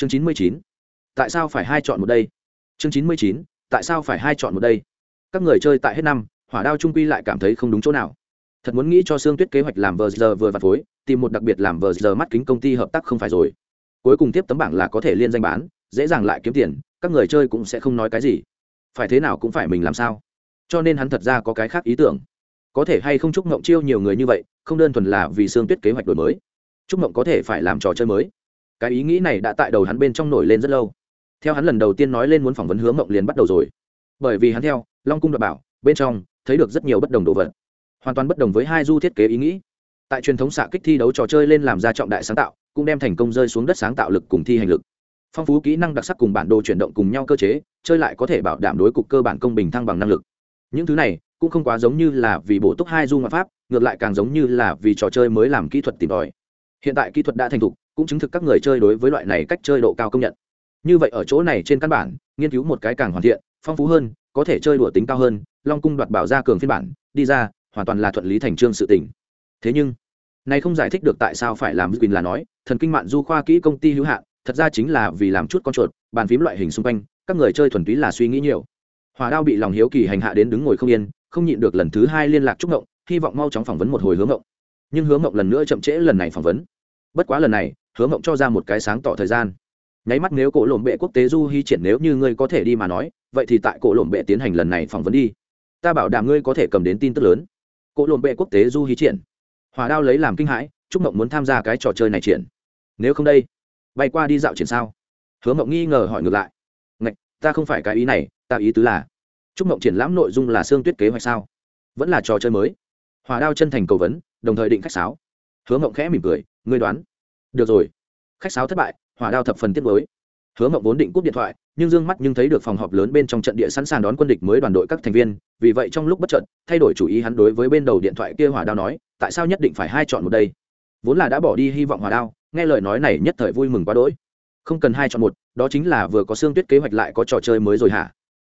chương chín mươi chín. Tại sao phải hai chọn một đây? Chương chín mươi chín, tại sao phải hai chọn một đây? Các người chơi tại hết năm, hỏa đao trung quy lại cảm thấy không đúng chỗ nào. Thật muốn nghĩ cho sương tuyết kế hoạch làm vờ giờ vừa vặt phối, tìm một đặc biệt làm vờ giờ mắt kính công ty hợp tác không phải rồi. Cuối cùng tiếp tấm bảng là có thể liên danh bán, dễ dàng lại kiếm tiền, các người chơi cũng sẽ không nói cái gì. Phải thế nào cũng phải mình làm sao? Cho nên hắn thật ra có cái khác ý tưởng. Có thể hay không chúc mộng chiêu nhiều người như vậy, không đơn thuần là vì sương tuyết kế hoạch đổi mới. Chúc mộng có thể phải làm trò chơi mới cái ý nghĩ này đã tại đầu hắn bên trong nổi lên rất lâu. Theo hắn lần đầu tiên nói lên muốn phỏng vấn hướng mộng liền bắt đầu rồi. Bởi vì hắn theo long cung đ bảo, bên trong thấy được rất nhiều bất đồng đồ vật, hoàn toàn bất đồng với hai du thiết kế ý nghĩ. Tại truyền thống xạ kích thi đấu trò chơi lên làm ra trọng đại sáng tạo, cũng đem thành công rơi xuống đất sáng tạo lực cùng thi hành lực. Phong phú kỹ năng đặc sắc cùng bản đồ chuyển động cùng nhau cơ chế, chơi lại có thể bảo đảm đối cục cơ bản công bình thăng bằng năng lực. Những thứ này cũng không quá giống như là vì bổ túc hai du ngoại pháp, ngược lại càng giống như là vì trò chơi mới làm kỹ thuật tìm tòi. Hiện tại kỹ thuật đã thành thục cũng chứng thực các người chơi đối với loại này cách chơi độ cao công nhận. Như vậy ở chỗ này trên căn bản, nghiên cứu một cái càng hoàn thiện, phong phú hơn, có thể chơi đùa tính cao hơn, long cung đoạt bảo ra cường phiên bản, đi ra, hoàn toàn là thuận lý thành trương sự tình. Thế nhưng, này không giải thích được tại sao phải làm quyền là nói, thần kinh mạng du khoa kỹ công ty hữu hạn, thật ra chính là vì làm chút con chuột, bàn phím loại hình xung quanh, các người chơi thuần túy là suy nghĩ nhiều. Hòa đao bị lòng hiếu kỳ hành hạ đến đứng ngồi không yên, không nhịn được lần thứ hai liên lạc trúc ngộng, hy vọng mau chóng phỏng vấn một hồi hướng ngộng. Nhưng hướng ngộng lần nữa chậm trễ lần này phỏng vấn. Bất quá lần này hứa ngộng cho ra một cái sáng tỏ thời gian. Nháy mắt nếu cổ lộm bệ quốc tế du hy triển nếu như ngươi có thể đi mà nói, vậy thì tại cổ lộm bệ tiến hành lần này phỏng vấn đi. Ta bảo đảm ngươi có thể cầm đến tin tức lớn. Cổ lộm bệ quốc tế du hy triển. Hòa đao lấy làm kinh hãi, chúc mộng muốn tham gia cái trò chơi này triển. Nếu không đây, bay qua đi dạo triển sao? Hứa mộng nghi ngờ hỏi ngược lại. Ngạch, ta không phải cái ý này, ta ý tứ là, chúc mộng triển lãm nội dung là xương tuyết kế hoạch sao? Vẫn là trò chơi mới. Hòa đao chân thành cầu vấn, đồng thời định khách sáo. Hứa mộng khẽ mỉm cười, ngươi đoán được rồi. Khách sáo thất bại, hỏa đao thập phần tiết mới hứa mộng vốn định cúp điện thoại, nhưng dương mắt nhưng thấy được phòng họp lớn bên trong trận địa sẵn sàng đón quân địch mới đoàn đội các thành viên, vì vậy trong lúc bất trận thay đổi chủ ý hắn đối với bên đầu điện thoại kia hỏa đao nói, tại sao nhất định phải hai chọn một đây? Vốn là đã bỏ đi hy vọng hỏa đao, nghe lời nói này nhất thời vui mừng quá đỗi. Không cần hai chọn một, đó chính là vừa có xương tuyết kế hoạch lại có trò chơi mới rồi hả?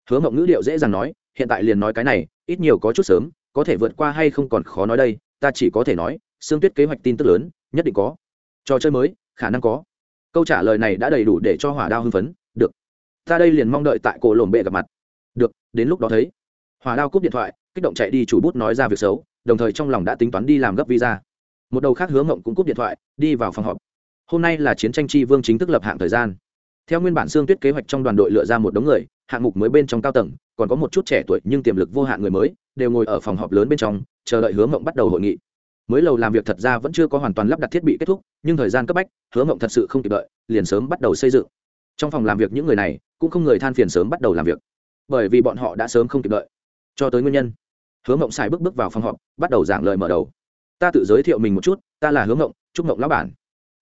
Hứa mộng ngữ điệu dễ dàng nói, hiện tại liền nói cái này, ít nhiều có chút sớm, có thể vượt qua hay không còn khó nói đây, ta chỉ có thể nói xương tuyết kế hoạch tin tức lớn, nhất định có trò chơi mới, khả năng có. Câu trả lời này đã đầy đủ để cho hỏa đao hưng phấn. Được. Ta đây liền mong đợi tại cổ lồn bệ gặp mặt. Được, đến lúc đó thấy. Hỏa đao cúp điện thoại, kích động chạy đi chủ bút nói ra việc xấu, đồng thời trong lòng đã tính toán đi làm gấp visa. Một đầu khác hướng ngộng cũng cúp điện thoại, đi vào phòng họp. Hôm nay là chiến tranh chi vương chính thức lập hạng thời gian. Theo nguyên bản xương tuyết kế hoạch trong đoàn đội lựa ra một đống người, hạng mục mới bên trong cao tầng, còn có một chút trẻ tuổi nhưng tiềm lực vô hạn người mới, đều ngồi ở phòng họp lớn bên trong, chờ đợi hướng ngộng bắt đầu hội nghị mới lầu làm việc thật ra vẫn chưa có hoàn toàn lắp đặt thiết bị kết thúc, nhưng thời gian cấp bách, hứa mộng thật sự không kịp đợi, liền sớm bắt đầu xây dựng. Trong phòng làm việc những người này, cũng không người than phiền sớm bắt đầu làm việc. Bởi vì bọn họ đã sớm không kịp đợi. Cho tới nguyên nhân, hứa mộng xài bước bước vào phòng họp, bắt đầu giảng lời mở đầu. Ta tự giới thiệu mình một chút, ta là hứa mộng, trúc mộng lão bản.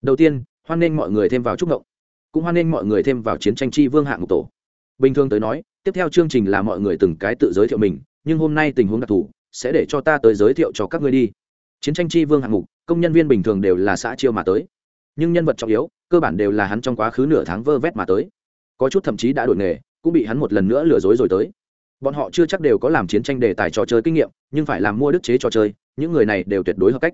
Đầu tiên, hoan nghênh mọi người thêm vào trúc mộng, cũng hoan nghênh mọi người thêm vào chiến tranh chi vương hạng mục tổ. Bình thường tới nói, tiếp theo chương trình là mọi người từng cái tự giới thiệu mình, nhưng hôm nay tình huống đặc thù, sẽ để cho ta tới giới thiệu cho các ngươi đi chiến tranh chi vương hạng mục, công nhân viên bình thường đều là xã chiêu mà tới. Nhưng nhân vật trọng yếu, cơ bản đều là hắn trong quá khứ nửa tháng vơ vét mà tới. Có chút thậm chí đã đổi nghề, cũng bị hắn một lần nữa lừa dối rồi tới. Bọn họ chưa chắc đều có làm chiến tranh đề tài trò chơi kinh nghiệm, nhưng phải làm mua đức chế trò chơi, những người này đều tuyệt đối hợp cách.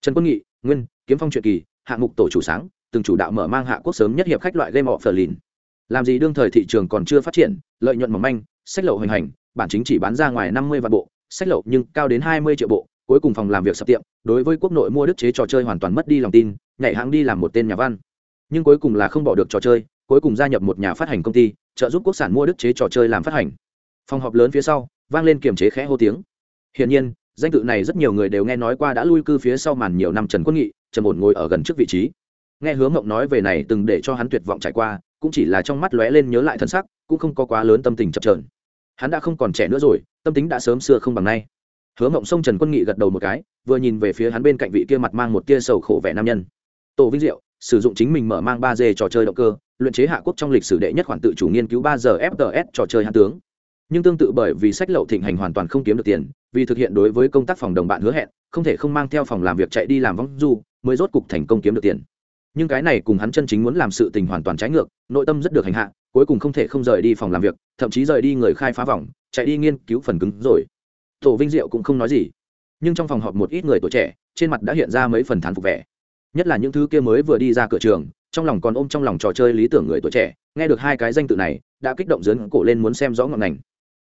Trần quân nghị, nguyên, kiếm phong truyện kỳ, hạng mục tổ chủ sáng, từng chủ đạo mở mang hạ quốc sớm nhất hiệp khách loại game of lìn. làm gì đương thời thị trường còn chưa phát triển, lợi nhuận mỏng manh, sách lậu hoành hành, bản chính chỉ bán ra ngoài năm mươi vạn bộ, sách lậu nhưng cao đến hai mươi triệu bộ cuối cùng phòng làm việc sập tiệm, đối với quốc nội mua đức chế trò chơi hoàn toàn mất đi lòng tin, nhảy hãng đi làm một tên nhà văn. Nhưng cuối cùng là không bỏ được trò chơi, cuối cùng gia nhập một nhà phát hành công ty, trợ giúp quốc sản mua đức chế trò chơi làm phát hành. Phòng họp lớn phía sau, vang lên kiềm chế khẽ hô tiếng. Hiển nhiên, danh tự này rất nhiều người đều nghe nói qua đã lui cư phía sau màn nhiều năm trần quân nghị, trần ổn ngồi ở gần trước vị trí. Nghe hướng mộng nói về này từng để cho hắn tuyệt vọng trải qua, cũng chỉ là trong mắt lóe lên nhớ lại thân sắc, cũng không có quá lớn tâm tình chập trờn hắn đã không còn trẻ nữa rồi, tâm tính đã sớm xưa không bằng nay hứa mộng sông trần quân nghị gật đầu một cái, vừa nhìn về phía hắn bên cạnh vị kia mặt mang một tia sầu khổ vẻ nam nhân. Tổ vinh diệu, sử dụng chính mình mở mang ba d trò chơi động cơ, luyện chế hạ quốc trong lịch sử đệ nhất khoản tự chủ nghiên cứu ba giờ fts trò chơi hạ tướng. Nhưng tương tự bởi vì sách lậu thịnh hành hoàn toàn không kiếm được tiền, vì thực hiện đối với công tác phòng đồng bạn hứa hẹn, không thể không mang theo phòng làm việc chạy đi làm vong du, mới rốt cục thành công kiếm được tiền. Nhưng cái này cùng hắn chân chính muốn làm sự tình hoàn toàn trái ngược, nội tâm rất được hành hạ, cuối cùng không thể không rời đi phòng làm việc, thậm chí rời đi người khai phá vòng, chạy đi nghiên cứu phần cứng rồi tổ vinh diệu cũng không nói gì. Nhưng trong phòng họp một ít người tuổi trẻ, trên mặt đã hiện ra mấy phần thán phục vẻ. Nhất là những thứ kia mới vừa đi ra cửa trường, trong lòng còn ôm trong lòng trò chơi lý tưởng người tuổi trẻ, nghe được hai cái danh tự này, đã kích động dấn cổ lên muốn xem rõ ngọn ngành.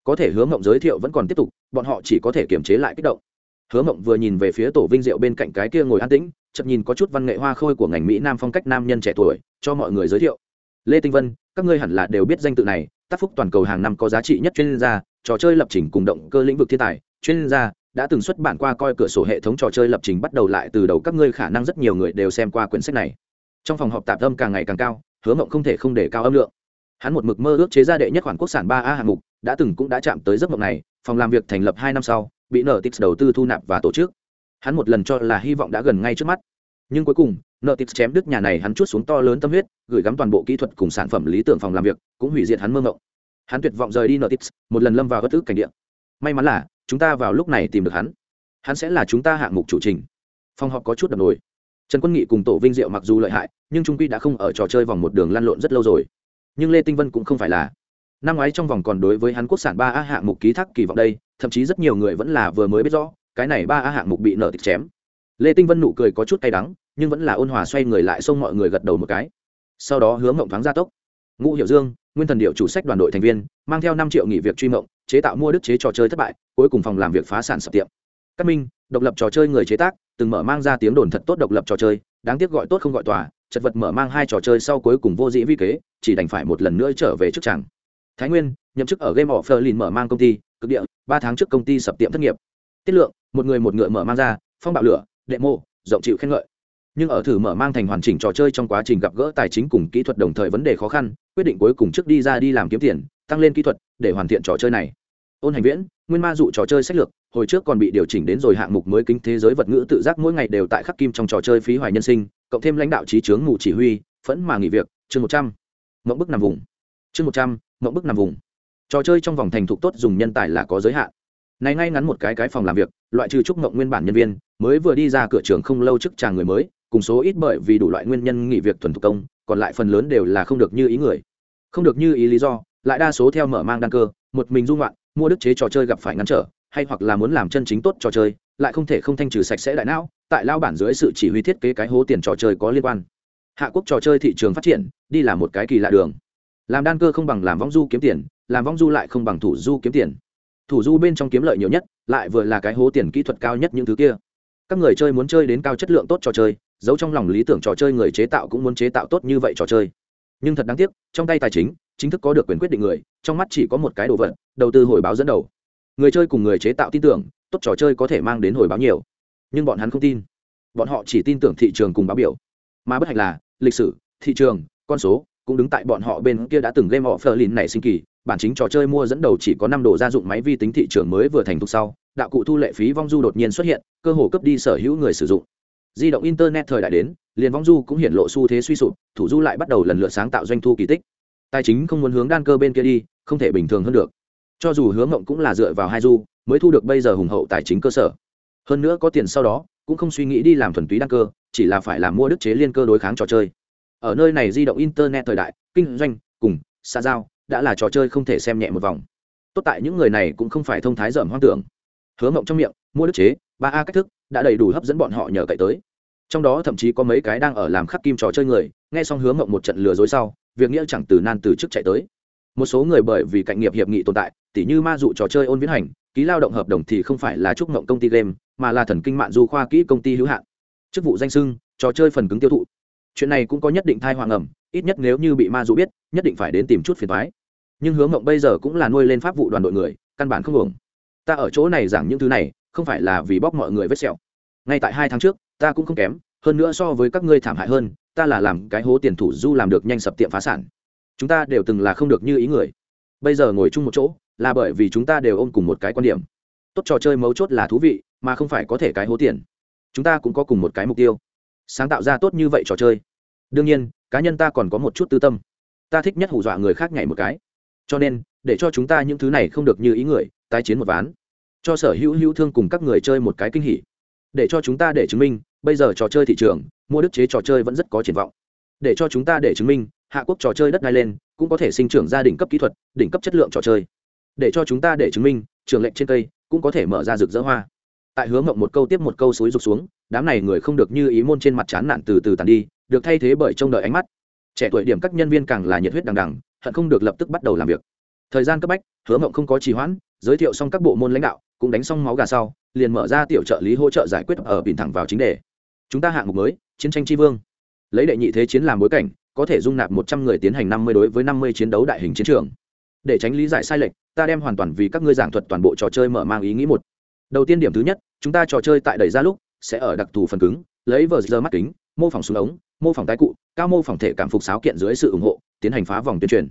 Có thể hứa mộng giới thiệu vẫn còn tiếp tục, bọn họ chỉ có thể kiềm chế lại kích động. Hứa mộng vừa nhìn về phía tổ vinh diệu bên cạnh cái kia ngồi an tĩnh chậm nhìn có chút văn nghệ hoa khôi của ngành mỹ nam phong cách nam nhân trẻ tuổi, cho mọi người giới thiệu. Lê tinh vân, các ngươi hẳn là đều biết danh tự này, tác phúc toàn cầu hàng năm có giá trị nhất chuyên gia trò chơi lập trình cùng động cơ lĩnh vực thiên tài, chuyên gia đã từng xuất bản qua coi cửa sổ hệ thống trò chơi lập trình bắt đầu lại từ đầu các ngươi khả năng rất nhiều người đều xem qua quyển sách này. Trong phòng họp tạp âm càng ngày càng cao, hứa mộng không thể không để cao âm lượng. Hắn một mực mơ ước chế ra đệ nhất khoản quốc sản ba a hạng mục, đã từng cũng đã chạm tới giấc mộng này, phòng làm việc thành lập hai năm sau, bị nợ tix đầu tư thu nạp và tổ chức. Hắn một lần cho là hy vọng đã gần ngay trước mắt. Nhưng cuối cùng nợ tix chém đứt nhà này hắn chút xuống to lớn tâm huyết, gửi gắm toàn bộ kỹ thuật cùng sản phẩm lý tưởng phòng làm việc, cũng hủy diệt hắn mơ mộng hắn tuyệt vọng rời đi nợ tips, một lần lâm vào bất ức cảnh điện may mắn là chúng ta vào lúc này tìm được hắn. Hắn sẽ là chúng ta hạng mục chủ trình. Phòng họp có chút đập nổi trần quân nghị cùng tổ vinh diệu mặc dù lợi hại nhưng trung quy đã không ở trò chơi vòng một đường lăn lộn rất lâu rồi. Nhưng lê tinh vân cũng không phải là. Năm ngoái trong vòng còn đối với hắn quốc sản ba a hạng mục ký thác kỳ vọng đây thậm chí rất nhiều người vẫn là vừa mới biết rõ cái này ba a hạng mục bị nợ tịch chém. Lê tinh vân nụ cười có chút cay đắng nhưng vẫn là ôn hòa xoay người lại xông mọi người gật đầu một cái. Sau đó hướng mộng thoáng gia tốc. Ngũ hiệu dương nguyên thần điệu chủ sách đoàn đội thành viên mang theo năm triệu nghỉ việc truy mộng chế tạo mua đức chế trò chơi thất bại cuối cùng phòng làm việc phá sản sập tiệm Cát Minh, độc lập trò chơi người chế tác, từng mở mang ra tiếng đồn thật tốt độc lập trò chơi, đáng tiếc gọi tốt không gọi tòa, chật vật mở mang hai trò chơi sau cuối cùng vô dĩ vi kế, chỉ đành phải một lần nữa trở về trước chẳng. Thái Nguyên, nhậm chức ở Game of Berlin mở mang công ty, cực địa, ba tháng trước công ty sập tiệm thất nghiệp. Tiết lượng, một người một ngựa mở mang ra, phong bạo lửa, đệ mô, rộng chịu khen ngợi. Nhưng ở thử mở mang thành hoàn chỉnh trò chơi trong quá trình gặp gỡ tài chính cùng kỹ thuật đồng thời vấn đề khó khăn, quyết định cuối cùng trước đi ra đi làm kiếm tiền, tăng lên kỹ thuật để hoàn thiện trò chơi này. Ôn hành viễn nguyên ma dụ trò chơi sách lược hồi trước còn bị điều chỉnh đến rồi hạng mục mới kính thế giới vật ngữ tự giác mỗi ngày đều tại khắc kim trong trò chơi phí hoài nhân sinh cộng thêm lãnh đạo trí chướng ngụ chỉ huy phẫn mà nghỉ việc chương một trăm. Mộng bức nằm vùng. Chương một trăm mộng bức nằm vùng. Trò chơi trong vòng thành thục tốt dùng nhân tài là có giới hạn. Này ngay ngắn một cái cái phòng làm việc loại trừ trúc mộng nguyên bản nhân viên mới vừa đi ra cửa trường không lâu trước chàng người mới cùng số ít bởi vì đủ loại nguyên nhân nghỉ việc thuần thủ công, còn lại phần lớn đều là không được như ý người. Không được như ý lý do, lại đa số theo mở mang đăng cơ, một mình dung loạn mua đức chế trò chơi gặp phải ngăn trở, hay hoặc là muốn làm chân chính tốt trò chơi, lại không thể không thanh trừ sạch sẽ đại não, tại lao bản dưới sự chỉ huy thiết kế cái hố tiền trò chơi có liên quan. Hạ quốc trò chơi thị trường phát triển, đi là một cái kỳ lạ đường. Làm đan cơ không bằng làm vong du kiếm tiền, làm vong du lại không bằng thủ du kiếm tiền. Thủ du bên trong kiếm lợi nhiều nhất, lại vừa là cái hố tiền kỹ thuật cao nhất những thứ kia. Các người chơi muốn chơi đến cao chất lượng tốt trò chơi giấu trong lòng lý tưởng trò chơi người chế tạo cũng muốn chế tạo tốt như vậy trò chơi. Nhưng thật đáng tiếc, trong tay tài chính chính thức có được quyền quyết định người, trong mắt chỉ có một cái đồ vật, đầu tư hồi báo dẫn đầu. Người chơi cùng người chế tạo tin tưởng, tốt trò chơi có thể mang đến hồi báo nhiều. Nhưng bọn hắn không tin. Bọn họ chỉ tin tưởng thị trường cùng báo biểu. Mà bất hạnh là, lịch sử, thị trường, con số, cũng đứng tại bọn họ bên kia đã từng game họ lìn này sinh kỳ. Bản chính trò chơi mua dẫn đầu chỉ có năm đồ gia dụng máy vi tính thị trường mới vừa thành thục sau. Đạo cụ thu lệ phí vong du đột nhiên xuất hiện, cơ hồ cấp đi sở hữu người sử dụng di động internet thời đại đến, liền vong du cũng hiện lộ xu thế suy sụp, thủ du lại bắt đầu lần lượt sáng tạo doanh thu kỳ tích. Tài chính không muốn hướng đan cơ bên kia đi, không thể bình thường hơn được. Cho dù hướng mộng cũng là dựa vào hai du, mới thu được bây giờ hùng hậu tài chính cơ sở. Hơn nữa có tiền sau đó, cũng không suy nghĩ đi làm thuần túy đan cơ, chỉ là phải làm mua đức chế liên cơ đối kháng trò chơi. Ở nơi này di động internet thời đại, kinh doanh, cùng xa giao, đã là trò chơi không thể xem nhẹ một vòng. Tốt tại những người này cũng không phải thông thái dởm hoang tưởng. Hứa mộng trong miệng, mua đức chế ba a cách thức đã đầy đủ hấp dẫn bọn họ nhờ cậy tới. Trong đó thậm chí có mấy cái đang ở làm khắc kim trò chơi người, nghe xong Hướng mộng một trận lừa dối sau, việc nghĩa chẳng từ nan từ trước chạy tới. Một số người bởi vì cạnh nghiệp hiệp nghị tồn tại, tỉ như ma dụ trò chơi ôn viễn hành, ký lao động hợp đồng thì không phải là trúc mộng công ty game, mà là thần kinh mạng du khoa kỹ công ty hữu hạn. Chức vụ danh sưng, trò chơi phần cứng tiêu thụ. Chuyện này cũng có nhất định thai hoàng ẩm, ít nhất nếu như bị ma dụ biết, nhất định phải đến tìm chút phiền thoái nhưng hướng mộng bây giờ cũng là nuôi lên pháp vụ đoàn đội người, căn bản không hưởng ta ở chỗ này giảng những thứ này không phải là vì bóc mọi người vết sẹo. Ngay tại hai tháng trước, ta cũng không kém, hơn nữa so với các ngươi thảm hại hơn, ta là làm cái hố tiền thủ du làm được nhanh sập tiệm phá sản. Chúng ta đều từng là không được như ý người. Bây giờ ngồi chung một chỗ, là bởi vì chúng ta đều ôm cùng một cái quan điểm. Tốt trò chơi mấu chốt là thú vị, mà không phải có thể cái hố tiền. Chúng ta cũng có cùng một cái mục tiêu. Sáng tạo ra tốt như vậy trò chơi. Đương nhiên, cá nhân ta còn có một chút tư tâm. Ta thích nhất hù dọa người khác nhảy một cái. Cho nên, để cho chúng ta những thứ này không được như ý người, tái chiến một ván cho sở hữu hữu thương cùng các người chơi một cái kinh hỉ. Để cho chúng ta để chứng minh, bây giờ trò chơi thị trường, mua đức chế trò chơi vẫn rất có triển vọng. Để cho chúng ta để chứng minh, hạ quốc trò chơi đất đai lên, cũng có thể sinh trưởng ra đỉnh cấp kỹ thuật, đỉnh cấp chất lượng trò chơi. Để cho chúng ta để chứng minh, trường lệnh trên cây cũng có thể mở ra rực rỡ hoa. Tại hướng mộng một câu tiếp một câu xối rục xuống, đám này người không được như ý môn trên mặt chán nản từ từ tàn đi, được thay thế bởi trông đợi ánh mắt. Trẻ tuổi điểm các nhân viên càng là nhiệt huyết đằng đằng, hận không được lập tức bắt đầu làm việc. Thời gian cấp bách, hứa mộng không có trì hoãn, giới thiệu xong các bộ môn lãnh đạo cũng đánh xong máu gà sau, liền mở ra tiểu trợ lý hỗ trợ giải quyết ở bình thẳng vào chính đề. Chúng ta hạng mục mới, chiến tranh tri vương. Lấy đệ nhị thế chiến làm bối cảnh, có thể dung nạp một trăm người tiến hành năm mươi đối với năm mươi chiến đấu đại hình chiến trường. Để tránh lý giải sai lệch, ta đem hoàn toàn vì các ngươi giảng thuật toàn bộ trò chơi mở mang ý nghĩ một. Đầu tiên điểm thứ nhất, chúng ta trò chơi tại đẩy ra lúc, sẽ ở đặc thù phần cứng, lấy vờ giờ mắt kính, mô phỏng súng ống, mô phỏng tái cụ, cao mô phỏng thể cảm phục sáo kiện dưới sự ủng hộ, tiến hành phá vòng tuyên truyền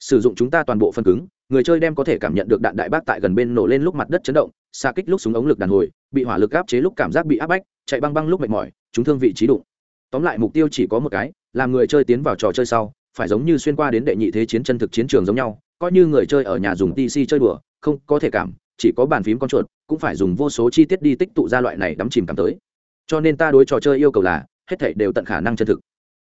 sử dụng chúng ta toàn bộ phần cứng, người chơi đem có thể cảm nhận được đạn đại bác tại gần bên nổ lên lúc mặt đất chấn động, xa kích lúc súng ống lực đàn hồi, bị hỏa lực áp chế lúc cảm giác bị áp bách, chạy băng băng lúc mệt mỏi, chúng thương vị trí đụng. Tóm lại mục tiêu chỉ có một cái, làm người chơi tiến vào trò chơi sau, phải giống như xuyên qua đến đệ nhị thế chiến chân thực chiến trường giống nhau, coi như người chơi ở nhà dùng pc chơi đùa, không có thể cảm, chỉ có bàn phím con chuột, cũng phải dùng vô số chi tiết đi tích tụ ra loại này đắm chìm cảm tới. Cho nên ta đối trò chơi yêu cầu là, hết thảy đều tận khả năng chân thực.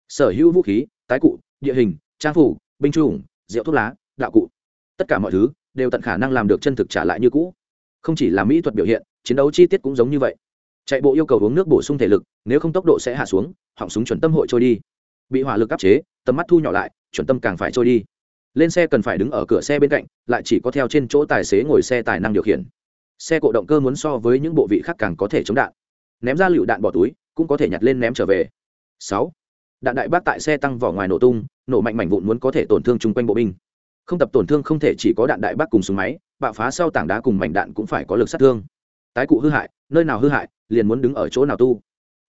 Sở hữu vũ khí, tái cụ, địa hình, trang phủ binh chủng rượu thuốc lá, đạo cụ. Tất cả mọi thứ đều tận khả năng làm được chân thực trả lại như cũ. Không chỉ là mỹ thuật biểu hiện, chiến đấu chi tiết cũng giống như vậy. Chạy bộ yêu cầu uống nước bổ sung thể lực, nếu không tốc độ sẽ hạ xuống, họng súng chuẩn tâm hội trôi đi. Bị hỏa lực áp chế, tầm mắt thu nhỏ lại, chuẩn tâm càng phải trôi đi. Lên xe cần phải đứng ở cửa xe bên cạnh, lại chỉ có theo trên chỗ tài xế ngồi xe tài năng điều khiển. Xe cộ động cơ muốn so với những bộ vị khác càng có thể chống đạn. Ném ra lựu đạn bỏ túi, cũng có thể nhặt lên ném trở về. Sáu. Đạn đại bác tại xe tăng vỏ ngoài nổ tung nổ mạnh mảnh vụn muốn có thể tổn thương chung quanh bộ binh. Không tập tổn thương không thể chỉ có đạn đại bác cùng súng máy, bạo phá sau tảng đá cùng mảnh đạn cũng phải có lực sát thương. Tái cụ hư hại, nơi nào hư hại, liền muốn đứng ở chỗ nào tu.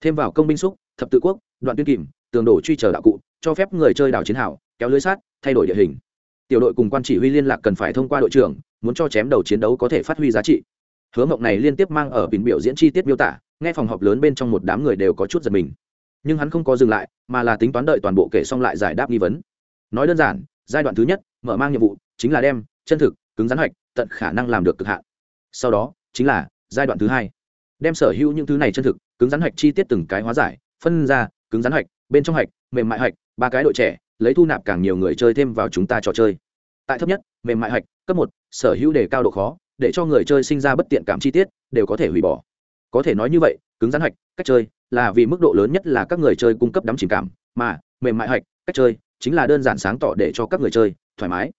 Thêm vào công binh xúc, thập tự quốc, đoạn tuyên kìm, tường đổ truy chờ đạo cụ, cho phép người chơi đảo chiến hào, kéo lưới sát thay đổi địa hình. Tiểu đội cùng quan chỉ huy liên lạc cần phải thông qua đội trưởng, muốn cho chém đầu chiến đấu có thể phát huy giá trị. Hứa mộng này liên tiếp mang ở bình biểu diễn chi tiết miêu tả, nghe phòng họp lớn bên trong một đám người đều có chút giật mình nhưng hắn không có dừng lại, mà là tính toán đợi toàn bộ kể xong lại giải đáp nghi vấn. Nói đơn giản, giai đoạn thứ nhất, mở mang nhiệm vụ, chính là đem chân thực, cứng rắn hạch tận khả năng làm được cực hạn. Sau đó, chính là giai đoạn thứ hai. Đem sở hữu những thứ này chân thực, cứng rắn hạch chi tiết từng cái hóa giải, phân ra, cứng rắn hạch bên trong hạch mềm mại hạch ba cái đội trẻ, lấy thu nạp càng nhiều người chơi thêm vào chúng ta trò chơi. Tại thấp nhất, mềm mại hạch cấp một, sở hữu đề cao độ khó, để cho người chơi sinh ra bất tiện cảm chi tiết, đều có thể hủy bỏ. Có thể nói như vậy, cứng rắn hạch cách chơi là vì mức độ lớn nhất là các người chơi cung cấp đắm chìm cảm, mà mềm mại hạch, cách chơi chính là đơn giản sáng tỏ để cho các người chơi thoải mái.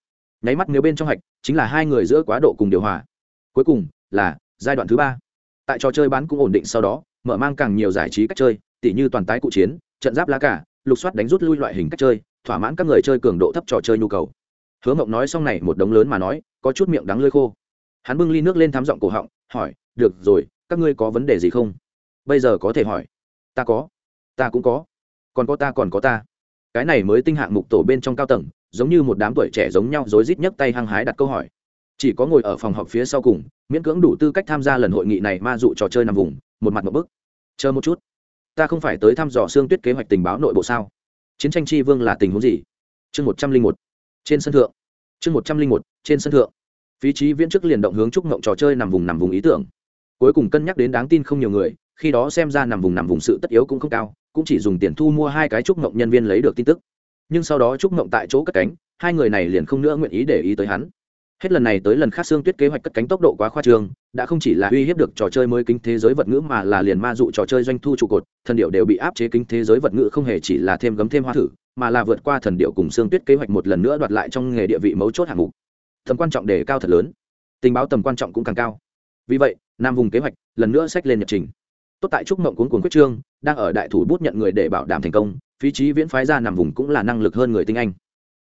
Nháy mắt nếu bên trong hạch chính là hai người giữa quá độ cùng điều hòa. Cuối cùng là giai đoạn thứ ba. Tại trò chơi bán cũng ổn định sau đó, mở mang càng nhiều giải trí cách chơi, tỉ như toàn tái cụ chiến, trận giáp lá cả lục soát đánh rút lui loại hình cách chơi, thỏa mãn các người chơi cường độ thấp trò chơi nhu cầu. Hứa mộng nói xong này một đống lớn mà nói, có chút miệng đắng lơi khô. Hắn bưng ly nước lên thám giọng cổ họng, hỏi, được rồi, các ngươi có vấn đề gì không? Bây giờ có thể hỏi ta có. Ta cũng có. Còn có ta còn có ta. Cái này mới tinh hạng mục tổ bên trong cao tầng, giống như một đám tuổi trẻ giống nhau rối rít nhấc tay hăng hái đặt câu hỏi. Chỉ có ngồi ở phòng họp phía sau cùng, miễn cưỡng đủ tư cách tham gia lần hội nghị này ma dụ trò chơi nằm vùng, một mặt một bức chờ một chút. Ta không phải tới thăm dò xương tuyết kế hoạch tình báo nội bộ sao? Chiến tranh tri vương là tình huống gì? Chương một trăm linh một. Trên sân thượng. Chương một trăm linh một, trên sân thượng. Phí trí viễn chức liền động hướng trúc mộng trò chơi nằm vùng nằm vùng ý tưởng. Cuối cùng cân nhắc đến đáng tin không nhiều người khi đó xem ra nằm vùng nằm vùng sự tất yếu cũng không cao, cũng chỉ dùng tiền thu mua hai cái trúc mộng nhân viên lấy được tin tức. Nhưng sau đó trúc mộng tại chỗ cất cánh, hai người này liền không nữa nguyện ý để ý tới hắn. Hết lần này tới lần khác xương tuyết kế hoạch cất cánh tốc độ quá khoa trương, đã không chỉ là uy hiếp được trò chơi mới kính thế giới vật ngữ mà là liền ma dụ trò chơi doanh thu trụ cột, thần điệu đều bị áp chế kính thế giới vật ngữ không hề chỉ là thêm gấm thêm hoa thử, mà là vượt qua thần điệu cùng xương tuyết kế hoạch một lần nữa đoạt lại trong nghề địa vị mấu chốt hạng mục. Tầm quan trọng đề cao thật lớn, tình báo tầm quan trọng cũng càng cao. Vì vậy, nam vùng kế hoạch lần nữa sách lên nhật trình tốt tại trúc mộng cuốn cuốn quyết trương đang ở đại thủ bút nhận người để bảo đảm thành công, phí trí viễn phái ra nằm vùng cũng là năng lực hơn người tinh anh.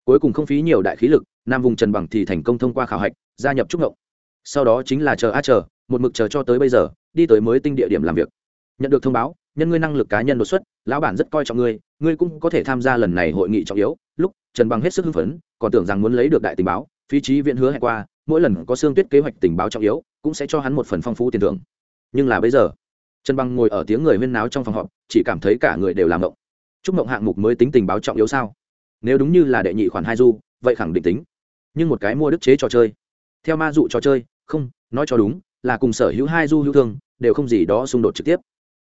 Cuối cùng không phí nhiều đại khí lực, nam vùng trần bằng thì thành công thông qua khảo hạch, gia nhập trúc ngộng sau đó chính là chờ a chờ, một mực chờ cho tới bây giờ, đi tới mới tinh địa điểm làm việc. Nhận được thông báo, nhân ngươi năng lực cá nhân đột xuất, lão bản rất coi trọng ngươi ngươi cũng có thể tham gia lần này hội nghị trọng yếu. Lúc, trần bằng hết sức hưng phấn, còn tưởng rằng muốn lấy được đại tình báo, phí trí viện hứa hẹn qua, mỗi lần có xương tuyết kế hoạch tình báo trọng yếu, cũng sẽ cho hắn một phần phong phú tiền thưởng. Nhưng là bây giờ trần bằng ngồi ở tiếng người huyên náo trong phòng họp, chỉ cảm thấy cả người đều làm động chúc mộng hạng mục mới tính tình báo trọng yếu sao? Nếu đúng như là đệ nhị khoản hai du, vậy khẳng định tính. Nhưng một cái mua đức chế trò chơi. Theo ma dụ trò chơi, không, nói cho đúng, là cùng sở hữu hai du hữu thương, đều không gì đó xung đột trực tiếp.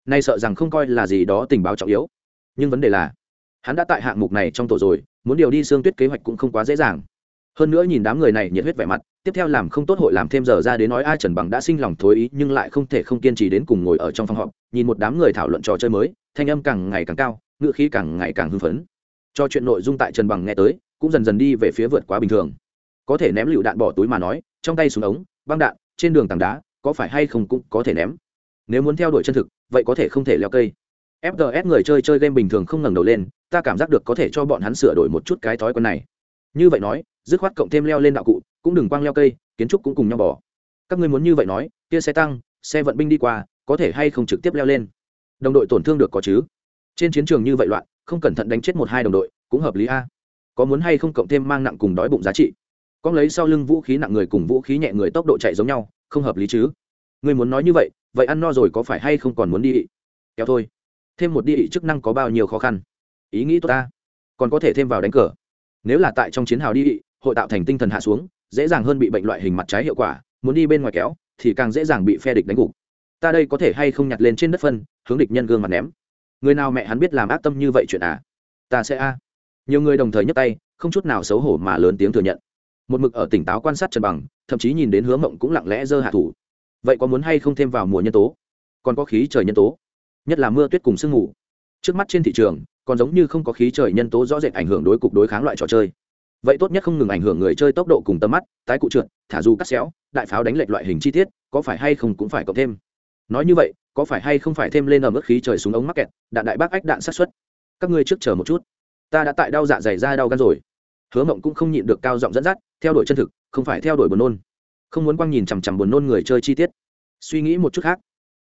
Nay sợ rằng không coi là gì đó tình báo trọng yếu. Nhưng vấn đề là, hắn đã tại hạng mục này trong tổ rồi, muốn điều đi xương tuyết kế hoạch cũng không quá dễ dàng. Hơn nữa nhìn đám người này nhiệt huyết vẻ mặt tiếp theo làm không tốt hội làm thêm giờ ra đến nói ai trần bằng đã sinh lòng thối ý nhưng lại không thể không kiên trì đến cùng ngồi ở trong phòng họp, nhìn một đám người thảo luận trò chơi mới, thanh âm càng ngày càng cao ngựa khí càng ngày càng hưng phấn. Cho chuyện nội dung tại trần bằng nghe tới, cũng dần dần đi về phía vượt quá bình thường. Có thể ném lựu đạn bỏ túi mà nói, trong tay xuống ống, băng đạn, trên đường tảng đá, có phải hay không cũng có thể ném. Nếu muốn theo đuổi chân thực, vậy có thể không thể leo cây. Fts người chơi chơi game bình thường không ngẩng đầu lên, ta cảm giác được có thể cho bọn hắn sửa đổi một chút cái thói quen này. Như vậy nói, dứt khoát cộng thêm leo lên đạo cụ cũng đừng quang leo cây, kiến trúc cũng cùng nhau bỏ các ngươi muốn như vậy nói, kia xe tăng, xe vận binh đi qua, có thể hay không trực tiếp leo lên? Đồng đội tổn thương được có chứ? Trên chiến trường như vậy loạn, không cẩn thận đánh chết một hai đồng đội, cũng hợp lý a. Có muốn hay không cộng thêm mang nặng cùng đói bụng giá trị? Con lấy sau lưng vũ khí nặng người cùng vũ khí nhẹ người tốc độ chạy giống nhau, không hợp lý chứ? Người muốn nói như vậy vậy ăn no rồi có phải hay không còn muốn đi ị? Kéo thôi. Thêm một đi ị chức năng có bao nhiêu khó khăn? Ý nghĩ tốt ta. Còn có thể thêm vào đánh cờ. Nếu là tại trong chiến hào đi ị, hội tạo thành tinh thần hạ xuống dễ dàng hơn bị bệnh loại hình mặt trái hiệu quả, muốn đi bên ngoài kéo thì càng dễ dàng bị phe địch đánh gục. Ta đây có thể hay không nhặt lên trên đất phân, hướng địch nhân gương mặt ném. Người nào mẹ hắn biết làm ác tâm như vậy chuyện à? Ta sẽ a. Nhiều người đồng thời nhấc tay, không chút nào xấu hổ mà lớn tiếng thừa nhận. Một mực ở tỉnh táo quan sát trần bằng, thậm chí nhìn đến hướng mộng cũng lặng lẽ giơ hạ thủ. Vậy có muốn hay không thêm vào mùa nhân tố? Còn có khí trời nhân tố? Nhất là mưa tuyết cùng sương mù. Trước mắt trên thị trường, còn giống như không có khí trời nhân tố rõ rệt ảnh hưởng đối cục đối kháng loại trò chơi vậy tốt nhất không ngừng ảnh hưởng người chơi tốc độ cùng tầm mắt, tái cụ trượt, thả dù cắt xéo, đại pháo đánh lệch loại hình chi tiết, có phải hay không cũng phải cộng thêm. Nói như vậy, có phải hay không phải thêm lên ở mức khí trời xuống ống mắc kẹt, đạn đại bác ách đạn sát xuất. Các ngươi trước chờ một chút. Ta đã tại đau dạ dày ra đau gan rồi. Hứa mộng cũng không nhịn được cao giọng dẫn dắt, theo đuổi chân thực, không phải theo đuổi buồn nôn. Không muốn quăng nhìn chằm chằm buồn nôn người chơi chi tiết. Suy nghĩ một chút khác.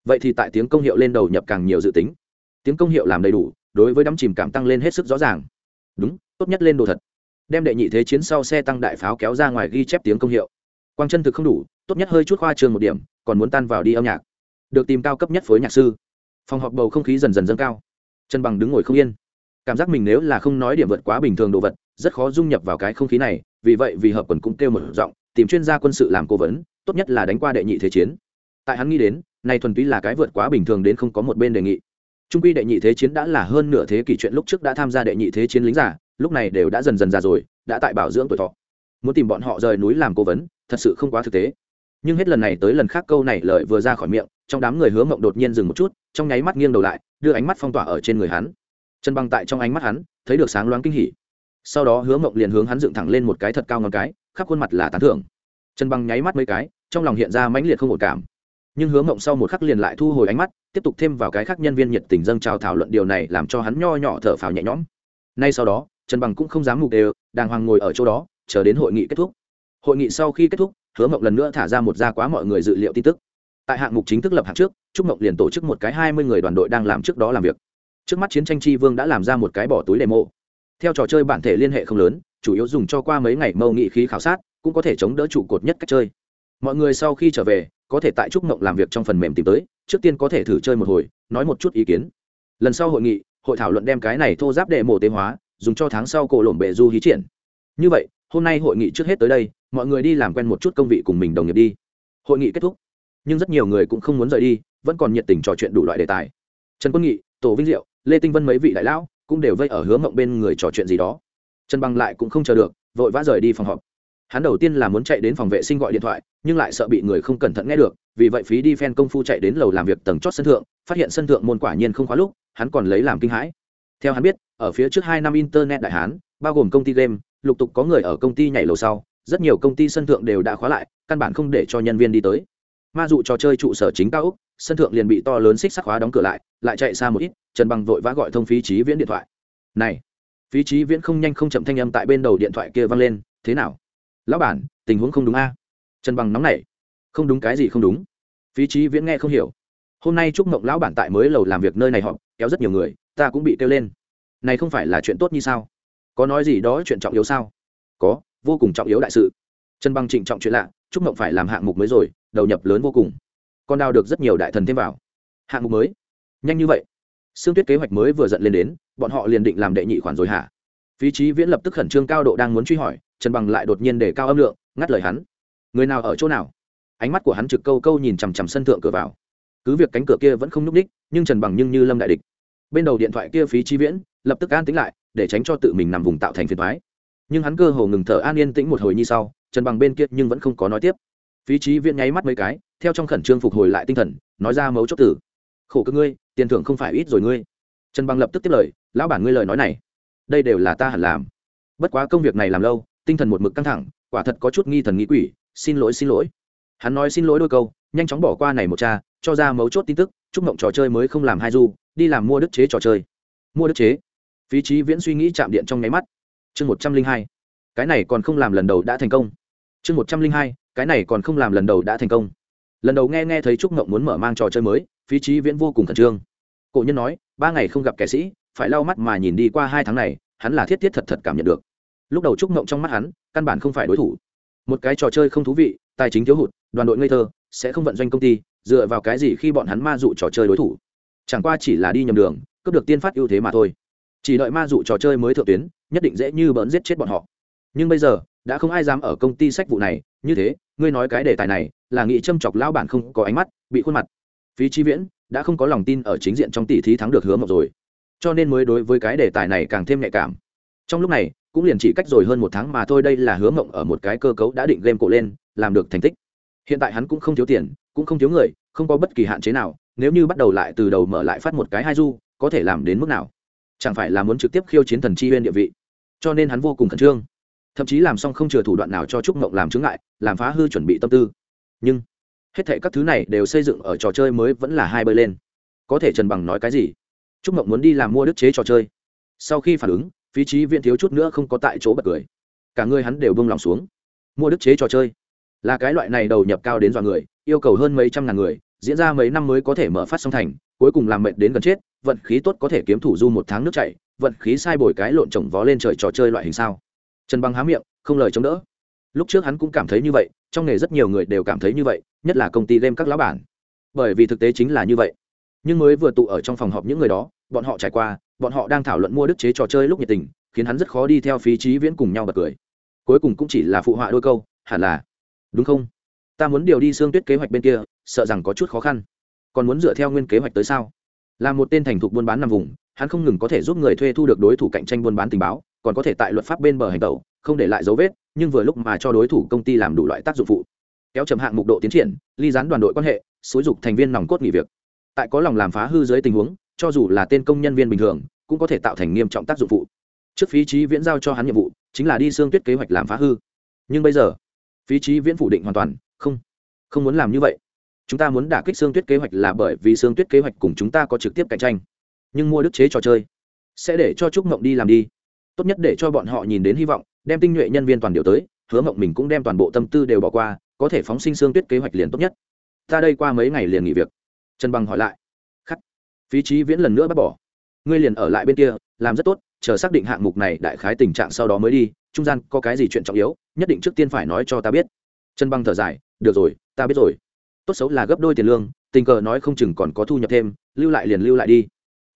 Vậy thì tại tiếng công hiệu lên đầu nhập càng nhiều dự tính. Tiếng công hiệu làm đầy đủ, đối với đắm chìm cảm tăng lên hết sức rõ ràng. Đúng, tốt nhất lên đồ thật đem đệ nhị thế chiến sau xe tăng đại pháo kéo ra ngoài ghi chép tiếng công hiệu. Quang chân thực không đủ, tốt nhất hơi chút khoa trường một điểm, còn muốn tan vào đi âm nhạc. Được tìm cao cấp nhất phối nhạc sư. Phòng họp bầu không khí dần dần dâng cao. Chân bằng đứng ngồi không yên. Cảm giác mình nếu là không nói điểm vượt quá bình thường đồ vật, rất khó dung nhập vào cái không khí này, vì vậy vì hợp quần cũng kêu một giọng, tìm chuyên gia quân sự làm cố vấn, tốt nhất là đánh qua đệ nhị thế chiến. Tại hắn nghĩ đến, nay thuần túy là cái vượt quá bình thường đến không có một bên đề nghị. Trung quy đệ nhị thế chiến đã là hơn nửa thế kỷ chuyện lúc trước đã tham gia đệ nhị thế chiến lính giả lúc này đều đã dần dần già rồi, đã tại bảo dưỡng tuổi thọ. Muốn tìm bọn họ rời núi làm cố vấn, thật sự không quá thực tế. Nhưng hết lần này tới lần khác câu này lời vừa ra khỏi miệng, trong đám người hứa mộng đột nhiên dừng một chút, trong nháy mắt nghiêng đầu lại, đưa ánh mắt phong tỏa ở trên người hắn. Chân băng tại trong ánh mắt hắn, thấy được sáng loáng kinh hỉ. Sau đó hứa mộng liền hướng hắn dựng thẳng lên một cái thật cao ngón cái, khắp khuôn mặt là tán thưởng. Chân băng nháy mắt mấy cái, trong lòng hiện ra mãnh liệt không ổn cảm. Nhưng hứa mộng sau một khắc liền lại thu hồi ánh mắt, tiếp tục thêm vào cái khác nhân viên nhiệt tình dâng trào thảo luận điều này làm cho hắn nho nhỏ thở phào nhẹ nhõm. Nay sau đó trần bằng cũng không dám mục đều, đàng hoàng ngồi ở chỗ đó, chờ đến hội nghị kết thúc. Hội nghị sau khi kết thúc, hứa mộng lần nữa thả ra một ra quá mọi người dự liệu tin tức. Tại hạng mục chính thức lập hạng trước, trúc mộng liền tổ chức một cái hai mươi người đoàn đội đang làm trước đó làm việc. Trước mắt chiến tranh chi vương đã làm ra một cái bỏ túi demo. Theo trò chơi bản thể liên hệ không lớn, chủ yếu dùng cho qua mấy ngày mâu nghị khí khảo sát, cũng có thể chống đỡ trụ cột nhất cách chơi. Mọi người sau khi trở về, có thể tại trúc mộng làm việc trong phần mềm tìm tới, trước tiên có thể thử chơi một hồi, nói một chút ý kiến. Lần sau hội nghị, hội thảo luận đem cái này thô giáp đệ mộ tế hóa dùng cho tháng sau cổ lổm bệ du hí triển. Như vậy, hôm nay hội nghị trước hết tới đây, mọi người đi làm quen một chút công vị cùng mình đồng nghiệp đi. Hội nghị kết thúc. Nhưng rất nhiều người cũng không muốn rời đi, vẫn còn nhiệt tình trò chuyện đủ loại đề tài. Trần quân nghị, tổ vinh diệu, lê tinh vân mấy vị đại lão cũng đều vây ở hướng mộng bên người trò chuyện gì đó. Trần bằng lại cũng không chờ được, vội vã rời đi phòng họp. Hắn đầu tiên là muốn chạy đến phòng vệ sinh gọi điện thoại, nhưng lại sợ bị người không cẩn thận nghe được, vì vậy phí đi phen công phu chạy đến lầu làm việc tầng chót sân thượng, phát hiện sân thượng môn quả nhiên không khóa lúc, hắn còn lấy làm kinh hãi theo hắn biết, ở phía trước hai năm internet đại hán, bao gồm công ty game, lục tục có người ở công ty nhảy lầu sau, rất nhiều công ty sân thượng đều đã khóa lại, căn bản không để cho nhân viên đi tới. Ma dụ trò chơi trụ sở chính cao úc sân thượng liền bị to lớn xích sắc khóa đóng cửa lại lại chạy xa một ít, trần bằng vội vã gọi thông phí trí viễn điện thoại. Này, phí trí viễn không nhanh không chậm thanh âm tại bên đầu điện thoại kia vang lên, thế nào? Lão bản, tình huống không đúng a? Trần bằng nóng nảy. Không đúng cái gì không đúng. Phí trí viễn nghe không hiểu. Hôm nay chúc mộng lão bản tại mới lầu làm việc nơi này họ kéo rất nhiều người ta cũng bị kêu lên này không phải là chuyện tốt như sao có nói gì đó chuyện trọng yếu sao có vô cùng trọng yếu đại sự trần bằng trịnh trọng chuyện lạ chúc mộng phải làm hạng mục mới rồi đầu nhập lớn vô cùng con đào được rất nhiều đại thần thêm vào hạng mục mới nhanh như vậy Sương Tuyết kế hoạch mới vừa dẫn lên đến, bọn họ liền định làm đệ nhị khoản rồi hả? Phí Chí Viễn lập tức khẩn trương cao độ đang muốn truy hỏi, Trần Bằng lại đột nhiên để cao âm lượng, ngắt lời hắn. Người nào ở chỗ nào? Ánh mắt của hắn trực câu câu nhìn chằm chằm sân thượng cửa vào. Cứ việc cánh cửa kia vẫn không nhúc nhích, nhưng Trần Bằng nhưng như lâm đại địch. Bên đầu điện thoại kia Phí chi Viễn lập tức an tĩnh lại, để tránh cho tự mình nằm vùng tạo thành phiền toái. Nhưng hắn cơ hồ ngừng thở an yên tĩnh một hồi như sau, trần bằng bên kia nhưng vẫn không có nói tiếp. Phí trí viễn nháy mắt mấy cái theo trong khẩn trương phục hồi lại tinh thần nói ra mấu chốt tử khổ cơ ngươi tiền thưởng không phải ít rồi ngươi. Trần bằng lập tức tiếp lời lão bản ngươi lời nói này đây đều là ta hẳn làm. Bất quá công việc này làm lâu tinh thần một mực căng thẳng quả thật có chút nghi thần nghĩ quỷ xin lỗi xin lỗi. Hắn nói xin lỗi đôi câu nhanh chóng bỏ qua này một cha cho ra mấu chốt tin tức chúc mộng trò chơi mới không làm hai du đi làm mua đức chế trò chơi. Mua đức chế. Phí trí viễn suy nghĩ chạm điện trong nháy mắt. Chương một trăm linh hai. Cái này còn không làm lần đầu đã thành công. Chương một trăm linh hai, cái này còn không làm lần đầu đã thành công. Lần đầu nghe nghe thấy trúc mộng muốn mở mang trò chơi mới, phí trí viễn vô cùng khẩn trương. Cổ nhân nói, ba ngày không gặp kẻ sĩ, phải lau mắt mà nhìn đi qua hai tháng này, hắn là thiết thiết thật thật cảm nhận được. Lúc đầu trúc mộng trong mắt hắn, căn bản không phải đối thủ. Một cái trò chơi không thú vị, tài chính thiếu hụt, đoàn đội ngây thơ, sẽ không vận doanh công ty, dựa vào cái gì khi bọn hắn ma dụ trò chơi đối thủ? Chẳng qua chỉ là đi nhầm đường, cướp được tiên phát ưu thế mà thôi. Chỉ đợi ma dụ trò chơi mới thượng tuyến, nhất định dễ như bỡn giết chết bọn họ. Nhưng bây giờ, đã không ai dám ở công ty sách vụ này. Như thế, ngươi nói cái đề tài này, là nghị châm chọc lao bản không có ánh mắt, bị khuôn mặt. Phí chi viễn đã không có lòng tin ở chính diện trong tỷ thí thắng được hứa mộc rồi. Cho nên mới đối với cái đề tài này càng thêm nhạy cảm. Trong lúc này, cũng liền chỉ cách rồi hơn một tháng mà thôi, đây là hứa mộng ở một cái cơ cấu đã định game cổ lên, làm được thành tích. Hiện tại hắn cũng không thiếu tiền, cũng không thiếu người, không có bất kỳ hạn chế nào nếu như bắt đầu lại từ đầu mở lại phát một cái hai du, có thể làm đến mức nào? Chẳng phải là muốn trực tiếp khiêu chiến thần chi huyên địa vị? Cho nên hắn vô cùng khẩn trương. Thậm chí làm xong không chừa thủ đoạn nào cho trúc mộng làm chướng ngại, làm phá hư chuẩn bị tâm tư. Nhưng, hết thệ các thứ này đều xây dựng ở trò chơi mới vẫn là hai bơi lên. Có thể trần bằng nói cái gì? Trúc mộng muốn đi làm mua đức chế trò chơi. Sau khi phản ứng, phí trí viện thiếu chút nữa không có tại chỗ bật cười. Cả người hắn đều bông lòng xuống. Mua đức chế trò chơi. Là cái loại này đầu nhập cao đến dọa người, yêu cầu hơn mấy trăm ngàn người diễn ra mấy năm mới có thể mở phát song thành, cuối cùng làm mệnh đến gần chết, vận khí tốt có thể kiếm thủ du một tháng nước chảy, vận khí sai bồi cái lộn trồng vó lên trời trò chơi loại hình sao? Trần băng há miệng, không lời chống đỡ. Lúc trước hắn cũng cảm thấy như vậy, trong nghề rất nhiều người đều cảm thấy như vậy, nhất là công ty game các lão bản. Bởi vì thực tế chính là như vậy. Nhưng mới vừa tụ ở trong phòng họp những người đó, bọn họ trải qua, bọn họ đang thảo luận mua đức chế trò chơi lúc nhiệt tình, khiến hắn rất khó đi theo phí trí viễn cùng nhau bật cười. Cuối cùng cũng chỉ là phụ họa đôi câu, hẳn là, đúng không? Ta muốn điều đi xương tuyết kế hoạch bên kia, sợ rằng có chút khó khăn. Còn muốn dựa theo nguyên kế hoạch tới sao? Là một tên thành thục buôn bán nằm vùng, hắn không ngừng có thể giúp người thuê thu được đối thủ cạnh tranh buôn bán tình báo, còn có thể tại luật pháp bên bờ hành tẩu, không để lại dấu vết, nhưng vừa lúc mà cho đối thủ công ty làm đủ loại tác dụng phụ. Kéo chậm hạng mục độ tiến triển, ly gián đoàn đội quan hệ, xúi dục thành viên nòng cốt nghỉ việc. Tại có lòng làm phá hư dưới tình huống, cho dù là tên công nhân viên bình thường, cũng có thể tạo thành nghiêm trọng tác dụng phụ. Trước phí trí viễn giao cho hắn nhiệm vụ, chính là đi xương tuyết kế hoạch làm phá hư. Nhưng bây giờ, phí trí viễn phủ định hoàn toàn không không muốn làm như vậy. Chúng ta muốn đả kích xương tuyết kế hoạch là bởi vì xương tuyết kế hoạch cùng chúng ta có trực tiếp cạnh tranh. Nhưng mua đức chế trò chơi sẽ để cho trúc mộng đi làm đi. Tốt nhất để cho bọn họ nhìn đến hy vọng, đem tinh nhuệ nhân viên toàn điều tới, hứa mộng mình cũng đem toàn bộ tâm tư đều bỏ qua, có thể phóng sinh xương tuyết kế hoạch liền tốt nhất. Ta đây qua mấy ngày liền nghỉ việc. Trần bằng hỏi lại. Khắc. Phí trí viễn lần nữa bắt bỏ. Ngươi liền ở lại bên kia, làm rất tốt, chờ xác định hạng mục này đại khái tình trạng sau đó mới đi, trung gian có cái gì chuyện trọng yếu, nhất định trước tiên phải nói cho ta biết. Trần bằng thở dài được rồi, ta biết rồi. Tốt xấu là gấp đôi tiền lương, tình cờ nói không chừng còn có thu nhập thêm, lưu lại liền lưu lại đi.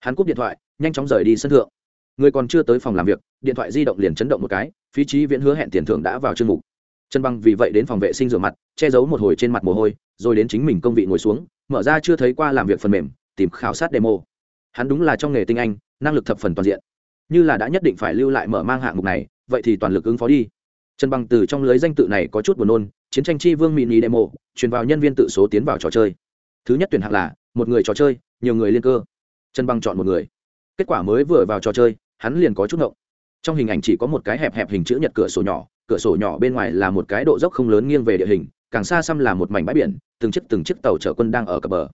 Hắn cúp điện thoại, nhanh chóng rời đi sân thượng. Người còn chưa tới phòng làm việc, điện thoại di động liền chấn động một cái, phí trí viễn hứa hẹn tiền thưởng đã vào chương mục. Trần băng vì vậy đến phòng vệ sinh rửa mặt, che giấu một hồi trên mặt mồ hôi, rồi đến chính mình công vị ngồi xuống, mở ra chưa thấy qua làm việc phần mềm, tìm khảo sát demo. Hắn đúng là trong nghề tinh anh, năng lực thập phần toàn diện. Như là đã nhất định phải lưu lại mở mang hạng mục này, vậy thì toàn lực ứng phó đi trần băng từ trong lưới danh tự này có chút buồn nôn, chiến tranh chi vương mini demo truyền vào nhân viên tự số tiến vào trò chơi. Thứ nhất tuyển hạng là, một người trò chơi, nhiều người liên cơ. Trần băng chọn một người. Kết quả mới vừa vào trò chơi, hắn liền có chút ngộng. Trong hình ảnh chỉ có một cái hẹp hẹp hình chữ nhật cửa sổ nhỏ, cửa sổ nhỏ bên ngoài là một cái độ dốc không lớn nghiêng về địa hình, càng xa xăm là một mảnh bãi biển, từng chiếc từng chiếc tàu chở quân đang ở cập bờ.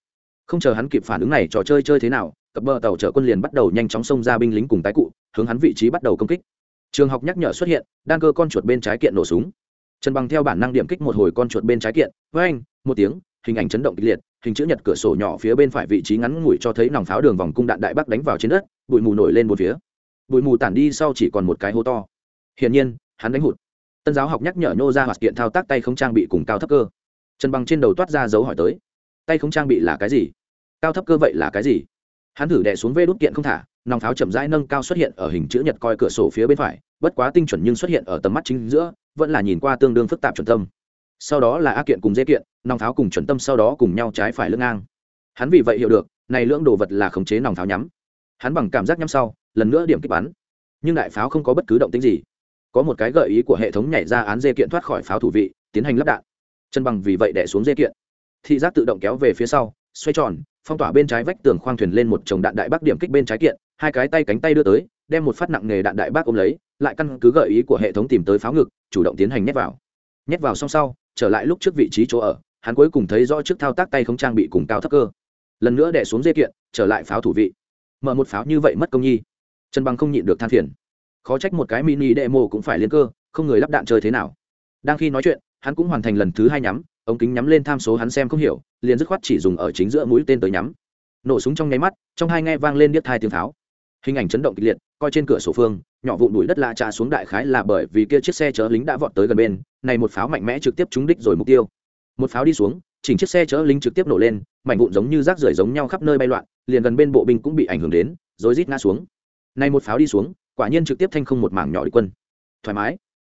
Không chờ hắn kịp phản ứng này, trò chơi chơi thế nào, cập bờ tàu chở quân liền bắt đầu nhanh chóng xông ra binh lính cùng tái cụ, hướng hắn vị trí bắt đầu công kích trường học nhắc nhở xuất hiện đang cơ con chuột bên trái kiện nổ súng. Trần bằng theo bản năng điểm kích một hồi con chuột bên trái kiện, với anh, một tiếng, hình ảnh chấn động kịch liệt, hình chữ nhật cửa sổ nhỏ phía bên phải vị trí ngắn ngủi cho thấy nòng pháo đường vòng cung đạn đại bắc đánh vào trên đất, bụi mù nổi lên một phía. Bụi mù tản đi sau chỉ còn một cái hố to. Hiển nhiên, hắn đánh hụt. Tân giáo học nhắc nhở nhô ra hoạt kiện thao tác tay không trang bị cùng cao thấp cơ. Trần bằng trên đầu toát ra dấu hỏi tới. Tay không trang bị là cái gì? Cao thấp cơ vậy là cái gì? Hắn thử đè xuống vê đốt kiện không thả, nòng pháo chậm rãi nâng cao xuất hiện ở hình chữ nhật coi cửa sổ phía bên phải, bất quá tinh chuẩn nhưng xuất hiện ở tầm mắt chính giữa, vẫn là nhìn qua tương đương phức tạp chuẩn tâm. Sau đó là a kiện cùng dê kiện, nòng pháo cùng chuẩn tâm sau đó cùng nhau trái phải lưng ngang. Hắn vì vậy hiểu được, này lưỡng đồ vật là khống chế nòng pháo nhắm. Hắn bằng cảm giác nhắm sau, lần nữa điểm kích bắn. Nhưng đại pháo không có bất cứ động tính gì. Có một cái gợi ý của hệ thống nhảy ra án dê kiện thoát khỏi pháo thủ vị, tiến hành lắp đạn. Chân bằng vì vậy đẻ xuống dê kiện. Thị giác tự động kéo về phía sau, xoay tròn phong tỏa bên trái vách tường khoang thuyền lên một chồng đạn đại bác điểm kích bên trái kiện, hai cái tay cánh tay đưa tới, đem một phát nặng nghề đạn đại bác ôm lấy, lại căn cứ gợi ý của hệ thống tìm tới pháo ngực, chủ động tiến hành nhét vào. Nhét vào xong sau, trở lại lúc trước vị trí chỗ ở, hắn cuối cùng thấy rõ trước thao tác tay không trang bị cùng cao thấp cơ. Lần nữa đẻ xuống dây kiện, trở lại pháo thủ vị. Mở một pháo như vậy mất công nhi. Trần bằng không nhịn được than phiền. Khó trách một cái mini đệ mô cũng phải liên cơ, không người lắp đạn chơi thế nào. Đang khi nói chuyện, hắn cũng hoàn thành lần thứ hai nhắm ống kính nhắm lên tham số hắn xem không hiểu, liền dứt khoát chỉ dùng ở chính giữa mũi tên tới nhắm. Nổ súng trong nháy mắt, trong hai nghe vang lên điếc hai tiếng pháo hình ảnh chấn động kịch liệt, coi trên cửa sổ phương, nhỏ vụn đùi đất lạ trà xuống đại khái là bởi vì kia chiếc xe chở lính đã vọt tới gần bên, này một pháo mạnh mẽ trực tiếp trúng đích rồi mục tiêu. Một pháo đi xuống, chỉnh chiếc xe chở lính trực tiếp nổ lên, mảnh vụn giống như rác rưởi giống nhau khắp nơi bay loạn, liền gần bên bộ binh cũng bị ảnh hưởng đến, rồi rít ngã xuống. Này một pháo đi xuống, quả nhiên trực tiếp thanh không một mảng nhỏ địch quân. Thoải mái.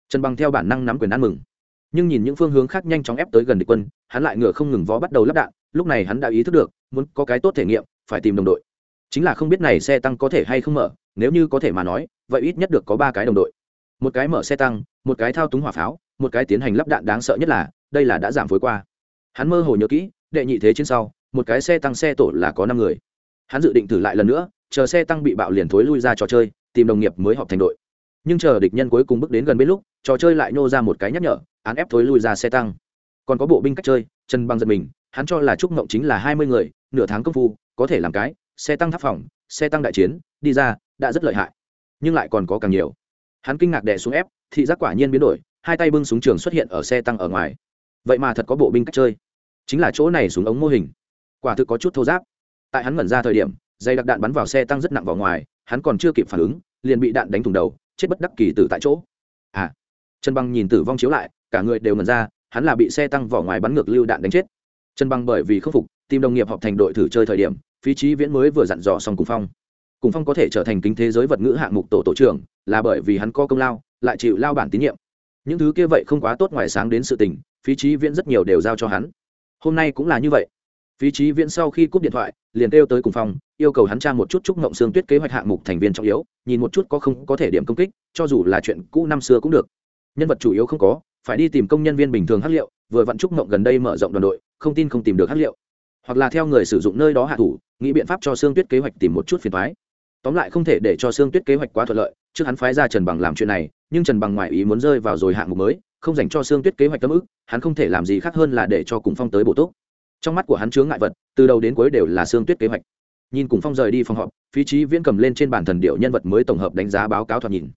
Trần bằng theo bản năng nắm quyền ăn mừng nhưng nhìn những phương hướng khác nhanh chóng ép tới gần địch quân, hắn lại ngựa không ngừng vó bắt đầu lắp đạn, lúc này hắn đã ý thức được, muốn có cái tốt thể nghiệm, phải tìm đồng đội. Chính là không biết này xe tăng có thể hay không mở, nếu như có thể mà nói, vậy ít nhất được có ba cái đồng đội. Một cái mở xe tăng, một cái thao túng hỏa pháo, một cái tiến hành lắp đạn đáng sợ nhất là, đây là đã giảm phối qua. Hắn mơ hồ nhớ kỹ, đệ nhị thế trên sau, một cái xe tăng xe tổ là có năm người. Hắn dự định thử lại lần nữa, chờ xe tăng bị bạo liền thối lui ra trò chơi, tìm đồng nghiệp mới họp thành đội nhưng chờ địch nhân cuối cùng bước đến gần bên lúc, trò chơi lại nô ra một cái nhắc nhở, án ép thối lui ra xe tăng. Còn có bộ binh cách chơi chân băng giật mình, hắn cho là trúc mộng chính là hai mươi người, nửa tháng công phu, có thể làm cái, xe tăng tháp phòng, xe tăng đại chiến, đi ra, đã rất lợi hại. Nhưng lại còn có càng nhiều. Hắn kinh ngạc đè xuống ép, thị giác quả nhiên biến đổi, hai tay bưng súng trường xuất hiện ở xe tăng ở ngoài. Vậy mà thật có bộ binh cách chơi. Chính là chỗ này súng ống mô hình. Quả thực có chút thô giáp. Tại hắn ngẩn ra thời điểm, dây đặc đạn bắn vào xe tăng rất nặng vào ngoài, hắn còn chưa kịp phản ứng, liền bị đạn đánh thùng đầu chết bất đắc kỳ tử tại chỗ. À trần băng nhìn tử vong chiếu lại, cả người đều ngẩn ra, hắn là bị xe tăng vỏ ngoài bắn ngược lưu đạn đánh chết. Trần băng bởi vì khắc phục, tìm đồng nghiệp họp thành đội thử chơi thời điểm, phí trí viễn mới vừa dặn dò xong cùng phong. Cùng phong có thể trở thành kính thế giới vật ngữ hạng mục tổ tổ trưởng, là bởi vì hắn có công lao, lại chịu lao bản tín nhiệm. Những thứ kia vậy không quá tốt ngoài sáng đến sự tình, phí trí viễn rất nhiều đều giao cho hắn. Hôm nay cũng là như vậy phí trí viễn sau khi cúp điện thoại liền kêu tới cùng phòng, yêu cầu hắn tra một chút chúc mộng xương tuyết kế hoạch hạng mục thành viên trọng yếu nhìn một chút có không có thể điểm công kích cho dù là chuyện cũ năm xưa cũng được. Nhân vật chủ yếu không có phải đi tìm công nhân viên bình thường hát liệu vừa vặn chúc mộng gần đây mở rộng đoàn đội không tin không tìm được hát liệu. Hoặc là theo người sử dụng nơi đó hạ thủ nghĩ biện pháp cho xương tuyết kế hoạch tìm một chút phiền thoái tóm lại không thể để cho xương tuyết kế hoạch quá thuận lợi trước hắn phái ra trần bằng làm chuyện này nhưng trần bằng ngoại ý muốn rơi vào rồi hạng mục mới không dành cho xương tuyết kế hoạch tâm ức hắn không thể làm gì khác hơn là để cho cùng phong tới bổ túc trong mắt của hắn chướng ngại vật, từ đầu đến cuối đều là xương tuyết kế hoạch. Nhìn cùng phong rời đi phòng họp, phí trí viễn cầm lên trên bản thần điệu nhân vật mới tổng hợp đánh giá báo cáo thoạt nhìn.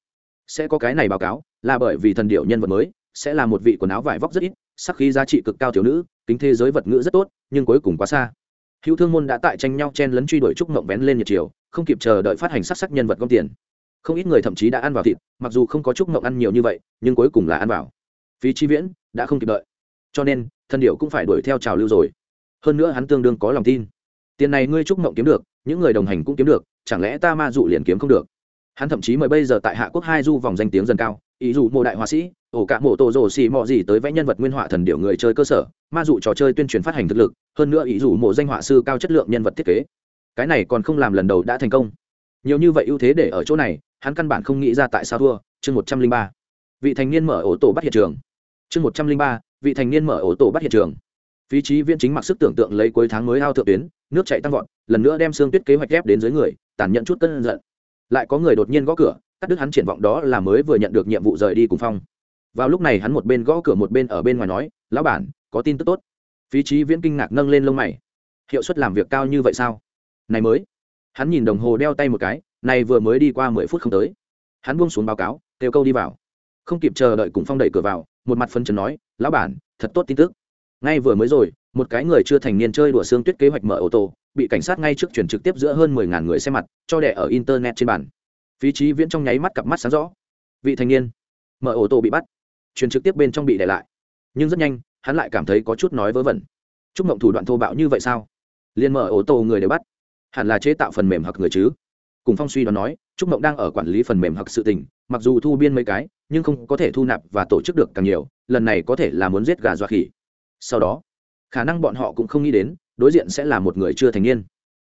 Sẽ có cái này báo cáo, là bởi vì thần điệu nhân vật mới, sẽ là một vị quần áo vải vóc rất ít, sắc khí giá trị cực cao thiếu nữ, kính thế giới vật ngữ rất tốt, nhưng cuối cùng quá xa. Hữu thương môn đã tại tranh nhau chen lấn truy đuổi trúc mộng vén lên nhiệt chiều, không kịp chờ đợi phát hành sắc sắc nhân vật gom tiền. Không ít người thậm chí đã ăn vào thịt, mặc dù không có trúc mộng ăn nhiều như vậy, nhưng cuối cùng là ăn vào. Phí chi viễn đã không kịp đợi. Cho nên, thần điệu cũng phải đuổi theo trào lưu rồi hơn nữa hắn tương đương có lòng tin. Tiền này ngươi trúc mộng kiếm được, những người đồng hành cũng kiếm được, chẳng lẽ ta ma dụ liền kiếm không được? Hắn thậm chí mời bây giờ tại hạ quốc hai du vòng danh tiếng dần cao, ý dụ mộ đại họa sĩ, ổ cả mộ tổ rồ xì mò gì tới vẽ nhân vật nguyên họa thần điệu người chơi cơ sở, ma dụ trò chơi tuyên truyền phát hành thực lực, hơn nữa ý dụ mộ danh họa sư cao chất lượng nhân vật thiết kế. Cái này còn không làm lần đầu đã thành công. Nhiều như vậy ưu thế để ở chỗ này, hắn căn bản không nghĩ ra tại sao thua, chương một trăm linh ba. Vị thành niên mở ổ tổ bắt hiện trường. Chương một trăm linh ba, vị thành niên mở ổ tổ bắt hiện trường phí trí Viễn chính mặc sức tưởng tượng lấy cuối tháng mới ao thượng tuyến, nước chạy tăng vọt, lần nữa đem xương tuyết kế hoạch ép đến dưới người, tàn nhẫn chút cân giận. Lại có người đột nhiên gõ cửa, cắt đứt hắn triển vọng đó là mới vừa nhận được nhiệm vụ rời đi cùng phong. Vào lúc này hắn một bên gõ cửa một bên ở bên ngoài nói, lão bản, có tin tức tốt. Phí trí viễn kinh ngạc nâng lên lông mày. Hiệu suất làm việc cao như vậy sao? Này mới. Hắn nhìn đồng hồ đeo tay một cái, này vừa mới đi qua mười phút không tới. Hắn buông xuống báo cáo, kêu câu đi vào. Không kịp chờ đợi cùng phong đẩy cửa vào, một mặt phân trần nói, lão bản, thật tốt tin tức ngay vừa mới rồi, một cái người chưa thành niên chơi đùa xương tuyết kế hoạch mở ô tô, bị cảnh sát ngay trước chuyển trực tiếp giữa hơn mười ngàn người xem mặt, cho đẻ ở internet trên bàn. Phí trí viễn trong nháy mắt cặp mắt sáng rõ. Vị thành niên, mở ô tô bị bắt. Chuyển trực tiếp bên trong bị đẻ lại. Nhưng rất nhanh, hắn lại cảm thấy có chút nói vớ vẩn. Chúc mộng thủ đoạn thô bạo như vậy sao? Liên mở ô tô người đều bắt. Hẳn là chế tạo phần mềm hoặc người chứ? Cùng phong suy đoán nói trúc mộng đang ở quản lý phần mềm hoặc sự tình, mặc dù thu biên mấy cái, nhưng không có thể thu nạp và tổ chức được càng nhiều, lần này có thể là muốn giết gà dọa khỉ sau đó, khả năng bọn họ cũng không nghĩ đến, đối diện sẽ là một người chưa thành niên.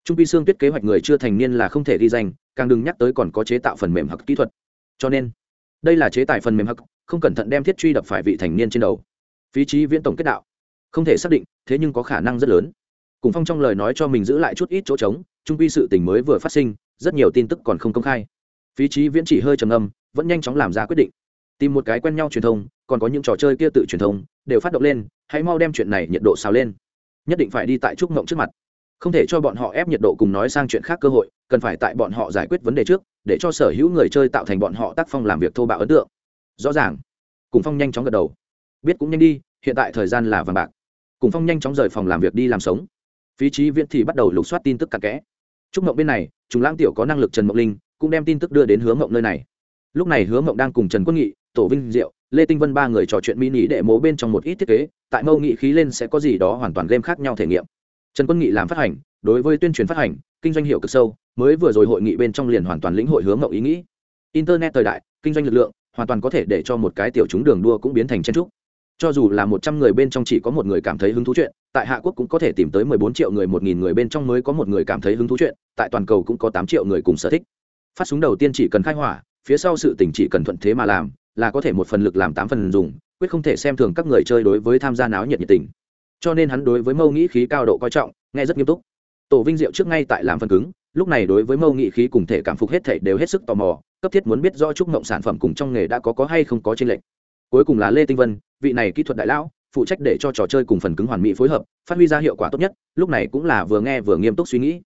Trung pi xương tuyết kế hoạch người chưa thành niên là không thể ghi danh, càng đừng nhắc tới còn có chế tạo phần mềm hặc kỹ thuật. Cho nên, đây là chế tài phần mềm hặc không cẩn thận đem thiết truy đập phải vị thành niên trên đầu. Phí trí viễn tổng kết đạo. Không thể xác định, thế nhưng có khả năng rất lớn. Cùng phong trong lời nói cho mình giữ lại chút ít chỗ trống, trung pi sự tình mới vừa phát sinh, rất nhiều tin tức còn không công khai. Phí trí viễn chỉ hơi trầm âm vẫn nhanh chóng làm ra quyết định. Tìm một cái quen nhau truyền thông còn có những trò chơi kia tự truyền thông, đều phát động lên, hãy mau đem chuyện này nhiệt độ xào lên. Nhất định phải đi tại trúc mộng trước mặt. Không thể cho bọn họ ép nhiệt độ cùng nói sang chuyện khác cơ hội, cần phải tại bọn họ giải quyết vấn đề trước, để cho sở hữu người chơi tạo thành bọn họ tác phong làm việc thô bạo ấn tượng. Rõ ràng, cùng phong nhanh chóng gật đầu. Biết cũng nhanh đi, hiện tại thời gian là vàng bạc. Cùng phong nhanh chóng rời phòng làm việc đi làm sống. Phí trí viễn thì bắt đầu lục soát tin tức cặn kẽ. Trúc mộng bên này chúng lãng tiểu có năng lực trần mộng linh, cũng đem tin tức đưa đến hướng mộng nơi này. Lúc này hướng mộng đang cùng trần quân nghị, tổ vinh diệu lê tinh vân ba người trò chuyện mini để mố bên trong một ít thiết kế, tại mâu nghị khí lên sẽ có gì đó hoàn toàn game khác nhau thể nghiệm. Trần quân nghị làm phát hành, đối với tuyên truyền phát hành, kinh doanh hiệu cực sâu, mới vừa rồi hội nghị bên trong liền hoàn toàn lĩnh hội hướng mộng ý nghĩ. Internet thời đại, kinh doanh lực lượng, hoàn toàn có thể để cho một cái tiểu chúng đường đua cũng biến thành chen trúc. Cho dù là một trăm người bên trong chỉ có một người cảm thấy hứng thú chuyện, tại hạ quốc cũng có thể tìm tới mười bốn triệu người, một nghìn người bên trong mới có một người cảm thấy hứng thú chuyện, tại toàn cầu cũng có tám triệu người cùng sở thích. Phát súng đầu tiên chỉ cần khai hỏa, phía sau sự tỉnh chỉ cần thuận thế mà làm là có thể một phần lực làm tám phần dùng, quyết không thể xem thường các người chơi đối với tham gia náo nhiệt nhiệt tình. Cho nên hắn đối với mâu nghĩ khí cao độ coi trọng, nghe rất nghiêm túc. Tổ vinh diệu trước ngay tại làm phần cứng, lúc này đối với mâu nghĩ khí cùng thể cảm phục hết thể đều hết sức tò mò, cấp thiết muốn biết do trúc mộng sản phẩm cùng trong nghề đã có có hay không có trên lệnh cuối cùng là lê tinh vân, vị này kỹ thuật đại lão, phụ trách để cho trò chơi cùng phần cứng hoàn mỹ phối hợp, phát huy ra hiệu quả tốt nhất, lúc này cũng là vừa nghe vừa nghiêm túc suy nghĩ.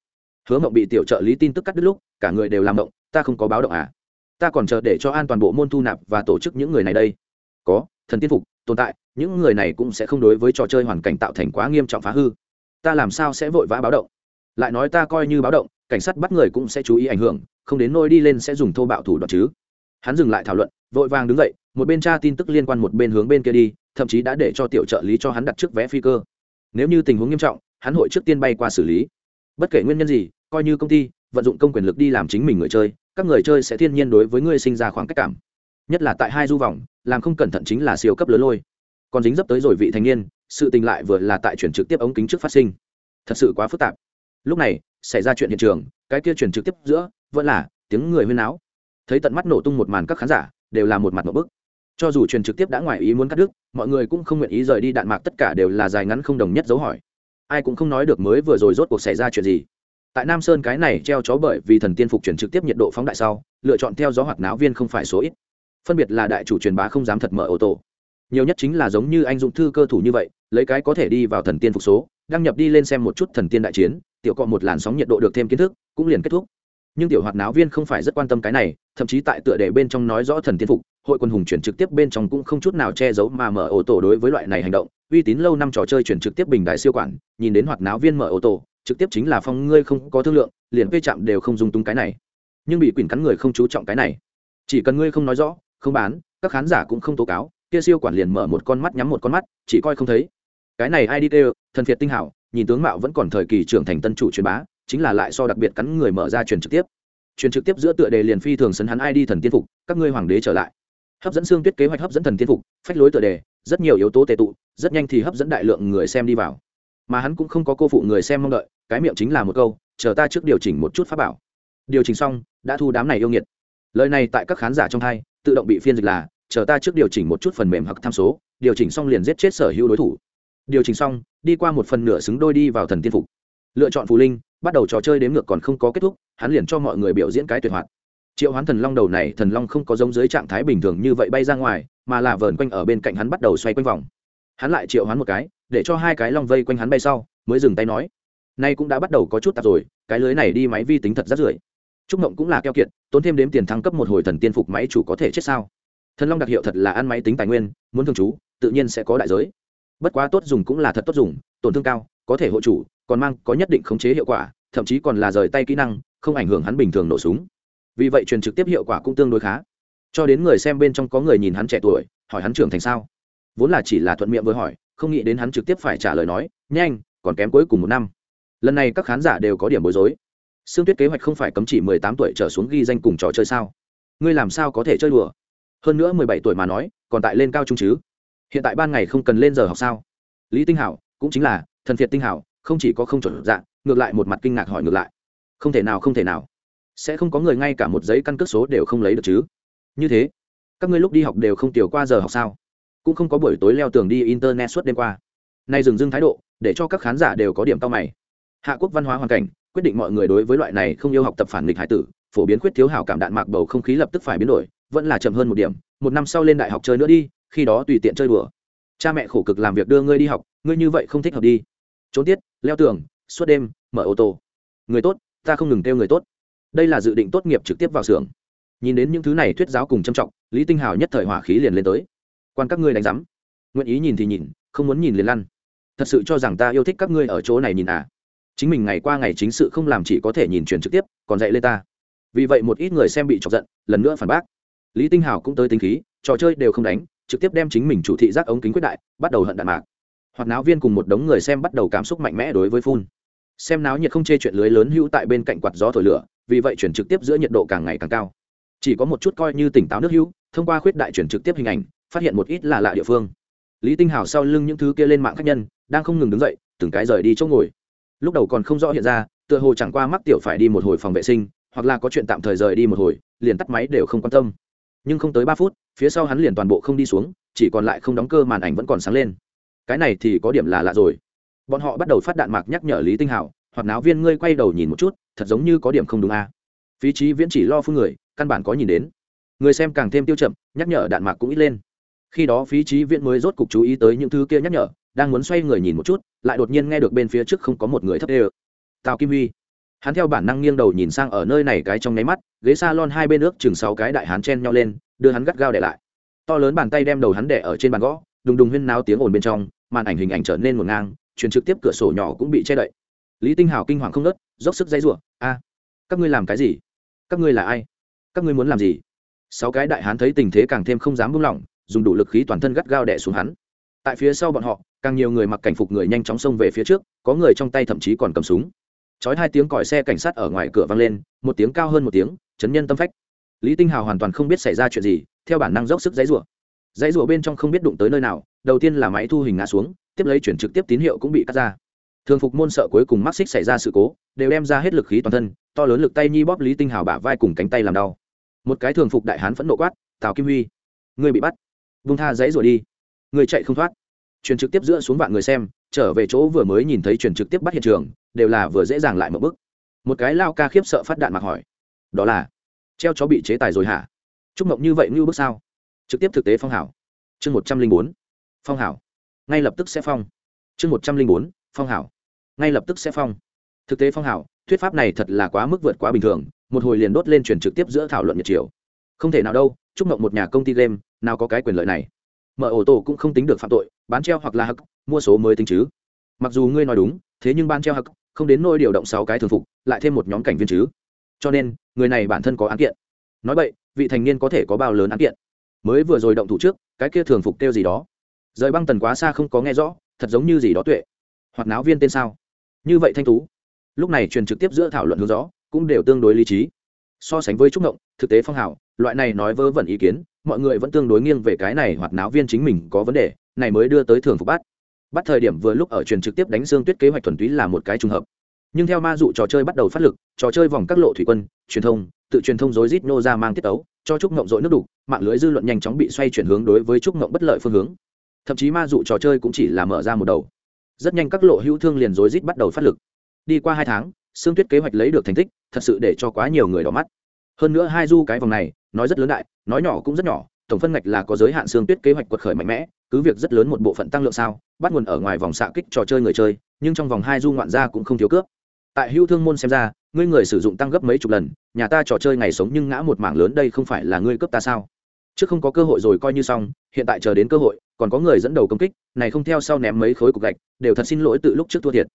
Hứa mộng bị tiểu trợ lý tin tức cắt đứt lúc, cả người đều làm mộng, ta không có báo động à? Ta còn chờ để cho an toàn bộ môn thu nạp và tổ chức những người này đây. Có, thần tiên phục, tồn tại, những người này cũng sẽ không đối với trò chơi hoàn cảnh tạo thành quá nghiêm trọng phá hư. Ta làm sao sẽ vội vã báo động? Lại nói ta coi như báo động, cảnh sát bắt người cũng sẽ chú ý ảnh hưởng, không đến nôi đi lên sẽ dùng thô bạo thủ đoạn chứ. Hắn dừng lại thảo luận, vội vàng đứng dậy, một bên tra tin tức liên quan một bên hướng bên kia đi, thậm chí đã để cho tiểu trợ lý cho hắn đặt trước vé phi cơ. Nếu như tình huống nghiêm trọng, hắn hội trước tiên bay qua xử lý. Bất kể nguyên nhân gì, coi như công ty vận dụng công quyền lực đi làm chính mình người chơi các người chơi sẽ thiên nhiên đối với ngươi sinh ra khoảng cách cảm. Nhất là tại hai du vòng, làm không cẩn thận chính là siêu cấp lớn lôi. Còn dính dấp tới rồi vị thành niên, sự tình lại vừa là tại chuyển trực tiếp ống kính trước phát sinh. Thật sự quá phức tạp. Lúc này, xảy ra chuyện hiện trường, cái kia chuyển trực tiếp giữa, vẫn là tiếng người huyên náo. Thấy tận mắt nổ tung một màn các khán giả, đều là một mặt một bức. Cho dù truyền trực tiếp đã ngoài ý muốn cắt đứt, mọi người cũng không nguyện ý rời đi đạn mạc, tất cả đều là dài ngắn không đồng nhất dấu hỏi. Ai cũng không nói được mới vừa rồi rốt cuộc xảy ra chuyện gì tại nam sơn cái này treo chó bởi vì thần tiên phục chuyển trực tiếp nhiệt độ phóng đại sau, lựa chọn theo gió hoạt náo viên không phải số ít. Phân biệt là đại chủ truyền bá không dám thật mở ô tô. Nhiều nhất chính là giống như anh dũng thư cơ thủ như vậy, lấy cái có thể đi vào thần tiên phục số, đăng nhập đi lên xem một chút thần tiên đại chiến, tiểu cọ một làn sóng nhiệt độ được thêm kiến thức, cũng liền kết thúc. Nhưng tiểu hoạt náo viên không phải rất quan tâm cái này, thậm chí tại tựa đề bên trong nói rõ thần tiên phục, hội quân hùng chuyển trực tiếp bên trong cũng không chút nào che giấu mà mở ô tô đối với loại này hành động. Uy tín lâu năm trò chơi chuyển trực tiếp bình đại siêu quản, nhìn đến hoạt náo viên mở ô tô trực tiếp chính là phong ngươi không có thương lượng, liền vê chạm đều không dùng tung cái này. Nhưng bị quỷ cắn người không chú trọng cái này. Chỉ cần ngươi không nói rõ, không bán, các khán giả cũng không tố cáo, kia siêu quản liền mở một con mắt nhắm một con mắt, chỉ coi không thấy. Cái này ai đi kêu, thần phiệt tinh hảo, nhìn tướng mạo vẫn còn thời kỳ trưởng thành tân chủ truyền bá, chính là lại so đặc biệt cắn người mở ra truyền trực tiếp. Truyền trực tiếp giữa tựa đề liền phi thường sấn hắn ai đi thần tiên phục, các ngươi hoàng đế trở lại. Hấp dẫn xương tuyết kế hoạch hấp dẫn thần tiên phục, phách lối tựa đề, rất nhiều yếu tố tệ tụ, rất nhanh thì hấp dẫn đại lượng người xem đi vào. Mà hắn cũng không có cô phụ người xem mong đợi cái miệng chính là một câu, chờ ta trước điều chỉnh một chút pháp bảo. Điều chỉnh xong, đã thu đám này yêu nghiệt. Lời này tại các khán giả trong thai tự động bị phiên dịch là, chờ ta trước điều chỉnh một chút phần mềm hoặc tham số, điều chỉnh xong liền giết chết sở hữu đối thủ. Điều chỉnh xong, đi qua một phần nửa xứng đôi đi vào thần tiên phục. Lựa chọn phù linh, bắt đầu trò chơi đếm ngược còn không có kết thúc, hắn liền cho mọi người biểu diễn cái tuyệt hoạt. Triệu hoán thần long đầu này, thần long không có giống dưới trạng thái bình thường như vậy bay ra ngoài, mà là vờn quanh ở bên cạnh hắn bắt đầu xoay quanh vòng. Hắn lại triệu hoán một cái, để cho hai cái long vây quanh hắn bay sau, mới dừng tay nói nay cũng đã bắt đầu có chút tạp rồi, cái lưới này đi máy vi tính thật rất rưởi trúc mộng cũng là keo kiệt, tốn thêm đếm tiền thăng cấp một hồi thần tiên phục máy chủ có thể chết sao? Thần long đặc hiệu thật là ăn máy tính tài nguyên, muốn thường trú tự nhiên sẽ có đại giới. Bất quá tốt dùng cũng là thật tốt dùng, tổn thương cao, có thể hộ chủ, còn mang, có nhất định khống chế hiệu quả, thậm chí còn là rời tay kỹ năng, không ảnh hưởng hắn bình thường nổ súng. Vì vậy truyền trực tiếp hiệu quả cũng tương đối khá. Cho đến người xem bên trong có người nhìn hắn trẻ tuổi, hỏi hắn trưởng thành sao? Vốn là chỉ là thuận miệng với hỏi, không nghĩ đến hắn trực tiếp phải trả lời nói, nhanh, còn kém cuối cùng một năm lần này các khán giả đều có điểm bối rối. Sương tuyết kế hoạch không phải cấm chỉ mười tám tuổi trở xuống ghi danh cùng trò chơi sao? Ngươi làm sao có thể chơi đùa? Hơn nữa mười bảy tuổi mà nói, còn tại lên cao trung chứ? Hiện tại ban ngày không cần lên giờ học sao? Lý tinh hảo, cũng chính là, thần thiệt tinh hảo, không chỉ có không chuẩn dạng ngược lại một mặt kinh ngạc hỏi ngược lại. Không thể nào, không thể nào. Sẽ không có người ngay cả một giấy căn cước số đều không lấy được chứ? Như thế, các ngươi lúc đi học đều không tiểu qua giờ học sao? Cũng không có buổi tối leo tường đi internet suốt đêm qua. Nay dừng dưng thái độ, để cho các khán giả đều có điểm cao mày hạ quốc văn hóa hoàn cảnh, quyết định mọi người đối với loại này không yêu học tập phản nghịch hải tử, phổ biến khuyết thiếu hảo cảm đạn mạc bầu không khí lập tức phải biến đổi, vẫn là chậm hơn một điểm, một năm sau lên đại học chơi nữa đi, khi đó tùy tiện chơi đùa. Cha mẹ khổ cực làm việc đưa ngươi đi học, ngươi như vậy không thích hợp đi. Trốn tiết, leo tường, suốt đêm, mở ô tô. Người tốt, ta không ngừng kêu người tốt. Đây là dự định tốt nghiệp trực tiếp vào xưởng. Nhìn đến những thứ này thuyết giáo cùng trầm trọng, lý tinh hào nhất thời hỏa khí liền lên tới. Quan các ngươi đánh giám. Nguyện ý nhìn thì nhìn, không muốn nhìn liền lăn. Thật sự cho rằng ta yêu thích các ngươi ở chỗ này nhìn à? Chính mình ngày qua ngày chính sự không làm chỉ có thể nhìn truyền trực tiếp, còn dạy lên ta. Vì vậy một ít người xem bị chọc giận, lần nữa phản bác. Lý tinh hào cũng tới tính khí, trò chơi đều không đánh, trực tiếp đem chính mình chủ thị giác ống kính quyết đại, bắt đầu hận đạn mạc. Hoặc náo viên cùng một đống người xem bắt đầu cảm xúc mạnh mẽ đối với phun. Xem náo nhiệt không chê chuyện lưới lớn hữu tại bên cạnh quạt gió thổi lửa, vì vậy chuyển trực tiếp giữa nhiệt độ càng ngày càng cao. Chỉ có một chút coi như tỉnh táo nước hữu, thông qua khuyết đại chuyển trực tiếp hình ảnh, phát hiện một ít là lạ địa phương. Lý tinh hào sau lưng những thứ kia lên mạng khách nhân, đang không ngừng đứng dậy, từng cái rời đi chỗ ngồi lúc đầu còn không rõ hiện ra, tựa hồ chẳng qua mắc tiểu phải đi một hồi phòng vệ sinh, hoặc là có chuyện tạm thời rời đi một hồi, liền tắt máy đều không quan tâm. Nhưng không tới ba phút, phía sau hắn liền toàn bộ không đi xuống, chỉ còn lại không đóng cơ màn ảnh vẫn còn sáng lên. Cái này thì có điểm là lạ rồi. Bọn họ bắt đầu phát đạn mạc nhắc nhở lý tinh hảo hoặc náo viên ngươi quay đầu nhìn một chút, thật giống như có điểm không đúng a. À. phí trí viễn chỉ lo phun người, căn bản có nhìn đến. Người xem càng thêm tiêu chậm, nhắc nhở đạn mạc cũng ít lên. Khi đó phí trí viễn mới rốt cục chú ý tới những thứ kia nhắc nhở đang muốn xoay người nhìn một chút, lại đột nhiên nghe được bên phía trước không có một người thấp đê ơ. Tào kim huy. Hắn theo bản năng nghiêng đầu nhìn sang ở nơi này cái trong nháy mắt, ghế s a lon hai bên nước chừng sáu cái đại hắn chen nhau lên, đưa hắn gắt gao để lại. To lớn bàn tay đem đầu hắn đẻ ở trên bàn gõ, đùng đùng huyên náo tiếng ồn bên trong, màn ảnh hình ảnh trở nên một ngang, truyền trực tiếp cửa sổ nhỏ cũng bị che đậy. Lý tinh hào kinh hoàng không nớt dốc sức dây r a, các ngươi làm cái gì? Các ngươi là ai? Các ngươi muốn làm gì? Sáu cái đại hán thấy tình thế càng thêm không dám buông lỏng, dùng đủ lực khí toàn thân gắt gao đẻ xuống hắn tại phía sau bọn họ, càng nhiều người mặc cảnh phục người nhanh chóng xông về phía trước, có người trong tay thậm chí còn cầm súng. Chói hai tiếng còi xe cảnh sát ở ngoài cửa vang lên, một tiếng cao hơn một tiếng, chấn nhân tâm phách. Lý tinh hào hoàn toàn không biết xảy ra chuyện gì, theo bản năng dốc sức dãy rủa. Dãy rủa bên trong không biết đụng tới nơi nào, đầu tiên là máy thu hình ngã xuống, tiếp lấy chuyển trực tiếp tín hiệu cũng bị cắt ra. Thường phục môn sợ cuối cùng mắc xích xảy ra sự cố, đều đem ra hết lực khí toàn thân, to lớn lực tay nhi bóp lý tinh hào bả vai cùng cánh tay làm đau. Một cái thường phục đại hán phẫn nộ quát, tào kim huy người bị bắt. Vung tha dãy rủa đi người chạy không thoát. Truyền trực tiếp giữa xuống vạn người xem, trở về chỗ vừa mới nhìn thấy truyền trực tiếp bắt hiện trường, đều là vừa dễ dàng lại một bức. Một cái lao ca khiếp sợ phát đạn mặc hỏi, đó là, treo chó bị chế tài rồi hả? Chúc mộng như vậy ngưu bước sao? Trực tiếp thực tế phong hảo. Chương một trăm linh bốn, phong hảo. Ngay lập tức sẽ phong. Chương một trăm linh bốn, phong hảo. Ngay lập tức sẽ phong. Thực tế phong hảo, thuyết pháp này thật là quá mức vượt quá bình thường, một hồi liền đốt lên truyền trực tiếp giữa thảo luận nhật chiều. Không thể nào đâu, chúc mộng một nhà công ty game, nào có cái quyền lợi này mở ổ tổ cũng không tính được phạm tội, bán treo hoặc là hắc, mua số mới tính chứ. Mặc dù ngươi nói đúng, thế nhưng bán treo hắc, không đến nôi điều động sáu cái thường phục, lại thêm một nhóm cảnh viên chứ. Cho nên, người này bản thân có án kiện. Nói vậy, vị thành niên có thể có bao lớn án kiện? Mới vừa rồi động thủ trước, cái kia thường phục kêu gì đó? Rời băng tần quá xa không có nghe rõ, thật giống như gì đó tuệ. Hoặc náo viên tên sao? Như vậy thanh tú. Lúc này truyền trực tiếp giữa thảo luận hướng rõ, cũng đều tương đối lý trí. So sánh với trúc ngộng, thực tế phong hào, loại này nói vớ vẩn ý kiến mọi người vẫn tương đối nghiêng về cái này hoặc náo viên chính mình có vấn đề này mới đưa tới thường phục bắt. Bắt thời điểm vừa lúc ở truyền trực tiếp đánh xương tuyết kế hoạch thuần túy là một cái trùng hợp. Nhưng theo ma dụ trò chơi bắt đầu phát lực trò chơi vòng các lộ thủy quân truyền thông tự truyền thông rối rít nô ra mang tiết ấu, cho trúc ngộng dội nước đục mạng lưới dư luận nhanh chóng bị xoay chuyển hướng đối với trúc ngộng bất lợi phương hướng. Thậm chí ma dụ trò chơi cũng chỉ là mở ra một đầu. Rất nhanh các lộ hữu thương liền rối rít bắt đầu phát lực. Đi qua hai tháng xương tuyết kế hoạch lấy được thành tích thật sự để cho quá nhiều người đỏ mắt hơn nữa hai du cái vòng này, nói rất lớn đại, nói nhỏ cũng rất nhỏ, tổng phân ngạch là có giới hạn xương tuyết kế hoạch quật khởi mạnh mẽ, cứ việc rất lớn một bộ phận tăng lượng sao, bắt nguồn ở ngoài vòng xạ kích trò chơi người chơi, nhưng trong vòng hai du ngoạn gia cũng không thiếu cướp. Tại hưu thương môn xem ra, ngươi người sử dụng tăng gấp mấy chục lần, nhà ta trò chơi ngày sống nhưng ngã một mảng lớn đây không phải là ngươi cướp ta sao? Trước không có cơ hội rồi coi như xong, hiện tại chờ đến cơ hội, còn có người dẫn đầu công kích, này không theo sau ném mấy khối cục gạch, đều thật xin lỗi từ lúc trước thua thiệt.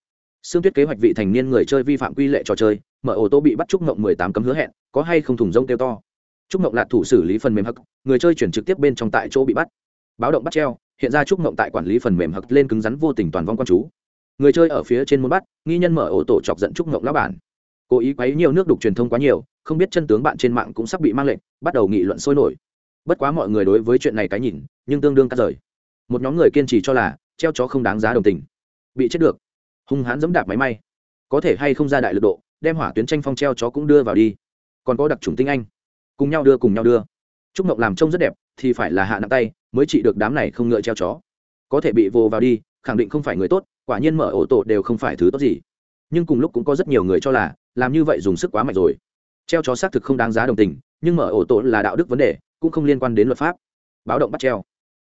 Sương Tuyết kế hoạch vị thành niên người chơi vi phạm quy lệ trò chơi, mở ô tô bị bắt trúc ngộng mười tám cấm hứa hẹn, có hay không thùng rông tiêu to. Trúc ngộng lạt thủ xử lý phần mềm hắc, người chơi chuyển trực tiếp bên trong tại chỗ bị bắt. Báo động bắt treo, hiện ra trúc ngộng tại quản lý phần mềm hắc lên cứng rắn vô tình toàn vong quan chú. Người chơi ở phía trên muốn bắt, nghi nhân mở ổ tổ chọc giận trúc ngộng lão bản. Cố ý quấy nhiều nước đục truyền thông quá nhiều, không biết chân tướng bạn trên mạng cũng sắp bị mang lệnh, bắt đầu nghị luận sôi nổi. Bất quá mọi người đối với chuyện này cái nhìn, nhưng tương đương cắt rời. Một nhóm người kiên trì cho là treo chó không đáng giá đồng tình. Bị chết được hung hãn dẫm đạp máy may. Có thể hay không ra đại lực độ, đem hỏa tuyến tranh phong treo chó cũng đưa vào đi. Còn có đặc trùng tinh anh. Cùng nhau đưa, cùng nhau đưa. Trúc mộng làm trông rất đẹp, thì phải là hạ nặng tay, mới trị được đám này không ngựa treo chó. Có thể bị vô vào đi, khẳng định không phải người tốt, quả nhiên mở ổ tổ đều không phải thứ tốt gì. Nhưng cùng lúc cũng có rất nhiều người cho là, làm như vậy dùng sức quá mạnh rồi. Treo chó xác thực không đáng giá đồng tình, nhưng mở ổ tổ là đạo đức vấn đề, cũng không liên quan đến luật pháp. Báo động bắt treo.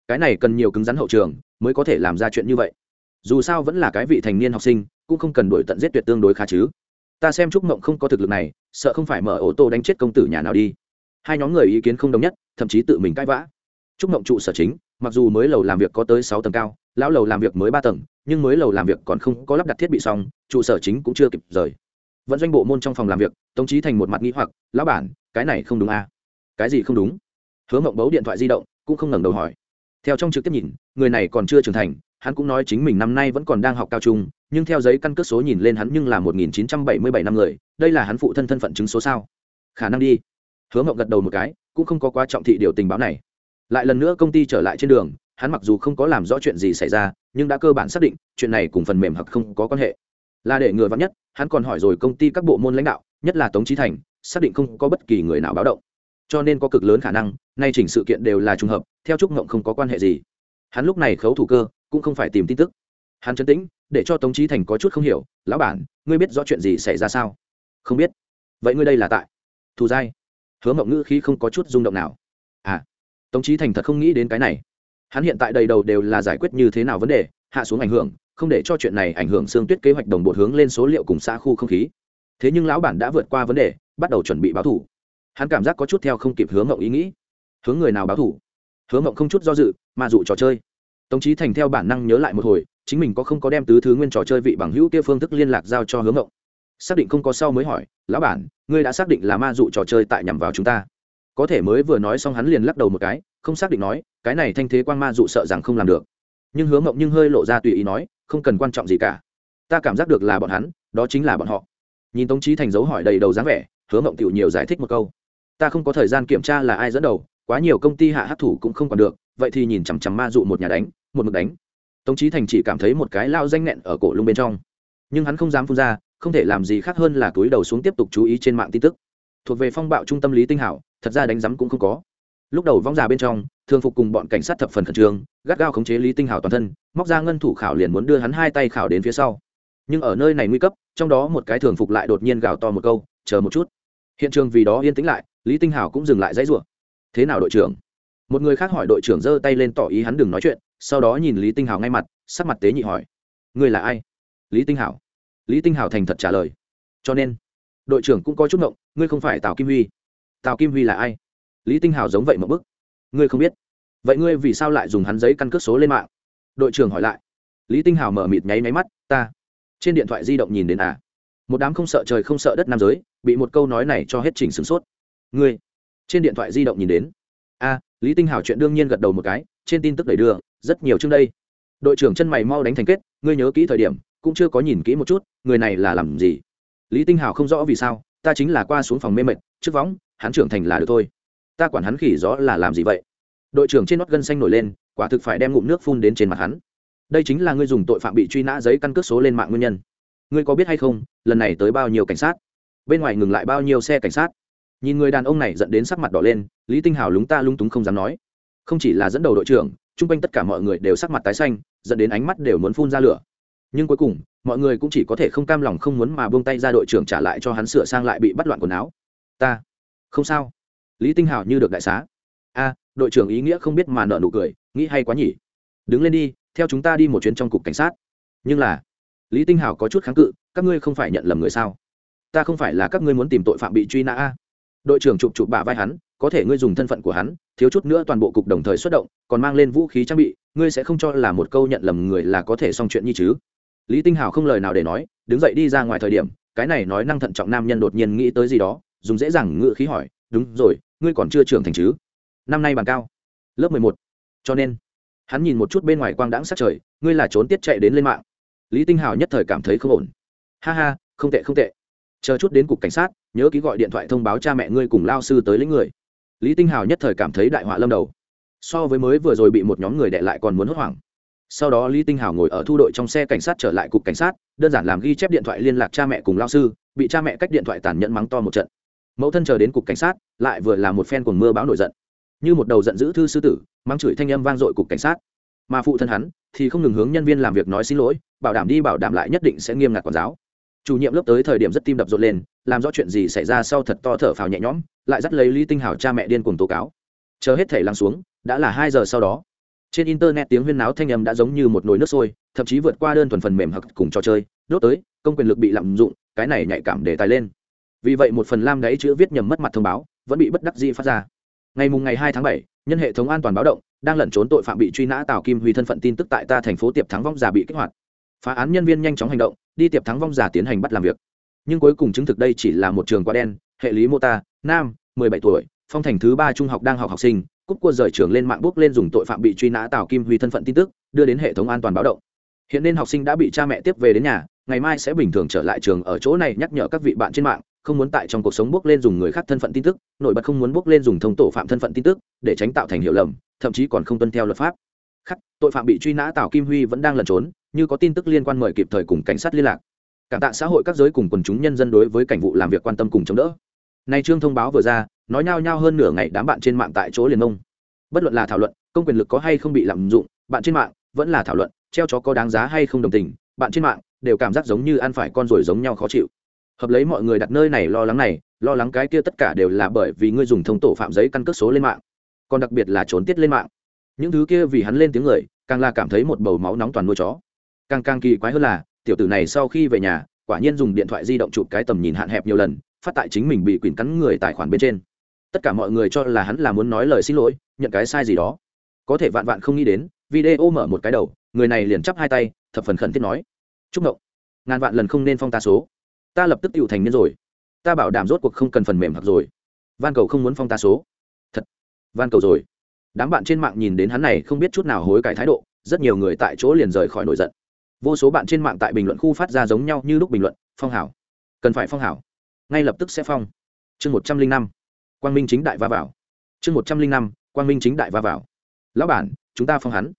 Cái này cần nhiều cứng rắn hậu trường, mới có thể làm ra chuyện như vậy dù sao vẫn là cái vị thành niên học sinh, cũng không cần đổi tận giết tuyệt tương đối khá chứ. Ta xem trúc mộng không có thực lực này, sợ không phải mở ô tô đánh chết công tử nhà nào đi. Hai nhóm người ý kiến không đồng nhất, thậm chí tự mình cãi vã. Trúc mộng trụ sở chính, mặc dù mới lầu làm việc có tới sáu tầng cao, lão lầu làm việc mới ba tầng, nhưng mới lầu làm việc còn không có lắp đặt thiết bị xong, trụ sở chính cũng chưa kịp rời. Vẫn doanh bộ môn trong phòng làm việc, tống trí thành một mặt nghĩ hoặc, lão bản, cái này không đúng à? cái gì không đúng? Hứa mộng bấu điện thoại di động, cũng không ngẩng đầu hỏi. Theo trong trực tiếp nhìn, người này còn chưa trưởng thành hắn cũng nói chính mình năm nay vẫn còn đang học cao trung, nhưng theo giấy căn cước số nhìn lên hắn nhưng là một nghìn chín trăm bảy mươi bảy năm người, đây là hắn phụ thân thân phận chứng số sao? Khả năng đi. Hứa mộng gật đầu một cái, cũng không có quá trọng thị điều tình báo này. Lại lần nữa công ty trở lại trên đường, hắn mặc dù không có làm rõ chuyện gì xảy ra, nhưng đã cơ bản xác định, chuyện này cùng phần mềm hoặc không có quan hệ. Là để ngừa vắng nhất, hắn còn hỏi rồi công ty các bộ môn lãnh đạo, nhất là tống trí thành, xác định không có bất kỳ người nào báo động. Cho nên có cực lớn khả năng, nay chỉnh sự kiện đều là trùng hợp, theo trúc ngộng không có quan hệ gì. Hắn lúc này khấu thủ cơ cũng không phải tìm tin tức. Hắn chấn tĩnh, để cho tống trí thành có chút không hiểu, lão bản, ngươi biết rõ chuyện gì xảy ra sao? Không biết. Vậy ngươi đây là tại thù giai? Hứa mộng ngữ khi không có chút rung động nào. À. Tống trí thành thật không nghĩ đến cái này. Hắn hiện tại đầy đầu đều là giải quyết như thế nào vấn đề, hạ xuống ảnh hưởng, không để cho chuyện này ảnh hưởng xương tuyết kế hoạch đồng bộ hướng lên số liệu cùng xã khu không khí. Thế nhưng lão bản đã vượt qua vấn đề, bắt đầu chuẩn bị báo thủ. Hắn cảm giác có chút theo không kịp hướng mộng ý nghĩ. Hướng người nào báo thủ? Hướng mộng không chút do dự, mà dụ trò chơi tống trí thành theo bản năng nhớ lại một hồi, chính mình có không có đem tứ thứ nguyên trò chơi vị bằng hữu kia phương thức liên lạc giao cho hướng ngộng. Xác định không có sau mới hỏi, lão bản, ngươi đã xác định là ma dụ trò chơi tại nhằm vào chúng ta? Có thể mới vừa nói xong hắn liền lắc đầu một cái, không xác định nói, cái này thanh thế quan ma dụ sợ rằng không làm được. Nhưng hướng ngộng nhưng hơi lộ ra tùy ý nói, không cần quan trọng gì cả. Ta cảm giác được là bọn hắn, đó chính là bọn họ. Nhìn tống trí thành dấu hỏi đầy đầu dáng vẻ hứa ngộng tiểu nhiều giải thích một câu. Ta không có thời gian kiểm tra là ai dẫn đầu, quá nhiều công ty hạ hát thủ cũng không còn được vậy thì nhìn chằm chằm ma dụ một nhà đánh, một mực đánh. Tống trí thành chỉ cảm thấy một cái lao danh nghẹn ở cổ lung bên trong. Nhưng hắn không dám phun ra, không thể làm gì khác hơn là túi đầu xuống tiếp tục chú ý trên mạng tin tức. Thuộc về phong bạo trung tâm lý tinh hảo, thật ra đánh rắm cũng không có. Lúc đầu vong già bên trong, thường phục cùng bọn cảnh sát thập phần khẩn trương, gắt gao khống chế lý tinh hảo toàn thân, móc ra ngân thủ khảo liền muốn đưa hắn hai tay khảo đến phía sau. Nhưng ở nơi này nguy cấp, trong đó một cái thường phục lại đột nhiên gào to một câu, chờ một chút. Hiện trường vì đó yên tĩnh lại, lý tinh hảo cũng dừng lại dãy rủa. Thế nào đội trưởng? Một người khác hỏi đội trưởng giơ tay lên tỏ ý hắn đừng nói chuyện, sau đó nhìn lý tinh hảo ngay mặt, sắc mặt tế nhị hỏi. Người là ai? Lý tinh hảo. Lý tinh hảo thành thật trả lời. Cho nên, đội trưởng cũng có chút ngộng, ngươi không phải tào kim huy. Tào kim huy là ai? Lý tinh hảo giống vậy một bức. Ngươi không biết. Vậy ngươi vì sao lại dùng hắn giấy căn cước số lên mạng? Đội trưởng hỏi lại. Lý tinh hảo mở mịt nháy máy mắt, ta. Trên điện thoại di động nhìn đến à. Một đám không sợ trời không sợ đất nam giới, bị một câu nói này cho hết trình sửng sốt. Ngươi. Trên điện thoại di động nhìn đến. A lý tinh hảo chuyện đương nhiên gật đầu một cái, trên tin tức đầy đưa, rất nhiều chương đây. Đội trưởng chân mày mau đánh thành kết, ngươi nhớ kỹ thời điểm, cũng chưa có nhìn kỹ một chút, người này là làm gì? Lý tinh hảo không rõ vì sao, ta chính là qua xuống phòng mê mệt, trước võng, hắn trưởng thành là được thôi. Ta quản hắn khỉ rõ là làm gì vậy? Đội trưởng trên nót gân xanh nổi lên, quả thực phải đem ngụm nước phun đến trên mặt hắn. Đây chính là ngươi dùng tội phạm bị truy nã giấy căn cước số lên mạng nguyên nhân. Ngươi có biết hay không, lần này tới bao nhiêu cảnh sát? Bên ngoài ngừng lại bao nhiêu xe cảnh sát? Nhìn người đàn ông này dẫn đến sắc mặt đỏ lên, lý tinh hào lúng ta lung túng không dám nói. Không chỉ là dẫn đầu đội trưởng, chung quanh tất cả mọi người đều sắc mặt tái xanh dẫn đến ánh mắt đều muốn phun ra lửa. Nhưng cuối cùng, mọi người cũng chỉ có thể không cam lòng không muốn mà buông tay ra đội trưởng trả lại cho hắn sửa sang lại bị bắt loạn quần áo. Ta, không sao. Lý tinh hào như được đại xá. A, đội trưởng ý nghĩa không biết mà nợ nụ cười, nghĩ hay quá nhỉ. Đứng lên đi, theo chúng ta đi một chuyến trong cục cảnh sát. Nhưng là, lý tinh hào có chút kháng cự, các ngươi không phải nhận lầm người sao? Ta không phải là các ngươi muốn tìm tội phạm bị truy nã a đội trưởng chụp chụp bả vai hắn, có thể ngươi dùng thân phận của hắn, thiếu chút nữa toàn bộ cục đồng thời xuất động, còn mang lên vũ khí trang bị, ngươi sẽ không cho là một câu nhận lầm người là có thể xong chuyện như chứ? Lý tinh hào không lời nào để nói, đứng dậy đi ra ngoài thời điểm, cái này nói năng thận trọng nam nhân đột nhiên nghĩ tới gì đó, dùng dễ dàng ngự khí hỏi, đúng rồi, ngươi còn chưa trưởng thành chứ? Năm nay bằng cao. Lớp mười một. Cho nên, hắn nhìn một chút bên ngoài quang đãng sát trời, ngươi là trốn tiết chạy đến lên mạng. Lý tinh hào nhất thời cảm thấy không ổn. Ha ha, không tệ không tệ chờ chút đến cục cảnh sát, nhớ ký gọi điện thoại thông báo cha mẹ ngươi cùng lao sư tới lấy người. Lý tinh hào nhất thời cảm thấy đại họa lâm đầu. So với mới vừa rồi bị một nhóm người đệ lại còn muốn hốt hoảng. Sau đó lý tinh hào ngồi ở thu đội trong xe cảnh sát trở lại cục cảnh sát, đơn giản làm ghi chép điện thoại liên lạc cha mẹ cùng lao sư, bị cha mẹ cách điện thoại tàn nhẫn mắng to một trận. Mẫu thân chờ đến cục cảnh sát, lại vừa là một phen cuồng mưa báo nổi giận. Như một đầu giận dữ thư sư tử, mắng chửi thanh âm vang dội cục cảnh sát. Mà phụ thân hắn thì không ngừng hướng nhân viên làm việc nói xin lỗi, bảo đảm đi bảo đảm lại nhất định sẽ nghiêm ngặt quản giáo chủ nhiệm lớp tới thời điểm rất tim đập rộn lên, làm rõ chuyện gì xảy ra sau thật to thở phào nhẹ nhõm, lại dắt lấy lý tinh hảo cha mẹ điên cuồng tố cáo. Chờ hết thể lắng xuống, đã là hai giờ sau đó. Trên internet tiếng huyên náo thanh âm đã giống như một nồi nước sôi, thậm chí vượt qua đơn thuần phần mềm hoặc cùng trò chơi. Đốt tới, công quyền lực bị lạm dụng, cái này nhạy cảm để tài lên. Vì vậy một phần lam đáy chữ viết nhầm mất mặt thông báo, vẫn bị bất đắc dĩ phát ra. Ngày mùng ngày hai tháng bảy, nhân hệ thống an toàn báo động, đang lẩn trốn tội phạm bị truy nã tào kim huy thân phận tin tức tại ta thành phố tiệp thắng vong giả bị kích hoạt. Phá án nhân viên nhanh chóng hành động đi tiệp thắng vong giả tiến hành bắt làm việc. Nhưng cuối cùng chứng thực đây chỉ là một trường quá đen, hệ lý mô ta, nam, mười bảy tuổi, phong thành thứ ba trung học đang học học sinh, cúp cua rời trường lên mạng bốc lên dùng tội phạm bị truy nã tào kim huy thân phận tin tức, đưa đến hệ thống an toàn báo động. Hiện nên học sinh đã bị cha mẹ tiếp về đến nhà, ngày mai sẽ bình thường trở lại trường ở chỗ này nhắc nhở các vị bạn trên mạng, không muốn tại trong cuộc sống bốc lên dùng người khác thân phận tin tức, nổi bật không muốn bốc lên dùng thông tổ phạm thân phận tin tức, để tránh tạo thành hiệu lầm, thậm chí còn không tuân theo luật pháp. Khắc, tội phạm bị truy nã tào kim huy vẫn đang lẩn trốn như có tin tức liên quan mời kịp thời cùng cảnh sát liên lạc. Cảm tạ xã hội các giới cùng quần chúng nhân dân đối với cảnh vụ làm việc quan tâm cùng chống đỡ. Nay trương thông báo vừa ra, nói nhao nhao hơn nửa ngày đám bạn trên mạng tại chỗ liền ông bất luận là thảo luận, công quyền lực có hay không bị lạm dụng, bạn trên mạng vẫn là thảo luận, treo chó có đáng giá hay không đồng tình, bạn trên mạng đều cảm giác giống như ăn phải con rồi giống nhau khó chịu. Hợp lấy mọi người đặt nơi này lo lắng này, lo lắng cái kia tất cả đều là bởi vì ngươi dùng thông tổ phạm giấy căn cước số lên mạng. Còn đặc biệt là trốn tiết lên mạng. Những thứ kia vì hắn lên tiếng người, càng là cảm thấy một bầu máu nóng toàn nuôi chó càng càng kỳ quái hơn là, tiểu tử này sau khi về nhà, quả nhiên dùng điện thoại di động chụp cái tầm nhìn hạn hẹp nhiều lần, phát tại chính mình bị quyền cắn người tài khoản bên trên. Tất cả mọi người cho là hắn là muốn nói lời xin lỗi, nhận cái sai gì đó. Có thể vạn vạn không nghĩ đến, video mở một cái đầu, người này liền chắp hai tay, thập phần khẩn thiết nói. Chúc mộng. Ngàn vạn lần không nên phong ta số. Ta lập tức tựu thành niên rồi. Ta bảo đảm rốt cuộc không cần phần mềm hoặc rồi. Van cầu không muốn phong ta số. Thật. Van cầu rồi. Đám bạn trên mạng nhìn đến hắn này không biết chút nào hối cải thái độ, rất nhiều người tại chỗ liền rời khỏi nổi giận vô số bạn trên mạng tại bình luận khu phát ra giống nhau như lúc bình luận, phong hảo, cần phải phong hảo. Ngay lập tức sẽ phong. Chương một trăm linh năm, quang minh chính đại va vào. Chương một trăm linh năm, quang minh chính đại va vào. Lão bản, chúng ta phong hắn.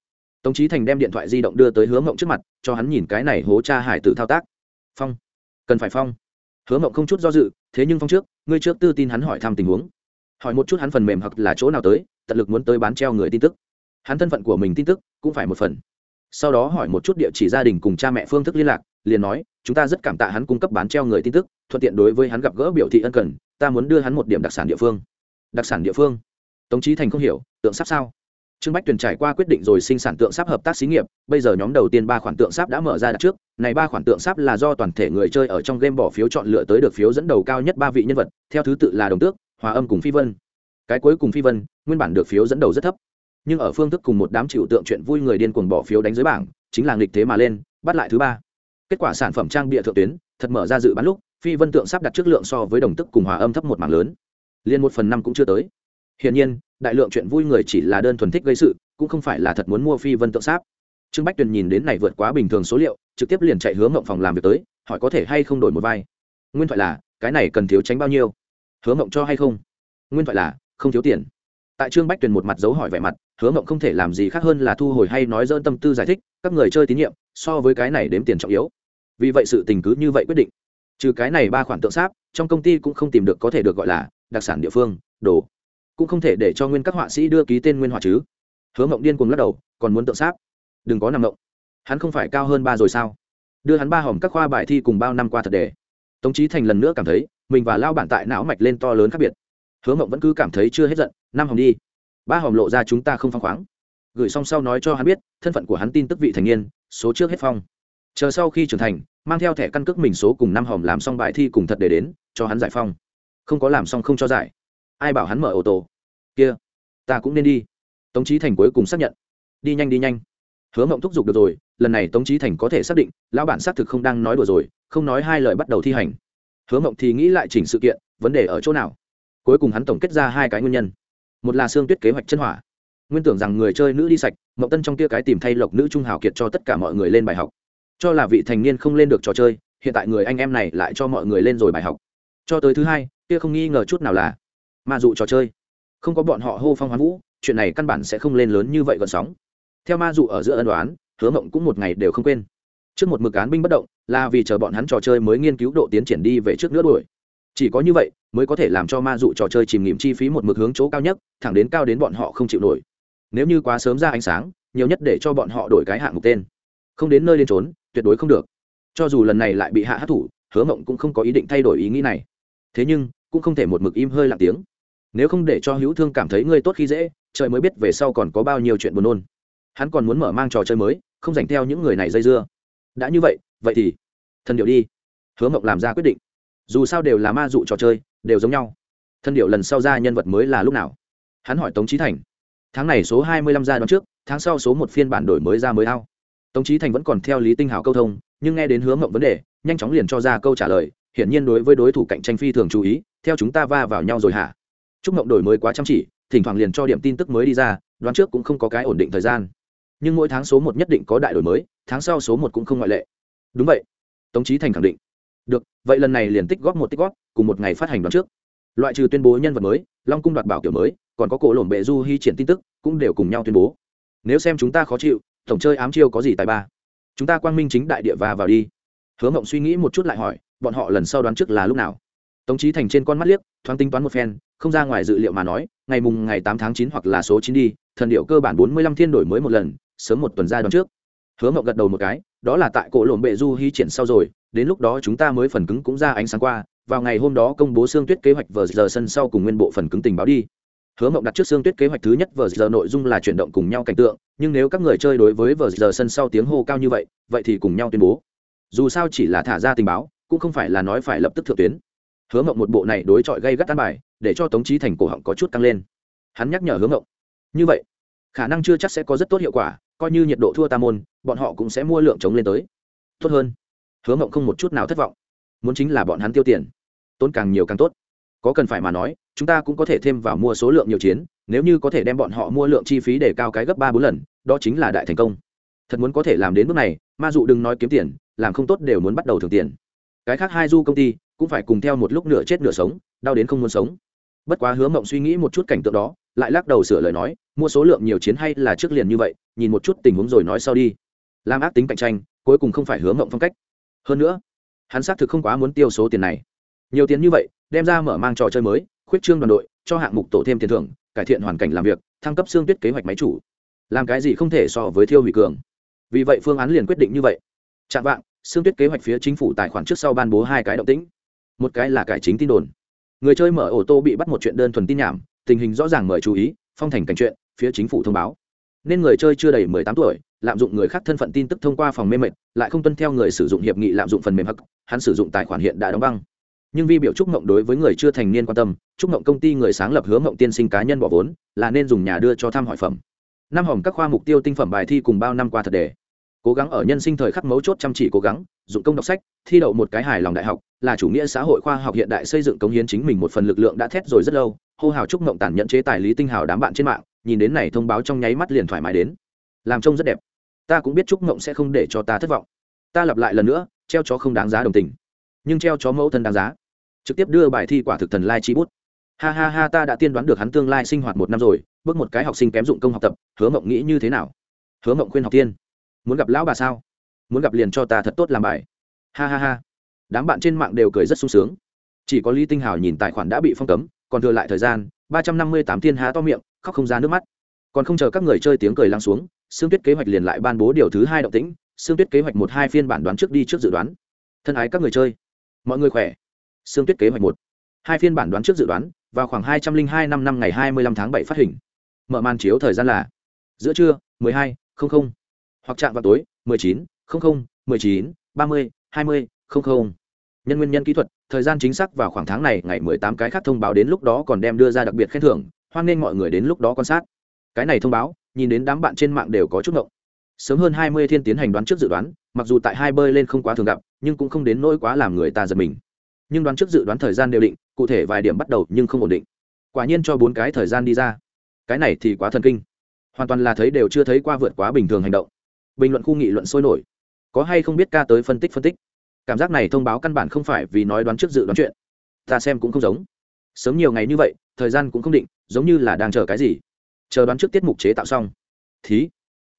Tống trí thành đem điện thoại di động đưa tới hướng mộng trước mặt, cho hắn nhìn cái này hố cha hải tử thao tác. Phong, cần phải phong. Hứa mộng không chút do dự, thế nhưng phong trước, ngươi trước tư tin hắn hỏi thăm tình huống. Hỏi một chút hắn phần mềm hoặc là chỗ nào tới, tận lực muốn tới bán treo người tin tức. Hắn thân phận của mình tin tức cũng phải một phần sau đó hỏi một chút địa chỉ gia đình cùng cha mẹ phương thức liên lạc, liền nói, chúng ta rất cảm tạ hắn cung cấp bán treo người tin tức, thuận tiện đối với hắn gặp gỡ biểu thị ân cần, ta muốn đưa hắn một điểm đặc sản địa phương. Đặc sản địa phương? Tống trí thành không hiểu, tượng sắp sao? Trương bách tuyền trải qua quyết định rồi sinh sản tượng sáp hợp tác xí nghiệp, bây giờ nhóm đầu tiên ba khoản tượng sáp đã mở ra đặt trước, này ba khoản tượng sáp là do toàn thể người chơi ở trong game bỏ phiếu chọn lựa tới được phiếu dẫn đầu cao nhất ba vị nhân vật, theo thứ tự là đồng tước, hòa âm cùng phi vân. Cái cuối cùng phi vân, nguyên bản được phiếu dẫn đầu rất thấp nhưng ở phương thức cùng một đám chịu tượng chuyện vui người điên cuồng bỏ phiếu đánh dưới bảng, chính là nghịch thế mà lên, bắt lại thứ ba. Kết quả sản phẩm trang bịa thượng tuyến, thật mở ra dự bán lúc, phi vân tượng sắp đặt chất lượng so với đồng tức cùng hòa âm thấp một mảng lớn. Liên một phần năm cũng chưa tới. Hiển nhiên, đại lượng chuyện vui người chỉ là đơn thuần thích gây sự, cũng không phải là thật muốn mua phi vân tượng sáp. Trương bách tuyền nhìn đến này vượt quá bình thường số liệu, trực tiếp liền chạy hướng mộng phòng làm việc tới, hỏi có thể hay không đổi một vai. Nguyên thoại là, cái này cần thiếu tránh bao nhiêu? Hứa mộng cho hay không? Nguyên thoại là, không thiếu tiền. Tại trương bách tuyền một mặt dấu hỏi vẻ mặt hứa mộng không thể làm gì khác hơn là thu hồi hay nói dỡn tâm tư giải thích, các người chơi tín nhiệm, so với cái này đếm tiền trọng yếu. Vì vậy sự tình cứ như vậy quyết định. Trừ cái này ba khoản tượng sáp, trong công ty cũng không tìm được có thể được gọi là đặc sản địa phương, đồ. Cũng không thể để cho nguyên các họa sĩ đưa ký tên nguyên họa chứ. Hứa mộng điên cuồng lắc đầu, còn muốn tượng sáp? Đừng có nằm mộng hắn không phải cao hơn ba rồi sao? Đưa hắn ba hòm các khoa bài thi cùng bao năm qua thật đề. Tống trí thành lần nữa cảm thấy, mình và lao bản tại não mạch lên to lớn khác biệt. Hứa mộng vẫn cứ cảm thấy chưa hết giận, năm hòm đi ba hòm lộ ra chúng ta không phăng khoáng. Gửi xong sau nói cho hắn biết, thân phận của hắn tin tức vị thành niên, số trước hết phong. Chờ sau khi trưởng thành, mang theo thẻ căn cước mình số cùng năm hòm làm xong bài thi cùng thật để đến, cho hắn giải phong. Không có làm xong không cho giải. Ai bảo hắn mở ô tô? Kia, ta cũng nên đi. Tống trí thành cuối cùng xác nhận. Đi nhanh đi nhanh. Hứa mộng thúc giục được rồi, lần này tống trí thành có thể xác định, lão bản xác thực không đang nói đùa rồi, không nói hai lời bắt đầu thi hành. Hứa mộng thì nghĩ lại chỉnh sự kiện, vấn đề ở chỗ nào? Cuối cùng hắn tổng kết ra hai cái nguyên nhân một là xương tuyết kế hoạch chân hỏa. Nguyên tưởng rằng người chơi nữ đi sạch mậu tân trong kia cái tìm thay lộc nữ trung hào kiệt cho tất cả mọi người lên bài học. Cho là vị thành niên không lên được trò chơi, hiện tại người anh em này lại cho mọi người lên rồi bài học. Cho tới thứ hai, kia không nghi ngờ chút nào là ma dụ trò chơi. Không có bọn họ hô phong hoán vũ, chuyện này căn bản sẽ không lên lớn như vậy gần sóng. Theo ma dụ ở giữa ân đoán hứa mộng cũng một ngày đều không quên. Trước một mực án binh bất động, là vì chờ bọn hắn trò chơi mới nghiên cứu độ tiến triển đi về trước nữa đuổi chỉ có như vậy, mới có thể làm cho ma dụ trò chơi chìm nghỉm chi phí một mực hướng chỗ cao nhất, thẳng đến cao đến bọn họ không chịu nổi. Nếu như quá sớm ra ánh sáng, nhiều nhất để cho bọn họ đổi cái hạng mục tên. Không đến nơi đến trốn tuyệt đối không được. Cho dù lần này lại bị hạ hát thủ, hứa mộng cũng không có ý định thay đổi ý nghĩ này. Thế nhưng, cũng không thể một mực im hơi lặng tiếng. Nếu không để cho hữu thương cảm thấy ngươi tốt khi dễ, trời mới biết về sau còn có bao nhiêu chuyện buồn nôn. Hắn còn muốn mở mang trò chơi mới, không dành theo những người này dây dưa. Đã như vậy vậy thì, thần điệu đi. Hứa mộng làm ra quyết định dù sao đều là ma dụ trò chơi, đều giống nhau. Thân điệu lần sau ra nhân vật mới là lúc nào? Hắn hỏi tống trí thành. Tháng này số hai mươi lăm ra đón trước, tháng sau số một phiên bản đổi mới ra mới ao. Tống trí thành vẫn còn theo lý tinh hảo câu thông, nhưng nghe đến hướng mộng vấn đề, nhanh chóng liền cho ra câu trả lời, hiển nhiên đối với đối thủ cạnh tranh phi thường chú ý, theo chúng ta va vào nhau rồi hả? Chúc mộng đổi mới quá chăm chỉ, thỉnh thoảng liền cho điểm tin tức mới đi ra, đoán trước cũng không có cái ổn định thời gian. Nhưng mỗi tháng số một nhất định có đại đổi mới, tháng sau số một cũng không ngoại lệ. Đúng vậy. Tống trí thành khẳng định được, vậy lần này liền tích góp một tích góp, cùng một ngày phát hành đoán trước. Loại trừ tuyên bố nhân vật mới, long cung đoạt bảo kiểu mới, còn có cổ lổn bệ du hy triển tin tức, cũng đều cùng nhau tuyên bố. Nếu xem chúng ta khó chịu, tổng chơi ám chiêu có gì tài ba? Chúng ta quang minh chính đại địa và vào đi. Hứa mộng suy nghĩ một chút lại hỏi, bọn họ lần sau đoán trước là lúc nào? Tống trí thành trên con mắt liếc, thoáng tính toán một phen, không ra ngoài dự liệu mà nói, ngày mùng ngày tám tháng chín hoặc là số chín đi, thần điệu cơ bản bốn mươi lăm thiên đổi mới một lần, sớm một tuần ra đoán trước. Hứa mộng gật đầu một cái đó là tại cổ lộn bệ du hy triển sau rồi, đến lúc đó chúng ta mới phần cứng cũng ra ánh sáng qua, vào ngày hôm đó công bố xương tuyết kế hoạch vờ giờ sân sau cùng nguyên bộ phần cứng tình báo đi. Hứa mộng đặt trước xương tuyết kế hoạch thứ nhất vờ giờ nội dung là chuyển động cùng nhau cảnh tượng, nhưng nếu các người chơi đối với vờ giờ sân sau tiếng hô cao như vậy vậy thì cùng nhau tuyên bố. Dù sao chỉ là thả ra tình báo, cũng không phải là nói phải lập tức thượng tuyến. Hứa mộng một bộ này đối chọi gây gắt tan bài, để cho tống trí thành cổ họng có chút tăng lên. Hắn nhắc nhở hứa mộng. Như vậy khả năng chưa chắc sẽ có rất tốt hiệu quả, coi như nhiệt độ thua tam môn, bọn họ cũng sẽ mua lượng chống lên tới. Tốt hơn. Hứa mộng không một chút nào thất vọng. Muốn chính là bọn hắn tiêu tiền. Tốn càng nhiều càng tốt. Có cần phải mà nói, chúng ta cũng có thể thêm vào mua số lượng nhiều chiến, nếu như có thể đem bọn họ mua lượng chi phí để cao cái gấp ba bốn lần, đó chính là đại thành công. Thật muốn có thể làm đến bước này, ma dụ đừng nói kiếm tiền, làm không tốt đều muốn bắt đầu thưởng tiền. Cái khác hai du công ty, cũng phải cùng theo một lúc nửa chết nửa sống, đau đến không muốn sống. Bất quá hứa mộng suy nghĩ một chút cảnh tượng đó, lại lắc đầu sửa lời nói mua số lượng nhiều chiến hay là trước liền như vậy, nhìn một chút tình huống rồi nói sau đi. Làm ác tính cạnh tranh, cuối cùng không phải hướng mộng phong cách. Hơn nữa, hắn xác thực không quá muốn tiêu số tiền này. Nhiều tiền như vậy, đem ra mở mang trò chơi mới, khuyết trương đoàn đội, cho hạng mục tổ thêm tiền thưởng, cải thiện hoàn cảnh làm việc, thăng cấp xương tuyết kế hoạch máy chủ. Làm cái gì không thể so với thiêu hủy cường. Vì vậy phương án liền quyết định như vậy. Chạm vạng, xương tuyết kế hoạch phía chính phủ tài khoản trước sau ban bố hai cái động tĩnh. Một cái là cải chính tin đồn. Người chơi mở ô tô bị bắt một chuyện đơn thuần tin nhảm, tình hình rõ ràng mời chú ý, phong thành cảnh chuyện phía chính phủ thông báo. Nên người chơi chưa đầy mười tám tuổi, lạm dụng người khác thân phận tin tức thông qua phòng mê mệt, lại không tuân theo người sử dụng hiệp nghị lạm dụng phần mềm hắc, hắn sử dụng tài khoản hiện đã đóng băng. Nhưng vi biểu trúc mộng đối với người chưa thành niên quan tâm, trúc mộng công ty người sáng lập hứa mộng tiên sinh cá nhân bỏ vốn, là nên dùng nhà đưa cho thăm hỏi phẩm. Năm hỏng các khoa mục tiêu tinh phẩm bài thi cùng bao năm qua thật đề. Cố gắng ở nhân sinh thời khắc mấu chốt chăm chỉ cố gắng, dụng công đọc sách, thi đậu một cái hài lòng đại học, là chủ nghĩa xã hội khoa học hiện đại xây dựng công hiến chính mình một phần lực lượng đã thét rồi rất lâu, hô hào trúc mộng tản nhận chế tài lý tinh hào đám bạn trên mạng nhìn đến này thông báo trong nháy mắt liền thoải mái đến. Làm trông rất đẹp. Ta cũng biết trúc mộng sẽ không để cho ta thất vọng. Ta lặp lại lần nữa, treo chó không đáng giá đồng tình. Nhưng treo chó mẫu thân đáng giá. Trực tiếp đưa bài thi quả thực thần lai chi bút. Ha ha ha, ta đã tiên đoán được hắn tương lai sinh hoạt một năm rồi, bước một cái học sinh kém dụng công học tập, hứa mộng nghĩ như thế nào? Hứa mộng khuyên học tiên. Muốn gặp lão bà sao? Muốn gặp liền cho ta thật tốt làm bài. Ha ha ha. Đám bạn trên mạng đều cười rất sung sướng. Chỉ có lý tinh hào nhìn tài khoản đã bị phong cấm còn thừa lại thời gian, ba trăm năm mươi tám thiên há to miệng, khóc không ra nước mắt. Còn không chờ các người chơi tiếng cười lắng xuống xương tuyết kế hoạch liền lại ban bố điều thứ hai động tĩnh xương tuyết kế hoạch một hai phiên bản đoán trước đi trước dự đoán. Thân ái các người chơi, mọi người khỏe. Xương tuyết kế hoạch một, hai phiên bản đoán trước dự đoán, vào khoảng hai trăm linh hai năm năm ngày hai mươi lăm tháng bảy phát hình. Mở màn chiếu thời gian là giữa trưa, mười hai, không không. Hoặc chạm vào tối, mười chín, không không, mười chín, ba mươi, hai mươi, không không nhân nguyên nhân kỹ thuật, thời gian chính xác vào khoảng tháng này, ngày mười tám cái khác thông báo đến lúc đó còn đem đưa ra đặc biệt khen thưởng, hoan nghênh mọi người đến lúc đó quan sát. Cái này thông báo, nhìn đến đám bạn trên mạng đều có chút ngộng. Sớm hơn hai mươi thiên tiến hành đoán trước dự đoán, mặc dù tại hai bơi lên không quá thường gặp, nhưng cũng không đến nỗi quá làm người ta giật mình. Nhưng đoán trước dự đoán thời gian đều định, cụ thể vài điểm bắt đầu nhưng không ổn định. Quả nhiên cho bốn cái thời gian đi ra. Cái này thì quá thần kinh. Hoàn toàn là thấy đều chưa thấy qua vượt quá bình thường hành động. Bình luận khu nghị luận sôi nổi. Có hay không biết ca tới phân tích phân tích cảm giác này thông báo căn bản không phải vì nói đoán trước dự đoán chuyện. Ta xem cũng không giống. Sớm nhiều ngày như vậy, thời gian cũng không định, giống như là đang chờ cái gì. Chờ đoán trước tiết mục chế tạo xong. Thí,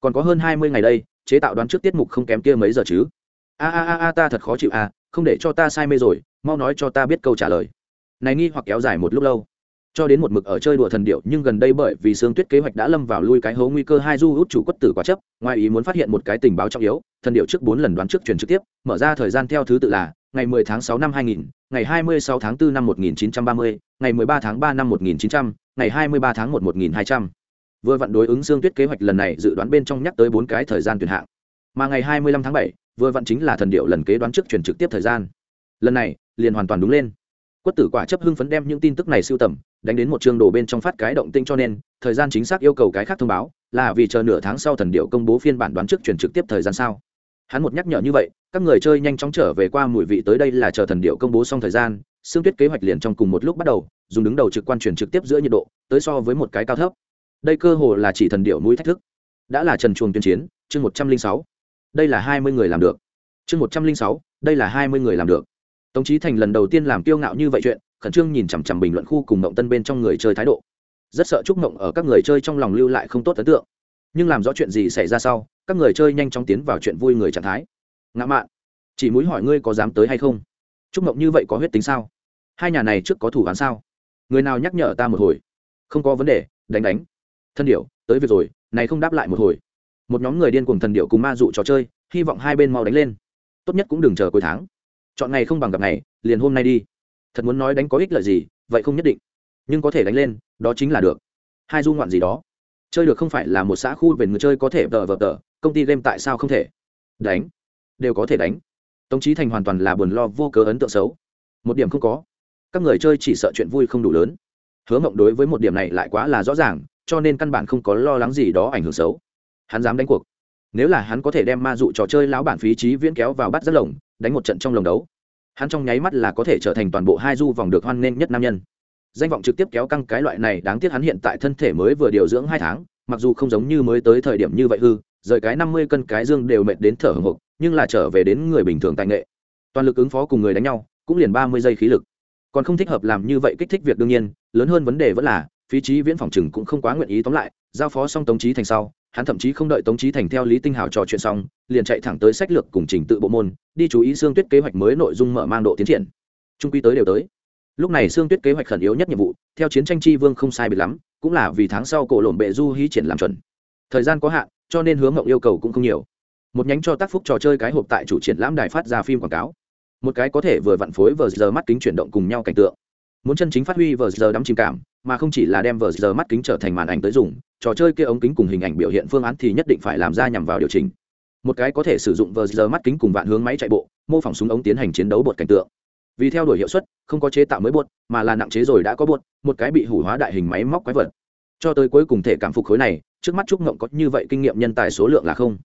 còn có hơn hai mươi ngày đây, chế tạo đoán trước tiết mục không kém kia mấy giờ chứ? A a a a, ta thật khó chịu à không để cho ta sai mê rồi, mau nói cho ta biết câu trả lời. Này nghi hoặc kéo dài một lúc lâu cho đến một mực ở chơi đùa thần điệu nhưng gần đây bởi vì sương tuyết kế hoạch đã lâm vào lui cái hố nguy cơ hai du hút chủ quất tử quá chấp ngoài ý muốn phát hiện một cái tình báo trọng yếu thần điệu trước bốn lần đoán trước truyền trực tiếp mở ra thời gian theo thứ tự là ngày 10 tháng 6 năm 2000, ngày 26 tháng 4 năm 1930, ngày 13 tháng 3 năm 1900, ngày 23 tháng 1 1200. Vừa vận đối ứng Dương Tuyết kế hoạch lần này dự đoán bên trong nhắc tới bốn cái thời gian tuyển hạng. Mà ngày 25 tháng 7, vừa vận chính là thần điệu lần kế đoán trước truyền trực tiếp thời gian. Lần này, liền hoàn toàn đúng lên. Quất tử quả chấp hưng phấn đem những tin tức này sưu tầm, đánh đến một chương đồ bên trong phát cái động tinh cho nên, thời gian chính xác yêu cầu cái khác thông báo, là vì chờ nửa tháng sau thần điệu công bố phiên bản đoán trước truyền trực tiếp thời gian sao? Hắn một nhắc nhở như vậy, các người chơi nhanh chóng trở về qua mùi vị tới đây là chờ thần điệu công bố xong thời gian, xương tuyết kế hoạch liền trong cùng một lúc bắt đầu, dùng đứng đầu trực quan truyền trực tiếp giữa nhiệt độ, tới so với một cái cao thấp. Đây cơ hồ là chỉ thần điệu mũi thách thức. Đã là Trần Chuồng tuyên chiến, chương một trăm linh sáu Đây là hai mươi người làm được. Chương một trăm linh sáu đây là hai mươi người làm được. Tống trí Thành lần đầu tiên làm kiêu ngạo như vậy chuyện, khẩn trương nhìn chằm chằm bình luận khu cùng Mộng Tân bên trong người chơi thái độ. Rất sợ chúc Mộng ở các người chơi trong lòng lưu lại không tốt ấn tượng. Nhưng làm rõ chuyện gì xảy ra sau, các người chơi nhanh chóng tiến vào chuyện vui người trạng thái. Ngã mạn chỉ muốn hỏi ngươi có dám tới hay không? Trúc mộng như vậy có huyết tính sao? Hai nhà này trước có thủ án sao? Người nào nhắc nhở ta một hồi? Không có vấn đề đánh đánh. Thân điệu tới việc rồi này không đáp lại một hồi. Một nhóm người điên cùng thần điệu cùng ma dụ trò chơi hy vọng hai bên mau đánh lên. Tốt nhất cũng đừng chờ cuối tháng. Chọn ngày không bằng gặp ngày liền hôm nay đi thật muốn nói đánh có ích lợi gì, vậy không nhất định. Nhưng có thể đánh lên, đó chính là được. Hai du ngoạn gì đó. Chơi được không phải là một xã khu về người chơi có thể tờ vờ tờ, công ty game tại sao không thể? Đánh. Đều có thể đánh. Tống trí thành hoàn toàn là buồn lo, vô cớ ấn tượng xấu. Một điểm không có. Các người chơi chỉ sợ chuyện vui không đủ lớn. Hứa mộng đối với một điểm này lại quá là rõ ràng, cho nên căn bản không có lo lắng gì đó ảnh hưởng xấu. Hắn dám đánh cuộc. Nếu là hắn có thể đem ma dụ trò chơi lão bản phí trí viễn kéo vào bắt rất lồng, đánh một trận trong lồng đấu hắn trong nháy mắt là có thể trở thành toàn bộ hai du vòng được hoan nghênh nhất nam nhân. Danh vọng trực tiếp kéo căng cái loại này, đáng tiếc hắn hiện tại thân thể mới vừa điều dưỡng hai tháng, mặc dù không giống như mới tới thời điểm như vậy hư, rời cái năm mươi cân cái dương đều mệt đến thở hồng hộc, nhưng là trở về đến người bình thường tài nghệ. Toàn lực ứng phó cùng người đánh nhau, cũng liền ba mươi giây khí lực. Còn không thích hợp làm như vậy kích thích việc đương nhiên, lớn hơn vấn đề vẫn là, phí trí viễn phòng chừng cũng không quá nguyện ý tóm lại, giao phó xong tống trí thành sau hắn thậm chí không đợi tống trí thành theo lý tinh hào trò chuyện xong, liền chạy thẳng tới sách lược cùng trình tự bộ môn, đi chú ý xương tuyết kế hoạch mới nội dung mở mang độ tiến triển. Trung quy tới đều tới. Lúc này xương tuyết kế hoạch khẩn yếu nhất nhiệm vụ, theo chiến tranh tri vương không sai biệt lắm, cũng là vì tháng sau cổ lộn bệ du hí triển làm chuẩn. Thời gian có hạn, cho nên hướng mộng yêu cầu cũng không nhiều. Một nhánh cho tác phúc trò chơi cái hộp tại chủ triển lãm đài phát ra phim quảng cáo. Một cái có thể vừa vặn phối vờ giờ mắt kính chuyển động cùng nhau cảnh tượng. Muốn chân chính phát huy vờ giờ đắm chìm cảm, mà không chỉ là đem vờ giờ mắt kính trở thành màn ảnh tới dùng trò chơi kia ống kính cùng hình ảnh biểu hiện phương án thì nhất định phải làm ra nhằm vào điều chỉnh. Một cái có thể sử dụng vờ giờ mắt kính cùng vạn hướng máy chạy bộ, mô phỏng súng ống tiến hành chiến đấu bột cảnh tượng. Vì theo đuổi hiệu suất, không có chế tạo mới bột, mà là nặng chế rồi đã có bột, một cái bị hủ hóa đại hình máy móc quái vật. Cho tới cuối cùng thể cảm phục khối này, trước mắt trúc ngộng có như vậy kinh nghiệm nhân tài số lượng là không.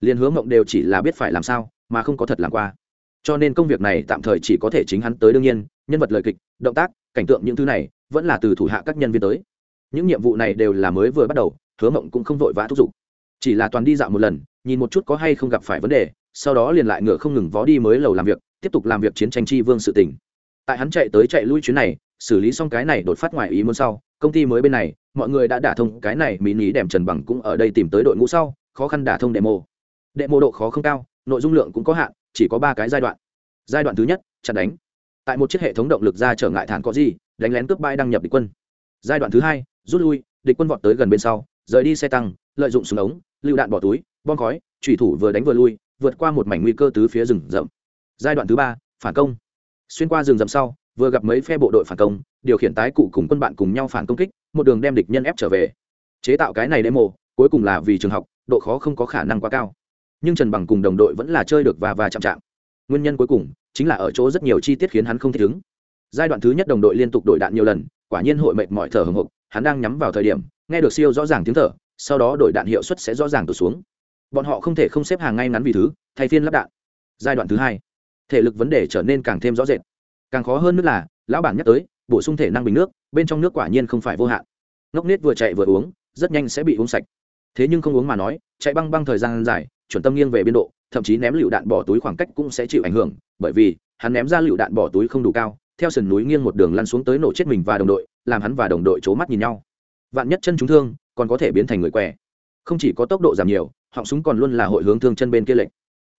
Liền hướng ngộng đều chỉ là biết phải làm sao, mà không có thật làm qua. Cho nên công việc này tạm thời chỉ có thể chính hắn tới đương nhiên, nhân vật lời kịch, động tác, cảnh tượng những thứ này, vẫn là từ thủ hạ các nhân viên tới những nhiệm vụ này đều là mới vừa bắt đầu hứa mộng cũng không vội vã thúc giục. Chỉ là toàn đi dạo một lần nhìn một chút có hay không gặp phải vấn đề sau đó liền lại ngựa không ngừng vó đi mới lầu làm việc tiếp tục làm việc chiến tranh chi vương sự tỉnh tại hắn chạy tới chạy lui chuyến này xử lý xong cái này đột phát ngoài ý muốn sau công ty mới bên này mọi người đã đả thông cái này mỹ ní đèm trần bằng cũng ở đây tìm tới đội ngũ sau khó khăn đả thông đệ mô, đệ mô độ khó không cao nội dung lượng cũng có hạn chỉ có ba cái giai đoạn. Giai đoạn thứ nhất chặn đánh. Tại một chiếc hệ thống động lực ra trở ngại thản có gì đánh lén cướp bãi đăng nhập địch quân. Giai đoạn thứ hai rút lui, địch quân vọt tới gần bên sau, rời đi xe tăng, lợi dụng súng ống, lựu đạn bỏ túi, bom khói thủy thủ vừa đánh vừa lui, vượt qua một mảnh nguy cơ tứ phía rừng rậm. Giai đoạn thứ ba, phản công. Xuyên qua rừng rậm sau, vừa gặp mấy phe bộ đội phản công, điều khiển tái cụ cùng quân bạn cùng nhau phản công kích, một đường đem địch nhân ép trở về. Chế tạo cái này demo, cuối cùng là vì trường học, độ khó không có khả năng quá cao. Nhưng trần bằng cùng đồng đội vẫn là chơi được và và chạm chạm. Nguyên nhân cuối cùng, chính là ở chỗ rất nhiều chi tiết khiến hắn không thích ứng. Giai đoạn thứ nhất đồng đội liên tục đổi đạn nhiều lần, quả nhiên hội mệt mỏi thở hồng hộc hắn đang nhắm vào thời điểm, nghe được siêu rõ ràng tiếng thở, sau đó đổi đạn hiệu suất sẽ rõ ràng tụt xuống. Bọn họ không thể không xếp hàng ngay ngắn vì thứ, thay phiên lắp đạn. Giai đoạn thứ hai, thể lực vấn đề trở nên càng thêm rõ rệt. Càng khó hơn nữa là, lão bản nhắc tới, bổ sung thể năng bình nước, bên trong nước quả nhiên không phải vô hạn. Ngốc nết vừa chạy vừa uống, rất nhanh sẽ bị uống sạch. Thế nhưng không uống mà nói, chạy băng băng thời gian dài, chuẩn tâm nghiêng về biên độ, thậm chí ném lựu đạn bỏ túi khoảng cách cũng sẽ chịu ảnh hưởng, bởi vì, hắn ném ra lựu đạn bỏ túi không đủ cao, theo sườn núi nghiêng một đường lăn xuống tới nổ chết mình và đồng đội làm hắn và đồng đội c mắt nhìn nhau. Vạn nhất chân chúng thương, còn có thể biến thành người què. Không chỉ có tốc độ giảm nhiều, họng súng còn luôn là hội hướng thương chân bên kia lệnh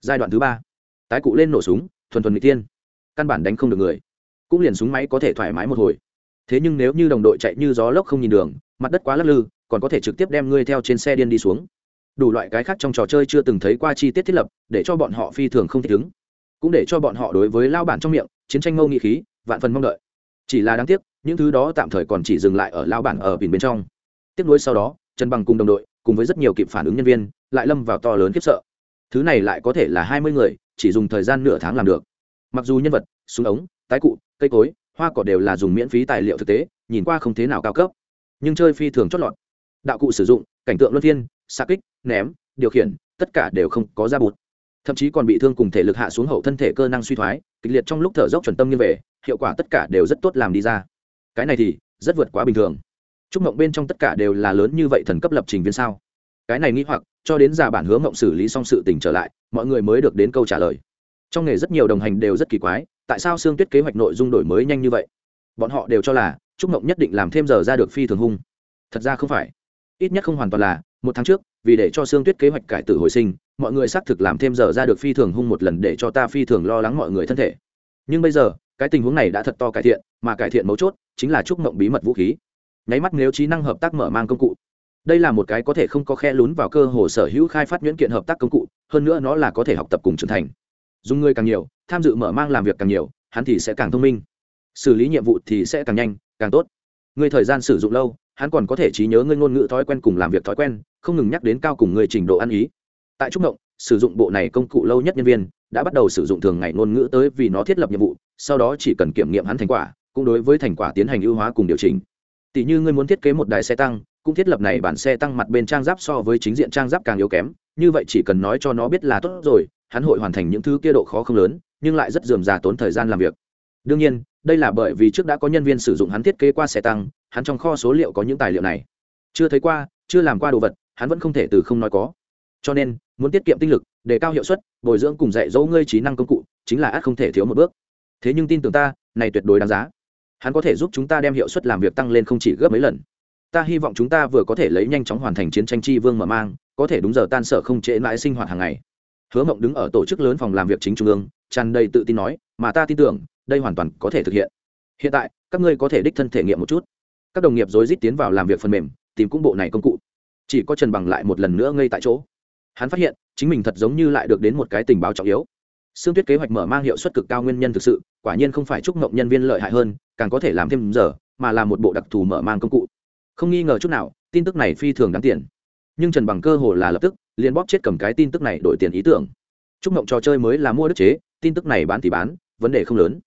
giai đoạn thứ ba, tái cụ lên nổ súng, thuần thuần n g tiên căn bản đánh không được người. Cũng liền súng máy có thể thoải mái một hồi. Thế nhưng nếu như đồng đội chạy như gió lốc không nhìn đường, mặt đất quá lắc lư, còn có thể trực tiếp đem ngươi theo trên xe điên đi xuống. Đủ loại cái khác trong trò chơi chưa từng thấy qua chi tiết thiết lập, để cho bọn họ phi thường không thích ứng. Cũng để cho bọn họ đối với lao bản trong miệng, chiến tranh ngâu nghị khí, vạn phần mong đợi. Chỉ là đáng tiếc những thứ đó tạm thời còn chỉ dừng lại ở lao bản ở biển bên trong. Tiếp nối sau đó, trần bằng cùng đồng đội, cùng với rất nhiều kịp phản ứng nhân viên, lại lâm vào to lớn khiếp sợ. Thứ này lại có thể là hai mươi người, chỉ dùng thời gian nửa tháng làm được. Mặc dù nhân vật, súng ống, tái cụ, cây cối, hoa cỏ đều là dùng miễn phí tài liệu thực tế, nhìn qua không thế nào cao cấp. Nhưng chơi phi thường chót lọt. Đạo cụ sử dụng, cảnh tượng luân phiên xa kích, ném, điều khiển, tất cả đều không có ra bụt. Thậm chí còn bị thương cùng thể lực hạ xuống hậu thân thể cơ năng suy thoái, kịch liệt trong lúc thở dốc chuẩn tâm như về, hiệu quả tất cả đều rất tốt làm đi ra cái này thì rất vượt quá bình thường. Chúc mộng bên trong tất cả đều là lớn như vậy thần cấp lập trình viên sao? Cái này nghĩ hoặc, cho đến già bản hướng mộng xử lý xong sự tình trở lại, mọi người mới được đến câu trả lời. Trong nghề rất nhiều đồng hành đều rất kỳ quái, tại sao xương tuyết kế hoạch nội dung đổi mới nhanh như vậy? Bọn họ đều cho là trúc mộng nhất định làm thêm giờ ra được phi thường hung. Thật ra không phải. Ít nhất không hoàn toàn là, một tháng trước, vì để cho xương tuyết kế hoạch cải tử hồi sinh, mọi người xác thực làm thêm giờ ra được phi thường hung một lần để cho ta phi thường lo lắng mọi người thân thể. Nhưng bây giờ cái tình huống này đã thật to cải thiện, mà cải thiện mấu chốt chính là trúc mộng bí mật vũ khí. Nháy mắt nếu trí năng hợp tác mở mang công cụ. Đây là một cái có thể không có khe lún vào cơ hồ sở hữu khai phát nhuyễn kiện hợp tác công cụ, hơn nữa nó là có thể học tập cùng trưởng thành. Dùng người càng nhiều, tham dự mở mang làm việc càng nhiều, hắn thì sẽ càng thông minh. Xử lý nhiệm vụ thì sẽ càng nhanh, càng tốt. Người thời gian sử dụng lâu, hắn còn có thể trí nhớ ngươi ngôn ngữ thói quen cùng làm việc thói quen, không ngừng nhắc đến cao cùng người trình độ ăn ý. Tại trúc động sử dụng bộ này công cụ lâu nhất nhân viên, đã bắt đầu sử dụng thường ngày ngôn ngữ tới vì nó thiết lập nhiệm vụ sau đó chỉ cần kiểm nghiệm hắn thành quả, cũng đối với thành quả tiến hành ưu hóa cùng điều chỉnh. Tỷ như ngươi muốn thiết kế một đài xe tăng, cũng thiết lập này bản xe tăng mặt bên trang giáp so với chính diện trang giáp càng yếu kém, như vậy chỉ cần nói cho nó biết là tốt rồi, hắn hội hoàn thành những thứ kia độ khó không lớn, nhưng lại rất dườm già tốn thời gian làm việc. Đương nhiên, đây là bởi vì trước đã có nhân viên sử dụng hắn thiết kế qua xe tăng, hắn trong kho số liệu có những tài liệu này. Chưa thấy qua, chưa làm qua đồ vật, hắn vẫn không thể từ không nói có. Cho nên, muốn tiết kiệm tinh lực, để cao hiệu suất, bồi dưỡng cùng dạy dỗ ngươi trí năng công cụ, chính là ắt không thể thiếu một bước thế nhưng tin tưởng ta, này tuyệt đối đáng giá. Hắn có thể giúp chúng ta đem hiệu suất làm việc tăng lên không chỉ gấp mấy lần. Ta hy vọng chúng ta vừa có thể lấy nhanh chóng hoàn thành chiến tranh chi vương mở mang, có thể đúng giờ tan sở không trễ mãi sinh hoạt hàng ngày. Hứa mộng đứng ở tổ chức lớn phòng làm việc chính trung ương, tràn đầy tự tin nói, mà ta tin tưởng, đây hoàn toàn có thể thực hiện. Hiện tại, các ngươi có thể đích thân thể nghiệm một chút. Các đồng nghiệp rối rít tiến vào làm việc phần mềm, tìm cung bộ này công cụ. Chỉ có trần bằng lại một lần nữa ngay tại chỗ. Hắn phát hiện, chính mình thật giống như lại được đến một cái tình báo trọng yếu. Sương tuyết kế hoạch mở mang hiệu suất cực cao nguyên nhân thực sự, quả nhiên không phải chúc ngộng nhân viên lợi hại hơn, càng có thể làm thêm giờ, mà là một bộ đặc thù mở mang công cụ. Không nghi ngờ chút nào, tin tức này phi thường đáng tiền. Nhưng trần bằng cơ hồ là lập tức, liền bóp chết cầm cái tin tức này đổi tiền ý tưởng. Chúc ngộng trò chơi mới là mua đức chế, tin tức này bán thì bán, vấn đề không lớn.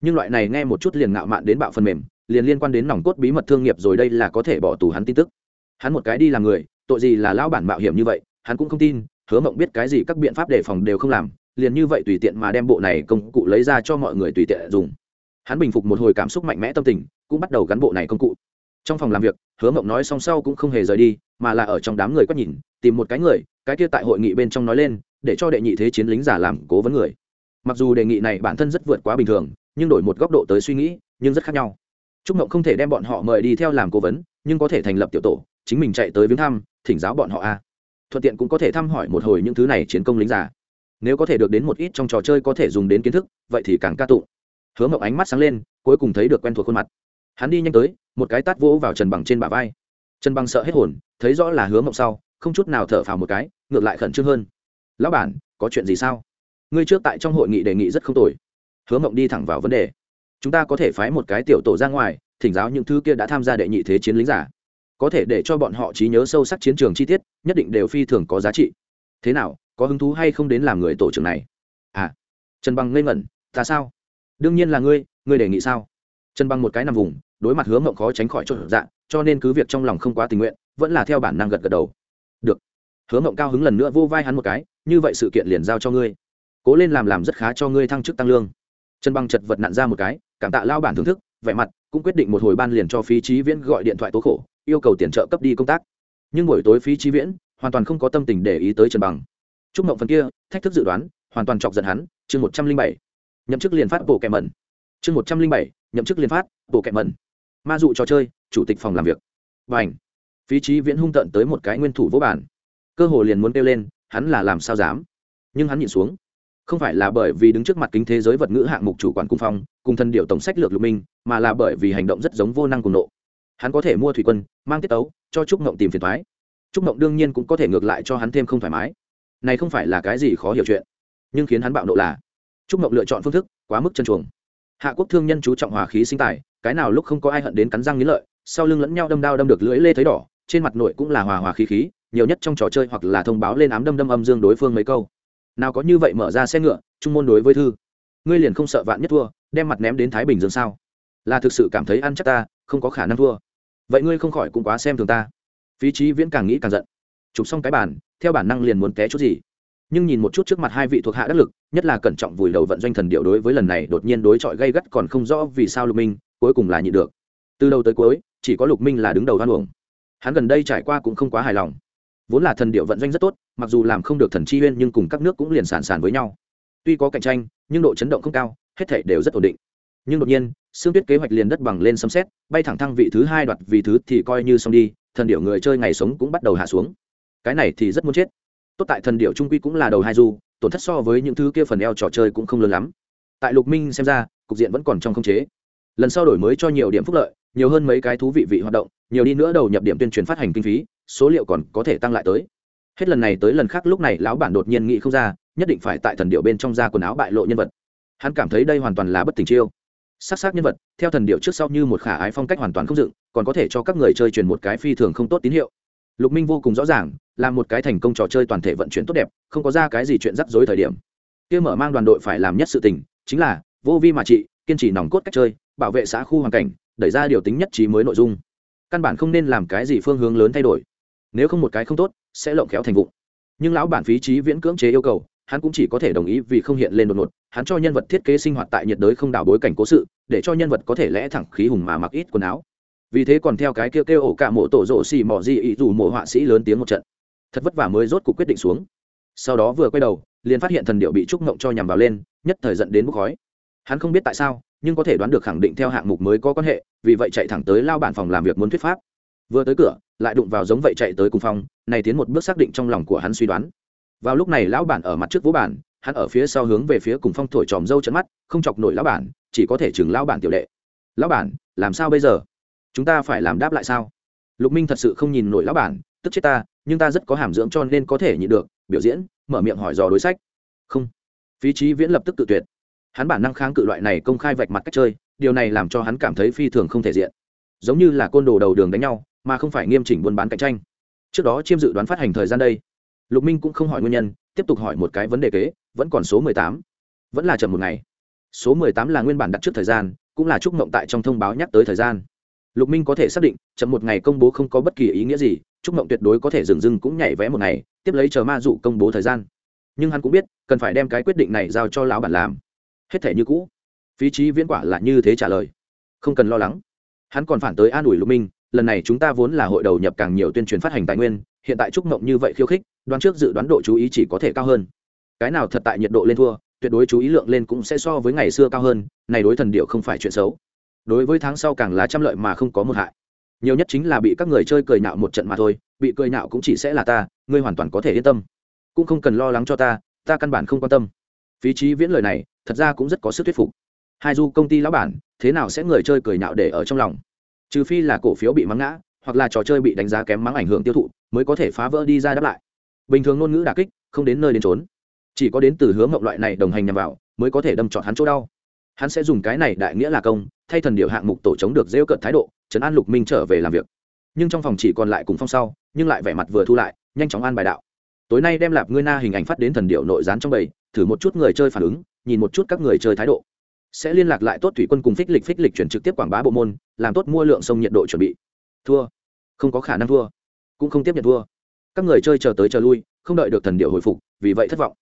Nhưng loại này nghe một chút liền ngạo mạn đến bạo phần mềm, liền liên quan đến nòng cốt bí mật thương nghiệp rồi đây là có thể bỏ tù hắn tin tức. Hắn một cái đi làm người, tội gì là lão bản mạo hiểm như vậy, hắn cũng không tin, hứa mộng biết cái gì các biện pháp đề phòng đều không làm liền như vậy tùy tiện mà đem bộ này công cụ lấy ra cho mọi người tùy tiện dùng. Hắn bình phục một hồi cảm xúc mạnh mẽ tâm tình, cũng bắt đầu gắn bộ này công cụ. Trong phòng làm việc, hứa mộng nói xong sau cũng không hề rời đi, mà là ở trong đám người quét nhìn, tìm một cái người, cái kia tại hội nghị bên trong nói lên, để cho đệ nhị thế chiến lính giả làm cố vấn người. Mặc dù đề nghị này bản thân rất vượt quá bình thường, nhưng đổi một góc độ tới suy nghĩ, nhưng rất khác nhau. Trúc mộng không thể đem bọn họ mời đi theo làm cố vấn, nhưng có thể thành lập tiểu tổ, chính mình chạy tới viếng thăm, thỉnh giáo bọn họ a. Thuận tiện cũng có thể thăm hỏi một hồi những thứ này chiến công lính giả nếu có thể được đến một ít trong trò chơi có thể dùng đến kiến thức, vậy thì càng ca tụng. Hứa mộng ánh mắt sáng lên, cuối cùng thấy được quen thuộc khuôn mặt. Hắn đi nhanh tới, một cái tát vỗ vào trần bằng trên bả vai. Trần bằng sợ hết hồn, thấy rõ là hứa mộng sau, không chút nào thở phào một cái, ngược lại khẩn trương hơn. Lão bản, có chuyện gì sao? Ngươi trước tại trong hội nghị đề nghị rất không tồi. Hứa mộng đi thẳng vào vấn đề. Chúng ta có thể phái một cái tiểu tổ ra ngoài, thỉnh giáo những thứ kia đã tham gia đệ nhị thế chiến lính giả. Có thể để cho bọn họ trí nhớ sâu sắc chiến trường chi tiết, nhất định đều phi thường có giá trị. Thế nào có hứng thú hay không đến làm người tổ trưởng này? À trần bằng ngây ngẩn ta sao? Đương nhiên là ngươi ngươi đề nghị sao? Trần bằng một cái nằm vùng đối mặt hứa mộng khó tránh khỏi trộn dạng, cho nên cứ việc trong lòng không quá tình nguyện vẫn là theo bản năng gật gật đầu. Được. Hứa mộng cao hứng lần nữa vô vai hắn một cái như vậy sự kiện liền giao cho ngươi. Cố lên làm làm rất khá cho ngươi thăng chức tăng lương. Trần bằng chật vật nặn ra một cái cảm tạ lao bản thưởng thức vẻ mặt cũng quyết định một hồi ban liền cho phí trí viễn gọi điện thoại tố khổ yêu cầu tiền trợ cấp đi công tác. Nhưng buổi tối phí trí viễn hoàn toàn không có tâm tình để ý tới trần bằng chúc mộng phần kia, thách thức dự đoán, hoàn toàn chọc giận hắn, chương một trăm linh bảy. Nhậm chức liền phát bộ kẻ mẩn. Chương một trăm linh bảy, nhậm chức liền phát bộ kẻ mẩn. Ma dụ trò chơi, chủ tịch phòng làm việc. Và ảnh phí trí viễn hung tận tới một cái nguyên thủ vô bản cơ hồ liền muốn kêu lên, hắn là làm sao dám? Nhưng hắn nhìn xuống. Không phải là bởi vì đứng trước mặt kính thế giới vật ngữ hạng mục chủ quản cung phong, cùng thân điệu tổng sách lược lục minh, mà là bởi vì hành động rất giống vô năng cùng nộ. Hắn có thể mua thủy quân, mang tiết tấu, cho trúc mộng tìm phiền thoái. Trúc mộng đương nhiên cũng có thể ngược lại cho hắn thêm không thoải mái này không phải là cái gì khó hiểu chuyện, nhưng khiến hắn bạo nộ là, trúc mộng lựa chọn phương thức quá mức chân chuồng. Hạ quốc thương nhân chú trọng hòa khí sinh tài, cái nào lúc không có ai hận đến cắn răng nghĩ lợi, sau lưng lẫn nhau đâm đao đâm được lưỡi lê thấy đỏ, trên mặt nội cũng là hòa hòa khí khí, nhiều nhất trong trò chơi hoặc là thông báo lên ám đâm đâm âm dương đối phương mấy câu. Nào có như vậy mở ra xe ngựa, trung môn đối với thư. Ngươi liền không sợ vạn nhất thua, đem mặt ném đến thái bình dương sao? Là thực sự cảm thấy ăn chắc ta, không có khả năng thua. Vậy ngươi không khỏi cũng quá xem thường ta. Phí trí viễn càng nghĩ càng giận chụp xong cái bàn, theo bản năng liền muốn té chút gì. Nhưng nhìn một chút trước mặt hai vị thuộc hạ đắc lực, nhất là cẩn trọng vùi đầu vận doanh thần điệu đối với lần này đột nhiên đối chọi gây gắt còn không rõ vì sao lục minh, cuối cùng là nhịn được. Từ đầu tới cuối, chỉ có lục minh là đứng đầu hoan uổng. Hắn gần đây trải qua cũng không quá hài lòng. Vốn là thần điệu vận doanh rất tốt, mặc dù làm không được thần chi uyên nhưng cùng các nước cũng liền sản sản với nhau. Tuy có cạnh tranh, nhưng độ chấn động không cao, hết thể đều rất ổn định. Nhưng đột nhiên xương tuyết kế hoạch liền đất bằng lên sấm xét bay thẳng thăng vị thứ hai đoạt vị thứ thì coi như xong đi, thần điệu người chơi ngày sống cũng bắt đầu hạ xuống cái này thì rất muốn chết. Tốt tại thần điệu trung quy cũng là đầu hai du, tổn thất so với những thứ kia phần eo trò chơi cũng không lớn lắm. Tại lục minh xem ra, cục diện vẫn còn trong không chế. Lần sau đổi mới cho nhiều điểm phúc lợi, nhiều hơn mấy cái thú vị vị hoạt động, nhiều đi nữa đầu nhập điểm tuyên truyền phát hành kinh phí, số liệu còn có thể tăng lại tới. Hết lần này tới lần khác lúc này lão bản đột nhiên nghĩ không ra, nhất định phải tại thần điệu bên trong ra quần áo bại lộ nhân vật. Hắn cảm thấy đây hoàn toàn là bất tình chiêu. S á c s á c nhân vật, theo thần điệu trước sau như một khả ái phong cách hoàn toàn không dựng, còn có thể cho các người chơi truyền một cái phi thường không tốt tín hiệu lục minh vô cùng rõ ràng, là một cái thành công trò chơi toàn thể vận chuyển tốt đẹp, không có ra cái gì chuyện rắc rối thời điểm. Kia mở mang đoàn đội phải làm nhất sự tình, chính là, vô vi mà trị, kiên trì nòng cốt cách chơi, bảo vệ xã khu hoàn cảnh, đẩy ra điều tính nhất trí mới nội dung. Căn bản không nên làm cái gì phương hướng lớn thay đổi. Nếu không một cái không tốt, sẽ lộng khéo thành vụ. nhưng lão bản phí trí viễn cưỡng chế yêu cầu, hắn cũng chỉ có thể đồng ý vì không hiện lên đột ngột, hắn cho nhân vật thiết kế sinh hoạt tại nhiệt đới không đảo bối cảnh cố sự, để cho nhân vật có thể lẽ thẳng khí hùng mà mặc ít quần áo vì thế còn theo cái kêu kêu ổ cả mộ tổ rộ xì mò di ý dù mộ họa sĩ lớn tiếng một trận. Thật vất vả mới rốt cuộc quyết định xuống. Sau đó vừa quay đầu, liền phát hiện thần điệu bị trúc ngộng cho nhằm vào lên, nhất thời dẫn đến bốc khói. Hắn không biết tại sao, nhưng có thể đoán được khẳng định theo hạng mục mới có quan hệ, vì vậy chạy thẳng tới lao bản phòng làm việc muốn thuyết pháp. Vừa tới cửa, lại đụng vào giống vậy chạy tới cùng phòng, này tiến một bước xác định trong lòng của hắn suy đoán. Vào lúc này lão bản ở mặt trước vũ bản hắn ở phía sau hướng về phía cùng phong thổi tròm dâu trận mắt, không chọc nổi lão bản, chỉ có thể chừng lão bản tiểu đệ. Lão bản, làm sao bây giờ? Chúng ta phải làm đáp lại sao? Lục minh thật sự không nhìn nổi lão bản, tức chết ta, nhưng ta rất có hàm dưỡng cho nên có thể nhịn được, biểu diễn, mở miệng hỏi dò đối sách. Không. Phí trí viễn lập tức tự tuyệt. Hắn bản năng kháng cự loại này công khai vạch mặt cách chơi, điều này làm cho hắn cảm thấy phi thường không thể diện. Giống như là côn đồ đầu đường đánh nhau, mà không phải nghiêm chỉnh buôn bán cạnh tranh. Trước đó chiêm dự đoán phát hành thời gian đây, lục minh cũng không hỏi nguyên nhân, tiếp tục hỏi một cái vấn đề kế, vẫn còn số mười tám. Vẫn là chậm một ngày. Số mười tám là nguyên bản đặt trước thời gian, cũng là chúc mộng tại trong thông báo nhắc tới thời gian lục minh có thể xác định, chậm một ngày công bố không có bất kỳ ý nghĩa gì, Trúc mộng tuyệt đối có thể dừng dưng cũng nhảy vẽ một ngày, tiếp lấy chờ ma dụ công bố thời gian. Nhưng hắn cũng biết, cần phải đem cái quyết định này giao cho lão bản làm. Hết thể như cũ. Phí trí viễn quả là như thế trả lời. Không cần lo lắng. Hắn còn phản tới an ủi lục minh, lần này chúng ta vốn là hội đầu nhập càng nhiều tuyên truyền phát hành tài nguyên, hiện tại trúc mộng như vậy khiêu khích, đoán trước dự đoán độ chú ý chỉ có thể cao hơn. Cái nào thật tại nhiệt độ lên thua, tuyệt đối chú ý lượng lên cũng sẽ so với ngày xưa cao hơn, này đối thần điệu không phải chuyện xấu đối với tháng sau càng là trăm lợi mà không có một hại. Nhiều nhất chính là bị các người chơi cười nhạo một trận mà thôi, bị cười nhạo cũng chỉ sẽ là ta, ngươi hoàn toàn có thể yên tâm. Cũng không cần lo lắng cho ta ta căn bản không quan tâm. Phí trí viễn lời này, thật ra cũng rất có sức thuyết phục. Hai du công ty lão bản, thế nào sẽ người chơi cười nhạo để ở trong lòng? Trừ phi là cổ phiếu bị mắng ngã, hoặc là trò chơi bị đánh giá kém mắng ảnh hưởng tiêu thụ, mới có thể phá vỡ đi ra đáp lại. Bình thường ngôn ngữ đà kích, không đến nơi đến trốn chỉ có đến từ hướng mộng loại này đồng hành nhằm vào, mới có thể đâm trọn hắn chỗ đau. Hắn sẽ dùng cái này đại nghĩa là công thay thần điệu hạng mục tổ chống được rêu cận thái độ, trấn an lục minh trở về làm việc. Nhưng trong phòng chỉ còn lại cùng phong sau, nhưng lại vẻ mặt vừa thu lại, nhanh chóng an bài đạo. Tối nay đem lạp ngươi na hình ảnh phát đến thần điệu nội gián trong bầy, thử một chút người chơi phản ứng, nhìn một chút các người chơi thái độ. Sẽ liên lạc lại tốt thủy quân cùng phích lịch phích lịch chuyển trực tiếp quảng bá bộ môn, làm tốt mua lượng sông nhiệt độ chuẩn bị. Thua. Không có khả năng thua. Cũng không tiếp nhận thua. Các người chơi chờ tới chờ lui, không đợi được thần điệu hồi phục, vì vậy thất vọng.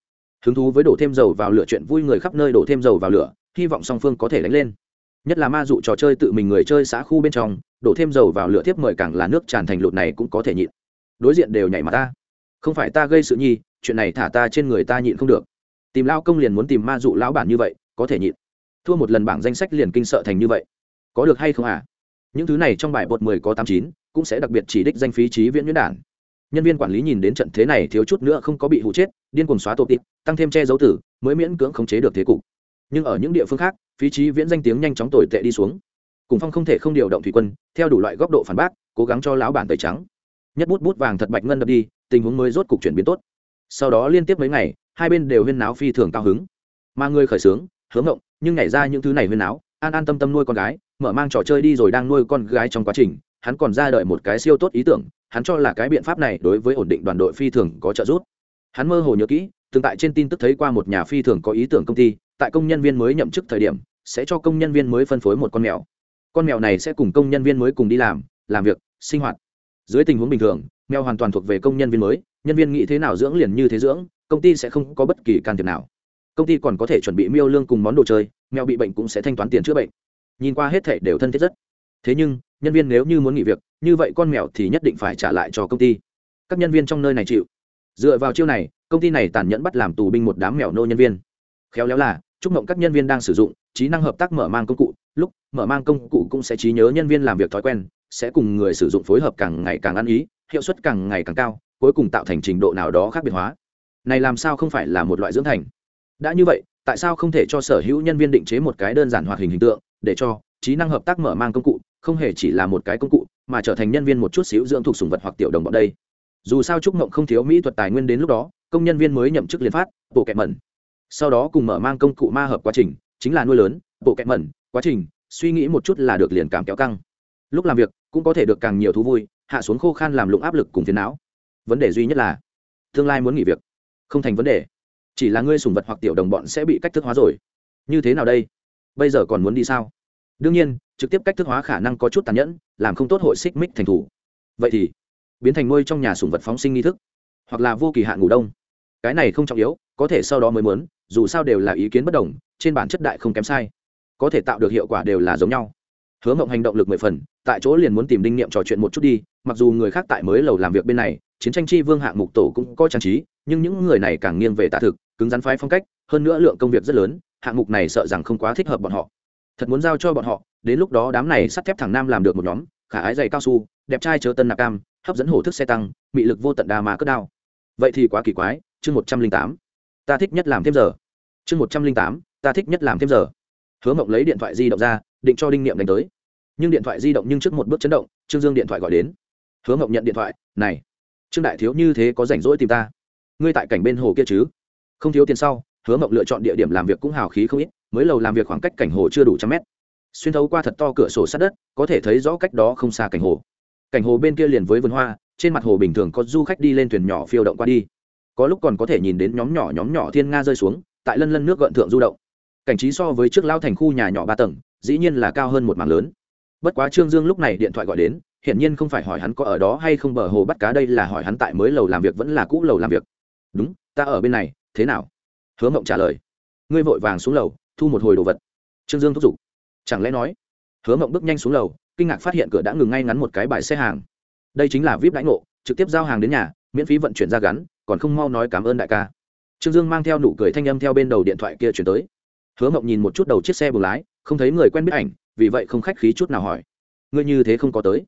Hứng thú với đổ thêm dầu vào lửa chuyện vui người khắp nơi đổ thêm dầu vào lửa, hy vọng song phương có thể đánh lên nhất là ma dụ trò chơi tự mình người chơi xã khu bên trong, đổ thêm dầu vào lửa tiếp mời càng là nước tràn thành lụt này cũng có thể nhịn. Đối diện đều nhảy mà ta. Không phải ta gây sự nhi, chuyện này thả ta trên người ta nhịn không được. Tìm lao công liền muốn tìm ma dụ lão bản như vậy, có thể nhịn. Thua một lần bảng danh sách liền kinh sợ thành như vậy. Có được hay không à? Những thứ này trong bài bột mười có tám chín, cũng sẽ đặc biệt chỉ đích danh phí trí viễn nhuyễn đản. Nhân viên quản lý nhìn đến trận thế này thiếu chút nữa không có bị hụ chết, điên cuồng xóa tổ tịp, tăng thêm che dấu tử, mới miễn cưỡng khống chế được thế cục nhưng ở những địa phương khác, phí trí viễn danh tiếng nhanh chóng tồi tệ đi xuống. Cùng phong không thể không điều động thủy quân, theo đủ loại góc độ phản bác, cố gắng cho lão bản tẩy trắng. Nhất bút bút vàng thật bạch ngân đập đi, tình huống mới rốt cục chuyển biến tốt. Sau đó liên tiếp mấy ngày, hai bên đều huyên náo phi thường cao hứng. Mà người khởi xướng hướng ngộng, nhưng nhảy ra những thứ này huyên náo, an an tâm tâm nuôi con gái, mở mang trò chơi đi rồi đang nuôi con gái trong quá trình, hắn còn ra đợi một cái siêu tốt ý tưởng, hắn cho là cái biện pháp này đối với ổn định đoàn đội phi thường có trợ giúp. Hắn mơ hồ nhớ kỹ, từng tại trên tin tức thấy qua một nhà phi thường có ý tưởng công ty tại công nhân viên mới nhậm chức thời điểm, sẽ cho công nhân viên mới phân phối một con mèo. Con mèo này sẽ cùng công nhân viên mới cùng đi làm làm việc, sinh hoạt. Dưới tình huống bình thường, mèo hoàn toàn thuộc về công nhân viên mới, nhân viên nghĩ thế nào dưỡng liền như thế dưỡng, công ty sẽ không có bất kỳ can thiệp nào. Công ty còn có thể chuẩn bị miêu lương cùng món đồ chơi, mèo bị bệnh cũng sẽ thanh toán tiền chữa bệnh. Nhìn qua hết thể đều thân thiết rất. Thế nhưng, nhân viên nếu như muốn nghỉ việc, như vậy con mèo thì nhất định phải trả lại cho công ty. Các nhân viên trong nơi này chịu. Dựa vào chiêu này, công ty này tàn nhẫn bắt làm tù binh một đám mèo nô nhân viên. Khéo léo là chúc mộng các nhân viên đang sử dụng, trí năng hợp tác mở mang công cụ, lúc mở mang công cụ cũng sẽ trí nhớ nhân viên làm việc thói quen, sẽ cùng người sử dụng phối hợp càng ngày càng ăn ý, hiệu suất càng ngày càng cao, cuối cùng tạo thành trình độ nào đó khác biệt hóa. Này làm sao không phải là một loại dưỡng thành? Đã như vậy, tại sao không thể cho sở hữu nhân viên định chế một cái đơn giản hoạt hình hình tượng, để cho trí năng hợp tác mở mang công cụ không hề chỉ là một cái công cụ, mà trở thành nhân viên một chút xíu dưỡng thuộc sùng vật hoặc tiểu đồng bọn đây? Dù sao trúc mộng không thiếu mỹ thuật tài nguyên đến lúc đó, công nhân viên mới nhậm chức liên phát, bộ kẹt mẩn sau đó cùng mở mang công cụ ma hợp quá trình, chính là nuôi lớn, bộ kẹt mẩn, quá trình, suy nghĩ một chút là được liền cảm kéo căng. Lúc làm việc, cũng có thể được càng nhiều thú vui, hạ xuống khô khan làm lụng áp lực cùng phiền não. Vấn đề duy nhất là, tương lai muốn nghỉ việc. Không thành vấn đề. Chỉ là ngươi sùng vật hoặc tiểu đồng bọn sẽ bị cách thức hóa rồi. Như thế nào đây? Bây giờ còn muốn đi sao? Đương nhiên, trực tiếp cách thức hóa khả năng có chút tàn nhẫn, làm không tốt hội xích mích thành thủ. Vậy thì, biến thành nuôi trong nhà sùng vật phóng sinh nghi thức, hoặc là vô kỳ hạn ngủ đông. Cái này không trọng yếu, có thể sau đó mới muốn dù sao đều là ý kiến bất đồng, trên bản chất đại không kém sai. Có thể tạo được hiệu quả đều là giống nhau. Hứa mộng hành động lực mười phần, tại chỗ liền muốn tìm đinh niệm trò chuyện một chút đi, mặc dù người khác tại mới lầu làm việc bên này, chiến tranh chi vương hạng mục tổ cũng có trang trí, nhưng những người này càng nghiêng về tạ thực, cứng rắn phái phong cách, hơn nữa lượng công việc rất lớn, hạng mục này sợ rằng không quá thích hợp bọn họ. Thật muốn giao cho bọn họ, đến lúc đó đám này sắt thép thẳng nam làm được một nhóm, khả ái dày cao su, đẹp trai chớ tân nạc cam, hấp dẫn hổ thức xe tăng, mị lực vô tận đà mà cất đao. Vậy thì quá kỳ quái, chương một trăm linh tám ta thích nhất làm thêm giờ. Chương một trăm linh tám, ta thích nhất làm thêm giờ. Hứa mộng lấy điện thoại di động ra, định cho đinh niệm đánh tới. Nhưng điện thoại di động nhưng trước một bước chấn động, trương dương điện thoại gọi đến. Hứa mộng nhận điện thoại, này, trương đại thiếu như thế có rảnh rỗi tìm ta? Ngươi tại cảnh bên hồ kia chứ? Không thiếu tiền sau, hứa mộng lựa chọn địa điểm làm việc cũng hào khí không ít, mới lầu làm việc khoảng cách cảnh hồ chưa đủ trăm mét. Xuyên thấu qua thật to cửa sổ sát đất, có thể thấy rõ cách đó không xa cảnh hồ. Cảnh hồ bên kia liền với vườn hoa, trên mặt hồ bình thường có du khách đi lên thuyền nhỏ phiêu động qua đi có lúc còn có thể nhìn đến nhóm nhỏ nhóm nhỏ thiên nga rơi xuống, tại lân lân nước gợn thượng du động. Cảnh trí so với trước lao thành khu nhà nhỏ ba tầng, dĩ nhiên là cao hơn một mảng lớn. Bất quá trương dương lúc này điện thoại gọi đến, hiển nhiên không phải hỏi hắn có ở đó hay không bờ hồ bắt cá đây là hỏi hắn tại mới lầu làm việc vẫn là cũ lầu làm việc. Đúng, ta ở bên này, thế nào? Hứa mộng trả lời. Ngươi vội vàng xuống lầu, thu một hồi đồ vật. Trương dương thúc giục. Chẳng lẽ nói? Hứa mộng bước nhanh xuống lầu, kinh ngạc phát hiện cửa đã ngừng ngay ngắn một cái bài xe hàng. Đây chính là vip đãi ngộ, trực tiếp giao hàng đến nhà, miễn phí vận chuyển ra gắn còn không mau nói cảm ơn đại ca. Trương dương mang theo nụ cười thanh âm theo bên đầu điện thoại kia chuyển tới. Hứa mộng nhìn một chút đầu chiếc xe bù lái, không thấy người quen biết ảnh, vì vậy không khách khí chút nào hỏi. Ngươi như thế không có tới.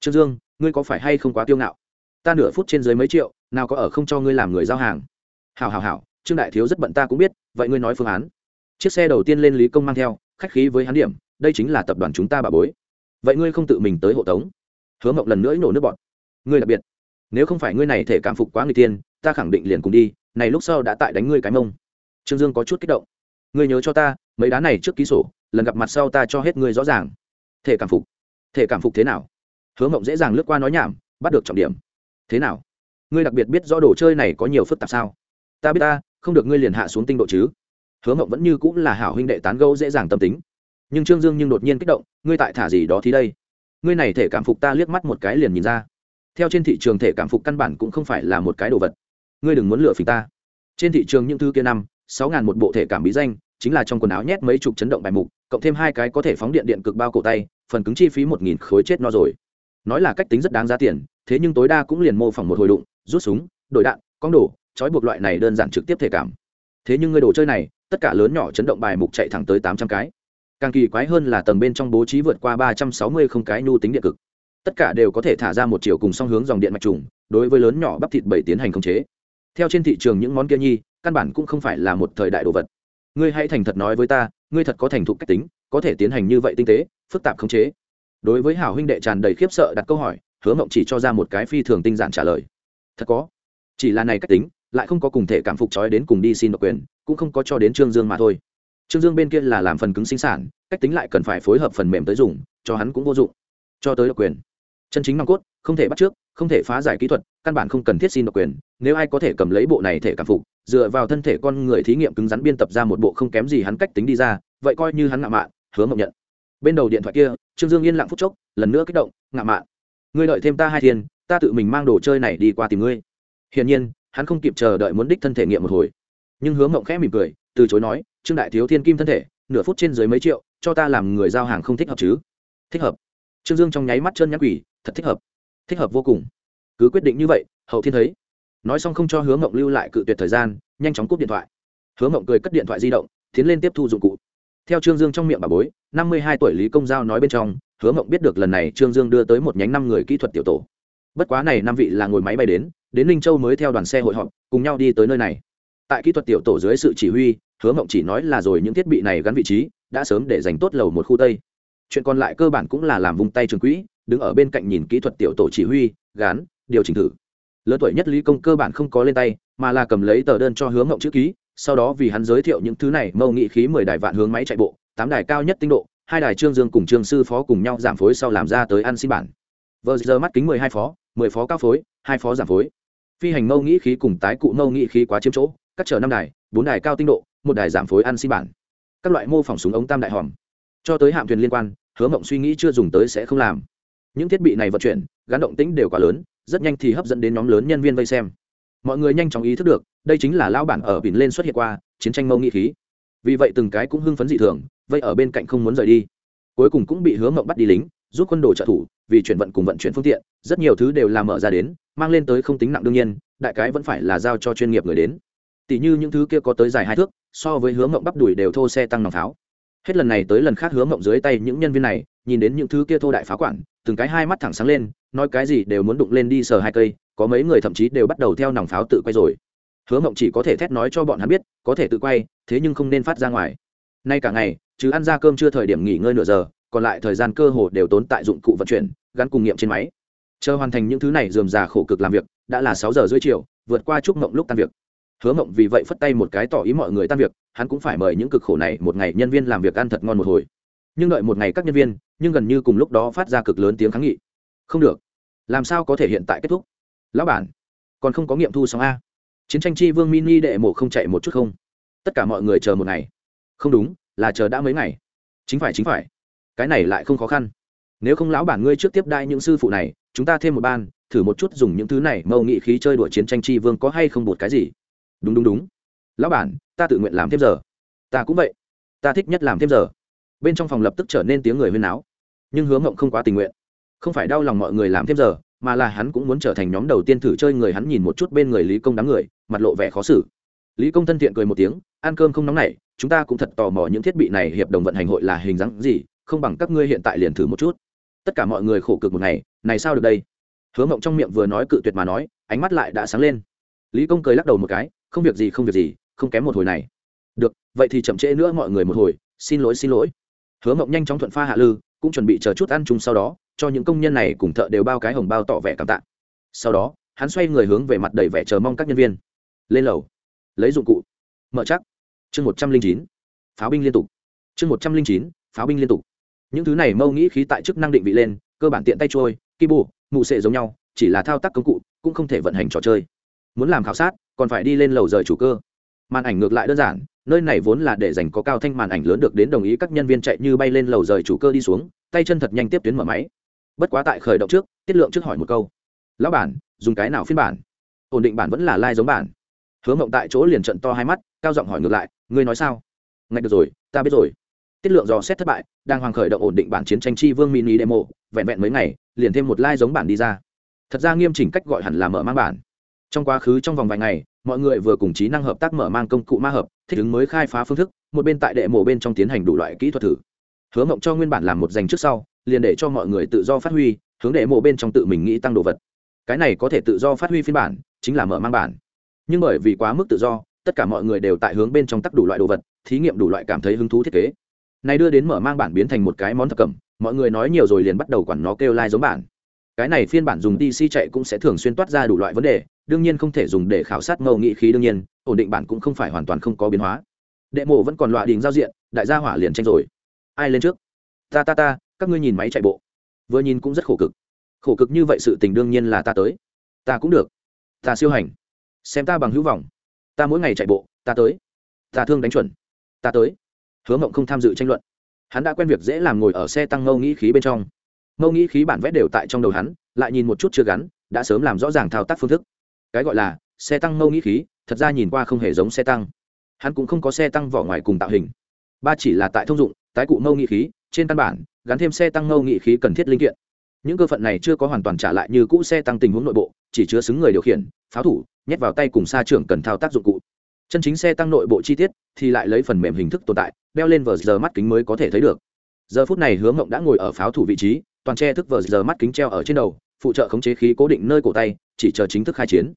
Trương dương, ngươi có phải hay không quá tiêu ngạo? Ta nửa phút trên dưới mấy triệu, nào có ở không cho ngươi làm người giao hàng. Hào hào hào trương đại thiếu rất bận ta cũng biết, vậy ngươi nói phương án. Chiếc xe đầu tiên lên lý công mang theo, khách khí với hắn điểm, đây chính là tập đoàn chúng ta bà bối. Vậy ngươi không tự mình tới hộ tống? Hứa mộng lần nữa nổ nước bọt. Ngươi đặc biệt, nếu không phải ngươi này thể cảm phục quá người tiên ta khẳng định liền cùng đi, này lúc sau đã tại đánh ngươi cái mông. Trương dương có chút kích động. Ngươi nhớ cho ta, mấy đá này trước ký sổ, lần gặp mặt sau ta cho hết ngươi rõ ràng. Thể cảm phục. Thể cảm phục thế nào? Hứa mộng dễ dàng lướt qua nói nhảm, bắt được trọng điểm. Thế nào? Ngươi đặc biệt biết rõ đồ chơi này có nhiều phức tạp sao? Ta biết ta, không được ngươi liền hạ xuống tinh độ chứ. Hứa mộng vẫn như cũng là hảo huynh đệ tán gẫu dễ dàng tâm tính. Nhưng trương dương nhưng đột nhiên kích động, ngươi tại thả gì đó thì đây. Ngươi này thể cảm phục ta liếc mắt một cái liền nhìn ra. Theo trên thị trường thể cảm phục căn bản cũng không phải là một cái đồ vật ngươi đừng muốn lựa phỉnh ta. Trên thị trường những thứ kia năm, sáu ngàn một bộ thể cảm bí danh, chính là trong quần áo nhét mấy chục chấn động bài mục, cộng thêm hai cái có thể phóng điện điện cực bao cổ tay, phần cứng chi phí một nghìn khối chết no rồi. Nói là cách tính rất đáng giá tiền, thế nhưng tối đa cũng liền mô phỏng một hồi đụng, rút súng, đổi đạn, con đổ trói buộc loại này đơn giản trực tiếp thể cảm. Thế nhưng người đồ chơi này, tất cả lớn nhỏ chấn động bài mục chạy thẳng tới tám trăm cái. Càng kỳ quái hơn là tầng bên trong bố trí vượt qua ba trăm sáu mươi không cái nhu tính điện cực. Tất cả đều có thể thả ra một chiều cùng song hướng dòng điện mạch trùng, đối với lớn nhỏ bắp thịt bảy tiến hành khống chế theo trên thị trường những món kia nhi, căn bản cũng không phải là một thời đại đồ vật. Ngươi hãy thành thật nói với ta, ngươi thật có thành thục cách tính, có thể tiến hành như vậy tinh tế, phức tạp khống chế. Đối với hảo huynh đệ tràn đầy khiếp sợ đặt câu hỏi, hứa mộng chỉ cho ra một cái phi thường tinh giản trả lời. Thật có. Chỉ là này cách tính, lại không có cùng thể cảm phục trói đến cùng đi xin độc quyền, cũng không có cho đến trương dương mà thôi. Trương dương bên kia là làm phần cứng sinh sản, cách tính lại cần phải phối hợp phần mềm tới dùng, cho hắn cũng vô dụng. Cho tới độc quyền. Chân chính nòng cốt, không thể bắt trước không thể phá giải kỹ thuật, căn bản không cần thiết xin độc quyền, nếu ai có thể cầm lấy bộ này thể cảm phục, dựa vào thân thể con người thí nghiệm cứng rắn biên tập ra một bộ không kém gì hắn cách tính đi ra, vậy coi như hắn ngạo mạn, hứa mộng nhận. Bên đầu điện thoại kia, trương dương yên lặng phút chốc, lần nữa kích động, ngạo mạn, ngươi đợi thêm ta hai thiên, ta tự mình mang đồ chơi này đi qua tìm ngươi. Hiển nhiên, hắn không kịp chờ đợi muốn đích thân thể nghiệm một hồi. Nhưng hứa mộng khẽ mỉm cười, từ chối nói, trương đại thiếu thiên kim thân thể, nửa phút trên dưới mấy triệu, cho ta làm người giao hàng không thích hợp chứ? Thích hợp. Trương dương trong nháy mắt chân nhắc quỷ, thật thích hợp thích hợp vô cùng. Cứ quyết định như vậy, hậu thiên thấy. Nói xong không cho hứa mộng lưu lại cự tuyệt thời gian, nhanh chóng cúp điện thoại. Hứa mộng cười cất điện thoại di động, tiến lên tiếp thu dụng cụ. Theo trương dương trong miệng bà bối, năm mươi hai tuổi lý công giao nói bên trong, hứa mộng biết được lần này trương dương đưa tới một nhánh năm người kỹ thuật tiểu tổ. Bất quá này năm vị là ngồi máy bay đến đến ninh châu mới theo đoàn xe hội họp, cùng nhau đi tới nơi này. Tại kỹ thuật tiểu tổ dưới sự chỉ huy, hứa mộng chỉ nói là rồi những thiết bị này gắn vị trí, đã sớm để dành tốt lầu một khu tây. Chuyện còn lại cơ bản cũng là làm vùng tay trường quỹ đứng ở bên cạnh nhìn kỹ thuật tiểu tổ chỉ huy, gán, điều chỉnh thử. Lớn tuổi nhất lý công cơ bản không có lên tay, mà là cầm lấy tờ đơn cho hướng ngộng chữ ký, sau đó vì hắn giới thiệu những thứ này, mâu nghị khí mười đài vạn hướng máy chạy bộ, tám đài cao nhất tinh độ, hai đài trương dương cùng trương sư phó cùng nhau giảm phối sau làm ra tới ăn xin bản. Vờ giờ mắt kính mười hai phó, mười phó cao phối, hai phó giảm phối. Phi hành mâu nghĩ khí cùng tái cụ mâu nghĩ khí quá chiếm chỗ, cắt trở năm đài, bốn đài cao tinh độ, một đài giảm phối ăn xin bản. Các loại mô phỏng súng ống tam đại hòm. Cho tới hạm thuyền liên quan, hứa mộng suy nghĩ chưa dùng tới sẽ không làm những thiết bị này vận chuyển gắn động tĩnh đều quá lớn, rất nhanh thì hấp dẫn đến nhóm lớn nhân viên vây xem. Mọi người nhanh chóng ý thức được, đây chính là lao bản ở bỉn lên xuất hiện qua, chiến tranh mâu nghị khí. Vì vậy từng cái cũng hưng phấn dị thường, vây ở bên cạnh không muốn rời đi. Cuối cùng cũng bị hứa mộng bắt đi lính, giúp quân đồ trợ thủ, vì chuyển vận cùng vận chuyển phương tiện, rất nhiều thứ đều làm mở ra đến, mang lên tới không tính nặng đương nhiên, đại cái vẫn phải là giao cho chuyên nghiệp người đến. Tỷ như những thứ kia có tới dài hai thước, so với hứa mộng bắp đùi đều thô xe tăng nòng pháo hết lần này tới lần khác Hứa mộng dưới tay những nhân viên này, nhìn đến những thứ kia thô đại phá quản, từng cái hai mắt thẳng sáng lên, nói cái gì đều muốn đụng lên đi sờ hai cây, có mấy người thậm chí đều bắt đầu theo nòng pháo tự quay rồi. Hứa mộng chỉ có thể thét nói cho bọn hắn biết, có thể tự quay, thế nhưng không nên phát ra ngoài. Nay cả ngày, chứ ăn ra cơm chưa thời điểm nghỉ ngơi nửa giờ, còn lại thời gian cơ hồ đều tốn tại dụng cụ vận chuyển, gắn cùng nghiệm trên máy. Chờ hoàn thành những thứ này dườm già khổ cực làm việc, đã là sáu giờ rưỡi chiều, vượt qua chúc mộng lúc tan việc hứa mộng vì vậy phất tay một cái tỏ ý mọi người tan việc, hắn cũng phải mời những cực khổ này một ngày nhân viên làm việc ăn thật ngon một hồi. Nhưng đợi một ngày các nhân viên, nhưng gần như cùng lúc đó phát ra cực lớn tiếng kháng nghị. Không được. Làm sao có thể hiện tại kết thúc? Lão bản, còn không có nghiệm thu xong a? Chiến tranh chi vương mini đệ mộ không chạy một chút không? Tất cả mọi người chờ một ngày. Không đúng, là chờ đã mấy ngày. Chính phải chính phải. Cái này lại không khó khăn. Nếu không lão bản ngươi trước tiếp đai những sư phụ này, chúng ta thêm một ban, thử một chút dùng những thứ này, mâu nghị khí chơi đùa chiến tranh chi vương có hay không bột cái gì? Đúng đúng đúng. Lão bản, ta tự nguyện làm thêm giờ. Ta cũng vậy. Ta thích nhất làm thêm giờ. Bên trong phòng lập tức trở nên tiếng người huyên náo. Nhưng hứa mộng không quá tình nguyện. Không phải đau lòng mọi người làm thêm giờ, mà là hắn cũng muốn trở thành nhóm đầu tiên thử chơi người hắn nhìn một chút bên người lý công đám người, mặt lộ vẻ khó xử. Lý công thân thiện cười một tiếng, ăn cơm không nóng nảy, chúng ta cũng thật tò mò những thiết bị này hiệp đồng vận hành hội là hình dáng gì, không bằng các ngươi hiện tại liền thử một chút. Tất cả mọi người khổ cực một ngày, này sao được đây? Hứa mộng trong miệng vừa nói cự tuyệt mà nói, ánh mắt lại đã sáng lên. Lý công cười lắc đầu một cái không việc gì, không việc gì, không kém một hồi này. Được, vậy thì chậm trễ nữa mọi người một hồi. Xin lỗi xin lỗi. Hứa mộng nhanh chóng thuận pha hạ lư, cũng chuẩn bị chờ chút ăn chung sau đó, cho những công nhân này cùng thợ đều bao cái hồng bao tỏ vẻ cảm tạ. Sau đó, hắn xoay người hướng về mặt đầy vẻ chờ mong các nhân viên. Lên lầu. Lấy dụng cụ. Mở chắc. Chương một trăm linh chín. Pháo binh liên tục. Chương một trăm linh chín, pháo binh liên tục. Những thứ này mâu nghĩ khí tại chức năng định vị lên, cơ bản tiện tay trôi kibu bù mụ sệ giống nhau, chỉ là thao tác công cụ, cũng không thể vận hành trò chơi. Muốn làm khảo sát còn phải đi lên lầu rời chủ cơ. Màn ảnh ngược lại đơn giản, nơi này vốn là để dành có cao thanh màn ảnh lớn được đến đồng ý các nhân viên chạy như bay lên lầu rời chủ cơ đi xuống, tay chân thật nhanh tiếp tuyến mở máy. Bất quá tại khởi động trước, tiết lượng trước hỏi một câu. Lão bản, dùng cái nào phiên bản? Ổn định bản vẫn là lai、like、giống bản. Hứa mộng tại chỗ liền trận to hai mắt, cao giọng hỏi ngược lại, ngươi nói sao? Ngay được rồi, ta biết rồi. Tiết lượng dò xét thất bại, đang hoàng khởi động ổn định bản chiến tranh chi vương mini demo, vẹn vẹn mấy ngày, liền thêm một lai、like、giống bản đi ra. Thật ra nghiêm chỉnh cách gọi hẳn là mở mang bản trong quá khứ trong vòng vài ngày, mọi người vừa cùng trí năng hợp tác mở mang công cụ ma hợp, thích ứng mới khai phá phương thức, một bên tại đệ mổ bên trong tiến hành đủ loại kỹ thuật thử. Hứa mộng cho nguyên bản làm một dành trước sau, liền để cho mọi người tự do phát huy, hướng đệ mộ bên trong tự mình nghĩ tăng đồ vật. Cái này có thể tự do phát huy phiên bản, chính là mở mang bản. Nhưng bởi vì quá mức tự do, tất cả mọi người đều tại hướng bên trong tắc đủ loại đồ vật, thí nghiệm đủ loại cảm thấy hứng thú thiết kế. Này đưa đến mở mang bản biến thành một cái món thập cẩm, mọi người nói nhiều rồi liền bắt đầu quản nó kêu lai、like、giống bản. Cái này phiên bản dùng dc chạy cũng sẽ thường xuyên toát ra đủ loại vấn đề đương nhiên không thể dùng để khảo sát mâu nghị khí đương nhiên, ổn định bản cũng không phải hoàn toàn không có biến hóa. Đệ mộ vẫn còn loại đình giao diện, đại gia hỏa liền tranh rồi. Ai lên trước? Ta ta ta, các ngươi nhìn máy chạy bộ. Vừa nhìn cũng rất khổ cực. Khổ cực như vậy sự tình đương nhiên là ta tới. Ta cũng được. Ta siêu hành. Xem ta bằng hữu vọng. Ta mỗi ngày chạy bộ, ta tới. Ta thương đánh chuẩn. Ta tới. Hứa mộng không tham dự tranh luận. Hắn đã quen việc dễ làm ngồi ở xe tăng ngâu nghĩ khí bên trong. Ngâu nghĩ khí bản vẽ đều tại trong đầu hắn, lại nhìn một chút chưa gắn, đã sớm làm rõ ràng thao tác phương thức cái gọi là xe tăng mâu nghĩ khí, thật ra nhìn qua không hề giống xe tăng. Hắn cũng không có xe tăng vỏ ngoài cùng tạo hình. Ba chỉ là tại thông dụng, tái cụ mâu nghĩ khí, trên căn bản, gắn thêm xe tăng mâu nghĩ khí cần thiết linh kiện. Những cơ phận này chưa có hoàn toàn trả lại như cũ xe tăng tình huống nội bộ, chỉ chứa xứng người điều khiển, pháo thủ, nhét vào tay cùng xa trưởng cần thao tác dụng cụ. Chân chính xe tăng nội bộ chi tiết thì lại lấy phần mềm hình thức tồn tại, đeo lên vờ giờ mắt kính mới có thể thấy được. Giờ phút này hướng mộng đã ngồi ở pháo thủ vị trí, toàn che thức vờ giờ mắt kính treo ở trên đầu, phụ trợ khống chế khí cố định nơi cổ tay, chỉ chờ chính thức khai chiến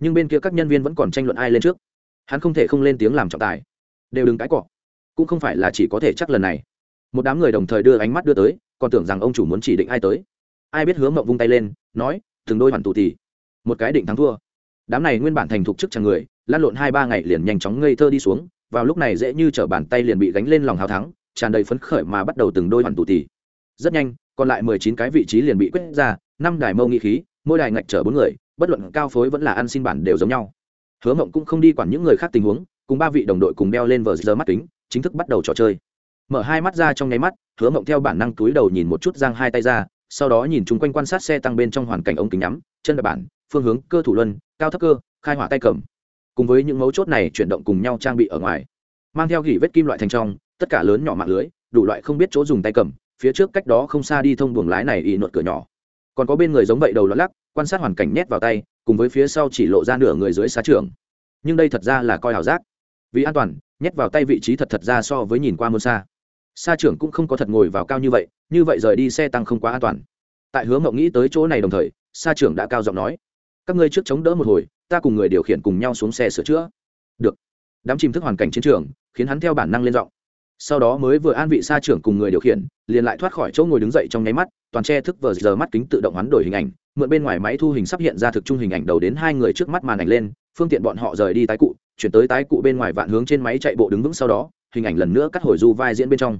nhưng bên kia các nhân viên vẫn còn tranh luận ai lên trước. Hắn không thể không lên tiếng làm trọng tài. Đều đừng cãi cọ. Cũng không phải là chỉ có thể chắc lần này. Một đám người đồng thời đưa ánh mắt đưa tới, còn tưởng rằng ông chủ muốn chỉ định ai tới. Ai biết hướng mộng vung tay lên, nói, từng đôi hoàn tù thì. Một cái định thắng thua. Đám này nguyên bản thành thục chức chàng người lan lộn hai ba ngày liền nhanh chóng ngây thơ đi xuống, vào lúc này dễ như t bàn tay liền bị gánh lên lòng hào thắng, tràn đầy phấn khởi mà bắt đầu từng đôi hoàn tù tì rất nhanh, còn lại mười chín cái vị trí liền bị quyết ra, năm đài mâu nghị khí, mỗi đài ngạch chở bốn người bất luận cao phối vẫn là ăn xin bản đều giống nhau. Hứa mộng cũng không đi quản những người khác tình huống, cùng ba vị đồng đội cùng đeo lên vờ giờ mắt kính, chính thức bắt đầu trò chơi. Mở hai mắt ra trong nháy mắt, hứa mộng theo bản năng túi đầu nhìn một chút giang hai tay ra, sau đó nhìn chung quanh quan sát xe tăng bên trong hoàn cảnh ống kính nhắm, chân đập bản, phương hướng, cơ thủ luân, cao thấp cơ, khai hỏa tay cầm. Cùng với những mấu chốt này chuyển động cùng nhau trang bị ở ngoài, mang theo gỉ vết kim loại thành trong, tất cả lớn nhỏ mạng lưới, đủ loại không biết chỗ dùng tay cầm, phía trước cách đó không xa đi thông buồng lái này ị nuột cửa nhỏ. Còn có bên người giống vậy đầu lót lắc quan sát hoàn cảnh nhét vào tay, cùng với phía sau chỉ lộ ra nửa người dưới xá trường. Nhưng đây thật ra là coi ảo giác. Vì an toàn, nhét vào tay vị trí thật thật ra so với nhìn qua môn xa. Xa trưởng cũng không có thật ngồi vào cao như vậy như vậy rời đi xe tăng không quá an toàn. Tại hướng mộng nghĩ tới chỗ này đồng thời, xa trưởng đã cao giọng nói, các ngươi trước chống đỡ một hồi, ta cùng người điều khiển cùng nhau xuống xe sửa chữa. Được. Đám chìm thức hoàn cảnh chiến trường, khiến hắn theo bản năng lên giọng sau đó mới vừa an vị xa trưởng cùng người điều khiển, liền lại thoát khỏi chỗ ngồi đứng dậy trong nháy mắt, toàn che thức vờ giờ mắt kính tự động hoán đổi hình ảnh, mượn bên ngoài máy thu hình sắp hiện ra thực trung hình ảnh đầu đến hai người trước mắt màn ảnh lên, phương tiện bọn họ rời đi tái cụ, chuyển tới tái cụ bên ngoài vạn hướng trên máy chạy bộ đứng vững sau đó, hình ảnh lần nữa cắt hồi du vai diễn bên trong.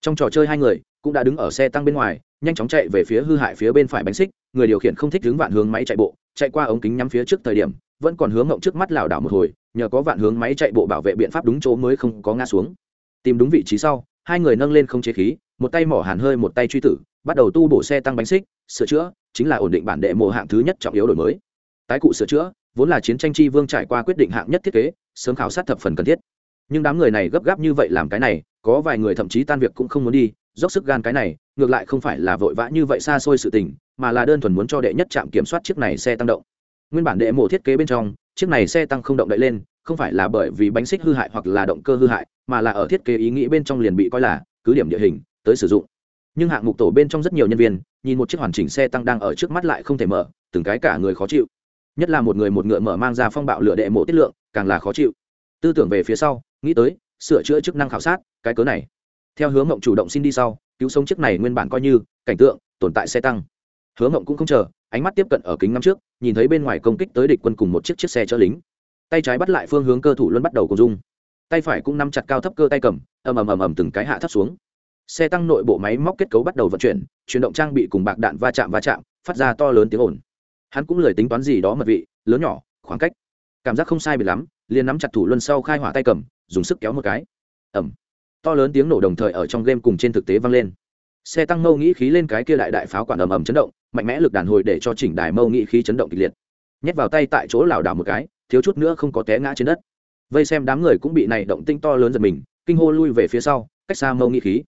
Trong trò chơi hai người cũng đã đứng ở xe tăng bên ngoài, nhanh chóng chạy về phía hư hại phía bên phải bánh xích, người điều khiển không thích hướng vạn hướng máy chạy bộ, chạy qua ống kính nhắm phía trước thời điểm, vẫn còn hướng ngộng trước mắt lảo đảo một hồi, nhờ có vạn hướng máy chạy bộ bảo vệ biện pháp đúng chỗ mới không có ngã xuống tìm đúng vị trí sau, hai người nâng lên không chế khí, một tay mỏ hàn hơi một tay truy tử, bắt đầu tu bổ xe tăng bánh xích, sửa chữa, chính là ổn định bản đệ mộ hạng thứ nhất trọng yếu đổi mới. Tái cụ sửa chữa, vốn là chiến tranh chi vương trải qua quyết định hạng nhất thiết kế, sớm khảo sát thập phần cần thiết. Nhưng đám người này gấp gáp như vậy làm cái này, có vài người thậm chí tan việc cũng không muốn đi, dốc sức gan cái này, ngược lại không phải là vội vã như vậy xa xôi sự tình, mà là đơn thuần muốn cho đệ nhất trạm kiểm soát chiếc này xe tăng động. Nguyên bản đệ mộ thiết kế bên trong, chiếc này xe tăng không động đậy lên không phải là bởi vì bánh xích hư hại hoặc là động cơ hư hại, mà là ở thiết kế ý nghĩ bên trong liền bị coi là cứ điểm địa hình, tới sử dụng. Nhưng hạng mục tổ bên trong rất nhiều nhân viên, nhìn một chiếc hoàn chỉnh xe tăng đang ở trước mắt lại không thể mở, từng cái cả người khó chịu. Nhất là một người một ngựa mở mang ra phong bạo lửa đệ mộ tiết lượng, càng là khó chịu. Tư tưởng về phía sau, nghĩ tới, sửa chữa chức năng khảo sát, cái cớ này. Theo hướng mộng chủ động xin đi sau, cứu sống chiếc này nguyên bản coi như cảnh tượng, tồn tại xe tăng. Hướng mộng cũng không chờ, ánh mắt tiếp cận ở kính ngắm trước, nhìn thấy bên ngoài công kích tới địch quân cùng một chiếc chiếc xe chở lính tay trái bắt lại phương hướng cơ thủ luôn bắt đầu cùng dung. Tay phải cũng nắm chặt cao thấp cơ tay cầm, ầm ầm ầm ầm từng cái hạ thấp xuống. Xe tăng nội bộ máy móc kết cấu bắt đầu vận chuyển chuyển động trang bị cùng bạc đạn va chạm va chạm, phát ra to lớn tiếng ồn. Hắn cũng lười tính toán gì đó mật vị, lớn nhỏ, khoảng cách. Cảm giác không sai bị lắm, liền nắm chặt thủ luân sau khai hỏa tay cầm, dùng sức kéo một cái. Ẩm to lớn tiếng nổ đồng thời ở trong game cùng trên thực tế vang lên. Xe tăng mâu nghĩ khí lên cái kia đại đại pháo quản ầm ầm chấn động, mạnh mẽ lực đàn hồi để cho chỉnh đài mâu nghĩ khí chấn động kịch liệt. Nhét vào tay tại chỗ lảo đảo một cái thiếu chút nữa không có té ngã trên đất. Vây xem đám người cũng bị này động tinh to lớn giật mình, kinh hô lui về phía sau, cách xa mâu nghĩ khí.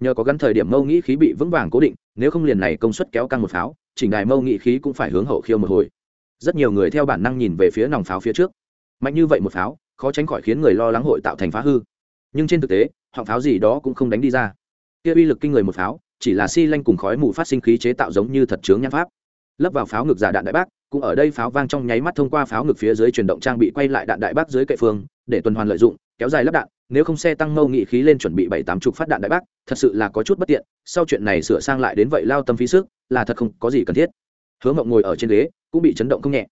Nhờ có gắn thời điểm mâu nghĩ khí bị vững vàng cố định, nếu không liền này công suất kéo căng một pháo, chỉnh đài mâu nghĩ khí cũng phải hướng hậu khiêu một hồi. Rất nhiều người theo bản năng nhìn về phía nòng pháo phía trước. Mạnh như vậy một pháo, khó tránh khỏi khiến người lo lắng hội tạo thành phá hư. Nhưng trên thực tế, họng pháo gì đó cũng không đánh đi ra. Kia uy lực kinh người một pháo, chỉ là xi lanh cùng khói mù phát sinh khí chế tạo giống như thật chướng nhãn pháp. Lấp vào pháo ngực giả đạn đại bác cũng ở đây pháo vang trong nháy mắt thông qua pháo ngực phía dưới chuyển động trang bị quay lại đạn đại bác dưới cậy phương, để tuần hoàn lợi dụng, kéo dài lắp đạn, nếu không xe tăng mâu nghị khí lên chuẩn bị bảy tám chục phát đạn đại bác, thật sự là có chút bất tiện, sau chuyện này sửa sang lại đến vậy lao tâm phí sức, là thật không có gì cần thiết. Hứa mộng ngồi ở trên ghế, cũng bị chấn động không nhẹ.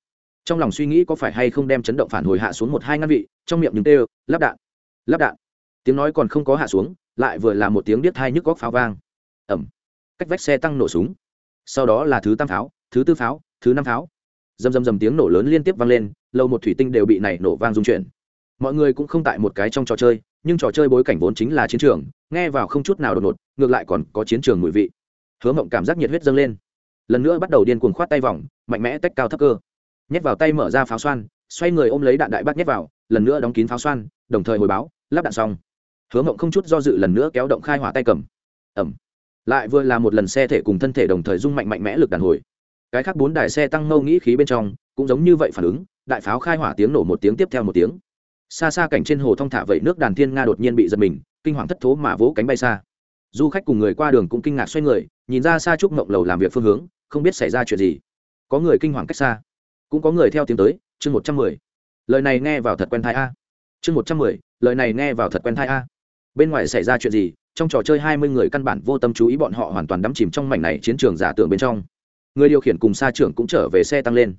Trong lòng suy nghĩ có phải hay không đem chấn động phản hồi hạ xuống một hai ngăn vị, trong miệng những tê lắp đạn lắp đạn. Tiếng nói còn không có hạ xuống, lại vừa là một tiếng điếc thai nhức góc pháo vang. Ẩm cách vách xe tăng nổ súng. Sau đó là thứ tam pháo, thứ tư pháo, thứ năm pháo dầm dầm dầm tiếng nổ lớn liên tiếp vang lên, lâu một thủy tinh đều bị này nổ vang dung chuyển. Mọi người cũng không tại một cái trong trò chơi, nhưng trò chơi bối cảnh vốn chính là chiến trường, nghe vào không chút nào đột ngột, ngược lại còn có chiến trường mùi vị. Hứa mộng cảm giác nhiệt huyết dâng lên. Lần nữa bắt đầu điên cuồng khoát tay vòng, mạnh mẽ tách cao thấp cơ. Nhét vào tay mở ra pháo xoan, xoay người ôm lấy đạn đại bác nhét vào, lần nữa đóng kín pháo xoan, đồng thời hồi báo, lắp đạn xong. Hứa mộng không chút do dự lần nữa kéo động khai hỏa tay cầm. Ẩm lại vừa là một lần xe thể cùng thân thể đồng thời rung mạnh mạnh mẽ lực đàn hồi cái khác bốn đài xe tăng mâu nghĩ khí bên trong, cũng giống như vậy phản ứng, đại pháo khai hỏa tiếng nổ một tiếng tiếp theo một tiếng. Xa xa cảnh trên hồ thong thả vậy nước đàn thiên nga đột nhiên bị giật mình, kinh hoàng thất thố mà vỗ cánh bay xa. Du khách cùng người qua đường cũng kinh ngạc xoay người, nhìn ra xa trúc mộng lầu làm việc phương hướng, không biết xảy ra chuyện gì. Có người kinh hoàng cách xa. Cũng có người theo tiếng tới, chương một trăm mười. Lời này nghe vào thật quen thai a. Chương một trăm mười, lời này nghe vào thật quen thai a. Bên ngoài xảy ra chuyện gì, trong trò chơi hai mươi người căn bản vô tâm chú ý bọn họ hoàn toàn đắm chìm trong mảnh này chiến trường giả tưởng bên trong người điều khiển cùng xa trưởng cũng trở về xe tăng lên.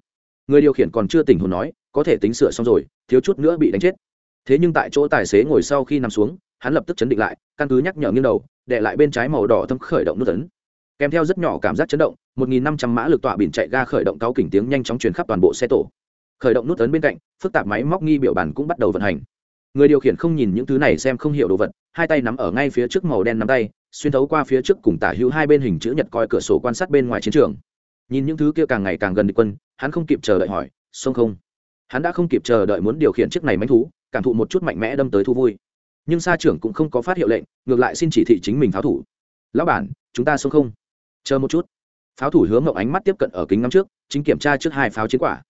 Người điều khiển còn chưa tỉnh hồn nói, có thể tính sửa xong rồi, thiếu chút nữa bị đánh chết. Thế nhưng tại chỗ tài xế ngồi sau khi nằm xuống, hắn lập tức chấn định lại, căn cứ nhắc nhở nghiêng đầu, để lại bên trái màu đỏ thâm khởi động nút ấn. Kèm theo rất nhỏ cảm giác chấn động 1.500 mã lực tọa biển chạy ga khởi động cáo kỉnh tiếng nhanh chóng truyền khắp toàn bộ xe tổ. Khởi động nút ấn bên cạnh, phức tạp máy móc nghi biểu bản cũng bắt đầu vận hành. Người điều khiển không nhìn những thứ này xem không hiểu đồ vật, hai tay nắm ở ngay phía trước màu đen nắm tay, xuyên thấu qua phía trước cùng tả hữu hai bên hình chữ nhật coi cửa sổ quan sát bên ngoài chiến trường nhìn những thứ kia càng ngày càng gần địch quân, hắn không kịp chờ đợi hỏi, sông không? Hắn đã không kịp chờ đợi muốn điều khiển chiếc này mánh thú, cảm thụ một chút mạnh mẽ đâm tới thu vui. Nhưng sa trưởng cũng không có phát hiệu lệnh, ngược lại xin chỉ thị chính mình pháo thủ. Lão bản, chúng ta sông không? Chờ một chút. Pháo thủ hướng ngậu ánh mắt tiếp cận ở kính ngắm trước, chính kiểm tra trước hai pháo chiến quả.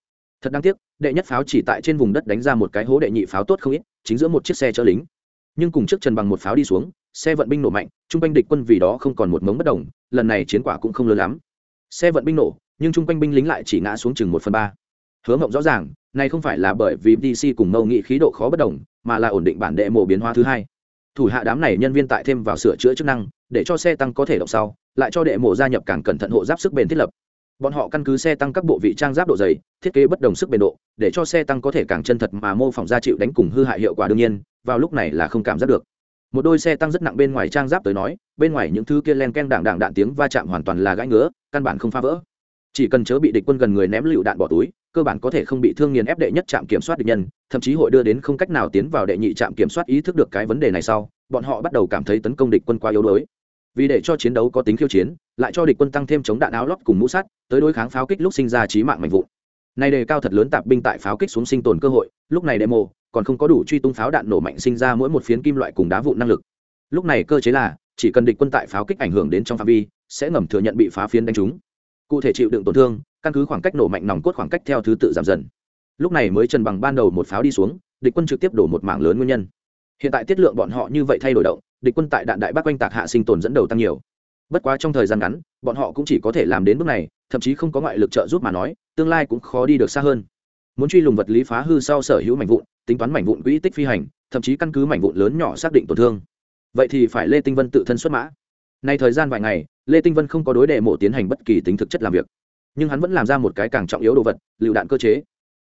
Thật đáng tiếc, đệ nhất pháo chỉ tại trên vùng đất đánh ra một cái hố đệ nhị pháo tốt không ít, chính giữa một chiếc xe chở lính. Nhưng cùng trước trần bằng một pháo đi xuống, xe vận binh nổ mạnh chung quanh địch quân vì đó không còn một mống bất đồng, lần này chiến quả cũng không lớn lắm xe vận binh nổ, nhưng chung quanh binh lính lại chỉ ngã xuống chừng một phần ba. Hứa mộng rõ ràng, này không phải là bởi vì dc cùng mâu nghị khí độ khó bất đồng, mà là ổn định bản đệ mổ biến hóa thứ hai. Thủ hạ đám này nhân viên tại thêm vào sửa chữa chức năng, để cho xe tăng có thể động sau, lại cho đệ mổ gia nhập càng cẩn thận hộ giáp sức bền thiết lập. Bọn họ căn cứ xe tăng các bộ vị trang giáp độ dày, thiết kế bất đồng sức bền độ, để cho xe tăng có thể càng chân thật mà mô phỏng ra chịu đánh cùng hư hại hiệu quả đương nhiên, vào lúc này là không cảm giác được một đôi xe tăng rất nặng bên ngoài trang giáp tới nói, bên ngoài những thứ kia len ken đảng đảng đạn tiếng va chạm hoàn toàn là gãi ngứa, căn bản không phá vỡ. Chỉ cần chớ bị địch quân gần người ném lựu đạn bỏ túi, cơ bản có thể không bị thương nghiền ép đệ nhất trạm kiểm soát địch nhân, thậm chí hội đưa đến không cách nào tiến vào đệ nhị trạm kiểm soát ý thức được cái vấn đề này sau, bọn họ bắt đầu cảm thấy tấn công địch quân quá yếu đuối. Vì để cho chiến đấu có tính khiêu chiến, lại cho địch quân tăng thêm chống đạn áo lót cùng mũ sắt, tới đối kháng pháo kích lúc sinh ra trí mạng mạnh vụn. Này đề cao thật lớn tạp binh tại pháo kích xuống sinh tồn cơ hội, lúc này demo còn không có đủ truy tung pháo đạn nổ mạnh sinh ra mỗi một phiến kim loại cùng đá vụn năng lực. Lúc này cơ chế là, chỉ cần địch quân tại pháo kích ảnh hưởng đến trong phạm vi, sẽ ngầm thừa nhận bị phá phiến đánh trúng. Cụ thể chịu đựng tổn thương, căn cứ khoảng cách nổ mạnh nòng cốt khoảng cách theo thứ tự giảm dần. Lúc này mới trần bằng ban đầu một pháo đi xuống, địch quân trực tiếp đổ một mảng lớn nguyên nhân. Hiện tại tiết lượng bọn họ như vậy thay đổi động, địch quân tại đạn đại bác quanh tạc hạ sinh tồn dẫn đầu tăng nhiều. Bất quá trong thời gian ngắn, bọn họ cũng chỉ có thể làm đến bước này, thậm chí không có ngoại lực trợ giúp mà nói, tương lai cũng khó đi được xa hơn muốn truy lùng vật lý phá hư sau sở hữu mảnh vụn, tính toán mảnh vụn quỹ tích phi hành, thậm chí căn cứ mảnh vụn lớn nhỏ xác định tổn thương. Vậy thì phải lê tinh vân tự thân xuất mã. Nay thời gian vài ngày, lê tinh vân không có đối đệ mộ tiến hành bất kỳ tính thực chất làm việc. Nhưng hắn vẫn làm ra một cái càng trọng yếu đồ vật, lựu đạn cơ chế.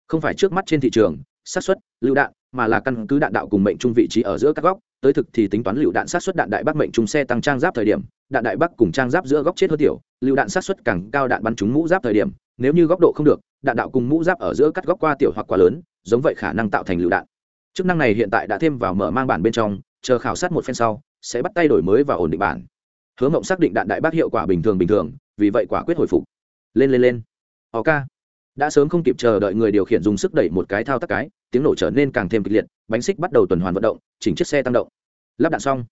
Không phải trước mắt trên thị trường sát xuất lựu đạn, mà là căn cứ đạn đạo cùng mệnh trung vị trí ở giữa các góc. Tới thực thì tính toán lựu đạn sát xuất đạn đại bắc mệnh trung xe tăng trang giáp thời điểm, đạn đại bắc cùng trang giáp giữa góc chết hơi tiểu, lựu đạn sát xuất càng cao đạn bắn trúng mũ giáp thời điểm nếu như góc độ không được, đạn đạo cùng mũ giáp ở giữa cắt góc qua tiểu hoặc quá lớn, giống vậy khả năng tạo thành lựu đạn. Chức năng này hiện tại đã thêm vào mở mang bản bên trong, chờ khảo sát một phen sau, sẽ bắt tay đổi mới và ổn định bản. Hứa mộng xác định đạn đại bác hiệu quả bình thường bình thường, vì vậy quả quyết hồi phục. Lên lên lên. Ok. Đã sớm không kịp chờ đợi người điều khiển dùng sức đẩy một cái thao tác cái, tiếng nổ trở nên càng thêm kịch liệt, bánh xích bắt đầu tuần hoàn vận động, chỉnh chiếc xe tăng động. Lắp đạn xong.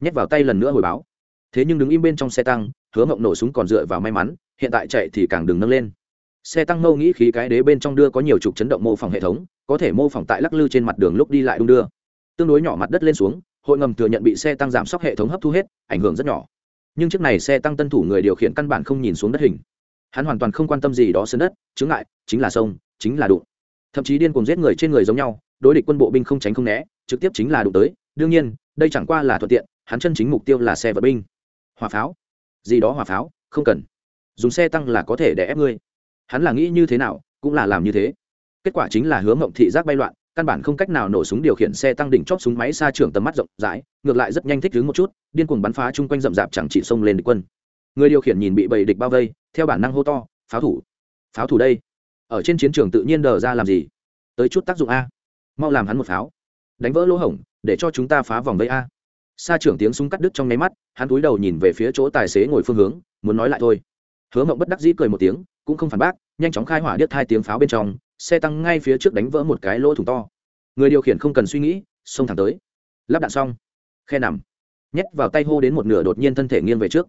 Nhét vào tay lần nữa hồi báo. Thế nhưng đứng im bên trong xe tăng, hứa mộng nổ súng còn dựa vào may mắn, hiện tại chạy thì càng đừng nâng lên xe tăng mâu nghĩ khí cái đế bên trong đưa có nhiều trục chấn động mô phỏng hệ thống, có thể mô phỏng tại lắc lư trên mặt đường lúc đi lại đung đưa. Tương đối nhỏ mặt đất lên xuống, hội ngầm thừa nhận bị xe tăng giảm sóc hệ thống hấp thu hết, ảnh hưởng rất nhỏ. Nhưng chiếc này xe tăng tân thủ người điều khiển căn bản không nhìn xuống đất hình. Hắn hoàn toàn không quan tâm gì đó sân đất chứng ngại, chính là sông, chính là đụng. Thậm chí điên cuồng giết người trên người giống nhau, đối địch quân bộ binh không tránh không né, trực tiếp chính là đụng tới. Đương nhiên, đây chẳng qua là thuận tiện, hắn chân chính mục tiêu là xe vận binh. Hỏa pháo. Gì đó hỏa pháo, không cần. Dùng xe tăng là có thể để ép ngươi hắn là nghĩ như thế nào, cũng là làm như thế. Kết quả chính là hướng mộng thị giác bay loạn, căn bản không cách nào nổ súng điều khiển xe tăng đỉnh chóp súng máy xa trường tầm mắt rộng rãi, ngược lại rất nhanh thích đứng một chút, điên cuồng bắn phá chung quanh rậm rạp chẳng chỉ xông lên địch quân. Người điều khiển nhìn bị bầy địch bao vây, theo bản năng hô to, pháo thủ! Pháo thủ đây! Ở trên chiến trường tự nhiên đờ ra làm gì? Tới chút tác dụng a! Mau làm hắn một pháo! Đánh vỡ lỗ hổng, để cho chúng ta phá vòng vây a! Xa trưởng tiếng súng cắt đứt trong nháy mắt, hắn túi đầu nhìn về phía chỗ tài xế ngồi phương hướng, muốn nói lại thôi hứa mộng bất đắc dĩ cười một tiếng, cũng không phản bác, nhanh chóng khai hỏa điếc hai tiếng pháo bên trong, xe tăng ngay phía trước đánh vỡ một cái lỗ thủng to. Người điều khiển không cần suy nghĩ, xông thẳng tới. Lắp đạn xong. Khe nằm. Nhét vào tay hô đến một nửa đột nhiên thân thể nghiêng về trước.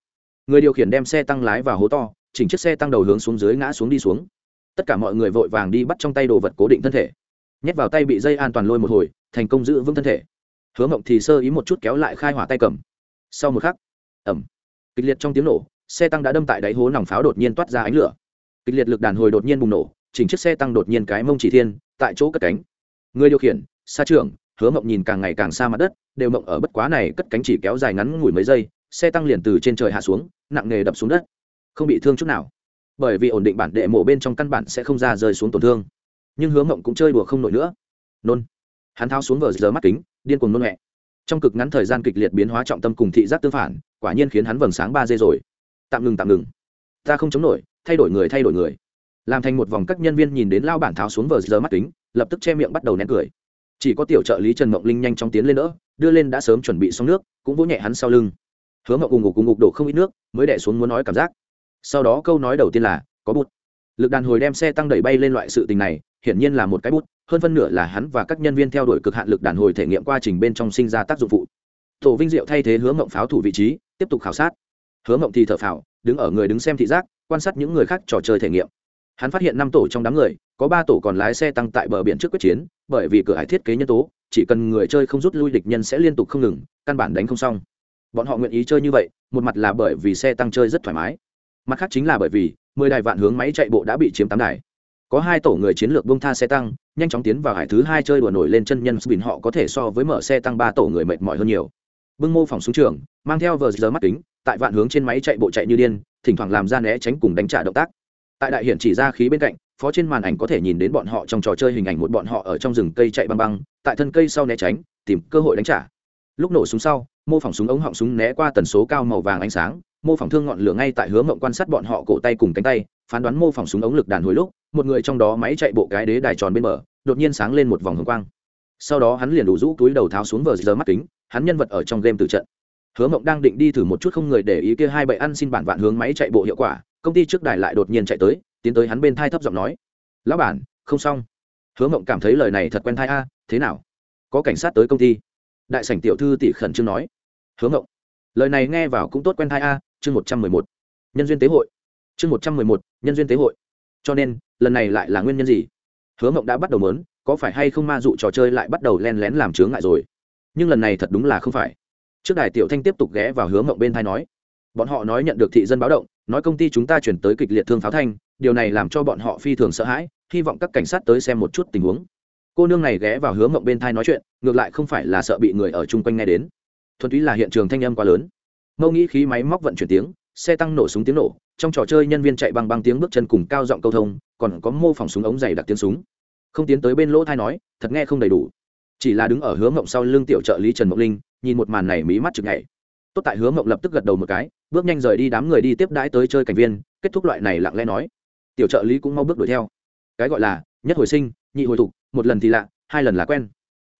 Người điều khiển đem xe tăng lái vào hố to, chỉnh chiếc xe tăng đầu hướng xuống dưới ngã xuống đi xuống. Tất cả mọi người vội vàng đi bắt trong tay đồ vật cố định thân thể. Nhét vào tay bị dây an toàn lôi một hồi, thành công giữ vững thân thể. Hứa mộng thì sơ ý một chút kéo lại khai hỏa tay cầm. Sau một khắc ẩm kịch liệt trong tiếng nổ xe tăng đã đâm tại đáy hố nòng pháo đột nhiên toát ra ánh lửa. Kịch liệt lực đàn hồi đột nhiên bùng nổ, chỉnh chiếc xe tăng đột nhiên cái mông chỉ thiên, tại chỗ cất cánh. Người điều khiển xa trường hứa mộng nhìn càng ngày càng xa mặt đất, đều mộng ở bất quá này cất cánh chỉ kéo dài ngắn ngủi mấy giây, xe tăng liền từ trên trời hạ xuống, nặng nề đập xuống đất. Không bị thương chút nào. Bởi vì ổn định bản đệ mổ bên trong căn bản sẽ không ra rơi xuống tổn thương. Nhưng hứa mộng cũng chơi đùa không nổi nữa. Nôn. Hắn tháo xuống vờ giờ mắt kính, điên cuồng nôn mẹ trong cực ngắn thời gian kịch liệt biến hóa trọng tâm cùng thị giác tương phản, quả nhiên khiến hắn vầng sáng ba giây rồi tạm ngừng tạm ngừng. Ta không chống nổi, thay đổi người thay đổi người. Làm thành một vòng các nhân viên nhìn đến lao bản tháo xuống vờ giờ mắt kính, lập tức che miệng bắt đầu nén cười. Chỉ có tiểu trợ lý trần mộng linh nhanh chóng tiến lên nữa đưa lên đã sớm chuẩn bị xong nước, cũng vỗ nhẹ hắn sau lưng. Hứa mậu cùng ngục cùng ngục đổ không ít nước, mới đẻ xuống muốn nói cảm giác. Sau đó câu nói đầu tiên là, có bút. Lực đàn hồi đem xe tăng đẩy bay lên loại sự tình này, hiển nhiên là một cái bút, hơn phân nửa là hắn và các nhân viên theo đuổi cực hạn lực đàn hồi thể nghiệm quá trình bên trong sinh ra tác dụng phụ. Tổ vinh diệu thay thế hướng mộng pháo thủ vị trí, tiếp tục khảo sát hướng mộng thì thở phào, đứng ở người đứng xem thị giác, quan sát những người khác trò chơi thể nghiệm. Hắn phát hiện năm tổ trong đám người, có ba tổ còn lái xe tăng tại bờ biển trước quyết chiến, bởi vì cửa hải thiết kế nhân tố, chỉ cần người chơi không rút lui địch nhân sẽ liên tục không ngừng, căn bản đánh không xong. Bọn họ nguyện ý chơi như vậy, một mặt là bởi vì xe tăng chơi rất thoải mái, mặt khác chính là bởi vì mười đài vạn hướng máy chạy bộ đã bị chiếm tám đài. Có hai tổ người chiến lược bông tha xe tăng, nhanh chóng tiến vào hải thứ hai chơi đùa nổi lên chân nhân bình họ có thể so với mở xe tăng ba tổ người mệt mỏi hơn nhiều. Bưng mô phỏng xuống trường, mang theo vờ giờ mắt kính tại vạn hướng trên máy chạy bộ chạy như điên thỉnh thoảng làm ra né tránh cùng đánh trả động tác. Tại đại hiển chỉ ra khí bên cạnh phó trên màn ảnh có thể nhìn đến bọn họ trong trò chơi hình ảnh một bọn họ ở trong rừng cây chạy băng băng tại thân cây sau né tránh tìm cơ hội đánh trả. Lúc nổ súng sau mô phỏng súng ống họng súng né qua tần số cao màu vàng ánh sáng mô phỏng thương ngọn lửa ngay tại hướng mộng quan sát bọn họ cổ tay cùng cánh tay phán đoán mô phỏng súng ống lực đàn hồi lúc một người trong đó máy chạy bộ cái đế đài tròn bên mở, đột nhiên sáng lên một vòng hồng quang. Sau đó hắn liền đủ rũ túi đầu tháo xuống vờ giờ mắt kính hắn nhân vật ở trong game từ trận hứa mộng đang định đi thử một chút không người để ý kia hai bậy ăn xin bản vạn hướng máy chạy bộ hiệu quả, công ty trước đài lại đột nhiên chạy tới, tiến tới hắn bên thai thấp giọng nói, lão bản, không xong. Hứa mộng cảm thấy lời này thật quen thai a, thế nào? Có cảnh sát tới công ty? Đại sảnh tiểu thư tỷ khẩn trương nói, hứa mộng, lời này nghe vào cũng tốt quen thai a, chương một trăm mười một, nhân duyên tế hội. Chương một trăm mười một, nhân duyên tế hội. Cho nên, lần này lại là nguyên nhân gì? Hứa mộng đã bắt đầu mớn có phải hay không ma dụ trò chơi lại bắt đầu len lén làm chướng ngại rồi? Nhưng lần này thật đúng là không phải trước đài tiểu thanh tiếp tục ghé vào hướng mộng bên thai nói, bọn họ nói nhận được thị dân báo động, nói công ty chúng ta chuyển tới kịch liệt thương pháo thanh, điều này làm cho bọn họ phi thường sợ hãi, hy vọng các cảnh sát tới xem một chút tình huống. Cô nương này ghé vào hướng mộng bên thai nói chuyện, ngược lại không phải là sợ bị người ở chung quanh nghe đến. Thuần túy là hiện trường thanh âm quá lớn. Mâu nghĩ khí máy móc vận chuyển tiếng, xe tăng nổ súng tiếng nổ, trong trò chơi nhân viên chạy băng băng tiếng bước chân cùng cao giọng câu thông, còn có mô phỏng súng ống dày đặc tiếng súng. Không tiến tới bên lỗ thai nói, thật nghe không đầy đủ. Chỉ là đứng ở hướng mộng sau lưng tiểu trợ lý trần mộng linh nhìn một màn này mí mắt chực nhảy. Tốt tại Hứa mộng lập tức gật đầu một cái, bước nhanh rời đi đám người đi tiếp đãi tới chơi cảnh viên, kết thúc loại này lặng lẽ nói. Tiểu trợ lý cũng mau bước đuổi theo. Cái gọi là nhất hồi sinh, nhị hồi thục, một lần thì lạ, hai lần là quen.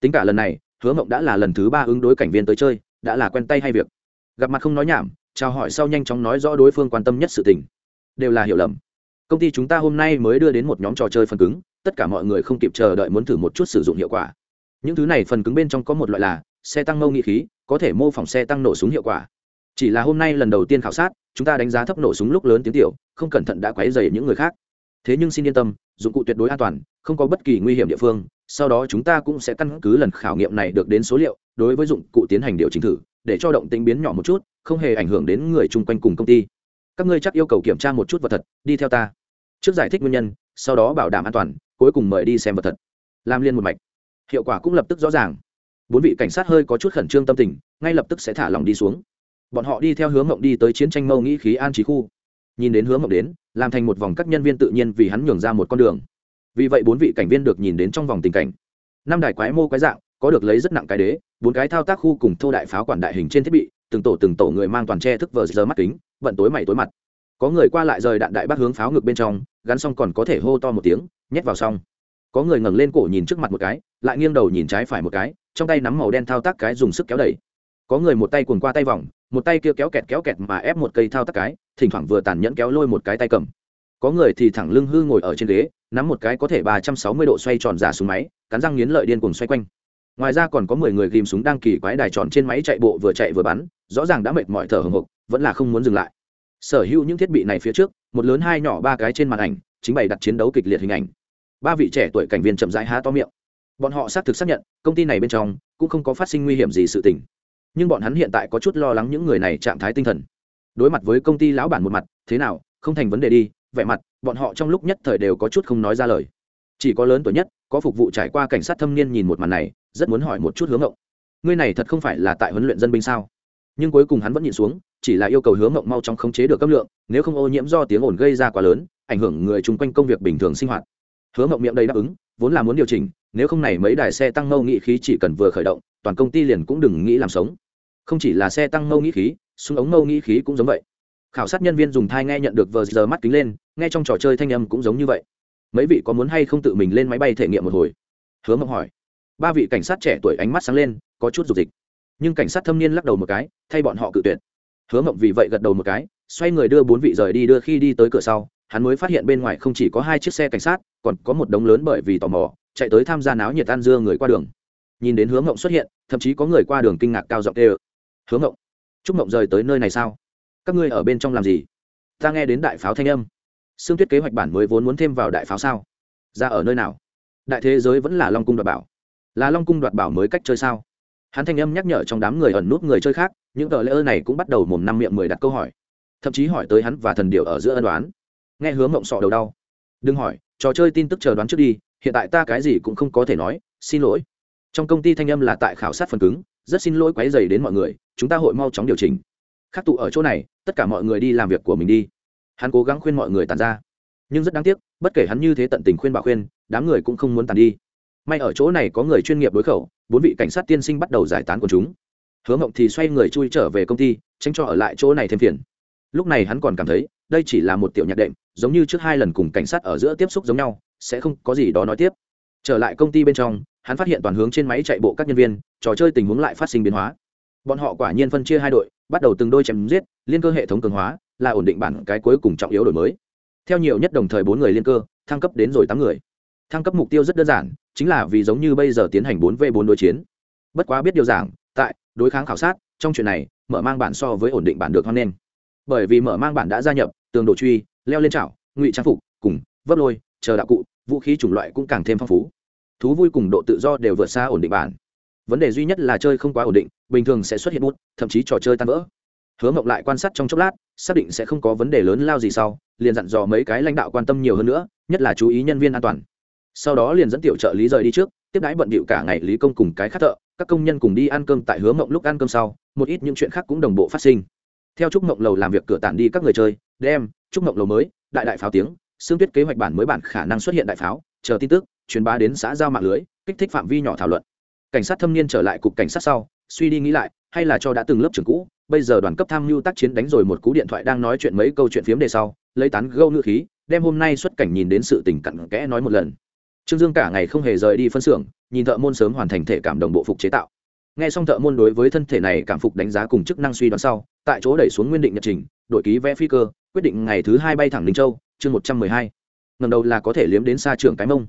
Tính cả lần này, hứa mộng đã là lần thứ ba ứng đối cảnh viên tới chơi, đã là quen tay hay việc. Gặp mặt không nói nhảm, chào hỏi sau nhanh chóng nói rõ đối phương quan tâm nhất sự tình. Đều là hiểu lầm. Công ty chúng ta hôm nay mới đưa đến một nhóm trò chơi phần cứng, tất cả mọi người không kịp chờ đợi muốn thử một chút sử dụng hiệu quả. Những thứ này phần cứng bên trong có một loại là xe tăng mâu nghị khí, có thể mô phỏng xe tăng nổ súng hiệu quả. Chỉ là hôm nay lần đầu tiên khảo sát, chúng ta đánh giá thấp nổ súng lúc lớn tiếng tiểu, không cẩn thận đã quấy dày những người khác. Thế nhưng xin yên tâm, dụng cụ tuyệt đối an toàn, không có bất kỳ nguy hiểm địa phương, sau đó chúng ta cũng sẽ căn cứ lần khảo nghiệm này được đến số liệu, đối với dụng cụ tiến hành điều chỉnh thử, để cho động tính biến nhỏ một chút, không hề ảnh hưởng đến người chung quanh cùng công ty. Các ngươi chắc yêu cầu kiểm tra một chút vật thật, đi theo ta. Trước giải thích nguyên nhân, sau đó bảo đảm an toàn, cuối cùng mời đi xem vật thật. Làm liên một mạch. Hiệu quả cũng lập tức rõ ràng bốn vị cảnh sát hơi có chút khẩn trương tâm tình, ngay lập tức sẽ thả lòng đi xuống. Bọn họ đi theo hướng mộng đi tới chiến tranh mâu nghĩ khí an trí khu. Nhìn đến hướng mộng đến, làm thành một vòng các nhân viên tự nhiên vì hắn nhường ra một con đường. Vì vậy bốn vị cảnh viên được nhìn đến trong vòng tình cảnh. Năm đài quái mô quái dạng, có được lấy rất nặng cái đế, bốn cái thao tác khu cùng thô đại pháo quản đại hình trên thiết bị, từng tổ từng tổ người mang toàn tre thức vờ giờ mắt kính, vận tối mày tối mặt. Có người qua lại rời đạn đại bác hướng pháo ngực bên trong, gắn xong còn có thể hô to một tiếng, nhét vào xong. Có người ngẩng lên cổ nhìn trước mặt một cái, lại nghiêng đầu nhìn trái phải một cái trong tay nắm màu đen thao tác cái dùng sức kéo đẩy. Có người một tay cuồng qua tay vòng, một tay kia kéo kẹt kéo kẹt mà ép một cây thao tác cái, thỉnh thoảng vừa tàn nhẫn kéo lôi một cái tay cầm. Có người thì thẳng lưng hư ngồi ở trên ghế, nắm một cái có thể ba trăm sáu mươi độ xoay tròn giả súng máy, cắn răng nghiến lợi điên cuồng xoay quanh. Ngoài ra còn có mười người ghìm súng đang kỳ quái đài tròn trên máy chạy bộ vừa chạy vừa bắn, rõ ràng đã mệt mỏi thở hồng hộc, vẫn là không muốn dừng lại. Sở hữu những thiết bị này phía trước, một lớn hai nhỏ ba cái trên màn ảnh, chính bày đặt chiến đấu kịch liệt hình ảnh. Ba vị trẻ tuổi cảnh viên chậm rãi há to miệng bọn họ xác thực xác nhận, công ty này bên trong cũng không có phát sinh nguy hiểm gì sự tình. Nhưng bọn hắn hiện tại có chút lo lắng những người này trạng thái tinh thần. Đối mặt với công ty lão bản một mặt, thế nào, không thành vấn đề đi, vẻ mặt, bọn họ trong lúc nhất thời đều có chút không nói ra lời. Chỉ có lớn tuổi nhất, có phục vụ trải qua cảnh sát thâm niên nhìn một màn này, rất muốn hỏi một chút hướng ngộng. Ngươi này thật không phải là tại huấn luyện dân binh sao? Nhưng cuối cùng hắn vẫn nhìn xuống, chỉ là yêu cầu hướng ngộng mau chóng khống chế được cấp lượng, nếu không ô nhiễm do tiếng ồn gây ra quá lớn, ảnh hưởng người chung quanh công việc bình thường sinh hoạt. Hướng ngộng miệng đầy đáp ứng vốn là muốn điều chỉnh, nếu không này mấy đài xe tăng mâu nghị khí chỉ cần vừa khởi động, toàn công ty liền cũng đừng nghĩ làm sống. Không chỉ là xe tăng mâu nghĩ khí, súng ống mâu nghĩ khí cũng giống vậy. Khảo sát nhân viên dùng thai nghe nhận được vờ giờ mắt kính lên, nghe trong trò chơi thanh âm cũng giống như vậy. Mấy vị có muốn hay không tự mình lên máy bay thể nghiệm một hồi? Hứa mộng hỏi. Ba vị cảnh sát trẻ tuổi ánh mắt sáng lên, có chút dục dịch. Nhưng cảnh sát thâm niên lắc đầu một cái, thay bọn họ cự tuyệt. Hứa mộng vì vậy gật đầu một cái, xoay người đưa bốn vị rời đi, đưa khi đi tới cửa sau hắn mới phát hiện bên ngoài không chỉ có hai chiếc xe cảnh sát, còn có một đống lớn bởi vì tò mò, chạy tới tham gia náo nhiệt ăn dưa người qua đường. Nhìn đến hướng ngộng xuất hiện, thậm chí có người qua đường kinh ngạc cao giọng tê ơ hướng ngộng chúc ngộng rời tới nơi này sao? Các ngươi ở bên trong làm gì? Ta nghe đến đại pháo thanh âm. Xương tuyết kế hoạch bản mới vốn muốn thêm vào đại pháo sao? Ra ở nơi nào? Đại thế giới vẫn là long cung đoạt bảo. Là long cung đoạt bảo mới cách chơi sao? Hắn thanh âm nhắc nhở trong đám người ẩn nút người chơi khác, những tờ lễ ơ này cũng bắt đầu mồm năm miệng mười đặt câu hỏi. Thậm chí hỏi tới hắn và thần điệu ở giữa ân đoán nghe hướng mộng sọ đầu đau. Đừng hỏi, trò chơi tin tức chờ đoán trước đi, hiện tại ta cái gì cũng không có thể nói, xin lỗi. Trong công ty thanh âm là tại khảo sát phần cứng, rất xin lỗi quấy dày đến mọi người, chúng ta hội mau chóng điều chỉnh. Khắc tụ ở chỗ này, tất cả mọi người đi làm việc của mình đi. Hắn cố gắng khuyên mọi người tàn ra. Nhưng rất đáng tiếc, bất kể hắn như thế tận tình khuyên bảo khuyên, đám người cũng không muốn tàn đi. May ở chỗ này có người chuyên nghiệp đối khẩu, bốn vị cảnh sát tiên sinh bắt đầu giải tán của chúng. Hứa mộng thì xoay người chui trở về công ty, tránh cho ở lại chỗ này thêm phiền. Lúc này hắn còn cảm thấy đây chỉ là một tiểu nhạc đệm, giống như trước hai lần cùng cảnh sát ở giữa tiếp xúc giống nhau, sẽ không có gì đó nói tiếp. Trở lại công ty bên trong, hắn phát hiện toàn hướng trên máy chạy bộ các nhân viên, trò chơi tình huống lại phát sinh biến hóa. Bọn họ quả nhiên phân chia hai đội, bắt đầu từng đôi chém giết, liên cơ hệ thống cường hóa, là ổn định bản cái cuối cùng trọng yếu đổi mới. Theo nhiều nhất đồng thời bốn người liên cơ, thăng cấp đến rồi tám người. Thăng cấp mục tiêu rất đơn giản, chính là vì giống như bây giờ tiến hành bốn v bốn đối chiến. Bất quá biết điều giảng, tại, đối kháng khảo sát, trong chuyện này, mở mang bản so với ổn định bản được hoan nghênh bởi vì mở mang bản đã gia nhập, tường đồ truy, leo lên chảo, ngụy trang phục, cùng vấp lôi, chờ đạo cụ, vũ khí chủng loại cũng càng thêm phong phú. Thú vui cùng độ tự do đều vượt xa ổn định bản. Vấn đề duy nhất là chơi không quá ổn định, bình thường sẽ xuất hiện bút, thậm chí trò chơi tan vỡ. Hứa mộng lại quan sát trong chốc lát, xác định sẽ không có vấn đề lớn lao gì sau, liền dặn dò mấy cái lãnh đạo quan tâm nhiều hơn nữa, nhất là chú ý nhân viên an toàn. Sau đó liền dẫn tiểu trợ lý rời đi trước, tiếp đãi bận bịu cả ngày lý công cùng cái khát thợ, các công nhân cùng đi ăn cơm tại hứa mộng lúc ăn cơm sau, một ít những chuyện khác cũng đồng bộ phát sinh theo trúc mộng lầu làm việc cửa tản đi các người chơi, đem, trúc mộng lầu mới, đại đại pháo tiếng, xương tuyết kế hoạch bản mới bản khả năng xuất hiện đại pháo, chờ tin tức, truyền bá đến xã giao mạng lưới, kích thích phạm vi nhỏ thảo luận. Cảnh sát thâm niên trở lại cục cảnh sát sau, suy đi nghĩ lại, hay là cho đã từng lớp trưởng cũ, bây giờ đoàn cấp tham mưu tác chiến đánh rồi một cú điện thoại đang nói chuyện mấy câu chuyện phiếm đề sau, lấy tán gâu ngữ khí, đem hôm nay xuất cảnh nhìn đến sự tình cặn kẽ nói một lần. Trương dương cả ngày không hề rời đi phân xưởng, nhìn thợ môn sớm hoàn thành thể cảm đồng bộ phục chế tạo nghe xong thợ môn đối với thân thể này cảm phục đánh giá cùng chức năng suy đoán sau, tại chỗ đẩy xuống nguyên định nhật trình đội ký vẽ phi cơ, quyết định ngày thứ hai bay thẳng linh châu, chương một trăm mười hai. Ngầm đầu là có thể liếm đến xa trường cái mông.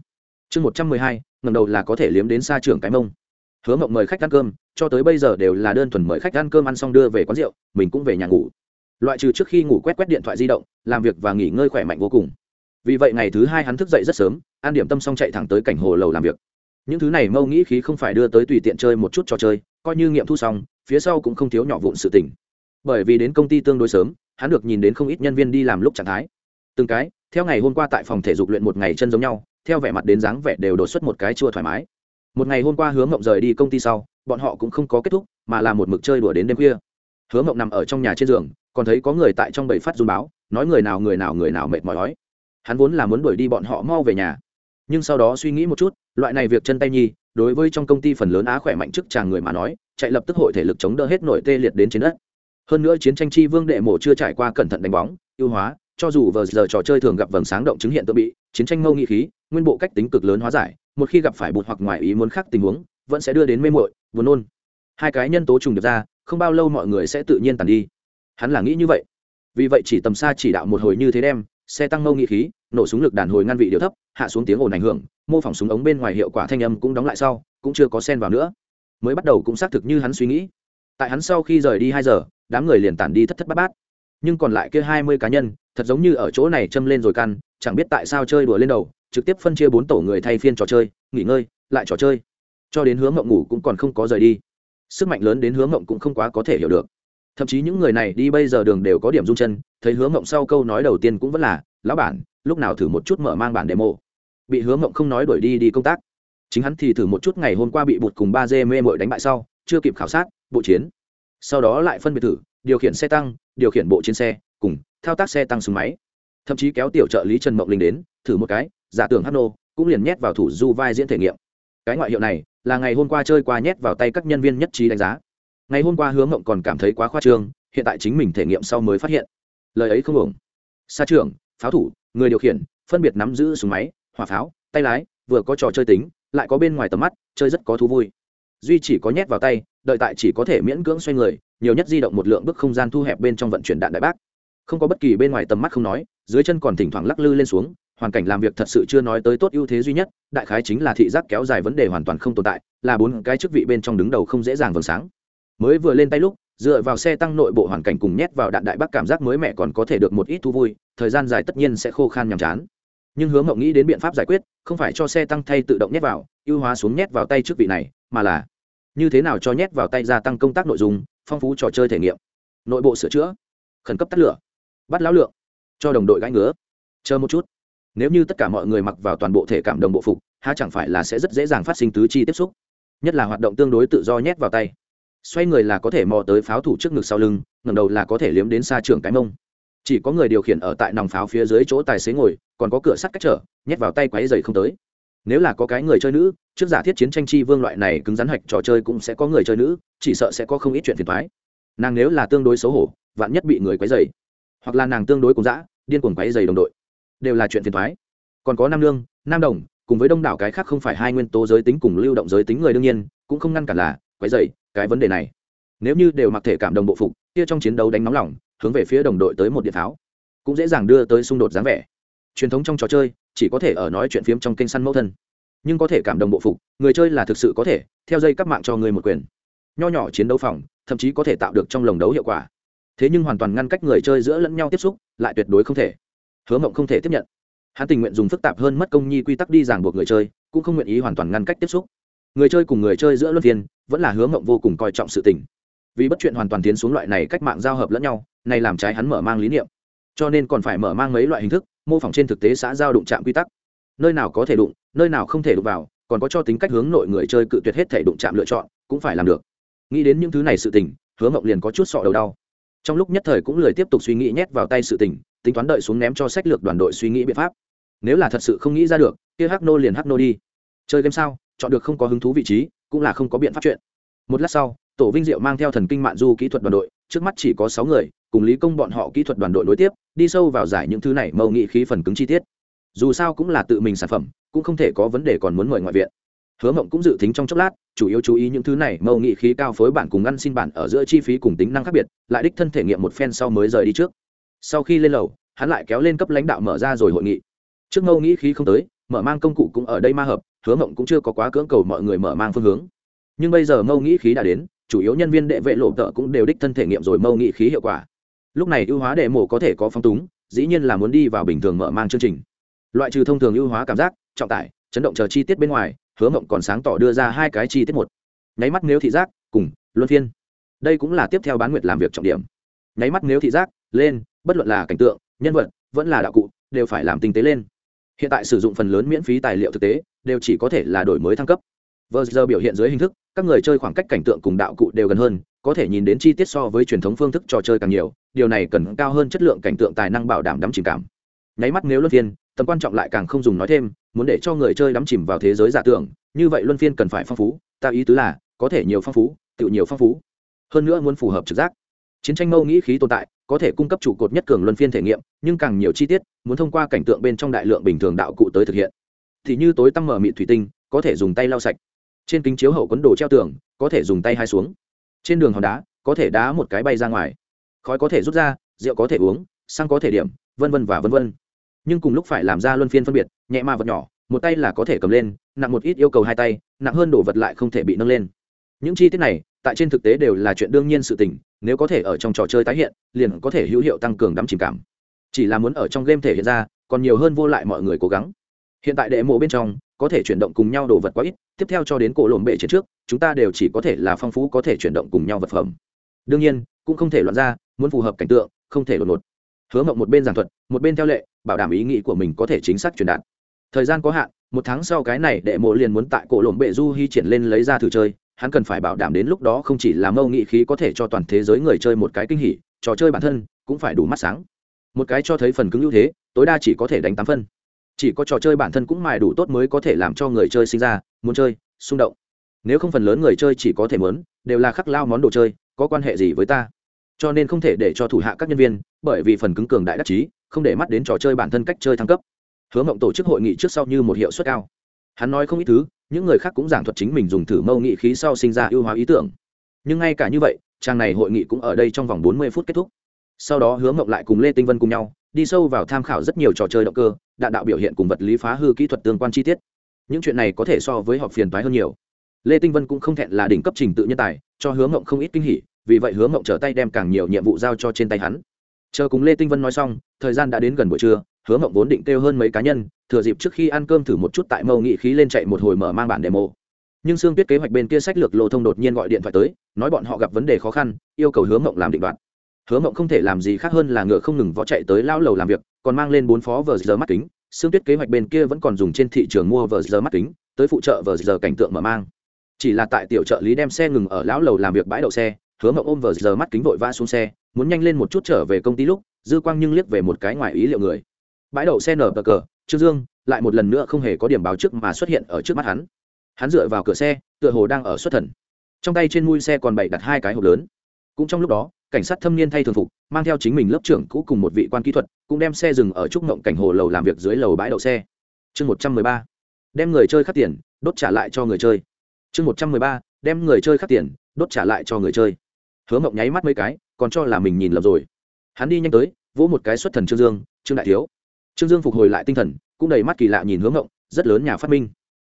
Chương một trăm mười hai ngầm đầu là có thể liếm đến xa trường cái mông. Hứa mộng mời khách ăn cơm, cho tới bây giờ đều là đơn thuần mời khách ăn cơm ăn xong đưa về quán rượu, mình cũng về nhà ngủ. Loại trừ trước khi ngủ quét quét điện thoại di động, làm việc và nghỉ ngơi khỏe mạnh vô cùng. Vì vậy ngày thứ hai hắn thức dậy rất sớm, ăn điểm tâm xong chạy thẳng tới cảnh hồ lầu làm việc những thứ này mâu nghĩ khí không phải đưa tới tùy tiện chơi một chút trò chơi, coi như nghiệm thu xong, phía sau cũng không thiếu nhỏ vụn sự tình. Bởi vì đến công ty tương đối sớm, hắn được nhìn đến không ít nhân viên đi làm lúc trạng thái. Từng cái, theo ngày hôm qua tại phòng thể dục luyện một ngày chân giống nhau, theo vẻ mặt đến dáng vẻ đều đột xuất một cái chua thoải mái. Một ngày hôm qua hướng mộng rời đi công ty sau, bọn họ cũng không có kết thúc, mà là một mực chơi đùa đến đêm khuya. Hứa mộng nằm ở trong nhà trên giường, còn thấy có người tại trong bầy phát dung báo, nói người nào người nào người nào mệt mỏi đói hắn vốn là muốn đuổi đi bọn họ mau về nhà nhưng sau đó suy nghĩ một chút, loại này việc chân tay nhi, đối với trong công ty phần lớn á khỏe mạnh chức chàng người mà nói, chạy lập tức hội thể lực chống đỡ hết nội tê liệt đến trên đất. Hơn nữa chiến tranh chi vương đệ mổ chưa trải qua cẩn thận đánh bóng, ưu hóa, cho dù vờ giờ trò chơi thường gặp vầng sáng động chứng hiện tự bị, chiến tranh mâu nghị khí, nguyên bộ cách tính cực lớn hóa giải, một khi gặp phải bụt hoặc ngoài ý muốn khác tình huống, vẫn sẽ đưa đến mê muội, buồn nôn. Hai cái nhân tố trùng được ra, không bao lâu mọi người sẽ tự nhiên tàn đi. Hắn là nghĩ như vậy. Vì vậy chỉ tầm xa chỉ đạo một hồi như thế đem xe tăng mâu nghị khí, nổ súng lực đàn hồi ngăn vị điều thấp, hạ xuống tiếng ồn ảnh hưởng, mô phỏng súng ống bên ngoài hiệu quả thanh âm cũng đóng lại sau, cũng chưa có sen vào nữa. Mới bắt đầu cũng xác thực như hắn suy nghĩ. Tại hắn sau khi rời đi hai giờ, đám người liền tản đi thất thất bát bát. Nhưng còn lại kia hai mươi cá nhân, thật giống như ở chỗ này châm lên rồi căn, chẳng biết tại sao chơi đùa lên đầu, trực tiếp phân chia bốn tổ người thay phiên trò chơi, nghỉ ngơi, lại trò chơi. Cho đến hướng ngộng ngủ cũng còn không có rời đi. Sức mạnh lớn đến hướng ngộng cũng không quá có thể hiểu được thậm chí những người này đi bây giờ đường đều có điểm rung chân, thấy hướng mộng sau câu nói đầu tiên cũng vẫn là, lão bản, lúc nào thử một chút mở mang bản demo? Bị hướng mộng không nói đuổi đi đi công tác. Chính hắn thì thử một chút ngày hôm qua bị bụt cùng ba dê mê mội đánh bại sau, chưa kịp khảo sát, bộ chiến. Sau đó lại phân biệt thử, điều khiển xe tăng, điều khiển bộ chiến xe, cùng thao tác xe tăng súng máy. Thậm chí kéo tiểu trợ lý trần mộng linh đến, thử một cái, giả tưởng hano cũng liền nhét vào thủ du vai diễn thể nghiệm. Cái ngoại hiệu này là ngày hôm qua chơi qua nhét vào tay các nhân viên nhất trí đánh giá ngày hôm qua hướng mộng còn cảm thấy quá khoa trương, hiện tại chính mình thể nghiệm sau mới phát hiện. Lời ấy không ổn. Xa trường pháo thủ, người điều khiển, phân biệt nắm giữ súng máy, hỏa pháo, tay lái, vừa có trò chơi tính, lại có bên ngoài tầm mắt, chơi rất có thú vui. Duy chỉ có nhét vào tay, đợi tại chỉ có thể miễn cưỡng xoay người, nhiều nhất di động một lượng bước không gian thu hẹp bên trong vận chuyển đạn đại bác. Không có bất kỳ bên ngoài tầm mắt không nói, dưới chân còn thỉnh thoảng lắc lư lên xuống, hoàn cảnh làm việc thật sự chưa nói tới tốt ưu thế duy nhất, đại khái chính là thị giác kéo dài vấn đề hoàn toàn không tồn tại, là bốn cái chức vị bên trong đứng đầu không dễ dàng vầng sáng mới vừa lên tay lúc, dựa vào xe tăng nội bộ hoàn cảnh cùng nhét vào đạn đại bác cảm giác mới mẹ còn có thể được một ít thú vui, thời gian dài tất nhiên sẽ khô khan nhàm chán. Nhưng hướng mộng nghĩ đến biện pháp giải quyết, không phải cho xe tăng thay tự động nhét vào, ưu hóa xuống nhét vào tay chức vị này, mà là như thế nào cho nhét vào tay gia tăng công tác nội dung, phong phú trò chơi thể nghiệm. Nội bộ sửa chữa, khẩn cấp tắt lửa, bắt lão lượng, cho đồng đội gãi ngứa. Chờ một chút. Nếu như tất cả mọi người mặc vào toàn bộ thể cảm đồng bộ phục ha chẳng phải là sẽ rất dễ dàng phát sinh tứ chi tiếp xúc. Nhất là hoạt động tương đối tự do nhét vào tay xoay người là có thể mò tới pháo thủ trước ngực sau lưng, ngẩng đầu là có thể liếm đến xa trường cái mông. Chỉ có người điều khiển ở tại nòng pháo phía dưới chỗ tài xế ngồi, còn có cửa sắt cách trở, nhét vào tay quáy dày không tới. Nếu là có cái người chơi nữ, trước giả thiết chiến tranh chi vương loại này cứng rắn hạch trò chơi cũng sẽ có người chơi nữ, chỉ sợ sẽ có không ít chuyện phiền thoái nàng nếu là tương đối xấu hổ, vạn nhất bị người quấy dày hoặc là nàng tương đối cùng dã, điên cuồng quấy dày đồng đội, đều là chuyện phiền thoái còn có nam lương, nam đồng, cùng với đông đảo cái khác không phải hai nguyên tố giới tính cùng lưu động giới tính người đương nhiên, cũng không ngăn cản là quấy dày cái vấn đề này. Nếu như đều mặc thể cảm đồng bộ phục, kia trong chiến đấu đánh nóng lòng, hướng về phía đồng đội tới một điện tháo cũng dễ dàng đưa tới xung đột dáng vẻ. Truyền thống trong trò chơi, chỉ có thể ở nói chuyện phiếm trong kênh săn mẫu thân. Nhưng có thể cảm đồng bộ phục, người chơi là thực sự có thể, theo dây các mạng cho người một quyền. Nho nhỏ chiến đấu phòng, thậm chí có thể tạo được trong lồng đấu hiệu quả. Thế nhưng hoàn toàn ngăn cách người chơi giữa lẫn nhau tiếp xúc, lại tuyệt đối không thể. Hứa mộng không thể tiếp nhận. Hắn tình nguyện dùng phức tạp hơn mất công nhi quy tắc đi ràng buộc người chơi, cũng không nguyện ý hoàn toàn ngăn cách tiếp xúc. Người chơi cùng người chơi giữa luân phiên vẫn là hứa mộng vô cùng coi trọng sự tình. Vì bất chuyện hoàn toàn tiến xuống loại này cách mạng giao hợp lẫn nhau, này làm trái hắn mở mang lý niệm. Cho nên còn phải mở mang mấy loại hình thức, mô phỏng trên thực tế xã giao đụng chạm quy tắc. Nơi nào có thể đụng, nơi nào không thể đụng vào, còn có cho tính cách hướng nội người chơi cự tuyệt hết thể đụng chạm lựa chọn, cũng phải làm được. Nghĩ đến những thứ này sự tình, hứa mộng liền có chút sọ đầu đau. Trong lúc nhất thời cũng lười tiếp tục suy nghĩ nhét vào tay sự tình, tính toán đợi xuống ném cho sách lược đoàn đội suy nghĩ biện pháp. Nếu là thật sự không nghĩ ra được, kia hắc nô liền hắc nô đi. Chơi game sao, chọn được không có hứng thú vị trí cũng là không có biện pháp chuyện. Một lát sau, tổ vinh diệu mang theo thần kinh mạng du kỹ thuật đoàn đội, trước mắt chỉ có sáu người, cùng lý công bọn họ kỹ thuật đoàn đội nối tiếp, đi sâu vào giải những thứ này mâu nghị khí phần cứng chi tiết. Dù sao cũng là tự mình sản phẩm, cũng không thể có vấn đề còn muốn mời ngoại viện. Hứa mộng cũng dự tính trong chốc lát, chủ yếu chú ý những thứ này mâu nghị khí cao phối bản cùng ăn xin bản ở giữa chi phí cùng tính năng khác biệt, lại đích thân thể nghiệm một phen sau mới rời đi trước. Sau khi lên lầu, hắn lại kéo lên cấp lãnh đạo mở ra rồi hội nghị. Trước mâu nghị khí không tới, mở mang công cụ cũng ở đây ma hợp hứa mộng cũng chưa có quá cưỡng cầu mọi người mở mang phương hướng. Nhưng bây giờ mâu nghĩ khí đã đến, chủ yếu nhân viên đệ vệ lộ tợ cũng đều đích thân thể nghiệm rồi mâu nghị khí hiệu quả. Lúc này ưu hóa đệ mổ có thể có phong túng, dĩ nhiên là muốn đi vào bình thường mở mang chương trình. Loại trừ thông thường ưu hóa cảm giác, trọng tải, chấn động chờ chi tiết bên ngoài, hứa mộng còn sáng tỏ đưa ra hai cái chi tiết một. Nháy mắt nếu thị giác, cùng, luân phiên. Đây cũng là tiếp theo bán nguyệt làm việc trọng điểm. Nháy mắt nếu thị giác, lên, bất luận là cảnh tượng, nhân vật, vẫn là đạo cụ, đều phải làm tinh tế lên. Hiện tại sử dụng phần lớn miễn phí tài liệu thực tế đều chỉ có thể là đổi mới thăng cấp. Vờ giờ biểu hiện dưới hình thức, các người chơi khoảng cách cảnh tượng cùng đạo cụ đều gần hơn, có thể nhìn đến chi tiết so với truyền thống phương thức trò chơi càng nhiều, điều này cần cao hơn chất lượng cảnh tượng tài năng bảo đảm đắm chìm cảm. Nháy mắt nếu luân phiên, tầm quan trọng lại càng không dùng nói thêm, muốn để cho người chơi đắm chìm vào thế giới giả tưởng, như vậy luân phiên cần phải phong phú, ta ý tứ là, có thể nhiều phong phú tự nhiều phong phú. Hơn nữa muốn phù hợp trực giác. Chiến tranh mâu nghĩ khí tồn tại, có thể cung cấp trụ cột nhất cường luân phiên thể nghiệm, nhưng càng nhiều chi tiết, muốn thông qua cảnh tượng bên trong đại lượng bình thường đạo cụ tới thực hiện thì như tối tăm mở mịt thủy tinh, có thể dùng tay lau sạch. Trên kính chiếu hậu quấn đồ treo tường, có thể dùng tay hai xuống. Trên đường hòn đá, có thể đá một cái bay ra ngoài. Khói có thể rút ra, rượu có thể uống, xăng có thể điểm, vân vân và vân vân. Nhưng cùng lúc phải làm ra luân phiên phân biệt, nhẹ mà vật nhỏ, một tay là có thể cầm lên, nặng một ít yêu cầu hai tay, nặng hơn đồ vật lại không thể bị nâng lên. Những chi tiết này, tại trên thực tế đều là chuyện đương nhiên sự tình, nếu có thể ở trong trò chơi tái hiện, liền có thể hữu hiệu tăng cường đắm chìm cảm. Chỉ là muốn ở trong game thể hiện ra, còn nhiều hơn vô lại mọi người cố gắng hiện tại đệ mộ bên trong, có thể chuyển động cùng nhau đồ vật quá ít, tiếp theo cho đến cổ lồn bệ trên trước, chúng ta đều chỉ có thể là phong phú có thể chuyển động cùng nhau vật phẩm. Đương nhiên, cũng không thể loạn ra, muốn phù hợp cảnh tượng, không thể đột ngột. Hứa mộng một bên giảng thuật, một bên theo lệ, bảo đảm ý nghĩ của mình có thể chính xác truyền đạt. Thời gian có hạn, một tháng sau cái này đệ mộ liền muốn tại cổ lồn bệ du hy triển lên lấy ra thử chơi, hắn cần phải bảo đảm đến lúc đó không chỉ là mâu nghị khí có thể cho toàn thế giới người chơi một cái kinh hỉ, trò chơi bản thân cũng phải đủ mắt sáng. Một cái cho thấy phần cứng ưu thế, tối đa chỉ có thể đánh tám phân chỉ có trò chơi bản thân cũng mài đủ tốt mới có thể làm cho người chơi sinh ra, muốn chơi, xung động. Nếu không phần lớn người chơi chỉ có thể muốn, đều là khắc lao món đồ chơi, có quan hệ gì với ta? Cho nên không thể để cho thủ hạ các nhân viên, bởi vì phần cứng cường đại đắc chí, không để mắt đến trò chơi bản thân cách chơi thăng cấp. Hứa mộng tổ chức hội nghị trước sau như một hiệu suất cao. Hắn nói không ít thứ, những người khác cũng giảng thuật chính mình dùng thử mâu nghị khí sau sinh ra ưu hóa ý tưởng. Nhưng ngay cả như vậy, trang này hội nghị cũng ở đây trong vòng bốn mươi phút kết thúc. Sau đó hứa mộng lại cùng lê tinh vân cùng nhau đi sâu vào tham khảo rất nhiều trò chơi động cơ, đạn đạo biểu hiện cùng vật lý phá hư kỹ thuật tương quan chi tiết. Những chuyện này có thể so với họp phiền toái hơn nhiều. Lê tinh vân cũng không thẹn là đỉnh cấp trình tự nhân tài, cho hứa mộng không ít kinh hỉ, vì vậy hứa mộng trở tay đem càng nhiều nhiệm vụ giao cho trên tay hắn. Chờ cùng lê tinh vân nói xong, thời gian đã đến gần buổi trưa, hứa mộng vốn định kêu hơn mấy cá nhân, thừa dịp trước khi ăn cơm thử một chút tại mâu nghị khí lên chạy một hồi mở mang bản demo. Nhưng xương tuyết kế hoạch bên kia sách lược lô thông đột nhiên gọi điện thoại tới, nói bọn họ gặp vấn đề khó khăn, yêu cầu hứa mộng làm định đoạt hứa mộng không thể làm gì khác hơn là ngựa không ngừng võ chạy tới lao lầu làm việc, còn mang lên bốn phó vờ giờ mắt kính. Xương tuyết kế hoạch bên kia vẫn còn dùng trên thị trường mua vờ giờ mắt kính, tới phụ trợ vờ giờ cảnh tượng mở mang. Chỉ là tại tiểu trợ lý đem xe ngừng ở lão lầu làm việc bãi đậu xe, hứa mộng ôm vờ giờ mắt kính vội vã xuống xe, muốn nhanh lên một chút trở về công ty lúc, dư quang nhưng liếc về một cái ngoài ý liệu người. Bãi đậu xe nở bờ cờ, trương dương, lại một lần nữa không hề có điểm báo trước mà xuất hiện ở trước mắt hắn. Hắn dựa vào cửa xe, tựa hồ đang ở xuất thần. Trong tay trên mui xe còn bày đặt hai cái hộp lớn. Cũng trong lúc đó cảnh sát thâm niên thay thường phục, mang theo chính mình lớp trưởng cũ cùng một vị quan kỹ thuật, cũng đem xe dừng ở trúc ngộng cảnh hồ lầu làm việc dưới lầu bãi đậu xe. Chương một trăm mười ba. Đem người chơi khắc tiền, đốt trả lại cho người chơi. Chương một trăm mười ba. Đem người chơi khắc tiền, đốt trả lại cho người chơi. Hứa mộng nháy mắt mấy cái, còn cho là mình nhìn lầm rồi. Hắn đi nhanh tới, vỗ một cái xuất thần trương dương, trương đại thiếu. Trương dương phục hồi lại tinh thần, cũng đầy mắt kỳ lạ nhìn hướng mộng, rất lớn nhà phát minh.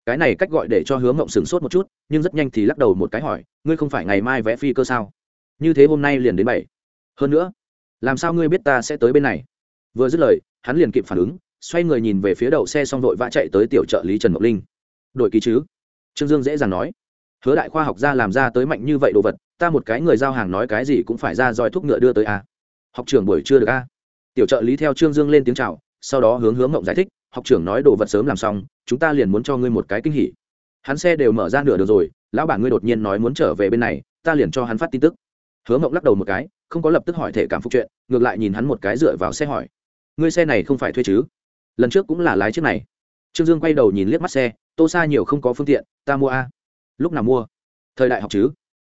Cái này cách gọi để cho hướng mộng sửng sốt một chút, nhưng rất nhanh thì lắc đầu một cái hỏi, ngươi không phải ngày mai vẽ phi cơ sao? Như thế hôm nay liền đến bảy. Hơn nữa, làm sao ngươi biết ta sẽ tới bên này? Vừa dứt lời, hắn liền kịp phản ứng, xoay người nhìn về phía đầu xe xong vội vã chạy tới tiểu trợ lý trần ngọc linh. Đội ký chứ? Trương dương dễ dàng nói. Hứa đại khoa học gia làm ra tới mạnh như vậy đồ vật, ta một cái người giao hàng nói cái gì cũng phải ra roi thuốc ngựa đưa tới a học trưởng buổi chưa được a tiểu trợ lý theo trương dương lên tiếng chào, sau đó hướng hướng mộng giải thích, học trưởng nói đồ vật sớm làm xong, chúng ta liền muốn cho ngươi một cái kinh hỉ. Hắn xe đều mở ra nửa đường rồi, lão bản ngươi đột nhiên nói muốn trở về bên này, ta liền cho hắn phát tin tức hứa mộng lắc đầu một cái, không có lập tức hỏi thể cảm phục chuyện, ngược lại nhìn hắn một cái dựa vào xe hỏi. Ngươi xe này không phải thuê chứ? Lần trước cũng là lái chiếc này. Trương dương quay đầu nhìn liếc mắt xe, tô xa nhiều không có phương tiện, ta mua a. Lúc nào mua? Thời đại học chứ?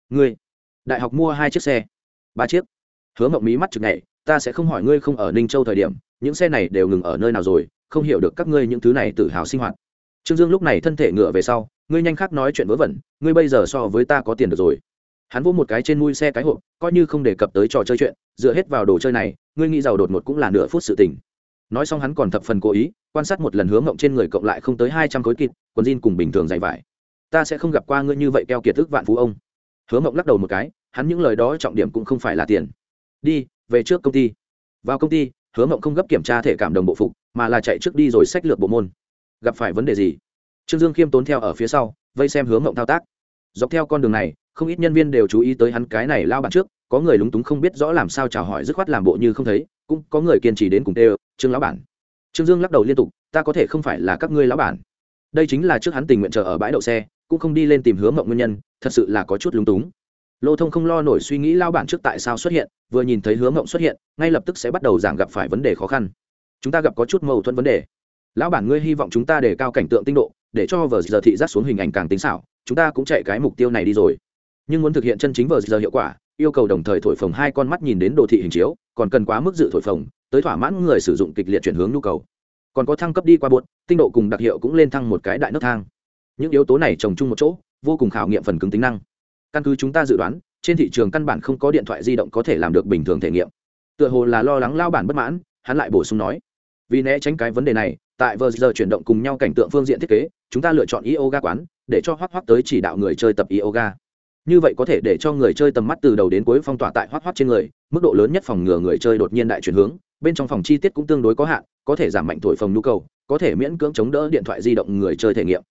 Ngươi. Đại học mua hai chiếc xe. Ba chiếc. Hứa mộng mí mắt chực nhảy, ta sẽ không hỏi ngươi không ở ninh châu thời điểm, những xe này đều ngừng ở nơi nào rồi, không hiểu được các ngươi những thứ này tự hào sinh hoạt. Trương dương lúc này thân thể ngựa về sau, ngươi nhanh khác nói chuyện vớ vẩn, ngươi bây giờ so với ta có tiền được rồi hắn vỗ một cái trên mui xe cái hộp, coi như không đề cập tới trò chơi chuyện, dựa hết vào đồ chơi này, ngươi nghĩ giàu đột ngột cũng là nửa phút sự tình. Nói xong hắn còn thập phần cố ý, quan sát một lần hướng ngộng trên người cộng lại không tới hai trăm khối kịt, quần jean cùng bình thường dày vải. Ta sẽ không gặp qua ngươi như vậy keo kiệt tức vạn phú ông. Hướng ngộng lắc đầu một cái, hắn những lời đó trọng điểm cũng không phải là tiền. Đi, về trước công ty. Vào công ty, hứa mộng không gấp kiểm tra thể cảm đồng bộ phục, mà là chạy trước đi rồi sách lược bộ môn. Gặp phải vấn đề gì? Trương dương khiêm tốn theo ở phía sau, vây xem hứa mộng thao tác. Dọc theo con đường này không ít nhân viên đều chú ý tới hắn cái này lao bản trước, có người lúng túng không biết rõ làm sao chào hỏi dứt khoát làm bộ như không thấy, cũng có người kiên trì đến cùng tê trương lão bản. Trương dương lắc đầu liên tục, ta có thể không phải là các ngươi lão bản. Đây chính là trước hắn tình nguyện chờ ở bãi đậu xe, cũng không đi lên tìm hướng mộng nguyên nhân, thật sự là có chút lúng túng. Lô thông không lo nổi suy nghĩ lao bản trước tại sao xuất hiện, vừa nhìn thấy hướng mộng xuất hiện, ngay lập tức sẽ bắt đầu giảng gặp phải vấn đề khó khăn. Chúng ta gặp có chút mâu thuẫn vấn đề. Lão bản ngươi hy vọng chúng ta đề cao cảnh tượng tinh độ, để cho vờ giờ thị giác xuống hình ảnh càng tính xảo, chúng ta cũng chạy cái mục tiêu này đi rồi nhưng muốn thực hiện chân chính vờ giờ hiệu quả, yêu cầu đồng thời thổi phồng hai con mắt nhìn đến đồ thị hình chiếu, còn cần quá mức dự thổi phồng, tới thỏa mãn người sử dụng kịch liệt chuyển hướng nhu cầu. Còn có thăng cấp đi qua bột, tinh độ cùng đặc hiệu cũng lên thăng một cái đại nấc thang. Những yếu tố này trồng chung một chỗ, vô cùng khảo nghiệm phần cứng tính năng. Căn cứ chúng ta dự đoán, trên thị trường căn bản không có điện thoại di động có thể làm được bình thường thể nghiệm. Tựa hồ là lo lắng lao bản bất mãn, hắn lại bổ sung nói. Vì né tránh cái vấn đề này, tại vờ giờ chuyển động cùng nhau cảnh tượng phương diện thiết kế, chúng ta lựa chọn yoga quán, để cho hoác hoác tới chỉ đạo người chơi tập yoga như vậy có thể để cho người chơi tầm mắt từ đầu đến cuối phong tỏa tại hoác hoác trên người, mức độ lớn nhất phòng ngừa người chơi đột nhiên đại chuyển hướng, bên trong phòng chi tiết cũng tương đối có hạn, có thể giảm mạnh thổi phòng nhu cầu, có thể miễn cưỡng chống đỡ điện thoại di động người chơi thể nghiệm.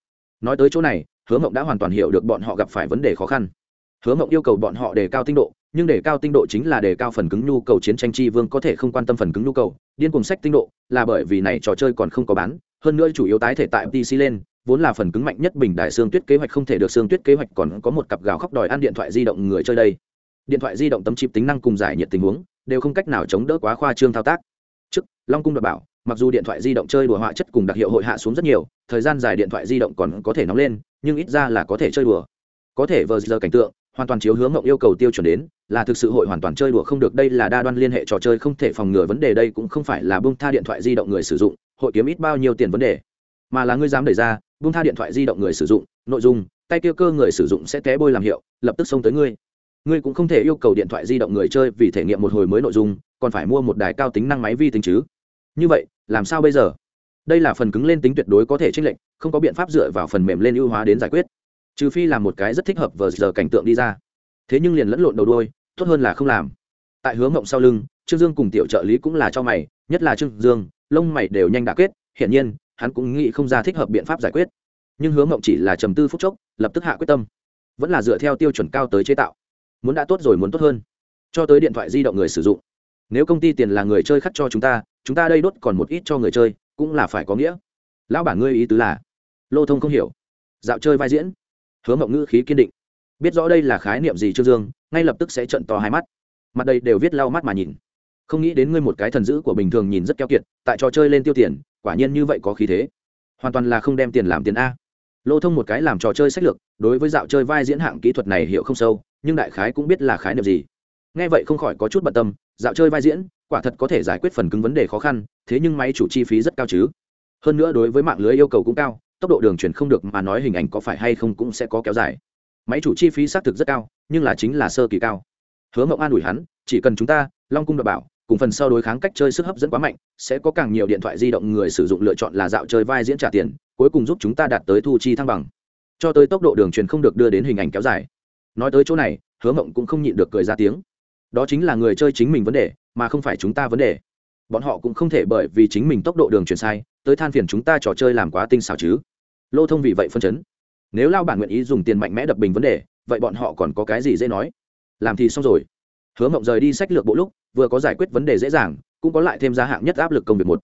Nói tới chỗ này, hứa mộng đã hoàn toàn hiểu được bọn họ gặp phải vấn đề khó khăn. Hứa mộng yêu cầu bọn họ đề cao tinh độ, nhưng đề cao tinh độ chính là đề cao phần cứng nhu cầu chiến tranh chi vương có thể không quan tâm phần cứng nhu cầu, điên cùng sách tinh độ, là bởi vì này trò chơi còn không có bán, hơn nữa chủ yếu tái thể tại pc lên vốn là phần cứng mạnh nhất bình đại xương tuyết kế hoạch không thể được xương tuyết kế hoạch còn có một cặp gào khóc đòi ăn điện thoại di động người chơi đây. Điện thoại di động tấm chip tính năng cùng giải nhiệt tình huống, đều không cách nào chống đỡ quá khoa trương thao tác. Trước, long cung đ bảo, mặc dù điện thoại di động chơi đùa họa chất cùng đặc hiệu hội hạ xuống rất nhiều, thời gian dài điện thoại di động còn có thể nóng lên, nhưng ít ra là có thể chơi đùa. Có thể vờ giờ cảnh tượng, hoàn toàn chiếu hướng ngộng yêu cầu tiêu chuẩn đến, là thực sự hội hoàn toàn chơi đùa không được, đây là đa đoan liên hệ trò chơi không thể phòng ngừa vấn đề, đây cũng không phải là bung tha điện thoại di động người sử dụng, hội kiếm ít bao nhiêu tiền vấn đề mà là ngươi dám đẩy ra bung tha điện thoại di động người sử dụng, nội dung, tay kia cơ người sử dụng sẽ té bôi làm hiệu, lập tức xông tới ngươi. Ngươi cũng không thể yêu cầu điện thoại di động người chơi vì thể nghiệm một hồi mới nội dung, còn phải mua một đài cao tính năng máy vi tính chứ. Như vậy, làm sao bây giờ? Đây là phần cứng lên tính tuyệt đối có thể trích lệnh không có biện pháp dựa vào phần mềm lên ưu hóa đến giải quyết. Trừ phi làm một cái rất thích hợp vờ giờ cảnh tượng đi ra. Thế nhưng liền lẫn lộn đầu đôi tốt hơn là không làm. Tại hướng ngộng sau lưng, trương dương cùng tiểu trợ lý cũng là cho mày, nhất là trương dương, lông mày đều nhanh đã kết, hiển nhiên hắn cũng nghĩ không ra thích hợp biện pháp giải quyết. Nhưng hướng mộng chỉ là trầm tư phúc chốc, lập tức hạ quyết tâm. Vẫn là dựa theo tiêu chuẩn cao tới chế tạo. Muốn đã tốt rồi muốn tốt hơn. Cho tới điện thoại di động người sử dụng. Nếu công ty tiền là người chơi khắc cho chúng ta chúng ta đây đốt còn một ít cho người chơi, cũng là phải có nghĩa. Lão bản ngươi ý tứ là? Lô thông không hiểu. Dạo chơi vai diễn. Hứa mộng ngữ khí kiên định. Biết rõ đây là khái niệm gì trương dương, ngay lập tức sẽ trận to hai mắt. Mặt đây đều viết lau mắt mà nhìn. Không nghĩ đến ngươi một cái thần dữ của bình thường nhìn rất keo kiệt, tại trò chơi lên tiêu tiền quả nhiên như vậy có khí thế. Hoàn toàn là không đem tiền làm tiền a. Lô thông một cái làm trò chơi sách lược, đối với dạo chơi vai diễn hạng kỹ thuật này hiểu không sâu, nhưng đại khái cũng biết là khái niệm gì. Nghe vậy không khỏi có chút bận tâm, dạo chơi vai diễn, quả thật có thể giải quyết phần cứng vấn đề khó khăn, thế nhưng máy chủ chi phí rất cao chứ. Hơn nữa đối với mạng lưới yêu cầu cũng cao, tốc độ đường truyền không được mà nói hình ảnh có phải hay không cũng sẽ có kéo dài. Máy chủ chi phí xác thực rất cao, nhưng là chính là sơ kỳ cao. Hứa mộng an ủi hắn, chỉ cần chúng ta, long cung đ bảo cùng phần sau đối kháng cách chơi sức hấp dẫn quá mạnh, sẽ có càng nhiều điện thoại di động người sử dụng lựa chọn là dạo chơi vai diễn trả tiền, cuối cùng giúp chúng ta đạt tới thu chi thăng bằng. Cho tới tốc độ đường truyền không được đưa đến hình ảnh kéo dài. Nói tới chỗ này, hứa mộng cũng không nhịn được cười ra tiếng. Đó chính là người chơi chính mình vấn đề, mà không phải chúng ta vấn đề. Bọn họ cũng không thể bởi vì chính mình tốc độ đường truyền sai, tới than phiền chúng ta trò chơi làm quá tinh xảo chứ. Lô thông vì vậy phân chấn. Nếu lao bản nguyện ý dùng tiền mạnh mẽ đập bình vấn đề, vậy bọn họ còn có cái gì dễ nói? Làm thì xong rồi hứa mộng rời đi sách lược bộ lúc, vừa có giải quyết vấn đề dễ dàng, cũng có lại thêm gia hạng nhất áp lực công việc một.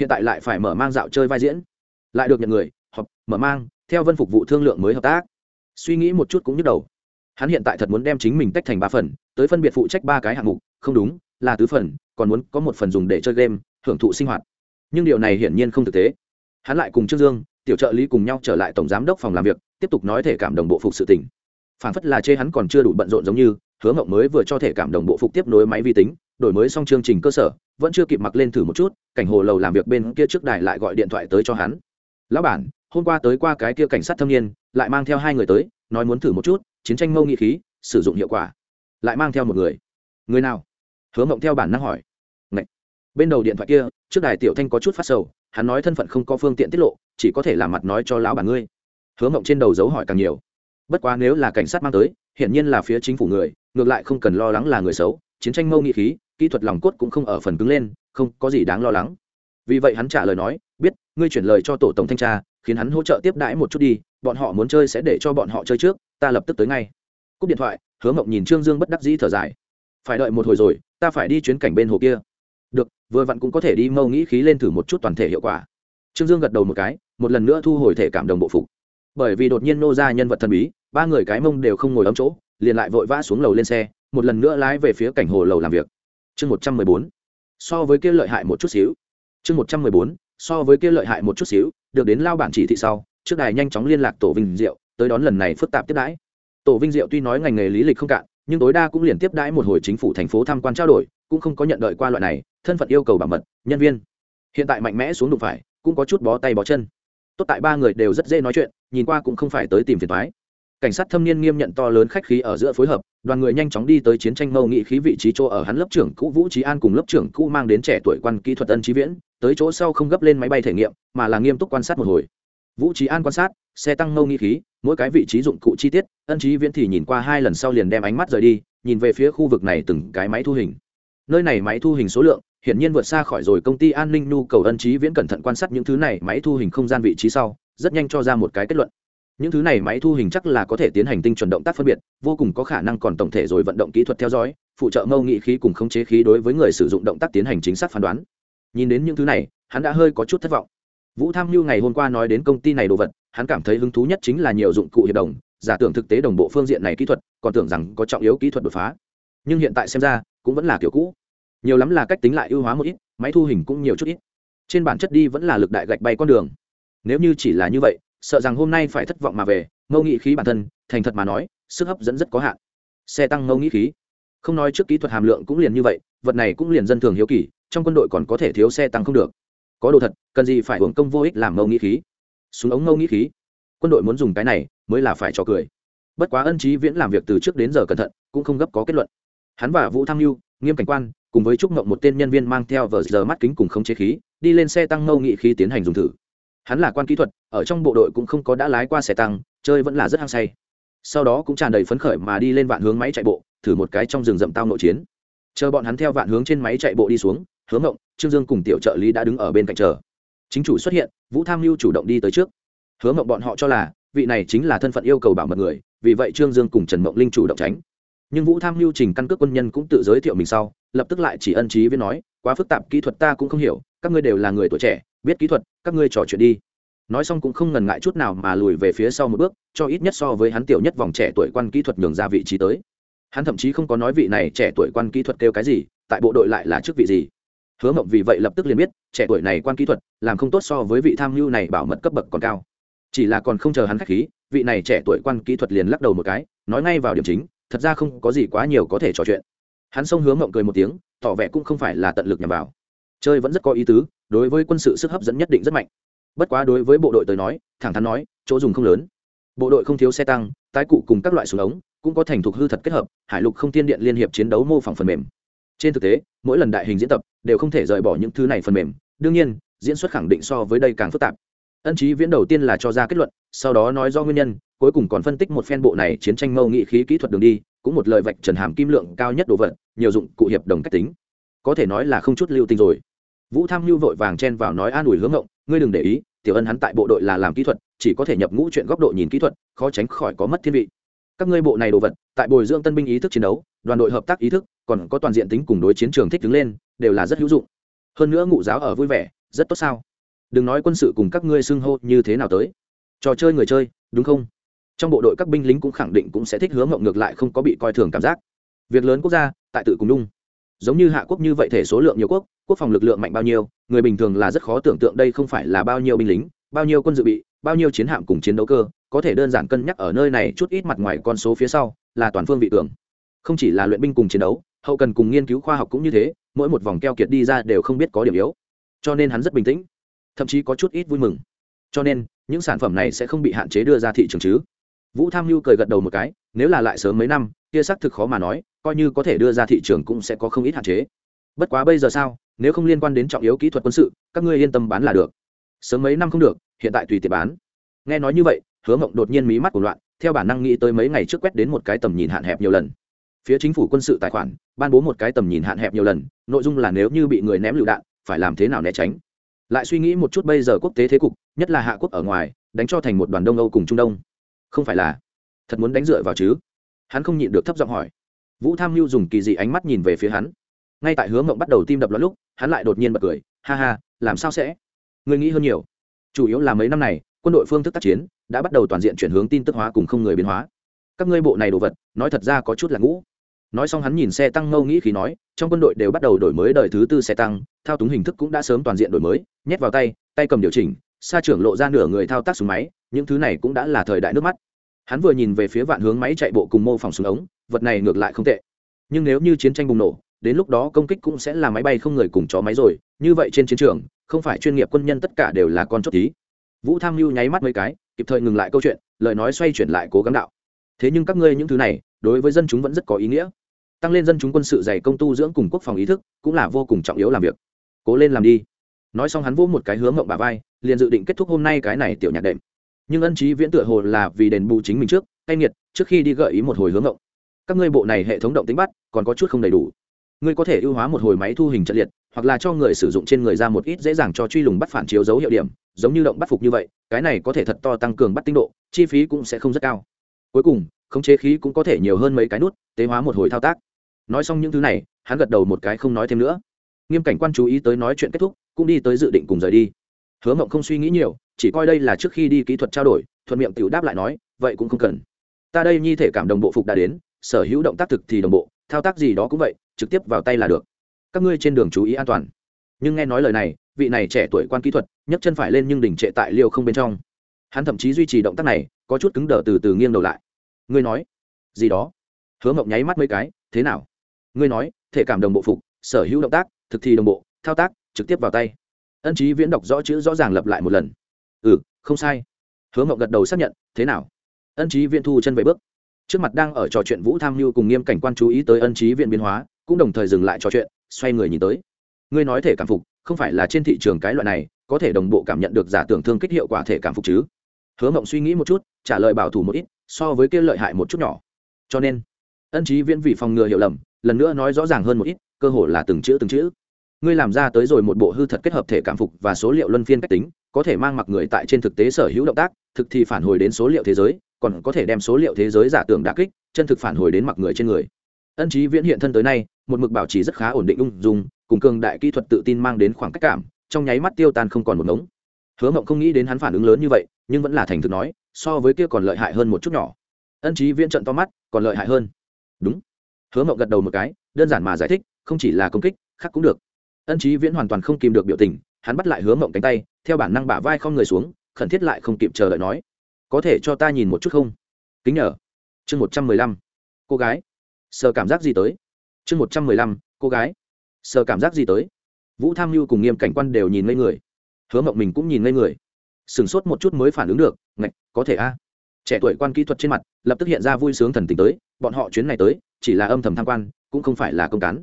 Hiện tại lại phải mở mang dạo chơi vai diễn. Lại được nhận người hoặc mở mang, theo vân phục vụ thương lượng mới hợp tác. Suy nghĩ một chút cũng nhức đầu. Hắn hiện tại thật muốn đem chính mình tách thành ba phần, tới phân biệt phụ trách ba cái hạng mục, không đúng, là tứ phần, còn muốn có một phần dùng để chơi game hưởng thụ sinh hoạt. Nhưng điều này hiển nhiên không thực tế. Hắn lại cùng trương dương, tiểu trợ lý cùng nhau trở lại tổng giám đốc phòng làm việc, tiếp tục nói thể cảm đồng bộ phục sự tỉnh phản phất là chê hắn còn chưa đủ bận rộn giống như hứa mộng mới vừa cho thể cảm đồng bộ phục tiếp nối máy vi tính, đổi mới xong chương trình cơ sở, vẫn chưa kịp mặc lên thử một chút, cảnh hồ lầu làm việc bên kia trước đài lại gọi điện thoại tới cho hắn. Lão bản, hôm qua tới qua cái kia cảnh sát thâm niên, lại mang theo hai người tới, nói muốn thử một chút, chiến tranh mâu nghị khí, sử dụng hiệu quả. Lại mang theo một người. Người nào? Hứa mộng theo bản năng hỏi. Ngậy. bên đầu điện thoại kia, trước đài tiểu thanh có chút phát sầu, hắn nói thân phận không có phương tiện tiết lộ, chỉ có thể làm mặt nói cho lão bản ngươi. Hứa mộng trên đầu dấu hỏi càng nhiều bất quá nếu là cảnh sát mang tới, hiển nhiên là phía chính phủ người, ngược lại không cần lo lắng là người xấu, chiến tranh mâu nghị khí, kỹ thuật lòng cốt cũng không ở phần cứng lên, không có gì đáng lo lắng. Vì vậy hắn trả lời nói, biết, ngươi chuyển lời cho tổ tổng thanh tra, khiến hắn hỗ trợ tiếp đãi một chút đi, bọn họ muốn chơi sẽ để cho bọn họ chơi trước, ta lập tức tới ngay. Cúp điện thoại, hứa mộng nhìn trương dương bất đắc dĩ thở dài. Phải đợi một hồi rồi, ta phải đi chuyến cảnh bên hồ kia. Được, vừa vặn cũng có thể đi mâu nghĩ khí lên thử một chút toàn thể hiệu quả. Trương dương gật đầu một cái, một lần nữa thu hồi thể cảm đồng bộ phục bởi vì đột nhiên nô ra nhân vật thần bí, ba người cái mông đều không ngồi ấm chỗ, liền lại vội vã xuống lầu lên xe, một lần nữa lái về phía cảnh hồ lầu làm việc. Chương một trăm mười bốn. So với kia lợi hại một chút xíu. Chương một trăm mười bốn. So với kia lợi hại một chút xíu, được đến lao bản chỉ thị sau, trước đài nhanh chóng liên lạc tổ vinh diệu, tới đón lần này phức tạp tiếp đãi. Tổ vinh diệu tuy nói ngành nghề lý lịch không cạn, nhưng tối đa cũng liền tiếp đãi một hồi chính phủ thành phố tham quan trao đổi, cũng không có nhận đợi qua loại này, thân phận yêu cầu bảo mật, nhân viên. Hiện tại mạnh mẽ xuống đụng phải, cũng có chút bó tay bó chân tốt tại ba người đều rất dễ nói chuyện, nhìn qua cũng không phải tới tìm phiền thoái cảnh sát thâm niên nghiêm nhận to lớn khách khí ở giữa phối hợp, đoàn người nhanh chóng đi tới chiến tranh mâu nghị khí vị trí chỗ ở hắn lớp trưởng cũ vũ trí an cùng lớp trưởng cũ mang đến trẻ tuổi quan kỹ thuật ân trí viễn, tới chỗ sau không gấp lên máy bay thể nghiệm, mà là nghiêm túc quan sát một hồi. Vũ trí an quan sát, xe tăng mâu nghị khí, mỗi cái vị trí dụng cụ chi tiết, ân trí viễn thì nhìn qua hai lần sau liền đem ánh mắt rời đi, nhìn về phía khu vực này từng cái máy thu hình. Nơi này máy thu hình số lượng hiển nhiên vượt xa khỏi rồi công ty an ninh nhu cầu ân trí viễn cẩn thận quan sát những thứ này máy thu hình không gian vị trí sau, rất nhanh cho ra một cái kết luận. Những thứ này máy thu hình chắc là có thể tiến hành tinh chuẩn động tác phân biệt, vô cùng có khả năng còn tổng thể rồi vận động kỹ thuật theo dõi, phụ trợ mâu nghị khí cùng khống chế khí đối với người sử dụng động tác tiến hành chính xác phán đoán. Nhìn đến những thứ này, hắn đã hơi có chút thất vọng. Vũ tham mưu ngày hôm qua nói đến công ty này đồ vật, hắn cảm thấy hứng thú nhất chính là nhiều dụng cụ hiệp đồng, giả tưởng thực tế đồng bộ phương diện này kỹ thuật, còn tưởng rằng có trọng yếu kỹ thuật đột phá. Nhưng hiện tại xem ra, cũng vẫn là kiểu cũ nhiều lắm là cách tính lại ưu hóa một ít, máy thu hình cũng nhiều chút ít. Trên bản chất đi vẫn là lực đại gạch bay con đường. Nếu như chỉ là như vậy, sợ rằng hôm nay phải thất vọng mà về mâu nghị khí bản thân, thành thật mà nói, sức hấp dẫn rất có hạn. Xe tăng mâu nghị khí. Không nói trước kỹ thuật hàm lượng cũng liền như vậy, vật này cũng liền dân thường hiếu kỳ, trong quân đội còn có thể thiếu xe tăng không được. Có đồ thật, cần gì phải hưởng công vô ích làm mâu nghị khí. Súng ống mâu nghị khí. Quân đội muốn dùng cái này, mới là phải cho cười. Bất quá ân trí viễn làm việc từ trước đến giờ cẩn thận, cũng không gấp có kết luận. Hắn và vũ tham mưu nghiêm cảnh quan cùng với trúc mộng một tên nhân viên mang theo vờ giờ mắt kính cùng không chế khí, đi lên xe tăng ngâu nghị khí tiến hành dùng thử. Hắn là quan kỹ thuật, ở trong bộ đội cũng không có đã lái qua xe tăng, chơi vẫn là rất hăng say. Sau đó cũng tràn đầy phấn khởi mà đi lên vạn hướng máy chạy bộ, thử một cái trong rừng rậm tao nội chiến. Chờ bọn hắn theo vạn hướng trên máy chạy bộ đi xuống hướng ngộng, trương dương cùng tiểu trợ lý đã đứng ở bên cạnh chờ. Chính chủ xuất hiện, vũ tham mưu chủ động đi tới trước. Hướng ngộng bọn họ cho là, vị này chính là thân phận yêu cầu bảo mật người, vì vậy trương dương cùng trần mộng linh chủ động tránh. Nhưng vũ tham mưu trình căn cước quân nhân cũng tự giới thiệu mình sau lập tức lại chỉ ân trí với nói, quá phức tạp, kỹ thuật ta cũng không hiểu, các ngươi đều là người tuổi trẻ, biết kỹ thuật, các ngươi trò chuyện đi. Nói xong cũng không ngần ngại chút nào mà lùi về phía sau một bước, cho ít nhất so với hắn tiểu nhất vòng trẻ tuổi quan kỹ thuật nhường ra vị trí tới. Hắn thậm chí không có nói vị này trẻ tuổi quan kỹ thuật kêu cái gì, tại bộ đội lại là chức vị gì. Hứa mộng vì vậy lập tức liền biết, trẻ tuổi này quan kỹ thuật, làm không tốt so với vị tham mưu này bảo mật cấp bậc còn cao. Chỉ là còn không chờ hắn khách khí, vị này trẻ tuổi quan kỹ thuật liền lắc đầu một cái, nói ngay vào điểm chính, thật ra không có gì quá nhiều có thể trò chuyện hắn xông hướng mộng cười một tiếng, tỏ vẻ cũng không phải là tận lực nhằm vào. Chơi vẫn rất có ý tứ, đối với quân sự sức hấp dẫn nhất định rất mạnh. Bất quá đối với bộ đội tới nói, thẳng thắn nói, chỗ dùng không lớn. Bộ đội không thiếu xe tăng, tái cụ cùng các loại súng ống, cũng có thành thục hư thật kết hợp, hải lục không tiên điện liên hiệp chiến đấu mô phỏng phần mềm. Trên thực tế, mỗi lần đại hình diễn tập, đều không thể rời bỏ những thứ này phần mềm. Đương nhiên, diễn xuất khẳng định so với đây càng phức tạp. Ân trí viễn đầu tiên là cho ra kết luận, sau đó nói do nguyên nhân, cuối cùng còn phân tích một phen bộ này chiến tranh mâu nghị khí kỹ thuật đường đi cũng một lời vạch trần hàm kim lượng cao nhất đồ vật, nhiều dụng cụ hiệp đồng cách tính. Có thể nói là không chút lưu tình rồi. Vũ tham mưu vội vàng chen vào nói an ủi hướng ngộng, ngươi đừng để ý, tiểu ân hắn tại bộ đội là làm kỹ thuật, chỉ có thể nhập ngũ chuyện góc độ nhìn kỹ thuật, khó tránh khỏi có mất thiên vị. Các ngươi bộ này đồ vật, tại bồi dưỡng tân binh ý thức chiến đấu, đoàn đội hợp tác ý thức, còn có toàn diện tính cùng đối chiến trường thích đứng lên, đều là rất hữu dụng. Hơn nữa ngụ giáo ở vui vẻ, rất tốt sao? Đừng nói quân sự cùng các ngươi xưng hô như thế nào tới. Trò chơi người chơi, đúng không? Trong bộ đội các binh lính cũng khẳng định cũng sẽ thích hướng ngộng ngược lại không có bị coi thường cảm giác. Việc lớn quốc gia, tại tự cùng đung giống như hạ quốc như vậy thể số lượng nhiều quốc quốc phòng lực lượng mạnh bao nhiêu, người bình thường là rất khó tưởng tượng đây không phải là bao nhiêu binh lính, bao nhiêu quân dự bị, bao nhiêu chiến hạm cùng chiến đấu cơ, có thể đơn giản cân nhắc ở nơi này chút ít mặt ngoài con số phía sau, là toàn phương vị cường không chỉ là luyện binh cùng chiến đấu, hậu cần cùng nghiên cứu khoa học cũng như thế, mỗi một vòng keo kiệt đi ra đều không biết có điểm yếu. Cho nên hắn rất bình tĩnh, thậm chí có chút ít vui mừng. Cho nên, những sản phẩm này sẽ không bị hạn chế đưa ra thị trường chứ vũ tham mưu cười gật đầu một cái, nếu là lại sớm mấy năm, kia xác thực khó mà nói, coi như có thể đưa ra thị trường cũng sẽ có không ít hạn chế. Bất quá bây giờ sao, nếu không liên quan đến trọng yếu kỹ thuật quân sự, các ngươi yên tâm bán là được. Sớm mấy năm không được, hiện tại tùy tiện bán. Nghe nói như vậy, hứa mộng đột nhiên mí mắt của loạn, theo bản năng nghĩ tới mấy ngày trước quét đến một cái tầm nhìn hạn hẹp nhiều lần. Phía chính phủ quân sự tài khoản, ban bố một cái tầm nhìn hạn hẹp nhiều lần, nội dung là nếu như bị người ném lựu đạn, phải làm thế nào né tránh? Lại suy nghĩ một chút bây giờ quốc tế thế cục, nhất là hạ quốc ở ngoài, đánh cho thành một đoàn đông âu cùng trung đông không phải là, thật muốn đánh dựa vào chứ? Hắn không nhịn được thấp giọng hỏi. Vũ tham mưu dùng kỳ dị ánh mắt nhìn về phía hắn. Ngay tại hướng mộng bắt đầu tim đập loạn lúc, hắn lại đột nhiên bật cười. Ha ha, làm sao sẽ? Người nghĩ hơn nhiều. Chủ yếu là mấy năm này, quân đội phương thức tác chiến đã bắt đầu toàn diện chuyển hướng tin tức hóa cùng không người biến hóa. Các ngươi bộ này đồ vật, nói thật ra có chút là ngũ. Nói xong hắn nhìn xe tăng ngâu nghĩ khi nói, trong quân đội đều bắt đầu đổi mới đời thứ tư xe tăng, thao túng hình thức cũng đã sớm toàn diện đổi mới, nhét vào tay tay cầm điều chỉnh xa trưởng lộ ra nửa người thao tác súng máy, những thứ này cũng đã là thời đại nước mắt. Hắn vừa nhìn về phía vạn hướng máy chạy bộ cùng mô phỏng súng ống, vật này ngược lại không tệ. Nhưng nếu như chiến tranh bùng nổ, đến lúc đó công kích cũng sẽ là máy bay không người cùng chó máy rồi, như vậy trên chiến trường, không phải chuyên nghiệp quân nhân tất cả đều là con chốt tí. Vũ tham mưu nháy mắt mấy cái, kịp thời ngừng lại câu chuyện, lời nói xoay chuyển lại cố gắng đạo. Thế nhưng các ngươi những thứ này, đối với dân chúng vẫn rất có ý nghĩa. Tăng lên dân chúng quân sự dày công tu dưỡng cùng quốc phòng ý thức, cũng là vô cùng trọng yếu làm việc. Cố lên làm đi nói xong hắn vỗ một cái hướng mộng bà vai, liền dự định kết thúc hôm nay cái này tiểu nhạc đệm. Nhưng ân trí viễn tựa hồ là vì đền bù chính mình trước hay nghiệt, trước khi đi gợi ý một hồi hướng mộng các ngươi bộ này hệ thống động tính bắt, còn có chút không đầy đủ. Ngươi có thể ưu hóa một hồi máy thu hình trận liệt, hoặc là cho người sử dụng trên người ra một ít dễ dàng cho truy lùng bắt phản chiếu dấu hiệu điểm, giống như động bắt phục như vậy, cái này có thể thật to tăng cường bắt tinh độ, chi phí cũng sẽ không rất cao. Cuối cùng, khống chế khí cũng có thể nhiều hơn mấy cái nút, tế hóa một hồi thao tác. Nói xong những thứ này, hắn gật đầu một cái không nói thêm nữa. Nghiêm cảnh quan chú ý tới nói chuyện kết thúc cũng đi tới dự định cùng rời đi. Hứa mộng không suy nghĩ nhiều, chỉ coi đây là trước khi đi kỹ thuật trao đổi, thuận miệng tiểu đáp lại nói, vậy cũng không cần. Ta đây nhi thể cảm đồng bộ phục đã đến, sở hữu động tác thực thì đồng bộ, thao tác gì đó cũng vậy, trực tiếp vào tay là được. Các ngươi trên đường chú ý an toàn. Nhưng nghe nói lời này, vị này trẻ tuổi quan kỹ thuật, nhấc chân phải lên nhưng đỉnh trệ tại liêu không bên trong. Hắn thậm chí duy trì động tác này, có chút cứng đờ từ từ nghiêng đầu lại. Ngươi nói, gì đó? Hứa mộng nháy mắt mấy cái, thế nào? Ngươi nói, thể cảm đồng bộ phục, sở hữu động tác, thực thi đồng bộ, thao tác trực tiếp vào tay. Ân trí viễn đọc rõ chữ rõ ràng lập lại một lần. Ừ không sai. Hứa mậu gật đầu xác nhận, thế nào? Ân trí viễn thu chân về bước. Trước mặt đang ở trò chuyện vũ tham mưu cùng nghiêm cảnh quan chú ý tới ân trí viện biến hóa, cũng đồng thời dừng lại trò chuyện, xoay người nhìn tới. Ngươi nói thể cảm phục, không phải là trên thị trường cái loại này, có thể đồng bộ cảm nhận được giả tưởng thương kích hiệu quả thể cảm phục chứ? Hứa mộng suy nghĩ một chút, trả lời bảo thủ một ít, so với kia lợi hại một chút nhỏ. Cho nên, ân trí viễn vì phòng ngừa hiểu lầm, lần nữa nói rõ ràng hơn một ít, cơ hội là từng chữ từng chữ ngươi làm ra tới rồi một bộ hư thật kết hợp thể cảm phục và số liệu luân phiên cách tính, có thể mang mặc người tại trên thực tế sở hữu động tác, thực thì phản hồi đến số liệu thế giới, còn có thể đem số liệu thế giới giả tưởng đà kích, chân thực phản hồi đến mặc người trên người. Ân trí viễn hiện thân tới nay, một mực bảo trì rất khá ổn định ung dung, cùng cường đại kỹ thuật tự tin mang đến khoảng cách cảm, trong nháy mắt tiêu tan không còn một ngống. Hứa mộng không nghĩ đến hắn phản ứng lớn như vậy, nhưng vẫn là thành thực nói, so với kia còn lợi hại hơn một chút nhỏ. Ân trí viễn trận to mắt, còn lợi hại hơn. Đúng. Hứa mộng gật đầu một cái, đơn giản mà giải thích, không chỉ là công kích, khác cũng được ân trí viễn hoàn toàn không kìm được biểu tình, hắn bắt lại hứa mộng cánh tay, theo bản năng bả vai không người xuống, khẩn thiết lại không kịp chờ đợi nói, có thể cho ta nhìn một chút không? Kính nhờ. Chương một trăm mười lăm. Cô gái. Sờ cảm giác gì tới? Chương một trăm mười lăm. Cô gái. Sờ cảm giác gì tới? Vũ tham mưu cùng nghiêm cảnh quan đều nhìn ngây người. Hứa mộng mình cũng nhìn ngây người. Sửng sốt một chút mới phản ứng được, ngạch, có thể a. Trẻ tuổi quan kỹ thuật trên mặt, lập tức hiện ra vui sướng thần tình tới, bọn họ chuyến này tới, chỉ là âm thầm tham quan, cũng không phải là công cán.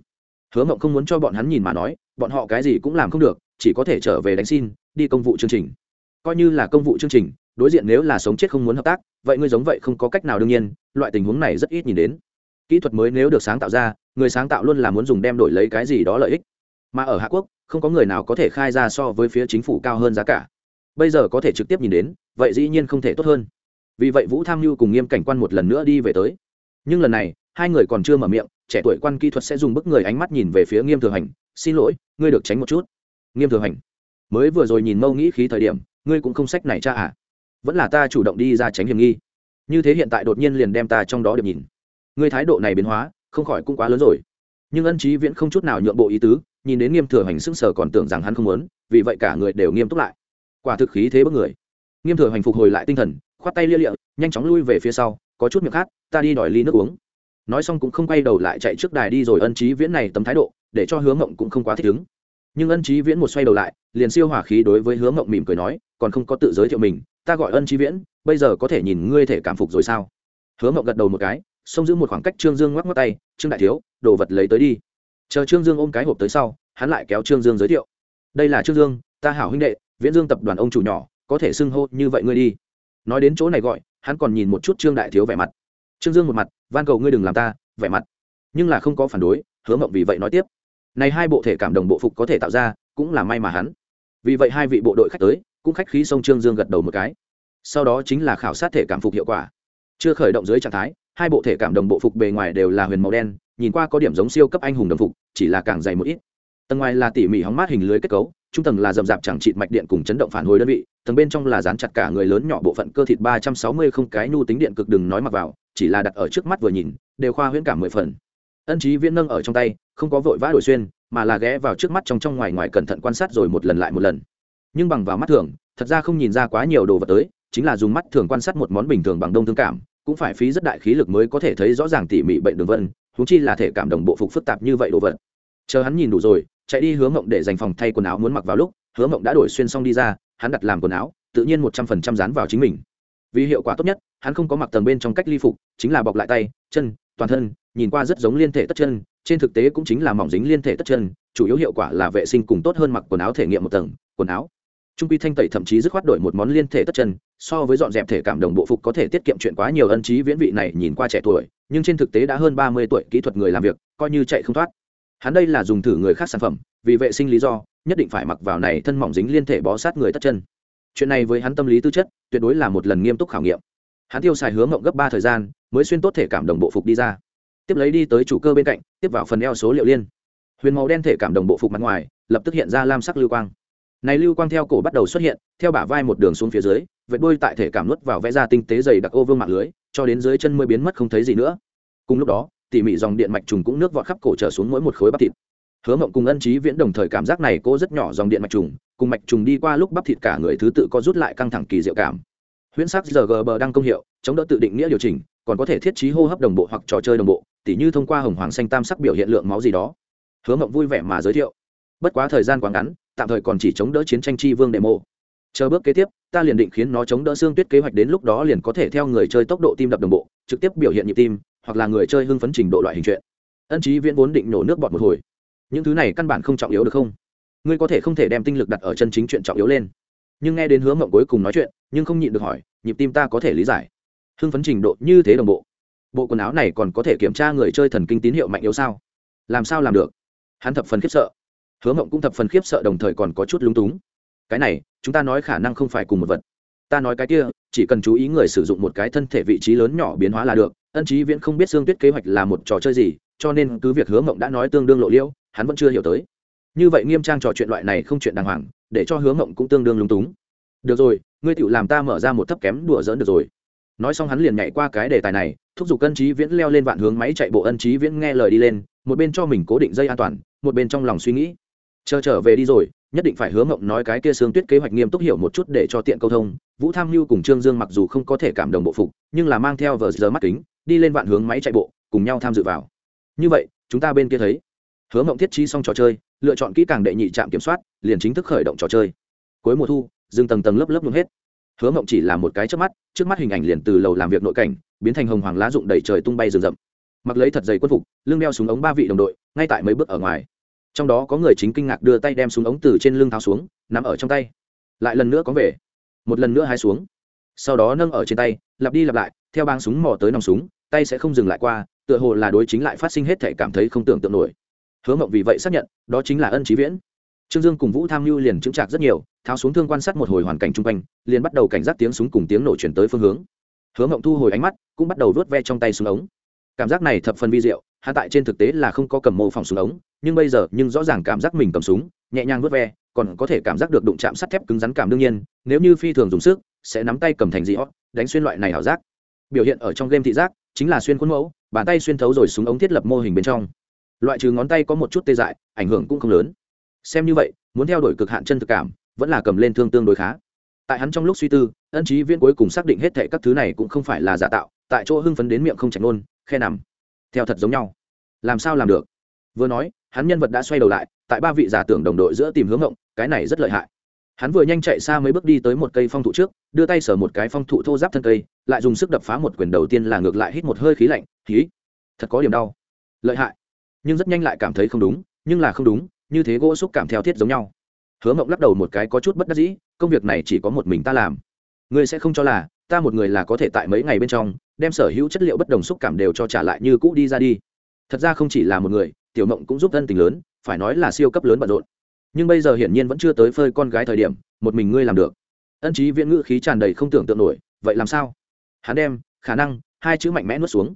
Hứa mộng không muốn cho bọn hắn nhìn mà nói bọn họ cái gì cũng làm không được, chỉ có thể trở về đánh xin, đi công vụ chương trình. Coi như là công vụ chương trình, đối diện nếu là sống chết không muốn hợp tác, vậy ngươi giống vậy không có cách nào đương nhiên, loại tình huống này rất ít nhìn đến. Kỹ thuật mới nếu được sáng tạo ra, người sáng tạo luôn là muốn dùng đem đổi lấy cái gì đó lợi ích. Mà ở hạ quốc, không có người nào có thể khai ra so với phía chính phủ cao hơn giá cả. Bây giờ có thể trực tiếp nhìn đến, vậy dĩ nhiên không thể tốt hơn. Vì vậy vũ tham mưu cùng nghiêm cảnh quan một lần nữa đi về tới. Nhưng lần này, hai người còn chưa mở miệng, trẻ tuổi quan kỹ thuật sẽ dùng bức người ánh mắt nhìn về phía nghiêm thừa hành xin lỗi, ngươi được tránh một chút. Nghiêm thừa hành, mới vừa rồi nhìn mâu nghĩ khí thời điểm, ngươi cũng không sách này cha à? Vẫn là ta chủ động đi ra tránh hiểm nghi. Như thế hiện tại đột nhiên liền đem ta trong đó được nhìn. Ngươi thái độ này biến hóa, không khỏi cũng quá lớn rồi. Nhưng ân trí viễn không chút nào nhượng bộ ý tứ, nhìn đến nghiêm thừa hành sững sờ còn tưởng rằng hắn không muốn, vì vậy cả người đều nghiêm túc lại. Quả thực khí thế bất người. Nghiêm thừa hành phục hồi lại tinh thần, khoát tay lia lịa, nhanh chóng lui về phía sau, có chút miệng khát, ta đi đòi ly nước uống. Nói xong cũng không quay đầu lại chạy trước đài đi rồi, ân trí viễn này tấm thái độ để cho hướng mộng cũng không quá thích ứng. Nhưng ân trí viễn một xoay đầu lại, liền siêu hỏa khí đối với hướng mộng mỉm cười nói, còn không có tự giới thiệu mình, ta gọi ân trí viễn, bây giờ có thể nhìn ngươi thể cảm phục rồi sao? Hướng mộng gật đầu một cái, xông giữ một khoảng cách trương dương ngoắc ngoắc tay, trương đại thiếu, đồ vật lấy tới đi. Chờ trương dương ôm cái hộp tới sau, hắn lại kéo trương dương giới thiệu. Đây là trương dương, ta hảo huynh đệ, viễn dương tập đoàn ông chủ nhỏ, có thể xưng hô như vậy ngươi đi. Nói đến chỗ này gọi, hắn còn nhìn một chút trương đại thiếu vẻ mặt. Trương dương một mặt, van cầu ngươi đừng làm ta, vẻ mặt. Nhưng là không có phản đối, hứa mộng vì vậy nói tiếp này hai bộ thể cảm đồng bộ phục có thể tạo ra, cũng là may mà hắn. Vì vậy hai vị bộ đội khách tới, cũng khách khí sông trương dương gật đầu một cái. Sau đó chính là khảo sát thể cảm phục hiệu quả. Chưa khởi động dưới trạng thái, hai bộ thể cảm đồng bộ phục bề ngoài đều là huyền màu đen, nhìn qua có điểm giống siêu cấp anh hùng đồng phục, chỉ là càng dày một ít. Tầng ngoài là tỉ mỉ hóng mát hình lưới kết cấu, trung tầng là rậm rạp chẳng trị mạch điện cùng chấn động phản hồi đơn vị, tầng bên trong là dán chặt cả người lớn nhỏ bộ phận cơ thịt ba trăm sáu mươi không cái nhu tính điện cực đừng nói mặc vào, chỉ là đặt ở trước mắt vừa nhìn, đều khoa huyễn cảm mười phần. Ân trí viễn nâng ở trong tay không có vội vã đổi xuyên, mà là ghé vào trước mắt trong trong ngoài ngoài cẩn thận quan sát rồi một lần lại một lần. Nhưng bằng vào mắt thường, thật ra không nhìn ra quá nhiều đồ vật tới, chính là dùng mắt thường quan sát một món bình thường bằng đông thương cảm, cũng phải phí rất đại khí lực mới có thể thấy rõ ràng tỉ mỉ bệnh đường vân húng chi là thể cảm đồng bộ phục phức tạp như vậy đồ vật. Chờ hắn nhìn đủ rồi, chạy đi hướng mộng để dành phòng thay quần áo muốn mặc vào lúc, hứa mộng đã đổi xuyên xong đi ra, hắn đặt làm quần áo, tự nhiên một trăm phần trăm dán vào chính mình. Vì hiệu quả tốt nhất, hắn không có mặc tầng bên trong cách ly phục, chính là bọc lại tay, chân, toàn thân, nhìn qua rất giống liên thể tất chân trên thực tế cũng chính là mỏng dính liên thể tất chân, chủ yếu hiệu quả là vệ sinh cùng tốt hơn mặc quần áo thể nghiệm một tầng, quần áo. Trung quy thanh tẩy thậm chí dứt khoát đổi một món liên thể tất chân, so với dọn dẹp thể cảm đồng bộ phục có thể tiết kiệm chuyện quá nhiều ân trí viễn vị này nhìn qua trẻ tuổi, nhưng trên thực tế đã hơn ba mươi tuổi kỹ thuật người làm việc, coi như chạy không thoát. Hắn đây là dùng thử người khác sản phẩm, vì vệ sinh lý do, nhất định phải mặc vào này thân mỏng dính liên thể bó sát người tất chân. Chuyện này với hắn tâm lý tư chất, tuyệt đối là một lần nghiêm túc khảo nghiệm. Hắn tiêu xài hướng mộng gấp ba thời gian, mới xuyên tốt thể cảm đồng bộ phục đi ra tiếp lấy đi tới chủ cơ bên cạnh, tiếp vào phần eo số liệu liên. Huyền màu đen thể cảm đồng bộ phục mặt ngoài, lập tức hiện ra lam sắc lưu quang. Này lưu quang theo cổ bắt đầu xuất hiện, theo bả vai một đường xuống phía dưới, vệt đuôi tại thể cảm nuốt vào vẽ ra tinh tế dày đặc ô vương mạng lưới, cho đến dưới chân mới biến mất không thấy gì nữa. Cùng lúc đó, tỉ mỉ dòng điện mạch trùng cũng nước vọt khắp cổ trở xuống mỗi một khối bắp thịt. Hứa mộng cùng ân trí viễn đồng thời cảm giác này cô rất nhỏ dòng điện mạch trùng, cùng mạch trùng đi qua lúc bắp thịt cả người thứ tự có rút lại căng thẳng kỳ diệu cảm. Huyễn sắc rg bờ đang công hiệu, chống đỡ tự định nghĩa điều chỉnh, còn có thể thiết trí hô hấp đồng bộ hoặc trò chơi đồng bộ tỉ như thông qua hồng hoàng xanh tam sắc biểu hiện lượng máu gì đó. Hứa mộng vui vẻ mà giới thiệu. Bất quá thời gian quá ngắn, tạm thời còn chỉ chống đỡ chiến tranh chi vương đệ mộ. Chờ bước kế tiếp, ta liền định khiến nó chống đỡ xương tuyết kế hoạch đến lúc đó liền có thể theo người chơi tốc độ tim đập đồng bộ, trực tiếp biểu hiện nhịp tim, hoặc là người chơi hưng phấn trình độ loại hình chuyện. Ân trí viễn vốn định nổ nước bọt một hồi. Những thứ này căn bản không trọng yếu được không? Ngươi có thể không thể đem tinh lực đặt ở chân chính chuyện trọng yếu lên. Nhưng nghe đến hướng mộng cuối cùng nói chuyện, nhưng không nhịn được hỏi, nhịp tim ta có thể lý giải. Hưng phấn trình độ như thế đồng bộ bộ quần áo này còn có thể kiểm tra người chơi thần kinh tín hiệu mạnh yếu sao? Làm sao làm được? Hắn thập phần khiếp sợ. Hứa mộng cũng thập phần khiếp sợ đồng thời còn có chút lúng túng. Cái này, chúng ta nói khả năng không phải cùng một vật. Ta nói cái kia, chỉ cần chú ý người sử dụng một cái thân thể vị trí lớn nhỏ biến hóa là được. Ân trí viễn không biết xương tuyết kế hoạch là một trò chơi gì, cho nên cứ việc hứa mộng đã nói tương đương lộ liễu, hắn vẫn chưa hiểu tới. Như vậy nghiêm trang trò chuyện loại này không chuyện đàng hoàng, để cho hứa mộng cũng tương đương lúng túng. Được rồi, ngươi tự làm ta mở ra một thấp kém đùa dỡn được rồi. Nói xong hắn liền nhảy qua cái đề tài này thúc giục ân trí viễn leo lên vạn hướng máy chạy bộ ân trí viễn nghe lời đi lên, một bên cho mình cố định dây an toàn, một bên trong lòng suy nghĩ. Chờ trở về đi rồi, nhất định phải hứa mộng nói cái kia sương tuyết kế hoạch nghiêm túc hiểu một chút để cho tiện câu thông. Vũ tham mưu cùng trương dương mặc dù không có thể cảm đồng bộ phục, nhưng là mang theo vờ giờ mắt kính, đi lên vạn hướng máy chạy bộ, cùng nhau tham dự vào. Như vậy, chúng ta bên kia thấy. Hứa mộng thiết trí xong trò chơi, lựa chọn kỹ càng đệ nhị trạm kiểm soát, liền chính thức khởi động trò chơi. Cuối mùa thu, dừng tầng tầng lớp lớp luôn hết hứa mộng chỉ là một cái trước mắt trước mắt hình ảnh liền từ lầu làm việc nội cảnh, biến thành hồng hoàng lá rụng đầy trời tung bay rừng rậm. Mặc lấy thật dày quân phục, lưng đeo súng ống ba vị đồng đội, ngay tại mấy bước ở ngoài. Trong đó có người chính kinh ngạc đưa tay đem súng ống từ trên lưng tháo xuống nằm ở trong tay. Lại lần nữa có về một lần nữa hai xuống. Sau đó nâng ở trên tay, lặp đi lặp lại, theo bang súng mò tới nòng súng, tay sẽ không dừng lại qua, tựa hồ là đối chính lại phát sinh hết thể cảm thấy không tưởng tượng nổi. Hứa mộng vì vậy xác nhận, đó chính là ân trí viễn trương dương cùng vũ tham mưu liền chứng chạc rất nhiều, tháo xuống thương quan sát một hồi hoàn cảnh chung quanh, liền bắt đầu cảnh giác tiếng súng cùng tiếng nổ chuyển tới phương hướng. Hứa mộng thu hồi ánh mắt, cũng bắt đầu vớt ve trong tay súng ống. Cảm giác này thập phần vi diệu, hạ tại trên thực tế là không có cầm mô phỏng súng ống, nhưng bây giờ, nhưng rõ ràng cảm giác mình cầm súng, nhẹ nhàng vớt ve, còn có thể cảm giác được đụng chạm sắt thép cứng rắn cảm đương nhiên, nếu như phi thường dùng sức, sẽ nắm tay cầm thành gì đó đánh xuyên loại này ảo giác. Biểu hiện ở trong game thị giác, chính là xuyên khuôn mẫu, bàn tay xuyên thấu rồi súng ống thiết lập mô hình bên trong. Loại trừ ngón tay có một chút tê dại, ảnh hưởng cũng không lớn xem như vậy, muốn theo đuổi cực hạn chân thực cảm, vẫn là cầm lên thương tương đối khá. Tại hắn trong lúc suy tư, ân trí viên cuối cùng xác định hết thệ các thứ này cũng không phải là giả tạo, tại chỗ hưng phấn đến miệng không chạch nôn, khe nằm. Theo thật giống nhau. Làm sao làm được? Vừa nói, hắn nhân vật đã xoay đầu lại, tại ba vị giả tưởng đồng đội giữa tìm hướng ngộng, cái này rất lợi hại. Hắn vừa nhanh chạy xa mấy bước đi tới một cây phong thụ trước, đưa tay sờ một cái phong thụ thô giáp thân cây, lại dùng sức đập phá một quyền đầu tiên là ngược lại hít một hơi khí lạnh khí thật có điểm đau. Lợi hại. Nhưng rất nhanh lại cảm thấy không đúng, nhưng là không đúng như thế gỗ xúc cảm theo thiết giống nhau. Hứa mộng lắc đầu một cái có chút bất đắc dĩ, công việc này chỉ có một mình ta làm. Ngươi sẽ không cho là, ta một người là có thể tại mấy ngày bên trong, đem sở hữu chất liệu bất đồng xúc cảm đều cho trả lại như cũ đi ra đi. Thật ra không chỉ là một người, tiểu mộng cũng giúp thân tình lớn, phải nói là siêu cấp lớn bận rộn. Nhưng bây giờ hiển nhiên vẫn chưa tới phơi con gái thời điểm, một mình ngươi làm được. Ân trí viễn ngữ khí tràn đầy không tưởng tượng nổi, vậy làm sao? Hắn đem, khả năng, hai chữ mạnh mẽ nuốt xuống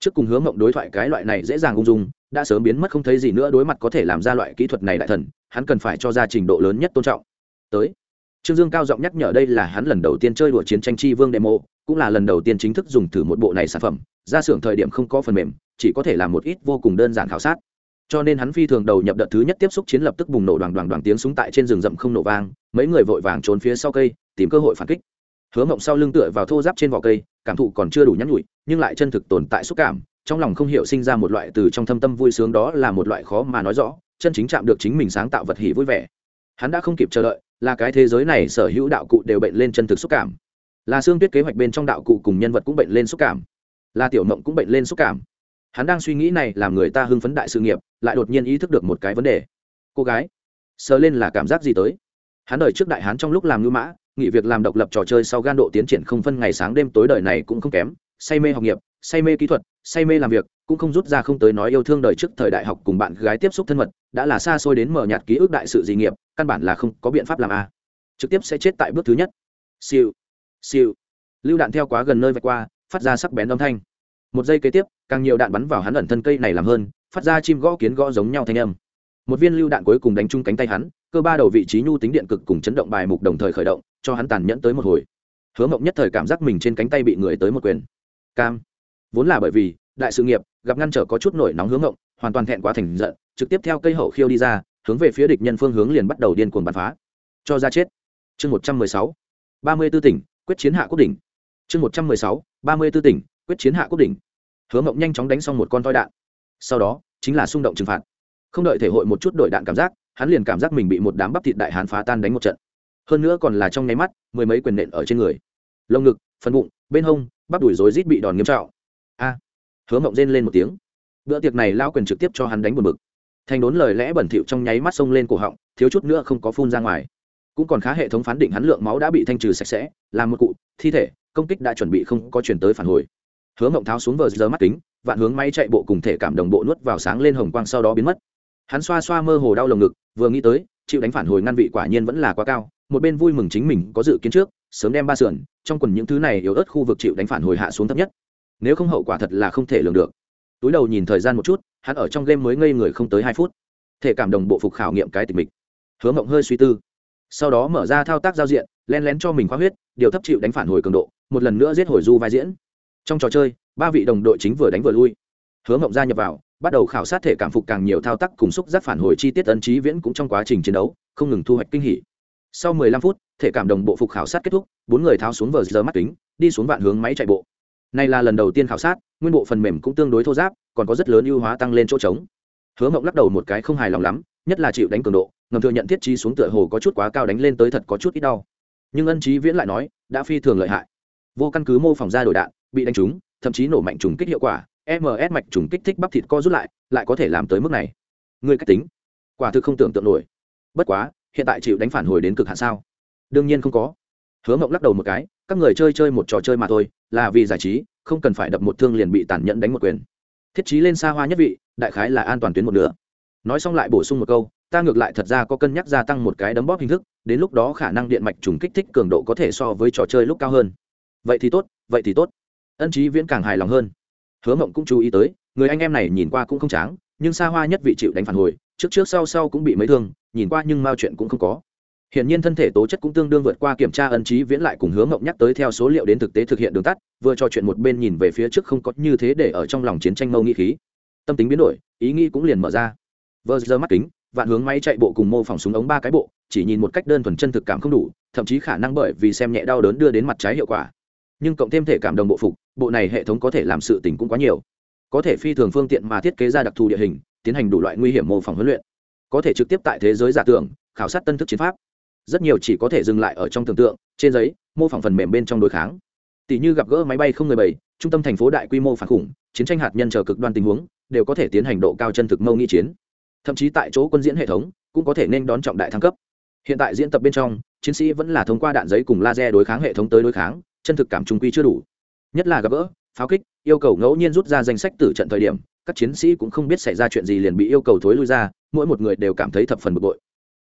trước cùng hướng mộng đối thoại cái loại này dễ dàng ung dung, đã sớm biến mất không thấy gì nữa đối mặt có thể làm ra loại kỹ thuật này đại thần, hắn cần phải cho ra trình độ lớn nhất tôn trọng. Tới, trương dương cao giọng nhắc nhở đây là hắn lần đầu tiên chơi đùa chiến tranh chi vương demo, cũng là lần đầu tiên chính thức dùng thử một bộ này sản phẩm, ra xưởng thời điểm không có phần mềm, chỉ có thể làm một ít vô cùng đơn giản khảo sát. Cho nên hắn phi thường đầu nhập đợt thứ nhất tiếp xúc chiến lập tức bùng nổ đoàn đoàn đoàn tiếng súng tại trên rừng rậm không nổ vang, mấy người vội vàng trốn phía sau cây, tìm cơ hội phản kích hứa mộng sau lưng tựa vào thô giáp trên vỏ cây, cảm thụ còn chưa đủ nhắn nhủi, nhưng lại chân thực tồn tại xúc cảm, trong lòng không hiểu sinh ra một loại từ trong thâm tâm vui sướng đó là một loại khó mà nói rõ, chân chính chạm được chính mình sáng tạo vật hỉ vui vẻ. Hắn đã không kịp chờ đợi, là cái thế giới này sở hữu đạo cụ đều bệnh lên chân thực xúc cảm. Là xương tuyết kế hoạch bên trong đạo cụ cùng nhân vật cũng bệnh lên xúc cảm. Là tiểu mộng cũng bệnh lên xúc cảm. Hắn đang suy nghĩ này làm người ta hưng phấn đại sự nghiệp, lại đột nhiên ý thức được một cái vấn đề. Cô gái, sờ lên là cảm giác gì tới? Hắn đời trước đại hán trong lúc làm ngư mã nghỉ việc làm độc lập trò chơi sau gan độ tiến triển không phân ngày sáng đêm tối đời này cũng không kém, say mê học nghiệp, say mê kỹ thuật, say mê làm việc, cũng không rút ra không tới nói yêu thương đời trước thời đại học cùng bạn gái tiếp xúc thân mật, đã là xa xôi đến mở nhạt ký ức đại sự gì nghiệp, căn bản là không có biện pháp làm a. Trực tiếp sẽ chết tại bước thứ nhất. Siêu siêu. Lưu đạn theo quá gần nơi vạch qua, phát ra sắc bén âm thanh. Một giây kế tiếp, càng nhiều đạn bắn vào hắn ẩn thân cây này làm hơn, phát ra chim gõ kiến gõ giống nhau thanh âm. Một viên lưu đạn cuối cùng đánh trúng cánh tay hắn, cơ ba đầu vị trí nhu tính điện cực cùng chấn động bài mục đồng thời khởi động cho hắn tàn nhẫn tới một hồi. Hứa mộng nhất thời cảm giác mình trên cánh tay bị người tới một quyền. Cam. Vốn là bởi vì, đại sự nghiệp, gặp ngăn trở có chút nổi nóng hướng mộng, hoàn toàn thẹn quá thành giận, trực tiếp theo cây hậu khiêu đi ra, hướng về phía địch nhân phương hướng liền bắt đầu điên cuồng bắn phá. Cho ra chết. Chương một trăm mười sáu. Ba mươi b ố tỉnh, quyết chiến hạ quốc đỉnh. Chương một trăm mười sáu, ba mươi b ố tỉnh, quyết chiến hạ quốc đỉnh. Hứa mộng nhanh chóng đánh xong một con toi đạn. Sau đó, chính là xung động trừng phạt. Không đợi thể hội một chút đội đạn cảm giác, hắn liền cảm giác mình bị một đám bắp thịt đại hán phá tan đánh một trận hơn nữa còn là trong nháy mắt, mười mấy quyền nện ở trên người. Lồng ngực, phần bụng, bên hông, bắp đùi rối rít bị đòn nghiêm trọng. A! Hứa mộng rên lên một tiếng. Bữa tiệc này lao quyền trực tiếp cho hắn đánh buồn bực. Thành đốn lời lẽ bẩn thỉu trong nháy mắt xông lên cổ họng, thiếu chút nữa không có phun ra ngoài. Cũng còn khá hệ thống phán định hắn lượng máu đã bị thanh trừ sạch sẽ, làm một cụ, thi thể, công kích đã chuẩn bị không có chuyển tới phản hồi. Hứa mộng tháo xuống vờ giờ mắt kính, vạn hướng máy chạy bộ cùng thể cảm đồng bộ nuốt vào sáng lên hồng quang sau đó biến mất. Hắn xoa xoa mơ hồ đau lồng ngực, vừa nghĩ tới, chịu đánh phản hồi ngăn vị quả nhiên vẫn là quá cao một bên vui mừng chính mình có dự kiến trước, sớm đem ba sườn, trong quần những thứ này yếu ớt khu vực chịu đánh phản hồi hạ xuống thấp nhất. Nếu không hậu quả thật là không thể lường được. Túi đầu nhìn thời gian một chút, hắn ở trong game mới ngây người không tới hai phút. Thể cảm đồng bộ phục khảo nghiệm cái tịch mịch. Hứa mộng hơi suy tư. Sau đó mở ra thao tác giao diện, len lén cho mình khoa huyết, điều thấp chịu đánh phản hồi cường độ, một lần nữa giết hồi du vai diễn. Trong trò chơi, ba vị đồng đội chính vừa đánh vừa lui. Hứa mộng gia nhập vào, bắt đầu khảo sát thể cảm phục càng nhiều thao tác cùng xúc giác phản hồi chi tiết ấn trí viễn cũng trong quá trình chiến đấu, không ngừng thu hoạch kinh hỉ sau 15 phút, thể cảm đồng bộ phục khảo sát kết thúc, bốn người tháo xuống vờ giờ mắt kính, đi xuống vạn hướng máy chạy bộ. Này là lần đầu tiên khảo sát, nguyên bộ phần mềm cũng tương đối thô giáp, còn có rất lớn ưu hóa tăng lên chỗ trống. Hứa mộng lắc đầu một cái không hài lòng lắm, nhất là chịu đánh cường độ, ngầm thừa nhận thiết trí xuống tựa hồ có chút quá cao đánh lên tới thật có chút ít đau. Nhưng ân trí viễn lại nói, đã phi thường lợi hại. Vô căn cứ mô phỏng ra đổi đạn, bị đánh trúng, thậm chí nổ mạnh trùng kích hiệu quả ms mạch trùng kích thích bắp thịt co rút lại lại có thể làm tới mức này. Người cách tính, quả thực không tưởng tượng nổi. Bất quá hiện tại chịu đánh phản hồi đến cực hạn sao? Đương nhiên không có. Hứa mộng lắc đầu một cái, các người chơi chơi một trò chơi mà thôi, là vì giải trí, không cần phải đập một thương liền bị tàn nhẫn đánh một quyền. Thiết Chí lên xa hoa nhất vị, đại khái là an toàn tuyến một nửa. Nói xong lại bổ sung một câu, ta ngược lại thật ra có cân nhắc gia tăng một cái đấm bóp hình thức, đến lúc đó khả năng điện mạch trùng kích thích cường độ có thể so với trò chơi lúc cao hơn. Vậy thì tốt, vậy thì tốt. Ân Chí viễn càng hài lòng hơn. Hứa mộng cũng chú ý tới, người anh em này nhìn qua cũng không tráng nhưng xa hoa nhất vị chịu đánh phản hồi trước trước sau sau cũng bị mấy thương nhìn qua nhưng mao chuyện cũng không có Hiển nhiên thân thể tố chất cũng tương đương vượt qua kiểm tra ân trí viễn lại cùng hướng mộng nhắc tới theo số liệu đến thực tế thực hiện đường tắt, vừa trò chuyện một bên nhìn về phía trước không có như thế để ở trong lòng chiến tranh mâu nghĩ khí. Tâm tính biến đổi, ý nghĩ cũng liền mở ra. Vừa giờ mắt kính, vạn hướng máy chạy bộ cùng mô phỏng súng ống ba cái bộ, chỉ nhìn một cách đơn thuần chân thực cảm không đủ, thậm chí khả năng bởi vì xem nhẹ đau đớn đưa đến mặt trái hiệu quả. Nhưng cộng thêm thể cảm đồng bộ phục, bộ này hệ thống có thể làm sự tình cũng quá nhiều. Có thể phi thường phương tiện mà thiết kế ra đặc thù địa hình, tiến hành đủ loại nguy hiểm mô phỏng huấn luyện. Có thể trực tiếp tại thế giới giả tưởng, khảo sát tân thức chiến pháp. Rất nhiều chỉ có thể dừng lại ở trong tưởng tượng trên giấy mô phỏng phần mềm bên trong đối kháng. Tỷ như gặp gỡ máy bay không người bảy trung tâm thành phố đại quy mô phản khủng chiến tranh hạt nhân chờ cực đoan tình huống đều có thể tiến hành độ cao chân thực mâu nghị chiến. Thậm chí tại chỗ quân diễn hệ thống cũng có thể nên đón trọng đại thăng cấp. Hiện tại diễn tập bên trong chiến sĩ vẫn là thông qua đạn giấy cùng laser đối kháng hệ thống tới đối kháng chân thực cảm trung quy chưa đủ. Nhất là gặp gỡ pháo kích yêu cầu ngẫu nhiên rút ra danh sách tử trận thời điểm các chiến sĩ cũng không biết xảy ra chuyện gì liền bị yêu cầu thối lui ra, mỗi một người đều cảm thấy thập phần bực bội.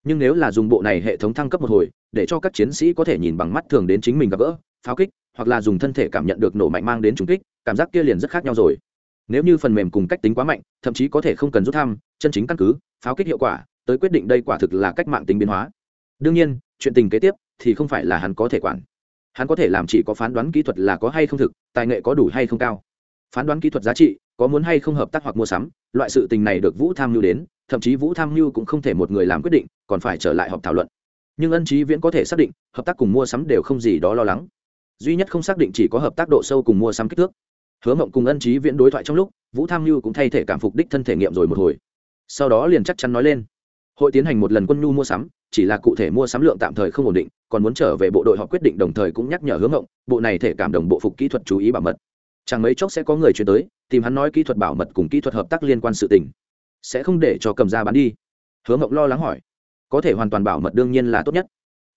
Nhưng nếu là dùng bộ này hệ thống thăng cấp một hồi, để cho các chiến sĩ có thể nhìn bằng mắt thường đến chính mình gặp gỡ, pháo kích, hoặc là dùng thân thể cảm nhận được nổ mạnh mang đến trùng kích, cảm giác kia liền rất khác nhau rồi. Nếu như phần mềm cùng cách tính quá mạnh, thậm chí có thể không cần rút thăm, chân chính căn cứ, pháo kích hiệu quả, tới quyết định đây quả thực là cách mạng tính biến hóa. Đương nhiên, chuyện tình kế tiếp thì không phải là hắn có thể quản. Hắn có thể làm chỉ có phán đoán kỹ thuật là có hay không thực, tài nghệ có đủ hay không cao phán đoán kỹ thuật giá trị có muốn hay không hợp tác hoặc mua sắm loại sự tình này được vũ tham mưu đến thậm chí vũ tham mưu cũng không thể một người làm quyết định còn phải trở lại họp thảo luận. Nhưng ân trí viễn có thể xác định hợp tác cùng mua sắm đều không gì đó lo lắng. Duy nhất không xác định chỉ có hợp tác độ sâu cùng mua sắm kích thước. Hứa mộng cùng ân trí viễn đối thoại trong lúc vũ tham mưu cũng thay thể cảm phục đích thân thể nghiệm rồi một hồi. Sau đó liền chắc chắn nói lên. Hội tiến hành một lần quân nhu mua sắm chỉ là cụ thể mua sắm lượng tạm thời không ổn định còn muốn trở về bộ đội họ quyết định đồng thời cũng nhắc nhở hướng Mộng, bộ này thể cảm đồng bộ phục kỹ thuật chú ý bảo mật chẳng mấy chốc sẽ có người chuyển tới, tìm hắn nói kỹ thuật bảo mật cùng kỹ thuật hợp tác liên quan sự tình. Sẽ không để cho cầm ra bán đi. Hứa mộng lo lắng hỏi. Có thể hoàn toàn bảo mật đương nhiên là tốt nhất.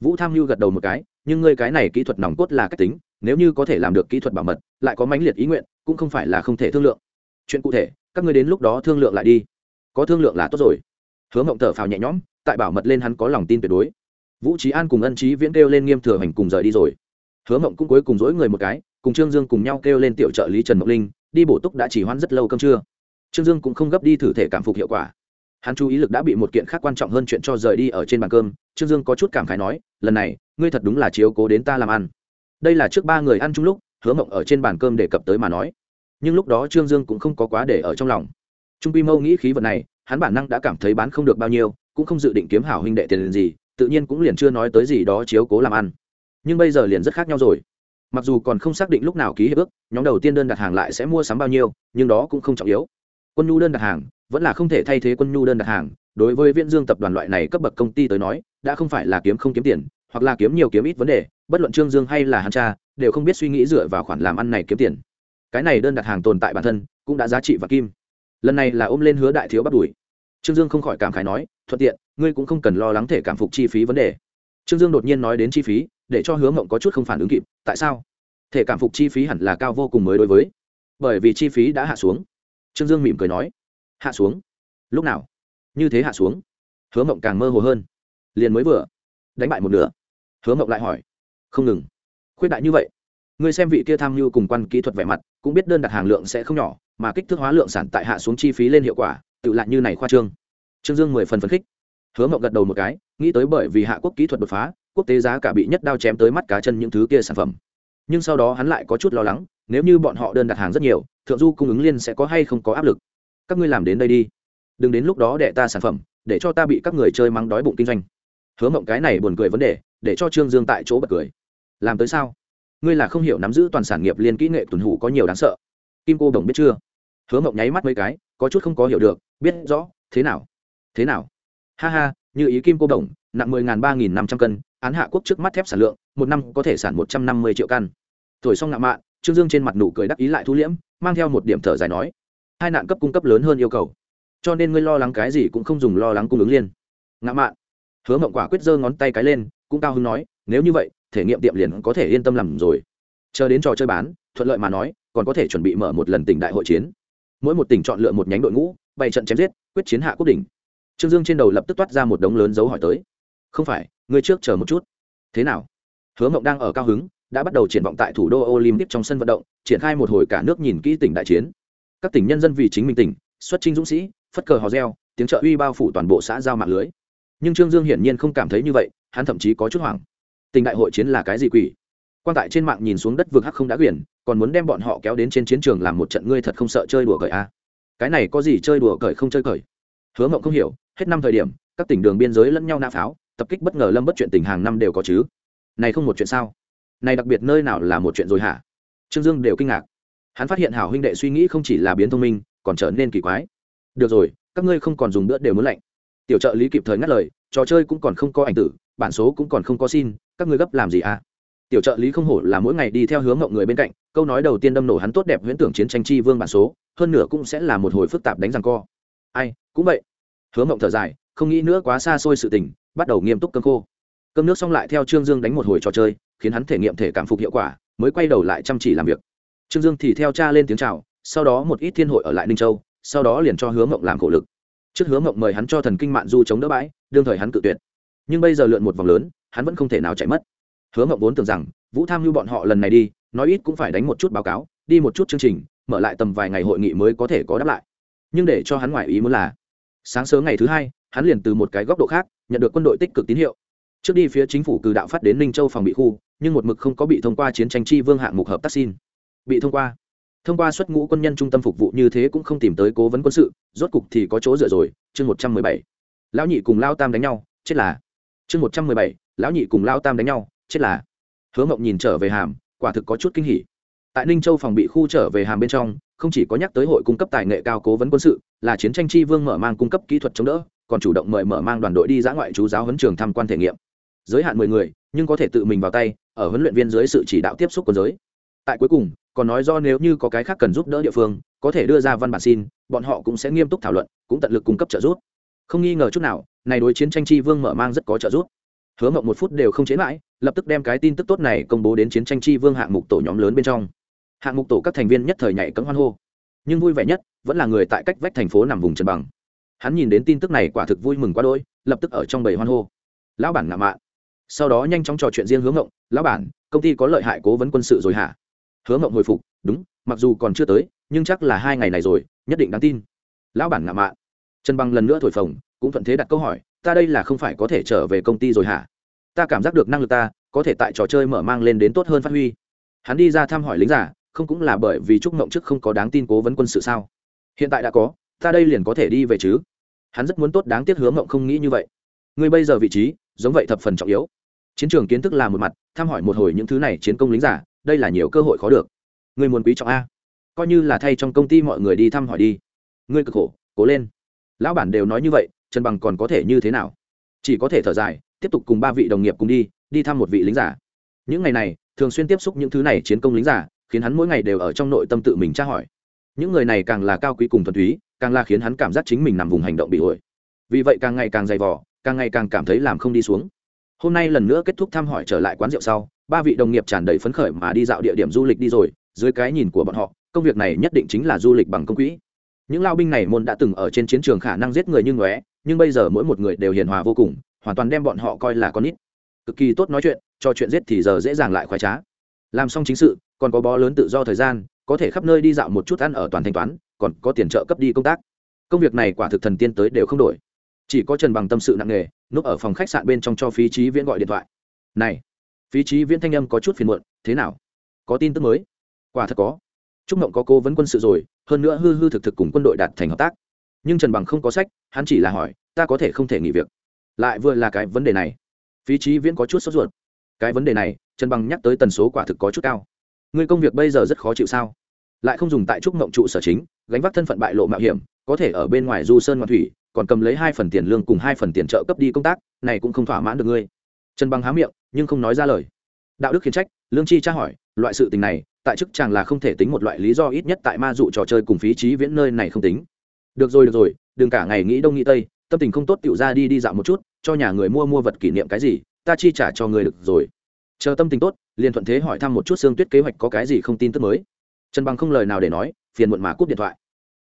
Vũ tham mưu gật đầu một cái, nhưng ngươi cái này kỹ thuật nòng cốt là cách tính, nếu như có thể làm được kỹ thuật bảo mật, lại có mãnh liệt ý nguyện, cũng không phải là không thể thương lượng. Chuyện cụ thể, các ngươi đến lúc đó thương lượng lại đi. Có thương lượng là tốt rồi. Hứa mộng thở phào nhẹ nhõm, tại bảo mật lên hắn có lòng tin tuyệt đối. Vũ trí an cùng ân trí viễn kêu lên nghiêm thừa hành cùng rời đi rồi. Hứa mộng cũng cuối cùng dỗi người một cái cùng trương dương cùng nhau kêu lên tiểu trợ lý trần mộng linh, đi bổ túc đã chỉ hoãn rất lâu cơm trưa. Trương dương cũng không gấp đi thử thể cảm phục hiệu quả. Hắn chú ý lực đã bị một kiện khác quan trọng hơn chuyện cho rời đi ở trên bàn cơm, trương dương có chút cảm khái nói, lần này, ngươi thật đúng là chiếu cố đến ta làm ăn. Đây là trước ba người ăn chung lúc, hứa mộng ở trên bàn cơm đề cập tới mà nói. Nhưng lúc đó trương dương cũng không có quá để ở trong lòng. Trung quy mâu nghĩ khí vật này, hắn bản năng đã cảm thấy bán không được bao nhiêu, cũng không dự định kiếm hảo huynh đệ tiền gì, tự nhiên cũng liền chưa nói tới gì đó chiếu cố làm ăn. Nhưng bây giờ liền rất khác nhau rồi mặc dù còn không xác định lúc nào ký hiệp ước, nhóm đầu tiên đơn đặt hàng lại sẽ mua sắm bao nhiêu, nhưng đó cũng không trọng yếu. Quân nhu đơn đặt hàng, vẫn là không thể thay thế quân nhu đơn đặt hàng. Đối với viễn dương tập đoàn loại này cấp bậc công ty tới nói, đã không phải là kiếm không kiếm tiền, hoặc là kiếm nhiều kiếm ít vấn đề, bất luận trương dương hay là hắn cha, đều không biết suy nghĩ dựa vào khoản làm ăn này kiếm tiền. Cái này đơn đặt hàng tồn tại bản thân, cũng đã giá trị và kim. Lần này là ôm lên hứa đại thiếu bắt đuổi. Trương dương không khỏi cảm khái nói, thuận tiện, ngươi cũng không cần lo lắng thể cảm phục chi phí vấn đề. Trương dương đột nhiên nói đến chi phí để cho hứa mộng có chút không phản ứng kịp, tại sao? Thể cảm phục chi phí hẳn là cao vô cùng mới đối với. Bởi vì chi phí đã hạ xuống. Trương dương mỉm cười nói, hạ xuống? Lúc nào? Như thế hạ xuống? Hứa mộng càng mơ hồ hơn. Liền mới vừa, đánh bại một nửa. Hứa mộng lại hỏi, không ngừng. Khuyết đại như vậy người xem vị kia tham mưu cùng quan kỹ thuật vẻ mặt, cũng biết đơn đặt hàng lượng sẽ không nhỏ, mà kích thước hóa lượng sản tại hạ xuống chi phí lên hiệu quả, tự lại như này khoa trương. Trương dương mười phần phấn khích. Hứa mộng gật đầu một cái, nghĩ tới bởi vì hạ quốc kỹ thuật đột phá quốc tế giá cả bị nhất đao chém tới mắt cá chân những thứ kia sản phẩm. Nhưng sau đó hắn lại có chút lo lắng, nếu như bọn họ đơn đặt hàng rất nhiều, thượng du cung ứng liên sẽ có hay không có áp lực? Các ngươi làm đến đây đi. Đừng đến lúc đó đẻ ta sản phẩm, để cho ta bị các người chơi mắng đói bụng kinh doanh. Hứa mộng cái này buồn cười vấn đề, để cho trương dương tại chỗ bật cười. Làm tới sao? Ngươi là không hiểu nắm giữ toàn sản nghiệp liên kỹ nghệ tuần hủ có nhiều đáng sợ. Kim cô đồng biết chưa? Hứa mộng nháy mắt mấy cái, có chút không có hiểu được, biết rõ, thế nào? Thế nào? Ha ha, như ý kim cô đồng, nặng mười ngàn ba nghìn năm trăm cân án hạ quốc trước mắt thép sản lượng, một năm có thể sản một trăm năm mươi triệu căn. Thổi xong ngạo mạn, trương dương trên mặt nụ cười đắc ý lại thu liễm, mang theo một điểm thở dài nói, hai nạn cấp cung cấp lớn hơn yêu cầu, cho nên ngươi lo lắng cái gì cũng không dùng lo lắng cung ứng liên ngạo mạn, hứa mộng quả quyết giơ ngón tay cái lên, cũng cao hứng nói, nếu như vậy, thể nghiệm tiệm liền có thể yên tâm làm rồi. Chờ đến trò chơi bán, thuận lợi mà nói, còn có thể chuẩn bị mở một lần tỉnh đại hội chiến. Mỗi một tỉnh chọn lựa một nhánh đội ngũ, bày trận chém giết, quyết chiến hạ quốc đỉnh. Trương dương trên đầu lập tức toát ra một đống lớn dấu hỏi tới không phải, ngươi trước chờ một chút. Thế nào? Hứa mộng đang ở cao hứng, đã bắt đầu triển vọng tại thủ đô olympic trong sân vận động, triển khai một hồi cả nước nhìn kỹ tỉnh đại chiến. Các tỉnh nhân dân vì chính mình tỉnh, xuất trinh dũng sĩ, phất cờ hò reo, tiếng trợ uy bao phủ toàn bộ xã giao mạng lưới. Nhưng trương dương hiển nhiên không cảm thấy như vậy, hắn thậm chí có chút hoảng. Tình đại hội chiến là cái gì quỷ? Quan tại trên mạng nhìn xuống đất vực hắc không đã quyển, còn muốn đem bọn họ kéo đến trên chiến trường làm một trận ngươi thật không sợ chơi đùa cởi a à? cái này có gì chơi đùa cởi không chơi cởi? Hứa mộng không hiểu, hết năm thời điểm, các tỉnh đường biên giới lẫn nhau nã pháo tập kích bất ngờ lâm bất chuyện tình hàng năm đều có chứ? Này không một chuyện sao? Này đặc biệt nơi nào là một chuyện rồi hả? Trương dương đều kinh ngạc. Hắn phát hiện hảo huynh đệ suy nghĩ không chỉ là biến thông minh, còn trở nên kỳ quái. Được rồi, các ngươi không còn dùng bữa đều muốn lạnh. Tiểu trợ lý kịp thời ngắt lời, trò chơi cũng còn không có ảnh tử, bản số cũng còn không có xin, các ngươi gấp làm gì à? Tiểu trợ lý không hổ là mỗi ngày đi theo hướng mộng người bên cạnh, câu nói đầu tiên đâm nổ hắn tốt đẹp huyễn tưởng chiến tranh chi vương bản số, hơn nửa cũng sẽ là một hồi phức tạp đánh răng co. Ai, cũng vậy. Hứa mộng thở dài, không nghĩ nữa quá xa xôi sự tình bắt đầu nghiêm túc cơm khô. Cơm nước xong lại theo trương dương đánh một hồi trò chơi, khiến hắn thể nghiệm thể cảm phục hiệu quả, mới quay đầu lại chăm chỉ làm việc. Trương dương thì theo cha lên tiếng chào, sau đó một ít thiên hội ở lại ninh châu, sau đó liền cho hứa mộng làm khổ lực. Trước hứa mộng mời hắn cho thần kinh mạng du chống đỡ bãi, đương thời hắn cự tuyệt. Nhưng bây giờ lượn một vòng lớn, hắn vẫn không thể nào chạy mất. Hứa mộng vốn tưởng rằng, vũ tham mưu bọn họ lần này đi, nói ít cũng phải đánh một chút báo cáo, đi một chút chương trình, mở lại tầm vài ngày hội nghị mới có thể có đáp lại. Nhưng để cho hắn ngoại ý muốn là, sáng sớm ngày thứ hai hắn liền từ một cái góc độ khác, nhận được quân đội tích cực tín hiệu. Trước đi phía chính phủ cử đạo phát đến ninh châu phòng bị khu, nhưng một mực không có bị thông qua chiến tranh chi vương hạng mục hợp tác xin. Bị thông qua. Thông qua xuất ngũ quân nhân trung tâm phục vụ như thế cũng không tìm tới cố vấn quân sự, rốt cục thì có chỗ dựa rồi, chương một trăm mười bảy. Lão nhị cùng lao tam đánh nhau, chết là. Chương một trăm mười bảy, lão nhị cùng lao tam đánh nhau, chết là. Hứa mộng nhìn trở về hàm, quả thực có chút kinh hỉ. Tại ninh châu phòng bị khu trở về hàm bên trong, không chỉ có nhắc tới hội cung cấp tài nghệ cao cố vấn quân sự, là chiến tranh chi vương mở mang cung cấp kỹ thuật chống đỡ còn chủ động mời mở mang đoàn đội đi dã ngoại chú giáo huấn trường tham quan thể nghiệm. Giới hạn mười người, nhưng có thể tự mình vào tay, ở huấn luyện viên dưới sự chỉ đạo tiếp xúc quân giới. Tại cuối cùng, còn nói do nếu như có cái khác cần giúp đỡ địa phương, có thể đưa ra văn bản xin, bọn họ cũng sẽ nghiêm túc thảo luận, cũng tận lực cung cấp trợ giúp. Không nghi ngờ chút nào, này đối chiến tranh chi vương mở mang rất có trợ giúp. Hứa mộng một phút đều không chế mãi, lập tức đem cái tin tức tốt này công bố đến chiến tranh chi vương hạng mục tổ nhóm lớn bên trong. Hạng mục tổ các thành viên nhất thời nhảy cấm hoan hô. Nhưng vui vẻ nhất, vẫn là người tại cách vách thành phố nằm vùng trần bằng hắn nhìn đến tin tức này quả thực vui mừng quá đôi lập tức ở trong bầy hoan hô. Lão bản ngạo mạn. Sau đó nhanh chóng trò chuyện riêng hướng ngộng. Lão bản, công ty có lợi hại cố vấn quân sự rồi hả? Hướng ngộng hồi phục. Đúng, mặc dù còn chưa tới, nhưng chắc là hai ngày này rồi, nhất định đáng tin. Lão bản ngạo mạn. Trần bằng lần nữa thổi phồng, cũng thuận thế đặt câu hỏi, ta đây là không phải có thể trở về công ty rồi hả? Ta cảm giác được năng lực ta, có thể tại trò chơi mở mang lên đến tốt hơn phát huy. Hắn đi ra thăm hỏi lính giả, không cũng là bởi vì trúc mộng trước không có đáng tin cố vấn quân sự sao? Hiện tại đã có ta đây liền có thể đi về chứ? Hắn rất muốn tốt đáng tiếc hứa mộng không nghĩ như vậy. Ngươi bây giờ vị trí, giống vậy thập phần trọng yếu. Chiến trường kiến thức là một mặt thăm hỏi một hồi những thứ này chiến công lính giả, đây là nhiều cơ hội khó được. Ngươi muốn quý trọng a. Coi như là thay trong công ty mọi người đi thăm hỏi đi. Ngươi cực khổ, cố lên. Lão bản đều nói như vậy, trần bằng còn có thể như thế nào? Chỉ có thể thở dài, tiếp tục cùng ba vị đồng nghiệp cùng đi đi thăm một vị lính giả. Những ngày này, thường xuyên tiếp xúc những thứ này chiến công lính giả, khiến hắn mỗi ngày đều ở trong nội tâm tự mình tra hỏi. Những người này càng là cao quý cùng thuần túy càng là khiến hắn cảm giác chính mình nằm vùng hành động bị ổi. Vì vậy càng ngày càng dày vỏ càng ngày càng cảm thấy làm không đi xuống. Hôm nay lần nữa kết thúc thăm hỏi trở lại quán rượu sau, ba vị đồng nghiệp tràn đầy phấn khởi mà đi dạo địa điểm du lịch đi rồi, dưới cái nhìn của bọn họ, công việc này nhất định chính là du lịch bằng công quỹ. Những lao binh này môn đã từng ở trên chiến trường khả năng giết người như ngóe, nhưng bây giờ mỗi một người đều hiền hòa vô cùng, hoàn toàn đem bọn họ coi là con nít. Cực kỳ tốt nói chuyện, cho chuyện giết thì giờ dễ dàng lại khoái trá. Làm xong chính sự, còn có bó lớn tự do thời gian, có thể khắp nơi đi dạo một chút ăn ở toàn thanh toán còn có tiền trợ cấp đi công tác. Công việc này quả thực thần tiên tới đều không đổi. Chỉ có trần bằng tâm sự nặng nề, núp ở phòng khách sạn bên trong cho phí trí viễn gọi điện thoại. Này, phí trí viễn thanh âm có chút phiền muộn, thế nào? Có tin tức mới? Quả thật có. Trúc mộng có cô vấn quân sự rồi, hơn nữa hư hư thực thực cùng quân đội đạt thành hợp tác. Nhưng trần bằng không có sách, hắn chỉ là hỏi, ta có thể không thể nghỉ việc? Lại vừa là cái vấn đề này, phí trí viễn có chút sốt ruột. Cái vấn đề này, trần bằng nhắc tới tần số quả thực có chút cao. Người công việc bây giờ rất khó chịu sao? Lại không dùng tại trúc mộng trụ sở chính, gánh vác thân phận bại lộ mạo hiểm, có thể ở bên ngoài du sơn ngoan thủy, còn cầm lấy hai phần tiền lương cùng hai phần tiền trợ cấp đi công tác, này cũng không thỏa mãn được ngươi. Trần bằng há miệng, nhưng không nói ra lời. Đạo đức khiển trách, lương chi tra hỏi, loại sự tình này, tại chức chàng là không thể tính một loại lý do ít nhất tại ma dụ trò chơi cùng phí trí viễn nơi này không tính. Được rồi được rồi, đừng cả ngày nghĩ đông nghĩ tây, tâm tình không tốt tựu ra đi đi dạo một chút, cho nhà người mua mua vật kỷ niệm cái gì, ta chi trả cho người được rồi. Chờ tâm tình tốt, liền thuận thế hỏi thăm một chút xương tuyết kế hoạch có cái gì không tin tức mới trần bằng không lời nào để nói, phiền muộn mà cúp điện thoại.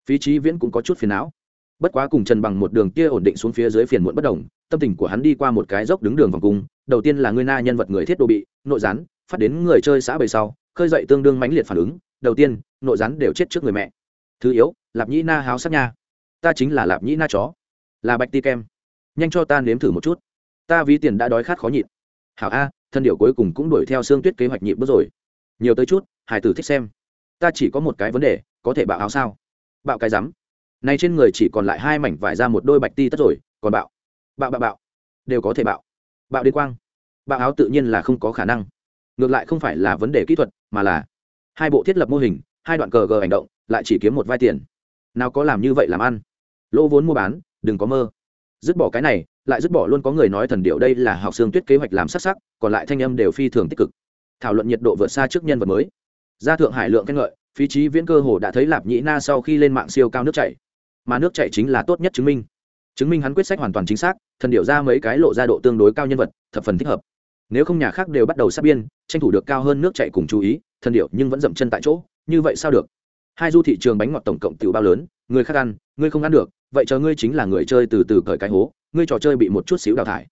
Phí trí viễn cũng có chút phiền não. Bất quá cùng trần bằng một đường kia ổn định xuống phía dưới phiền muộn bất đồng, tâm tình của hắn đi qua một cái dốc đứng đường vòng cung, đầu tiên là người na nhân vật người thiết đồ bị, nội gián, phát đến người chơi xã bầy sau, khơi dậy tương đương mãnh liệt phản ứng, đầu tiên, nội gián đều chết trước người mẹ. Thứ yếu, lạp nhĩ na háo sắc nha. Ta chính là lạp nhĩ na chó. Là bạch ti kem. Nhanh cho ta nếm thử một chút. Ta ví tiền đã đói khát khó nhịn. Hảo a, thân điệu cuối cùng cũng đuổi theo xương tuyết kế hoạch nhịp bước rồi. Nhiều tới chút, hải tử thích xem ta chỉ có một cái vấn đề, có thể bạo áo sao? Bạo cái rắm. Nay trên người chỉ còn lại hai mảnh vải ra một đôi bạch ti tất rồi, còn bạo. Bạo bạo bạo. Đều có thể bạo. Bạo đến quang. Bạo áo tự nhiên là không có khả năng. Ngược lại không phải là vấn đề kỹ thuật, mà là hai bộ thiết lập mô hình, hai đoạn cờ gờ hành động, lại chỉ kiếm một vai tiền. Nào có làm như vậy làm ăn. Lỗ vốn mua bán, đừng có mơ. Dứt bỏ cái này, lại dứt bỏ luôn có người nói thần điệu đây là học xương tuyết kế hoạch làm sắc sắc, còn lại thanh âm đều phi thường tích cực. Thảo luận nhiệt độ vượt xa trước nhân vật mới ra thượng hải lượng khen ngợi, phí trí viễn cơ hồ đã thấy lạp nhĩ na sau khi lên mạng siêu cao nước chảy. Mà nước chảy chính là tốt nhất chứng minh. Chứng minh hắn quyết sách hoàn toàn chính xác, thần điệu ra mấy cái lộ ra độ tương đối cao nhân vật, thập phần thích hợp. Nếu không nhà khác đều bắt đầu sát biên, tranh thủ được cao hơn nước chảy cùng chú ý, thần điệu nhưng vẫn dậm chân tại chỗ, như vậy sao được? Hai du thị trường bánh ngọt tổng cộng tiểu bao lớn, người khác ăn ngươi không ăn được, vậy chờ ngươi chính là người chơi từ từ cởi cái hố, ngươi trò chơi bị một chút xíu đào thải.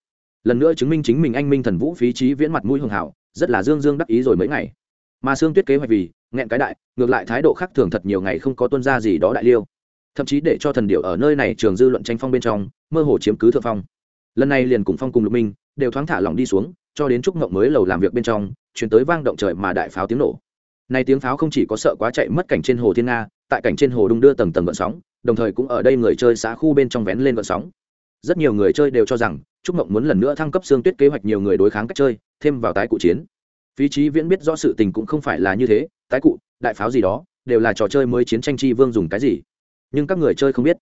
Lần nữa chứng minh chính mình anh minh thần vũ phí trí viễn mặt mũi hường hảo rất là dương dương đắc ý rồi mấy ngày mà xương tuyết kế hoạch vì, nghẹn cái đại, ngược lại thái độ khác thường thật nhiều ngày không có tuân ra gì đó đại liêu. Thậm chí để cho thần điệu ở nơi này trường dư luận tranh phong bên trong, mơ hồ chiếm cứ thượng phong. Lần này liền cùng phong cùng lục minh, đều thoáng thả lỏng đi xuống, cho đến trúc mộng mới lầu làm việc bên trong, chuyển tới vang động trời mà đại pháo tiếng nổ. Này tiếng pháo không chỉ có sợ quá chạy mất cảnh trên hồ thiên nga, tại cảnh trên hồ đung đưa tầng tầng gợn sóng, đồng thời cũng ở đây người chơi xã khu bên trong vén lên gợn sóng. Rất nhiều người chơi đều cho rằng trúc mộng muốn lần nữa thăng cấp xương tuyết kế hoạch nhiều người đối kháng cách chơi, thêm vào tái cụ chiến phí trí viễn biết rõ sự tình cũng không phải là như thế, tái cụ, đại pháo gì đó, đều là trò chơi mới chiến tranh chi vương dùng cái gì. Nhưng các người chơi không biết.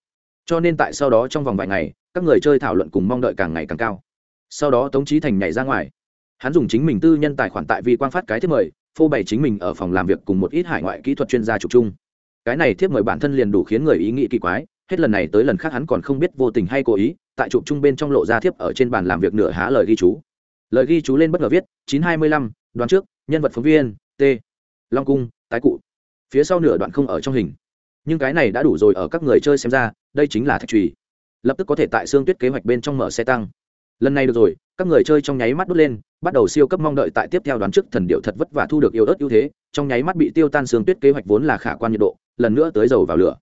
Cho nên tại sau đó trong vòng vài ngày, các người chơi thảo luận cùng mong đợi càng ngày càng cao. Sau đó tống trí thành nhảy ra ngoài. Hắn dùng chính mình tư nhân tài khoản tại Vi Quang phát cái thiết mời, phô bày chính mình ở phòng làm việc cùng một ít hải ngoại kỹ thuật chuyên gia chụp chung. Cái này thiếp mời bản thân liền đủ khiến người ý nghĩ kỳ quái, hết lần này tới lần khác hắn còn không biết vô tình hay cố ý, tại chụp chung bên trong lộ ra thiếp ở trên bàn làm việc nửa há lời ghi chú. Lời ghi chú lên bất ngờ viết, chín hai mươi lăm đoán trước, nhân vật phóng viên, t. Long cung, tái cụ. Phía sau nửa đoạn không ở trong hình. Nhưng cái này đã đủ rồi ở các người chơi xem ra, đây chính là thạch trùy lập tức có thể tại xương tuyết kế hoạch bên trong mở xe tăng. Lần này được rồi, các người chơi trong nháy mắt đốt lên, bắt đầu siêu cấp mong đợi tại tiếp theo đoán trước thần điệu thật vất vả thu được yêu ớt ưu thế, trong nháy mắt bị tiêu tan xương tuyết kế hoạch vốn là khả quan nhiệt độ, lần nữa tới dầu vào lửa.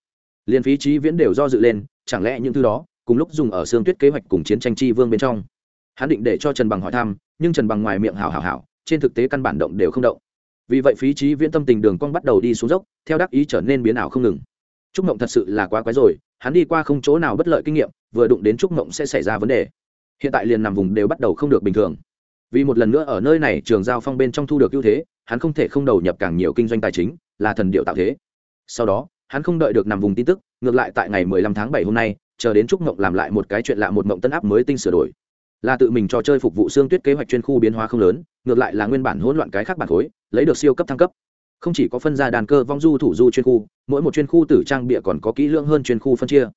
Liền phí trí viễn đều do dự lên, chẳng lẽ những thứ đó, cùng lúc dùng ở xương tuyết kế hoạch cùng chiến tranh chi vương bên trong. Hắn định để cho trần bằng hỏi thăm, nhưng trần bằng ngoài miệng hào hào hào trên thực tế căn bản động đều không động. Vì vậy phí trí viễn tâm tình đường cong bắt đầu đi xuống dốc, theo đắc ý trở nên biến ảo không ngừng. Trúc mộng thật sự là quá quái rồi, hắn đi qua không chỗ nào bất lợi kinh nghiệm, vừa đụng đến trúc mộng sẽ xảy ra vấn đề. Hiện tại liền nằm vùng đều bắt đầu không được bình thường. Vì một lần nữa ở nơi này trường giao phong bên trong thu được ưu thế, hắn không thể không đầu nhập càng nhiều kinh doanh tài chính, là thần điệu tạo thế. Sau đó, hắn không đợi được nằm vùng tin tức, ngược lại tại ngày 15 tháng 7 hôm nay, chờ đến trúc mộng làm lại một cái chuyện lạ một mộng tân áp mới tinh sửa đổi là tự mình cho chơi phục vụ xương tuyết kế hoạch chuyên khu biến hóa không lớn, ngược lại là nguyên bản hỗn loạn cái khác bản khối, lấy được siêu cấp thăng cấp. Không chỉ có phân ra đàn cơ vong du thủ du chuyên khu, mỗi một chuyên khu tử trang bịa còn có kỹ lưỡng hơn chuyên khu phân chia.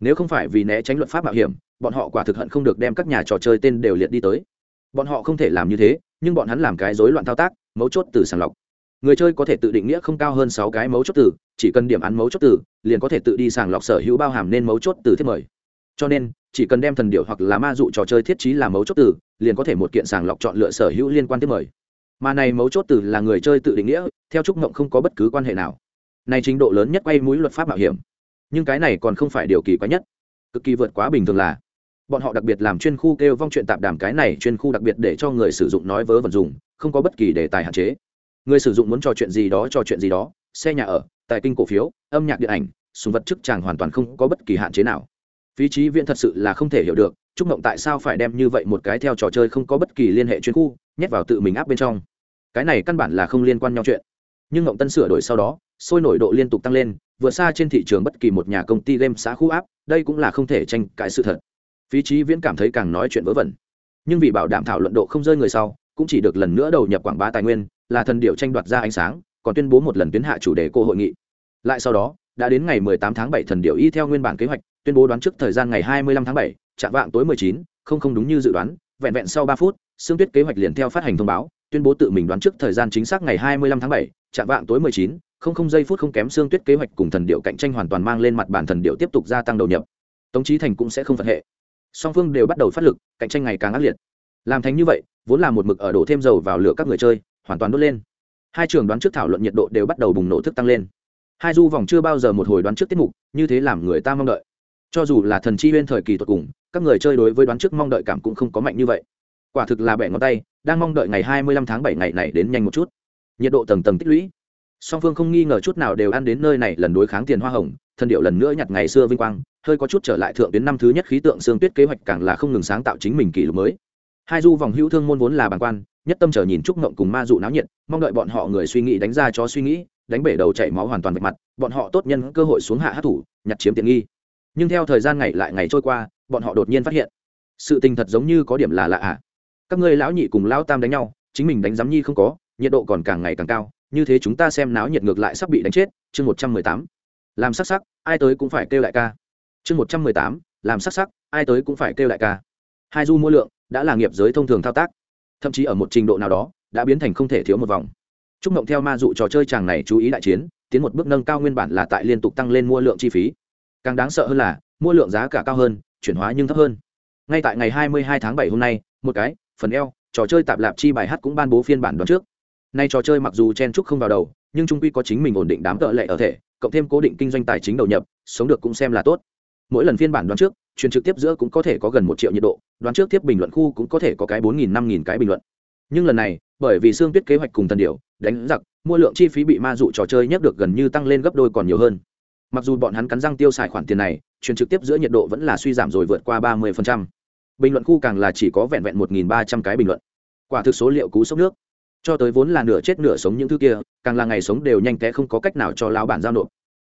Nếu không phải vì né tránh luật pháp bảo hiểm, bọn họ quả thực hận không được đem các nhà trò chơi tên đều liệt đi tới. Bọn họ không thể làm như thế, nhưng bọn hắn làm cái rối loạn thao tác, mấu chốt từ sàng lọc. Người chơi có thể tự định nghĩa không cao hơn sáu cái mấu chốt từ, chỉ cần điểm án mấu chốt từ, liền có thể tự đi sàng lọc sở hữu bao hàm nên mấu chốt từ thiết mời cho nên, chỉ cần đem thần điệu hoặc là ma dụ trò chơi thiết trí làm mấu chốt từ, liền có thể một kiện sàng lọc chọn lựa sở hữu liên quan tiếp mời. Mà này mấu chốt từ là người chơi tự định nghĩa, theo trúc mộng không có bất cứ quan hệ nào. Này trình độ lớn nhất quay mũi luật pháp mạo hiểm. Nhưng cái này còn không phải điều kỳ quái nhất. Cực kỳ vượt quá bình thường là, bọn họ đặc biệt làm chuyên khu kêu vong chuyện tạp đàm cái này chuyên khu đặc biệt để cho người sử dụng nói vớ vẩn dùng, không có bất kỳ đề tài hạn chế. Người sử dụng muốn trò chuyện gì đó trò chuyện gì đó, xe nhà ở, tài kinh cổ phiếu, âm nhạc điện ảnh, súng vật chức chàng hoàn toàn không có bất kỳ hạn chế nào phí trí viện thật sự là không thể hiểu được, trúc mộng tại sao phải đem như vậy một cái theo trò chơi không có bất kỳ liên hệ chuyên khu, nhét vào tự mình áp bên trong. Cái này căn bản là không liên quan nhau chuyện. Nhưng mộng tân sửa đổi sau đó, sôi nổi độ liên tục tăng lên, vượt xa trên thị trường bất kỳ một nhà công ty game xã khu áp, đây cũng là không thể tranh cãi sự thật. Phí trí viễn cảm thấy càng nói chuyện vớ vẩn. Nhưng vì bảo đảm thảo luận độ không rơi người sau, cũng chỉ được lần nữa đầu nhập quảng bá tài nguyên, là thần điệu tranh đoạt ra ánh sáng, còn tuyên bố một lần tuyến hạ chủ đề cô hội nghị. Lại sau đó, đã đến ngày 18 tháng 7 thần điệu y theo nguyên bản kế hoạch tuyên bố đoán trước thời gian ngày 25 tháng 7, chạm vạng tối 19, không không đúng như dự đoán vẹn vẹn sau 3 phút Sương tuyết kế hoạch liền theo phát hành thông báo tuyên bố tự mình đoán trước thời gian chính xác ngày 25 tháng 7, chạm vạng tối 19, không không giây phút không kém Sương tuyết kế hoạch cùng thần điệu cạnh tranh hoàn toàn mang lên mặt bản thần điệu tiếp tục gia tăng đầu nhập. Tống Chí thành cũng sẽ không phật hệ. Song phương đều bắt đầu phát lực cạnh tranh ngày càng ác liệt. Làm thành như vậy vốn là một mực ở đổ thêm dầu vào lửa các người chơi hoàn toàn đốt lên. Hai trường đoán trước thảo luận nhiệt độ đều bắt đầu bùng nổ thức tăng lên. Hai du vòng chưa bao giờ một hồi đoán trước tiết mục như thế làm người ta mong đợi cho dù là thần chi huyên thời kỳ tột cùng, các người chơi đối với đoán trước mong đợi cảm cũng không có mạnh như vậy. Quả thực là bẻ ngón tay, đang mong đợi ngày hai mươi lăm tháng bảy ngày này đến nhanh một chút. Nhiệt độ tầng tầng tích lũy. Song phương không nghi ngờ chút nào đều ăn đến nơi này lần đối kháng tiền hoa hồng thần điệu lần nữa nhặt ngày xưa vinh quang, hơi có chút trở lại thượng tuyến năm thứ nhất khí tượng xương tuyết kế hoạch càng là không ngừng sáng tạo chính mình kỷ lục mới. Hai du vòng hữu thương môn vốn là bàng quan, nhất tâm trở nhìn trúc ngộng cùng ma dụ náo nhiệt, mong đợi bọn họ người suy nghĩ đánh ra cho suy nghĩ, đánh bể đầu chảy máu hoàn toàn vạch mặt, bọn họ tốt nhân cơ hội xuống hạ hát thủ, nhặt chiếm tiện nghi nhưng theo thời gian ngày lại ngày trôi qua, bọn họ đột nhiên phát hiện, sự tình thật giống như có điểm là lạ ạ à. các ngươi lão nhị cùng lão tam đánh nhau, chính mình đánh giám nhi không có, nhiệt độ còn càng ngày càng cao, như thế chúng ta xem náo nhiệt ngược lại sắp bị đánh chết, chương một trăm mười tám. Làm sắc sắc, ai tới cũng phải kêu đại ca. Chương một trăm mười tám, làm sắc sắc, ai tới cũng phải kêu đại ca. Hai du mua lượng, đã là nghiệp giới thông thường thao tác. Thậm chí ở một trình độ nào đó, đã biến thành không thể thiếu một vòng. Chúc mộng theo ma dụ trò chơi chàng này chú ý đại chiến, tiến một bước nâng cao nguyên bản là tại liên tục tăng lên mua lượng chi phí càng đáng sợ hơn là, mua lượng giá cả cao hơn, chuyển hóa nhưng thấp hơn. Ngay tại ngày 22 tháng 7 hôm nay, một cái, phần eo, trò chơi tạp lạp chi bài hát cũng ban bố phiên bản đoán trước. Nay trò chơi mặc dù chen trúc không vào đầu, nhưng trung quy có chính mình ổn định đám tợ lệ ở thể, cộng thêm cố định kinh doanh tài chính đầu nhập, sống được cũng xem là tốt. Mỗi lần phiên bản đoán trước, truyền trực tiếp giữa cũng có thể có gần một triệu nhiệt độ, đoán trước tiếp bình luận khu cũng có thể có cái bốn nghìn năm nghìn cái bình luận. Nhưng lần này, bởi vì xương tuyết kế hoạch cùng thần điều đánh giặc, mua lượng chi phí bị ma dụ trò chơi nhất được gần như tăng lên gấp đôi còn nhiều hơn mặc dù bọn hắn cắn răng tiêu xài khoản tiền này truyền trực tiếp giữa nhiệt độ vẫn là suy giảm rồi vượt qua ba mươi bình luận khu càng là chỉ có vẹn vẹn một nghìn ba trăm cái bình luận. Quả thực số liệu cú sốc nước. Cho tới vốn là nửa chết nửa sống những thứ kia, càng là ngày sống đều nhanh té không có cách nào cho lão bản giao nộp.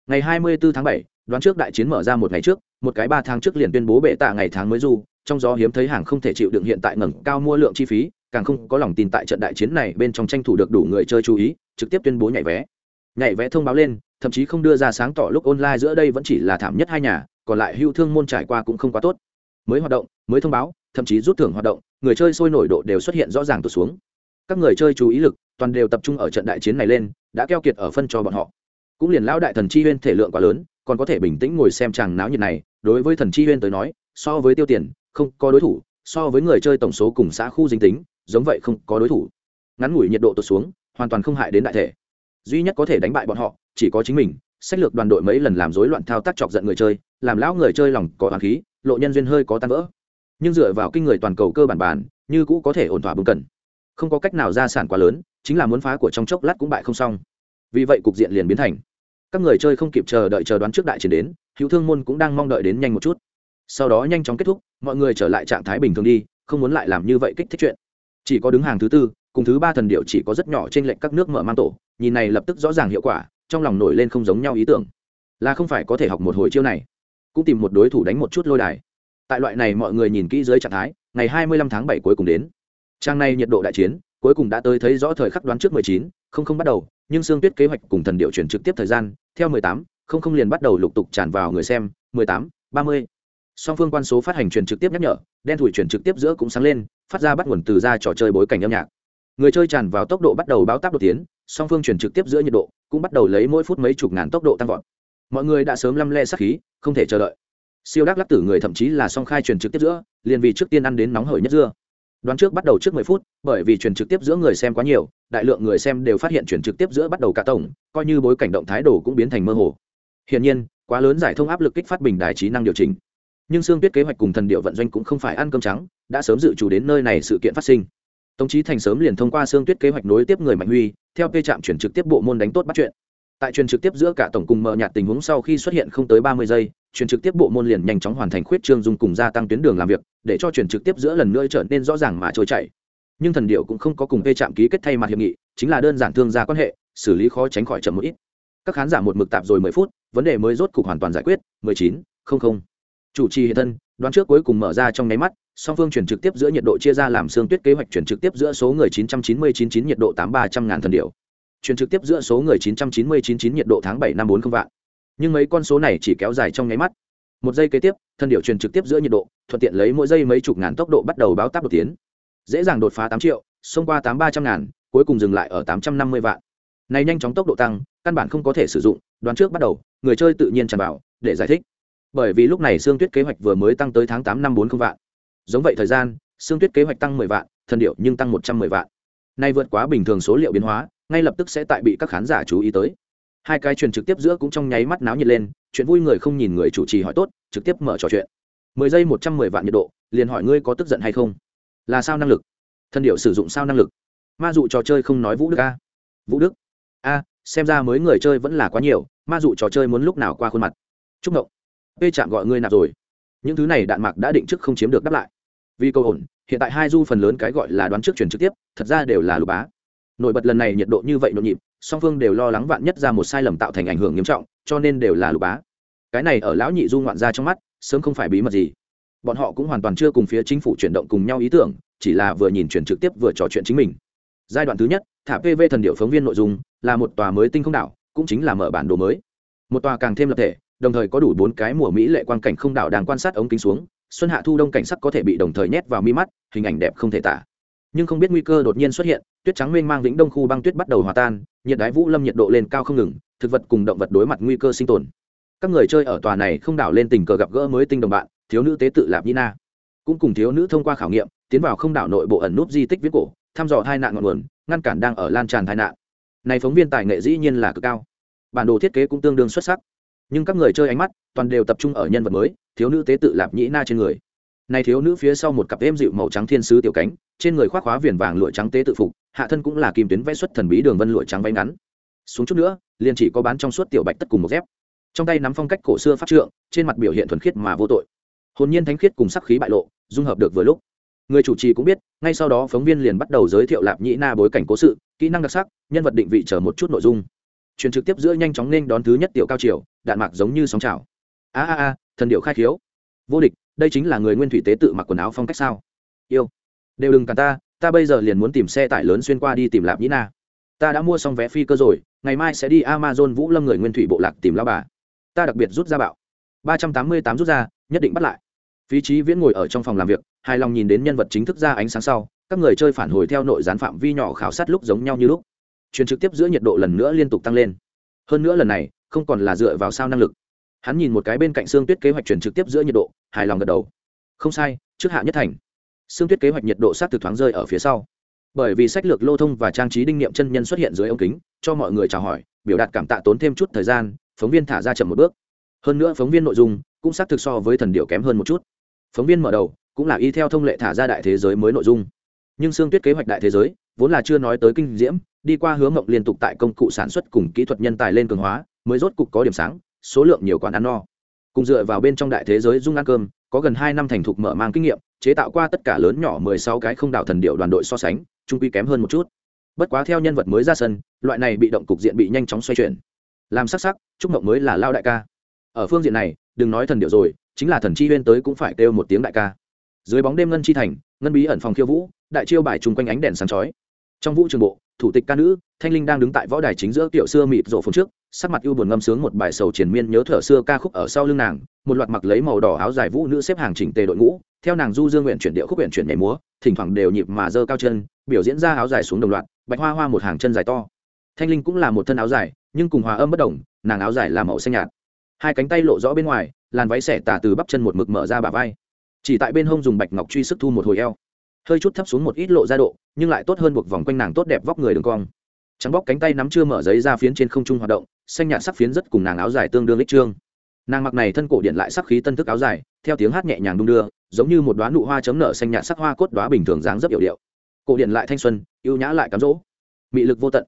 Ngày hai mươi bốn tháng bảy, đoán trước đại chiến mở ra một ngày trước, một cái ba tháng trước liền tuyên bố bệ tạ ngày tháng mới du, trong gió hiếm thấy hàng không thể chịu đựng hiện tại ngẩng cao mua lượng chi phí, càng không có lòng tin tại trận đại chiến này bên trong tranh thủ được đủ người chơi chú ý, trực tiếp tuyên bố nhảy vé. Nhảy vé thông báo lên thậm chí không đưa ra sáng tỏ lúc online giữa đây vẫn chỉ là thảm nhất hai nhà, còn lại hưu thương môn trải qua cũng không quá tốt. Mới hoạt động, mới thông báo, thậm chí rút thưởng hoạt động, người chơi sôi nổi độ đều xuất hiện rõ ràng tụt xuống. Các người chơi chú ý lực, toàn đều tập trung ở trận đại chiến này lên, đã keo kiệt ở phân cho bọn họ. Cũng liền lão đại thần chi huyên thể lượng quá lớn, còn có thể bình tĩnh ngồi xem chàng náo nhiệt này, đối với thần chi huyên tới nói, so với tiêu tiền, không có đối thủ, so với người chơi tổng số cùng xã khu dính tính, giống vậy không có đối thủ. Ngắn ngủi nhiệt độ tụt xuống, hoàn toàn không hại đến đại thể duy nhất có thể đánh bại bọn họ, chỉ có chính mình, sách lược đoàn đội mấy lần làm rối loạn thao tác chọc giận người chơi, làm lão người chơi lòng có hoàng khí, lộ nhân duyên hơi có tan vỡ. Nhưng dựa vào kinh người toàn cầu cơ bản bản, như cũ có thể ổn thỏa bưng cần. Không có cách nào ra sản quá lớn, chính là muốn phá của trong chốc lát cũng bại không xong. Vì vậy cục diện liền biến thành, các người chơi không kịp chờ đợi chờ đoán trước đại chiến đến, hữu thương môn cũng đang mong đợi đến nhanh một chút. Sau đó nhanh chóng kết thúc, mọi người trở lại trạng thái bình thường đi, không muốn lại làm như vậy kích thích chuyện. Chỉ có đứng hàng thứ tư cùng thứ ba thần điệu chỉ có rất nhỏ trên lệnh các nước mở mang tổ, nhìn này lập tức rõ ràng hiệu quả, trong lòng nổi lên không giống nhau ý tưởng. Là không phải có thể học một hồi chiêu này, cũng tìm một đối thủ đánh một chút lôi đài. Tại loại này mọi người nhìn kỹ dưới trạng thái, ngày hai mươi lăm tháng bảy cuối cùng đến. Trang này nhiệt độ đại chiến, cuối cùng đã tới thấy rõ thời khắc đoán trước mười chín, không không bắt đầu, nhưng xương tuyết kế hoạch cùng thần điệu chuyển trực tiếp thời gian, theo mười tám, không không liền bắt đầu lục tục tràn vào người xem, mười tám, ba mươi. Song phương quan số phát hành truyền trực tiếp nhắc nhở, đen thủi chuyển trực tiếp giữa cũng sáng lên, phát ra bắt nguồn từ ra trò chơi bối cảnh âm nhạc người chơi tràn vào tốc độ bắt đầu báo táp đột tiến, song phương chuyển trực tiếp giữa nhiệt độ, cũng bắt đầu lấy mỗi phút mấy chục ngàn tốc độ tăng vọt. Mọi người đã sớm lăm le sắc khí, không thể chờ đợi. Siêu đắc lắc tử người thậm chí là song khai truyền trực tiếp giữa, liền vì trước tiên ăn đến nóng hởi nhất dưa. Đoán trước bắt đầu trước mười phút, bởi vì truyền trực tiếp giữa người xem quá nhiều, đại lượng người xem đều phát hiện truyền trực tiếp giữa bắt đầu cả tổng, coi như bối cảnh động thái đồ cũng biến thành mơ hồ. Hiển nhiên, quá lớn giải thông áp lực kích phát bình đài trí năng điều chỉnh. Nhưng xương tuyết kế hoạch cùng thần điệu vận doanh cũng không phải ăn cơm trắng, đã sớm dự chủ đến nơi này sự kiện phát sinh tống trí thành sớm liền thông qua xương tuyết kế hoạch nối tiếp người mạnh huy, theo p trạm chuyển trực tiếp bộ môn đánh tốt bắt chuyện. Tại truyền trực tiếp giữa cả tổng cùng mở nhạt tình huống sau khi xuất hiện không tới ba mươi giây truyền trực tiếp bộ môn liền nhanh chóng hoàn thành khuyết trương dung cùng gia tăng tuyến đường làm việc, để cho truyền trực tiếp giữa lần nữa trở nên rõ ràng mà trôi chảy. Nhưng thần điệu cũng không có cùng p trạm ký kết thay mặt hiệp nghị, chính là đơn giản thương gia quan hệ, xử lý khó tránh khỏi chậm một ít. Các khán giả một mực tạp rồi mười phút, vấn đề mới rốt cục hoàn toàn giải quyết, mười chín không không. Chủ trì hiện thân, đoán trước cuối cùng mở ra trong nháy mắt song phương chuyển trực tiếp giữa nhiệt độ chia ra làm xương tuyết kế hoạch chuyển trực tiếp giữa số người 999 nhiệt độ tám ba trăm ngàn thần điệu chuyển trực tiếp giữa số người 999 nhiệt độ tháng 7 năm bốn không vạn. Nhưng mấy con số này chỉ kéo dài trong nháy mắt. Một giây kế tiếp thần điệu chuyển trực tiếp giữa nhiệt độ, thuận tiện lấy mỗi giây mấy chục ngàn tốc độ bắt đầu báo táp đột tiến. Dễ dàng đột phá tám triệu, xông qua tám ba trăm ngàn, cuối cùng dừng lại ở tám trăm năm mươi vạn. Này nhanh chóng tốc độ tăng, căn bản không có thể sử dụng, đoán trước bắt đầu, người chơi tự nhiên tràn vào, để giải thích. Bởi vì lúc này xương tuyết kế hoạch vừa mới tăng tới tháng tám năm bốn không vạn giống vậy thời gian, xương tuyết kế hoạch tăng mười vạn, thần điệu nhưng tăng một trăm mười vạn. Nay vượt quá bình thường số liệu biến hóa, ngay lập tức sẽ tại bị các khán giả chú ý tới. Hai cái truyền trực tiếp giữa cũng trong nháy mắt náo nhiệt lên, chuyện vui người không nhìn người chủ trì hỏi tốt, trực tiếp mở trò chuyện. Mười giây một trăm mười vạn nhiệt độ, liền hỏi ngươi có tức giận hay không? Là sao năng lực? Thân điệu sử dụng sao năng lực? Ma dụ trò chơi không nói vũ đức a. Vũ đức? A, xem ra mới người chơi vẫn là quá nhiều, ma dụ trò chơi muốn lúc nào qua khuôn mặt. Chúc mộng p chạm gọi ngươi nạp rồi những thứ này đạn mạc đã định trước không chiếm được đáp lại. Vì câu ổn, hiện tại hai du phần lớn cái gọi là đoán trước chuyển trực tiếp, thật ra đều là lục bá. Nổi bật lần này nhiệt độ như vậy nhộn nhịp, song phương đều lo lắng vạn nhất ra một sai lầm tạo thành ảnh hưởng nghiêm trọng, cho nên đều là lục bá. Cái này ở lão nhị du ngoạn ra trong mắt, sớm không phải bí mật gì. Bọn họ cũng hoàn toàn chưa cùng phía chính phủ chuyển động cùng nhau ý tưởng, chỉ là vừa nhìn chuyển trực tiếp vừa trò chuyện chính mình. Giai đoạn thứ nhất, thả pv thần điệu phóng viên nội dung, là một tòa mới tinh không đảo, cũng chính là mở bản đồ mới. Một tòa càng thêm lập thể đồng thời có đủ bốn cái mùa mỹ lệ quang cảnh không đảo đang quan sát ống kính xuống, xuân hạ thu đông cảnh sắc có thể bị đồng thời nhét vào mi mắt, hình ảnh đẹp không thể tả. Nhưng không biết nguy cơ đột nhiên xuất hiện, tuyết trắng mênh mang vĩnh đông khu băng tuyết bắt đầu hòa tan, nhiệt đái vũ lâm nhiệt độ lên cao không ngừng, thực vật cùng động vật đối mặt nguy cơ sinh tồn. Các người chơi ở tòa này không đảo lên tình cờ gặp gỡ mới tinh đồng bạn, thiếu nữ tế tự lạp nina cũng cùng thiếu nữ thông qua khảo nghiệm, tiến vào không đảo nội bộ ẩn nút di tích viết cổ, thăm dò hai nạn ngọn nguồn, ngăn cản đang ở lan tràn tai nạn. Này phóng viên tài nghệ dĩ nhiên là cực cao. Bản đồ thiết kế cũng tương đương xuất sắc nhưng các người chơi ánh mắt toàn đều tập trung ở nhân vật mới, thiếu nữ tế tự lạp nhĩ na trên người. Này thiếu nữ phía sau một cặp êm dịu màu trắng thiên sứ tiểu cánh, trên người khoác khóa viền vàng lụa trắng tế tự phục, hạ thân cũng là kim tuyến vẽ xuất thần bí đường vân lụa trắng váy ngắn. Xuống chút nữa, liền chỉ có bán trong suốt tiểu bạch tất cùng một dép. Trong tay nắm phong cách cổ xưa phát trượng, trên mặt biểu hiện thuần khiết mà vô tội. Hồn nhiên thánh khiết cùng sắc khí bại lộ, dung hợp được vừa lúc. Người chủ trì cũng biết, ngay sau đó phóng viên liền bắt đầu giới thiệu lạp nhĩ na bối cảnh cố sự, kỹ năng đặc sắc, nhân vật định vị chờ một chút nội dung truyền trực tiếp giữa nhanh chóng nên đón thứ nhất tiểu cao triều, đạn mạc giống như sóng trào. A a a, thần điệu khai khiếu. Vô địch, đây chính là người nguyên thủy tế tự mặc quần áo phong cách sao? Yêu. Đều đừng cả ta ta bây giờ liền muốn tìm xe tải lớn xuyên qua đi tìm lạp nhĩ na. Ta đã mua xong vé phi cơ rồi, ngày mai sẽ đi amazon vũ lâm người nguyên thủy bộ lạc tìm lao bà. Ta đặc biệt rút ra bạo. Ba trăm tám mươi tám rút ra, nhất định bắt lại. Phí trí viễn ngồi ở trong phòng làm việc, hài lòng nhìn đến nhân vật chính thức ra ánh sáng sau, các người chơi phản hồi theo nội gián phạm vi nhỏ khảo sát lúc giống nhau như lúc truyền trực tiếp giữa nhiệt độ lần nữa liên tục tăng lên. Hơn nữa lần này, không còn là dựa vào sao năng lực. Hắn nhìn một cái bên cạnh xương tuyết kế hoạch truyền trực tiếp giữa nhiệt độ, hài lòng gật đầu. Không sai, trước hạ nhất thành. Xương tuyết kế hoạch nhiệt độ sát thực thoáng rơi ở phía sau. Bởi vì sách lược lô thông và trang trí đinh niệm chân nhân xuất hiện dưới ống kính, cho mọi người chào hỏi, biểu đạt cảm tạ tốn thêm chút thời gian, phóng viên thả ra chậm một bước. Hơn nữa phóng viên nội dung cũng xác thực so với thần điệu kém hơn một chút. Phóng viên mở đầu cũng là y theo thông lệ thả ra đại thế giới mới nội dung nhưng xương tuyết kế hoạch đại thế giới, vốn là chưa nói tới kinh diễm, đi qua hướng mộng liên tục tại công cụ sản xuất cùng kỹ thuật nhân tài lên cường hóa, mới rốt cục có điểm sáng, số lượng nhiều quán ăn no. Cùng dựa vào bên trong đại thế giới dung ăn cơm, có gần hai năm thành thục mở mang kinh nghiệm, chế tạo qua tất cả lớn nhỏ mười sáu cái không đạo thần điệu đoàn đội so sánh, trung quy kém hơn một chút. Bất quá theo nhân vật mới ra sân, loại này bị động cục diện bị nhanh chóng xoay chuyển. Làm sắc sắc, trúc mộng mới là lao đại ca. Ở phương diện này, đừng nói thần điệu rồi, chính là thần chi huyên tới cũng phải kêu một tiếng đại ca. Dưới bóng đêm ngân chi thành, ngân bí ẩn phòng khiêu vũ đại chiêu bài chung quanh ánh đèn sáng chói. Trong vũ trường bộ, thủ tịch ca nữ, thanh linh đang đứng tại võ đài chính giữa tiểu xưa mịt rổ phun trước, sắc mặt ưu buồn ngâm sướng một bài sầu triển miên nhớ thở xưa ca khúc ở sau lưng nàng, một loạt mặc lấy màu đỏ áo dài vũ nữ xếp hàng chỉnh tề đội ngũ, theo nàng du dương nguyện chuyển điệu khúc nguyện chuyển nhảy múa, thỉnh thoảng đều nhịp mà dơ cao chân, biểu diễn ra áo dài xuống đồng loạt, bạch hoa hoa một hàng chân dài to. Thanh linh cũng là một thân áo dài, nhưng cùng hòa âm bất đồng, nàng áo dài là màu xanh nhạt. Hai cánh tay lộ rõ bên ngoài, làn váy xẻ tà từ bắp chân một mực mở ra bả vai. Chỉ tại bên hông dùng bạch ngọc truy sức thu một hồi eo hơi chút thấp xuống một ít lộ ra độ, nhưng lại tốt hơn buộc vòng quanh nàng tốt đẹp vóc người đường cong. Trắng bóc cánh tay nắm chưa mở giấy ra phiến trên không trung hoạt động, xanh nhạt sắc phiến rất cùng nàng áo dài tương đương ích trương. Nàng mặc này thân cổ điện lại sắc khí tân thức áo dài, theo tiếng hát nhẹ nhàng đung đưa, giống như một đoá nụ hoa chấm nở xanh nhạt sắc hoa cốt đoá bình thường dáng rất yểu điệu. Cổ điện lại thanh xuân, ưu nhã lại cám dỗ. Mị lực vô tận.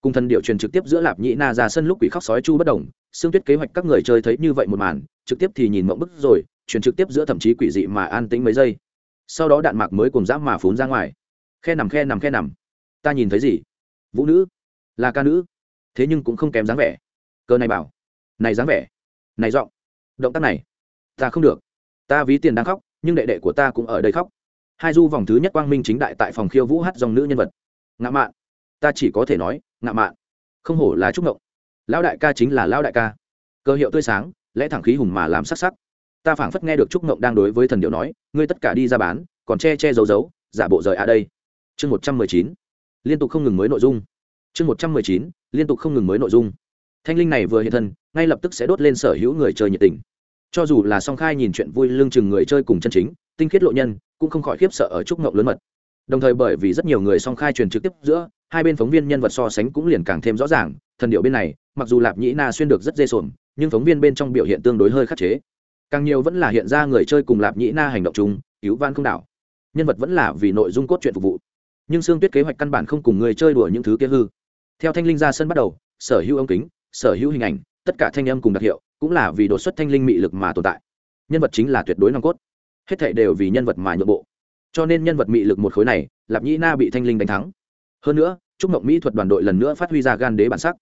Cùng thần điệu truyền trực tiếp giữa lạp nhĩ na ra sân lúc quỷ khóc sói chu bất đồng xương tuyết kế hoạch các người chơi thấy như vậy một màn, trực tiếp thì nhìn mộng bức rồi, truyền trực tiếp giữa thậm chí quỷ dị mà an tĩnh mấy giây sau đó đạn mạc mới cùng giáp mà phún ra ngoài. Khe nằm khe nằm khe nằm. Ta nhìn thấy gì? Vũ nữ. Là ca nữ. Thế nhưng cũng không kém dáng vẻ. Cơ này bảo. Này dáng vẻ. Này giọng. Động tác này. Ta không được. Ta ví tiền đang khóc, nhưng đệ đệ của ta cũng ở đây khóc. Hai du vòng thứ nhất quang minh chính đại tại phòng khiêu vũ hát dòng nữ nhân vật. Ngạ mạn. Ta chỉ có thể nói ngạ mạn. Không hổ là trúc ngộng. Lão đại ca chính là lão đại ca. Cơ hiệu tươi sáng, lẽ thẳng khí hùng mà làm sắc sắc ta phảng phất nghe được trúc ngộng đang đối với thần điệu nói, ngươi tất cả đi ra bán, còn che che giấu giấu, giả bộ rời à đây. Chương một trăm mười chín, liên tục không ngừng mới nội dung. Chương một trăm mười chín, liên tục không ngừng mới nội dung. Thanh linh này vừa hiện thân, ngay lập tức sẽ đốt lên sở hữu người chơi nhiệt tình. Cho dù là song khai nhìn chuyện vui lương chừng người chơi cùng chân chính, tinh khiết lộ nhân, cũng không khỏi khiếp sợ ở trúc ngộng lớn mật. Đồng thời bởi vì rất nhiều người song khai truyền trực tiếp giữa, hai bên phóng viên nhân vật so sánh cũng liền càng thêm rõ ràng, thần điệu bên này, mặc dù lạp nhĩ na xuyên được rất dê sồn nhưng phóng viên bên trong biểu hiện tương đối hơi khắc chế càng nhiều vẫn là hiện ra người chơi cùng lạp nhĩ na hành động chung, cứu van không đảo. Nhân vật vẫn là vì nội dung cốt truyện phục vụ. Nhưng xương tuyết kế hoạch căn bản không cùng người chơi đùa những thứ kia hư. Theo thanh linh ra sân bắt đầu, sở hữu ống kính, sở hữu hình ảnh, tất cả thanh âm cùng đặc hiệu, cũng là vì đột xuất thanh linh mị lực mà tồn tại. Nhân vật chính là tuyệt đối nòng cốt. Hết thảy đều vì nhân vật mà nhượng bộ. Cho nên nhân vật mị lực một khối này, lạp nhĩ na bị thanh linh đánh thắng. Hơn nữa, chúc mộng mỹ thuật đoàn đội lần nữa phát huy ra gan đế bản sắc.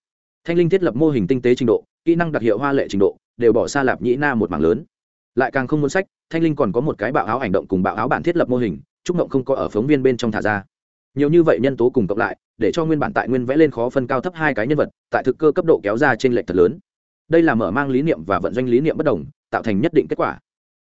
Thanh linh thiết lập mô hình tinh tế trình độ, kỹ năng đặc hiệu hoa lệ trình độ, đều bỏ xa lạp nhĩ na một mảng lớn lại càng không muốn sách, thanh linh còn có một cái bạo áo ảnh động cùng bạo áo bản thiết lập mô hình, trúc mộng không có ở phóng viên bên trong thả ra. Nhiều như vậy nhân tố cùng cộng lại, để cho nguyên bản tại nguyên vẽ lên khó phân cao thấp hai cái nhân vật, tại thực cơ cấp độ kéo ra trên lệch thật lớn. Đây là mở mang lý niệm và vận doanh lý niệm bất đồng, tạo thành nhất định kết quả.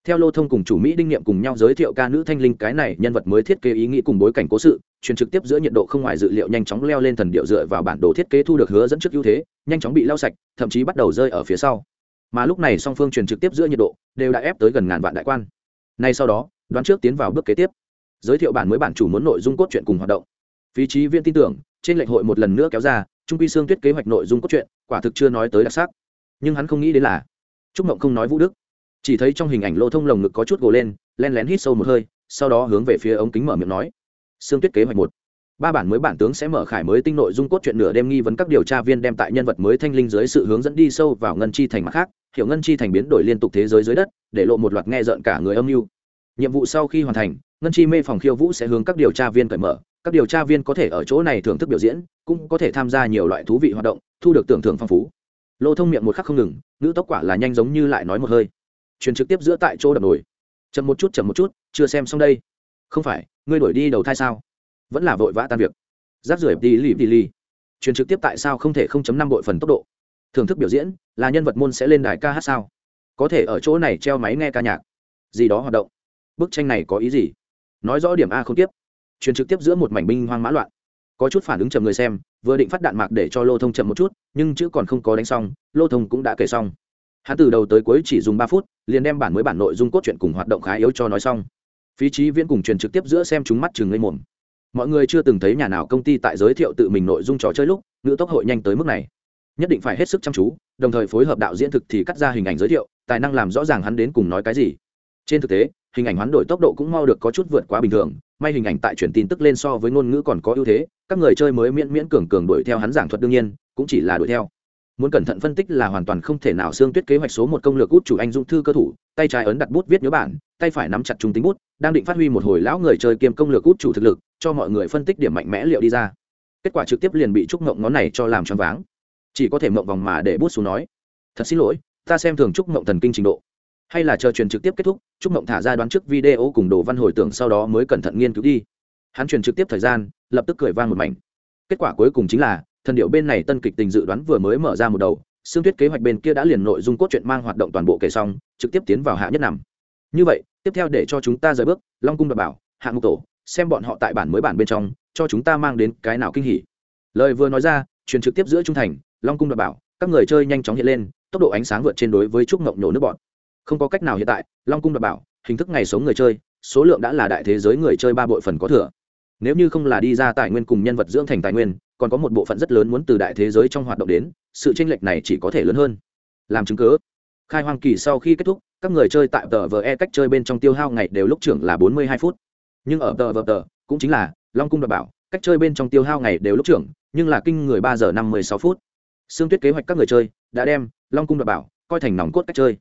Theo lô thông cùng chủ mỹ đinh niệm cùng nhau giới thiệu ca nữ thanh linh, cái này nhân vật mới thiết kế ý nghĩ cùng bối cảnh cố sự, truyền trực tiếp giữa nhiệt độ không ngoài dự liệu nhanh chóng leo lên thần điệu dựa vào bản đồ thiết kế thu được hứa dẫn trước ưu thế, nhanh chóng bị lao sạch, thậm chí bắt đầu rơi ở phía sau mà lúc này song phương truyền trực tiếp giữa nhiệt độ đều đã ép tới gần ngàn vạn đại quan. Nay sau đó, đoán trước tiến vào bước kế tiếp. Giới thiệu bản mới bản chủ muốn nội dung cốt truyện cùng hoạt động. Phí trí viên tin tưởng, trên lệnh hội một lần nữa kéo ra, trung quy xương tuyết kế hoạch nội dung cốt truyện, quả thực chưa nói tới đặc sắc. Nhưng hắn không nghĩ đến là, trúc mộng không nói vũ đức. Chỉ thấy trong hình ảnh lô thông lồng ngực có chút gồ lên, len lén hít sâu một hơi, sau đó hướng về phía ống kính mở miệng nói xương tuyết kế hoạch một ba bản mới bản tướng sẽ mở khải mới tinh nội dung cốt truyện nửa đêm nghi vấn các điều tra viên đem tại nhân vật mới thanh linh dưới sự hướng dẫn đi sâu vào ngân chi thành mặt khác, hiểu ngân chi thành biến đổi liên tục thế giới dưới đất, để lộ một loạt nghe rợn cả người âm mưu. Nhiệm vụ sau khi hoàn thành, ngân chi mê phòng khiêu vũ sẽ hướng các điều tra viên cởi mở, các điều tra viên có thể ở chỗ này thưởng thức biểu diễn, cũng có thể tham gia nhiều loại thú vị hoạt động, thu được tưởng thưởng phong phú. Lô thông miệng một khắc không ngừng nữ tốc quả là nhanh giống như lại nói một hơi. Truyền trực tiếp giữa tại chỗ đập nổi chậm một chút, chậm một chút, chưa xem xong đây. Không phải, ngươi đổi đi đầu thai sao? Vẫn là vội vã tan việc. Rác rưởi đi lì đi lì. Truyền trực tiếp tại sao không thể không chấm năm bội phần tốc độ? Thưởng thức biểu diễn, là nhân vật môn sẽ lên đài ca hát sao? Có thể ở chỗ này treo máy nghe ca nhạc. Gì đó hoạt động. Bức tranh này có ý gì? Nói rõ điểm a không tiếp. Truyền trực tiếp giữa một mảnh binh hoang mã loạn. Có chút phản ứng chậm người xem, vừa định phát đạn mạc để cho lô thông chậm một chút, nhưng chữ còn không có đánh xong, lô thông cũng đã kể xong. Hắn từ đầu tới cuối chỉ dùng ba phút, liền đem bản mới bản nội dung cốt truyện cùng hoạt động khá yếu cho nói xong. Phí trí viễn cùng truyền trực tiếp giữa xem chúng mắt chừng lên mồm mọi người chưa từng thấy nhà nào công ty tại giới thiệu tự mình nội dung trò chơi lúc, ngữ tốc hội nhanh tới mức này. Nhất định phải hết sức chăm chú, đồng thời phối hợp đạo diễn thực thì cắt ra hình ảnh giới thiệu, tài năng làm rõ ràng hắn đến cùng nói cái gì. Trên thực tế, hình ảnh hoán đổi tốc độ cũng mau được có chút vượt quá bình thường, may hình ảnh tại truyền tin tức lên so với ngôn ngữ còn có ưu thế, các người chơi mới miễn miễn cường cường đuổi theo hắn giảng thuật đương nhiên, cũng chỉ là đuổi theo. Muốn cẩn thận phân tích là hoàn toàn không thể nào xương tuyết kế hoạch số một công lược út chủ anh dung thư cơ thủ, tay trái ấn đặt bút viết nhớ bản, tay phải nắm chặt trung tính bút, đang định phát huy một hồi lão người chơi kiêm công lược út chủ thực lực cho mọi người phân tích điểm mạnh mẽ liệu đi ra. Kết quả trực tiếp liền bị trúc mộng ngón này cho làm choáng váng. Chỉ có thể mộng vòng mà để bút xuống nói, thật xin lỗi, ta xem thường trúc mộng thần kinh trình độ. Hay là chờ truyền trực tiếp kết thúc, trúc mộng thả ra đoán trước video cùng đồ văn hồi tưởng sau đó mới cẩn thận nghiên cứu đi. Hắn truyền trực tiếp thời gian, lập tức cười vang một mảnh. Kết quả cuối cùng chính là, thần điệu bên này tân kịch tình dự đoán vừa mới mở ra một đầu, xương tuyết kế hoạch bên kia đã liền nội dung cốt truyện mang hoạt động toàn bộ kể xong, trực tiếp tiến vào hạ nhất nằm. Như vậy, tiếp theo để cho chúng ta rời bước, long cung đảm bảo hạng mục tổ xem bọn họ tại bản mới bản bên trong, cho chúng ta mang đến cái nào kinh hỉ. Lời vừa nói ra, truyền trực tiếp giữa trung thành, long cung đ bảo, các người chơi nhanh chóng hiện lên, tốc độ ánh sáng vượt trên đối với trúc ngộng nổ nước bọn. Không có cách nào hiện tại, long cung đ bảo, hình thức ngày sống người chơi, số lượng đã là đại thế giới người chơi ba bội phần có thừa. Nếu như không là đi ra tài nguyên cùng nhân vật dưỡng thành tài nguyên, còn có một bộ phận rất lớn muốn từ đại thế giới trong hoạt động đến, sự tranh lệch này chỉ có thể lớn hơn. Làm chứng cứ. Khai hoang kỳ sau khi kết thúc, các người chơi tại tờ vờ e cách chơi bên trong tiêu hao ngày đều lúc trưởng là bốn mươi hai phút nhưng ở tờ vờ tờ, cũng chính là long cung đ bảo, cách chơi bên trong tiêu hao ngày đều lúc trưởng, nhưng là kinh người ba giờ năm mươi sáu phút. Xương tuyết kế hoạch các người chơi đã đem long cung đ bảo coi thành nòng cốt cách chơi.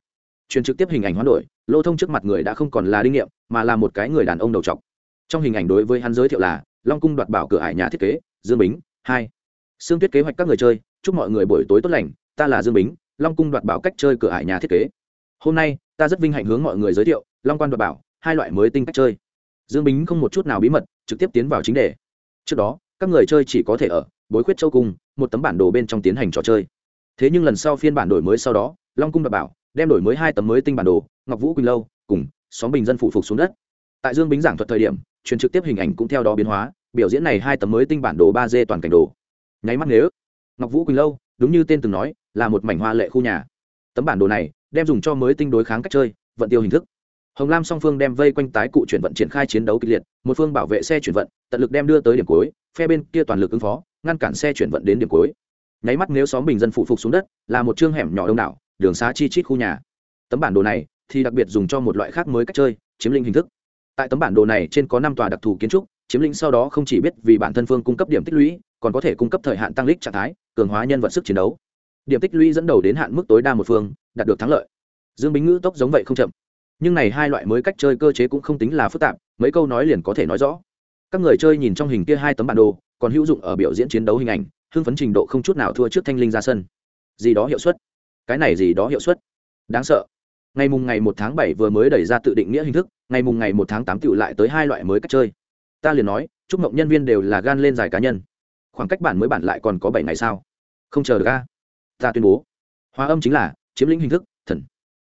Truyền trực tiếp hình ảnh hoán đổi, lô thông trước mặt người đã không còn là đinh nghiệm, mà là một cái người đàn ông đầu trọc. Trong hình ảnh đối với hắn giới thiệu là long cung đoạt bảo cửa hải nhà thiết kế, dương bính, hai. Xương tuyết kế hoạch các người chơi, chúc mọi người buổi tối tốt lành, ta là dương bính, long cung đoạt bảo cách chơi cửa hải nhà thiết kế. Hôm nay, ta rất vinh hạnh hướng mọi người giới thiệu long quan đoạt bảo, hai loại mới tinh cách chơi dương bính không một chút nào bí mật, trực tiếp tiến vào chính đề. Trước đó, các người chơi chỉ có thể ở bối khuyết châu cung, một tấm bản đồ bên trong tiến hành trò chơi. Thế nhưng lần sau phiên bản đổi mới sau đó, long cung đã bảo đem đổi mới hai tấm mới tinh bản đồ, ngọc vũ quỳnh lâu cùng xóm bình dân phụ phục xuống đất. Tại dương bính giảng thuật thời điểm, truyền trực tiếp hình ảnh cũng theo đó biến hóa, biểu diễn này hai tấm mới tinh bản đồ ba d toàn cảnh đồ. Nháy mắt nếu, ngọc vũ quỳnh lâu, đúng như tên từng nói, là một mảnh hoa lệ khu nhà. Tấm bản đồ này đem dùng cho mới tinh đối kháng cách chơi, vận tiêu hình thức hồng lam song phương đem vây quanh tái cụ chuyển vận triển khai chiến đấu kịch liệt, một phương bảo vệ xe chuyển vận, tận lực đem đưa tới điểm cuối, phe bên kia toàn lực ứng phó, ngăn cản xe chuyển vận đến điểm cuối. Nháy mắt nếu xóm bình dân phụ phục xuống đất, là một chương hẻm nhỏ đông đảo, đường xá chi chít khu nhà. Tấm bản đồ này thì đặc biệt dùng cho một loại khác mới cách chơi, chiếm lĩnh hình thức. Tại tấm bản đồ này trên có năm tòa đặc thù kiến trúc, chiếm lĩnh sau đó không chỉ biết vì bản thân phương cung cấp điểm tích lũy, còn có thể cung cấp thời hạn tăng lích trạng thái, cường hóa nhân vật sức chiến đấu. Điểm tích lũy dẫn đầu đến hạn mức tối đa một phương, đạt được thắng lợi. Dương bính ngữ tốc giống vậy không chậm nhưng này hai loại mới cách chơi cơ chế cũng không tính là phức tạp, mấy câu nói liền có thể nói rõ. Các người chơi nhìn trong hình kia hai tấm bản đồ, còn hữu dụng ở biểu diễn chiến đấu hình ảnh, hưng phấn trình độ không chút nào thua trước thanh linh ra sân. Gì đó hiệu suất. Cái này gì đó hiệu suất. Đáng sợ. Ngày mùng ngày một tháng bảy vừa mới đẩy ra tự định nghĩa hình thức, ngày mùng ngày một tháng tám tựu lại tới hai loại mới cách chơi. Ta liền nói, chúc mộng nhân viên đều là gan lên dài cá nhân. Khoảng cách bản mới bản lại còn có bảy ngày sao? Không chờ được a. Ta tuyên bố. Hóa âm chính là, chiếm lĩnh hình thức, thần.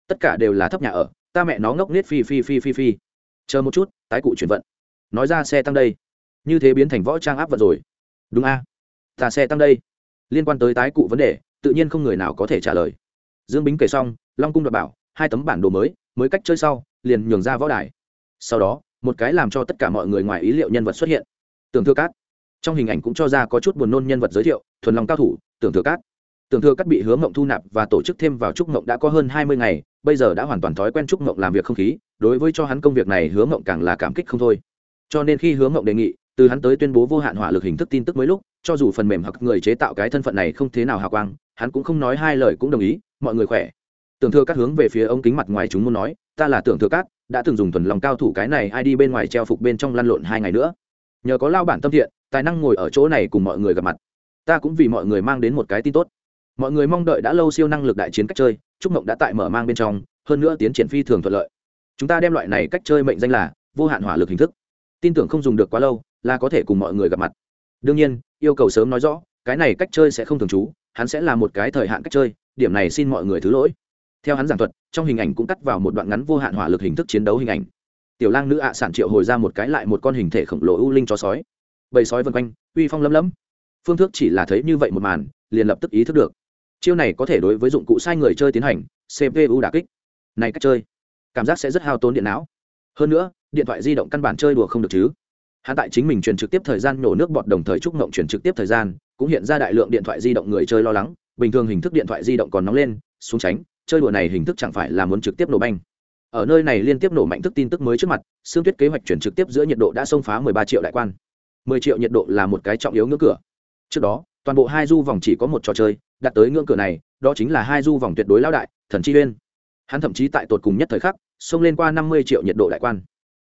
Tất cả đều là thấp nhà ở ta mẹ nó ngốc nết phi phi phi phi phi. Chờ một chút, tái cụ chuyển vận. Nói ra xe tăng đây. Như thế biến thành võ trang áp vận rồi. Đúng a. Ta xe tăng đây. Liên quan tới tái cụ vấn đề, tự nhiên không người nào có thể trả lời. Dương bính kể xong, long cung đột bảo, hai tấm bản đồ mới mới cách chơi sau, liền nhường ra võ đài. Sau đó, một cái làm cho tất cả mọi người ngoài ý liệu nhân vật xuất hiện. Tưởng Thừa cát. Trong hình ảnh cũng cho ra có chút buồn nôn nhân vật giới thiệu, thuần lòng cao thủ, tưởng thừa cát. Tưởng thừa cát bị hứa mộng thu nạp và tổ chức thêm vào trúc mộng đã có hơn hai mươi ngày bây giờ đã hoàn toàn thói quen trúc mộng làm việc không khí, đối với cho hắn công việc này hướng mộng càng là cảm kích không thôi. Cho nên khi hướng mộng đề nghị, từ hắn tới tuyên bố vô hạn hỏa lực hình thức tin tức mới lúc, cho dù phần mềm hoặc người chế tạo cái thân phận này không thế nào hào quang, hắn cũng không nói hai lời cũng đồng ý, mọi người khỏe. Tưởng thừa các hướng về phía ông kính mặt ngoài chúng muốn nói, ta là tưởng thừa các đã từng dùng thuần lòng cao thủ cái này ai đi bên ngoài treo phục bên trong lăn lộn hai ngày nữa. Nhờ có lao bản tâm thiện, tài năng ngồi ở chỗ này cùng mọi người gặp mặt. Ta cũng vì mọi người mang đến một cái tin tốt mọi người mong đợi đã lâu siêu năng lực đại chiến cách chơi, trúc mộng đã tại mở mang bên trong, hơn nữa tiến triển phi thường thuận lợi. Chúng ta đem loại này cách chơi mệnh danh là vô hạn hỏa lực hình thức. Tin tưởng không dùng được quá lâu, là có thể cùng mọi người gặp mặt. Đương nhiên, yêu cầu sớm nói rõ, cái này cách chơi sẽ không thường trú, hắn sẽ là một cái thời hạn cách chơi, điểm này xin mọi người thứ lỗi. Theo hắn giảng thuật, trong hình ảnh cũng cắt vào một đoạn ngắn vô hạn hỏa lực hình thức chiến đấu hình ảnh. Tiểu lang nữ ạ sản triệu hồi ra một cái lại một con hình thể khổng lồ ưu linh cho sói. Bầy sói vân quanh, uy phong lấm lấm. Phương thức chỉ là thấy như vậy một màn, liền lập tức ý thức được chiêu này có thể đối với dụng cụ sai người chơi tiến hành cpu đà kích. Này cách chơi, cảm giác sẽ rất hao tốn điện não. Hơn nữa, điện thoại di động căn bản chơi đùa không được chứ. Hắn tại chính mình truyền trực tiếp thời gian nổ nước bọt đồng thời chúc ngộng truyền trực tiếp thời gian, cũng hiện ra đại lượng điện thoại di động người chơi lo lắng, bình thường hình thức điện thoại di động còn nóng lên, xuống tránh, chơi đùa này hình thức chẳng phải là muốn trực tiếp nổ banh. Ở nơi này liên tiếp nổ mạnh thức tin tức mới trước mặt xương tuyết kế hoạch chuyển trực tiếp giữa nhiệt độ đã xông phá 13 triệu đại quan. 10 triệu nhiệt độ là một cái trọng yếu ngưỡng cửa. Trước đó, toàn bộ hai du vòng chỉ có một trò chơi đạt tới ngưỡng cửa này, đó chính là hai du vòng tuyệt đối lão đại, thần chi uyên. Hắn thậm chí tại tột cùng nhất thời khắc, xông lên qua 50 triệu nhiệt độ đại quan.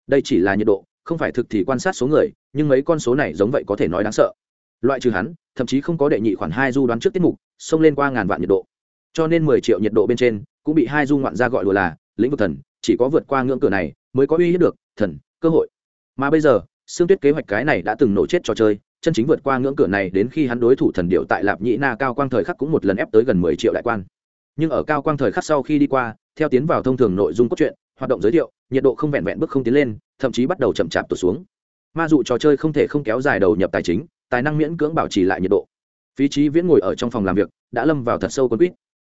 Đây chỉ là nhiệt độ, không phải thực thì quan sát số người, nhưng mấy con số này giống vậy có thể nói đáng sợ. Loại trừ hắn, thậm chí không có đệ nhị khoản hai du đoán trước tiết mục, xông lên qua ngàn vạn nhiệt độ. Cho nên mười triệu nhiệt độ bên trên, cũng bị hai du ngoạn ra gọi đùa là, lĩnh vực thần, chỉ có vượt qua ngưỡng cửa này, mới có uy hiếp được, thần, cơ hội. Mà bây giờ xương tuyết kế hoạch cái này đã từng nổ chết trò chơi chân chính vượt qua ngưỡng cửa này đến khi hắn đối thủ thần điệu tại lạp nhĩ na cao quang thời khắc cũng một lần ép tới gần mười triệu đại quan. Nhưng ở cao quang thời khắc sau khi đi qua, theo tiến vào thông thường nội dung cốt truyện, hoạt động giới thiệu, nhiệt độ không vẹn vẹn bước không tiến lên, thậm chí bắt đầu chậm chạp tụt xuống. Ma dụ trò chơi không thể không kéo dài đầu nhập tài chính, tài năng miễn cưỡng bảo trì lại nhiệt độ. Phí trí viễn ngồi ở trong phòng làm việc, đã lâm vào thật sâu con quýt.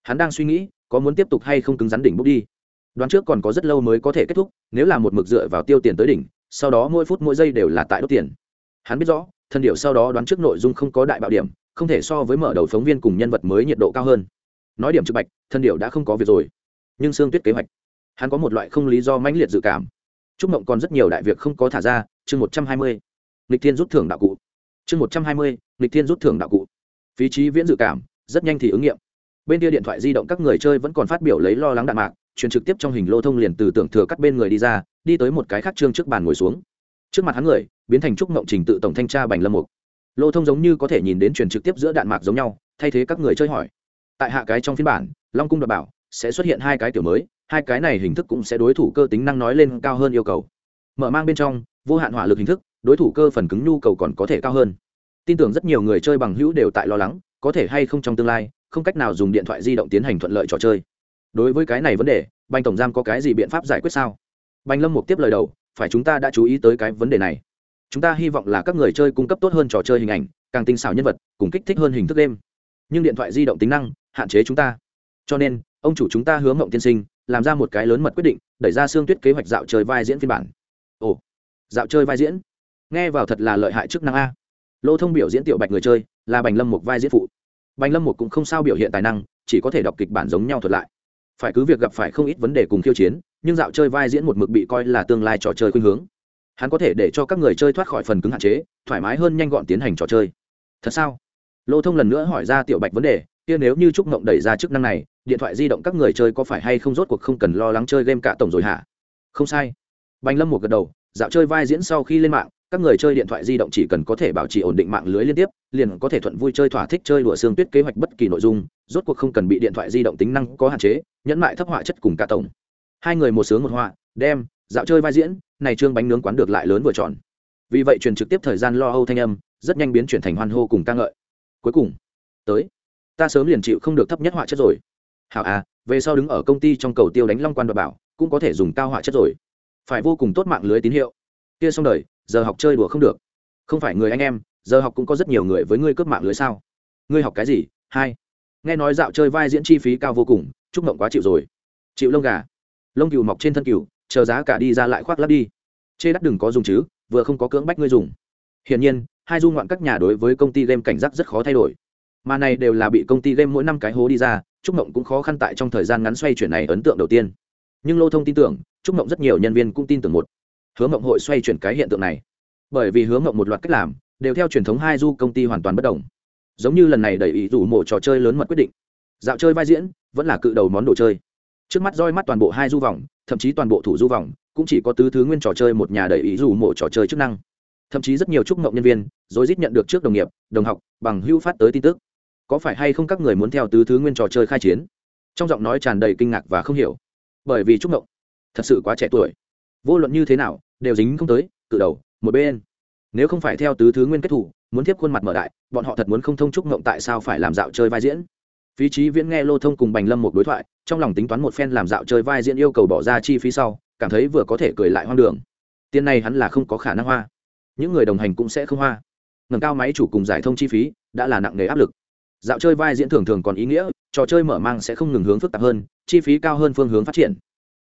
Hắn đang suy nghĩ, có muốn tiếp tục hay không cứng rắn đỉnh bút đi. Đoán trước còn có rất lâu mới có thể kết thúc, nếu là một mực dựa vào tiêu tiền tới đỉnh, sau đó mỗi phút mỗi giây đều là tại đốt tiền. Hắn biết rõ Thần điệu sau đó đoán trước nội dung không có đại bạo điểm, không thể so với mở đầu phóng viên cùng nhân vật mới nhiệt độ cao hơn. Nói điểm trực bạch Thần điệu đã không có việc rồi. Nhưng Sương tuyết kế hoạch, hắn có một loại không lý do mãnh liệt dự cảm. Chúc mộng còn rất nhiều đại việc không có thả ra, chương một trăm hai mươi. Lịch thiên rút thưởng đạo cụ. Chương một trăm hai mươi lịch thiên rút thưởng đạo cụ. Phí trí viễn dự cảm, rất nhanh thì ứng nghiệm. Bên kia điện thoại di động các người chơi vẫn còn phát biểu lấy lo lắng đạn mạc, truyền trực tiếp trong hình lô thông liền từ tưởng thừa cắt bên người đi ra, đi tới một cái khác trương trước bàn ngồi xuống trước mặt hắn người, biến thành trúc mộng trình tự tổng thanh tra bành lâm mục. Lô thông giống như có thể nhìn đến truyền trực tiếp giữa đạn mạc giống nhau, thay thế các người chơi hỏi. Tại hạ cái trong phiên bản, long cung đảm bảo, sẽ xuất hiện hai cái tiểu mới, hai cái này hình thức cũng sẽ đối thủ cơ tính năng nói lên cao hơn yêu cầu. Mở mang bên trong, vô hạn hỏa lực hình thức, đối thủ cơ phần cứng nhu cầu còn có thể cao hơn. Tin tưởng rất nhiều người chơi bằng hữu đều tại lo lắng, có thể hay không trong tương lai, không cách nào dùng điện thoại di động tiến hành thuận lợi trò chơi. Đối với cái này vấn đề, bành tổng giam có cái gì biện pháp giải quyết sao? Bành lâm mục tiếp lời đầu phải chúng ta đã chú ý tới cái vấn đề này. Chúng ta hy vọng là các người chơi cung cấp tốt hơn trò chơi hình ảnh, càng tinh xảo nhân vật, cùng kích thích hơn hình thức đêm. Nhưng điện thoại di động tính năng, hạn chế chúng ta. Cho nên, ông chủ chúng ta hướng mộng tiên sinh, làm ra một cái lớn mật quyết định, đẩy ra xương tuyết kế hoạch dạo chơi vai diễn phiên bản. Ồ, dạo chơi vai diễn? Nghe vào thật là lợi hại chức năng a. Lô thông biểu diễn tiểu bạch người chơi, là bành lâm một vai diễn phụ. Bành lâm một cũng không sao biểu hiện tài năng, chỉ có thể đọc kịch bản giống nhau thuật lại. Phải cứ việc gặp phải không ít vấn đề cùng khiêu chiến nhưng dạo chơi vai diễn một mực bị coi là tương lai trò chơi khuynh hướng. Hắn có thể để cho các người chơi thoát khỏi phần cứng hạn chế, thoải mái hơn nhanh gọn tiến hành trò chơi. Thật sao? Lô thông lần nữa hỏi ra tiểu bạch vấn đề, kia nếu như trúc mộng đẩy ra chức năng này, điện thoại di động các người chơi có phải hay không rốt cuộc không cần lo lắng chơi game cả tổng rồi hả? Không sai. Bành lâm một gật đầu, dạo chơi vai diễn sau khi lên mạng, các người chơi điện thoại di động chỉ cần có thể bảo trì ổn định mạng lưới liên tiếp, liền có thể thuận vui chơi thỏa thích chơi đùa xương tuyết kế hoạch bất kỳ nội dung, rốt cuộc không cần bị điện thoại di động tính năng có hạn chế, nhẫn mại thấp họa chất cùng cả tổng hai người một sướng một họa, đem, dạo chơi vai diễn, này trương bánh nướng quán được lại lớn vừa tròn. Vì vậy truyền trực tiếp thời gian lo âu thanh âm, rất nhanh biến chuyển thành hoan hô cùng ca ngợi. Cuối cùng, tới. Ta sớm liền chịu không được thấp nhất họa chất rồi. Hảo à về sau đứng ở công ty trong cầu tiêu đánh long quan và bảo, cũng có thể dùng cao họa chất rồi. Phải vô cùng tốt mạng lưới tín hiệu. Kia xong đời, giờ học chơi đùa không được. Không phải người anh em, giờ học cũng có rất nhiều người với ngươi cướp mạng lưới sao? Ngươi học cái gì? Hai. Nghe nói dạo chơi vai diễn chi phí cao vô cùng, chúc mộng quá chịu rồi. Chịu lông gà lông cừu mọc trên thân cừu, chờ giá cả đi ra lại khoác lắp đi. Chê đắt đừng có dùng chứ, vừa không có cưỡng bách ngươi dùng. Hiển nhiên, hai du ngoạn các nhà đối với công ty game cảnh giác rất khó thay đổi. Mà này đều là bị công ty game mỗi năm cái hố đi ra, trúc mộng cũng khó khăn tại trong thời gian ngắn xoay chuyển này ấn tượng đầu tiên. Nhưng lô thông tin tưởng, trúc mộng rất nhiều nhân viên cũng tin tưởng một. Hứa mộng hội xoay chuyển cái hiện tượng này. Bởi vì hứa mộng một loạt cách làm, đều theo truyền thống hai du công ty hoàn toàn bất đồng. Giống như lần này đẩy ý rủ mổ trò chơi lớn mật quyết định. Dạo chơi vai diễn, vẫn là cự đầu món đồ chơi trước mắt roi mắt toàn bộ hai du vòng, thậm chí toàn bộ thủ du vòng, cũng chỉ có tứ thứ nguyên trò chơi một nhà đầy ý dù mộ trò chơi chức năng. Thậm chí rất nhiều trúc mộng nhân viên rồi rít nhận được trước đồng nghiệp, đồng học, bằng hưu phát tới tin tức. Có phải hay không các người muốn theo tứ thứ nguyên trò chơi khai chiến? Trong giọng nói tràn đầy kinh ngạc và không hiểu. Bởi vì trúc mộng, thật sự quá trẻ tuổi. Vô luận như thế nào, đều dính không tới, cự đầu, một bên. Nếu không phải theo tứ thứ nguyên kết thủ, muốn tiếp khuôn mặt mở đại, bọn họ thật muốn không thông trúc mộng tại sao phải làm dạo chơi vai diễn phí trí viễn nghe lô thông cùng bành lâm một đối thoại, trong lòng tính toán một phen làm dạo chơi vai diễn yêu cầu bỏ ra chi phí sau, cảm thấy vừa có thể cười lại hoang đường. Tiền này hắn là không có khả năng hoa. Những người đồng hành cũng sẽ không hoa. Ngầm cao máy chủ cùng giải thông chi phí, đã là nặng nề áp lực. Dạo chơi vai diễn thường thường còn ý nghĩa, trò chơi mở mang sẽ không ngừng hướng phức tạp hơn, chi phí cao hơn phương hướng phát triển.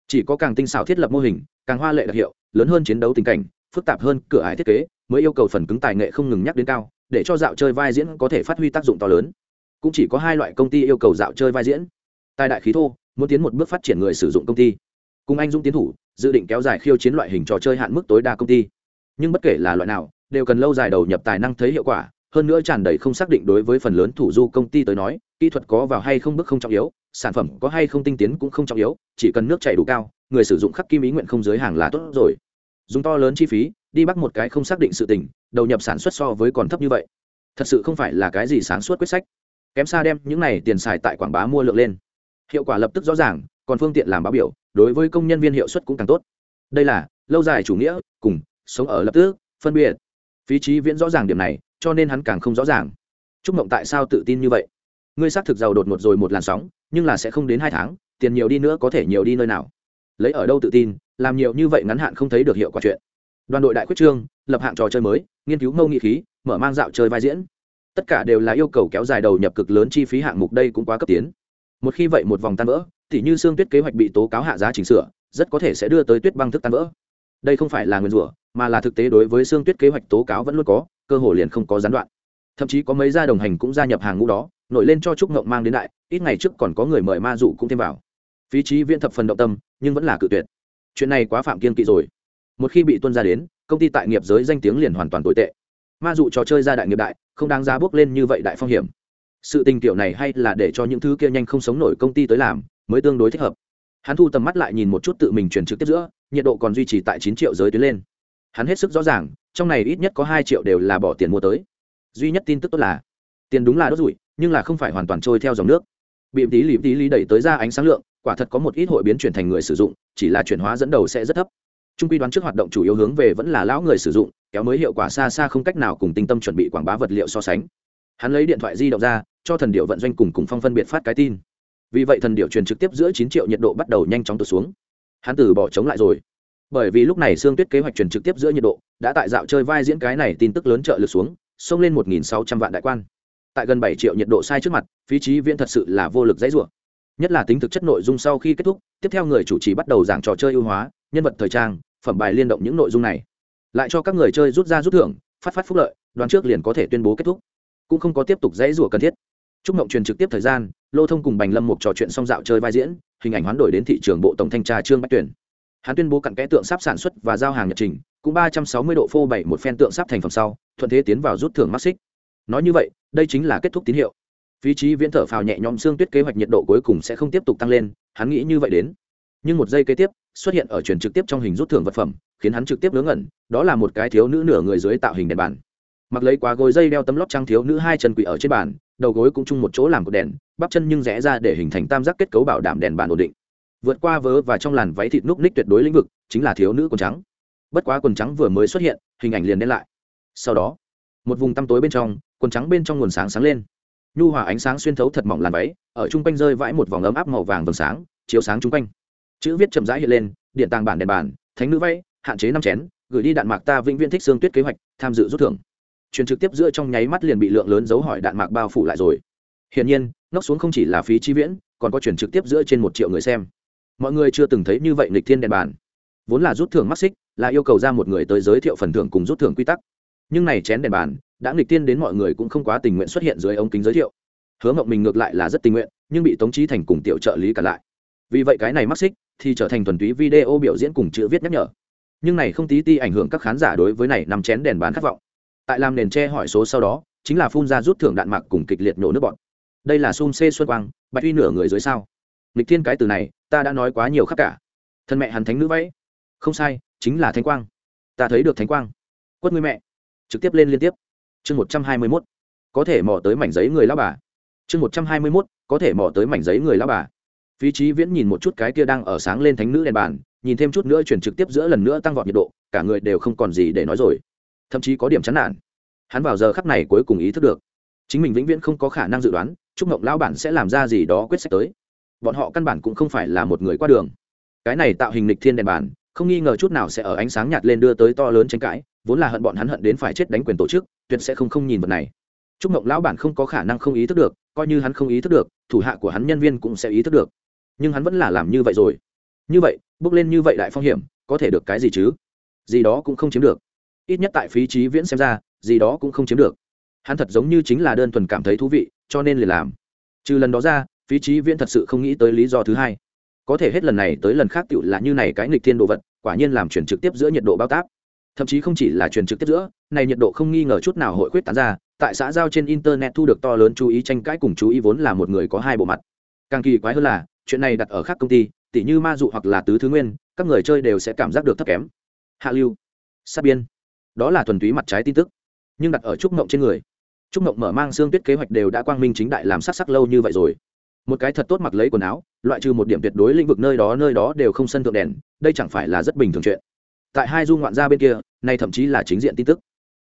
Chỉ có càng tinh xảo thiết lập mô hình, càng hoa lệ đặc hiệu, lớn hơn chiến đấu tình cảnh, phức tạp hơn cửa ải thiết kế, mới yêu cầu phần cứng tài nghệ không ngừng nhắc đến cao, để cho dạo chơi vai diễn có thể phát huy tác dụng to lớn cũng chỉ có hai loại công ty yêu cầu dạo chơi vai diễn. Tài đại khí thô, muốn tiến một bước phát triển người sử dụng công ty. Cùng anh dũng tiến thủ, dự định kéo dài khiêu chiến loại hình trò chơi hạn mức tối đa công ty. Nhưng bất kể là loại nào, đều cần lâu dài đầu nhập tài năng thấy hiệu quả, hơn nữa tràn đầy không xác định đối với phần lớn thủ du công ty tới nói, kỹ thuật có vào hay không bước không trọng yếu, sản phẩm có hay không tinh tiến cũng không trọng yếu, chỉ cần nước chảy đủ cao, người sử dụng khắc kim ý nguyện không giới hàng là tốt rồi. Dùng to lớn chi phí, đi bắt một cái không xác định sự tình, đầu nhập sản xuất so với còn thấp như vậy. Thật sự không phải là cái gì sáng suốt quyết sách kém xa đem những này tiền xài tại quảng bá mua lượng lên. Hiệu quả lập tức rõ ràng, còn phương tiện làm báo biểu, đối với công nhân viên hiệu suất cũng càng tốt. Đây là, lâu dài chủ nghĩa, cùng, sống ở lập tức, phân biệt. Phí trí viễn rõ ràng điểm này, cho nên hắn càng không rõ ràng. Chúc mộng tại sao tự tin như vậy? Ngươi xác thực giàu đột ngột rồi một làn sóng, nhưng là sẽ không đến hai tháng, tiền nhiều đi nữa có thể nhiều đi nơi nào. Lấy ở đâu tự tin, làm nhiều như vậy ngắn hạn không thấy được hiệu quả chuyện. Đoàn đội đại quyết trương, lập hạng trò chơi mới, nghiên cứu mâu nghị khí, mở mang dạo chơi vai diễn tất cả đều là yêu cầu kéo dài đầu nhập cực lớn chi phí hạng mục đây cũng quá cấp tiến. Một khi vậy một vòng tan vỡ thì như xương tuyết kế hoạch bị tố cáo hạ giá chỉnh sửa, rất có thể sẽ đưa tới tuyết băng thức tan vỡ. Đây không phải là nguyên rủa, mà là thực tế đối với xương tuyết kế hoạch tố cáo vẫn luôn có, cơ hội liền không có gián đoạn. Thậm chí có mấy gia đồng hành cũng gia nhập hàng ngũ đó, nổi lên cho trúc ngộng mang đến đại, ít ngày trước còn có người mời ma dụ cũng thêm vào. Phí trí viễn thập phần động tâm, nhưng vẫn là cự tuyệt. Chuyện này quá phạm kiên kỵ rồi. Một khi bị tuân ra đến, công ty tại nghiệp giới danh tiếng liền hoàn toàn tồi tệ ma dụ trò chơi ra đại nghiệp đại, không đáng giá bước lên như vậy đại phong hiểm. Sự tình kiểu này hay là để cho những thứ kia nhanh không sống nổi công ty tới làm, mới tương đối thích hợp. Hắn thu tầm mắt lại nhìn một chút tự mình chuyển trực tiếp giữa, nhiệt độ còn duy trì tại chín triệu giới tuyến lên. Hắn hết sức rõ ràng, trong này ít nhất có hai triệu đều là bỏ tiền mua tới. Duy nhất tin tức tốt là, tiền đúng là đốt rủi, nhưng là không phải hoàn toàn trôi theo dòng nước. Bị tí lì tí lý đẩy tới ra ánh sáng lượng, quả thật có một ít hội biến chuyển thành người sử dụng, chỉ là chuyển hóa dẫn đầu sẽ rất thấp trung quy đoán trước hoạt động chủ yếu hướng về vẫn là lão người sử dụng, kéo mới hiệu quả xa xa không cách nào cùng tinh tâm chuẩn bị quảng bá vật liệu so sánh. Hắn lấy điện thoại di động ra, cho thần điệu vận doanh cùng cùng phong phân biệt phát cái tin. Vì vậy thần điệu truyền trực tiếp giữa chín triệu nhiệt độ bắt đầu nhanh chóng tụt xuống. Hắn từ bỏ chống lại rồi. Bởi vì lúc này xương tuyết kế hoạch truyền trực tiếp giữa nhiệt độ đã tại dạo chơi vai diễn cái này tin tức lớn trợ lực xuống, xông lên một nghìn sáu trăm vạn đại quan. Tại gần bảy triệu nhiệt độ sai trước mặt, phí trí viễn thật sự là vô lực dãy rủa. Nhất là tính thực chất nội dung sau khi kết thúc, tiếp theo người chủ trì bắt đầu giảng trò chơi ưu hóa, nhân vật thời trang phẩm bài liên động những nội dung này. Lại cho các người chơi rút ra rút thưởng, phát phát phúc lợi, đoán trước liền có thể tuyên bố kết thúc. Cũng không có tiếp tục dãy rủa cần thiết. Chúc mộng truyền trực tiếp thời gian, lô thông cùng bành lâm một trò chuyện xong dạo chơi vai diễn, hình ảnh hoán đổi đến thị trường bộ tổng thanh tra trương bách tuyển. Hắn tuyên bố cặn kẽ tượng sắp sản xuất và giao hàng nhật trình, cũng ba trăm sáu mươi độ phô bảy một phen tượng sắp thành phẩm sau, thuận thế tiến vào rút thưởng mắt xích nói như vậy, đây chính là kết thúc tín hiệu. Phí trí viễn thở phào nhẹ nhõm, xương tuyết kế hoạch nhiệt độ cuối cùng sẽ không tiếp tục tăng lên, hắn nghĩ như vậy đến nhưng một giây kế tiếp, xuất hiện ở truyền trực tiếp trong hình rút thưởng vật phẩm, khiến hắn trực tiếp ngớ ngẩn, đó là một cái thiếu nữ nửa người dưới tạo hình đèn bàn. Mặc lấy quá gối dây đeo tấm lót trăng thiếu nữ hai chân quỷ ở trên bàn, đầu gối cũng chung một chỗ làm cột đèn, bắp chân nhưng rẽ ra để hình thành tam giác kết cấu bảo đảm đèn bàn ổn định. Vượt qua vớ và trong làn váy thịt núc ních tuyệt đối lĩnh vực, chính là thiếu nữ quần trắng. Bất quá quần trắng vừa mới xuất hiện, hình ảnh liền đen lại. Sau đó, một vùng tăm tối bên trong, quần trắng bên trong nguồn sáng sáng lên. Nhu hòa ánh sáng xuyên thấu thật mỏng làn váy, ở chung quanh rơi vãi một vòng ấm áp màu vàng vầng sáng, chiếu sáng chung quanh chữ viết chậm rãi hiện lên, điện tàng bản đèn bàn, thánh nữ vay hạn chế năm chén, gửi đi đạn mạc ta vĩnh viễn thích xương tuyết kế hoạch, tham dự rút thưởng. Truyền trực tiếp giữa trong nháy mắt liền bị lượng lớn dấu hỏi đạn mạc bao phủ lại rồi. Hiển nhiên ngóc xuống không chỉ là phí chi viễn, còn có truyền trực tiếp giữa trên một triệu người xem. Mọi người chưa từng thấy như vậy lịch thiên đèn bàn. Vốn là rút thưởng mắc xích là yêu cầu ra một người tới giới thiệu phần thưởng cùng rút thưởng quy tắc. Nhưng này chén đèn bàn, đã nghịch tiên đến mọi người cũng không quá tình nguyện xuất hiện dưới ống kính giới thiệu. Hứa mộng mình ngược lại là rất tình nguyện, nhưng bị tống trí thành cùng tiểu trợ lý cả lại vì vậy cái này mắc xích thì trở thành thuần túy video biểu diễn cùng chữ viết nhắc nhở. Nhưng này không tí ti ảnh hưởng các khán giả đối với này nằm chén đèn bán khát vọng. Tại làm nền che hỏi số sau đó, chính là phun ra rút thưởng đạn mạc cùng kịch liệt nổ nước bọn đây là xung xê xuân quang, bạch uy nửa người dưới sao. Lịch thiên cái từ này, ta đã nói quá nhiều khác cả. Thân mẹ hắn thánh nữ vẫy. Không sai, chính là thánh quang. Ta thấy được thánh quang. Quất người mẹ. Trực tiếp lên liên tiếp. Chương một trăm hai mươi mốt. Có thể mò tới mảnh giấy người lao bà. Chương một trăm hai mươi mốt. Có thể mò tới mảnh giấy người lao bà phí trí viễn nhìn một chút cái kia đang ở sáng lên thánh nữ đèn bàn, nhìn thêm chút nữa chuyển trực tiếp giữa lần nữa tăng vọt nhiệt độ, cả người đều không còn gì để nói rồi. Thậm chí có điểm chán nản. Hắn vào giờ khắc này cuối cùng ý thức được. Chính mình vĩnh viễn không có khả năng dự đoán chúc mộng Lão bản sẽ làm ra gì đó quyết sách tới. Bọn họ căn bản cũng không phải là một người qua đường. Cái này tạo hình lịch thiên đèn bàn, không nghi ngờ chút nào sẽ ở ánh sáng nhạt lên đưa tới to lớn tranh cãi, vốn là hận bọn hắn hận đến phải chết đánh quyền tổ chức, tuyệt sẽ không không nhìn vật này. Chúc mộng lão bản không có khả năng không ý thức được, coi như hắn không ý thức được, thủ hạ của hắn nhân viên cũng sẽ ý thức được nhưng hắn vẫn là làm như vậy rồi. Như vậy, bước lên như vậy đại phong hiểm, có thể được cái gì chứ? Gì đó cũng không chiếm được. Ít nhất tại phí trí viễn xem ra, gì đó cũng không chiếm được. Hắn thật giống như chính là đơn thuần cảm thấy thú vị, cho nên liền làm. Trừ lần đó ra, phí trí viễn thật sự không nghĩ tới lý do thứ hai. Có thể hết lần này tới lần khác tựu là như này cái nghịch thiên đồ vật, quả nhiên làm chuyển trực tiếp giữa nhiệt độ bao táp thậm chí không chỉ là truyền trực tiếp giữa, này nhiệt độ không nghi ngờ chút nào hội khuyết tán ra, tại xã giao trên internet thu được to lớn chú ý tranh cãi cùng chú ý vốn là một người có hai bộ mặt. Càng kỳ quái hơn là chuyện này đặt ở khác công ty tỷ như ma dụ hoặc là tứ thứ nguyên, các người chơi đều sẽ cảm giác được thấp kém. Hạ lưu, sát biên. Đó là thuần túy mặt trái tin tức, nhưng đặt ở trúc mộng trên người. Trúc mộng mở mang xương tuyết kế hoạch đều đã quang minh chính đại làm sắc sắc lâu như vậy rồi. Một cái thật tốt mặc lấy quần áo, loại trừ một điểm tuyệt đối lĩnh vực nơi đó nơi đó đều không sân thượng đèn, đây chẳng phải là rất bình thường chuyện. Tại hai du ngoạn gia bên kia, nay thậm chí là chính diện tin tức.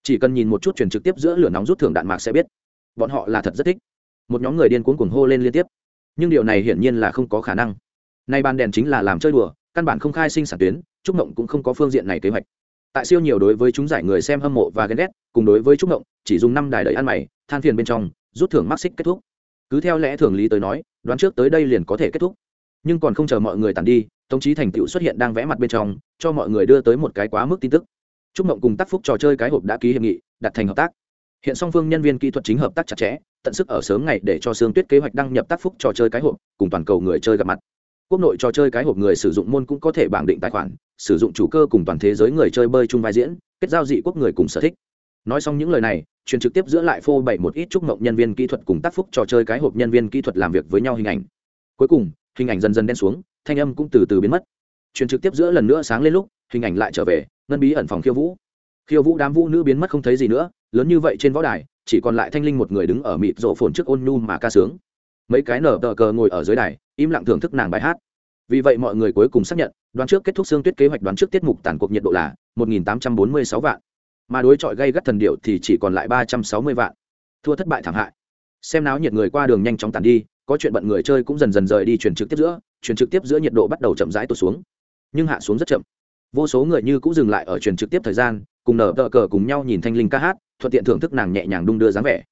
Chỉ cần nhìn một chút truyền trực tiếp giữa lửa nóng rút thưởng đạn mạc sẽ biết. Bọn họ là thật rất thích. Một nhóm người điên cuốn cuồng hô lên liên tiếp nhưng điều này hiển nhiên là không có khả năng. Nay ban đèn chính là làm chơi đùa, căn bản không khai sinh sản tuyến, trúc mộng cũng không có phương diện này kế hoạch. Tại siêu nhiều đối với chúng giải người xem hâm mộ và ghen ghét, cùng đối với trúc mộng chỉ dùng năm đài đầy ăn mày, than phiền bên trong, rút thưởng mắc xích kết thúc. Cứ theo lẽ thường lý tới nói, đoán trước tới đây liền có thể kết thúc. Nhưng còn không chờ mọi người tàn đi, tống trí thành tựu xuất hiện đang vẽ mặt bên trong, cho mọi người đưa tới một cái quá mức tin tức. Trúc mộng cùng tác phúc trò chơi cái hộp đã ký hiệp nghị, đặt thành hợp tác hiện song phương nhân viên kỹ thuật chính hợp tác chặt chẽ, tận sức ở sớm ngày để cho sương tuyết kế hoạch đăng nhập tác phúc trò chơi cái hộp, cùng toàn cầu người chơi gặp mặt. Quốc nội trò chơi cái hộp người sử dụng môn cũng có thể bảng định tài khoản, sử dụng chủ cơ cùng toàn thế giới người chơi bơi chung vai diễn, kết giao dị quốc người cùng sở thích. Nói xong những lời này, truyền trực tiếp giữa lại phô bày một ít chúc mộng nhân viên kỹ thuật cùng tác phúc trò chơi cái hộp nhân viên kỹ thuật làm việc với nhau hình ảnh. Cuối cùng, hình ảnh dần dần đen xuống, thanh âm cũng từ từ biến mất. Truyền trực tiếp giữa lần nữa sáng lên lúc, hình ảnh lại trở về, ngân bí ẩn phòng khiêu vũ khiêu vũ đám vũ nữ biến mất không thấy gì nữa, lớn như vậy trên võ đài, chỉ còn lại thanh linh một người đứng ở mịt rộ phồn trước ôn nhu mà ca sướng. Mấy cái nở tờ cờ ngồi ở dưới đài, im lặng thưởng thức nàng bài hát. Vì vậy mọi người cuối cùng xác nhận, đoán trước kết thúc xương tuyết kế hoạch đoán trước tiết mục tàn cuộc nhiệt độ là 1.846 vạn. Mà đối chọi gây gắt thần điệu thì chỉ còn lại 360 vạn. Thua thất bại thảm hại. Xem náo nhiệt người qua đường nhanh chóng tàn đi, có chuyện bận người chơi cũng dần dần rời đi chuyển trực tiếp giữa, chuyển trực tiếp giữa nhiệt độ bắt đầu chậm rãi tụt xuống. Nhưng hạ xuống rất chậm vô số người như cũng dừng lại ở truyền trực tiếp thời gian, cùng nở tờ cờ cùng nhau nhìn thanh linh ca hát, thuận tiện thưởng thức nàng nhẹ nhàng đung đưa dáng vẻ.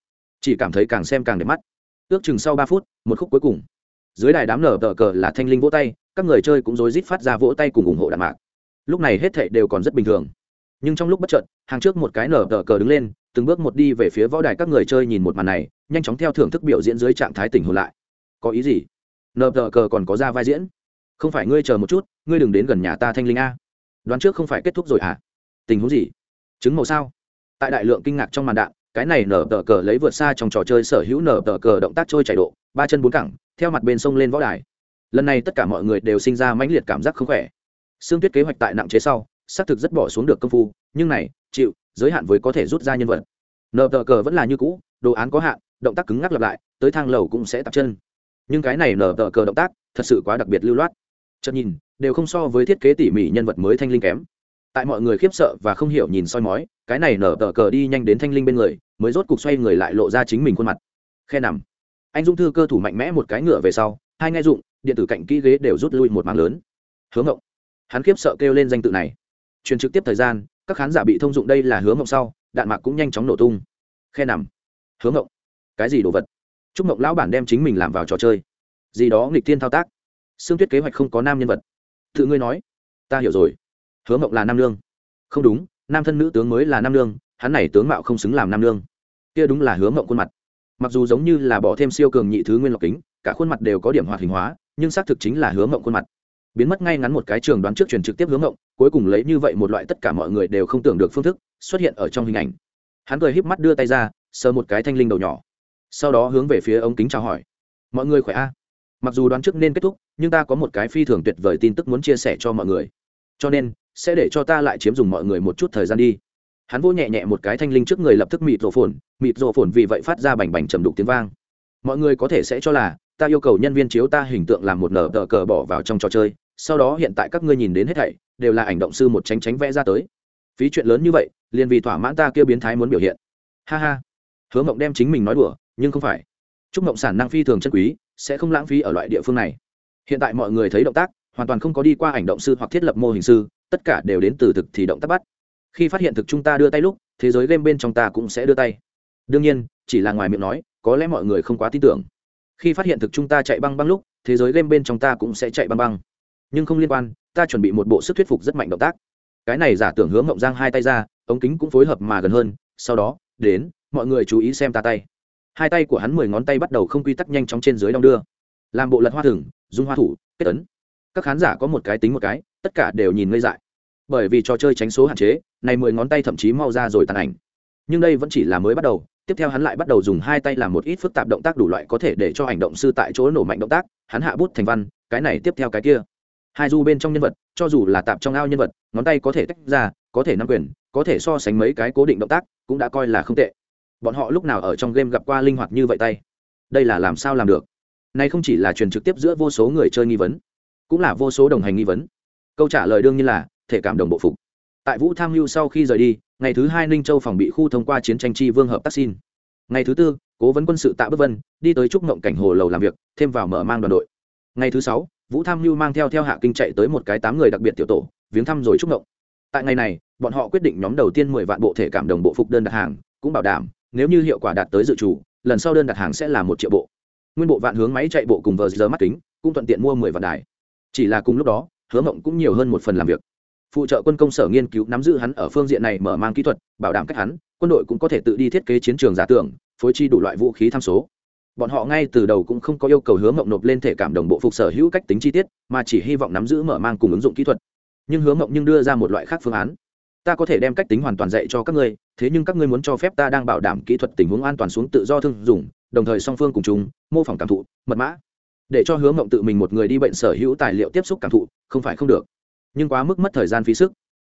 Chỉ cảm thấy càng xem càng đẹp mắt. Ước chừng sau ba phút, một khúc cuối cùng. Dưới đài đám nở tờ cờ là thanh linh vỗ tay, các người chơi cũng rối rít phát ra vỗ tay cùng ủng hộ đạn mạc. Lúc này hết thệ đều còn rất bình thường. Nhưng trong lúc bất chợt, hàng trước một cái nở tờ cờ đứng lên, từng bước một đi về phía võ đài các người chơi nhìn một màn này, nhanh chóng theo thưởng thức biểu diễn dưới trạng thái tỉnh hồn lại. Có ý gì? Nở tờ cờ còn có ra vai diễn. Không phải ngươi chờ một chút, ngươi đừng đến gần nhà ta thanh linh a đoán trước không phải kết thúc rồi hả tình huống gì? Chứng màu sao? Tại đại lượng kinh ngạc trong màn đạn, cái này nở tờ cờ lấy vượt xa trong trò chơi sở hữu nở tờ cờ động tác trôi chảy độ, ba chân bốn cẳng, theo mặt bên sông lên võ đài. Lần này tất cả mọi người đều sinh ra mãnh liệt cảm giác không khỏe. Xương tuyết kế hoạch tại nặng chế sau, xác thực rất bỏ xuống được công phu, nhưng này, chịu, giới hạn với có thể rút ra nhân vật. Nở tờ cờ vẫn là như cũ, đồ án có hạn, động tác cứng ngắc lặp lại, tới thang lầu cũng sẽ tập chân. Nhưng cái này nở tờ cờ động tác, thật sự quá đặc biệt lưu loát. Chợt nhìn đều không so với thiết kế tỉ mỉ nhân vật mới thanh linh kém. Tại mọi người khiếp sợ và không hiểu nhìn soi mói, cái này nở tờ cờ đi nhanh đến thanh linh bên người, mới rốt cục xoay người lại lộ ra chính mình khuôn mặt. Khe nằm. Anh dung thư cơ thủ mạnh mẽ một cái ngựa về sau, hai ngay dụng điện tử cạnh kỹ ghế đều rút lui một mảng lớn. Hướng ngộng. Hắn khiếp sợ kêu lên danh tự này. Truyền trực tiếp thời gian, các khán giả bị thông dụng đây là hướng ngộng sau, đạn mạc cũng nhanh chóng nổ tung. Khe nằm. Hướng ngộng. Cái gì đồ vật? Chúc ngộng lão bản đem chính mình làm vào trò chơi. Gì đó nghịch thiên thao tác. Xương tuyết kế hoạch không có nam nhân vật tự ngươi nói. Ta hiểu rồi. Hứa mộng là nam lương không đúng, nam thân nữ tướng mới là nam lương hắn này tướng mạo không xứng làm nam nương. Kia đúng là hứa mộng khuôn mặt. Mặc dù giống như là bỏ thêm siêu cường nhị thứ nguyên lọc kính, cả khuôn mặt đều có điểm hoạt hình hóa, nhưng xác thực chính là hứa mộng khuôn mặt. Biến mất ngay ngắn một cái trường đoán trước truyền trực tiếp hướng ngộng cuối cùng lấy như vậy một loại tất cả mọi người đều không tưởng được phương thức, xuất hiện ở trong hình ảnh. Hắn cười híp mắt đưa tay ra, sờ một cái thanh linh đầu nhỏ. Sau đó hướng về phía ống kính chào hỏi. Mọi người khỏe a? Mặc dù đoán trước nên kết thúc, nhưng ta có một cái phi thường tuyệt vời tin tức muốn chia sẻ cho mọi người. Cho nên, sẽ để cho ta lại chiếm dùng mọi người một chút thời gian đi. Hắn vỗ nhẹ nhẹ một cái thanh linh trước người lập tức mịt rổ phồn, mịt rổ phồn vì vậy phát ra bành bành trầm đục tiếng vang. Mọi người có thể sẽ cho là, ta yêu cầu nhân viên chiếu ta hình tượng làm một nở tờ cờ bỏ vào trong trò chơi, sau đó hiện tại các ngươi nhìn đến hết thảy, đều là ảnh động sư một tránh tránh vẽ ra tới. Phí chuyện lớn như vậy, liền vì thỏa mãn ta kêu biến thái muốn biểu hiện. Ha ha. Hứa mộng đem chính mình nói đùa, nhưng không phải. Chúc mộng sản năng phi thường chân quý sẽ không lãng phí ở loại địa phương này. Hiện tại mọi người thấy động tác, hoàn toàn không có đi qua ảnh động sư hoặc thiết lập mô hình sư, tất cả đều đến từ thực thì động tác bắt. Khi phát hiện thực chúng ta đưa tay lúc, thế giới game bên trong ta cũng sẽ đưa tay. Đương nhiên, chỉ là ngoài miệng nói, có lẽ mọi người không quá tin tưởng. Khi phát hiện thực chúng ta chạy băng băng lúc, thế giới game bên trong ta cũng sẽ chạy băng băng. Nhưng không liên quan, ta chuẩn bị một bộ sức thuyết phục rất mạnh động tác. Cái này giả tưởng hướng ngộng giang hai tay ra, ống kính cũng phối hợp mà gần hơn, sau đó, đến, mọi người chú ý xem ta tay hai tay của hắn mười ngón tay bắt đầu không quy tắc nhanh chóng trên dưới đong đưa. Làm bộ lật hoa thừng, dung hoa thủ, kết tấn các khán giả có một cái tính một cái, tất cả đều nhìn ngây dại. Bởi vì trò chơi tránh số hạn chế, này mười ngón tay thậm chí mau ra rồi tàn ảnh. Nhưng đây vẫn chỉ là mới bắt đầu, tiếp theo hắn lại bắt đầu dùng hai tay làm một ít phức tạp động tác đủ loại có thể để cho hành động sư tại chỗ nổ mạnh động tác, hắn hạ bút thành văn, cái này tiếp theo cái kia. Hai du bên trong nhân vật, cho dù là tạp trong ao nhân vật, ngón tay có thể tách ra, có thể nắm quyền, có thể so sánh mấy cái cố định động tác, cũng đã coi là không tệ bọn họ lúc nào ở trong game gặp qua linh hoạt như vậy tay? Đây là làm sao làm được? Nay không chỉ là truyền trực tiếp giữa vô số người chơi nghi vấn, cũng là vô số đồng hành nghi vấn. Câu trả lời đương nhiên là, thể cảm đồng bộ phục. Tại vũ tham mưu sau khi rời đi, ngày thứ hai ninh châu phòng bị khu thông qua chiến tranh chi vương hợp tác xin. Ngày thứ tư, cố vấn quân sự tạ bất vân đi tới trúc ngộng cảnh hồ lầu làm việc, thêm vào mở mang đoàn đội. Ngày thứ sáu, vũ tham mưu mang theo theo hạ kinh chạy tới một cái tám người đặc biệt tiểu tổ, viếng thăm rồi trúc ngộng. Tại ngày này, bọn họ quyết định nhóm đầu tiên mười vạn bộ thể cảm đồng bộ phục đơn đặt hàng, cũng bảo đảm nếu như hiệu quả đạt tới dự chủ, lần sau đơn đặt hàng sẽ là một triệu bộ. Nguyên bộ vạn hướng máy chạy bộ cùng vờ giờ mắt kính cũng thuận tiện mua mười vạn đài. Chỉ là cùng lúc đó hứa mộng cũng nhiều hơn một phần làm việc. Phụ trợ quân công sở nghiên cứu nắm giữ hắn ở phương diện này mở mang kỹ thuật bảo đảm cách hắn quân đội cũng có thể tự đi thiết kế chiến trường giả tưởng phối chi đủ loại vũ khí tham số. Bọn họ ngay từ đầu cũng không có yêu cầu hứa mộng nộp lên thể cảm đồng bộ phục sở hữu cách tính chi tiết mà chỉ hy vọng nắm giữ mở mang cùng ứng dụng kỹ thuật. Nhưng hứa mộng nhưng đưa ra một loại khác phương án ta có thể đem cách tính hoàn toàn dạy cho các ngươi, thế nhưng các ngươi muốn cho phép ta đang bảo đảm kỹ thuật tình huống an toàn xuống tự do thương dùng, đồng thời song phương cùng chung, mô phỏng cảm thụ, mật mã. Để cho hứa mộng tự mình một người đi bệnh sở hữu tài liệu tiếp xúc cảm thụ, không phải không được. Nhưng quá mức mất thời gian phí sức.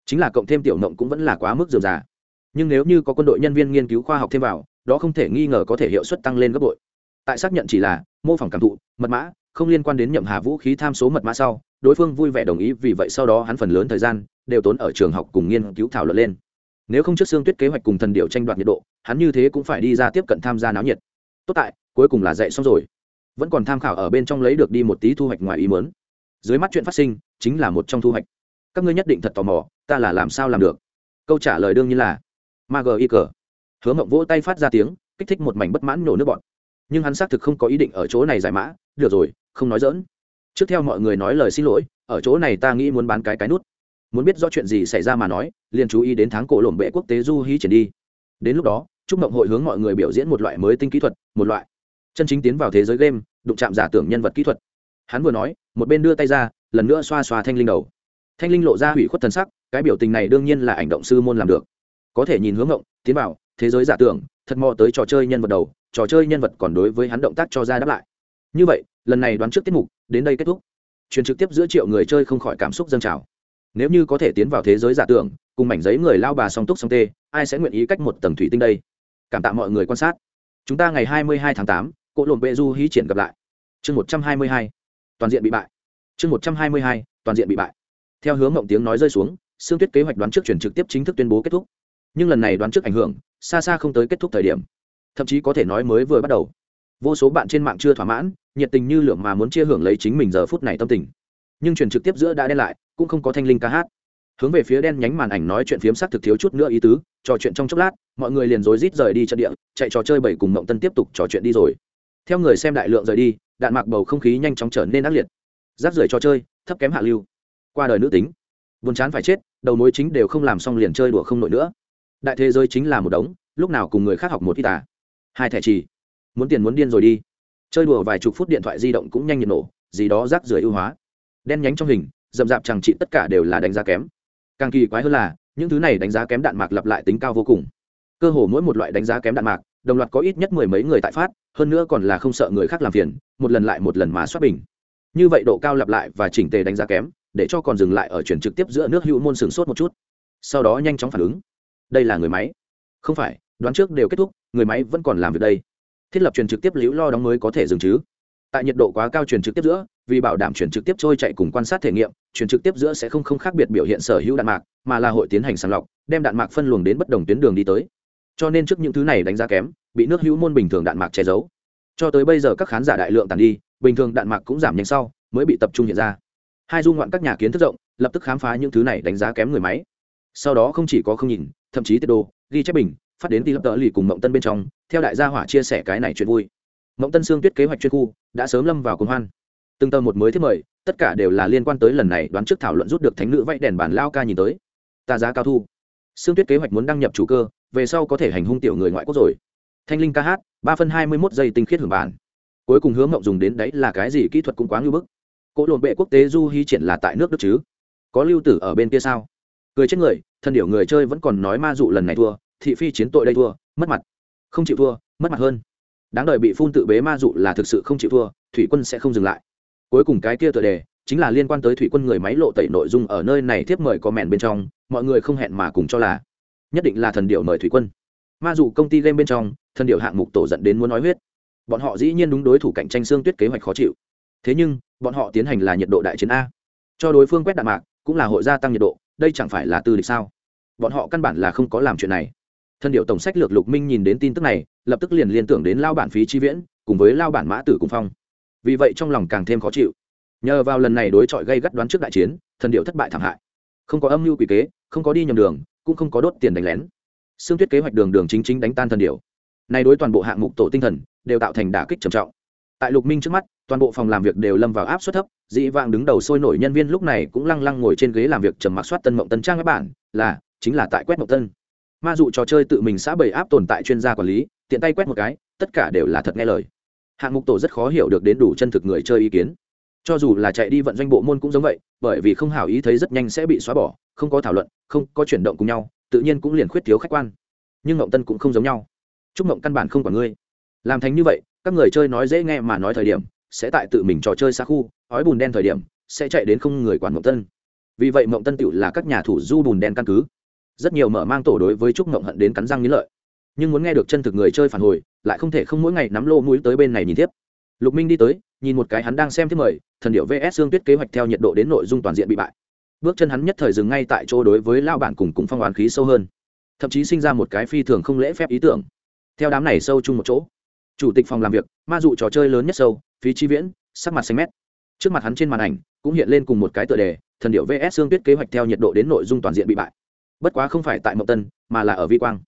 Chính là cộng thêm tiểu mộng cũng vẫn là quá mức dườm già. Nhưng nếu như có quân đội nhân viên nghiên cứu khoa học thêm vào, đó không thể nghi ngờ có thể hiệu suất tăng lên gấp bội. Tại xác nhận chỉ là mô phỏng cảm thụ, mật mã không liên quan đến nhậm hà vũ khí tham số mật mã sau, đối phương vui vẻ đồng ý, vì vậy sau đó hắn phần lớn thời gian đều tốn ở trường học cùng nghiên cứu thảo luận lên. Nếu không trước xương tuyết kế hoạch cùng thần điệu tranh đoạt nhiệt độ, hắn như thế cũng phải đi ra tiếp cận tham gia náo nhiệt. Tốt tại, cuối cùng là dạy xong rồi. Vẫn còn tham khảo ở bên trong lấy được đi một tí thu hoạch ngoài ý mớn dưới mắt chuyện phát sinh, chính là một trong thu hoạch. Các ngươi nhất định thật tò mò, ta là làm sao làm được? Câu trả lời đương nhiên là ma gờ y cờ hứa mộng vỗ tay phát ra tiếng, kích thích một mảnh bất mãn nổ nước bọn. Nhưng hắn xác thực không có ý định ở chỗ này giải mã. Được rồi không nói dỡn. Trước theo mọi người nói lời xin lỗi, ở chỗ này ta nghĩ muốn bán cái cái nút. Muốn biết rõ chuyện gì xảy ra mà nói, liền chú ý đến tháng cổ lổm bệ quốc tế du hí triển đi. Đến lúc đó, chúc mộng hội hướng mọi người biểu diễn một loại mới tinh kỹ thuật, một loại chân chính tiến vào thế giới game, đụng chạm giả tưởng nhân vật kỹ thuật. Hắn vừa nói, một bên đưa tay ra, lần nữa xoa xoa thanh linh đầu. Thanh linh lộ ra hủy khuất thần sắc, cái biểu tình này đương nhiên là ảnh động sư môn làm được. Có thể nhìn hướng ngộng tiến vào, thế giới giả tưởng, thật mò tới trò chơi nhân vật đầu, trò chơi nhân vật còn đối với hắn động tác cho ra đáp lại. Như vậy lần này đoán trước tiết mục, đến đây kết thúc. Truyền trực tiếp giữa triệu người chơi không khỏi cảm xúc dâng trào. Nếu như có thể tiến vào thế giới giả tưởng, cùng mảnh giấy người lao bà song túc song tê, ai sẽ nguyện ý cách một tầng thủy tinh đây? Cảm tạ mọi người quan sát. Chúng ta ngày hai mươi hai tháng tám cỗ lộn bệ du hí triển gặp lại. Chương một trăm hai mươi hai, toàn diện bị bại. Chương một trăm hai mươi hai, toàn diện bị bại. Theo hướng mộng tiếng nói rơi xuống xương tuyết kế hoạch đoán trước chuyển trực tiếp chính thức tuyên bố kết thúc. Nhưng lần này đoán trước ảnh hưởng, xa xa không tới kết thúc thời điểm. Thậm chí có thể nói mới vừa bắt đầu. Vô số bạn trên mạng chưa thỏa mãn nhiệt tình như lượng mà muốn chia hưởng lấy chính mình giờ phút này tâm tình. Nhưng truyền trực tiếp giữa đã đen lại, cũng không có thanh linh ca hát. Hướng về phía đen nhánh màn ảnh nói chuyện phiếm sắc thực thiếu chút nữa ý tứ, trò chuyện trong chốc lát, mọi người liền rối rít rời đi trận địa, chạy trò chơi bảy cùng mộng tân tiếp tục trò chuyện đi rồi. Theo người xem đại lượng rời đi, đạn mạc bầu không khí nhanh chóng trở nên ác liệt. Rác rưởi trò chơi, thấp kém hạ lưu. Qua đời nữ tính. Buồn chán phải chết, đầu mối chính đều không làm xong liền chơi đùa không nổi nữa. Đại thế giới chính là một đống, lúc nào cùng người khác học một ít à? Hai thẻ trì muốn tiền muốn điên rồi đi chơi đùa vài chục phút điện thoại di động cũng nhanh nhiệt nổ, gì đó rác rưởi ưu hóa. Đen nhánh trong hình, rậm rạp chẳng trị tất cả đều là đánh giá kém. Càng kỳ quái hơn là, những thứ này đánh giá kém đạn mạc lặp lại tính cao vô cùng. Cơ hồ mỗi một loại đánh giá kém đạn mạc, đồng loạt có ít nhất mười mấy người tại phát, hơn nữa còn là không sợ người khác làm phiền, một lần lại một lần mà xoát bình. Như vậy độ cao lặp lại và chỉnh tề đánh giá kém, để cho còn dừng lại ở chuyển trực tiếp giữa nước hữu môn sừng sốt một chút. Sau đó nhanh chóng phản ứng. Đây là người máy. Không phải, đoán trước đều kết thúc, người máy vẫn còn làm việc đây thiết lập truyền trực tiếp liễu lo đóng mới có thể dừng chứ. Tại nhiệt độ quá cao truyền trực tiếp giữa, vì bảo đảm truyền trực tiếp trôi chạy cùng quan sát thể nghiệm, truyền trực tiếp giữa sẽ không không khác biệt biểu hiện sở hữu đạn mạc, mà là hội tiến hành sàng lọc, đem đạn mạc phân luồng đến bất đồng tuyến đường đi tới. Cho nên trước những thứ này đánh giá kém, bị nước hữu môn bình thường đạn mạc che giấu. Cho tới bây giờ các khán giả đại lượng tàn đi, bình thường đạn mạc cũng giảm nhanh sau, mới bị tập trung hiện ra. Hai du ngoạn các nhà kiến thức rộng, lập tức khám phá những thứ này đánh giá kém người máy. Sau đó không chỉ có không nhìn, thậm chí tiết đồ, ghi chép bình phát đến tỷ lập tờ lì cùng mộng tân bên trong, theo đại gia hỏa chia sẻ cái này chuyện vui. Mộng tân xương tuyết kế hoạch chuyên khu, đã sớm lâm vào công hoan. Từng tờ một mới thiết mời, tất cả đều là liên quan tới lần này đoán trước thảo luận rút được thánh nữ vẫy đèn bản lao ca nhìn tới. Ta giá cao thu. Xương tuyết kế hoạch muốn đăng nhập chủ cơ, về sau có thể hành hung tiểu người ngoại quốc rồi. Thanh linh ca hát, ba phân hai mươi mốt giây tinh khiết hưởng bản. Cuối cùng hướng mộng dùng đến đấy là cái gì kỹ thuật cũng quá ngưỡng bức. Cỗ lộn bệ quốc tế du hy triển là tại nước đức chứ? Có lưu tử ở bên kia sao? Cười chết người, thân điểu người chơi vẫn còn nói ma dụ lần này thua thị phi chiến tội đây thua, mất mặt. Không chịu thua, mất mặt hơn. Đáng đời bị phun tự bế ma dụ là thực sự không chịu thua, thủy quân sẽ không dừng lại. Cuối cùng cái kia tựa đề, chính là liên quan tới thủy quân người máy lộ tẩy nội dung ở nơi này tiếp mời có mẹn bên trong, mọi người không hẹn mà cùng cho là. Nhất định là thần điệu mời thủy quân. Ma dụ công ty game bên trong, thần điệu hạng mục tổ dẫn đến muốn nói huyết. Bọn họ dĩ nhiên đúng đối thủ cạnh tranh xương tuyết kế hoạch khó chịu. Thế nhưng, bọn họ tiến hành là nhiệt độ đại chiến a. Cho đối phương quét đạn mạc, cũng là hội gia tăng nhiệt độ, đây chẳng phải là tư địch sao? Bọn họ căn bản là không có làm chuyện này thân điệu tổng sách lược lục minh nhìn đến tin tức này, lập tức liền liên tưởng đến lao bản phí chi viễn, cùng với lao bản mã tử cùng phong. Vì vậy trong lòng càng thêm khó chịu. Nhờ vào lần này đối chọi gây gắt đoán trước đại chiến thần điệu thất bại thảm hại. Không có âm mưu quỷ kế, không có đi nhầm đường, cũng không có đốt tiền đánh lén. Xương tuyết kế hoạch đường đường chính chính đánh tan thần điệu. Này đối toàn bộ hạng mục tổ tinh thần, đều tạo thành đả kích trầm trọng. Tại lục minh trước mắt, toàn bộ phòng làm việc đều lâm vào áp suất thấp dị vạng đứng đầu sôi nổi nhân viên lúc này cũng lăng lăng ngồi trên ghế làm việc trầm mặc soát tân mộng tân trang các bản là, chính là tại quét mộng tân ma dụ trò chơi tự mình xã bầy áp tồn tại chuyên gia quản lý, tiện tay quét một cái, tất cả đều là thật nghe lời. Hạng mục tổ rất khó hiểu được đến đủ chân thực người chơi ý kiến. Cho dù là chạy đi vận doanh bộ môn cũng giống vậy, bởi vì không hảo ý thấy rất nhanh sẽ bị xóa bỏ, không có thảo luận, không có chuyển động cùng nhau, tự nhiên cũng liền khuyết thiếu khách quan. Nhưng ngộng tân cũng không giống nhau. Chúc ngộng căn bản không quản ngươi. Làm thành như vậy, các người chơi nói dễ nghe mà nói thời điểm, sẽ tại tự mình trò chơi xa khu, ói bùn đen thời điểm, sẽ chạy đến không người quản mộng tân. Vì vậy mộng tân tựu là các nhà thủ du bùn đen căn cứ rất nhiều mở mang tổ đối với trúc mộng hận đến cắn răng nghĩ lợi. Nhưng muốn nghe được chân thực người chơi phản hồi, lại không thể không mỗi ngày nắm lô mũi tới bên này nhìn tiếp. Lục minh đi tới, nhìn một cái hắn đang xem tiếp mời, thần điệu vs xương tuyết kế hoạch theo nhiệt độ đến nội dung toàn diện bị bại. Bước chân hắn nhất thời dừng ngay tại chỗ đối với lao bản cùng cùng phong oán khí sâu hơn. Thậm chí sinh ra một cái phi thường không lễ phép ý tưởng. Theo đám này sâu chung một chỗ, chủ tịch phòng làm việc, ma dụ trò chơi lớn nhất sâu, phí chi viễn, sắc mặt xanh mét. Trước mặt hắn trên màn ảnh, cũng hiện lên cùng một cái tựa đề, thần điệu vs xương tuyết kế hoạch theo nhiệt độ đến nội dung toàn diện bị bại bất quá không phải tại mậu tân, mà là ở vi quang.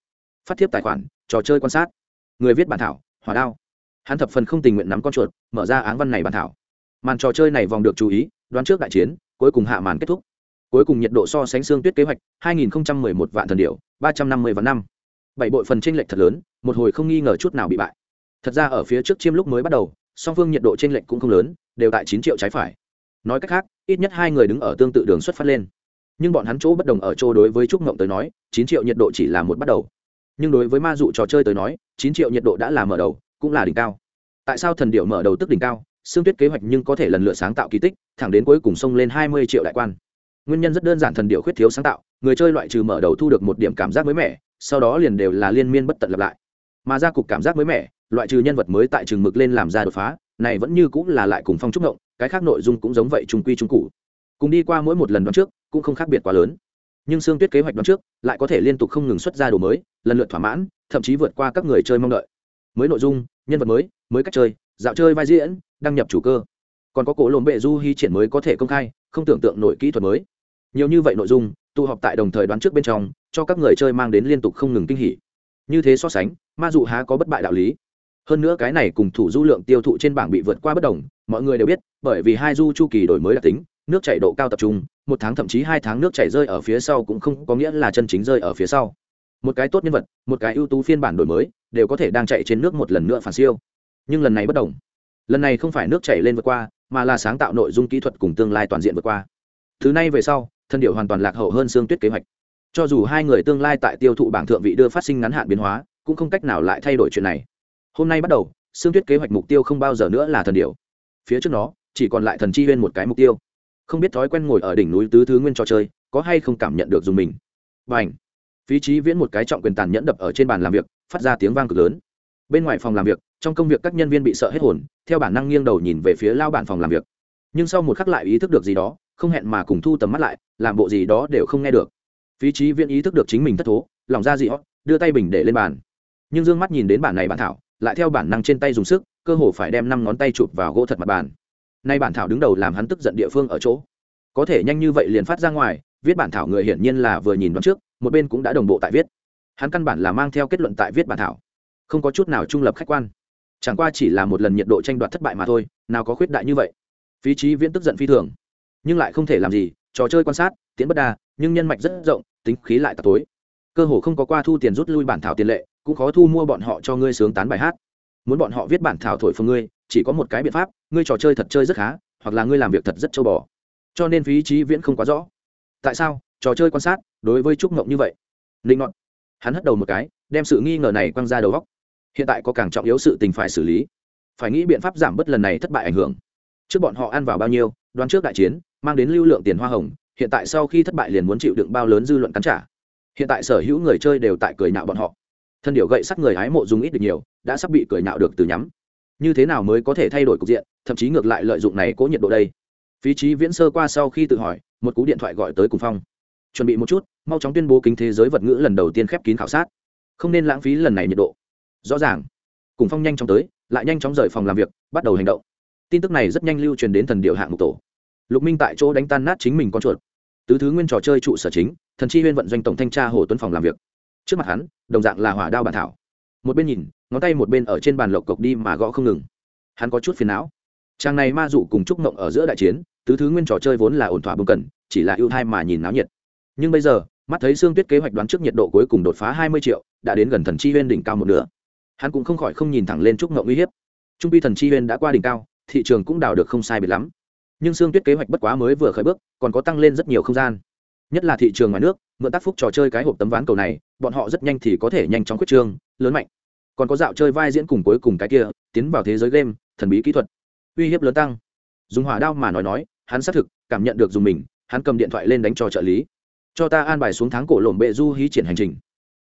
Phát thiếp tài khoản, trò chơi quan sát. Người viết bản thảo, hỏa đao. Hắn thập phần không tình nguyện nắm con chuột, mở ra áng văn này bản thảo. Màn trò chơi này vòng được chú ý, đoán trước đại chiến, cuối cùng hạ màn kết thúc. Cuối cùng nhiệt độ so sánh xương tuyết kế hoạch 2011 vạn thần điệu 350 vạn năm. Bảy bội phần tranh lệch thật lớn, một hồi không nghi ngờ chút nào bị bại. Thật ra ở phía trước chiêm lúc mới bắt đầu, song phương nhiệt độ tranh lệch cũng không lớn, đều tại chín triệu trái phải. Nói cách khác, ít nhất hai người đứng ở tương tự đường xuất phát lên nhưng bọn hắn chỗ bất đồng ở chỗ đối với trúc ngộng tới nói, chín triệu nhiệt độ chỉ là một bắt đầu. Nhưng đối với ma dụ trò chơi tới nói, chín triệu nhiệt độ đã là mở đầu, cũng là đỉnh cao. Tại sao thần điệu mở đầu tức đỉnh cao? Xương tuyết kế hoạch nhưng có thể lần lượt sáng tạo kỳ tích, thẳng đến cuối cùng xông lên hai mươi triệu đại quan. Nguyên nhân rất đơn giản thần điệu khuyết thiếu sáng tạo, người chơi loại trừ mở đầu thu được một điểm cảm giác mới mẻ, sau đó liền đều là liên miên bất tận lặp lại. Mà ra cục cảm giác mới mẻ, loại trừ nhân vật mới tại trường mực lên làm ra đột phá, này vẫn như cũng là lại cùng phong trúc ngộng cái khác nội dung cũng giống vậy trung quy trung cụ cùng đi qua mỗi một lần đoạn trước cũng không khác biệt quá lớn. Nhưng xương tuyết kế hoạch đoán trước, lại có thể liên tục không ngừng xuất ra đồ mới, lần lượt thỏa mãn, thậm chí vượt qua các người chơi mong đợi. Mới nội dung, nhân vật mới mới cách chơi, dạo chơi vai diễn, đăng nhập chủ cơ. Còn có cổ lồn bệ du hy triển mới có thể công khai, không tưởng tượng nội kỹ thuật mới. Nhiều như vậy nội dung, tụ họp tại đồng thời đoán trước bên trong, cho các người chơi mang đến liên tục không ngừng kinh hỉ. Như thế so sánh, ma dụ há có bất bại đạo lý. Hơn nữa cái này cùng thủ du lượng tiêu thụ trên bảng bị vượt qua bất đồng, mọi người đều biết, bởi vì hai du chu kỳ đổi mới đặc tính nước chảy độ cao tập trung, một tháng thậm chí hai tháng nước chảy rơi ở phía sau cũng không có nghĩa là chân chính rơi ở phía sau. Một cái tốt nhân vật, một cái ưu tú phiên bản đổi mới, đều có thể đang chạy trên nước một lần nữa phản siêu. Nhưng lần này bất đồng. Lần này không phải nước chảy lên vượt qua, mà là sáng tạo nội dung kỹ thuật cùng tương lai toàn diện vượt qua. Thứ này về sau, thân điệu hoàn toàn lạc hậu hơn xương tuyết kế hoạch. Cho dù hai người tương lai tại tiêu thụ bảng thượng vị đưa phát sinh ngắn hạn biến hóa, cũng không cách nào lại thay đổi chuyện này. Hôm nay bắt đầu, xương tuyết kế hoạch mục tiêu không bao giờ nữa là thần điệu. Phía trước nó chỉ còn lại thần chi huyên một cái mục tiêu không biết thói quen ngồi ở đỉnh núi tứ thứ nguyên trò chơi, có hay không cảm nhận được dùng mình. Và ảnh phí trí viễn một cái trọng quyền tàn nhẫn đập ở trên bàn làm việc, phát ra tiếng vang cực lớn. Bên ngoài phòng làm việc, trong công việc các nhân viên bị sợ hết hồn, theo bản năng nghiêng đầu nhìn về phía lao bản phòng làm việc. Nhưng sau một khắc lại ý thức được gì đó, không hẹn mà cùng thu tầm mắt lại, làm bộ gì đó đều không nghe được. Phí trí viễn ý thức được chính mình thất thố, lòng ra dị hót đưa tay bình để lên bàn. Nhưng d ư ơ n g mắt nhìn đến bản này bản thảo, lại theo bản năng trên tay dùng sức, cơ hồ phải đem năm ngón tay chụp vào gỗ thật mặt bàn nay bản thảo đứng đầu làm hắn tức giận địa phương ở chỗ. Có thể nhanh như vậy liền phát ra ngoài, viết bản thảo người hiển nhiên là vừa nhìn đoán trước, một bên cũng đã đồng bộ tại viết. Hắn căn bản là mang theo kết luận tại viết bản thảo. Không có chút nào trung lập khách quan. Chẳng qua chỉ là một lần nhiệt độ tranh đoạt thất bại mà thôi, nào có khuyết đại như vậy. Phí trí viễn tức giận phi thường. Nhưng lại không thể làm gì, trò chơi quan sát, tiến bất đa, nhưng nhân mạch rất rộng, tính khí lại tạp tối. Cơ hồ không có qua thu tiền rút lui bản thảo tiền lệ, cũng khó thu mua bọn họ cho ngươi sướng tán bài hát. Muốn bọn họ viết bản thảo thổi phồng ngươi chỉ có một cái biện pháp, ngươi trò chơi thật chơi rất khá, hoặc là ngươi làm việc thật rất châu bò. Cho nên phí trí viễn không quá rõ. Tại sao? Trò chơi quan sát, đối với trúc mộng như vậy. Linh ngọn hắn hất đầu một cái, đem sự nghi ngờ này quăng ra đầu góc. Hiện tại có càng trọng yếu sự tình phải xử lý. Phải nghĩ biện pháp giảm bớt lần này thất bại ảnh hưởng. Trước bọn họ ăn vào bao nhiêu, đoán trước đại chiến, mang đến lưu lượng tiền hoa hồng, hiện tại sau khi thất bại liền muốn chịu đựng bao lớn dư luận cắn trả. Hiện tại sở hữu người chơi đều tại cười nhạo bọn họ. Thân điệu gậy sắt người hái mộ dùng ít được nhiều, đã sắp bị cười nhạo được từ nhắm như thế nào mới có thể thay đổi cục diện, thậm chí ngược lại lợi dụng này cố nhiệt độ đây? Phí trí viễn sơ qua sau khi tự hỏi, một cú điện thoại gọi tới cùng phong. Chuẩn bị một chút, mau chóng tuyên bố kính thế giới vật ngữ lần đầu tiên khép kín khảo sát. Không nên lãng phí lần này nhiệt độ. Rõ ràng. Cùng phong nhanh chóng tới, lại nhanh chóng rời phòng làm việc, bắt đầu hành động. Tin tức này rất nhanh lưu truyền đến thần điệu hạng mục tổ. Lục minh tại chỗ đánh tan nát chính mình con chuột. Tứ thứ nguyên trò chơi trụ sở chính, thần chi huyên vận doanh tổng thanh tra hồ tuấn phòng làm việc. Trước mặt hắn, đồng dạng là hỏa đao bản thảo một bên nhìn, ngón tay một bên ở trên bàn lộc cộc đi mà gõ không ngừng. Hắn có chút phiền não. Chàng này ma dụ cùng trúc mộng ở giữa đại chiến, tứ thứ nguyên trò chơi vốn là ổn thỏa bưng cần, chỉ là ưu thai mà nhìn náo nhiệt. Nhưng bây giờ, mắt thấy xương tuyết kế hoạch đoán trước nhiệt độ cuối cùng đột phá hai mươi triệu, đã đến gần thần chi huyên đỉnh cao một nửa. Hắn cũng không khỏi không nhìn thẳng lên trúc mộng uy hiếp. Trung pi thần chi huyên đã qua đỉnh cao, thị trường cũng đào được không sai biệt lắm. Nhưng xương tuyết kế hoạch bất quá mới vừa khởi bước, còn có tăng lên rất nhiều không gian. Nhất là thị trường ngoài nước, mượn tác phúc trò chơi cái hộp tấm ván cầu này, bọn họ rất nhanh thì có thể nhanh chóng quyết trương lớn mạnh. Còn có dạo chơi vai diễn cùng cuối cùng cái kia, tiến vào thế giới game, thần bí kỹ thuật. Uy hiếp lớn tăng. Dùng hỏa đao mà nói nói, hắn xác thực cảm nhận được dùng mình, hắn cầm điện thoại lên đánh cho trợ lý. Cho ta an bài xuống tháng cổ lổm bệ du hí triển hành trình.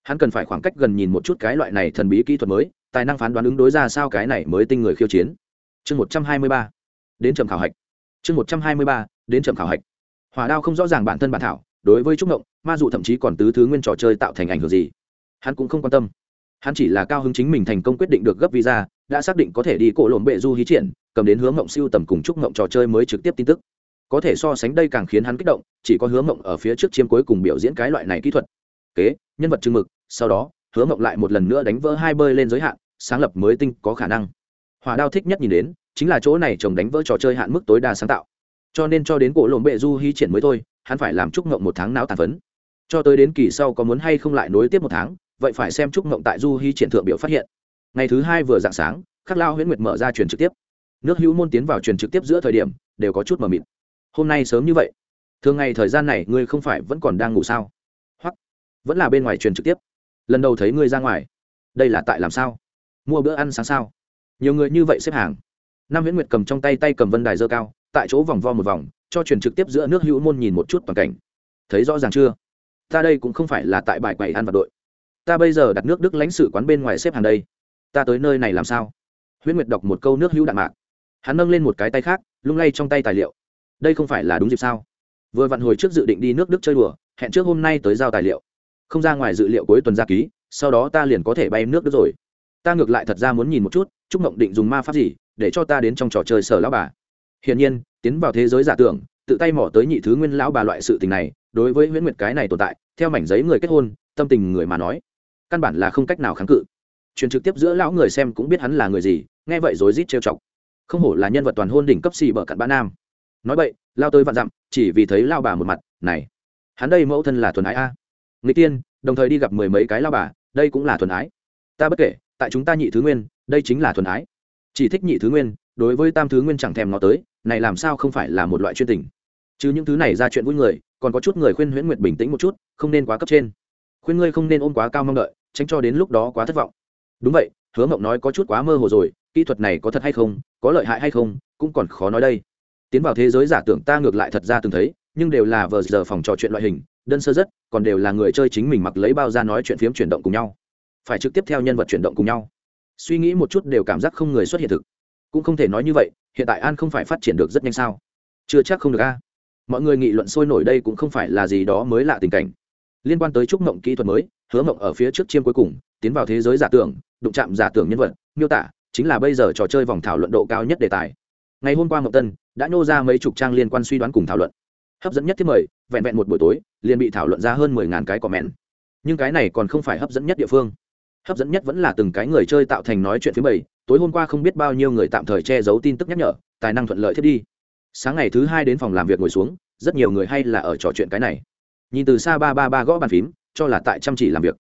Hắn cần phải khoảng cách gần nhìn một chút cái loại này thần bí kỹ thuật mới, tài năng phán đoán ứng đối ra sao cái này mới tinh người khiêu chiến. Chương một trăm hai mươi ba. Đến trầm khảo hạch. Chương một trăm hai mươi ba. Đến trầm khảo hạch. Hỏa đao không rõ ràng bản thân bản thảo, đối với trúc ngộng, ma dụ thậm chí còn tứ thứ nguyên trò chơi tạo thành ảnh hưởng gì. Hắn cũng không quan tâm hắn chỉ là cao hứng chính mình thành công quyết định được gấp visa, đã xác định có thể đi cổ lộn bệ du hí triển, cầm đến hướng mộng siêu tầm cùng trúc mộng trò chơi mới trực tiếp tin tức. Có thể so sánh đây càng khiến hắn kích động, chỉ có hứa mộng ở phía trước chiêm cuối cùng biểu diễn cái loại này kỹ thuật. Kế, nhân vật chừng mực, sau đó, hứa mộng lại một lần nữa đánh vỡ hai bơi lên giới hạn, sáng lập mới tinh có khả năng. Hòa đao thích nhất nhìn đến, chính là chỗ này chồng đánh vỡ trò chơi hạn mức tối đa sáng tạo. Cho nên cho đến cổ lộn bệ du hí triển mới thôi, hắn phải làm trúc mộng một tháng não tàn phấn. Cho tới đến kỳ sau có muốn hay không lại nối tiếp một tháng vậy phải xem trúc mộng tại du hy triển thượng biểu phát hiện. Ngày thứ hai vừa dạng sáng, khắc lao huyễn nguyệt mở ra truyền trực tiếp. Nước hữu môn tiến vào truyền trực tiếp giữa thời điểm, đều có chút mờ mịt. Hôm nay sớm như vậy. Thường ngày thời gian này ngươi không phải vẫn còn đang ngủ sao? Hoặc, vẫn là bên ngoài truyền trực tiếp. Lần đầu thấy ngươi ra ngoài. Đây là tại làm sao? Mua bữa ăn sáng sao? Nhiều người như vậy xếp hàng. Nam huyễn nguyệt cầm trong tay tay cầm vân đài dơ cao, tại chỗ vòng vo một vòng, cho truyền trực tiếp giữa nước hữu môn nhìn một chút toàn cảnh. Thấy rõ ràng chưa? Ta đây cũng không phải là tại bài quầy ăn vật đội ta bây giờ đặt nước đức lãnh sự quán bên ngoài xếp hàng đây. Ta tới nơi này làm sao? Huyễn nguyệt đọc một câu nước hữu đạn mạc. Hắn nâng lên một cái tay khác, lung lay trong tay tài liệu. Đây không phải là đúng dịp sao? Vừa vặn hồi trước dự định đi nước đức chơi đùa, hẹn trước hôm nay tới giao tài liệu. Không ra ngoài dự liệu cuối tuần ra ký, sau đó ta liền có thể bay nước đức rồi. Ta ngược lại thật ra muốn nhìn một chút, chúc mộng định dùng ma pháp gì, để cho ta đến trong trò chơi sở lão bà. Hiển nhiên, tiến vào thế giới giả tưởng, tự tay mỏ tới nhị thứ nguyên lão bà loại sự tình này, đối với Huyễn nguyệt cái này tồn tại, theo mảnh giấy người kết hôn, tâm tình người mà nói căn bản là không cách nào kháng cự. Truyền trực tiếp giữa lão người xem cũng biết hắn là người gì, nghe vậy rồi rít trêu chọc. Không hổ là nhân vật toàn hôn đỉnh cấp xì bở cặn bã nam. Nói vậy, lao tới vạn dặm, chỉ vì thấy lao bà một mặt, này, hắn đây mẫu thân là thuần ái a. Người tiên, đồng thời đi gặp mười mấy cái lao bà, đây cũng là thuần ái. Ta bất kể, tại chúng ta nhị thứ nguyên, đây chính là thuần ái. Chỉ thích nhị thứ nguyên, đối với tam thứ nguyên chẳng thèm ngó tới, này làm sao không phải là một loại chuyên tình? Chứ những thứ này ra chuyện vui người, còn có chút người khuyên huyễn nguyệt bình tĩnh một chút, không nên quá cấp trên. Khuyên ngươi không nên ôm quá cao mong đợi tránh cho đến lúc đó quá thất vọng. Đúng vậy, hứa mộng nói có chút quá mơ hồ rồi, kỹ thuật này có thật hay không, có lợi hại hay không, cũng còn khó nói đây. Tiến vào thế giới giả tưởng ta ngược lại thật ra từng thấy, nhưng đều là vờ giờ phòng trò chuyện loại hình, đơn sơ rất, còn đều là người chơi chính mình mặc lấy bao ra nói chuyện phiếm chuyển động cùng nhau. Phải trực tiếp theo nhân vật chuyển động cùng nhau. Suy nghĩ một chút đều cảm giác không người xuất hiện thực. Cũng không thể nói như vậy, hiện tại an không phải phát triển được rất nhanh sao? Chưa chắc không được a. Mọi người nghị luận sôi nổi đây cũng không phải là gì đó mới lạ tình cảnh. Liên quan tới trúc mộng kỹ thuật mới hứa mộng ở phía trước chiêm cuối cùng, tiến vào thế giới giả tưởng, đụng chạm giả tưởng nhân vật, miêu tả, chính là bây giờ trò chơi vòng thảo luận độ cao nhất đề tài. Ngày hôm qua mộng tân đã nhô ra mấy chục trang liên quan suy đoán cùng thảo luận. Hấp dẫn nhất thiết mời, vẹn vẹn một buổi tối, liền bị thảo luận ra hơn mười ngàn cái comment. Nhưng cái này còn không phải hấp dẫn nhất địa phương. Hấp dẫn nhất vẫn là từng cái người chơi tạo thành nói chuyện phía bảy tối hôm qua không biết bao nhiêu người tạm thời che giấu tin tức nhắc nhở, tài năng thuận lợi thiết đi. Sáng ngày thứ hai đến phòng làm việc ngồi xuống, rất nhiều người hay là ở trò chuyện cái này. Nhìn từ xa ba ba ba gõ bàn phím cho là tại chăm chỉ làm việc.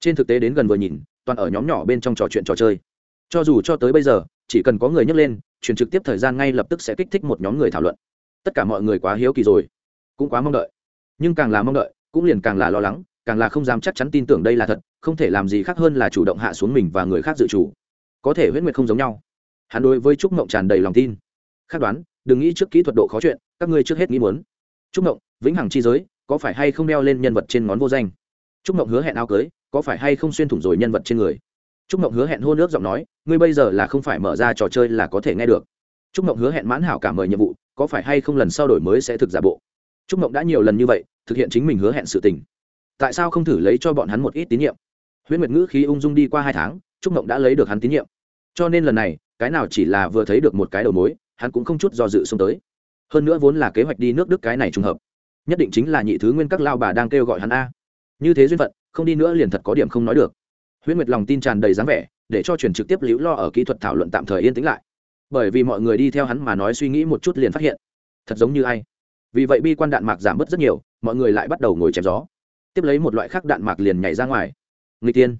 Trên thực tế đến gần vừa nhìn, toàn ở nhóm nhỏ bên trong trò chuyện trò chơi. Cho dù cho tới bây giờ, chỉ cần có người nhắc lên, truyền trực tiếp thời gian ngay lập tức sẽ kích thích một nhóm người thảo luận. Tất cả mọi người quá hiếu kỳ rồi, cũng quá mong đợi. Nhưng càng là mong đợi, cũng liền càng là lo lắng, càng là không dám chắc chắn tin tưởng đây là thật, không thể làm gì khác hơn là chủ động hạ xuống mình và người khác dự chủ. Có thể huyết nguyệt không giống nhau. Hắn đối với trúc mộng tràn đầy lòng tin. Khác đoán, đừng nghĩ trước kỹ thuật độ khó chuyện, các ngươi trước hết nghĩ muốn. Trúc mộng, vĩnh hằng chi giới, có phải hay không đeo lên nhân vật trên ngón vô danh? Trúc mộng hứa hẹn áo cưới, có phải hay không xuyên thủng rồi nhân vật trên người? Trúc mộng hứa hẹn hôn ước giọng nói, ngươi bây giờ là không phải mở ra trò chơi là có thể nghe được. Trúc mộng hứa hẹn mãn hảo cả mời nhiệm vụ, có phải hay không lần sau đổi mới sẽ thực giả bộ? Trúc mộng đã nhiều lần như vậy, thực hiện chính mình hứa hẹn sự tình. Tại sao không thử lấy cho bọn hắn một ít tín nhiệm? Huyễn nguyệt ngữ khí ung dung đi qua hai tháng, trúc mộng đã lấy được hắn tín nhiệm. Cho nên lần này, cái nào chỉ là vừa thấy được một cái đầu mối, hắn cũng không chút do dự xông tới. Hơn nữa vốn là kế hoạch đi nước đức cái này trùng hợp. Nhất định chính là nhị thứ nguyên các lao bà đang kêu gọi hắn a như thế duyên phận, không đi nữa liền thật có điểm không nói được. Huyễn nguyệt lòng tin tràn đầy dáng vẻ, để cho chuyển trực tiếp liễu lo ở kỹ thuật thảo luận tạm thời yên tĩnh lại. Bởi vì mọi người đi theo hắn mà nói suy nghĩ một chút liền phát hiện, thật giống như ai. Vì vậy bi quan đạn mạc giảm bớt rất nhiều, mọi người lại bắt đầu ngồi chém gió. Tiếp lấy một loại khác đạn mạc liền nhảy ra ngoài. Người tiên,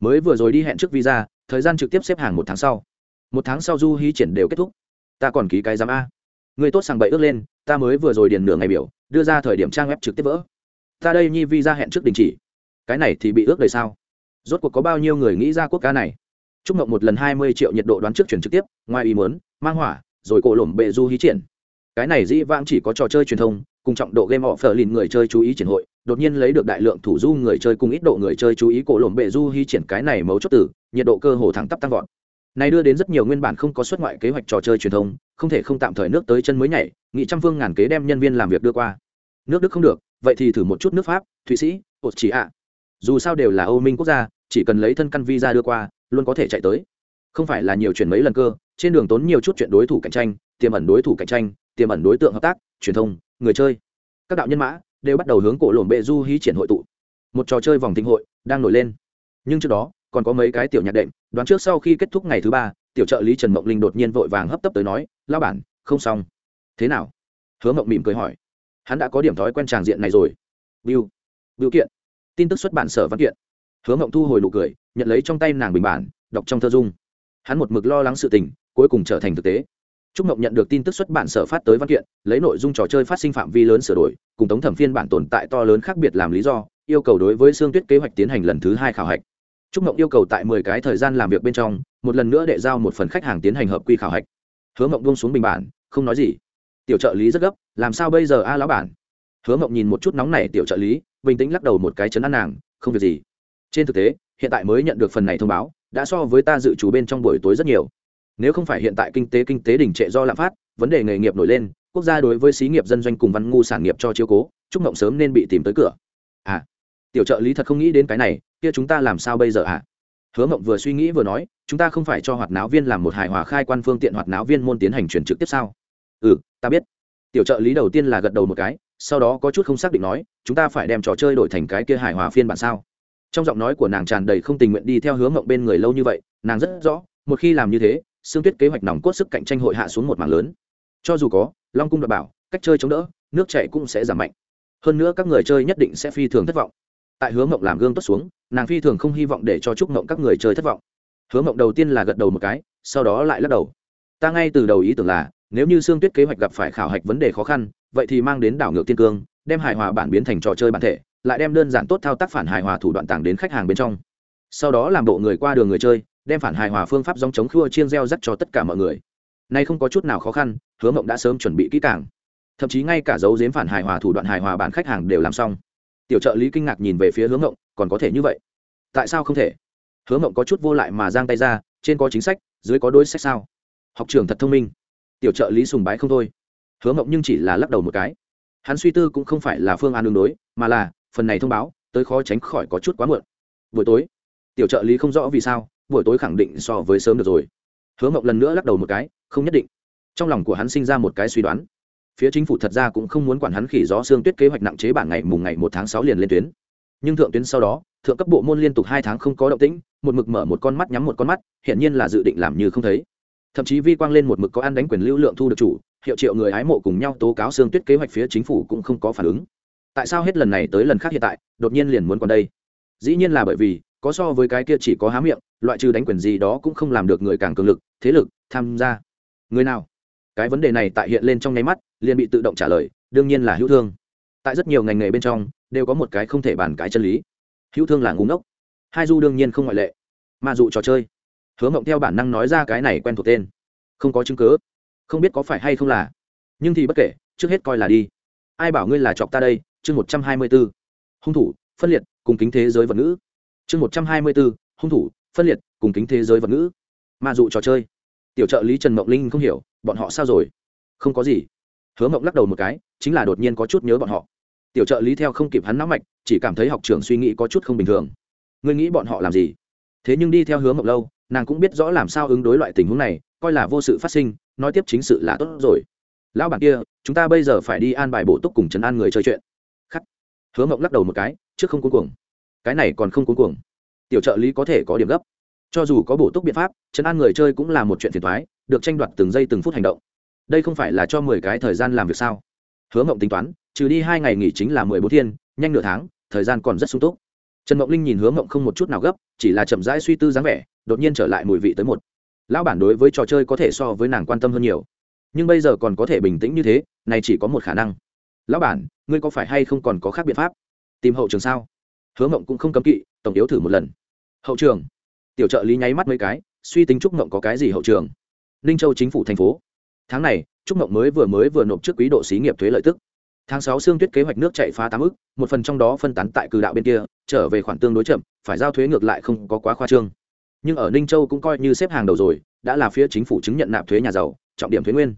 mới vừa rồi đi hẹn trước visa, thời gian trực tiếp xếp hàng một tháng sau. Một tháng sau du hí triển đều kết thúc. Ta còn ký cái giám a. Người tốt sàng bậy ước lên, ta mới vừa rồi điền nửa ngày biểu, đưa ra thời điểm trang web trực tiếp vỡ ta đây nhi visa hẹn trước đình chỉ. Cái này thì bị ước đời sao? Rốt cuộc có bao nhiêu người nghĩ ra quốc ca này? Chúc mộng một lần hai mươi triệu nhiệt độ đoán trước chuyển trực tiếp, ngoài ý muốn, mang hỏa, rồi cổ lổm bệ du hí triển. Cái này dĩ vãng chỉ có trò chơi truyền thông, cùng trọng độ game họ phờ lìn người chơi chú ý triển hội, đột nhiên lấy được đại lượng thủ du người chơi cùng ít độ người chơi chú ý cổ lổm bệ du hí triển cái này mấu chốt tử, nhiệt độ cơ hồ thẳng tắp tăng vọt. Này đưa đến rất nhiều nguyên bản không có xuất ngoại kế hoạch trò chơi truyền thông, không thể không tạm thời nước tới chân mới nhảy, nghị trăm phương ngàn kế đem nhân viên làm việc đưa qua. Nước đức không được vậy thì thử một chút nước pháp, thụy sĩ ột chỉ ạ. Dù sao đều là âu minh quốc gia, chỉ cần lấy thân căn visa đưa qua, luôn có thể chạy tới. Không phải là nhiều chuyển mấy lần cơ, trên đường tốn nhiều chút chuyện đối thủ cạnh tranh, tiềm ẩn đối thủ cạnh tranh, tiềm ẩn đối tượng hợp tác, truyền thông, người chơi. Các đạo nhân mã đều bắt đầu hướng cổ lồn bệ du hí triển hội tụ. Một trò chơi vòng thịnh hội đang nổi lên. Nhưng trước đó, còn có mấy cái tiểu nhạc đệm, đoán trước sau khi kết thúc ngày thứ ba, tiểu trợ lý trần mộng linh đột nhiên vội vàng hấp tấp tới nói lao bản, không xong. Thế nào? Hứa mộng mỉm cười hỏi hắn đã có điểm thói quen tràng diện này rồi biểu biểu kiện tin tức xuất bản sở văn kiện hứa mộng thu hồi nụ cười nhận lấy trong tay nàng bình bản đọc trong thơ dung hắn một mực lo lắng sự tình cuối cùng trở thành thực tế Trúc Mộng nhận được tin tức xuất bản sở phát tới văn kiện, lấy nội dung trò chơi phát sinh phạm vi lớn sửa đổi, cùng tống thẩm phiên bản tồn tại to lớn khác biệt làm lý do, yêu cầu đối với Sương Tuyết kế hoạch tiến hành lần thứ hai khảo hạch. Trúc Mộng yêu cầu tại mười cái thời gian làm việc bên trong, một lần nữa để giao một phần khách hàng tiến hành hợp quy khảo hạch. Hứa Mộng buông xuống bình bản, không nói gì. Tiểu trợ lý rất gấp, làm sao bây giờ a lão bản? Hứa Mộng nhìn một chút nóng này tiểu trợ lý, bình tĩnh lắc đầu một cái chấn an nàng, không việc gì. Trên thực tế, hiện tại mới nhận được phần này thông báo, đã so với ta dự trù bên trong buổi tối rất nhiều. Nếu không phải hiện tại kinh tế kinh tế đình trệ do lạm phát vấn đề nghề nghiệp nổi lên quốc gia đối với xí nghiệp dân doanh cùng văn ngu sản nghiệp cho chiếu cố chúc mộng sớm nên bị tìm tới cửa. À tiểu trợ lý thật không nghĩ đến cái này kia chúng ta làm sao bây giờ à? Hứa mộng vừa suy nghĩ vừa nói chúng ta không phải cho hoạt náo viên làm một hài hòa khai quan phương tiện hoạt náo viên môn tiến hành chuyển trực tiếp sao? Ừ ta biết tiểu trợ lý đầu tiên là gật đầu một cái, sau đó có chút không xác định nói, chúng ta phải đem trò chơi đổi thành cái kia hài hòa phiên bản sao? Trong giọng nói của nàng tràn đầy không tình nguyện đi theo hướng mộng bên người lâu như vậy, nàng rất rõ, một khi làm như thế xương tuyết kế hoạch nòng cốt sức cạnh tranh hội hạ xuống một mảng lớn. Cho dù có, long cung đảm bảo, cách chơi chống đỡ, nước chạy cũng sẽ giảm mạnh. Hơn nữa các người chơi nhất định sẽ phi thường thất vọng. Tại hướng mộng làm gương tốt xuống, nàng phi thường không hy vọng để cho chúc mộng các người chơi thất vọng. Hướng mộng đầu tiên là gật đầu một cái, sau đó lại lắc đầu. Ta ngay từ đầu ý tưởng là nếu như sương tuyết kế hoạch gặp phải khảo hạch vấn đề khó khăn, vậy thì mang đến đảo ngược tiên cương, đem hài hòa bản biến thành trò chơi bản thể, lại đem đơn giản tốt thao tác phản hài hòa thủ đoạn tàng đến khách hàng bên trong. Sau đó làm bộ người qua đường người chơi, đem phản hài hòa phương pháp dòng chống khua chiên gieo rắc cho tất cả mọi người. Nay không có chút nào khó khăn, hứa mộng đã sớm chuẩn bị kỹ càng. Thậm chí ngay cả dấu dếm phản hài hòa thủ đoạn hài hòa bản khách hàng đều làm xong. Tiểu trợ lý kinh ngạc nhìn về phía hướng mộng, còn có thể như vậy? Tại sao không thể? Hướng mộng có chút vô lại mà giang tay ra, trên có chính sách, dưới có đối sách sao? Học trường thật thông minh tiểu trợ lý sùng bái không thôi. Hứa mộng nhưng chỉ là lắc đầu một cái. Hắn suy tư cũng không phải là phương án đường đối, mà là, phần này thông báo, tới khó tránh khỏi có chút quá muộn. Buổi tối, tiểu trợ lý không rõ vì sao, buổi tối khẳng định so với sớm được rồi. Hứa mộng lần nữa lắc đầu một cái, không nhất định. Trong lòng của hắn sinh ra một cái suy đoán. Phía chính phủ thật ra cũng không muốn quản hắn khỉ gió xương tuyết kế hoạch nặng chế bản ngày mùng ngày một tháng sáu liền lên tuyến. Nhưng thượng tuyến sau đó, thượng cấp bộ môn liên tục hai tháng không có động tĩnh, một mực mở một con mắt nhắm một con mắt hiện nhiên là dự định làm như không thấy thậm chí vi quang lên một mực có ăn đánh quyền lưu lượng thu được chủ, hiệu triệu người hái mộ cùng nhau tố cáo xương tuyết kế hoạch phía chính phủ cũng không có phản ứng. Tại sao hết lần này tới lần khác hiện tại, đột nhiên liền muốn còn đây? Dĩ nhiên là bởi vì, có so với cái kia chỉ có há miệng, loại trừ đánh quyền gì đó cũng không làm được người càng cường lực, thế lực, tham gia. Người nào? Cái vấn đề này tại hiện lên trong nháy mắt, liền bị tự động trả lời, đương nhiên là hữu thương. Tại rất nhiều ngành nghề bên trong, đều có một cái không thể bàn cái chân lý. Hữu thương là ngúng ốc hai du đương nhiên không ngoại lệ. Mà dụ trò chơi hứa mộng theo bản năng nói ra cái này quen thuộc tên. Không có chứng cứ. Không biết có phải hay không là. Nhưng thì bất kể, trước hết coi là đi. Ai bảo ngươi là chọc ta đây? Chương một trăm hai mươi b ố hung thủ, phân liệt, cùng kính thế giới vật ngữ. Chương một trăm hai mươi b ố hung thủ, phân liệt, cùng kính thế giới vật ngữ. Mà dụ trò chơi. Tiểu trợ lý trần mộng linh không hiểu, bọn họ sao rồi? Không có gì. Hứa mộng lắc đầu một cái, chính là đột nhiên có chút nhớ bọn họ. Tiểu trợ lý theo không kịp hắn nắm mạch, chỉ cảm thấy học trường suy nghĩ có chút không bình thường. Ngươi nghĩ bọn họ làm gì? Thế nhưng đi theo hứa mộng lâu nàng cũng biết rõ làm sao ứng đối loại tình huống này, coi là vô sự phát sinh, nói tiếp chính sự là tốt rồi. Lão bản kia, chúng ta bây giờ phải đi an bài bổ túc cùng trấn an người chơi chuyện. Khắc. Hứa mộng lắc đầu một cái, trước không cuống cuồng. Cái này còn không cuống cuồng. Tiểu trợ lý có thể có điểm gấp. Cho dù có bổ túc biện pháp, trấn an người chơi cũng là một chuyện phiền thoái được tranh đoạt từng giây từng phút hành động. Đây không phải là cho mười cái thời gian làm việc sao? Hứa mộng tính toán, trừ đi hai ngày nghỉ chính là mười bốn thiên, nhanh nửa tháng, thời gian còn rất sung túc trần mộng linh nhìn hứa mộng không một chút nào gấp, chỉ là chậm rãi suy tư dáng vẻ, đột nhiên trở lại mùi vị tới một. Lão bản đối với trò chơi có thể so với nàng quan tâm hơn nhiều. Nhưng bây giờ còn có thể bình tĩnh như thế, này chỉ có một khả năng. Lão bản, ngươi có phải hay không còn có khác biện pháp? Tìm hậu trường sao? Hứa mộng cũng không cấm kỵ, tổng yếu thử một lần. Hậu trường? Tiểu trợ lý nháy mắt mấy cái, suy tính trúc mộng có cái gì hậu trường. Ninh châu chính phủ thành phố. Tháng này trúc mộng mới vừa mới vừa nộp trước quý độ xí nghiệp thuế lợi tức tháng sáu xương tuyết kế hoạch nước chạy phá tám ức, một phần trong đó phân tán tại cử đạo bên kia, trở về khoản tương đối chậm, phải giao thuế ngược lại không có quá khoa trương. Nhưng ở ninh châu cũng coi như xếp hàng đầu rồi, đã là phía chính phủ chứng nhận nạp thuế nhà giàu, trọng điểm thuế nguyên.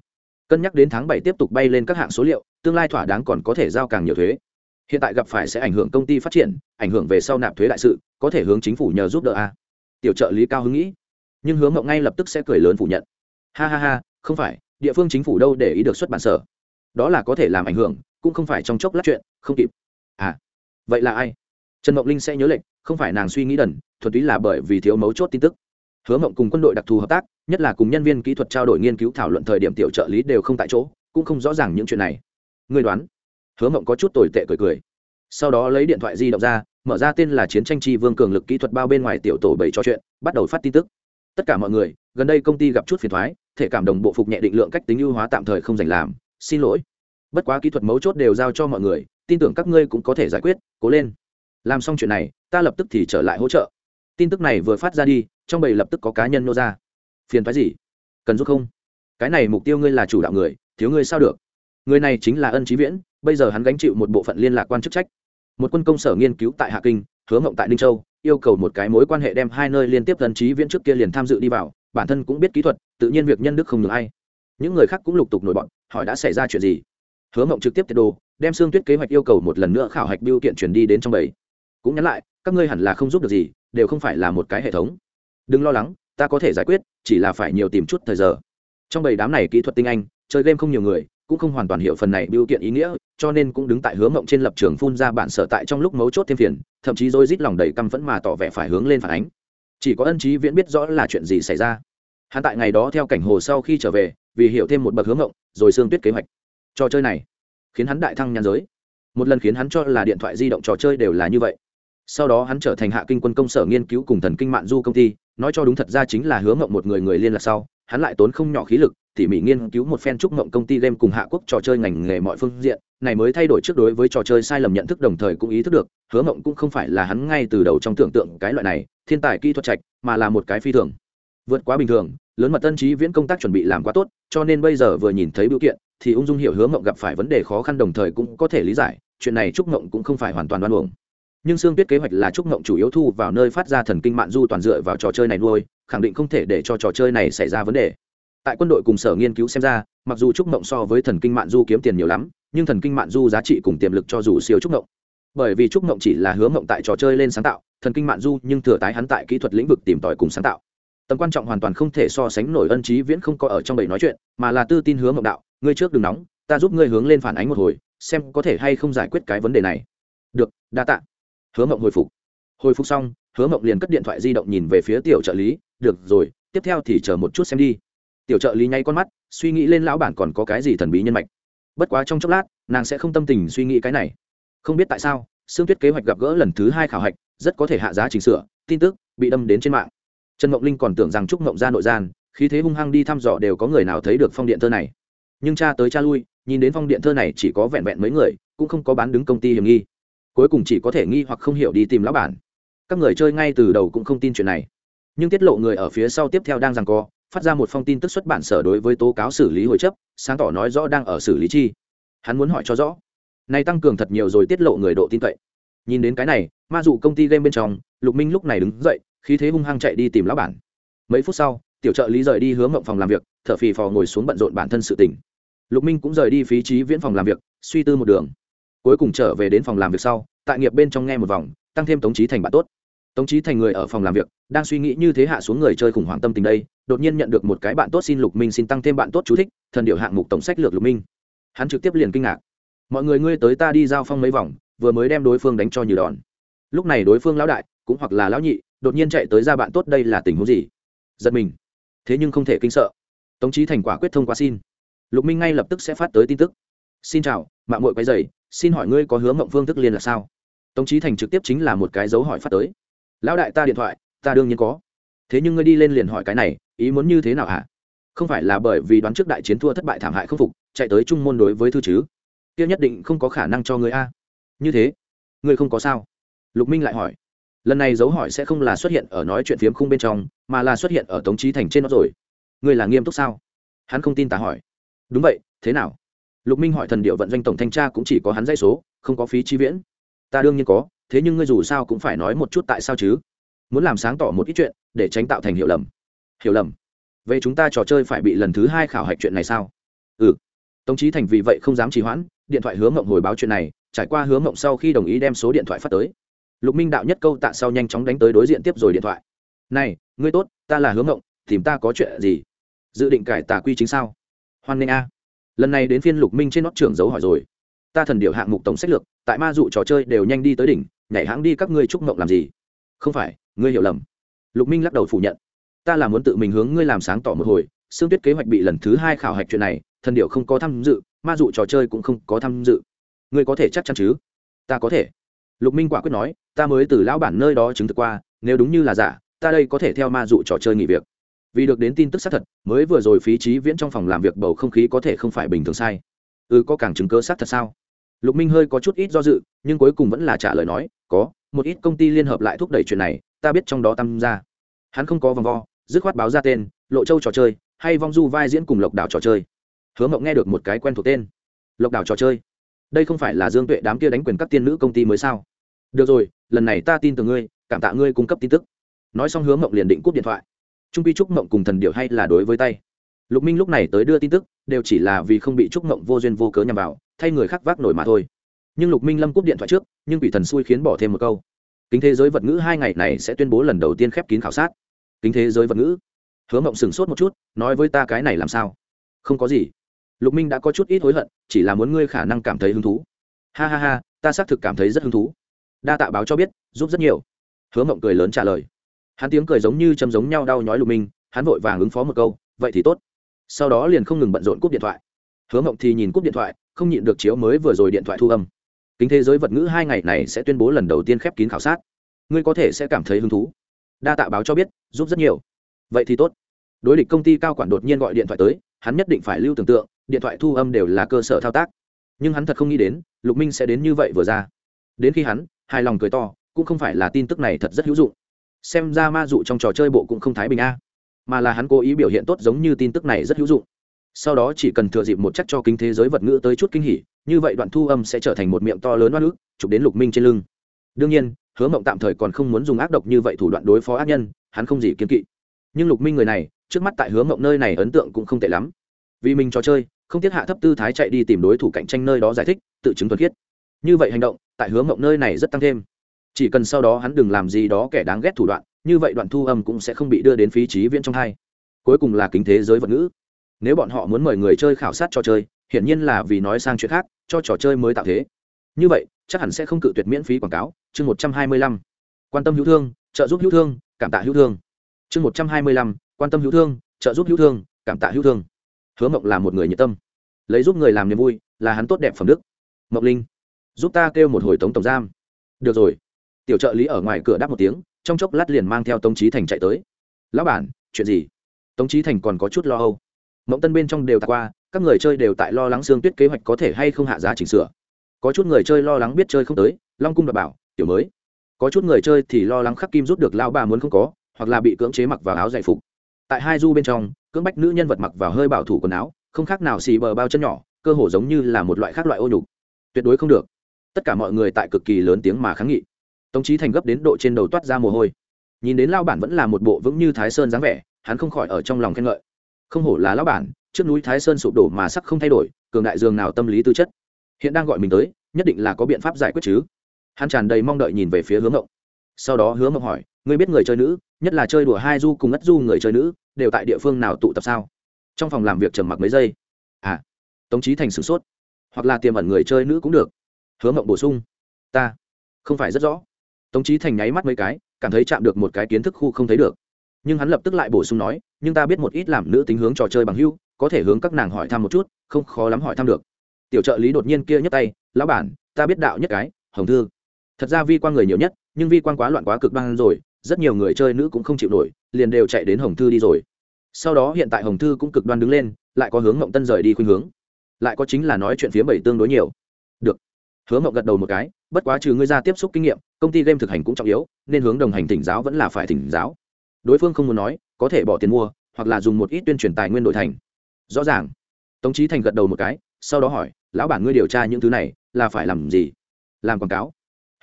Cân nhắc đến tháng bảy tiếp tục bay lên các hạng số liệu, tương lai thỏa đáng còn có thể giao càng nhiều thuế. Hiện tại gặp phải sẽ ảnh hưởng công ty phát triển, ảnh hưởng về sau nạp thuế đại sự, có thể hướng chính phủ nhờ giúp đỡ a. Tiểu trợ lý cao hứng nghĩ. Nhưng hướng mộng ngay lập tức sẽ cười lớn phủ nhận. Ha ha ha, không phải, địa phương chính phủ đâu để ý được xuất bản sở. Đó là có thể làm ảnh hưởng cũng không phải trong chốc lát chuyện, không kịp. À vậy là ai? Trần mộng linh sẽ nhớ lệnh không phải nàng suy nghĩ đần, thuần túy là bởi vì thiếu mấu chốt tin tức. Hứa mộng cùng quân đội đặc thù hợp tác, nhất là cùng nhân viên kỹ thuật trao đổi nghiên cứu thảo luận thời điểm tiểu trợ lý đều không tại chỗ, cũng không rõ ràng những chuyện này. Người đoán? Hứa mộng có chút tồi tệ cười cười. Sau đó lấy điện thoại di động ra, mở ra tên là chiến tranh chi vương cường lực kỹ thuật bao bên ngoài tiểu tổ bảy trò chuyện, bắt đầu phát tin tức. Tất cả mọi người, gần đây công ty gặp chút phiền thoái, thể cảm đồng bộ phục nhẹ định lượng cách tính ưu hóa tạm thời không dành làm, xin lỗi bất quá kỹ thuật mấu chốt đều giao cho mọi người, tin tưởng các ngươi cũng có thể giải quyết, cố lên. Làm xong chuyện này, ta lập tức thì trở lại hỗ trợ. Tin tức này vừa phát ra đi, trong bầy lập tức có cá nhân nô ra. Phiền phái gì? Cần giúp không? Cái này mục tiêu ngươi là chủ đạo người, thiếu ngươi sao được? Người này chính là ân trí viễn, bây giờ hắn gánh chịu một bộ phận liên lạc quan chức trách. Một quân công sở nghiên cứu tại hạ kinh, hứa mộng tại ninh châu, yêu cầu một cái mối quan hệ đem hai nơi liên tiếp ân trí viễn trước kia liền tham dự đi vào, bản thân cũng biết kỹ thuật, tự nhiên việc nhân đức không được ai. những người khác cũng lục tục nổi bọn, hỏi đã xảy ra chuyện gì? Hứa mộng trực tiếp tiết đồ, đem xương tuyết kế hoạch yêu cầu một lần nữa khảo hạch biêu kiện chuyển đi đến trong bầy. Cũng nhắn lại, các ngươi hẳn là không giúp được gì, đều không phải là một cái hệ thống. Đừng lo lắng, ta có thể giải quyết, chỉ là phải nhiều tìm chút thời giờ. Trong bầy đám này kỹ thuật tinh anh, chơi game không nhiều người, cũng không hoàn toàn hiểu phần này biêu kiện ý nghĩa, cho nên cũng đứng tại hướng mộng trên lập trường phun ra bản sở tại trong lúc mấu chốt thêm phiền, thậm chí dôi rít lòng đầy căm phẫn mà tỏ vẻ phải hướng lên phản ánh. Chỉ có ân trí viễn biết rõ là chuyện gì xảy ra. Hắn tại ngày đó theo cảnh hồ sau khi trở về, vì hiểu thêm một bậc hướng mộng, rồi xương tuyết kế hoạch trò chơi này, khiến hắn đại thăng nhàn giới. Một lần khiến hắn cho là điện thoại di động trò chơi đều là như vậy. Sau đó hắn trở thành hạ kinh quân công sở nghiên cứu cùng thần kinh mạng du công ty, nói cho đúng thật ra chính là hứa mộng một người người liên lạc sau, hắn lại tốn không nhỏ khí lực, tỉ mỉ nghiên cứu một phen trúc mộng công ty game cùng hạ quốc trò chơi ngành nghề mọi phương diện, này mới thay đổi trước đối với trò chơi sai lầm nhận thức đồng thời cũng ý thức được, hứa mộng cũng không phải là hắn ngay từ đầu trong tưởng tượng cái loại này, thiên tài kỹ thuật trạch, mà là một cái phi thường. Vượt quá bình thường, lớn mật tân trí viễn công tác chuẩn bị làm quá tốt, cho nên bây giờ vừa nhìn thấy biểu kiện thì ung dung hiểu hứa mộng gặp phải vấn đề khó khăn đồng thời cũng có thể lý giải, chuyện này trúc mộng cũng không phải hoàn toàn đoan uổng. Nhưng xương tuyết kế hoạch là trúc mộng chủ yếu thu vào nơi phát ra thần kinh mạng du toàn dựa vào trò chơi này nuôi, khẳng định không thể để cho trò chơi này xảy ra vấn đề. Tại quân đội cùng sở nghiên cứu xem ra, mặc dù trúc mộng so với thần kinh mạng du kiếm tiền nhiều lắm, nhưng thần kinh mạng du giá trị cùng tiềm lực cho dù siêu trúc mộng. Bởi vì trúc mộng chỉ là hứa mộng tại trò chơi lên sáng tạo, thần kinh mạng du nhưng thừa tái hắn tại kỹ thuật lĩnh vực tìm tòi cùng sáng tạo tầm quan trọng hoàn toàn không thể so sánh nổi ân trí viễn không có ở trong bầy nói chuyện, mà là tư tin hứa mộng đạo, ngươi trước đừng nóng, ta giúp ngươi hướng lên phản ánh một hồi, xem có thể hay không giải quyết cái vấn đề này. Được, đa tạ. Hứa mộng hồi phục. Hồi phục xong, hứa mộng liền cất điện thoại di động nhìn về phía tiểu trợ lý, được rồi, tiếp theo thì chờ một chút xem đi. Tiểu trợ lý nháy con mắt, suy nghĩ lên lão bản còn có cái gì thần bí nhân mạch. Bất quá trong chốc lát, nàng sẽ không tâm tình suy nghĩ cái này. Không biết tại sao, sương tuyết kế hoạch gặp gỡ lần thứ hai khảo hạch, rất có thể hạ giá chỉnh sửa, tin tức bị đâm đến trên mạng trần mộng linh còn tưởng rằng trúc mộng ra nội gian khi thế hung hăng đi thăm dò đều có người nào thấy được phong điện thơ này. Nhưng cha tới cha lui, nhìn đến phong điện thơ này chỉ có vẹn vẹn mấy người, cũng không có bán đứng công ty hiểm nghi. Cuối cùng chỉ có thể nghi hoặc không hiểu đi tìm lão bản. Các người chơi ngay từ đầu cũng không tin chuyện này. Nhưng tiết lộ người ở phía sau tiếp theo đang rằng co, phát ra một phong tin tức xuất bản sở đối với tố cáo xử lý hồi chấp, sáng tỏ nói rõ đang ở xử lý chi. Hắn muốn hỏi cho rõ. Này tăng cường thật nhiều rồi tiết lộ người độ tin cậy. Nhìn đến cái này, ma dụ công ty game bên trong, lục minh lúc này đứng dậy khí thế hung hăng chạy đi tìm lão bản. Mấy phút sau, tiểu trợ lý rời đi hướng mộng phòng làm việc, thở phì phò ngồi xuống bận rộn bản thân sự tỉnh lục minh cũng rời đi phí trí viễn phòng làm việc, suy tư một đường. Cuối cùng trở về đến phòng làm việc sau, tại nghiệp bên trong nghe một vòng, tăng thêm tống trí thành bạn tốt. Tống trí thành người ở phòng làm việc, đang suy nghĩ như thế hạ xuống người chơi khủng hoảng tâm tình đây, đột nhiên nhận được một cái bạn tốt xin lục minh xin tăng thêm bạn tốt chú thích, thần điệu hạng mục tổng sách lược lục minh. Hắn trực tiếp liền kinh ngạc. Mọi người ngươi tới ta đi giao phong mấy vòng, vừa mới đem đối phương đánh cho như đòn. Lúc này đối phương lão đại, cũng hoặc là lão nhị đột nhiên chạy tới ra bạn tốt đây là tình huống gì? Giật mình. Thế nhưng không thể kinh sợ. Tống trí thành quả quyết thông qua xin. Lục minh ngay lập tức sẽ phát tới tin tức. Xin chào, mạng mội quay dày xin hỏi ngươi có hướng mộng phương thức liên là sao? Tống trí thành trực tiếp chính là một cái dấu hỏi phát tới. Lão đại ta điện thoại, ta đương nhiên có. Thế nhưng ngươi đi lên liền hỏi cái này, ý muốn như thế nào hả? Không phải là bởi vì đoán trước đại chiến thua thất bại thảm hại không phục, chạy tới trung môn đối với thư chứ? Kia nhất định không có khả năng cho ngươi a. Như thế, ngươi không có sao? Lục minh lại hỏi lần này dấu hỏi sẽ không là xuất hiện ở nói chuyện phiếm khung bên trong, mà là xuất hiện ở tống trí thành trên nó rồi. Ngươi là nghiêm túc sao? Hắn không tin ta hỏi. Đúng vậy, thế nào? Lục minh hỏi thần điệu vận doanh tổng thanh tra cũng chỉ có hắn dây số, không có phí chi viễn. Ta đương nhiên có, thế nhưng ngươi dù sao cũng phải nói một chút tại sao chứ? Muốn làm sáng tỏ một ít chuyện, để tránh tạo thành hiểu lầm. Hiểu lầm? Về chúng ta trò chơi phải bị lần thứ hai khảo hạch chuyện này sao? Ừ. Tống trí thành vì vậy không dám trì hoãn, điện thoại hướng mộng hồi báo chuyện này, trải qua hướng mộng sau khi đồng ý đem số điện thoại phát tới lục minh đạo nhất câu tạ sau nhanh chóng đánh tới đối diện tiếp rồi điện thoại. Này, ngươi tốt, ta là hướng mộng tìm ta có chuyện gì? Dự định cải tà quy chính sao? Hoan nghênh a. Lần này đến phiên lục minh trên nót trưởng giấu hỏi rồi. Ta thần điệu hạng mục tổng sách lược, tại ma dụ trò chơi đều nhanh đi tới đỉnh, nhảy hãng đi các ngươi trúc mộng làm gì? Không phải, ngươi hiểu lầm. Lục minh lắc đầu phủ nhận. Ta là muốn tự mình hướng ngươi làm sáng tỏ một hồi xương tuyết kế hoạch bị lần thứ hai khảo hạch chuyện này, thần điệu không có tham dự, ma dụ trò chơi cũng không có tham dự. Ngươi có thể chắc chắn chứ? Ta có thể lục minh quả quyết nói, ta mới từ lão bản nơi đó chứng thực qua, nếu đúng như là giả, ta đây có thể theo ma dụ trò chơi nghỉ việc. Vì được đến tin tức xác thật, mới vừa rồi phí trí viễn trong phòng làm việc bầu không khí có thể không phải bình thường sai. Ừ có càng chứng cơ xác thật sao? Lục minh hơi có chút ít do dự, nhưng cuối cùng vẫn là trả lời nói, có, một ít công ty liên hợp lại thúc đẩy chuyện này, ta biết trong đó tham gia. Hắn không có vòng vo, dứt khoát báo ra tên, lộ châu trò chơi, hay vong du vai diễn cùng lộc đảo trò chơi. Hứa mộng nghe được một cái quen thuộc tên. Lộc đảo trò chơi đây không phải là dương tuệ đám kia đánh quyền các tiên nữ công ty mới sao? Được rồi, lần này ta tin từ ngươi, cảm tạ ngươi cung cấp tin tức. Nói xong hứa mộng liền định cúp điện thoại. Trung pi trúc mộng cùng thần điệu hay là đối với tay. Lục minh lúc này tới đưa tin tức, đều chỉ là vì không bị trúc mộng vô duyên vô cớ nhằm vào, thay người khác vác nổi mà thôi. Nhưng lục minh lâm cúp điện thoại trước, nhưng bị thần xui khiến bỏ thêm một câu. Kính thế giới vật ngữ hai ngày này sẽ tuyên bố lần đầu tiên khép kín khảo sát. Kính thế giới vật ngữ. Hứa mộng sửng sốt một chút, nói với ta cái này làm sao? Không có gì lục minh đã có chút ít hối hận, chỉ là muốn ngươi khả năng cảm thấy hứng thú. Ha ha ha, ta xác thực cảm thấy rất hứng thú. Đa tạ báo cho biết, giúp rất nhiều. Hứa mộng cười lớn trả lời. Hắn tiếng cười giống như châm giống nhau đau nhói lục minh, hắn vội vàng ứng phó một câu, vậy thì tốt. Sau đó liền không ngừng bận rộn cúp điện thoại. Hứa mộng thì nhìn cúp điện thoại, không nhịn được chiếu mới vừa rồi điện thoại thu âm. Kính thế giới vật ngữ hai ngày này sẽ tuyên bố lần đầu tiên khép kín khảo sát. Ngươi có thể sẽ cảm thấy hứng thú. Đa tạ báo cho biết, giúp rất nhiều. Vậy thì tốt đối địch công ty cao quản đột nhiên gọi điện thoại tới, hắn nhất định phải lưu tưởng tượng, điện thoại thu âm đều là cơ sở thao tác. Nhưng hắn thật không nghĩ đến, lục minh sẽ đến như vậy vừa ra. Đến khi hắn, hài lòng cười to, cũng không phải là tin tức này thật rất hữu dụng. Xem ra ma dụ trong trò chơi bộ cũng không thái bình a. Mà là hắn cố ý biểu hiện tốt giống như tin tức này rất hữu dụng. Sau đó chỉ cần thừa dịp một chắc cho kinh thế giới vật ngữ tới chút kinh hỉ, như vậy đoạn thu âm sẽ trở thành một miệng to lớn oan ức, chụp đến lục minh trên lưng. Đương nhiên, hứa mộng tạm thời còn không muốn dùng ác độc như vậy thủ đoạn đối phó ác nhân, hắn không gì kiên kỵ. Nhưng lục minh người này trước mắt tại hứa mộng nơi này ấn tượng cũng không tệ lắm. Vì mình trò chơi, không tiết hạ thấp tư thái chạy đi tìm đối thủ cạnh tranh nơi đó giải thích, tự chứng thuật khiết. Như vậy hành động, tại hướng mộng nơi này rất tăng thêm. Chỉ cần sau đó hắn đừng làm gì đó kẻ đáng ghét thủ đoạn, như vậy đoạn thu âm cũng sẽ không bị đưa đến phí trí viễn trong hai. Cuối cùng là kính thế giới vật ngữ. Nếu bọn họ muốn mời người chơi khảo sát trò chơi, hiển nhiên là vì nói sang chuyện khác, cho trò chơi mới tạo thế. Như vậy, chắc hẳn sẽ không cự tuyệt miễn phí quảng cáo. Chương một trăm hai mươi lăm. Quan tâm hữu thương, trợ giúp hữu thương, cảm tạ hữu thương. Chương một trăm hai mươi lăm quan tâm hữu thương, trợ giúp hữu thương, cảm tạ hữu thương. Hứa mộng là một người nhiệt tâm. Lấy giúp người làm niềm vui, là hắn tốt đẹp phẩm đức. Mộng linh, giúp ta kêu một hồi tống tổng giam. Được rồi. Tiểu trợ lý ở ngoài cửa đáp một tiếng, trong chốc lát liền mang theo tống trí thành chạy tới. Lão bản, chuyện gì? Tống trí thành còn có chút lo âu. Mộng tân bên trong đều tạc qua, các người chơi đều tại lo lắng xương tuyết kế hoạch có thể hay không hạ giá chỉnh sửa. Có chút người chơi lo lắng biết chơi không tới, long cung đ bảo, tiểu mới. Có chút người chơi thì lo lắng khắc kim rút được lao bà muốn không có, hoặc là bị cưỡng chế mặc vào áo giải phục tại hai du bên trong, cưỡng bách nữ nhân vật mặc vào hơi bảo thủ quần áo, không khác nào xì bờ bao chân nhỏ, cơ hồ giống như là một loại khác loại ô nhục. Tuyệt đối không được. Tất cả mọi người tại cực kỳ lớn tiếng mà kháng nghị. Tống trí thành gấp đến độ trên đầu toát ra mồ hôi. Nhìn đến lao bản vẫn là một bộ vững như thái sơn dáng vẻ, hắn không khỏi ở trong lòng khen ngợi. Không hổ là lao bản, trước núi thái sơn sụp đổ mà sắc không thay đổi, cường đại dường nào tâm lý tư chất. Hiện đang gọi mình tới, nhất định là có biện pháp giải quyết chứ. Hắn tràn đầy mong đợi nhìn về phía hướng ngộng sau đó hứa mộng hỏi, ngươi biết người chơi nữ, nhất là chơi đùa hai du cùng ất du người chơi nữ, đều tại địa phương nào tụ tập sao? Trong phòng làm việc trầm mặc mấy giây. À tống trí thành sửng sốt, hoặc là tiềm ẩn người chơi nữ cũng được. Hứa mộng bổ sung, ta không phải rất rõ. Tống trí thành nháy mắt mấy cái, cảm thấy chạm được một cái kiến thức khu không thấy được. Nhưng hắn lập tức lại bổ sung nói, nhưng ta biết một ít làm nữ tính hướng trò chơi bằng hưu có thể hướng các nàng hỏi thăm một chút, không khó lắm hỏi thăm được. Tiểu trợ lý đột nhiên kia nhấc tay, lão bản, ta biết đạo nhất cái, hồng thư. Thật ra vi quan người nhiều nhất nhưng vi quan quá loạn quá cực đoan rồi, rất nhiều người chơi nữ cũng không chịu nổi, liền đều chạy đến hồng thư đi rồi. Sau đó hiện tại hồng thư cũng cực đoan đứng lên, lại có hướng mộng tân rời đi khuynh hướng. Lại có chính là nói chuyện phía bảy tương đối nhiều. Được. Hướng mộng gật đầu một cái, bất quá trừ ngươi ra tiếp xúc kinh nghiệm, công ty game thực hành cũng trọng yếu, nên hướng đồng hành thỉnh giáo vẫn là phải thỉnh giáo. Đối phương không muốn nói, có thể bỏ tiền mua, hoặc là dùng một ít tuyên truyền tài nguyên đổi thành. Rõ ràng. Tống trí thành gật đầu một cái, sau đó hỏi, lão bản ngươi điều tra những thứ này, là phải làm gì? Làm quảng cáo.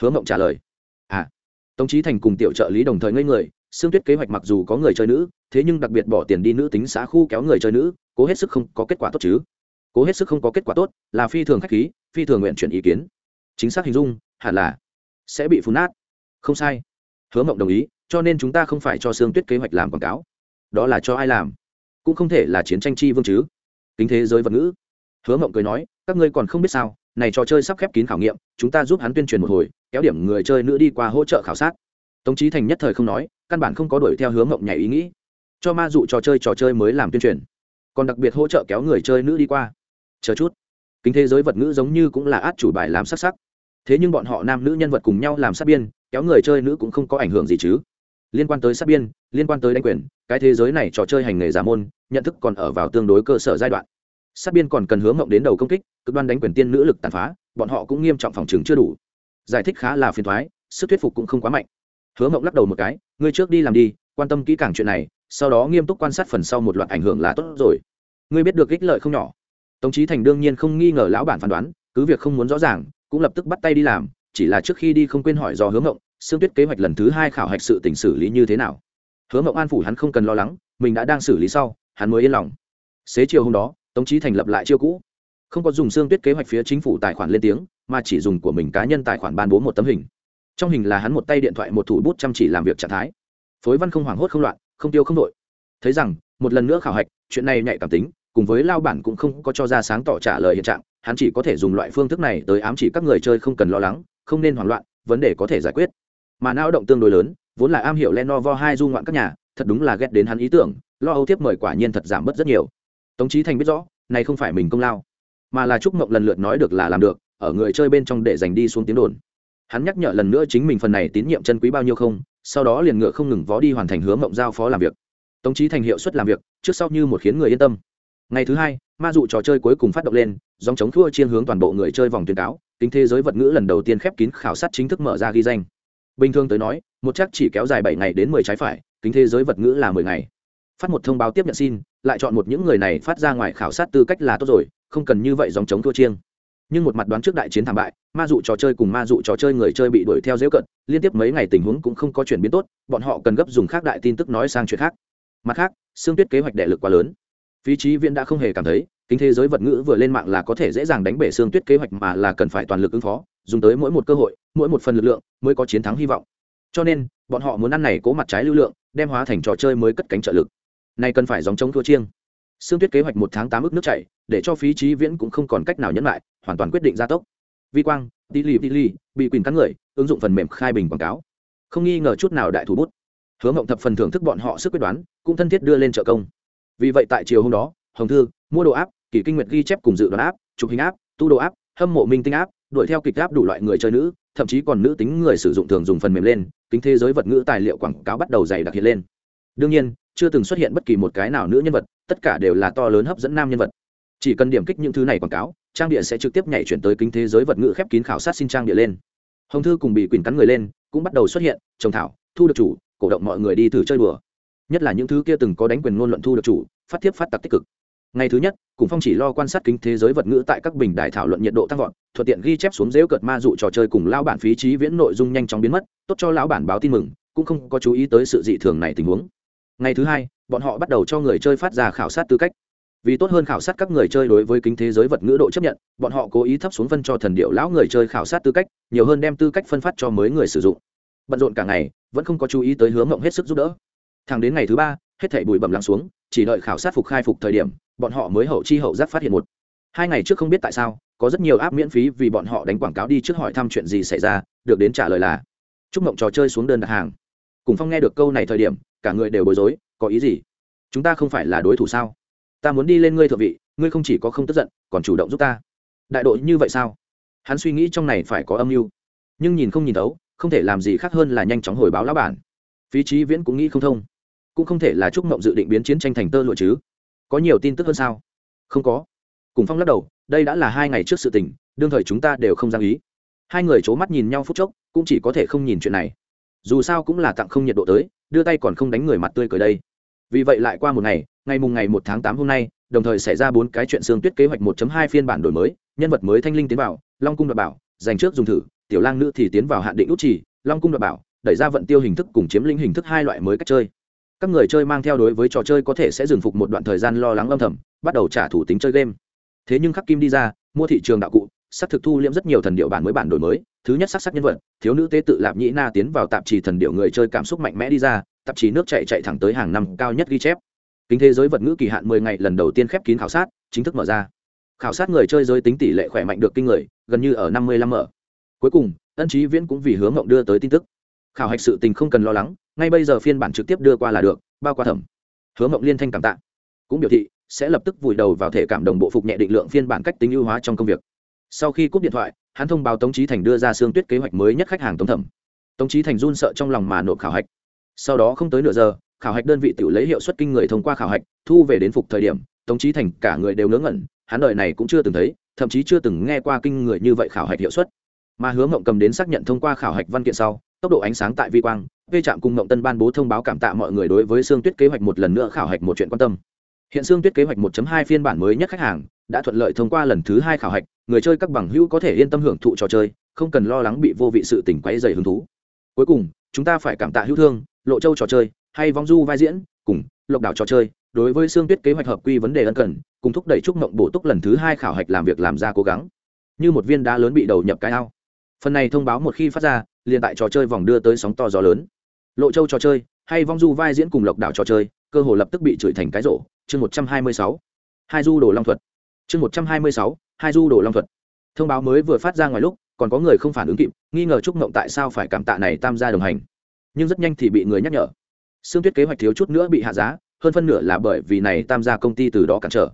Hứa mộng trả lời à tống trí thành cùng tiểu trợ lý đồng thời ngây người xương tuyết kế hoạch mặc dù có người chơi nữ, thế nhưng đặc biệt bỏ tiền đi nữ tính xã khu kéo người chơi nữ, cố hết sức không có kết quả tốt chứ. Cố hết sức không có kết quả tốt là phi thường khách khí, phi thường nguyện chuyển ý kiến. Chính xác hình dung, hẳn là sẽ bị phun nát. Không sai. Hứa mộng đồng ý, cho nên chúng ta không phải cho xương tuyết kế hoạch làm quảng cáo. Đó là cho ai làm? Cũng không thể là chiến tranh chi vương chứ. Kính thế giới vật ngữ. Hứa mộng cười nói, các ngươi còn không biết sao này trò chơi sắp khép kín khảo nghiệm, chúng ta giúp hắn tuyên truyền một hồi, kéo điểm người chơi nữ đi qua hỗ trợ khảo sát. Tống trí thành nhất thời không nói, căn bản không có đuổi theo hướng mộng nhảy ý nghĩ. Cho ma dụ trò chơi trò chơi mới làm tuyên truyền, còn đặc biệt hỗ trợ kéo người chơi nữ đi qua. Chờ chút. Kính thế giới vật ngữ giống như cũng là át chủ bài làm sắc sắc. Thế nhưng bọn họ nam nữ nhân vật cùng nhau làm sát biên, kéo người chơi nữ cũng không có ảnh hưởng gì chứ. Liên quan tới sát biên, liên quan tới đánh quyền, cái thế giới này trò chơi hành nghề giả môn, nhận thức còn ở vào tương đối cơ sở giai đoạn sát biên còn cần hướng mộng đến đầu công kích cực đoan đánh quyền tiên nữ lực tàn phá bọn họ cũng nghiêm trọng phòng chứng chưa đủ. Giải thích khá là phiền thoái sức thuyết phục cũng không quá mạnh. Hứa mộng lắc đầu một cái ngươi trước đi làm đi quan tâm kỹ càng chuyện này sau đó nghiêm túc quan sát phần sau một loạt ảnh hưởng là tốt rồi. Ngươi biết được ích lợi không nhỏ. Tống trí thành đương nhiên không nghi ngờ lão bản phán đoán cứ việc không muốn rõ ràng cũng lập tức bắt tay đi làm chỉ là trước khi đi không quên hỏi do hướng mộng, xương tuyết kế hoạch lần thứ hai khảo hạch sự tỉnh xử lý như thế nào? Hướng mộng an phủ hắn không cần lo lắng mình đã đang xử lý sau hắn mới yên lòng. Xế chiều hôm đó tống trí thành lập lại chiêu cũ. Không có dùng xương tuyết kế hoạch phía chính phủ tài khoản lên tiếng, mà chỉ dùng của mình cá nhân tài khoản ban bố một tấm hình. Trong hình là hắn một tay điện thoại một thủ bút chăm chỉ làm việc trạng thái. Phối văn không hoảng hốt không loạn, không tiêu không đội thấy rằng, một lần nữa khảo hạch, chuyện này nhạy cảm tính, cùng với lao bản cũng không có cho ra sáng tỏ trả lời hiện trạng, hắn chỉ có thể dùng loại phương thức này tới ám chỉ các người chơi không cần lo lắng, không nên hoảng loạn, vấn đề có thể giải quyết. Mà não động tương đối lớn, vốn là am hiểu lenovo hai du ngoạn các nhà, thật đúng là ghét đến hắn ý tưởng, lo âu tiếp mời quả nhiên thật giảm bớt rất nhiều tống trí thành biết rõ, này không phải mình công lao, mà là chúc mộng lần lượt nói được là làm được, ở người chơi bên trong để giành đi xuống tiếng đồn. Hắn nhắc nhở lần nữa chính mình phần này tín nhiệm chân quý bao nhiêu không, sau đó liền ngựa không ngừng vó đi hoàn thành hứa mộng giao phó làm việc. Tống trí thành hiệu suất làm việc, trước sau như một khiến người yên tâm. Ngày thứ hai, ma dụ trò chơi cuối cùng phát động lên, dòng chống thua chiên hướng toàn bộ người chơi vòng tuyên cáo tính thế giới vật ngữ lần đầu tiên khép kín khảo sát chính thức mở ra ghi danh. Bình thường tới nói, một chắc chỉ kéo dài bảy ngày đến mười trái phải, kính thế giới vật ngữ là mười ngày phát một thông báo tiếp nhận xin, lại chọn một những người này phát ra ngoài khảo sát tư cách là tốt rồi, không cần như vậy dòng chống thua chiêng. Nhưng một mặt đoán trước đại chiến thảm bại, ma dụ trò chơi cùng ma dụ trò chơi người chơi bị đuổi theo dễu cận, liên tiếp mấy ngày tình huống cũng không có chuyển biến tốt, bọn họ cần gấp dùng khác đại tin tức nói sang chuyện khác. Mặt khác xương tuyết kế hoạch đệ lực quá lớn. Phí trí viễn đã không hề cảm thấy, kính thế giới vật ngữ vừa lên mạng là có thể dễ dàng đánh bể xương tuyết kế hoạch mà là cần phải toàn lực ứng phó, dùng tới mỗi một cơ hội, mỗi một phần lực lượng mới có chiến thắng hy vọng. Cho nên, bọn họ muốn ăn này cố mặt trái lưu lượng, đem hóa thành trò chơi mới cất cánh trợ lực nay cần phải dòng chống thua chiêng. Xương tuyết kế hoạch một tháng tám ước nước chảy, để cho phí trí viễn cũng không còn cách nào nhẫn lại, hoàn toàn quyết định gia tốc. Vi quang tí lì tí lì, bị quyền cắn người, ứng dụng phần mềm khai bình quảng cáo. Không nghi ngờ chút nào đại thủ bút. Hứa mộng thập phần thưởng thức bọn họ sức quyết đoán, cũng thân thiết đưa lên trợ công. Vì vậy tại chiều hôm đó, hồng thư, mua đồ áp, kỷ kinh nguyệt ghi chép cùng dự đoán áp, chụp hình áp, tu đồ áp, hâm mộ minh tinh áp, đuổi theo kịch áp đủ loại người chơi nữ, thậm chí còn nữ tính người sử dụng thường dùng phần mềm lên, kính thế giới vật ngữ tài liệu quảng cáo bắt đầu dày đặc hiện lên. Đương nhiên chưa từng xuất hiện bất kỳ một cái nào nữ nhân vật, tất cả đều là to lớn hấp dẫn nam nhân vật. Chỉ cần điểm kích những thứ này quảng cáo, trang địa sẽ trực tiếp nhảy chuyển tới kính thế giới vật ngữ khép kín khảo sát xin trang địa lên. Hồng thư cùng bị quyền cắn người lên, cũng bắt đầu xuất hiện, trồng thảo, thu được chủ, cổ động mọi người đi thử chơi đùa. Nhất là những thứ kia từng có đánh quyền ngôn luận thu được chủ, phát tiếp phát tặc tích cực. Ngày thứ nhất, cùng phong chỉ lo quan sát kính thế giới vật ngữ tại các bình đài thảo luận nhiệt độ tăng vọt, thuận tiện ghi chép xuống dễu cợt ma dụ trò chơi cùng lao bản phí trí viễn nội dung nhanh chóng biến mất, tốt cho lão bản báo tin mừng, cũng không có chú ý tới sự dị thường này tình huống ngày thứ hai, bọn họ bắt đầu cho người chơi phát ra khảo sát tư cách. Vì tốt hơn khảo sát các người chơi đối với kính thế giới vật ngữ độ chấp nhận, bọn họ cố ý thấp xuống phân cho thần điệu lão người chơi khảo sát tư cách, nhiều hơn đem tư cách phân phát cho mới người sử dụng. Bận rộn cả ngày, vẫn không có chú ý tới hướng mộng hết sức giúp đỡ. Thẳng đến ngày thứ ba, hết thảy bụi bẩm lắng xuống, chỉ đợi khảo sát phục khai phục thời điểm, bọn họ mới hậu chi hậu giác phát hiện một. Hai ngày trước không biết tại sao, có rất nhiều áp miễn phí vì bọn họ đánh quảng cáo đi trước hỏi thăm chuyện gì xảy ra, được đến trả lời là, chúc mộng trò chơi xuống đơn đặt hàng cùng phong nghe được câu này thời điểm, cả người đều bối rối, có ý gì? Chúng ta không phải là đối thủ sao? Ta muốn đi lên ngươi thượng vị, ngươi không chỉ có không tức giận, còn chủ động giúp ta. Đại đội như vậy sao? Hắn suy nghĩ trong này phải có âm mưu. Nhưng nhìn không nhìn thấu, không thể làm gì khác hơn là nhanh chóng hồi báo lão bản. Phí trí viễn cũng nghĩ không thông. Cũng không thể là chúc mộng dự định biến chiến tranh thành tơ lụa chứ. Có nhiều tin tức hơn sao? Không có. Cùng phong lắc đầu, đây đã là hai ngày trước sự tình, đương thời chúng ta đều không giang ý. Hai người c h ố mắt nhìn nhau phút chốc, cũng chỉ có thể không nhìn chuyện này dù sao cũng là tặng không nhiệt độ tới, đưa tay còn không đánh người mặt tươi cười đây. Vì vậy lại qua một ngày ngày mùng ngày một tháng tám hôm nay, đồng thời xảy ra bốn cái chuyện xương tuyết kế hoạch 1 hai phiên bản đổi mới, nhân vật mới thanh linh tiến vào, long cung đoạt bảo dành trước dùng thử, tiểu lang nữ thì tiến vào hạn định út trì, long cung đoạt bảo, đẩy ra vận tiêu hình thức cùng chiếm lĩnh hình thức hai loại mới cách chơi. Các người chơi mang theo đối với trò chơi có thể sẽ dừng phục một đoạn thời gian lo lắng âm thầm, bắt đầu trả thủ tính chơi game. Thế nhưng khắc kim đi ra, mua thị trường đạo cụ sắc thực thu liễm rất nhiều thần điệu bản mới bản đổi mới, thứ nhất sắc sắc nhân vật, thiếu nữ tế tự lạp nhĩ na tiến vào tạp chí thần điệu người chơi cảm xúc mạnh mẽ đi ra, tạp chí nước chạy chạy thẳng tới hàng năm cao nhất ghi chép. Kính thế giới vật ngữ kỳ hạn mười ngày lần đầu tiên khép kín khảo sát, chính thức mở ra. Khảo sát người chơi giới tính tỷ lệ khỏe mạnh được kinh người, gần như ở năm mươi lăm mở. Cuối cùng, ân trí viễn cũng vì hướng mộng đưa tới tin tức. Khảo hạch sự tình không cần lo lắng, ngay bây giờ phiên bản trực tiếp đưa qua là được, bao qua thẩm. Hướng mộng liên thanh cảm tạ. Cũng biểu thị, sẽ lập tức vùi đầu vào thể cảm đồng bộ phục nhẹ định lượng phiên bản cách tính ưu hóa trong công việc sau khi cúp điện thoại, hắn thông báo tống trí thành đưa ra xương tuyết kế hoạch mới nhất khách hàng tống thẩm. Tống trí thành run sợ trong lòng mà nộp khảo hạch. Sau đó không tới nửa giờ, khảo hạch đơn vị tự lấy hiệu suất kinh người thông qua khảo hạch, thu về đến phục thời điểm, tống trí thành cả người đều ngớ ngẩn, hắn đời này cũng chưa từng thấy, thậm chí chưa từng nghe qua kinh người như vậy khảo hạch hiệu suất. Mà hứa mộng cầm đến xác nhận thông qua khảo hạch văn kiện sau, tốc độ ánh sáng tại vi quang, vê trạm cùng mộng tân ban bố thông báo cảm tạ mọi người đối với xương tuyết kế hoạch một lần nữa khảo hạch một chuyện quan tâm. Hiện xương tuyết kế hoạch 1.2 phiên bản mới nhất khách hàng đã thuận lợi thông qua lần thứ hai khảo hạch, người chơi các bằng hữu có thể yên tâm hưởng thụ trò chơi, không cần lo lắng bị vô vị sự tỉnh quấy dày hứng thú. Cuối cùng, chúng ta phải cảm tạ hữu thương, lộ châu trò chơi, hay vong du vai diễn, cùng lộc đảo trò chơi, đối với xương tuyết kế hoạch hợp quy vấn đề ân cần, cùng thúc đẩy chúc mộng bổ túc lần thứ hai khảo hạch làm việc làm ra cố gắng. Như một viên đá lớn bị đầu nhập cái ao. Phần này thông báo một khi phát ra, liền tại trò chơi vòng đưa tới sóng to gió lớn. Lộ châu trò chơi, hay vong du vai diễn cùng lộc đảo trò chơi, cơ hồ lập tức bị chửi thành cái rổ. Chương một trăm hai mươi sáu. Hai du đồ long thuật chương một trăm hai mươi sáu, hai du đồ long thuật. Thông báo mới vừa phát ra ngoài lúc, còn có người không phản ứng kịp, nghi ngờ trúc mộng tại sao phải cảm tạ này tam gia đồng hành. Nhưng rất nhanh thì bị người nhắc nhở. Xương tuyết kế hoạch thiếu chút nữa bị hạ giá, hơn phân nửa là bởi vì này tam gia công ty từ đó cản trở.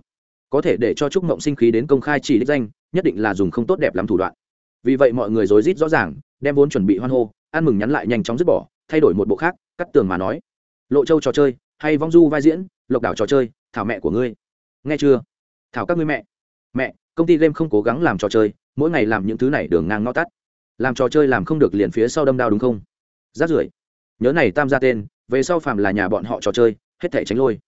Có thể để cho trúc mộng sinh khí đến công khai chỉ đích danh, nhất định là dùng không tốt đẹp lắm thủ đoạn. Vì vậy mọi người rối rít rõ ràng, đem vốn chuẩn bị hoan hô, ăn mừng nhắn lại nhanh chóng dứt bỏ, thay đổi một bộ khác, cắt tường mà nói. Lộ châu trò chơi, hay vong du vai diễn, lộc đảo trò chơi, thảo mẹ của ngươi. Nghe chưa? Thảo các ngươi mẹ. Mẹ, công ty game không cố gắng làm trò chơi, mỗi ngày làm những thứ này đường ngang ngõ tắt. Làm trò chơi làm không được liền phía sau đâm đao đúng không? Rát rưởi. Nhớ này tam gia tên, về sau phàm là nhà bọn họ trò chơi, hết thể tránh lôi.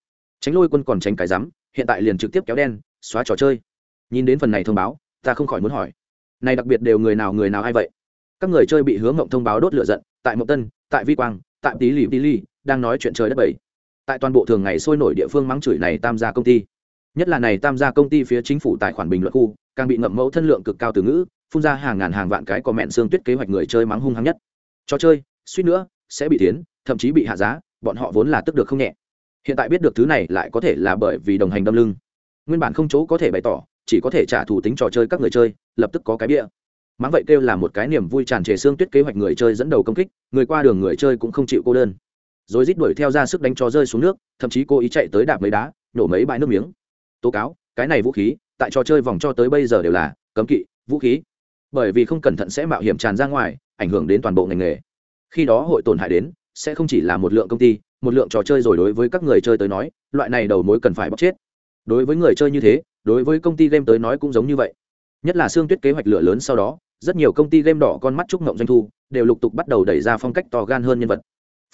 Tránh lôi quân còn tránh cái rắm, hiện tại liền trực tiếp kéo đen, xóa trò chơi. Nhìn đến phần này thông báo, ta không khỏi muốn hỏi. Này đặc biệt đều người nào người nào ai vậy? Các người chơi bị hướng mộng thông báo đốt lửa giận, tại mộng tân, tại vi quang, tại tí lì tí ly đang nói chuyện trời đất bảy tại toàn bộ thường ngày sôi nổi địa phương mắng chửi này tam gia công ty nhất là này tam gia công ty phía chính phủ tài khoản bình luận khu, càng bị ngậm mẫu thân lượng cực cao từ ngữ, phun ra hàng ngàn hàng vạn cái có mẹn xương tuyết kế hoạch người chơi mắng hung hăng nhất. Trò chơi, suýt nữa, sẽ bị tiến, thậm chí bị hạ giá, bọn họ vốn là tức được không nhẹ. Hiện tại biết được thứ này lại có thể là bởi vì đồng hành đâm lưng. Nguyên bản không chỗ có thể bày tỏ, chỉ có thể trả thù tính trò chơi các người chơi, lập tức có cái bia mắng vậy kêu là một cái niềm vui tràn trề xương tuyết kế hoạch người chơi dẫn đầu công kích, người qua đường người chơi cũng không chịu cô đơn. Rồi rít đuổi theo ra sức đánh cho rơi xuống nước, thậm chí cô ý chạy tới đạp mấy đá, nổ mấy bãi nước miếng tố cáo, cái này vũ khí, tại trò chơi vòng cho tới bây giờ đều là cấm kỵ, vũ khí. Bởi vì không cẩn thận sẽ mạo hiểm tràn ra ngoài, ảnh hưởng đến toàn bộ ngành nghề. Khi đó hội tổn hại đến, sẽ không chỉ là một lượng công ty, một lượng trò chơi rồi đối với các người chơi tới nói, loại này đầu mối cần phải bóc chết. Đối với người chơi như thế, đối với công ty game tới nói cũng giống như vậy. Nhất là xương tuyết kế hoạch lửa lớn sau đó, rất nhiều công ty game đỏ con mắt trúc ngộng doanh thu, đều lục tục bắt đầu đẩy ra phong cách to gan hơn nhân vật.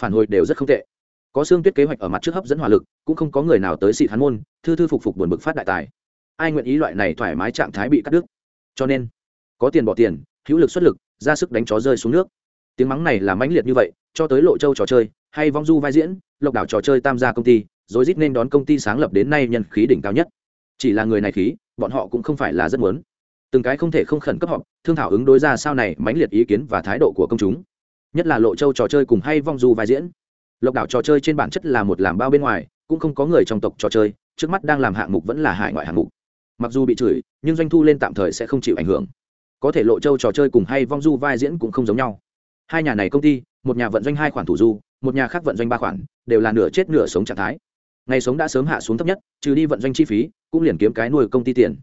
Phản hồi đều rất không tệ có xương tuyết kế hoạch ở mặt trước hấp dẫn hỏa lực, cũng không có người nào tới xịt hắn môn, thư thư phục phục buồn bực phát đại tài. Ai nguyện ý loại này thoải mái trạng thái bị cắt đứt? Cho nên, có tiền bỏ tiền, hữu lực xuất lực, ra sức đánh chó rơi xuống nước. Tiếng mắng này là mãnh liệt như vậy, cho tới lộ châu trò chơi, hay vong du vai diễn, lộc đảo trò chơi tam gia công ty rồi rít nên đón công ty sáng lập đến nay nhân khí đỉnh cao nhất. Chỉ là người này khí, bọn họ cũng không phải là rất muốn. Từng cái không thể không khẩn cấp họp, thương thảo ứng đối ra sau này mãnh liệt ý kiến và thái độ của công chúng. Nhất là lộ châu trò chơi cùng hay vong du vai diễn lộc đảo trò chơi trên bản chất là một làm bao bên ngoài, cũng không có người trong tộc trò chơi, trước mắt đang làm hạng mục vẫn là hải ngoại hạng mục. Mặc dù bị chửi, nhưng doanh thu lên tạm thời sẽ không chịu ảnh hưởng. Có thể lộ châu trò chơi cùng hay vong du vai diễn cũng không giống nhau. Hai nhà này công ty, một nhà vận doanh hai khoản thủ du, một nhà khác vận doanh ba khoản, đều là nửa chết nửa sống trạng thái. Ngày sống đã sớm hạ xuống thấp nhất, trừ đi vận doanh chi phí, cũng liền kiếm cái nuôi công ty tiền.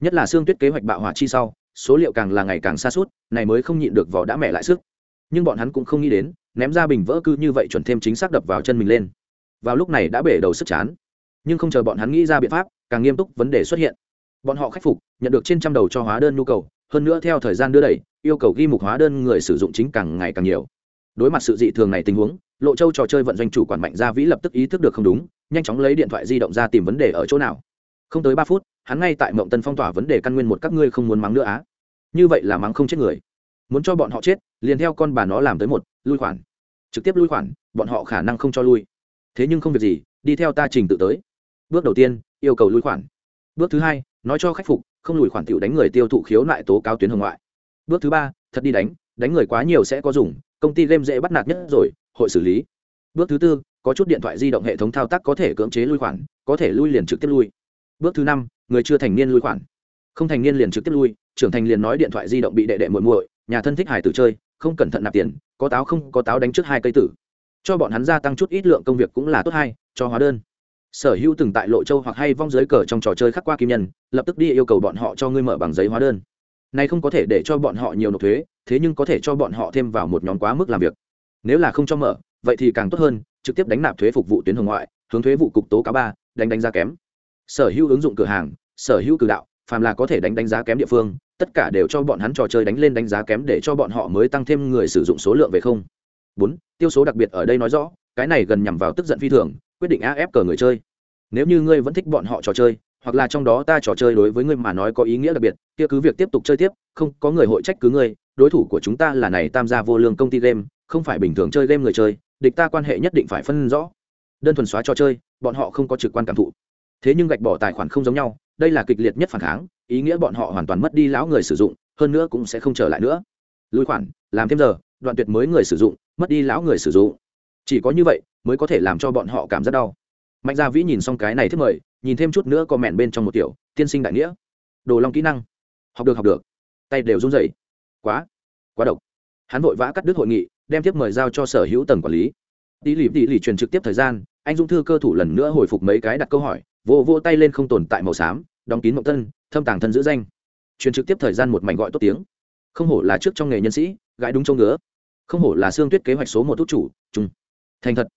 Nhất là xương tuyết kế hoạch bạo hỏa chi sau, số liệu càng là ngày càng xa suốt, này mới không nhịn được vỏ đã mẹ lại sức. Nhưng bọn hắn cũng không nghĩ đến ném ra bình vỡ cứ như vậy chuẩn thêm chính xác đập vào chân mình lên. Vào lúc này đã bể đầu sức chán. Nhưng không chờ bọn hắn nghĩ ra biện pháp, càng nghiêm túc vấn đề xuất hiện. Bọn họ khắc phục, nhận được trên trăm đầu cho hóa đơn nhu cầu, hơn nữa theo thời gian đưa đẩy, yêu cầu ghi mục hóa đơn người sử dụng chính càng ngày càng nhiều. Đối mặt sự dị thường này tình huống, lộ châu trò chơi vận doanh chủ quản mạnh gia vĩ lập tức ý thức được không đúng, nhanh chóng lấy điện thoại di động ra tìm vấn đề ở chỗ nào. Không tới ba phút, hắn ngay tại mộng tân phong tỏa vấn đề căn nguyên một các ngươi không muốn mắng nữa á. Như vậy là mắng không chết người muốn cho bọn họ chết, liền theo con bà nó làm tới một, lui khoản. Trực tiếp lui khoản, bọn họ khả năng không cho lui. Thế nhưng không việc gì, đi theo ta trình tự tới. Bước đầu tiên, yêu cầu lui khoản. Bước thứ hai, nói cho khách phục, không lùi khoản t đánh người tiêu thụ khiếu nại tố cáo tuyến hồng ngoại. Bước thứ ba, thật đi đánh đánh người quá nhiều sẽ có dùng, công ty game dễ bắt nạt nhất rồi, hội xử lý. Bước thứ tư, có chút điện thoại di động hệ thống thao tác có thể cưỡng chế lui khoản, có thể lui liền trực tiếp lui. Bước thứ năm, người chưa thành niên lui khoản. Không thành niên liền trực tiếp lui, trưởng thành liền nói điện thoại di động bị đệ đệ muội muội nhà thân thích hài tử chơi, không cẩn thận nạp tiền, có táo không, có táo đánh trước hai cây tử. Cho bọn hắn gia tăng chút ít lượng công việc cũng là tốt hay cho hóa đơn. Sở hữu từng tại lộ châu hoặc hay vong dưới cờ trong trò chơi khắc qua kim nhân, lập tức đi yêu cầu bọn họ cho ngươi mở bằng giấy hóa đơn. Này không có thể để cho bọn họ nhiều nộp thuế, thế nhưng có thể cho bọn họ thêm vào một nhóm quá mức làm việc. Nếu là không cho mở, vậy thì càng tốt hơn, trực tiếp đánh nạp thuế phục vụ tuyến hồng ngoại, hướng thuế vụ cục tố cáo ba, đánh đánh giá kém. Sở hữu ứng dụng cửa hàng, sở hữu cử đạo, phàm là có thể đánh đánh giá kém địa phương tất cả đều cho bọn hắn trò chơi đánh lên đánh giá kém để cho bọn họ mới tăng thêm người sử dụng số lượng về không. Bốn, tiêu số đặc biệt ở đây nói rõ, cái này gần nhằm vào tức giận phi thường, quyết định af cờ người chơi. Nếu như ngươi vẫn thích bọn họ trò chơi, hoặc là trong đó ta trò chơi đối với ngươi mà nói có ý nghĩa đặc biệt, kia cứ việc tiếp tục chơi tiếp, không, có người hội trách cứ ngươi, đối thủ của chúng ta là này tam gia vô lương công ty game, không phải bình thường chơi game người chơi, địch ta quan hệ nhất định phải phân rõ. Đơn thuần xóa trò chơi, bọn họ không có trực quan cảm thụ. Thế nhưng gạch bỏ tài khoản không giống nhau đây là kịch liệt nhất phản kháng, ý nghĩa bọn họ hoàn toàn mất đi lão người sử dụng, hơn nữa cũng sẽ không trở lại nữa. Lùi khoản, làm thêm giờ, đoạn tuyệt mới người sử dụng, mất đi lão người sử dụng. Chỉ có như vậy mới có thể làm cho bọn họ cảm rất đau. Mạnh gia vĩ nhìn xong cái này thứ mời, nhìn thêm chút nữa có mẹn bên trong một tiểu, tiên sinh đại nghĩa. Đồ long kỹ năng. Học được học được. Tay đều run rẩy. Quá quá độc. Hắn vội vã cắt đứt hội nghị, đem tiếp mời giao cho sở hữu tầng quản lý. Tỷ lì tỷ lì truyền trực tiếp thời gian, anh dung thư cơ thủ lần nữa hồi phục mấy cái đặt câu hỏi vô vô tay lên không tồn tại màu xám, đóng kín mộng thân thâm tàng thân giữ danh. Truyền trực tiếp thời gian một mảnh gọi tốt tiếng. Không hổ là trước trong nghề nhân sĩ, gãi đúng châu ngứa. Không hổ là xương tuyết kế hoạch số một thuốc chủ trung thành thật.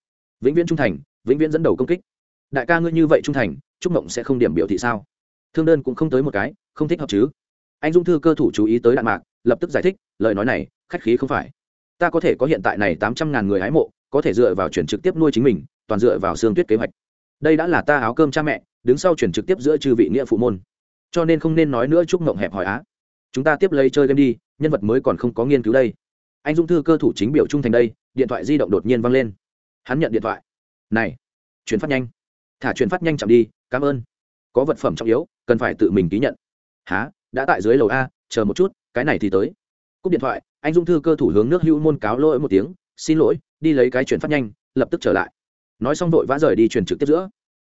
Vĩnh viễn trung thành, vĩnh viễn dẫn đầu công kích. Đại ca ngươi như vậy trung thành trúc mộng sẽ không điểm biểu thị sao? Thương đơn cũng không tới một cái, không thích hợp chứ. Anh dung thư cơ thủ chú ý tới đạn mạc, lập tức giải thích, lời nói này, khách khí không phải. Ta có thể có hiện tại này tám trăm ngàn người hái mộ, có thể dựa vào chuyển trực tiếp nuôi chính mình, toàn dựa vào xương tuyết kế hoạch đây đã là ta áo cơm cha mẹ, đứng sau chuyển trực tiếp giữa chư vị nghĩa phụ môn. Cho nên không nên nói nữa chúc mộng hẹp hỏi á. Chúng ta tiếp lấy chơi game đi, nhân vật mới còn không có nghiên cứu đây. Anh dung thư cơ thủ chính biểu trung thành đây, điện thoại di động đột nhiên văng lên. Hắn nhận điện thoại. Này, chuyển phát nhanh. Thả chuyển phát nhanh chậm đi, cảm ơn. Có vật phẩm trọng yếu, cần phải tự mình ký nhận. Há đã tại dưới lầu a, chờ một chút, cái này thì tới. Cúp điện thoại, anh dung thư cơ thủ hướng nước hữu môn cáo lỗi một tiếng, xin lỗi, đi lấy cái chuyển phát nhanh, lập tức trở lại nói xong vội vã rời đi truyền trực tiếp giữa.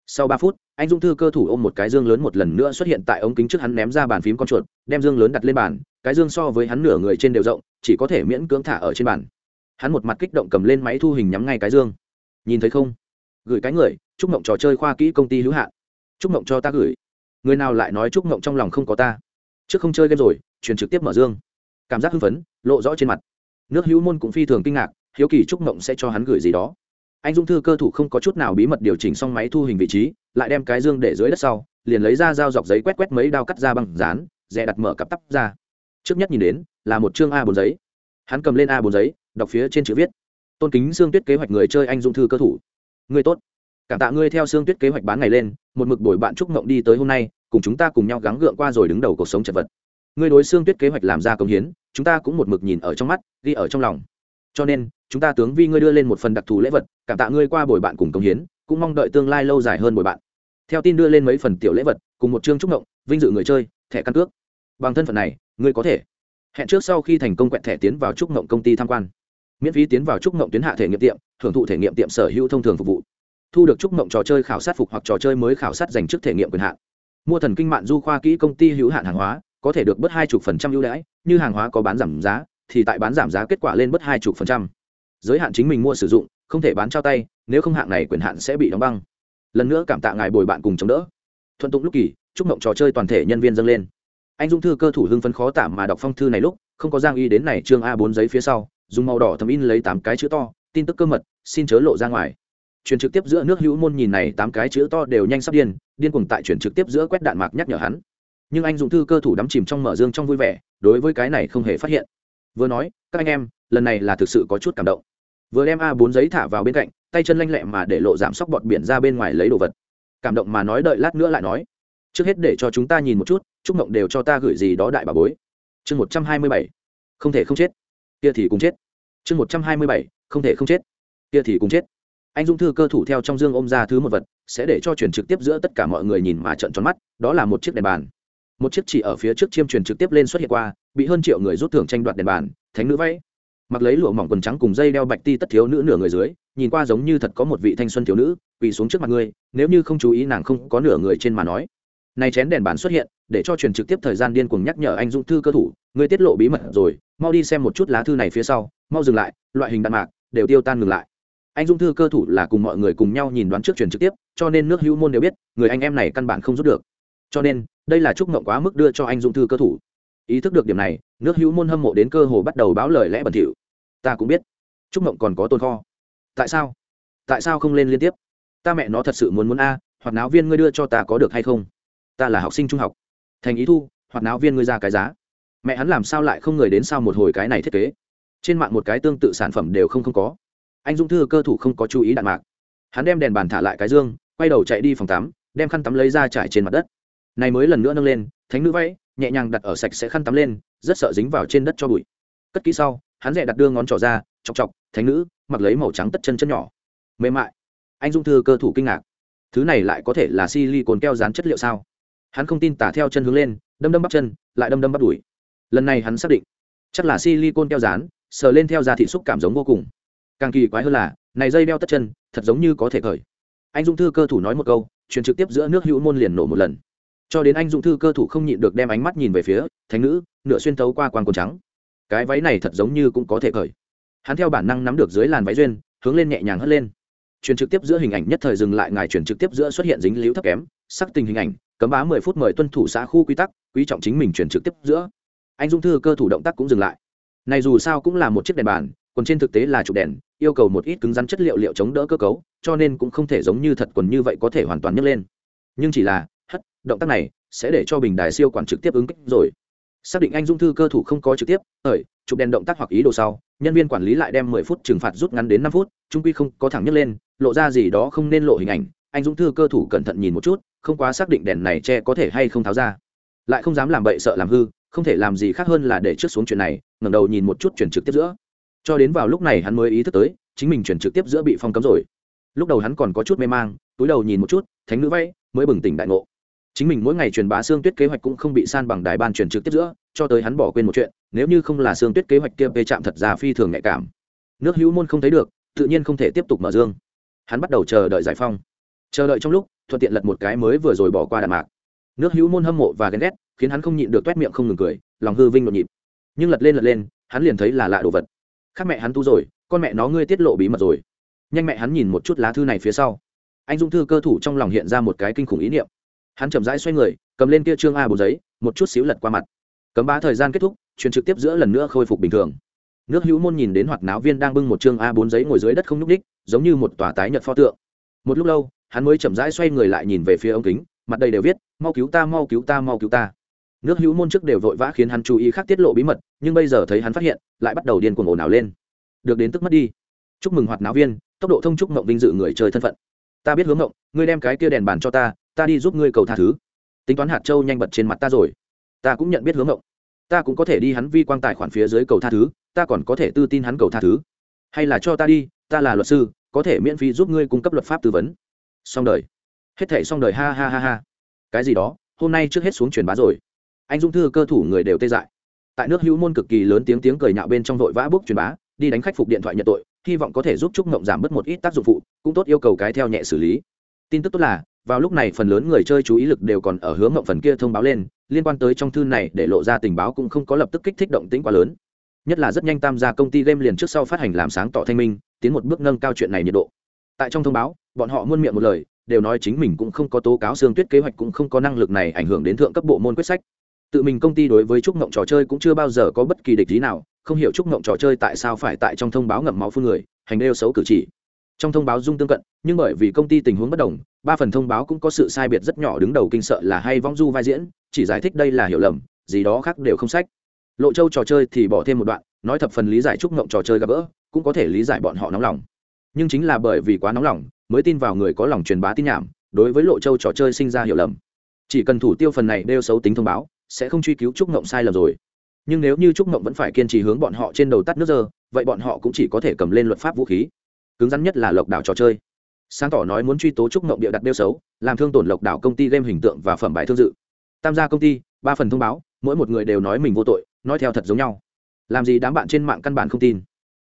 Sau ba phút, anh dung thư cơ thủ ôm một cái dương lớn một lần nữa xuất hiện tại ống kính trước hắn ném ra bàn phím con chuột, đem dương lớn đặt lên bàn, cái dương so với hắn nửa người trên đều rộng, chỉ có thể miễn cưỡng thả ở trên bàn. Hắn một mặt kích động cầm lên máy thu hình nhắm ngay cái dương. Nhìn thấy không? Gửi cái người, chúc mộng trò chơi khoa kỹ công ty hữu hạn. Chúc mộng cho ta gửi. Người nào lại nói chúc mộng trong lòng không có ta? Trước không chơi game rồi, truyền trực tiếp mở dương. Cảm giác hưng phấn, lộ rõ trên mặt. Nước hữu môn cũng phi thường kinh ngạc, hiếu kỳ chúc mộng sẽ cho hắn gửi gì đó anh dung thư cơ thủ không có chút nào bí mật điều chỉnh xong máy thu hình vị trí, lại đem cái dương để dưới đất sau, liền lấy ra dao dọc giấy quét quét mấy đao cắt ra bằng dán rẽ đặt mở cặp tắp ra. Trước nhất nhìn đến, là một chương a bốn giấy. Hắn cầm lên a bốn giấy, đọc phía trên chữ viết. Tôn kính xương tuyết kế hoạch người chơi anh dung thư cơ thủ. Người tốt. Cảm tạ ngươi theo xương tuyết kế hoạch bán ngày lên, một mực đổi bạn trúc mộng đi tới hôm nay, cùng chúng ta cùng nhau gắng gượng qua rồi đứng đầu cuộc sống chật vật. Ngươi đối xương tuyết kế hoạch làm ra công hiến, chúng ta cũng một mực nhìn ở trong mắt, ghi ở trong lòng. Cho nên chúng ta tướng vi ngươi đưa lên một phần đặc thù lễ vật, cảm tạ ngươi qua bồi bạn cùng công hiến, cũng mong đợi tương lai lâu dài hơn bồi bạn. Theo tin đưa lên mấy phần tiểu lễ vật, cùng một chương trúc mộng, vinh dự người chơi, thẻ căn cước. Bằng thân phận này, ngươi có thể. Hẹn trước sau khi thành công quẹt thẻ tiến vào trúc mộng công ty tham quan. Miễn phí tiến vào trúc mộng tuyến hạ thể nghiệm tiệm hưởng thụ thể nghiệm tiệm sở hữu thông thường phục vụ. Thu được trúc mộng trò chơi khảo sát phục hoặc trò chơi mới khảo sát dành trước thể nghiệm quyền hạn. Mua thần kinh mạng du khoa kỹ công ty hữu hạn hàng hóa, có thể được bớt hai chục phần trăm ưu đãi, như hàng hóa có bán giảm giá, thì tại bán giảm giá kết quả lên bớt hai chục phần trăm giới hạn chính mình mua sử dụng, không thể bán trao tay, nếu không hạng này quyền hạn sẽ bị đóng băng. Lần nữa cảm tạ ngài bồi bạn cùng chống đỡ. Thuận tụng lúc kỳ, chúc mộng trò chơi toàn thể nhân viên dâng lên. Anh dung thư cơ thủ hưng phấn khó tạm mà đọc phong thư này lúc, không có giang y đến này chương a bốn giấy phía sau, dùng màu đỏ thấm in lấy tám cái chữ to, tin tức cơ mật, xin chớ lộ ra ngoài. Truyền trực tiếp giữa nước hữu môn nhìn này tám cái chữ to đều nhanh sắp điên điên cuồng tại truyền trực tiếp giữa quét đạn mạc nhắc nhở hắn. Nhưng anh Dung thư cơ thủ đắm chìm trong mở dương trong vui vẻ, đối với cái này không hề phát hiện. Vừa nói, các anh em, lần này là thực sự có chút cảm động vừa đem a bốn giấy thả vào bên cạnh, tay chân lanh lẹ mà để lộ giảm sóc bọt biển ra bên ngoài lấy đồ vật. Cảm động mà nói đợi lát nữa lại nói. Trước hết để cho chúng ta nhìn một chút, chúc mộng đều cho ta gửi gì đó đại bà bối. Chương một trăm hai mươi bảy. Không thể không chết. Kia thì cũng chết. Chương một trăm hai mươi bảy. Không thể không chết. Kia thì cũng chết. Anh dung thư cơ thủ theo trong dương ôm ra thứ một vật, sẽ để cho truyền trực tiếp giữa tất cả mọi người nhìn mà trận tròn mắt, đó là một chiếc đèn bàn. Một chiếc chỉ ở phía trước chiêm truyền trực tiếp lên xuất hiện qua, bị hơn triệu người rút thưởng tranh đoạt đèn bàn, thánh nữ vẫy mặc lấy lụa mỏng quần trắng cùng dây đeo bạch ti tất thiếu nữ nửa người dưới, nhìn qua giống như thật có một vị thanh xuân thiếu nữ, quỳ xuống trước mặt ngươi, nếu như không chú ý nàng không có nửa người trên mà nói. Này chén đèn bàn xuất hiện, để cho truyền trực tiếp thời gian điên cuồng nhắc nhở anh dũng thư cơ thủ, ngươi tiết lộ bí mật rồi, mau đi xem một chút lá thư này phía sau, mau dừng lại, loại hình đạn mạc, đều tiêu tan ngừng lại. Anh dung thư cơ thủ là cùng mọi người cùng nhau nhìn đoán trước truyền trực tiếp, cho nên nước hữu môn đều biết, người anh em này căn bản không rút được. Cho nên, đây là chúc mộng quá mức đưa cho anh dung thư cơ thủ. Ý thức được điểm này, nước hữu môn hâm mộ đến cơ hồ bắt đầu báo lời lẽ bẩn thỉu ta cũng biết. Trúc mộng còn có tồn kho. Tại sao? Tại sao không lên liên tiếp? Ta mẹ nó thật sự muốn muốn a hoặc náo viên ngươi đưa cho ta có được hay không? Ta là học sinh trung học. Thành ý thu hoặc náo viên ngươi ra cái giá. Mẹ hắn làm sao lại không người đến sao một hồi cái này thiết kế? Trên mạng một cái tương tự sản phẩm đều không không có. Anh dung thư cơ thủ không có chú ý đạn mạc. Hắn đem đèn bàn thả lại cái dương, quay đầu chạy đi phòng tắm, đem khăn tắm lấy ra trải trên mặt đất. Này mới lần nữa nâng lên, thánh nữ vẫy, nhẹ nhàng đặt ở sạch sẽ khăn tắm lên, rất sợ dính vào trên đất cho bụi cất kỹ sau, hắn rẽ đặt đưa ngón trỏ ra, chọc chọc, thánh nữ, mặc lấy màu trắng tất chân chân nhỏ. Mềm mại. Anh dung thư cơ thủ kinh ngạc. Thứ này lại có thể là si ly cồn keo dán chất liệu sao? Hắn không tin tả theo chân hướng lên, đâm đâm bắp chân, lại đâm đâm bắp đùi. Lần này hắn xác định, chắc là si ly côn keo dán, sờ lên theo da thị xúc cảm giống vô cùng. Càng kỳ quái hơn là, này dây đeo tất chân, thật giống như có thể khởi. Anh dung thư cơ thủ nói một câu, truyền trực tiếp giữa nước hữu môn liền nổ một lần. Cho đến anh dung thư cơ thủ không nhịn được đem ánh mắt nhìn về phía thánh nữ, nửa xuyên tấu qua quang quần trắng cái váy này thật giống như cũng có thể khởi. Hắn theo bản năng nắm được dưới làn váy duyên, hướng lên nhẹ nhàng hất lên. Truyền trực tiếp giữa hình ảnh nhất thời dừng lại, ngài truyền trực tiếp giữa xuất hiện dính líu thấp kém, sắc tình hình ảnh, cấm bá mười phút mời tuân thủ xã khu quy tắc, quý trọng chính mình truyền trực tiếp giữa. Anh dung thư cơ thủ động tác cũng dừng lại. Này dù sao cũng là một chiếc đèn bàn còn trên thực tế là chụp đèn, yêu cầu một ít cứng rắn chất liệu liệu chống đỡ cơ cấu, cho nên cũng không thể giống như thật quần như vậy có thể hoàn toàn nhấc lên. Nhưng chỉ là, hất, động tác này sẽ để cho bình đài siêu quản trực tiếp ứng kích rồi xác định anh dung thư cơ thủ không có trực tiếp ởi chụp đèn động tác hoặc ý đồ sau, nhân viên quản lý lại đem mười phút trừng phạt rút ngắn đến năm phút, trung quy không có thẳng nhấc lên, lộ ra gì đó không nên lộ hình ảnh. Anh dũng thư cơ thủ cẩn thận nhìn một chút, không quá xác định đèn này che có thể hay không tháo ra. Lại không dám làm bậy sợ làm hư, không thể làm gì khác hơn là để trước xuống chuyện này, ngẩng đầu nhìn một chút chuyển trực tiếp giữa. Cho đến vào lúc này hắn mới ý thức tới, chính mình chuyển trực tiếp giữa bị phong cấm rồi. Lúc đầu hắn còn có chút mê mang, túi đầu nhìn một chút, thánh nữ vay mới bừng tỉnh đại ngộ chính mình mỗi ngày truyền bá xương tuyết kế hoạch cũng không bị san bằng đài ban truyền trực tiếp giữa, cho tới hắn bỏ quên một chuyện, nếu như không là xương tuyết kế hoạch kia về chạm thật ra phi thường nhạy cảm. Nước hữu môn không thấy được, tự nhiên không thể tiếp tục mở dương. Hắn bắt đầu chờ đợi giải phong. Chờ đợi trong lúc, thuận tiện lật một cái mới vừa rồi bỏ qua đạn mạc. Nước hữu môn hâm mộ và ghen ghét, khiến hắn không nhịn được toét miệng không ngừng cười, lòng hư vinh nhộn nhịp. Nhưng lật lên lật lên, hắn liền thấy là lạ đồ vật. Khác mẹ hắn tu rồi, con mẹ nó ngươi tiết lộ bí mật rồi. Nhanh mẹ hắn nhìn một chút lá thư này phía sau. Anh dung thư cơ thủ trong lòng hiện ra một cái kinh khủng ý niệm hắn chậm rãi xoay người, cầm lên kia trương a bốn giấy, một chút xíu lật qua mặt. Cấm ba thời gian kết thúc, truyền trực tiếp giữa lần nữa khôi phục bình thường. Nước hữu môn nhìn đến hoạt náo viên đang bưng một chương a bốn giấy ngồi dưới đất không nhúc ních giống như một tòa tái nhật pho tượng. Một lúc lâu, hắn mới chậm rãi xoay người lại nhìn về phía ống kính, mặt đầy đều viết, mau cứu ta, mau cứu ta, mau cứu ta. Nước hữu môn trước đều vội vã khiến hắn chú ý khác tiết lộ bí mật, nhưng bây giờ thấy hắn phát hiện, lại bắt đầu điên cuồng ồn ào lên. Được đến tức mất đi. Chúc mừng hoạt náo viên, tốc độ thông chúc mộng vinh dự người chơi thân phận. Ta biết hướng mộng, ngươi đem cái kia đèn bàn cho ta ta đi giúp ngươi cầu tha thứ. Tính toán hạt châu nhanh bật trên mặt ta rồi. Ta cũng nhận biết hướng ngộng. Ta cũng có thể đi hắn vi quang tài khoản phía dưới cầu tha thứ, ta còn có thể tư tin hắn cầu tha thứ. Hay là cho ta đi, ta là luật sư, có thể miễn phí giúp ngươi cung cấp luật pháp tư vấn. Xong đời. Hết thể xong đời, ha ha ha ha. Cái gì đó, hôm nay trước hết xuống truyền bá rồi. Anh dung thư cơ thủ người đều tê dại. Tại nước hữu môn cực kỳ lớn tiếng tiếng cười nhạo bên trong vội vã bốc truyền bá, đi đánh khách phục điện thoại nhận tội, hy vọng có thể giúp trúc ngộng giảm bớt một ít tác dụng phụ, cũng tốt yêu cầu cái theo nhẹ xử lý. Tin tức tốt là vào lúc này phần lớn người chơi chú ý lực đều còn ở hướng ngậm phần kia thông báo lên, liên quan tới trong thư này để lộ ra tình báo cũng không có lập tức kích thích động tĩnh quá lớn. Nhất là rất nhanh tam gia công ty game liền trước sau phát hành làm sáng tỏ thanh minh, tiến một bước nâng cao chuyện này nhiệt độ. Tại trong thông báo, bọn họ muôn miệng một lời, đều nói chính mình cũng không có tố cáo xương tuyết kế hoạch cũng không có năng lực này ảnh hưởng đến thượng cấp bộ môn quyết sách. Tự mình công ty đối với trúc ngộng trò chơi cũng chưa bao giờ có bất kỳ địch lý nào, không hiểu trúc ngộng trò chơi tại sao phải tại trong thông báo ngậm máu phương người, hành đeo xấu cử chỉ trong thông báo dung tương cận, nhưng bởi vì công ty tình huống bất đồng, ba phần thông báo cũng có sự sai biệt rất nhỏ, đứng đầu kinh sợ là hay vong du vai diễn, chỉ giải thích đây là hiểu lầm, gì đó khác đều không sách. Lộ châu trò chơi thì bỏ thêm một đoạn, nói thập phần lý giải trúc ngộng trò chơi gặp gỡ, cũng có thể lý giải bọn họ nóng lòng. Nhưng chính là bởi vì quá nóng lòng, mới tin vào người có lòng truyền bá tin nhảm, đối với lộ châu trò chơi sinh ra hiểu lầm. Chỉ cần thủ tiêu phần này đeo xấu tính thông báo, sẽ không truy cứu trúc ngộng sai lầm rồi. Nhưng nếu như trúc ngộng vẫn phải kiên trì hướng bọn họ trên đầu tắt nước giờ vậy bọn họ cũng chỉ có thể cầm lên luật pháp vũ khí cứng rắn nhất là lộc đảo trò chơi. Sáng tỏ nói muốn truy tố trúc mộng địa đặt đeo xấu, làm thương tổn lộc đảo công ty game hình tượng và phẩm bài thương dự. Tham gia công ty, ba phần thông báo, mỗi một người đều nói mình vô tội, nói theo thật giống nhau. Làm gì đám bạn trên mạng căn bản không tin.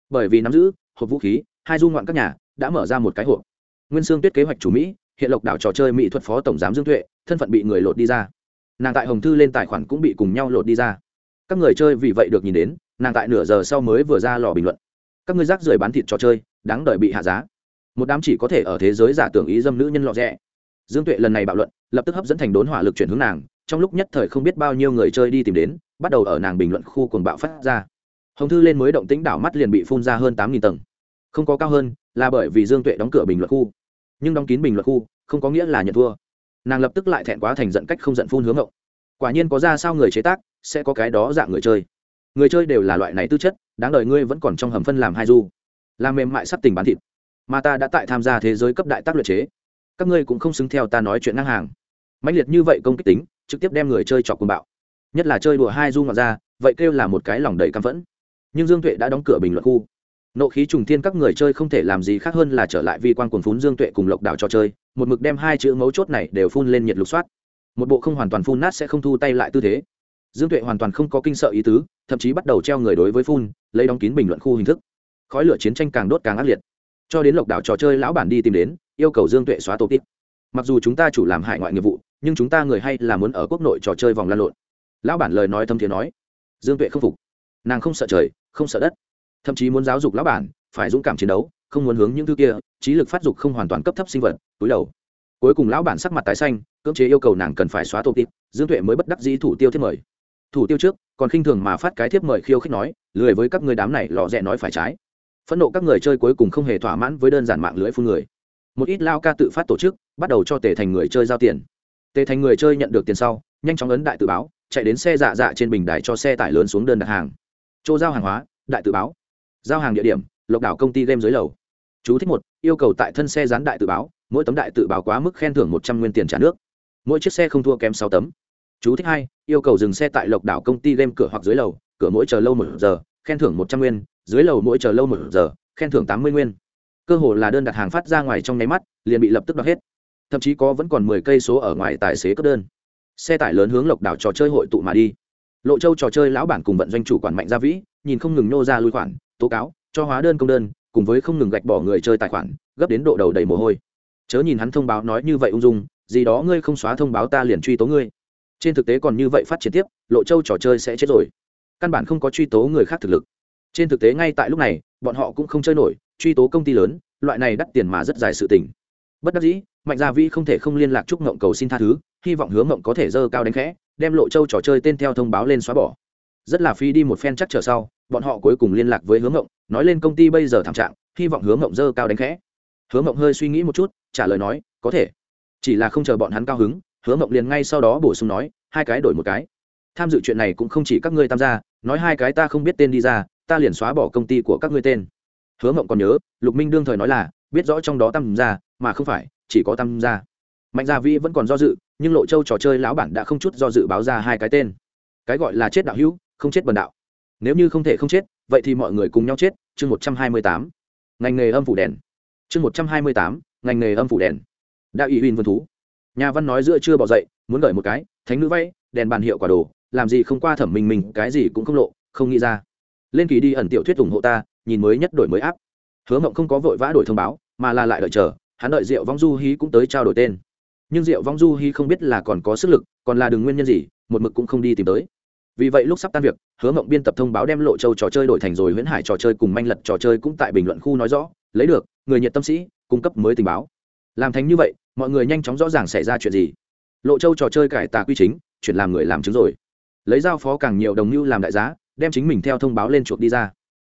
Bởi vì nắm giữ, hộp vũ khí, hai du ngoạn các nhà, đã mở ra một cái hộp. Nguyên sương tuyết kế hoạch chủ mỹ, hiện lộc đảo trò chơi mỹ thuật phó tổng giám dương tuệ, thân phận bị người lột đi ra. Nàng tại hồng thư lên tài khoản cũng bị cùng nhau lột đi ra. Các người chơi vì vậy được nhìn đến, nàng tại nửa giờ sau mới vừa ra lò bình luận. Các người rác rưởi bán thịt trò chơi đáng đợi bị hạ giá. Một đám chỉ có thể ở thế giới giả tưởng ý dâm nữ nhân lọ rẽ dương tuệ lần này bạo luận, lập tức hấp dẫn thành đốn hỏa lực chuyển hướng nàng, trong lúc nhất thời không biết bao nhiêu người chơi đi tìm đến, bắt đầu ở nàng bình luận khu cuồng bạo phát ra. Hồng thư lên mới động tĩnh đảo mắt liền bị phun ra hơn tám nghìn tầng. Không có cao hơn, là bởi vì dương tuệ đóng cửa bình luận khu. Nhưng đóng kín bình luận khu, không có nghĩa là nhận thua. Nàng lập tức lại thẹn quá thành giận cách không giận phun hướng hậu quả nhiên có ra sao người chế tác, sẽ có cái đó dạng người chơi. Người chơi đều là loại này tư chất, đáng đời ngươi vẫn còn trong hầm phân làm hai du làm mềm mại sắp tình bán thịt, mà ta đã tại tham gia thế giới cấp đại tác luyện chế. Các ngươi cũng không xứng theo ta nói chuyện ngang hàng. Mạnh liệt như vậy công kích tính, trực tiếp đem người chơi chọc cùng bạo. Nhất là chơi đùa hai du ngọt ra, vậy kêu là một cái lòng đầy căm phẫn. Nhưng dương tuệ đã đóng cửa bình luận khu. Nộ khí trùng thiên các người chơi không thể làm gì khác hơn là trở lại vi quan quần phún dương tuệ cùng lộc đảo trò chơi, một mực đem hai chữ mấu chốt này đều phun lên nhiệt lục soát. Một bộ không hoàn toàn phun nát sẽ không thu tay lại tư thế. Dương tuệ hoàn toàn không có kinh sợ ý tứ, thậm chí bắt đầu treo người đối với phun, lấy đóng kín bình luận khu hình thức khói lửa chiến tranh càng đốt càng ác liệt. Cho đến lộc đảo trò chơi lão bản đi tìm đến yêu cầu dương tuệ xóa tổ tít mặc dù chúng ta chủ làm hải ngoại nghiệp vụ nhưng chúng ta người hay là muốn ở quốc nội trò chơi vòng lan lộn. Lão bản lời nói thâm thiế nói dương tuệ không phục. Nàng không sợ trời không sợ đất. Thậm chí muốn giáo dục lão bản phải dũng cảm chiến đấu không muốn hướng những thứ kia trí lực phát dục không hoàn toàn cấp thấp sinh vật túi đầu. Cuối cùng lão bản sắc mặt tái xanh cưỡng chế yêu cầu nàng cần phải xóa tổ tít, dương tuệ mới bất đắc dĩ thủ tiêu thiết mời. Thủ tiêu trước còn khinh thường mà phát cái thiếp mời khiêu khích nói lười với các người đám này lò rẽ nói phải trái phẫn nộ các người chơi cuối cùng không hề thỏa mãn với đơn giản mạng lưới phun người. Một ít lao ca tự phát tổ chức, bắt đầu cho tề thành người chơi giao tiền. Tề thành người chơi nhận được tiền sau, nhanh chóng ấn đại tự báo, chạy đến xe dạ dạ trên bình đài cho xe tải lớn xuống đơn đặt hàng. Chỗ giao hàng hóa, đại tự báo. Giao hàng địa điểm, lộc đảo công ty game dưới lầu. Chú thích một, yêu cầu tại thân xe dán đại tự báo, mỗi tấm đại tự báo quá mức khen thưởng một trăm nguyên tiền trả nước. Mỗi chiếc xe không thua kém sáu tấm. Chú thích hai, yêu cầu dừng xe tại lộc đảo công ty game cửa hoặc dưới lầu, cửa mỗi chờ lâu một giờ, khen thưởng một trăm nguyên dưới lầu mỗi chờ lâu một giờ, khen thưởng tám mươi nguyên. Cơ hồ là đơn đặt hàng phát ra ngoài trong nháy mắt, liền bị lập tức đọc hết. Thậm chí có vẫn còn mười cây số ở ngoài tài xế cấp đơn. Xe tải lớn hướng lộc đảo trò chơi hội tụ mà đi. Lộ châu trò chơi lão bản cùng vận doanh chủ quản mạnh gia vĩ, nhìn không ngừng nô ra lui khoản, tố cáo, cho hóa đơn công đơn, cùng với không ngừng gạch bỏ người chơi tài khoản, gấp đến độ đầu đầy mồ hôi. Chớ nhìn hắn thông báo nói như vậy ung dung, gì đó ngươi không xóa thông báo ta liền truy tố ngươi. Trên thực tế còn như vậy phát triển tiếp, lộ châu trò chơi sẽ chết rồi. Căn bản không có truy tố người khác thực lực trên thực tế ngay tại lúc này, bọn họ cũng không chơi nổi, truy tố công ty lớn, loại này đắt tiền mà rất dài sự tình. Bất đắc dĩ, mạnh gia vi không thể không liên lạc chúc ngộng cầu xin tha thứ, hy vọng hướng ngộng có thể dơ cao đánh khẽ, đem lộ châu trò chơi tên theo thông báo lên xóa bỏ. Rất là phi đi một phen chắc chờ sau, bọn họ cuối cùng liên lạc với hướng ngộng, nói lên công ty bây giờ thảm trạng, hy vọng hướng ngộng dơ cao đánh khẽ. Hướng ngộng hơi suy nghĩ một chút, trả lời nói, có thể. Chỉ là không chờ bọn hắn cao hứng hướng ngộng liền ngay sau đó bổ sung nói, hai cái đổi một cái. Tham dự chuyện này cũng không chỉ các ngươi tham gia, nói hai cái ta không biết tên đi ra ta liền xóa bỏ công ty của các ngươi tên. Hứa mộng còn nhớ, lục minh đương thời nói là, biết rõ trong đó tam gia, mà không phải, chỉ có tam gia. Mạnh gia vĩ vẫn còn do dự, nhưng lộ châu trò chơi lão bản đã không chút do dự báo ra hai cái tên. Cái gọi là chết đạo hữu, không chết bần đạo. Nếu như không thể không chết, vậy thì mọi người cùng nhau chết, chương một trăm hai mươi tám. Ngành nghề âm phủ đèn. Chương một trăm hai mươi tám, ngành nghề âm phủ đèn. Đạo ủy huyên vân thú. Nhà văn nói giữa chưa bỏ dậy, muốn gởi một cái, thánh nữ vay đèn bàn hiệu quả đồ, làm gì không qua thẩm minh mình cái gì cũng không lộ, không nghĩ ra lên kỳ đi ẩn tiểu thuyết ủng hộ ta, nhìn mới nhất đổi mới áp hứa mộng không có vội vã đổi thông báo, mà là lại đợi chờ, hắn đợi Diệu vong du hí cũng tới trao đổi tên. Nhưng Diệu vong du hí không biết là còn có sức lực, còn là đừng nguyên nhân gì, một mực cũng không đi tìm tới. Vì vậy lúc sắp tan việc, hứa mộng biên tập thông báo đem lộ châu trò chơi đổi thành rồi huyễn hải trò chơi cùng manh lật trò chơi cũng tại bình luận khu nói rõ, lấy được, người nhiệt tâm sĩ, cung cấp mới tình báo. Làm thành như vậy, mọi người nhanh chóng rõ ràng xảy ra chuyện gì. Lộ châu trò chơi cải tà quy chính, chuyển làm người làm chứng rồi. Lấy giao phó càng nhiều đồng mưu làm đại giá đem chính mình theo thông báo lên chuộc đi ra.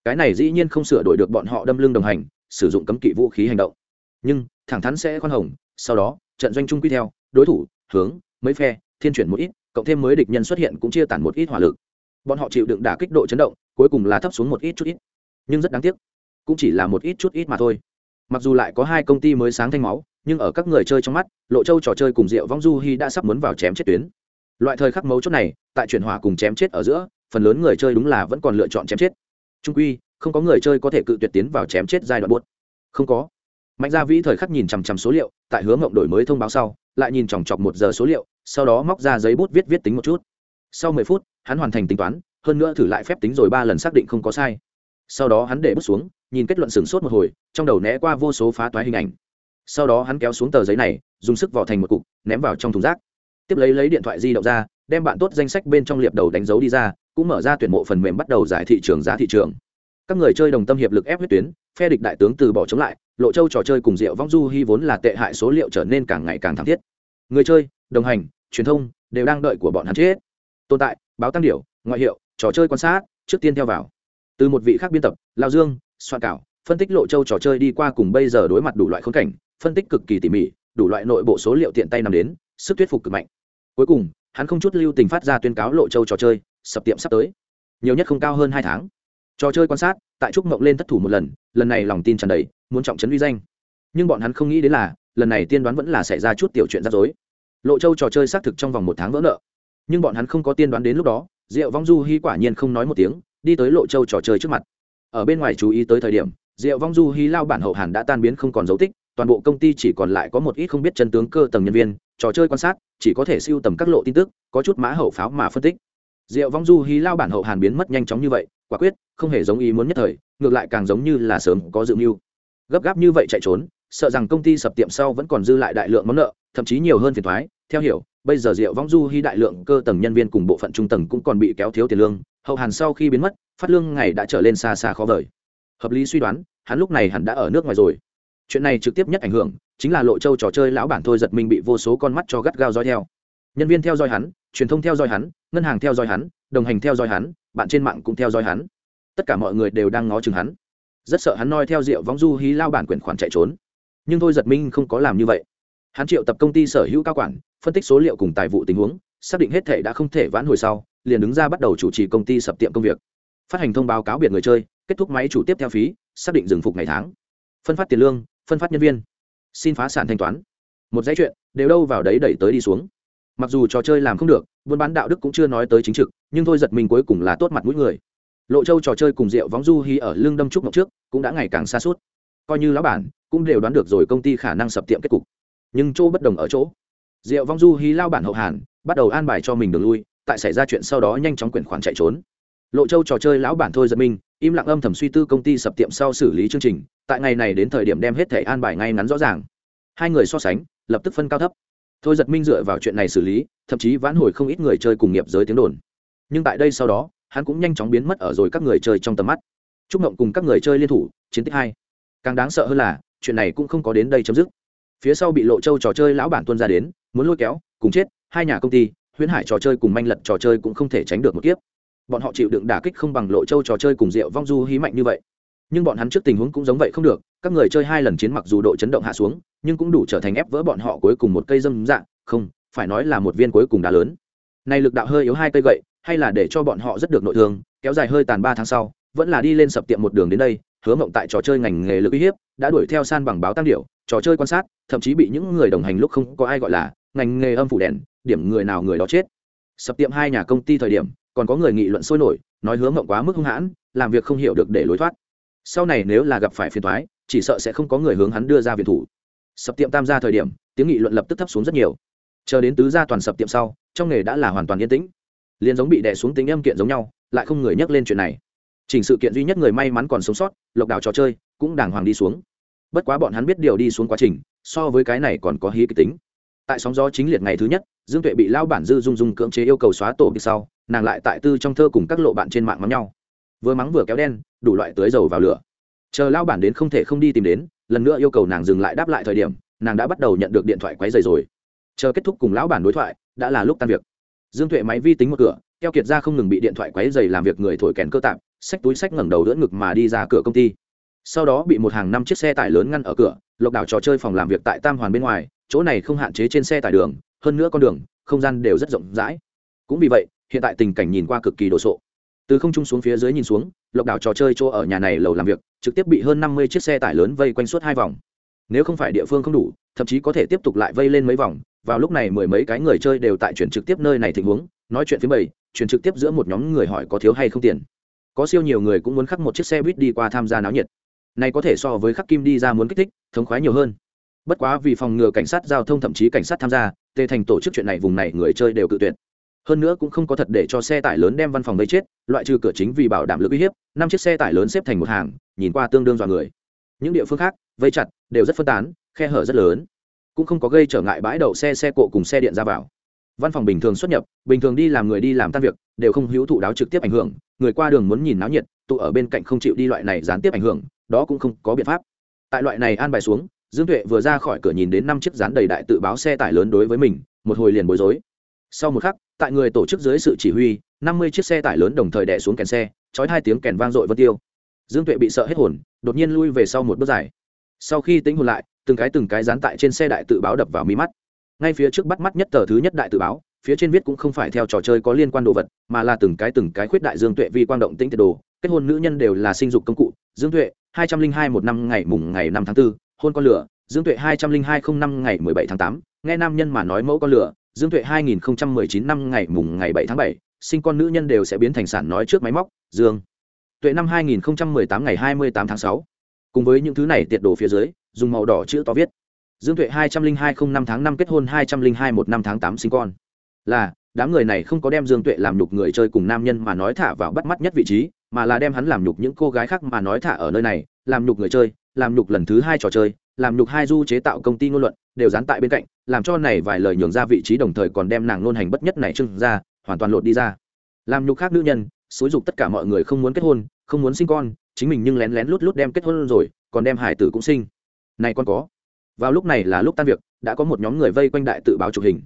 Cái này dĩ nhiên không sửa đổi được bọn họ đâm lưng đồng hành, sử dụng cấm kỵ vũ khí hành động. Nhưng, thẳng thắn sẽ khoan hồng, sau đó, trận doanh trung quy theo, đối thủ, hướng, mấy phe, thiên chuyển một ít, cộng thêm mới địch nhân xuất hiện cũng chia tản một ít hỏa lực. Bọn họ chịu đựng đả kích độ chấn động, cuối cùng là thấp xuống một ít chút ít. Nhưng rất đáng tiếc, cũng chỉ là một ít chút ít mà thôi. Mặc dù lại có hai công ty mới sáng thanh máu, nhưng ở các người chơi trong mắt, lộ châu trò chơi cùng rượu vong du hi đã sắp muốn vào chém chết tuyến. Loại thời khắc mấu chốt này, tại chuyển hỏa cùng chém chết ở giữa phần lớn người chơi đúng là vẫn còn lựa chọn chém chết. Trung quy, không có người chơi có thể cự tuyệt tiến vào chém chết giai đoạn buốt. Không có. Mạnh gia vĩ thời khắc nhìn chằm chằm số liệu, tại hướng ngộng đổi mới thông báo sau, lại nhìn chòng chọc một giờ số liệu, sau đó móc ra giấy bút viết viết tính một chút. Sau mười phút, hắn hoàn thành tính toán, hơn nữa thử lại phép tính rồi ba lần xác định không có sai. Sau đó hắn để bút xuống, nhìn kết luận sửng sốt một hồi, trong đầu né qua vô số phá toái hình ảnh. Sau đó hắn kéo xuống tờ giấy này, dùng sức vỏ thành một cục, ném vào trong thùng rác. Tiếp lấy lấy điện thoại di động ra đem bạn tốt danh sách bên trong liệp đầu đánh dấu đi ra, cũng mở ra tuyển mộ phần mềm bắt đầu giải thị trường giá thị trường. Các người chơi đồng tâm hiệp lực ép huyết tuyến, phe địch đại tướng từ bỏ chống lại, lộ châu trò chơi cùng rượu vong du hy vốn là tệ hại số liệu trở nên càng ngày càng thảm thiết. Người chơi, đồng hành, truyền thông đều đang đợi của bọn hắn chết. Tồn tại, báo tăng điểu, ngoại hiệu, trò chơi quan sát, trước tiên theo vào. Từ một vị khác biên tập, lao dương, soạn cảo, phân tích lộ châu trò chơi đi qua cùng bây giờ đối mặt đủ loại khốn cảnh, phân tích cực kỳ tỉ mỉ, đủ loại nội bộ số liệu tiện tay nằm đến, sức thuyết phục cực mạnh. Cuối cùng hắn không chút lưu tình phát ra tuyên cáo lộ châu trò chơi, sập tiệm sắp tới. Nhiều nhất không cao hơn hai tháng. Trò chơi quan sát, tại trúc mộng lên thất thủ một lần lần này lòng tin tràn đầy, muốn trọng trấn uy danh. Nhưng bọn hắn không nghĩ đến là, lần này tiên đoán vẫn là xảy ra chút tiểu chuyện rắc rối. Lộ châu trò chơi xác thực trong vòng một tháng vỡ nợ. Nhưng bọn hắn không có tiên đoán đến lúc đó, diệu vong du hy quả nhiên không nói một tiếng, đi tới lộ châu trò chơi trước mặt. Ở bên ngoài chú ý tới thời điểm, diệu vong du hy lao bản hậu hàn đã tan biến không còn dấu tích, toàn bộ công ty chỉ còn lại có một ít không biết chân tướng cơ tầng nhân viên trò chơi quan sát, chỉ có thể siêu tầm các lộ tin tức, có chút mã hậu pháo mà phân tích. Diệu vong du Hí lao bản hậu hàn biến mất nhanh chóng như vậy, quả quyết, không hề giống ý muốn nhất thời, ngược lại càng giống như là sớm có dự mưu. Gấp gáp như vậy chạy trốn, sợ rằng công ty sập tiệm sau vẫn còn dư lại đại lượng món nợ, thậm chí nhiều hơn phiền thoái theo hiểu, bây giờ diệu vong du hy đại lượng cơ tầng nhân viên cùng bộ phận trung tầng cũng còn bị kéo thiếu tiền lương. Hậu hàn sau khi biến mất, phát lương ngày đã trở lên xa xa khó vời. Hợp lý suy đoán, hắn lúc này hẳn đã ở nước ngoài rồi chuyện này trực tiếp nhất ảnh hưởng chính là lộ châu trò chơi lão bản thôi giật mình bị vô số con mắt cho gắt gao dõi theo. Nhân viên theo dõi hắn, truyền thông theo dõi hắn, ngân hàng theo dõi hắn, đồng hành theo dõi hắn, bạn trên mạng cũng theo dõi hắn. Tất cả mọi người đều đang ngó chừng hắn. Rất sợ hắn noi theo rượu vóng du hí lao bản quyền khoản chạy trốn. Nhưng thôi giật minh không có làm như vậy. Hắn triệu tập công ty sở hữu cao quản, phân tích số liệu cùng tài vụ tình huống, xác định hết thể đã không thể vãn hồi sau, liền đứng ra bắt đầu chủ trì công ty sập tiệm công việc. Phát hành thông báo cáo biệt người chơi, kết thúc máy chủ tiếp theo phí, xác định dừng phục ngày tháng. Phân phát tiền lương phân phát nhân viên. Xin phá sản thanh toán. Một dãy chuyện, đều đâu vào đấy đẩy tới đi xuống. Mặc dù trò chơi làm không được, buôn bán đạo đức cũng chưa nói tới chính trực, nhưng thôi giật mình cuối cùng là tốt mặt mũi người. Lộ châu trò chơi cùng rượu vóng du hi ở lương đâm trúc ngọc trước, cũng đã ngày càng xa suốt. Coi như lão bản, cũng đều đoán được rồi công ty khả năng sập tiệm kết cục. Nhưng chỗ bất đồng ở chỗ, rượu vong du hi lao bản hậu hàn, bắt đầu an bài cho mình đường lui, tại xảy ra chuyện sau đó nhanh chóng quyển khoản chạy trốn lộ châu trò chơi lão bản thôi giật mình, im lặng âm thầm suy tư công ty sập tiệm sau xử lý chương trình, tại ngày này đến thời điểm đem hết thẻ an bài ngay ngắn rõ ràng. Hai người so sánh, lập tức phân cao thấp. Thôi giật minh dựa vào chuyện này xử lý, thậm chí vãn hồi không ít người chơi cùng nghiệp giới tiếng đồn. Nhưng tại đây sau đó, hắn cũng nhanh chóng biến mất ở rồi các người chơi trong tầm mắt. Chúc mộng cùng các người chơi liên thủ, chiến tích hai. Càng đáng sợ hơn là, chuyện này cũng không có đến đây chấm dứt. Phía sau bị lộ châu trò chơi lão bản tuân ra đến, muốn lôi kéo, cùng chết, hai nhà công ty, huyễn hải trò chơi cùng manh lật trò chơi cũng không thể tránh được một kiếp bọn họ chịu đựng đả kích không bằng lộ châu trò chơi cùng rượu vong du hí mạnh như vậy. Nhưng bọn hắn trước tình huống cũng giống vậy không được, các người chơi hai lần chiến mặc dù độ chấn động hạ xuống, nhưng cũng đủ trở thành ép vỡ bọn họ cuối cùng một cây dâm dạng, không, phải nói là một viên cuối cùng đá lớn. Này lực đạo hơi yếu hai cây gậy, hay là để cho bọn họ rất được nội thương, kéo dài hơi tàn ba tháng sau, vẫn là đi lên sập tiệm một đường đến đây, hứa mộng tại trò chơi ngành nghề lực uy hiếp, đã đuổi theo san bằng báo tăng điệu trò chơi quan sát, thậm chí bị những người đồng hành lúc không có ai gọi là ngành nghề âm phủ đèn, điểm người nào người đó chết. Sập tiệm hai nhà công ty thời điểm còn có người nghị luận sôi nổi, nói hứa mộng quá mức hung hãn, làm việc không hiểu được để lối thoát. Sau này nếu là gặp phải phiền thoái chỉ sợ sẽ không có người hướng hắn đưa ra viện thủ. Sập tiệm tam gia thời điểm, tiếng nghị luận lập tức thấp xuống rất nhiều. Chờ đến tứ gia toàn sập tiệm sau, trong nghề đã là hoàn toàn yên tĩnh. Liền giống bị đè xuống tính âm kiện giống nhau, lại không người nhắc lên chuyện này. Chỉnh sự kiện duy nhất người may mắn còn sống sót, lộc đào trò chơi, cũng đàng hoàng đi xuống. Bất quá bọn hắn biết điều đi xuống quá trình, so với cái này còn có hí kịch tính tại sóng gió chính liệt ngày thứ nhất, dương tuệ bị lao bản dư dung dung cưỡng chế yêu cầu xóa tổ kịch sau, nàng lại tại tư trong thơ cùng các lộ bạn trên mạng mắng nhau. Vừa mắng vừa kéo đen, đủ loại tưới dầu vào lửa. Chờ lao bản đến không thể không đi tìm đến, lần nữa yêu cầu nàng dừng lại đáp lại thời điểm, nàng đã bắt đầu nhận được điện thoại quấy dày rồi. Chờ kết thúc cùng lão bản đối thoại, đã là lúc tan việc. Dương tuệ máy vi tính một cửa, keo kiệt ra không ngừng bị điện thoại quấy dày làm việc người thổi kèn cơ tạm, xách túi xách ngẩng đầu đỡ ngực mà đi ra cửa công ty. Sau đó bị một hàng năm chiếc xe tải lớn ngăn ở cửa, lộc đảo trò chơi phòng làm việc tại tam hoàn bên ngoài chỗ này không hạn chế trên xe tải đường hơn nữa con đường không gian đều rất rộng rãi. Cũng vì vậy hiện tại tình cảnh nhìn qua cực kỳ đồ sộ. Từ không trung xuống phía dưới nhìn xuống lộc đảo trò chơi chỗ ở nhà này lầu làm việc trực tiếp bị hơn năm mươi chiếc xe tải lớn vây quanh suốt hai vòng. Nếu không phải địa phương không đủ thậm chí có thể tiếp tục lại vây lên mấy vòng vào lúc này mười mấy cái người chơi đều tại chuyển trực tiếp nơi này tình huống nói chuyện phía bầy, chuyển trực tiếp giữa một nhóm người hỏi có thiếu hay không tiền. Có siêu nhiều người cũng muốn khắc một chiếc xe buýt đi qua tham gia náo nhiệt. Này có thể so với khắc kim đi ra muốn kích thích thống khoái nhiều hơn bất quá vì phòng ngừa cảnh sát giao thông thậm chí cảnh sát tham gia, tề thành tổ chức chuyện này vùng này người chơi đều cự tuyệt. Hơn nữa cũng không có thật để cho xe tải lớn đem văn phòng gây chết, loại trừ cửa chính vì bảo đảm lực uy hiếp, năm chiếc xe tải lớn xếp thành một hàng, nhìn qua tương đương dọa người. Những địa phương khác, vây chặt, đều rất phân tán, khe hở rất lớn. Cũng không có gây trở ngại bãi đậu xe xe cộ cùng xe điện ra vào. Văn phòng bình thường xuất nhập, bình thường đi làm người đi làm tan việc, đều không hữu thụ đáo trực tiếp ảnh hưởng, người qua đường muốn nhìn náo nhiệt, tụ ở bên cạnh không chịu đi loại này gián tiếp ảnh hưởng, đó cũng không có biện pháp. Tại loại này an bài xuống dương tuệ vừa ra khỏi cửa nhìn đến năm chiếc dán đầy đại tự báo xe tải lớn đối với mình một hồi liền bối rối. Sau một khắc tại người tổ chức dưới sự chỉ huy năm mươi chiếc xe tải lớn đồng thời đẻ xuống kèn xe trói hai tiếng kèn vang dội vân tiêu. Dương tuệ bị sợ hết hồn đột nhiên lui về sau một bước dài. Sau khi tính hồn lại từng cái từng cái dán tại trên xe đại tự báo đập vào mí mắt. Ngay phía trước bắt mắt nhất tờ thứ nhất đại tự báo phía trên viết cũng không phải theo trò chơi có liên quan đồ vật mà là từng cái từng cái khuyết đại dương tuệ vi quang động tĩnh tiệt đồ kết hôn nữ nhân đều là sinh dục công cụ. Dương tuệ hai trăm linh hai một năm ngày mùng ngày năm tháng 4, hôn con lửa, dương tuệ hai trăm linh hai không năm ngày mười bảy tháng tám, nghe nam nhân mà nói mẫu con lửa, dương tuệ hai nghìn chín năm ngày mùng ngày bảy tháng bảy, sinh con nữ nhân đều sẽ biến thành sản nói trước máy móc, dương tuệ năm hai nghìn tám ngày hai mươi tám tháng sáu. Cùng với những thứ này tiệt đồ phía dưới, dùng màu đỏ chữ to viết. Dương tuệ hai trăm linh hai không năm tháng năm kết hôn hai trăm linh hai một năm tháng tám sinh con. Là, đám người này không có đem dương tuệ làm nhục người chơi cùng nam nhân mà nói thả vào bắt mắt nhất vị trí, mà là đem hắn làm nhục những cô gái khác mà nói thả ở nơi này, làm nhục người chơi làm nhục lần thứ hai trò chơi, làm nhục hai du chế tạo công ty ngôn luận, đều dán tại bên cạnh, làm cho này vài lời nhường ra vị trí đồng thời còn đem nàng nôn hành bất nhất này trưng ra, hoàn toàn lột đi ra. Làm nhục khác nữ nhân, xúi dục tất cả mọi người không muốn kết hôn, không muốn sinh con, chính mình nhưng lén lén lút lút đem kết hôn rồi, còn đem hải tử cũng sinh. Này con có. Vào lúc này là lúc tan việc, đã có một nhóm người vây quanh đại tự báo chụp hình.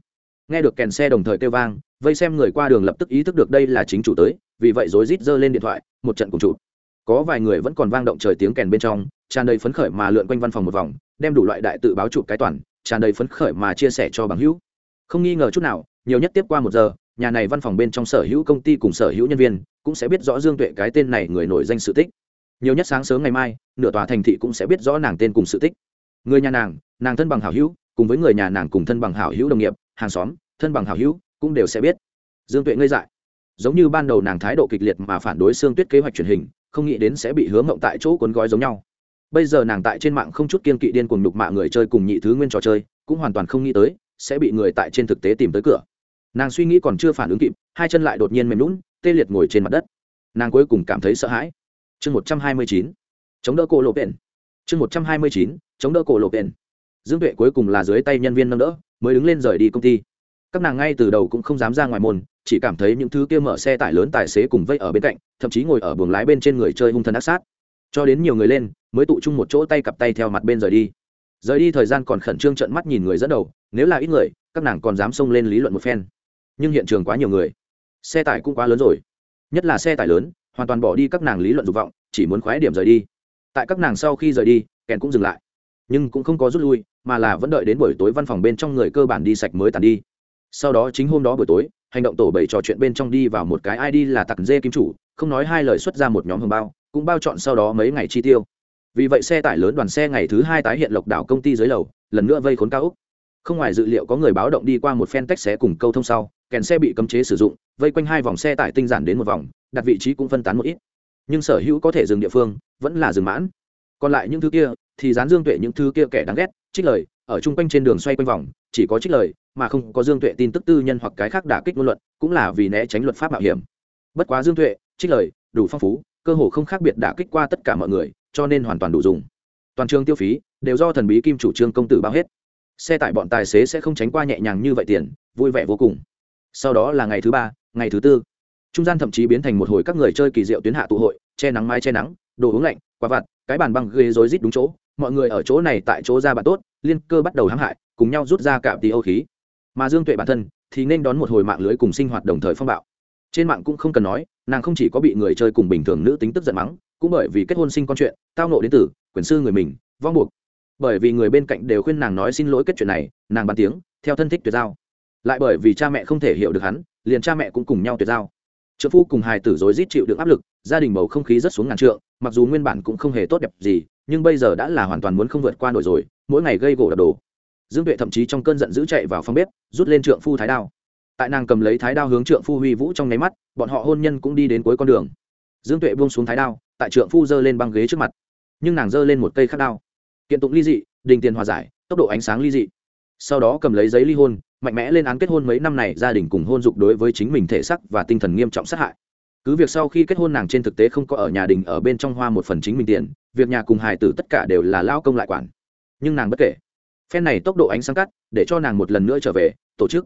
Nghe được kèn xe đồng thời kêu vang, vây xem người qua đường lập tức ý thức được đây là chính chủ tới, vì vậy rối rít giơ lên điện thoại, một trận cùng chụp có vài người vẫn còn vang động trời tiếng kèn bên trong, tràn đầy phấn khởi mà lượn quanh văn phòng một vòng, đem đủ loại đại tự báo chụp cái toàn, tràn đầy phấn khởi mà chia sẻ cho bằng hữu. Không nghi ngờ chút nào, nhiều nhất tiếp qua một giờ, nhà này văn phòng bên trong sở hữu công ty cùng sở hữu nhân viên cũng sẽ biết rõ dương tuệ cái tên này người nổi danh sự tích. Nhiều nhất sáng sớm ngày mai, nửa tòa thành thị cũng sẽ biết rõ nàng tên cùng sự tích. Người nhà nàng nàng thân bằng hảo hữu, cùng với người nhà nàng cùng thân bằng hảo hữu đồng nghiệp, hàng xóm, thân bằng hảo hữu cũng đều sẽ biết. Dương tuệ ngây dại. Giống như ban đầu nàng thái độ kịch liệt mà phản đối xương tuyết kế hoạch truyền hình không nghĩ đến sẽ bị hướng mộng tại chỗ cuốn gói giống nhau. Bây giờ nàng tại trên mạng không chút kiên kỵ điên cùng nhục mạ người chơi cùng nhị thứ nguyên trò chơi, cũng hoàn toàn không nghĩ tới, sẽ bị người tại trên thực tế tìm tới cửa. Nàng suy nghĩ còn chưa phản ứng kịp, hai chân lại đột nhiên mềm lún tê liệt ngồi trên mặt đất. Nàng cuối cùng cảm thấy sợ hãi. Chương một trăm hai mươi chín, chống đỡ cổ lộ bền chương một trăm hai mươi chín, chống đỡ cổ lộ bền dương tuệ cuối cùng là dưới tay nhân viên nâng đỡ, mới đứng lên rời đi công ty các nàng ngay từ đầu cũng không dám ra ngoài môn, chỉ cảm thấy những thứ kia mở xe tải lớn tài xế cùng vây ở bên cạnh, thậm chí ngồi ở buồng lái bên trên người chơi hung thần ác sát. Cho đến nhiều người lên, mới tụ chung một chỗ tay cặp tay theo mặt bên rời đi. Rời đi thời gian còn khẩn trương trận mắt nhìn người dẫn đầu, nếu là ít người, các nàng còn dám xông lên lý luận một phen. Nhưng hiện trường quá nhiều người. Xe tải cũng quá lớn rồi. Nhất là xe tải lớn, hoàn toàn bỏ đi các nàng lý luận dục vọng, chỉ muốn khoái điểm rời đi. Tại các nàng sau khi rời đi, kèn cũng dừng lại. Nhưng cũng không có rút lui, mà là vẫn đợi đến buổi tối văn phòng bên trong người cơ bản đi sạch mới tàn đi sau đó chính hôm đó buổi tối, hành động tổ bảy trò chuyện bên trong đi vào một cái id là tặc dê kim chủ, không nói hai lời xuất ra một nhóm hồng bao, cũng bao chọn sau đó mấy ngày chi tiêu. Vì vậy xe tải lớn đoàn xe ngày thứ hai tái hiện lộc đảo công ty dưới lầu, lần nữa vây khốn cao úc. Không ngoài dự liệu có người báo động đi qua một phen tách xé cùng câu thông sau, kèn xe bị cấm chế sử dụng, vây quanh hai vòng xe tải tinh giản đến một vòng, đặt vị trí cũng phân tán một ít. Nhưng sở hữu có thể dừng địa phương, vẫn là dừng mãn. Còn lại những thứ kia, thì dán dương tuệ những thứ kia kẻ đáng ghét, trích lời, ở chung quanh trên đường xoay quanh vòng, chỉ có trích lời mà không có dương tuệ tin tức tư nhân hoặc cái khác đả kích ngôn luận, cũng là vì né tránh luật pháp mạo hiểm. Bất quá dương tuệ, trích lời, đủ phong phú, cơ hồ không khác biệt đả kích qua tất cả mọi người, cho nên hoàn toàn đủ dùng. Toàn trường tiêu phí, đều do thần bí kim chủ trương công tử bao hết. Xe tải bọn tài xế sẽ không tránh qua nhẹ nhàng như vậy tiền, vui vẻ vô cùng. Sau đó là ngày thứ ba, ngày thứ tư. Trung gian thậm chí biến thành một hồi các người chơi kỳ diệu tuyến hạ tụ hội, che nắng mai che nắng, đồ uống lạnh quả vặt, cái bàn băng ghế rối rít đúng chỗ. Mọi người ở chỗ này tại chỗ ra bạn tốt, liên cơ bắt đầu hãm hại, cùng nhau rút ra cả tí âu khí mà dương tuệ bản thân thì nên đón một hồi mạng lưới cùng sinh hoạt đồng thời phong bạo. Trên mạng cũng không cần nói, nàng không chỉ có bị người chơi cùng bình thường nữ tính tức giận mắng, cũng bởi vì kết hôn sinh con chuyện, tao nộ đến tử quyền sư người mình, vong buộc. Bởi vì người bên cạnh đều khuyên nàng nói xin lỗi kết chuyện này, nàng bàn tiếng, theo thân thích tuyệt giao. Lại bởi vì cha mẹ không thể hiểu được hắn, liền cha mẹ cũng cùng nhau tuyệt giao. Trợ phu cùng hài tử dối rít chịu được áp lực, gia đình bầu không khí rất xuống ngàn trượng, mặc dù nguyên bản cũng không hề tốt đẹp gì, nhưng bây giờ đã là hoàn toàn muốn không vượt qua nổi rồi, mỗi ngày gây gỗ đập đồ dương tuệ thậm chí trong cơn giận dữ chạy vào phòng bếp, rút lên trượng phu thái đao. Tại nàng cầm lấy thái đao hướng trượng phu huy vũ trong nháy mắt, bọn họ hôn nhân cũng đi đến cuối con đường. Dương tuệ buông xuống thái đao, tại trượng phu giơ lên băng ghế trước mặt. Nhưng nàng giơ lên một cây khắc đao. Kiện tụng ly dị, đình tiền hòa giải, tốc độ ánh sáng ly dị. Sau đó cầm lấy giấy ly hôn, mạnh mẽ lên án kết hôn mấy năm này, gia đình cùng hôn dục đối với chính mình thể sắc và tinh thần nghiêm trọng sát hại. Cứ việc sau khi kết hôn nàng trên thực tế không có ở nhà đình ở bên trong hoa một phần chính mình tiền, việc nhà cùng hài tử tất cả đều là lao công lại quản. Nhưng nàng bất kể phen này tốc độ ánh sáng cắt, để cho nàng một lần nữa trở về, tổ chức.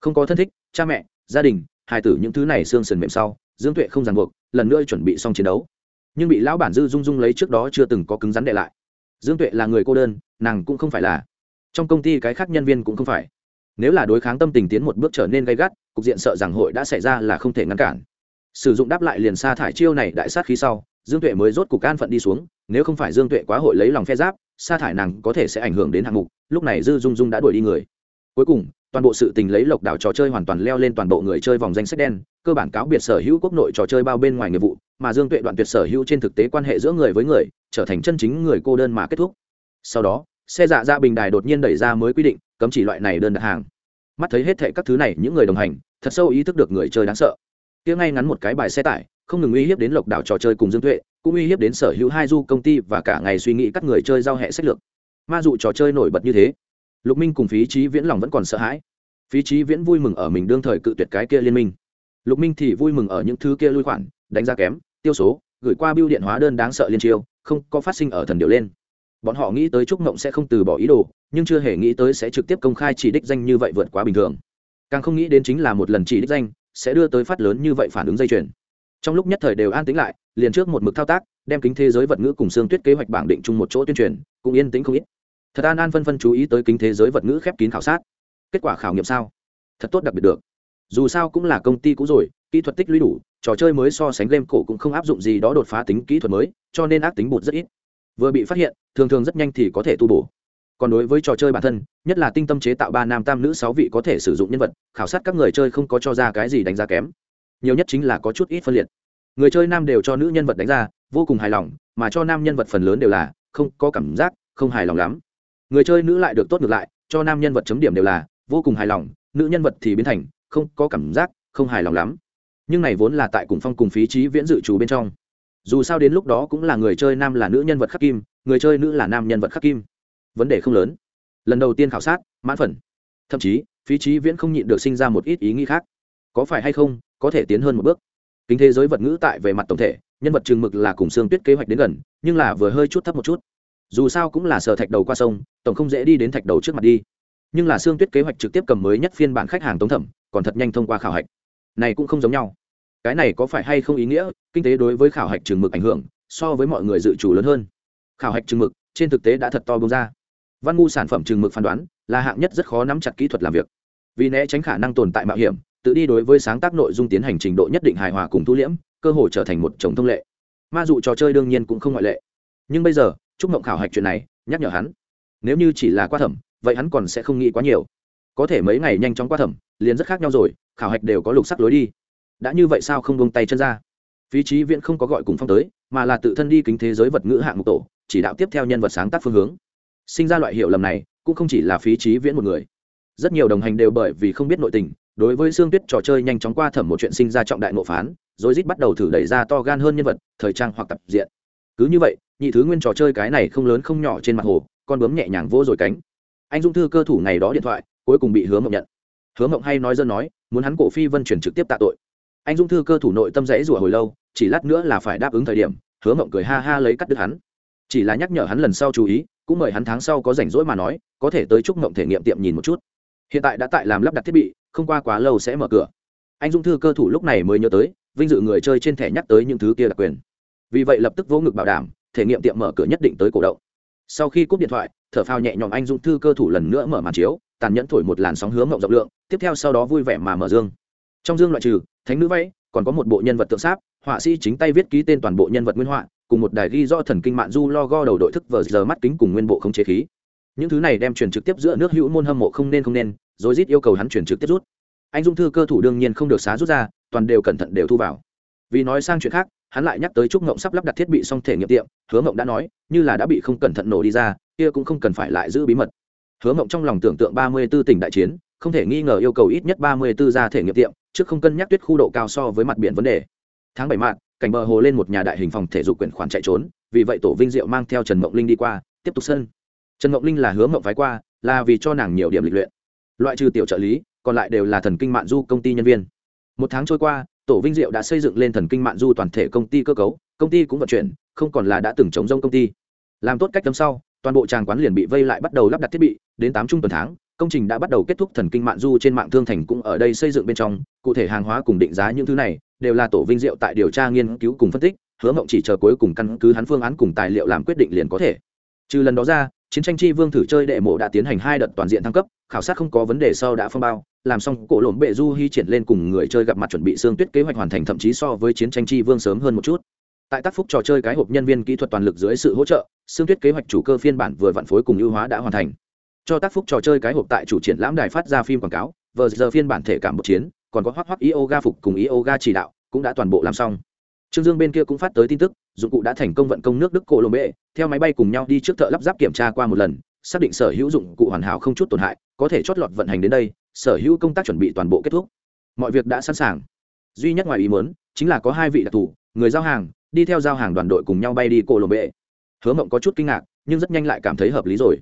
Không có thân thích, cha mẹ, gia đình, hài tử những thứ này xương sườn mềm sau, dương tuệ không ràng buộc, lần nữa chuẩn bị xong chiến đấu. Nhưng bị lão bản dư dung dung lấy trước đó chưa từng có cứng rắn đệ lại. Dương tuệ là người cô đơn, nàng cũng không phải là. Trong công ty cái khác nhân viên cũng không phải. Nếu là đối kháng tâm tình tiến một bước trở nên gay gắt, cục diện sợ rằng hội đã xảy ra là không thể ngăn cản. Sử dụng đáp lại liền sa thải chiêu này đại sát khí sau, dương tuệ mới rốt cục an phận đi xuống, nếu không phải dương tuệ quá hội lấy lòng phe giáp sa thải nàng có thể sẽ ảnh hưởng đến hạng mục, lúc này dư dung dung đã đuổi đi người. Cuối cùng, toàn bộ sự tình lấy lộc đảo trò chơi hoàn toàn leo lên toàn bộ người chơi vòng danh sách đen, cơ bản cáo biệt sở hữu quốc nội trò chơi bao bên ngoài nghiệp vụ, mà dương tuệ đoạn tuyệt sở hữu trên thực tế quan hệ giữa người với người, trở thành chân chính người cô đơn mà kết thúc. Sau đó, xe dạ ra bình đài đột nhiên đẩy ra mới quy định, cấm chỉ loại này đơn đặt hàng. Mắt thấy hết thệ các thứ này, những người đồng hành, thật sâu ý thức được người chơi đáng sợ. Tiếng ngay ngắn một cái bài xe tải, không ngừng uy hiếp đến lộc đảo trò chơi cùng dương tuệ cũng uy hiếp đến sở hữu hai du công ty và cả ngày suy nghĩ các người chơi giao hệ sách lược. Ma dụ trò chơi nổi bật như thế. Lục minh cùng phí trí viễn lòng vẫn còn sợ hãi. Phí trí viễn vui mừng ở mình đương thời cự tuyệt cái kia liên minh. Lục minh thì vui mừng ở những thứ kia lui khoản, đánh giá kém, tiêu số, gửi qua biêu điện hóa đơn đáng sợ liên chiêu, không có phát sinh ở thần điều lên. Bọn họ nghĩ tới trúc mộng sẽ không từ bỏ ý đồ, nhưng chưa hề nghĩ tới sẽ trực tiếp công khai chỉ đích danh như vậy vượt quá bình thường. Càng không nghĩ đến chính là một lần chỉ đích danh, sẽ đưa tới phát lớn như vậy phản ứng dây chuyền trong lúc nhất thời đều an tĩnh lại, liền trước một mực thao tác, đem kính thế giới vật ngữ cùng xương tuyết kế hoạch bảng định chung một chỗ tuyên truyền, cũng yên tĩnh không ít. Thật an an phân phân chú ý tới kính thế giới vật ngữ khép kín khảo sát. Kết quả khảo nghiệm sao? Thật tốt đặc biệt được. Dù sao cũng là công ty cũ rồi, kỹ thuật tích lũy đủ, trò chơi mới so sánh game cổ cũng không áp dụng gì đó đột phá tính kỹ thuật mới, cho nên ác tính bụt rất ít. Vừa bị phát hiện, thường thường rất nhanh thì có thể tu bổ. Còn đối với trò chơi bản thân, nhất là tinh tâm chế tạo ba nam tam nữ sáu vị có thể sử dụng nhân vật, khảo sát các người chơi không có cho ra cái gì đánh giá kém nhiều nhất chính là có chút ít phân liệt. Người chơi nam đều cho nữ nhân vật đánh ra, vô cùng hài lòng, mà cho nam nhân vật phần lớn đều là không có cảm giác, không hài lòng lắm. Người chơi nữ lại được tốt ngược lại, cho nam nhân vật chấm điểm đều là vô cùng hài lòng, nữ nhân vật thì biến thành không có cảm giác, không hài lòng lắm. Nhưng này vốn là tại cùng phong cùng phí trí viễn dự trù bên trong. Dù sao đến lúc đó cũng là người chơi nam là nữ nhân vật khắc kim, người chơi nữ là nam nhân vật khắc kim. Vấn đề không lớn. Lần đầu tiên khảo sát, mãn phần. Thậm chí, phí trí viễn không nhịn được sinh ra một ít ý nghĩ khác. Có phải hay không có thể tiến hơn một bước. Kính thế giới vật ngữ tại về mặt tổng thể, nhân vật chừng mực là cùng xương tuyết kế hoạch đến gần, nhưng là vừa hơi chút thấp một chút. Dù sao cũng là sờ thạch đầu qua sông, tổng không dễ đi đến thạch đầu trước mặt đi. Nhưng là xương tuyết kế hoạch trực tiếp cầm mới nhất phiên bản khách hàng tống thẩm, còn thật nhanh thông qua khảo hạch. Này cũng không giống nhau. Cái này có phải hay không ý nghĩa, kinh tế đối với khảo hạch chừng mực ảnh hưởng, so với mọi người dự chủ lớn hơn. Khảo hạch chừng mực, trên thực tế đã thật to bông ra. Văn ngu sản phẩm chừng mực phán đoán, là hạng nhất rất khó nắm chặt kỹ thuật làm việc. Vì né tránh khả năng tồn tại mạo hiểm tự đi đối với sáng tác nội dung tiến hành trình độ nhất định hài hòa cùng thu liễm, cơ hội trở thành một chồng thông lệ. Ma dụ trò chơi đương nhiên cũng không ngoại lệ. Nhưng bây giờ chúc mộng khảo hạch chuyện này, nhắc nhở hắn, nếu như chỉ là qua thẩm, vậy hắn còn sẽ không nghĩ quá nhiều. Có thể mấy ngày nhanh chóng qua thẩm, liền rất khác nhau rồi, khảo hạch đều có lục sắc lối đi. Đã như vậy sao không buông tay chân ra? Phí trí viễn không có gọi cùng phong tới, mà là tự thân đi kính thế giới vật ngữ hạng mục tổ, chỉ đạo tiếp theo nhân vật sáng tác phương hướng. Sinh ra loại hiểu lầm này, cũng không chỉ là phí trí viễn một người. Rất nhiều đồng hành đều bởi vì không biết nội tình đối với xương tuyết trò chơi nhanh chóng qua thẩm một chuyện sinh ra trọng đại ngộ phán, rồi rít bắt đầu thử đẩy ra to gan hơn nhân vật, thời trang hoặc tập diện. Cứ như vậy, nhị thứ nguyên trò chơi cái này không lớn không nhỏ trên mặt hồ, con bướm nhẹ nhàng vỗ rồi cánh. Anh dung thư cơ thủ ngày đó điện thoại, cuối cùng bị hứa mộng nhận. Hứa mộng hay nói dân nói, muốn hắn cổ phi vân chuyển trực tiếp tạ tội. Anh dung thư cơ thủ nội tâm rẫy rủa hồi lâu, chỉ lát nữa là phải đáp ứng thời điểm, hứa mộng cười ha ha lấy cắt đứt hắn. Chỉ là nhắc nhở hắn lần sau chú ý, cũng mời hắn tháng sau có rảnh rỗi mà nói, có thể tới chúc mộng thể nghiệm tiệm nhìn một chút hiện tại đã tại làm lắp đặt thiết bị không qua quá lâu sẽ mở cửa. Anh dung thư cơ thủ lúc này mới nhớ tới vinh dự người chơi trên thẻ nhắc tới những thứ kia đặc quyền. Vì vậy lập tức vỗ ngực bảo đảm thể nghiệm tiệm mở cửa nhất định tới cổ động. Sau khi cúp điện thoại thở phao nhẹ nhõm anh dung thư cơ thủ lần nữa mở màn chiếu tàn nhẫn thổi một làn sóng hướng mộng rộng lượng tiếp theo sau đó vui vẻ mà mở dương. Trong dương loại trừ thánh nữ vẫy, còn có một bộ nhân vật tượng sáp họa sĩ chính tay viết ký tên toàn bộ nhân vật nguyên họa cùng một đài ghi do thần kinh mạng du lo go đầu đội thức vờ giờ mắt kính cùng nguyên bộ không chế khí những thứ này đem truyền trực tiếp giữa nước hữu môn hâm mộ không nên không nên rồi rít yêu cầu hắn truyền trực tiếp rút. Anh dung thư cơ thủ đương nhiên không được xá rút ra, toàn đều cẩn thận đều thu vào. Vì nói sang chuyện khác, hắn lại nhắc tới trúc ngộng sắp lắp đặt thiết bị xong thể nghiệm tiệm, hứa ngộng đã nói, như là đã bị không cẩn thận nổ đi ra, kia cũng không cần phải lại giữ bí mật. Hứa ngộng trong lòng tưởng tượng ba mươi 34 tỉnh đại chiến, không thể nghi ngờ yêu cầu ít nhất ba mươi 34 ra thể nghiệm tiệm, trước không cân nhắc tuyết khu độ cao so với mặt biển vấn đề. Tháng bảy mạng cảnh bờ hồ lên một nhà đại hình phòng thể dục quyển khoản chạy trốn, vì vậy tổ vinh diệu mang theo trần mộng linh đi qua, tiếp tục sân trần mộng linh là hứa mộng phái qua, là vì cho nàng nhiều điểm lịch luyện. Loại trừ tiểu trợ lý, còn lại đều là thần kinh mạng du công ty nhân viên. Một tháng trôi qua, tổ vinh diệu đã xây dựng lên thần kinh mạng du toàn thể công ty cơ cấu, công ty cũng vận chuyển, không còn là đã từng chống rông công ty. Làm tốt cách tâm sau, toàn bộ tràng quán liền bị vây lại bắt đầu lắp đặt thiết bị, đến tám trung tuần tháng, công trình đã bắt đầu kết thúc thần kinh mạng du trên mạng thương thành cũng ở đây xây dựng bên trong, cụ thể hàng hóa cùng định giá những thứ này, đều là tổ vinh diệu tại điều tra nghiên cứu cùng phân tích, hứa mộng chỉ chờ cuối cùng căn cứ hắn phương án cùng tài liệu làm quyết định liền có thể. Trừ lần đó ra chiến tranh chi vương thử chơi đệ mộ đã tiến hành hai đợt toàn diện thăng cấp, khảo sát không có vấn đề sau đã phong bao, làm xong cổ lộn bệ du hy triển lên cùng người chơi gặp mặt chuẩn bị xương tuyết kế hoạch hoàn thành thậm chí so với chiến tranh chi vương sớm hơn một chút. Tại tác phúc trò chơi cái hộp nhân viên kỹ thuật toàn lực dưới sự hỗ trợ, xương tuyết kế hoạch chủ cơ phiên bản vừa vạn phối cùng ưu hóa đã hoàn thành. Cho tác phúc trò chơi cái hộp tại chủ triển lãm đài phát ra phim quảng cáo vờ giờ phiên bản thể cảm một chiến, còn có hoắc hoắc yoga phục cùng yoga chỉ đạo, cũng đã toàn bộ làm xong. Trương dương bên kia cũng phát tới tin tức, dụng cụ đã thành công vận công nước đức cổ lộn bệ theo máy bay cùng nhau đi trước thợ lắp ráp kiểm tra qua một lần, xác định sở hữu dụng cụ hoàn hảo không chút tổn hại, có thể chót lọt vận hành đến đây, sở hữu công tác chuẩn bị toàn bộ kết thúc. Mọi việc đã sẵn sàng. Duy nhất ngoài ý muốn, chính là có hai vị đặc thù người giao hàng, đi theo giao hàng đoàn đội cùng nhau bay đi cổ lồng bệ. Hứa mộng có chút kinh ngạc, nhưng rất nhanh lại cảm thấy hợp lý rồi.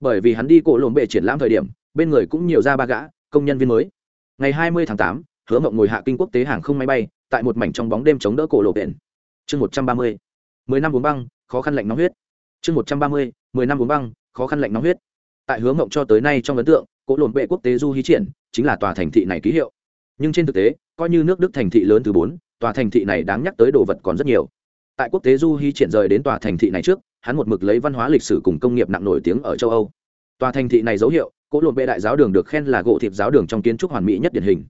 Bởi vì hắn đi cổ lồng bệ triển lãm thời điểm, bên người cũng nhiều ra ba gã, công nhân viên mới. Ngày hai mươi tháng tám, hứa mộng ngồi hạ kinh quốc tế hàng không máy bay, tại một mảnh trong bóng đêm chống đỡ cổ lộ bện chương một trăm ba mươi. Mười năm uống băng khó khăn lạnh nóng huyết. Chương một trăm ba mươi, mười năm uống băng, khó khăn lạnh nóng huyết. Tại hướng mộng cho tới nay trong ấn tượng cố lộn bệ quốc tế du hí triển chính là tòa thành thị này ký hiệu. Nhưng trên thực tế, coi như nước đức thành thị lớn thứ bốn, tòa thành thị này đáng nhắc tới đồ vật còn rất nhiều. Tại quốc tế du hí triển rời đến tòa thành thị này trước, hắn một mực lấy văn hóa lịch sử cùng công nghiệp nặng nổi tiếng ở châu âu. Tòa thành thị này dấu hiệu, cỗ lộn bệ đại giáo đường được khen là gỗ thịt giáo đường trong kiến trúc hoàn mỹ nhất điển hình.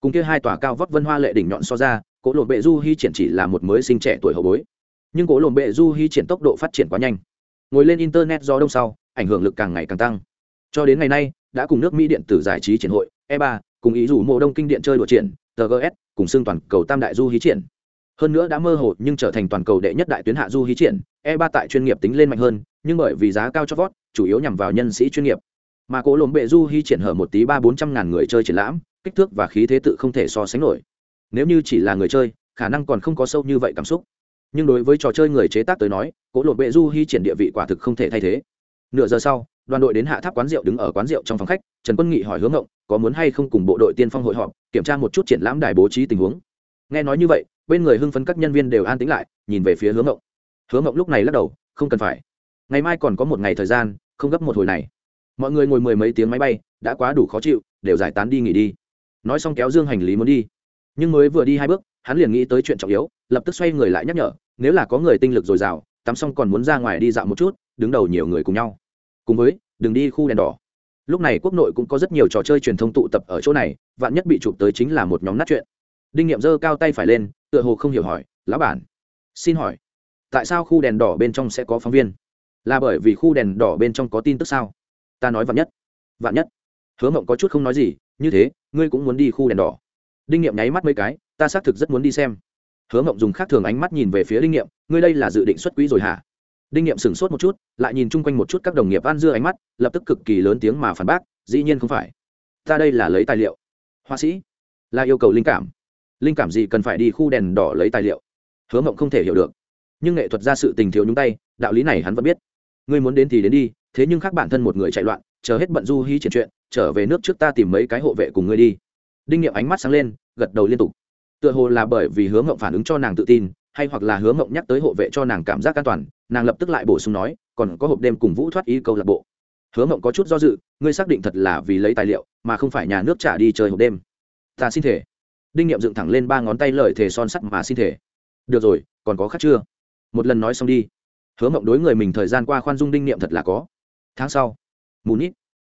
Cùng kia hai tòa cao vóc vân hoa lệ đỉnh nhọn so ra, cỗ lộn bệ du hy triển chỉ là một mới sinh trẻ tuổi hậu bối nhưng cỗ lồn bệ du hy triển tốc độ phát triển quá nhanh. Ngồi lên internet do đông sau, ảnh hưởng lực càng ngày càng tăng. Cho đến ngày nay, đã cùng nước mỹ điện tử giải trí triển hội e 3 cùng ý rủ mộ đông kinh điện chơi đùa triển tgs cùng xương toàn cầu tam đại du hí triển. Hơn nữa đã mơ hồ nhưng trở thành toàn cầu đệ nhất đại tuyến hạ du hí triển e 3 tại chuyên nghiệp tính lên mạnh hơn, nhưng bởi vì giá cao cho vót, chủ yếu nhằm vào nhân sĩ chuyên nghiệp. Mà cố lồn bệ du hí triển hở một tí ba bốn trăm ngàn người chơi triển lãm, kích thước và khí thế tự không thể so sánh nổi. Nếu như chỉ là người chơi, khả năng còn không có sâu như vậy cảm xúc nhưng đối với trò chơi người chế tác tới nói cỗ lộn bệ du hy triển địa vị quả thực không thể thay thế. Nửa giờ sau, đoàn đội đến hạ tháp quán rượu đứng ở quán rượu trong phòng khách, trần quân nghị hỏi hướng ngộng, có muốn hay không cùng bộ đội tiên phong hội họp, kiểm tra một chút triển lãm đài bố trí tình huống. Nghe nói như vậy, bên người hưng phấn các nhân viên đều an tĩnh lại, nhìn về phía hướng ngộng. Hướng ngộng lúc này lắc đầu, không cần phải. Ngày mai còn có một ngày thời gian, không gấp một hồi này. Mọi người ngồi mười mấy tiếng máy bay, đã quá đủ khó chịu, đều giải tán đi nghỉ đi. Nói xong kéo dương hành lý muốn đi. Nhưng mới vừa đi hai bước hắn liền nghĩ tới chuyện trọng yếu, lập tức xoay người lại nhắc nhở, nếu là có người tinh lực dồi dào, tắm xong còn muốn ra ngoài đi dạo một chút, đứng đầu nhiều người cùng nhau. Cùng với, đừng đi khu đèn đỏ. Lúc này quốc nội cũng có rất nhiều trò chơi truyền thông tụ tập ở chỗ này, vạn nhất bị chụp tới chính là một nhóm nát chuyện. Đinh nghiệm giơ cao tay phải lên, tựa hồ không hiểu hỏi, lão bản, xin hỏi, tại sao khu đèn đỏ bên trong sẽ có phóng viên? Là bởi vì khu đèn đỏ bên trong có tin tức sao? Ta nói vạn nhất vạn nhất. Hứa mộng có chút không nói gì, như thế, ngươi cũng muốn đi khu đèn đỏ? Đinh nghiệm nháy mắt mấy cái, ta xác thực rất muốn đi xem. Hứa mộng dùng khác thường ánh mắt nhìn về phía đinh nghiệm, ngươi đây là dự định xuất quỹ rồi hả? Đinh nghiệm sửng sốt một chút, lại nhìn chung quanh một chút các đồng nghiệp ăn dưa ánh mắt, lập tức cực kỳ lớn tiếng mà phản bác, dĩ nhiên không phải. Ta đây là lấy tài liệu. Họa sĩ, là yêu cầu linh cảm. Linh cảm gì cần phải đi khu đèn đỏ lấy tài liệu? Hứa mộng không thể hiểu được. Nhưng nghệ thuật ra sự tình thiếu nhúng tay, đạo lý này hắn vẫn biết. Ngươi muốn đến thì đến đi, thế nhưng khác bản thân một người chạy loạn, chờ hết bận du hy triển chuyện, trở về nước trước ta tìm mấy cái hộ vệ cùng ngươi đi. Đinh nghiệm ánh mắt sáng lên gật đầu liên tục. Tựa hồ là bởi vì hứa mộng phản ứng cho nàng tự tin, hay hoặc là hứa mộng nhắc tới hộ vệ cho nàng cảm giác an toàn, nàng lập tức lại bổ sung nói, còn có hộp đêm cùng vũ thoát y câu lạc bộ. Hứa mộng có chút do dự, ngươi xác định thật là vì lấy tài liệu, mà không phải nhà nước trả đi chơi hộp đêm. Ta xin thể đinh nghiệm dựng thẳng lên ba ngón tay lời thề son sắt mà xin thể được rồi, còn có khác chưa? Một lần nói xong đi. Hứa mộng đối người mình thời gian qua khoan dung đinh nghiệm thật là có. Tháng sau mù nít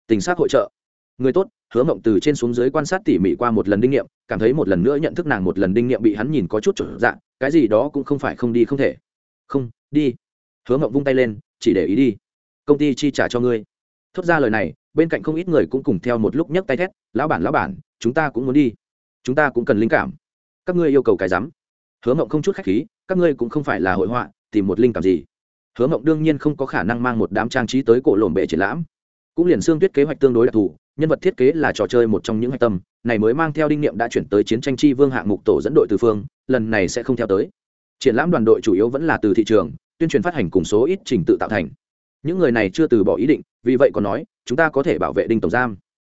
tình sát hội trợ. Người tốt hứa mộng từ trên xuống dưới quan sát tỉ mỉ qua một lần đinh nghiệm cảm thấy một lần nữa nhận thức nàng một lần đinh nghiệm bị hắn nhìn có chút trở dạng cái gì đó cũng không phải không đi không thể. Không, đi. Hứa mộng vung tay lên, chỉ để ý đi. Công ty chi trả cho ngươi. Thốt ra lời này, bên cạnh không ít người cũng cùng theo một lúc nhấc tay thét, lão bản lão bản, chúng ta cũng muốn đi. Chúng ta cũng cần linh cảm. Các ngươi yêu cầu cái rắm. Hứa mộng không chút khách khí, các ngươi cũng không phải là hội họa, tìm một linh cảm gì. Hứa mộng đương nhiên không có khả năng mang một đám trang trí tới cổ lồn bệ triển lãm. Cũng liền xương tuyết kế hoạch tương đối đặc thù nhân vật thiết kế là trò chơi một trong những hạch tâm, này mới mang theo đinh niệm đã chuyển tới chiến tranh chi vương hạng mục tổ dẫn đội từ phương, lần này sẽ không theo tới. Triển lãm đoàn đội chủ yếu vẫn là từ thị trường, tuyên truyền phát hành cùng số ít trình tự tạo thành. Những người này chưa từ bỏ ý định, vì vậy còn nói, chúng ta có thể bảo vệ đinh tổng giam.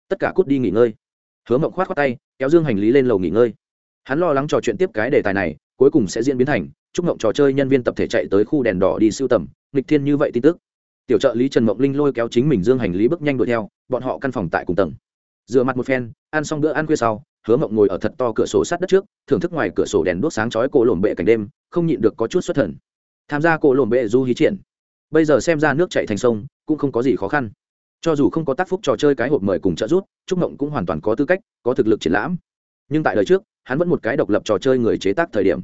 Tất cả cút đi nghỉ ngơi. Hứa mộng khoát khoát tay, kéo dương hành lý lên lầu nghỉ ngơi. Hắn lo lắng trò chuyện tiếp cái đề tài này, cuối cùng sẽ diễn biến thành, chúc mộng trò chơi nhân viên tập thể chạy tới khu đèn đỏ đi siêu tầm, nghịch thiên như vậy tin tức tiểu trợ lý trần mộng linh lôi kéo chính mình dương hành lý bước nhanh đuổi theo bọn họ căn phòng tại cùng tầng. Rửa mặt một phen ăn xong bữa ăn khuya sau hứa mộng ngồi ở thật to cửa sổ sát đất trước thưởng thức ngoài cửa sổ đèn đốt sáng chói cổ lồn bệ cảnh đêm không nhịn được có chút xuất thần. Tham gia cổ lồn bệ du hí triển. Bây giờ xem ra nước chạy thành sông cũng không có gì khó khăn. Cho dù không có tác phúc trò chơi cái hộp mời cùng trợ rút, trúc mộng cũng hoàn toàn có tư cách có thực lực triển lãm. Nhưng tại đời trước hắn vẫn một cái độc lập trò chơi người chế tác thời điểm.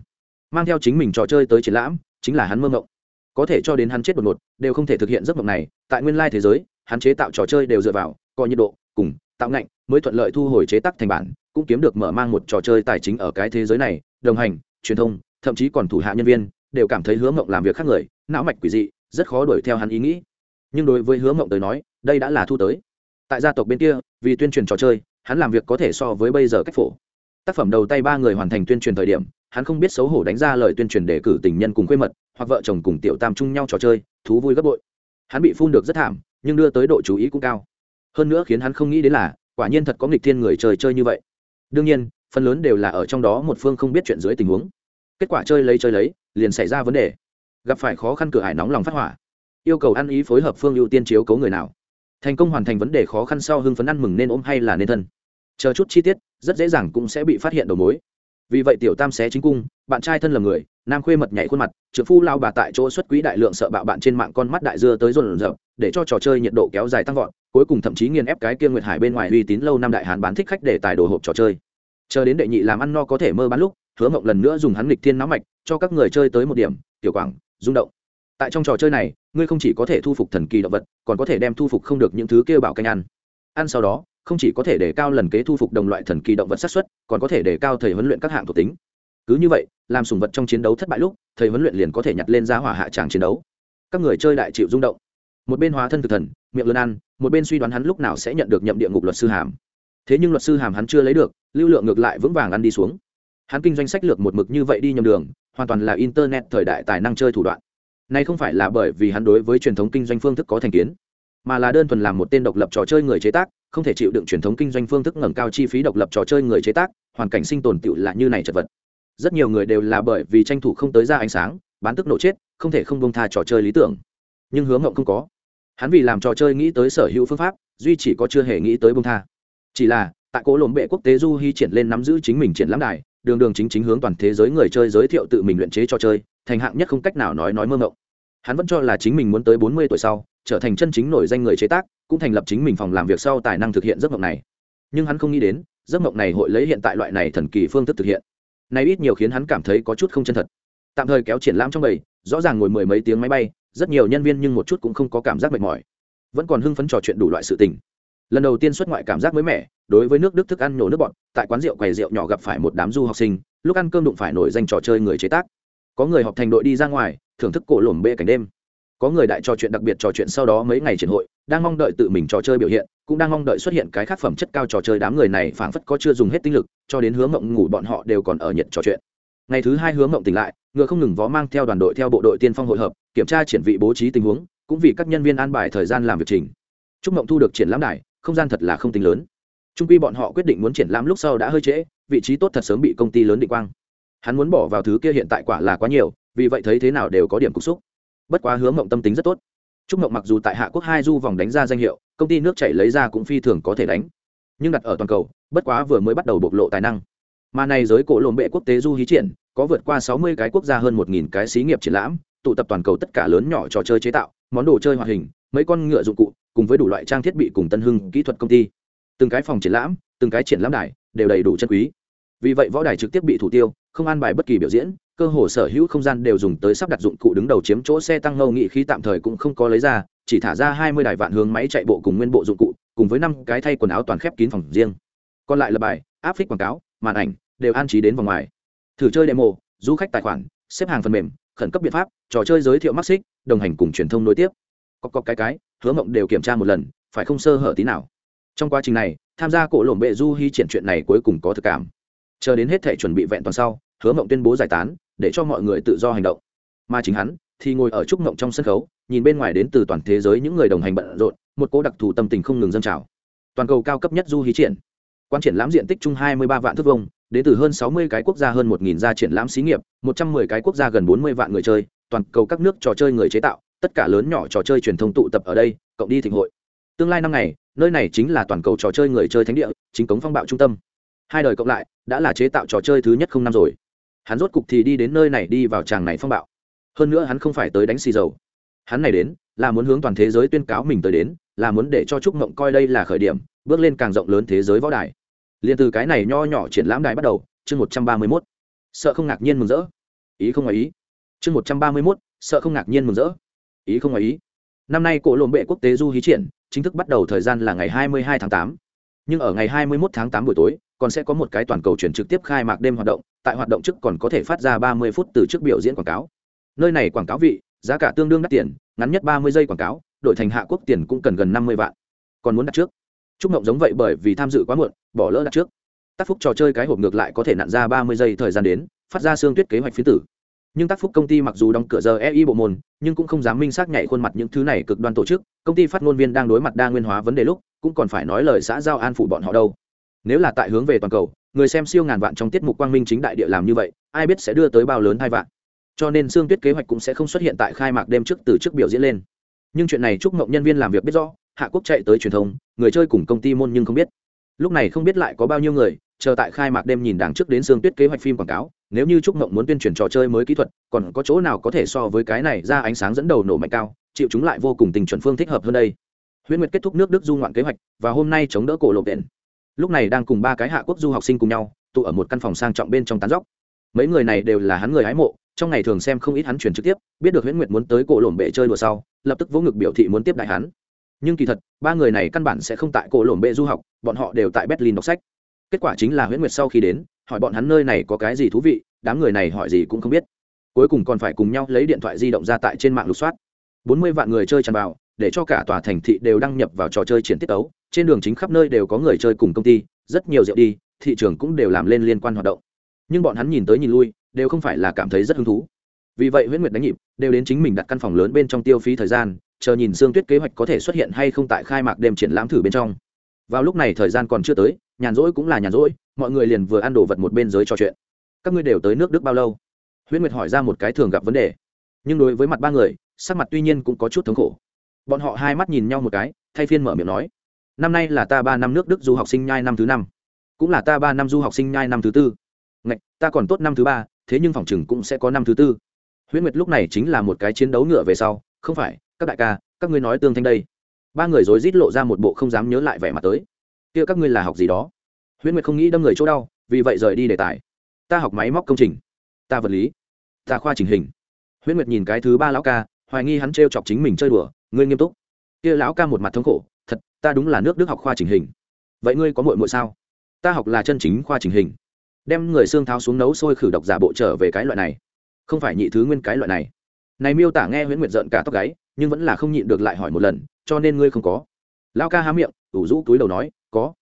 Mang theo chính mình trò chơi tới triển lãm chính là hắn mơ mộng có thể cho đến hắn chết đột ngột, đều không thể thực hiện giấc mộng này. Tại nguyên lai thế giới, hắn chế tạo trò chơi đều dựa vào coi nhiệt độ, cùng tạo ngạnh mới thuận lợi thu hồi chế tác thành bản, cũng kiếm được mở mang một trò chơi tài chính ở cái thế giới này. Đồng hành, truyền thông, thậm chí còn thủ hạ nhân viên, đều cảm thấy hứa mộng làm việc khác người, não mạch quỷ dị, rất khó đuổi theo hắn ý nghĩ. Nhưng đối với hứa mộng tới nói, đây đã là thu tới. Tại gia tộc bên kia, vì tuyên truyền trò chơi, hắn làm việc có thể so với bây giờ cách phổ. Tác phẩm đầu tay ba người hoàn thành tuyên truyền thời điểm, hắn không biết xấu hổ đánh ra lời tuyên truyền để cử tình nhân cùng quê mật hoặc vợ chồng cùng tiểu tam chung nhau trò chơi, thú vui gấp bội. Hắn bị phun được rất thảm, nhưng đưa tới độ chú ý cũng cao. Hơn nữa khiến hắn không nghĩ đến là, quả nhiên thật có nghịch thiên người chơi chơi như vậy. Đương nhiên, phần lớn đều là ở trong đó một phương không biết chuyện dưới tình huống. Kết quả chơi lấy chơi lấy, liền xảy ra vấn đề. Gặp phải khó khăn cửa hải nóng lòng phát hỏa. Yêu cầu ăn ý phối hợp phương ưu tiên chiếu cấu người nào. Thành công hoàn thành vấn đề khó khăn sau hưng phấn ăn mừng nên ôm hay là nên thân. Chờ chút chi tiết, rất dễ dàng cũng sẽ bị phát hiện đầu mối vì vậy tiểu tam xé chính cung, bạn trai thân là người, nam khuê mật nhảy khuôn mặt, trưởng phu lao bà tại chỗ xuất quỹ đại lượng sợ bạo bạn trên mạng con mắt đại dưa tới rộn rợp để cho trò chơi nhiệt độ kéo dài tăng vọt, cuối cùng thậm chí nghiền ép cái kia nguyệt hải bên ngoài uy tín lâu năm đại hán bán thích khách để tài đồ hộp trò chơi. Chờ đến đệ nhị làm ăn no có thể mơ bán lúc, hứa mộng lần nữa dùng hắn lịch thiên náo mạch, cho các người chơi tới một điểm, tiểu quảng, rung động. Tại trong trò chơi này, ngươi không chỉ có thể thu phục thần kỳ động vật, còn có thể đem thu phục không được những thứ kêu bảo canh ăn. Ăn sau đó không chỉ có thể để cao lần kế thu phục đồng loại thần kỳ động vật sát xuất còn có thể để cao thầy huấn luyện các hạng thuộc tính. Cứ như vậy, làm sùng vật trong chiến đấu thất bại lúc, thầy huấn luyện liền có thể nhặt lên giá hỏa hạ tràng chiến đấu. Các người chơi đại chịu rung động. Một bên hóa thân thực thần, miệng lớn ăn, một bên suy đoán hắn lúc nào sẽ nhận được nhậm địa ngục luật sư hàm. Thế nhưng luật sư hàm hắn chưa lấy được, lưu lượng ngược lại vững vàng ăn đi xuống. Hắn kinh doanh sách lược một mực như vậy đi nhầm đường, hoàn toàn là internet thời đại tài năng chơi thủ đoạn. Này không phải là bởi vì hắn đối với truyền thống kinh doanh phương thức có thành kiến mà là đơn thuần làm một tên độc lập trò chơi người chế tác, không thể chịu đựng truyền thống kinh doanh phương thức ngẩng cao chi phí độc lập trò chơi người chế tác, hoàn cảnh sinh tồn tựu là như này chật vật. Rất nhiều người đều là bởi vì tranh thủ không tới ra ánh sáng, bán tức nổ chết, không thể không bông tha trò chơi lý tưởng. Nhưng hướng ngộng không có. Hắn vì làm trò chơi nghĩ tới sở hữu phương pháp, duy chỉ có chưa hề nghĩ tới bông tha. Chỉ là, tại cố lộn bệ quốc tế du hy triển lên nắm giữ chính mình triển lãm đài, đường đường chính chính hướng toàn thế giới người chơi giới thiệu tự mình luyện chế trò chơi, thành hạng nhất không cách nào nói nói mơ ngộng hắn vẫn cho là chính mình muốn tới bốn mươi tuổi sau, trở thành chân chính nổi danh người chế tác, cũng thành lập chính mình phòng làm việc sau tài năng thực hiện giấc mộng này. Nhưng hắn không nghĩ đến, giấc mộng này hội lấy hiện tại loại này thần kỳ phương thức thực hiện. Nay ít nhiều khiến hắn cảm thấy có chút không chân thật. Tạm thời kéo triển lãm trong bầy, rõ ràng ngồi mười mấy tiếng máy bay, rất nhiều nhân viên nhưng một chút cũng không có cảm giác mệt mỏi. Vẫn còn hưng phấn trò chuyện đủ loại sự tình. Lần đầu tiên xuất ngoại cảm giác mới mẻ, đối với nước đức thức ăn nhổ nước bọn tại quán rượu quầy rượu nhỏ gặp phải một đám du học sinh, lúc ăn cơm đụng phải nổi danh trò chơi người chế tác. Có người họp thành đội đi ra ngoài thưởng thức cổ lổm bê cảnh đêm. Có người đại trò chuyện đặc biệt trò chuyện sau đó mấy ngày triển hội, đang mong đợi tự mình trò chơi biểu hiện, cũng đang mong đợi xuất hiện cái khác phẩm chất cao trò chơi đám người này phảng phất có chưa dùng hết tinh lực, cho đến hướng mộng ngủ bọn họ đều còn ở nhiệt trò chuyện. Ngày thứ hai hướng mộng tỉnh lại, ngựa không ngừng vó mang theo đoàn đội theo bộ đội tiên phong hội hợp, kiểm tra triển vị bố trí tình huống, cũng vì các nhân viên an bài thời gian làm việc trình. Chúc mộng thu được triển lãm đài, không gian thật là không tính lớn. Trung quy bọn họ quyết định muốn triển lãm lúc sau đã hơi trễ, vị trí tốt thật sớm bị công ty lớn định quang. Hắn muốn bỏ vào thứ kia hiện tại quả là quá nhiều vì vậy thấy thế nào đều có điểm cục xúc. Bất quá hứa mộng tâm tính rất tốt. Trúc mộng mặc dù tại hạ quốc hai du vòng đánh ra danh hiệu, công ty nước chảy lấy ra cũng phi thường có thể đánh. Nhưng đặt ở toàn cầu, bất quá vừa mới bắt đầu bộc lộ tài năng. Mà này giới cổ lồn bệ quốc tế du hí triển, có vượt qua sáu mươi cái quốc gia hơn một nghìn cái xí nghiệp triển lãm, tụ tập toàn cầu tất cả lớn nhỏ trò chơi chế tạo, món đồ chơi hoạt hình, mấy con ngựa dụng cụ, cùng với đủ loại trang thiết bị cùng tân hưng kỹ thuật công ty. Từng cái phòng triển lãm, từng cái triển lãm đài, đều đầy đủ chân quý vì vậy võ đài trực tiếp bị thủ tiêu, không an bài bất kỳ biểu diễn, cơ hồ sở hữu không gian đều dùng tới sắp đặt dụng cụ đứng đầu chiếm chỗ xe tăng ngâu nghị khí tạm thời cũng không có lấy ra, chỉ thả ra hai mươi đài vạn hướng máy chạy bộ cùng nguyên bộ dụng cụ, cùng với năm cái thay quần áo toàn khép kín phòng riêng. Còn lại là bài, áp phích quảng cáo, màn ảnh, đều an trí đến vòng ngoài. Thử chơi demo, du khách tài khoản, xếp hàng phần mềm, khẩn cấp biện pháp, trò chơi giới thiệu mắc xích đồng hành cùng truyền thông nối tiếp. Cọc cọc cái cái, hứa mộng đều kiểm tra một lần, phải không sơ hở tí nào. Trong quá trình này, tham gia cổ lồng bệ du hy triển chuyện này cuối cùng có thực cảm chờ đến hết thể chuẩn bị vẹn toàn sau, hứa mộng tuyên bố giải tán, để cho mọi người tự do hành động. Mà chính hắn, thì ngồi ở trúc mộng trong sân khấu, nhìn bên ngoài đến từ toàn thế giới những người đồng hành bận rộn, một cố đặc thù tâm tình không ngừng dâng trào. Toàn cầu cao cấp nhất du hí triển. Quan triển lãm diện tích chung hai mươi ba vạn thước vông đến từ hơn sáu mươi cái quốc gia, hơn một nghìn gia triển lãm xí nghiệp, một trăm mười cái quốc gia gần bốn mươi vạn người chơi, toàn cầu các nước trò chơi người chế tạo, tất cả lớn nhỏ trò chơi truyền thông tụ tập ở đây, cộng đi thịnh hội. Tương lai năm ngày, nơi này chính là toàn cầu trò chơi người chơi thánh địa, chính cống phong bạo trung tâm. Hai đời cộng lại đã là chế tạo trò chơi thứ nhất không năm rồi. Hắn rốt cục thì đi đến nơi này đi vào tràng này phong bạo. Hơn nữa hắn không phải tới đánh xì dầu. Hắn này đến, là muốn hướng toàn thế giới tuyên cáo mình tới đến, là muốn để cho trúc mộng coi đây là khởi điểm, bước lên càng rộng lớn thế giới võ đài. Liền từ cái này nho nhỏ triển lãm đài bắt đầu, chương một trăm ba mươi mốt. Sợ không ngạc nhiên mừng rỡ. Ý không ngoài ý. Chương một trăm ba mươi mốt, sợ không ngạc nhiên mừng rỡ. Ý không ngoài ý. Năm nay cổ lộn bệ quốc tế du hí triển, chính thức bắt đầu thời gian là ngày hai mươi hai tháng tám. Nhưng ở ngày hai mươi 21 tháng tám buổi tối còn sẽ có một cái toàn cầu chuyển trực tiếp khai mạc đêm hoạt động, tại hoạt động trước còn có thể phát ra ba mươi phút từ trước biểu diễn quảng cáo. Nơi này quảng cáo vị, giá cả tương đương đắt tiền, ngắn nhất ba mươi giây quảng cáo, đổi thành hạ quốc tiền cũng cần gần năm mươi vạn. Còn muốn đặt trước? Chúc mộng giống vậy bởi vì tham dự quá muộn, bỏ lỡ đặt trước. Tác phúc trò chơi cái hộp ngược lại có thể nặn ra ba mươi giây thời gian đến, phát ra xương tuyết kế hoạch phiến tử. Nhưng tác phúc công ty mặc dù đóng cửa giờ ei bộ môn, nhưng cũng không dám minh xác nhảy khuôn mặt những thứ này cực đoan tổ chức. Công ty phát ngôn viên đang đối mặt đa nguyên hóa vấn đề lúc, cũng còn phải nói lời xã giao an phủ bọn họ đâu nếu là tại hướng về toàn cầu, người xem siêu ngàn vạn trong tiết mục quang minh chính đại địa làm như vậy, ai biết sẽ đưa tới bao lớn hai vạn. Cho nên xương tuyết kế hoạch cũng sẽ không xuất hiện tại khai mạc đêm trước từ trước biểu diễn lên. Nhưng chuyện này chúc mộng nhân viên làm việc biết rõ, hạ quốc chạy tới truyền thông, người chơi cùng công ty môn nhưng không biết. Lúc này không biết lại có bao nhiêu người, chờ tại khai mạc đêm nhìn đằng trước đến xương tuyết kế hoạch phim quảng cáo, nếu như trúc mộng muốn tuyên truyền trò chơi mới kỹ thuật, còn có chỗ nào có thể so với cái này ra ánh sáng dẫn đầu nổ mạnh cao, chịu chúng lại vô cùng tình chuẩn phương thích hợp hơn đây. Huyễn nguyệt kết thúc nước đức du ngoạn kế hoạch, và hôm nay chống đỡ cổ lộ viện lúc này đang cùng ba cái hạ quốc du học sinh cùng nhau, tụ ở một căn phòng sang trọng bên trong tán dóc. Mấy người này đều là hắn người hái mộ, trong ngày thường xem không ít hắn truyền trực tiếp, biết được huyễn nguyệt muốn tới cổ lổm bệ chơi đùa sau, lập tức vỗ ngực biểu thị muốn tiếp đại hắn. Nhưng kỳ thật, ba người này căn bản sẽ không tại cổ lổm bệ du học, bọn họ đều tại berlin đọc sách. Kết quả chính là huyễn nguyệt sau khi đến, hỏi bọn hắn nơi này có cái gì thú vị, đám người này hỏi gì cũng không biết. Cuối cùng còn phải cùng nhau lấy điện thoại di động ra tại trên mạng lục soát. Bốn mươi vạn người chơi tràn vào để cho cả tòa thành thị đều đăng nhập vào trò chơi triển tiết tấu. Trên đường chính khắp nơi đều có người chơi cùng công ty, rất nhiều rượu đi, thị trường cũng đều làm lên liên quan hoạt động. Nhưng bọn hắn nhìn tới nhìn lui, đều không phải là cảm thấy rất hứng thú. Vì vậy huyễn nguyệt đánh nhịp, đều đến chính mình đặt căn phòng lớn bên trong tiêu phí thời gian, chờ nhìn sương tuyết kế hoạch có thể xuất hiện hay không tại khai mạc đêm triển lãm thử bên trong. Vào lúc này thời gian còn chưa tới, nhàn rỗi cũng là nhàn rỗi, mọi người liền vừa ăn đồ vật một bên giới trò chuyện. Các ngươi đều tới nước đức bao lâu? Huyễn nguyệt hỏi ra một cái thường gặp vấn đề. Nhưng đối với mặt ba người, sắc mặt tuy nhiên cũng có chút thống khổ bọn họ hai mắt nhìn nhau một cái, thay phiên mở miệng nói, năm nay là ta ba năm nước đức du học sinh nhai năm thứ năm, cũng là ta ba năm du học sinh nhai năm thứ tư. Ngạch, ta còn tốt năm thứ ba, thế nhưng phòng chừng cũng sẽ có năm thứ tư. Huyễn nguyệt lúc này chính là một cái chiến đấu ngựa về sau, không phải, các đại ca, các ngươi nói tương thanh đây. Ba người rối rít lộ ra một bộ không dám nhớ lại vẻ mặt tới. Kia các ngươi là học gì đó? Huyễn nguyệt không nghĩ đâm người chỗ đau, vì vậy rời đi đề tài. Ta học máy móc công trình, ta vật lý, ta khoa trình hình. Huyễn nguyệt nhìn cái thứ ba lão ca, hoài nghi hắn t chọc chính mình chơi đùa ngươi nghiêm túc. Kia lão ca một mặt thống khổ, thật, ta đúng là nước đức học khoa trình hình. Vậy ngươi có muội muội sao? Ta học là chân chính khoa trình hình. Đem người xương tháo xuống nấu sôi khử độc giả bộ trở về cái loại này. Không phải nhị thứ nguyên cái loại này. Này miêu tả nghe huyễn nguyệt giận cả tóc gáy, nhưng vẫn là không nhịn được lại hỏi một lần, cho nên ngươi không có. Lão ca há miệng, ủ rũ túi đầu nói, có.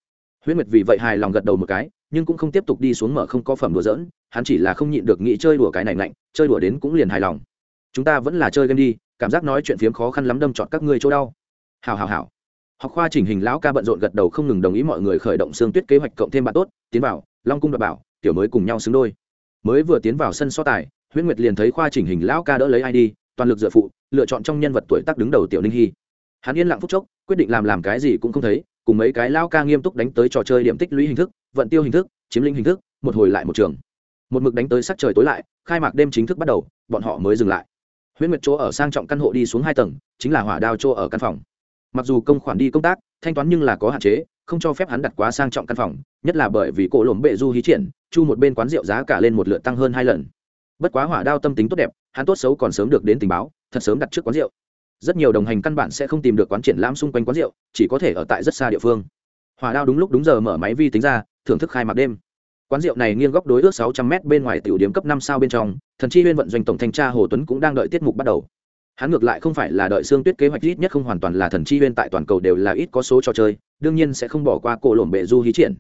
Huyễn nguyệt vì vậy hài lòng gật đầu một cái, nhưng cũng không tiếp tục đi xuống mở không có phẩm đùa dỡn hắn chỉ là không nhịn được nghĩ chơi đùa cái này lạnh chơi đùa đến cũng liền hài lòng. Chúng ta vẫn là chơi game đi cảm giác nói chuyện phiếm khó khăn lắm đâm trọt các ngươi chỗ đau. Hào hào hào học khoa chỉnh hình lão ca bận rộn gật đầu không ngừng đồng ý mọi người khởi động xương tuyết kế hoạch cộng thêm bạn tốt, tiến vào, long cung đoạt bảo, tiểu mới cùng nhau xứng đôi. Mới vừa tiến vào sân so tài, huyễn nguyệt liền thấy khoa chỉnh hình lão ca đỡ lấy id toàn lực dựa phụ, lựa chọn trong nhân vật tuổi tác đứng đầu tiểu ninh hy. Hắn yên lặng phúc chốc, quyết định làm làm cái gì cũng không thấy, cùng mấy cái lão ca nghiêm túc đánh tới trò chơi điểm tích lũy hình thức, vận tiêu hình thức, chiếm lĩnh hình thức, một hồi lại một trường. Một mực đánh tới sắc trời tối lại, khai mạc đêm chính thức bắt đầu, bọn họ mới dừng lại huyễn nguyệt chỗ ở sang trọng căn hộ đi xuống hai tầng, chính là hỏa đao chỗ ở căn phòng. Mặc dù công khoản đi công tác, thanh toán nhưng là có hạn chế, không cho phép hắn đặt quá sang trọng căn phòng, nhất là bởi vì cổ lồng bệ du hí triển, chu một bên quán rượu giá cả lên một lượt tăng hơn hai lần. Bất quá hỏa đao tâm tính tốt đẹp, hắn tốt xấu còn sớm được đến tình báo, thật sớm đặt trước quán rượu. Rất nhiều đồng hành căn bản sẽ không tìm được quán triển lãm xung quanh quán rượu, chỉ có thể ở tại rất xa địa phương. Hỏa đao đúng lúc đúng giờ mở máy vi tính ra, thưởng thức khai mạc đêm quán rượu này nghiêng góc đối ước sáu trăm m bên ngoài tiểu điểm cấp năm sao bên trong, thần chi huyên vận doanh tổng thanh tra hồ tuấn cũng đang đợi tiết mục bắt đầu. Hắn ngược lại không phải là đợi xương tuyết kế hoạch ít nhất không hoàn toàn là thần chi huyên tại toàn cầu đều là ít có số trò chơi, đương nhiên sẽ không bỏ qua cổ lổm bệ du hí triển.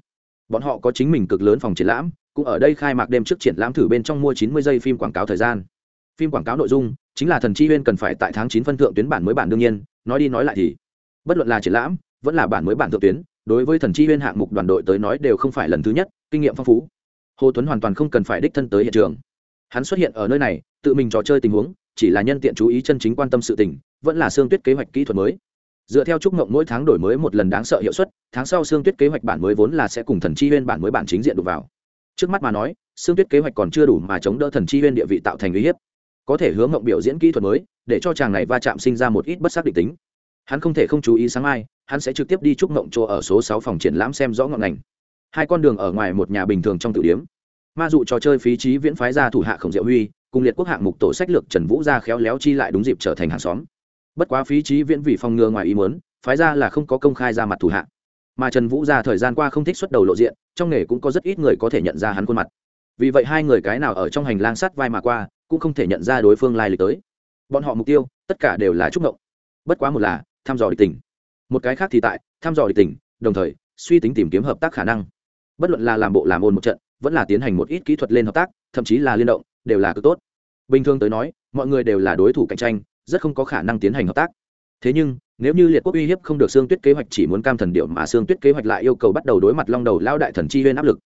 Bọn họ có chính mình cực lớn phòng triển lãm, cũng ở đây khai mạc đêm trước triển lãm thử bên trong mua chín mươi giây phim quảng cáo thời gian. Phim quảng cáo nội dung, chính là thần chi huyên cần phải tại tháng chín phân thượng tuyến bản mới bản đương nhiên, nói đi nói lại thì. Bất luận là triển lãm, vẫn là bản mới bản thượng tuyến, đối với thần chi huyên hạng mục đoàn đội tới nói đều không phải lần thứ nhất kinh nghiệm phong phú. Hồ tuấn hoàn toàn không cần phải đích thân tới hiện trường. Hắn xuất hiện ở nơi này, tự mình trò chơi tình huống, chỉ là nhân tiện chú ý chân chính quan tâm sự tình, vẫn là xương tuyết kế hoạch kỹ thuật mới. Dựa theo trúc mộng mỗi tháng đổi mới một lần đáng sợ hiệu suất, tháng sau xương tuyết kế hoạch bản mới vốn là sẽ cùng thần chi huyên bản mới bản chính diện đụng vào. Trước mắt mà nói xương tuyết kế hoạch còn chưa đủ mà chống đỡ thần chi huyên địa vị tạo thành uy hiếp. Có thể hướng mộng biểu diễn kỹ thuật mới, để cho chàng này va chạm sinh ra một ít bất xác định tính. Hắn không thể không chú ý sáng mai, hắn sẽ trực tiếp đi trúc mộng chỗ ở số sáu phòng triển lãm xem rõ ngọn ngành hai con đường ở ngoài một nhà bình thường trong tử điếm. Ma dụ trò chơi phí trí viễn phái ra thủ hạ khổng diệu huy, cùng liệt quốc hạng mục tổ sách lược trần vũ ra khéo léo chi lại đúng dịp trở thành hàng xóm. Bất quá phí trí viễn vì phòng ngừa ngoài ý muốn, phái ra là không có công khai ra mặt thủ hạ. Mà trần vũ ra thời gian qua không thích xuất đầu lộ diện, trong nghề cũng có rất ít người có thể nhận ra hắn khuôn mặt. Vì vậy hai người cái nào ở trong hành lang sắt vai mà qua, cũng không thể nhận ra đối phương lai lịch tới. Bọn họ mục tiêu, tất cả đều là trúc ngộng. Bất quá một là, thăm dò địch tình một cái khác thì tại, thăm dò địch tình đồng thời, suy tính tìm kiếm hợp tác khả năng bất luận là làm bộ làm ôn một trận, vẫn là tiến hành một ít kỹ thuật lên hợp tác, thậm chí là liên động, đều là cực tốt. Bình thường tới nói, mọi người đều là đối thủ cạnh tranh, rất không có khả năng tiến hành hợp tác. Thế nhưng, nếu như liệt quốc uy hiếp không được xương tuyết kế hoạch chỉ muốn cam thần điệu mà xương tuyết kế hoạch lại yêu cầu bắt đầu đối mặt long đầu lao đại thần chi huyên áp lực.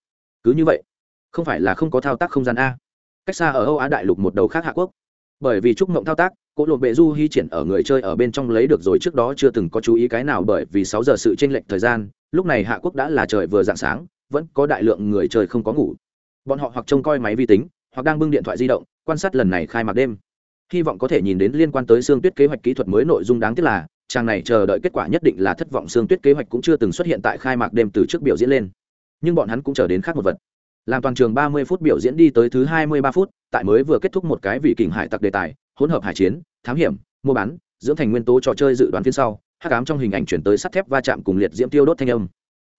Cứ như vậy, không phải là không có thao tác không gian a. Cách xa ở âu á đại lục một đầu khác hạ quốc. Bởi vì trúc mộng thao tác cỗ lộn bệ du hy triển ở người chơi ở bên trong lấy được rồi trước đó chưa từng có chú ý cái nào bởi vì sáu giờ sự tranh lệch thời gian, lúc này hạ quốc đã là trời vừa dạng sáng vẫn có đại lượng người chơi không có ngủ. Bọn họ hoặc trông coi máy vi tính, hoặc đang bưng điện thoại di động, quan sát lần này khai mạc đêm. Hy vọng có thể nhìn đến liên quan tới xương tuyết kế hoạch kỹ thuật mới nội dung đáng tiếc là, chàng này chờ đợi kết quả nhất định là thất vọng. Xương tuyết kế hoạch cũng chưa từng xuất hiện tại khai mạc đêm từ trước biểu diễn lên. Nhưng bọn hắn cũng chờ đến khác một vật. Làm toàn trường ba mươi phút biểu diễn đi tới thứ hai mươi ba phút, tại mới vừa kết thúc một cái vị kình hải tặc đề tài, hỗn hợp hải chiến, thám hiểm, mua bán, dưỡng thành nguyên tố trò chơi dự đoán phiên sau, hắc ám trong hình ảnh chuyển tới sắt thép va chạm cùng liệt diễm tiêu đốt thanh âm.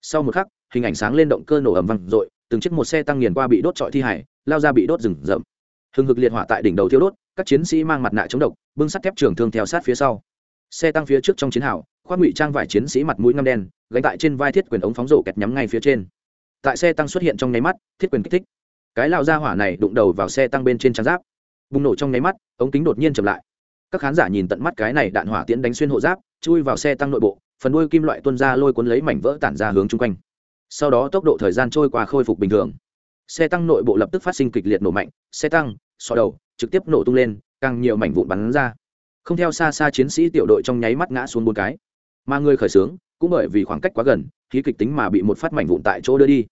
Sau một khắc hình ảnh sáng lên động cơ nổ ầm vang dội, từng chiếc một xe tăng nghiền qua bị đốt trọi thi hải lao ra bị đốt rừng rậm. Hừng hực liệt hỏa tại đỉnh đầu thiêu đốt, các chiến sĩ mang mặt nạ chống độc, bưng sắt thép trường thương theo sát phía sau. Xe tăng phía trước trong chiến hào, khoác ngụy trang vải chiến sĩ mặt mũi ngăm đen, gánh tại trên vai thiết quyền ống phóng rổ kẹt nhắm ngay phía trên. Tại xe tăng xuất hiện trong nháy mắt, thiết quyền kích thích. Cái lao ra hỏa này đụng đầu vào xe tăng bên trên trang giáp. Bùng nổ trong nháy mắt, ống kính đột nhiên chậm lại. Các khán giả nhìn tận mắt cái này đạn hỏa tiễn đánh xuyên hộ giáp, chui vào xe tăng nội bộ, phần đuôi kim loại tuân ra lôi cuốn lấy mảnh vỡ tản ra hướng chung quanh sau đó tốc độ thời gian trôi qua khôi phục bình thường. Xe tăng nội bộ lập tức phát sinh kịch liệt nổ mạnh, xe tăng, xò đầu trực tiếp nổ tung lên, càng nhiều mảnh vụn bắn ra. Không theo xa xa chiến sĩ tiểu đội trong nháy mắt ngã xuống bốn cái. Mà người khởi xướng cũng bởi vì khoảng cách quá gần, khí kịch tính mà bị một phát mảnh vụn tại chỗ đưa đi.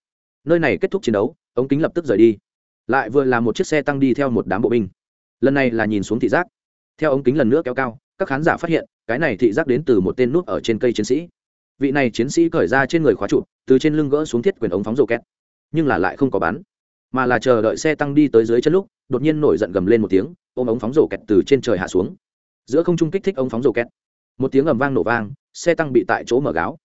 Nơi này kết thúc chiến đấu, ống kính lập tức rời đi. Lại vừa là một chiếc xe tăng đi theo một đám bộ binh. Lần này là nhìn xuống thị giác. Theo ống kính lần nữa kéo cao, các khán giả phát hiện, cái này thị giác đến từ một tên nút ở trên cây chiến sĩ vị này chiến sĩ cởi ra trên người khóa trụ, từ trên lưng gỡ xuống thiết quyền ống phóng rổ két nhưng là lại không có bắn, mà là chờ đợi xe tăng đi tới dưới chân lúc, đột nhiên nổi giận gầm lên một tiếng, ôm ống phóng rổ kẹt từ trên trời hạ xuống. Giữa không trung kích thích ống phóng rổ kẹt một tiếng ầm vang nổ vang, xe tăng bị tại chỗ mở gáo.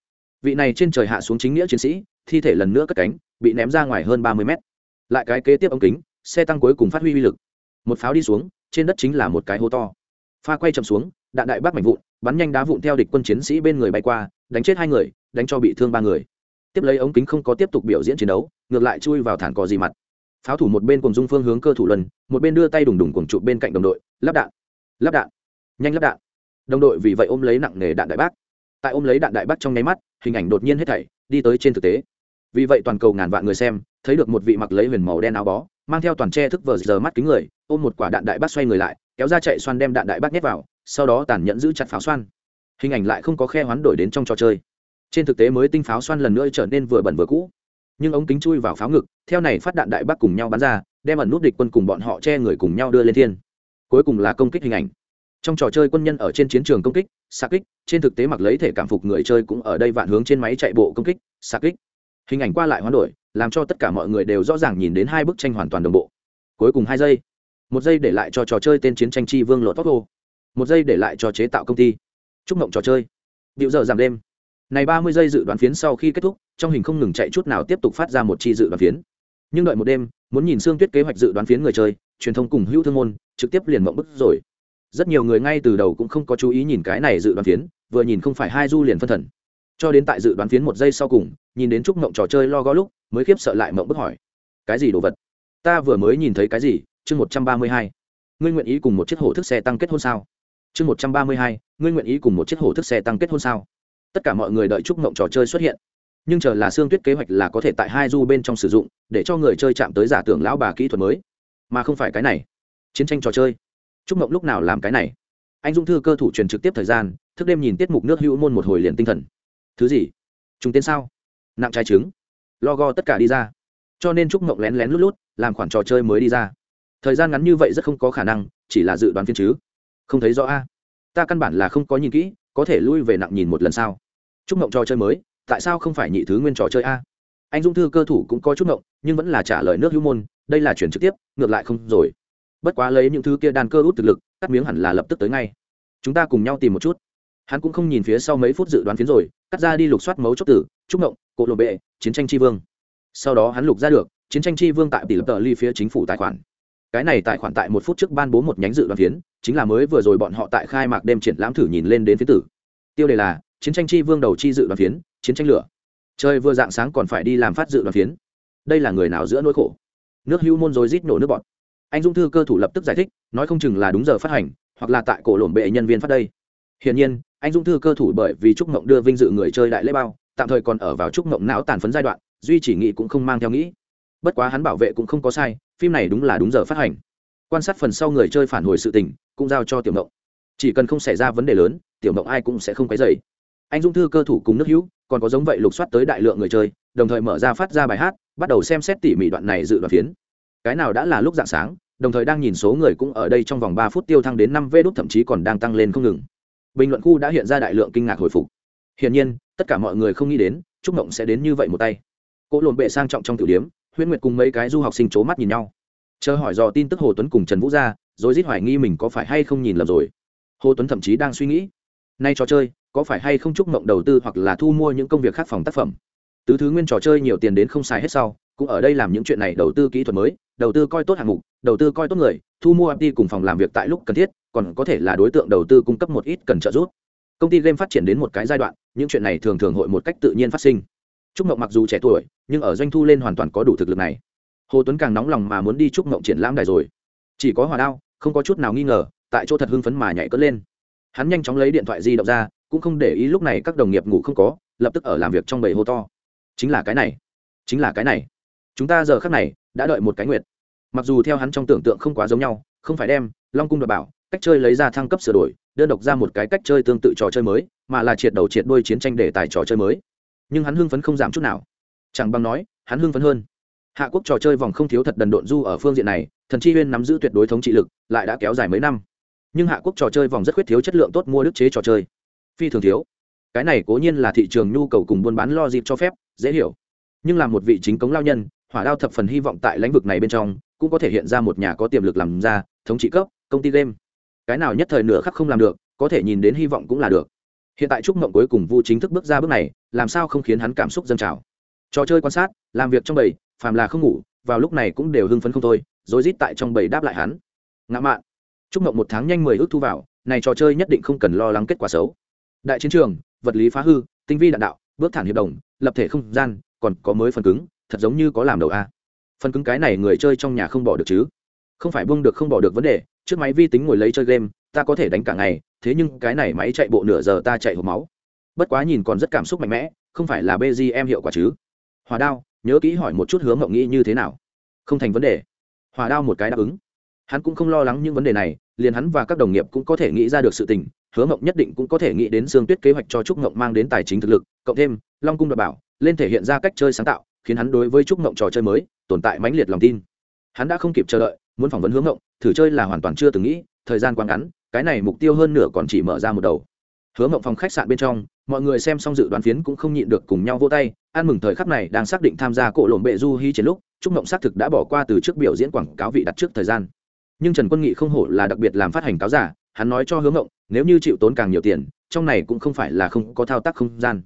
Vị này trên trời hạ xuống chính nghĩa chiến sĩ, thi thể lần nữa cất cánh, bị ném ra ngoài hơn ba mươi mét. Lại cái kế tiếp ống kính, xe tăng cuối cùng phát huy uy lực. Một pháo đi xuống, trên đất chính là một cái hố to. Pha quay chậm xuống, đạn đại bác mảnh vụn bắn nhanh đá vụn theo địch quân chiến sĩ bên người bay qua, đánh chết hai người, đánh cho bị thương ba người. Tiếp lấy ống kính không có tiếp tục biểu diễn chiến đấu, ngược lại chui vào thản cò gì mặt. Pháo thủ một bên cùng dung phương hướng cơ thủ lần, một bên đưa tay đùng đùng cùng trụ bên cạnh đồng đội, lắp đạn lắp đạn, nhanh lắp đạn. Đồng đội vì vậy ôm lấy nặng nề đạn đại bác. Tại ôm lấy đạn đại bác trong nháy mắt, hình ảnh đột nhiên hết thảy, đi tới trên thực tế. Vì vậy toàn cầu ngàn vạn người xem, thấy được một vị mặc lấy huyền màu đen áo bó, mang theo toàn tre thức vờ giờ mắt kính người, ôm một quả đạn đại bác xoay người lại, kéo ra chạy xoan đem đạn đại bác nhét vào sau đó tàn nhẫn giữ chặt pháo xoan. Hình ảnh lại không có khe hoán đổi đến trong trò chơi. Trên thực tế mới tinh pháo xoan lần nữa trở nên vừa bẩn vừa cũ. Nhưng ống kính chui vào pháo ngực, theo này phát đạn đại bác cùng nhau bắn ra, đem ẩn nút địch quân cùng bọn họ che người cùng nhau đưa lên thiên. Cuối cùng là công kích hình ảnh. Trong trò chơi quân nhân ở trên chiến trường công kích xa kích, trên thực tế mặc lấy thể cảm phục người chơi cũng ở đây vạn hướng trên máy chạy bộ công kích xa kích. Hình ảnh qua lại hoán đổi, làm cho tất cả mọi người đều rõ ràng nhìn đến hai bức tranh hoàn toàn đồng bộ. Cuối cùng hai giây. Một giây để lại cho trò chơi tên chiến tranh chi vương lột tóc hồ một giây để lại cho chế tạo công ty. Chúc mộng trò chơi. Điệu giờ giảm đêm. Này ba mươi giây dự đoán phiến sau khi kết thúc, trong hình không ngừng chạy chút nào tiếp tục phát ra một chi dự đoán phiến. Nhưng đợi một đêm, muốn nhìn xương tuyết kế hoạch dự đoán phiến người chơi, truyền thông cùng hữu thương môn, trực tiếp liền mộng bức rồi. Rất nhiều người ngay từ đầu cũng không có chú ý nhìn cái này dự đoán phiến, vừa nhìn không phải hai du liền phân thần. Cho đến tại dự đoán phiến một giây sau cùng, nhìn đến chúc mộng trò chơi lo gó lúc, mới khiếp sợ lại mộng bức hỏi. Cái gì đồ vật? Ta vừa mới nhìn thấy cái gì? Chương một trăm ba mươi hai. Ngươi nguyện ý cùng một chiếc hổ thức xe tăng kết hôn sao? Chương một trăm ba mươi hai, ngươi nguyện ý cùng một chiếc hổ thức xe tăng kết hôn sao? Tất cả mọi người đợi chúc mộng trò chơi xuất hiện. Nhưng chờ là xương tuyết kế hoạch là có thể tại hai du bên trong sử dụng, để cho người chơi chạm tới giả tưởng lão bà kỹ thuật mới. Mà không phải cái này. Chiến tranh trò chơi. Chúc mộng lúc nào làm cái này? Anh dung thư cơ thủ truyền trực tiếp thời gian, thức đêm nhìn tiết mục nước hữu môn một hồi liền tinh thần. Thứ gì? Chúng tên sao? Nặng trái trứng. Lo go tất cả đi ra. Cho nên trúc mộng lén lén lút lút, làm khoản trò chơi mới đi ra. Thời gian ngắn như vậy rất không có khả năng, chỉ là dự đoán phiên chứ không thấy rõ a. Ta căn bản là không có nhìn kỹ, có thể lui về nặng nhìn một lần sau trúc mộng trò chơi mới, tại sao không phải nhị thứ nguyên trò chơi a? Anh dung thư cơ thủ cũng có chút mộng, nhưng vẫn là trả lời nước hữu môn, đây là chuyển trực tiếp, ngược lại không rồi. Bất quá lấy những thứ kia đàn cơ út thực lực, cắt miếng hẳn là lập tức tới ngay. Chúng ta cùng nhau tìm một chút. Hắn cũng không nhìn phía sau mấy phút dự đoán phiến rồi, cắt ra đi lục soát mấu chốt tử trúc ngộng cộ lộ bệ, chiến tranh tri vương. Sau đó hắn lục ra được, chiến tranh tri vương tại tỷ lập tờ ly phía chính phủ tài khoản cái này tài khoản tại một phút trước ban bố một nhánh dự đoán phiến, chính là mới vừa rồi bọn họ tại khai mạc đêm triển lãm thử nhìn lên đến phía tử. Tiêu đề là, chiến tranh chi vương đầu chi dự đoán phiến, chiến tranh lửa. Chơi vừa dạng sáng còn phải đi làm phát dự đoán phiến. Đây là người nào giữa nỗi khổ? Nước hưu môn rồi rít nổ nước bọt. Anh dung thư cơ thủ lập tức giải thích, nói không chừng là đúng giờ phát hành, hoặc là tại cổ lổn bệ nhân viên phát đây. Hiển nhiên, anh dung thư cơ thủ bởi vì trúc mộng đưa vinh dự người chơi đại lễ bao, tạm thời còn ở vào trúc mộng não tàn phấn giai đoạn, duy chỉ nghĩ cũng không mang theo nghĩ. Bất quá hắn bảo vệ cũng không có sai phim này đúng là đúng giờ phát hành. Quan sát phần sau người chơi phản hồi sự tình, cũng giao cho tiểu mộng chỉ cần không xảy ra vấn đề lớn, tiểu mộng ai cũng sẽ không quấy dày anh dung thư cơ thủ cùng nước hữu, còn có giống vậy lục soát tới đại lượng người chơi, đồng thời mở ra phát ra bài hát, bắt đầu xem xét tỉ mỉ đoạn này dự đoán phiến. Cái nào đã là lúc dạng sáng, đồng thời đang nhìn số người cũng ở đây trong vòng ba phút tiêu thăng đến năm vê đốt thậm chí còn đang tăng lên không ngừng. Bình luận khu đã hiện ra đại lượng kinh ngạc hồi phục. Hiển nhiên, tất cả mọi người không nghĩ đến, trúc mộng sẽ đến như vậy một tay. Cỗ lồn bệ sang trọng trong tiểu điếm huyễn nguyệt cùng mấy cái du học sinh c mắt nhìn nhau. Chờ hỏi dò tin tức hồ tuấn cùng trần vũ ra, rồi rít hoài nghi mình có phải hay không nhìn lầm rồi. Hồ tuấn thậm chí đang suy nghĩ, nay trò chơi, có phải hay không chúc mộng đầu tư hoặc là thu mua những công việc khác phòng tác phẩm? Tứ thứ nguyên trò chơi nhiều tiền đến không xài hết sau, cũng ở đây làm những chuyện này đầu tư kỹ thuật mới, đầu tư coi tốt hạng mục, đầu tư coi tốt người, thu mua FT cùng phòng làm việc tại lúc cần thiết, còn có thể là đối tượng đầu tư cung cấp một ít cần trợ giúp. Công ty game phát triển đến một cái giai đoạn, những chuyện này thường thường hội một cách tự nhiên phát sinh trúc mộng mặc dù trẻ tuổi, nhưng ở doanh thu lên hoàn toàn có đủ thực lực này. Hồ tuấn càng nóng lòng mà muốn đi trúc mộng triển lãm đài rồi. Chỉ có hòa đao, không có chút nào nghi ngờ, tại chỗ thật hưng phấn mà nhảy cất lên. Hắn nhanh chóng lấy điện thoại di động ra, cũng không để ý lúc này các đồng nghiệp ngủ không có, lập tức ở làm việc trong bầy hô to. Chính là cái này, chính là cái này. Chúng ta giờ khác này, đã đợi một cái nguyệt. Mặc dù theo hắn trong tưởng tượng không quá giống nhau, không phải đem, long cung đ bảo, cách chơi lấy ra thăng cấp sửa đổi, đơn độc ra một cái cách chơi tương tự trò chơi mới, mà là triệt đầu triệt đuôi chiến tranh để tài trò chơi mới nhưng hắn hưng phấn không giảm chút nào. Chẳng bằng nói, hắn hưng phấn hơn. Hạ quốc trò chơi vòng không thiếu thật đần độn du ở phương diện này, thần chi huyên nắm giữ tuyệt đối thống trị lực, lại đã kéo dài mấy năm. Nhưng hạ quốc trò chơi vòng rất khuyết thiếu chất lượng tốt mua đức chế trò chơi. Phi thường thiếu. Cái này cố nhiên là thị trường nhu cầu cùng buôn bán lo dịp cho phép, dễ hiểu. Nhưng là một vị chính cống lao nhân, hỏa đao thập phần hy vọng tại lĩnh vực này bên trong, cũng có thể hiện ra một nhà có tiềm lực làm ra, thống trị cấp, công ty game. Cái nào nhất thời nửa khắc không làm được, có thể nhìn đến hy vọng cũng là được. Hiện tại trúc mộng cuối cùng vu chính thức bước ra bước này làm sao không khiến hắn cảm xúc dâng trào? Trò chơi quan sát, làm việc trong bầy, phàm là không ngủ, vào lúc này cũng đều hưng phấn không thôi rồi rít tại trong bầy đáp lại hắn. Ngã mạn. Trúc mộng một tháng nhanh mười ước thu vào, này trò chơi nhất định không cần lo lắng kết quả xấu. Đại chiến trường, vật lý phá hư, tinh vi đạn đạo, bước thản hiệp đồng, lập thể không gian, còn có mới phần cứng, thật giống như có làm đầu a. Phần cứng cái này người chơi trong nhà không bỏ được chứ? Không phải buông được không bỏ được vấn đề, trước máy vi tính ngồi lấy chơi game, ta có thể đánh cả ngày, thế nhưng cái này máy chạy bộ nửa giờ ta chạy hộp máu bất quá nhìn còn rất cảm xúc mạnh mẽ, không phải là bgm hiệu quả chứ? Hòa đao, nhớ kỹ hỏi một chút hướng ngậu nghĩ như thế nào. Không thành vấn đề. Hòa đao một cái đáp ứng. Hắn cũng không lo lắng những vấn đề này, liền hắn và các đồng nghiệp cũng có thể nghĩ ra được sự tình hứa ngộng nhất định cũng có thể nghĩ đến dương tuyết kế hoạch cho trúc ngộng mang đến tài chính thực lực, cộng thêm long cung đ bảo, lên thể hiện ra cách chơi sáng tạo, khiến hắn đối với trúc ngộng trò chơi mới, tồn tại mãnh liệt lòng tin. Hắn đã không kịp chờ đợi, muốn phỏng vấn hướng ngộng, thử chơi là hoàn toàn chưa từng nghĩ, thời gian quá ngắn, cái này mục tiêu hơn nửa còn chỉ mở ra một đầu. Hứa Mộng phòng khách sạn bên trong mọi người xem xong dự đoán phiến cũng không nhịn được cùng nhau vô tay ăn mừng thời khắc này đang xác định tham gia cỗ lộn bệ du hy chiến lúc trúc Mộng xác thực đã bỏ qua từ trước biểu diễn quảng cáo vị đặt trước thời gian. Nhưng trần quân nghị không hổ là đặc biệt làm phát hành cáo giả hắn nói cho hướng Mộng, nếu như chịu tốn càng nhiều tiền trong này cũng không phải là không có thao tác không gian.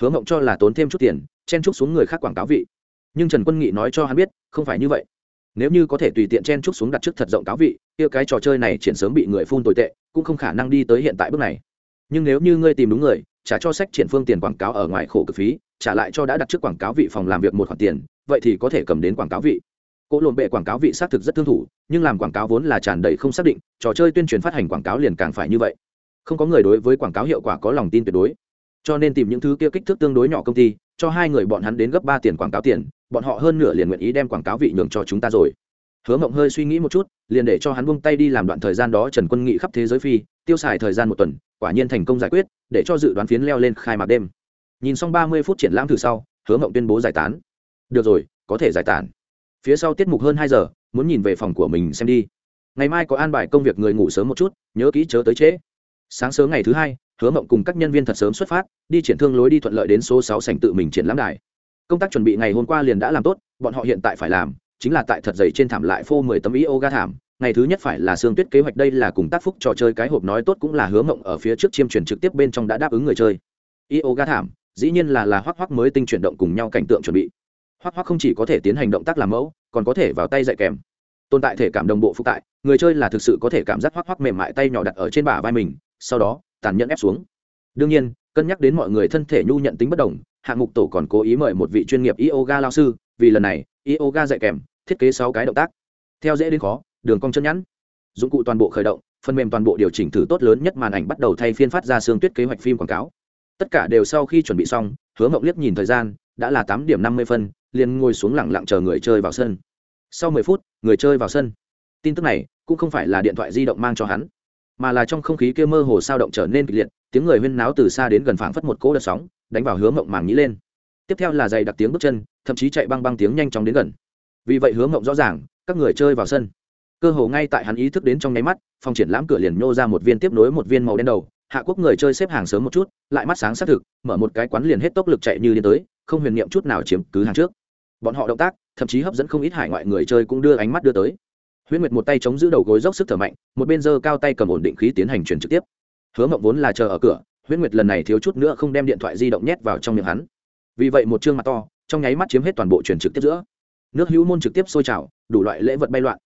Hướng Mộng cho là tốn thêm chút tiền chen chúc xuống người khác quảng cáo vị. Nhưng trần quân nghị nói cho hắn biết không phải như vậy. Nếu như có thể tùy tiện chen chúc xuống đặt trước thật rộng cáo vị kia cái trò chơi này triển sớm bị người phun tồi tệ cũng không khả năng đi tới hiện tại bước này nhưng nếu như ngươi tìm đúng người, trả cho sách triển phương tiền quảng cáo ở ngoài khổ cực phí, trả lại cho đã đặt trước quảng cáo vị phòng làm việc một khoản tiền, vậy thì có thể cầm đến quảng cáo vị. Cỗ lộn bệ quảng cáo vị xác thực rất thương thủ, nhưng làm quảng cáo vốn là tràn đầy không xác định, trò chơi tuyên truyền phát hành quảng cáo liền càng phải như vậy. Không có người đối với quảng cáo hiệu quả có lòng tin tuyệt đối. Cho nên tìm những thứ kia kích thước tương đối nhỏ công ty, cho hai người bọn hắn đến gấp ba tiền quảng cáo tiền, bọn họ hơn nửa liền nguyện ý đem quảng cáo vị nhường cho chúng ta rồi hứa mộng hơi suy nghĩ một chút, liền để cho hắn buông tay đi làm đoạn thời gian đó trần quân nghị khắp thế giới phi, tiêu xài thời gian một tuần, quả nhiên thành công giải quyết, để cho dự đoán phiến leo lên khai mạc đêm. Nhìn xong ba mươi phút triển lãm thử sau, hứa mộng tuyên bố giải tán. Được rồi, có thể giải tán. Phía sau tiết mục hơn hai giờ, muốn nhìn về phòng của mình xem đi. Ngày mai có an bài công việc người ngủ sớm một chút, nhớ kỹ chớ tới trễ. Sáng sớm ngày thứ hai, hứa mộng cùng các nhân viên thật sớm xuất phát, đi triển thương lối đi thuận lợi đến số sáu sảnh tự mình triển lãm đài. Công tác chuẩn bị ngày hôm qua liền đã làm tốt, bọn họ hiện tại phải làm chính là tại thật dày trên thảm lại phô mười tấm yoga thảm. Ngày thứ nhất phải là xương tuyết kế hoạch đây là cùng tác phúc trò chơi cái hộp nói tốt cũng là hứa mộng ở phía trước chiêm truyền trực tiếp bên trong đã đáp ứng người chơi. Yoga thảm, dĩ nhiên là là hoắc hoắc mới tinh chuyển động cùng nhau cảnh tượng chuẩn bị. Hoắc hoắc không chỉ có thể tiến hành động tác làm mẫu, còn có thể vào tay dạy kèm. Tồn tại thể cảm đồng bộ phục tại, người chơi là thực sự có thể cảm giác hoắc hoắc mềm mại tay nhỏ đặt ở trên bả vai mình, sau đó, tàn nhẫn ép xuống. Đương nhiên, cân nhắc đến mọi người thân thể nhu nhận tính bất đồng, hạng mục tổ còn cố ý mời một vị chuyên nghiệp yoga lao sư, vì lần này yoga dạy kèm, thiết kế sáu cái động tác. Theo dễ đến khó, đường cong chân nhẵn. Dụng cụ toàn bộ khởi động, phần mềm toàn bộ điều chỉnh thử tốt lớn nhất màn ảnh bắt đầu thay phiên phát ra xương tuyết kế hoạch phim quảng cáo. Tất cả đều sau khi chuẩn bị xong, hứa mộng liếc nhìn thời gian, đã là tám điểm năm mươi phân, liền ngồi xuống lẳng lặng chờ người chơi vào sân. Sau mười phút, người chơi vào sân. Tin tức này cũng không phải là điện thoại di động mang cho hắn, mà là trong không khí kia mơ hồ sao động trở nên kịch liệt, tiếng người huyên náo từ xa đến gần phảng phất một cỗ đợt sóng, đánh vào hướng mộng màng nhĩ lên. Tiếp theo là giày đặc tiếng bước chân thậm chí chạy băng băng tiếng nhanh chóng đến gần. Vì vậy hướng mộng rõ ràng, các người chơi vào sân. Cơ hồ ngay tại hắn ý thức đến trong nháy mắt, phòng triển lãm cửa liền nhô ra một viên tiếp nối một viên màu đen đầu. Hạ quốc người chơi xếp hàng sớm một chút, lại mắt sáng xác thực, mở một cái quán liền hết tốc lực chạy như đi tới, không huyền niệm chút nào chiếm cứ hàng trước. Bọn họ động tác, thậm chí hấp dẫn không ít hải ngoại người chơi cũng đưa ánh mắt đưa tới. Huyễn nguyệt một tay chống giữ đầu gối dốc sức thở mạnh, một bên giơ cao tay cầm ổn định khí tiến hành truyền trực tiếp. Hứa mộng vốn là chờ ở cửa, huyễn nguyệt lần này thiếu chút nữa không đem điện thoại di động nhét vào trong miệng hắn. Vì vậy một chương mặt to trong nháy mắt chiếm hết toàn bộ truyền trực tiếp giữa. Nước hữu môn trực tiếp sôi trào, đủ loại lễ vật bay loạn.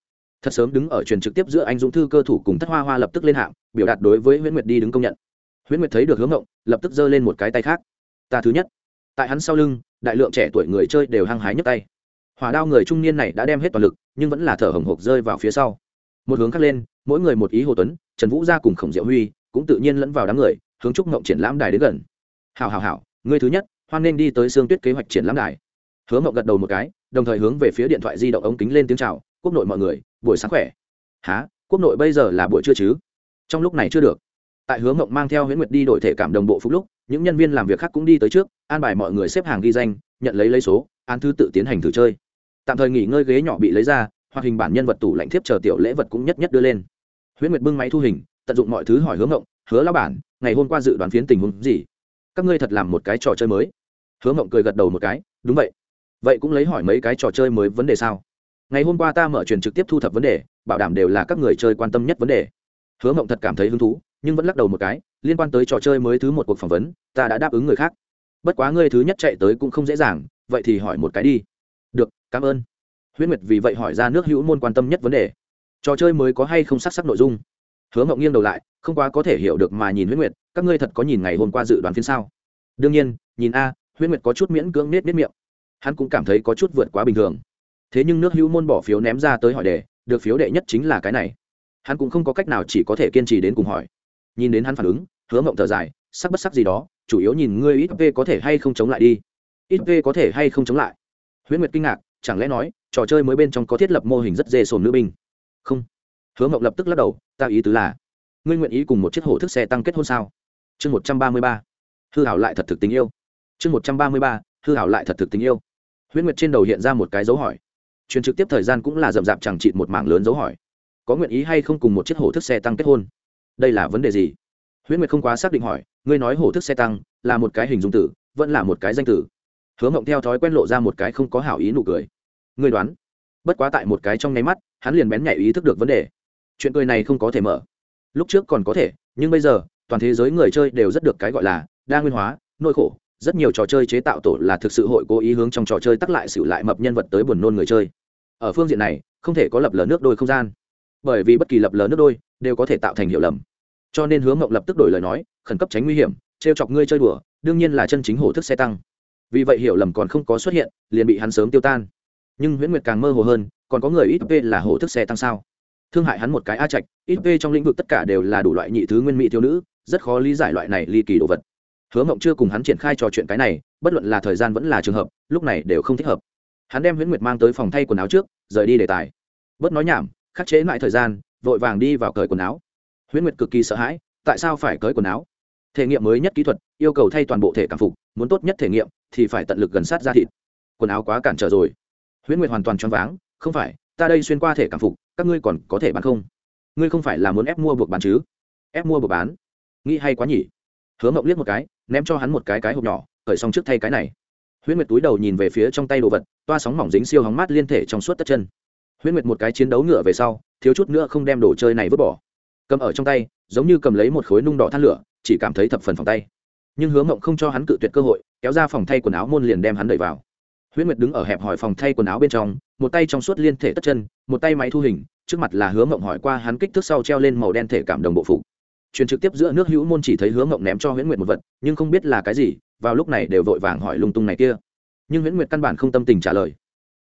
Thật sớm đứng ở truyền trực tiếp giữa anh dũng thư cơ thủ cùng thất hoa hoa lập tức lên hạng, biểu đạt đối với huyễn nguyệt đi đứng công nhận. Huyễn nguyệt thấy được hướng ngộng, lập tức giơ lên một cái tay khác. Ta thứ nhất. Tại hắn sau lưng, đại lượng trẻ tuổi người chơi đều hăng hái nhấc tay. Hỏa đao người trung niên này đã đem hết toàn lực, nhưng vẫn là thở hồng hộc rơi vào phía sau. Một hướng khác lên, mỗi người một ý hồ tuấn, trần vũ gia cùng khổng diệu huy cũng tự nhiên lẫn vào đám người, hướng chúc ngộng triển lãm đài đến gần. Hào hào hào ngươi thứ nhất hoan nên đi tới xương tuyết kế hoạch triển lãm đài. Hướng mộng gật đầu một cái, đồng thời hướng về phía điện thoại di động ống kính lên tiếng chào, quốc nội mọi người, buổi sáng khỏe. Há quốc nội bây giờ là buổi trưa chứ? Trong lúc này chưa được. Tại hướng mộng mang theo huyễn nguyệt đi đổi thể cảm đồng bộ phúc lúc, những nhân viên làm việc khác cũng đi tới trước, an bài mọi người xếp hàng ghi danh, nhận lấy lấy số, an thứ tự tiến hành thử chơi. Tạm thời nghỉ ngơi ghế nhỏ bị lấy ra, hoặc hình bản nhân vật tủ lạnh thiếp chờ tiểu lễ vật cũng nhất nhất đưa lên. Huyễn nguyệt bưng máy thu hình, tận dụng mọi thứ hỏi hướng mộng, hứa lao bản, ngày hôm qua dự đoán phiến tình huống gì? Các ngươi thật làm một cái trò chơi mới hứa mộng cười gật đầu một cái, đúng vậy. Vậy cũng lấy hỏi mấy cái trò chơi mới vấn đề sao? Ngày hôm qua ta mở truyền trực tiếp thu thập vấn đề, bảo đảm đều là các người chơi quan tâm nhất vấn đề. Hứa mộng thật cảm thấy hứng thú, nhưng vẫn lắc đầu một cái, liên quan tới trò chơi mới thứ một cuộc phỏng vấn, ta đã đáp ứng người khác. Bất quá ngươi thứ nhất chạy tới cũng không dễ dàng, vậy thì hỏi một cái đi. Được, cảm ơn. Huyết nguyệt vì vậy hỏi ra nước hữu môn quan tâm nhất vấn đề. Trò chơi mới có hay không sắc sắc nội dung? Hứa mộng nghiêng đầu lại, không quá có thể hiểu được mà nhìn huyết nguyệt, các ngươi thật có nhìn ngày hôm qua dự đoán phiên sao? Đương nhiên, nhìn a huyết nguyệt có chút miễn cưỡng nết nết miệng. Hắn cũng cảm thấy có chút vượt quá bình thường. Thế nhưng nước hữu môn bỏ phiếu ném ra tới hỏi đề, được phiếu đệ nhất chính là cái này. Hắn cũng không có cách nào chỉ có thể kiên trì đến cùng hỏi. Nhìn đến hắn phản ứng, hứa mộng thở dài, sắc bất sắc gì đó, chủ yếu nhìn ngươi ít v có thể hay không chống lại đi. Ít v có thể hay không chống lại. Huyễn nguyệt kinh ngạc, chẳng lẽ nói, trò chơi mới bên trong có thiết lập mô hình rất dê sồn nữ binh? Không. Hứa mộng lập tức lắc đầu, ta ý tứ là, ngươi nguyện ý cùng một chiếc hổ thức xe tăng kết hôn sao? Chương một trăm ba mươi ba. Hư hảo lại thật thực tình yêu chương một trăm ba mươi ba, hư hảo lại thật thực tình yêu. Huyễn nguyệt trên đầu hiện ra một cái dấu hỏi. Truyền trực tiếp thời gian cũng là rậm rạp chẳng trịt một mảng lớn dấu hỏi. Có nguyện ý hay không cùng một chiếc hổ thức xe tăng kết hôn? Đây là vấn đề gì? Huyễn nguyệt không quá xác định hỏi, ngươi nói hổ thức xe tăng là một cái hình dung tử, vẫn là một cái danh tử? Hứa mộng theo thói quen lộ ra một cái không có hảo ý nụ cười. Ngươi đoán. Bất quá tại một cái trong nháy mắt, hắn liền bén nhạy ý thức được vấn đề. Chuyện cười này không có thể mở. Lúc trước còn có thể, nhưng bây giờ, toàn thế giới người chơi đều rất được cái gọi là đa nguyên hóa, nỗi khổ rất nhiều trò chơi chế tạo tổ là thực sự hội cố ý hướng trong trò chơi tắc lại xử lại mập nhân vật tới buồn nôn người chơi. Ở phương diện này, không thể có lập lờ nước đôi không gian. Bởi vì bất kỳ lập lờ nước đôi đều có thể tạo thành hiểu lầm. Cho nên hướng mộng lập tức đổi lời nói, khẩn cấp tránh nguy hiểm, trêu chọc ngươi chơi đùa, đương nhiên là chân chính hổ thức xe tăng. Vì vậy hiểu lầm còn không có xuất hiện, liền bị hắn sớm tiêu tan. Nhưng huyễn nguyệt càng mơ hồ hơn, còn có người ít v là hổ thức xe tăng sao? Thương hại hắn một cái a trạch ít v trong lĩnh vực tất cả đều là đủ loại nhị thứ nguyên mỹ thiếu nữ, rất khó lý giải loại này ly kỳ đồ vật hứa mộng chưa cùng hắn triển khai trò chuyện cái này, bất luận là thời gian vẫn là trường hợp, lúc này đều không thích hợp. Hắn đem huyễn nguyệt mang tới phòng thay quần áo trước, rời đi đề tài. Bớt nói nhảm, khắc chế lại thời gian, vội vàng đi vào cởi quần áo. Huyễn nguyệt cực kỳ sợ hãi, tại sao phải cởi quần áo? Thể nghiệm mới nhất kỹ thuật, yêu cầu thay toàn bộ thể cảm phục, muốn tốt nhất thể nghiệm thì phải tận lực gần sát ra thịt. Quần áo quá cản trở rồi. Huyễn nguyệt hoàn toàn choáng váng, không phải, ta đây xuyên qua thể cảm phục, các ngươi còn có thể bán không? Ngươi không phải là muốn ép mua buộc bán chứ? Ép mua buộc bán? Nghĩ hay quá nhỉ? Hứa mộng liếc một cái ném cho hắn một cái cái hộp nhỏ khởi xong trước thay cái này. Huyễn nguyệt túi đầu nhìn về phía trong tay đồ vật, toa sóng mỏng dính siêu hóng mát liên thể trong suốt tất chân. Huyễn nguyệt một cái chiến đấu ngựa về sau, thiếu chút nữa không đem đồ chơi này vứt bỏ. Cầm ở trong tay, giống như cầm lấy một khối nung đỏ than lửa, chỉ cảm thấy thập phần phòng tay. Nhưng hứa mộng không cho hắn cự tuyệt cơ hội, kéo ra phòng thay quần áo môn liền đem hắn đẩy vào. Huyễn nguyệt đứng ở hẹp hỏi phòng thay quần áo bên trong, một tay trong suốt liên thể tất chân, một tay máy thu hình, trước mặt là hứa mộng hỏi qua hắn kích thước sau treo lên màu đen thể cảm đồng bộ phục truyền trực tiếp giữa nước hữu môn chỉ thấy hứa ngộng ném cho huyễn nguyệt một vật, nhưng không biết là cái gì, vào lúc này đều vội vàng hỏi lung tung này kia. Nhưng huyễn nguyệt căn bản không tâm tình trả lời.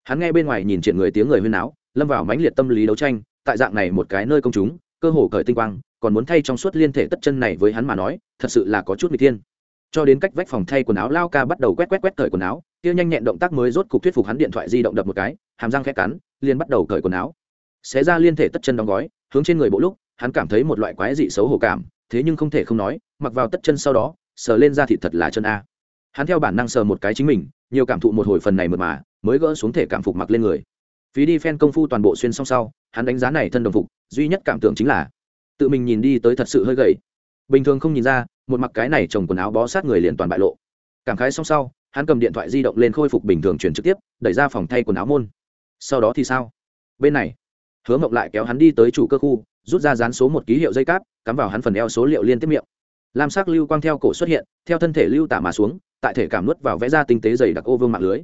Hắn nghe bên ngoài nhìn triển người tiếng người huyên áo lâm vào mãnh liệt tâm lý đấu tranh, tại dạng này một cái nơi công chúng, cơ hồ cởi tinh quang, còn muốn thay trong suốt liên thể tất chân này với hắn mà nói, thật sự là có chút n thiên. Cho đến cách vách phòng thay quần áo lao ca bắt đầu quét quét quét cởi quần áo, kia nhanh nhẹn động tác mới rốt cục thuyết phục hắn điện thoại di động đập một cái, hàm răng khẽ cắn, liền bắt đầu cởi quần áo. Xé ra liên thể tất chân đóng gói, hướng trên người bộ lúc hắn cảm thấy một loại quái dị xấu hổ cảm, thế nhưng không thể không nói, mặc vào tất chân sau đó, sờ lên ra thịt thật là chân a. Hắn theo bản năng sờ một cái chính mình, nhiều cảm thụ một hồi phần này mượt mà, mới gỡ xuống thể cảm phục mặc lên người. Phí đi phen công phu toàn bộ xuyên song sau, hắn đánh giá này thân đồng phục, duy nhất cảm tưởng chính là, tự mình nhìn đi tới thật sự hơi gầy. Bình thường không nhìn ra, một mặc cái này trồng quần áo bó sát người liền toàn bại lộ. Cảm khái xong sau, hắn cầm điện thoại di động lên khôi phục bình thường chuyển trực tiếp, đẩy ra phòng thay quần áo môn. Sau đó thì sao? Bên này, hứa mộng lại kéo hắn đi tới chủ cơ khu rút ra dán số một ký hiệu dây cáp, cắm vào hắn phần eo số liệu liên tiếp miệng. Lam sắc lưu quang theo cổ xuất hiện, theo thân thể lưu tả mà xuống, tại thể cảm nuốt vào vẽ ra tinh tế dày đặc ô vương mạng lưới.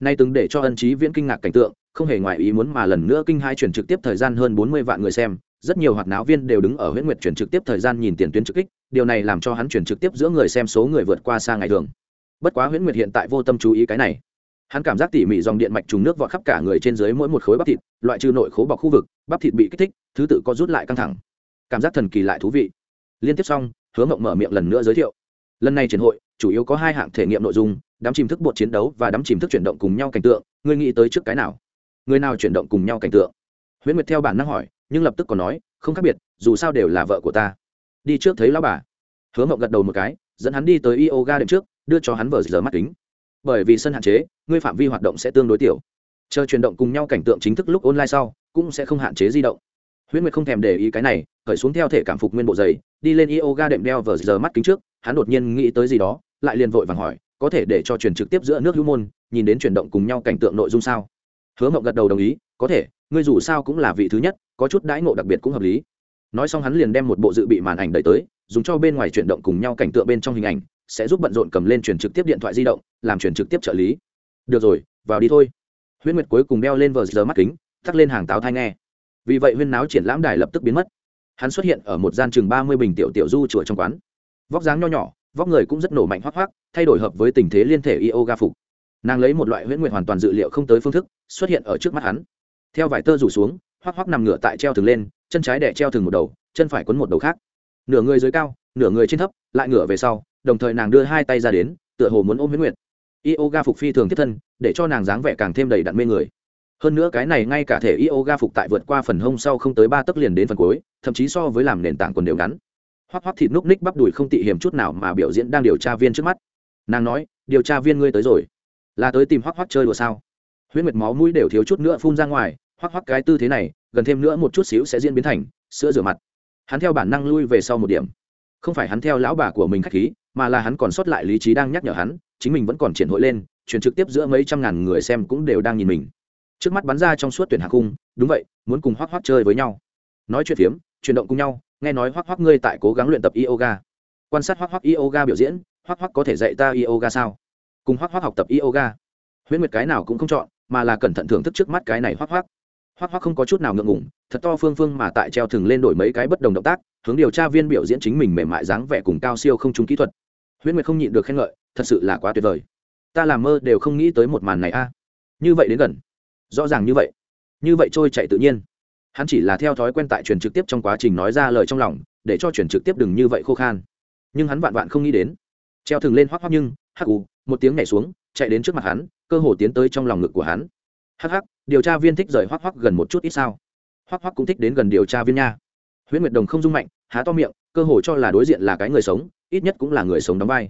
Nay từng để cho ân trí viễn kinh ngạc cảnh tượng, không hề ngoài ý muốn mà lần nữa kinh hai chuyển trực tiếp thời gian hơn bốn mươi vạn người xem, rất nhiều hoạt náo viên đều đứng ở huyễn nguyệt chuyển trực tiếp thời gian nhìn tiền tuyến trực kích, điều này làm cho hắn chuyển trực tiếp giữa người xem số người vượt qua xa ngày thường. Bất quá huyễn nguyệt hiện tại vô tâm chú ý cái này hắn cảm giác tỉ mỉ dòng điện mạch trùng nước vọt khắp cả người trên dưới mỗi một khối bắp thịt, loại trừ nội khố bọc khu vực, bắp thịt bị kích thích, thứ tự có rút lại căng thẳng. Cảm giác thần kỳ lại thú vị. Liên tiếp xong, hứa mộng mở miệng lần nữa giới thiệu. Lần này triển hội, chủ yếu có hai hạng thể nghiệm nội dung, đắm chìm thức bột chiến đấu và đắm chìm thức chuyển động cùng nhau cảnh tượng, ngươi nghĩ tới trước cái nào? Người nào chuyển động cùng nhau cảnh tượng? Huyễn nguyệt theo bản năng hỏi, nhưng lập tức còn nói, không khác biệt, dù sao đều là vợ của ta. Đi trước thấy lão bà. Hứa mộng gật đầu một cái, dẫn hắn đi tới yoga đệm trước, đưa cho hắn vờ giờ mắt kính bởi vì sân hạn chế, ngươi phạm vi hoạt động sẽ tương đối tiểu. Chờ chuyển động cùng nhau cảnh tượng chính thức lúc online sau, cũng sẽ không hạn chế di động. Huyễn nguyệt không thèm để ý cái này, khởi xuống theo thể cảm phục nguyên bộ giày, đi lên yoga đệm đeo vờ giờ mắt kính trước, hắn đột nhiên nghĩ tới gì đó, lại liền vội vàng hỏi, có thể để cho truyền trực tiếp giữa nước hữu môn, nhìn đến chuyển động cùng nhau cảnh tượng nội dung sao? Hứa mộng gật đầu đồng ý, có thể, ngươi dù sao cũng là vị thứ nhất, có chút đãi ngộ đặc biệt cũng hợp lý. Nói xong hắn liền đem một bộ dự bị màn ảnh đẩy tới, dùng cho bên ngoài chuyển động cùng nhau cảnh tượng bên trong hình ảnh sẽ giúp bận rộn cầm lên chuyển trực tiếp điện thoại di động, làm chuyển trực tiếp trợ lý. Được rồi, vào đi thôi. Huyễn nguyệt cuối cùng đeo lên vờ giờ mắt kính thắt lên hàng táo thai nghe. Vì vậy huyên náo triển lãm đài lập tức biến mất. Hắn xuất hiện ở một gian chừng ba mươi bình tiểu tiểu du chùa trong quán. Vóc dáng nho nhỏ, vóc người cũng rất nổ mạnh hoác hoác thay đổi hợp với tình thế liên thể yoga phục. Nàng lấy một loại huyễn Nguyệt hoàn toàn dự liệu không tới phương thức, xuất hiện ở trước mắt hắn. Theo vải tơ rủ xuống hoác hoác nằm ngửa tại treo thừng lên, chân trái đẻ treo thừng một đầu, chân phải quấn một đầu khác. Nửa người dưới cao, nửa người trên thấp, lại ngửa về sau đồng thời nàng đưa hai tay ra đến, tựa hồ muốn ôm huyễn Nguyệt. yoga phục phi thường tiếp thân, để cho nàng dáng vẻ càng thêm đầy đặn mê người. Hơn nữa cái này ngay cả thể yoga phục tại vượt qua phần hông sau không tới ba tấc liền đến phần cuối, thậm chí so với làm nền tảng quần đều ngắn. Hoắc hoắc thịt núc ních bắp đùi không tị hiểm chút nào mà biểu diễn đang điều tra viên trước mắt. Nàng nói, điều tra viên ngươi tới rồi. Là tới tìm hoắc hoắc chơi đùa sao? Huyết mệt máu mũi đều thiếu chút nữa phun ra ngoài, hoắc hoắc cái tư thế này, gần thêm nữa một chút xíu sẽ diễn biến thành, sữa rửa mặt. Hắn theo bản năng lui về sau một điểm không phải hắn theo lão bà của mình khách khí, mà là hắn còn sót lại lý trí đang nhắc nhở hắn, chính mình vẫn còn triển hội lên, chuyển trực tiếp giữa mấy trăm ngàn người xem cũng đều đang nhìn mình. Trước mắt bắn ra trong suốt tuyển hạ cung đúng vậy, muốn cùng hoác hoác chơi với nhau. Nói chuyện phiếm, chuyển động cùng nhau, nghe nói hoác hoác ngươi tại cố gắng luyện tập yoga. Quan sát hoác hoác yoga biểu diễn hoác hoác có thể dạy ta yoga sao? Cùng hoác hoác học tập yoga. Huyễn nguyệt cái nào cũng không chọn, mà là cẩn thận thưởng thức trước mắt cái này hoác hoác Hoắc Hoắc không có chút nào ngượng ngùng, thật to phương phương mà tại treo thừng lên đổi mấy cái bất đồng động tác hướng điều tra viên biểu diễn chính mình mềm mại dáng vẻ cùng cao siêu không trung kỹ thuật. Huyễn nguyệt không nhịn được khen ngợi thật sự là quá tuyệt vời. Ta làm mơ đều không nghĩ tới một màn này a. À. Như vậy đến gần. Rõ ràng như vậy. Như vậy trôi chạy tự nhiên. Hắn chỉ là theo thói quen tại truyền trực tiếp trong quá trình nói ra lời trong lòng để cho truyền trực tiếp đừng như vậy khô khan. Nhưng hắn vạn vạn không nghĩ đến. Treo thừng lên hoắc hoắc nhưng hắc u một tiếng nhảy xuống chạy đến trước mặt hắn cơ hồ tiến tới trong lòng ngực của hắn. Hắc hắc điều tra viên thích rời hoắc hoắc gần một chút ít sao? Hoắc hoắc cũng thích đến gần điều tra viên nha. Huyễn nguyệt đồng không dung mạnh, há to miệng, cơ hồ cho là đối diện là cái người sống, ít nhất cũng là người sống đóng vai.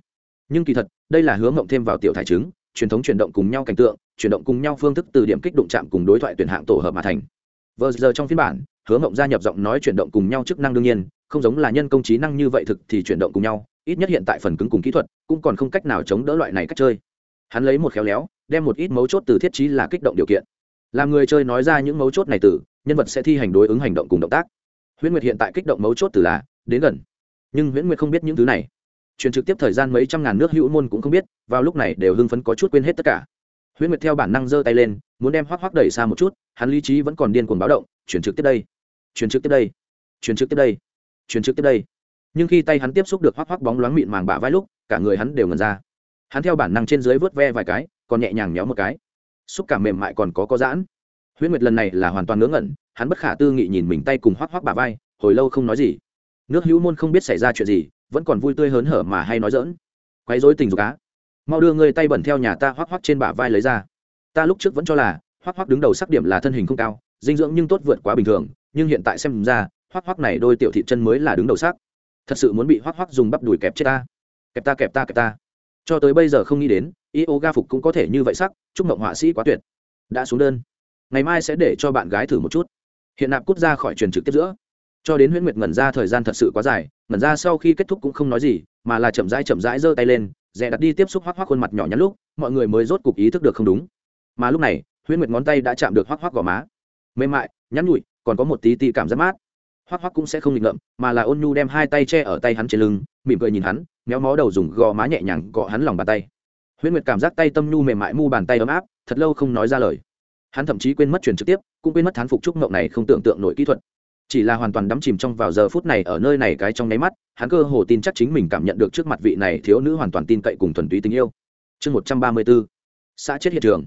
Nhưng kỳ thật, đây là hướng mộng thêm vào tiểu thải trứng truyền thống chuyển động cùng nhau cảnh tượng, chuyển động cùng nhau phương thức từ điểm kích đụng chạm cùng đối thoại tuyển hạng tổ hợp mà thành. Vờ giờ trong phiên bản hướng mộng gia nhập giọng nói chuyển động cùng nhau chức năng đương nhiên, không giống là nhân công trí năng như vậy thực thì chuyển động cùng nhau, ít nhất hiện tại phần cứng cùng kỹ thuật, cũng còn không cách nào chống đỡ loại này cách chơi. Hắn lấy một khéo léo, đem một ít mấu chốt từ thiết trí là kích động điều kiện làm người chơi nói ra những mấu chốt này từ, nhân vật sẽ thi hành đối ứng hành động cùng động tác. Huyễn nguyệt hiện tại kích động mấu chốt từ là, đến gần. Nhưng huyễn nguyệt không biết những thứ này. Truyền trực tiếp thời gian mấy trăm ngàn nước hữu môn cũng không biết, vào lúc này đều hưng phấn có chút quên hết tất cả. Huyễn nguyệt theo bản năng giơ tay lên, muốn đem hoác hoác đẩy xa một chút, hắn lý trí vẫn còn điên cuồng báo động, Truyền trực tiếp đây. Truyền trực tiếp đây. Truyền trực tiếp đây. Truyền trực tiếp đây. Nhưng khi tay hắn tiếp xúc được hoác hoác bóng loáng mịn màng bả vai lúc, cả người hắn đều ngần ra. Hắn theo bản năng trên dưới vớt ve vài cái, còn nhẹ nhàng méo một cái xúc cảm mềm mại còn có có giãn. Huyễn nguyệt lần này là hoàn toàn ngớ ngẩn, hắn bất khả tư nghị nhìn mình tay cùng hoác hoác bà vai, hồi lâu không nói gì. Nước hữu môn không biết xảy ra chuyện gì, vẫn còn vui tươi hớn hở mà hay nói dỡn quấy dối tình dục á. Mau đưa người tay bẩn theo nhà ta hoác hoác trên bả vai lấy ra. Ta lúc trước vẫn cho là, hoác hoác đứng đầu sắc điểm là thân hình không cao, dinh dưỡng nhưng tốt vượt quá bình thường, nhưng hiện tại xem ra, hoác hoác này đôi tiểu thị chân mới là đứng đầu sắc. Thật sự muốn bị hoác hoác dùng bắp đùi kẹp chết ta. Kẹp ta kẹp ta kẹp ta. Cho tới bây giờ không nghĩ đến yoga phục cũng có thể như vậy sắc, chúc mộng họa sĩ quá tuyệt. Đã xuống đơn. Ngày mai sẽ để cho bạn gái thử một chút. Hiện nạp cút ra khỏi truyền trực tiếp giữa. Cho đến huyễn nguyệt ngẩn ra thời gian thật sự quá dài, ngẩn ra sau khi kết thúc cũng không nói gì, mà là chậm rãi chậm rãi giơ tay lên dè đặt đi tiếp xúc hoác hoác khuôn mặt nhỏ nhắn lúc, mọi người mới rốt cục ý thức được không đúng. Mà lúc này, huyễn nguyệt ngón tay đã chạm được hoác hoác gò má. Mềm mại, nhắn nhụi còn có một tí tí cảm giác mát. Hoác hoác cũng sẽ không nghịch ngợm, mà là ôn nhu đem hai tay che ở tay hắn trên lưng, mỉm cười nhìn hắn, méo mó đầu dùng gò má nhẹ nhàng gọ hắn lòng bàn tay huyễn nguyệt cảm giác tay tâm nhu mềm mại mu bàn tay ấm áp, thật lâu không nói ra lời. Hắn thậm chí quên mất truyền trực tiếp, cũng quên mất thán phục trúc mộng này không tưởng tượng nổi kỹ thuật. Chỉ là hoàn toàn đắm chìm trong vào giờ phút này ở nơi này cái trong nháy mắt, hắn cơ hồ tin chắc chính mình cảm nhận được trước mặt vị này thiếu nữ hoàn toàn tin cậy cùng thuần túy tình yêu. Chương một trăm ba mươi b ố xã chết hiện trường.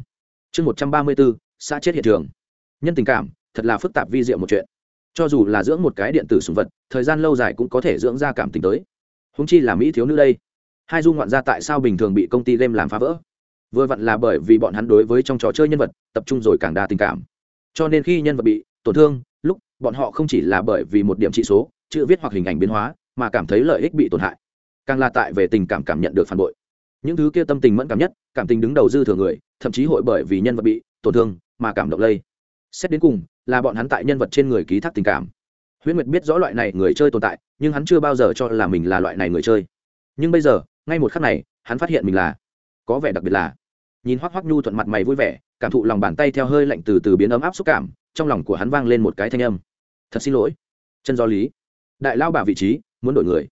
Chương một trăm ba mươi b ố xã chết hiện trường. Nhân tình cảm, thật là phức tạp vi diệu một chuyện. Cho dù là dưỡng một cái điện tử sùng vật, thời gian lâu dài cũng có thể dưỡng ra cảm tình tới. Húng chi là mỹ thiếu nữ đây hai du ngoạn ra tại sao bình thường bị công ty game làm phá vỡ? Vừa vặn là bởi vì bọn hắn đối với trong trò chơi nhân vật tập trung rồi càng đa tình cảm. Cho nên khi nhân vật bị tổn thương, lúc bọn họ không chỉ là bởi vì một điểm trị số, chữ viết hoặc hình ảnh biến hóa, mà cảm thấy lợi ích bị tổn hại. Càng là tại về tình cảm cảm nhận được phản bội. Những thứ kia tâm tình mẫn cảm nhất, cảm tình đứng đầu dư thừa người, thậm chí hội bởi vì nhân vật bị tổn thương mà cảm động lây. Xét đến cùng, là bọn hắn tại nhân vật trên người ký thác tình cảm. Huyễn nguyệt biết rõ loại này người chơi tồn tại, nhưng hắn chưa bao giờ cho là mình là loại này người chơi. Nhưng bây giờ ngay một khắc này, hắn phát hiện mình là, có vẻ đặc biệt là, nhìn hoắc hoắc nhu thuận mặt mày vui vẻ, cảm thụ lòng bàn tay theo hơi lạnh từ từ biến ấm áp xúc cảm, trong lòng của hắn vang lên một cái thanh âm. Thật xin lỗi, chân do lý. Đại lao bà vị trí, muốn đổi người.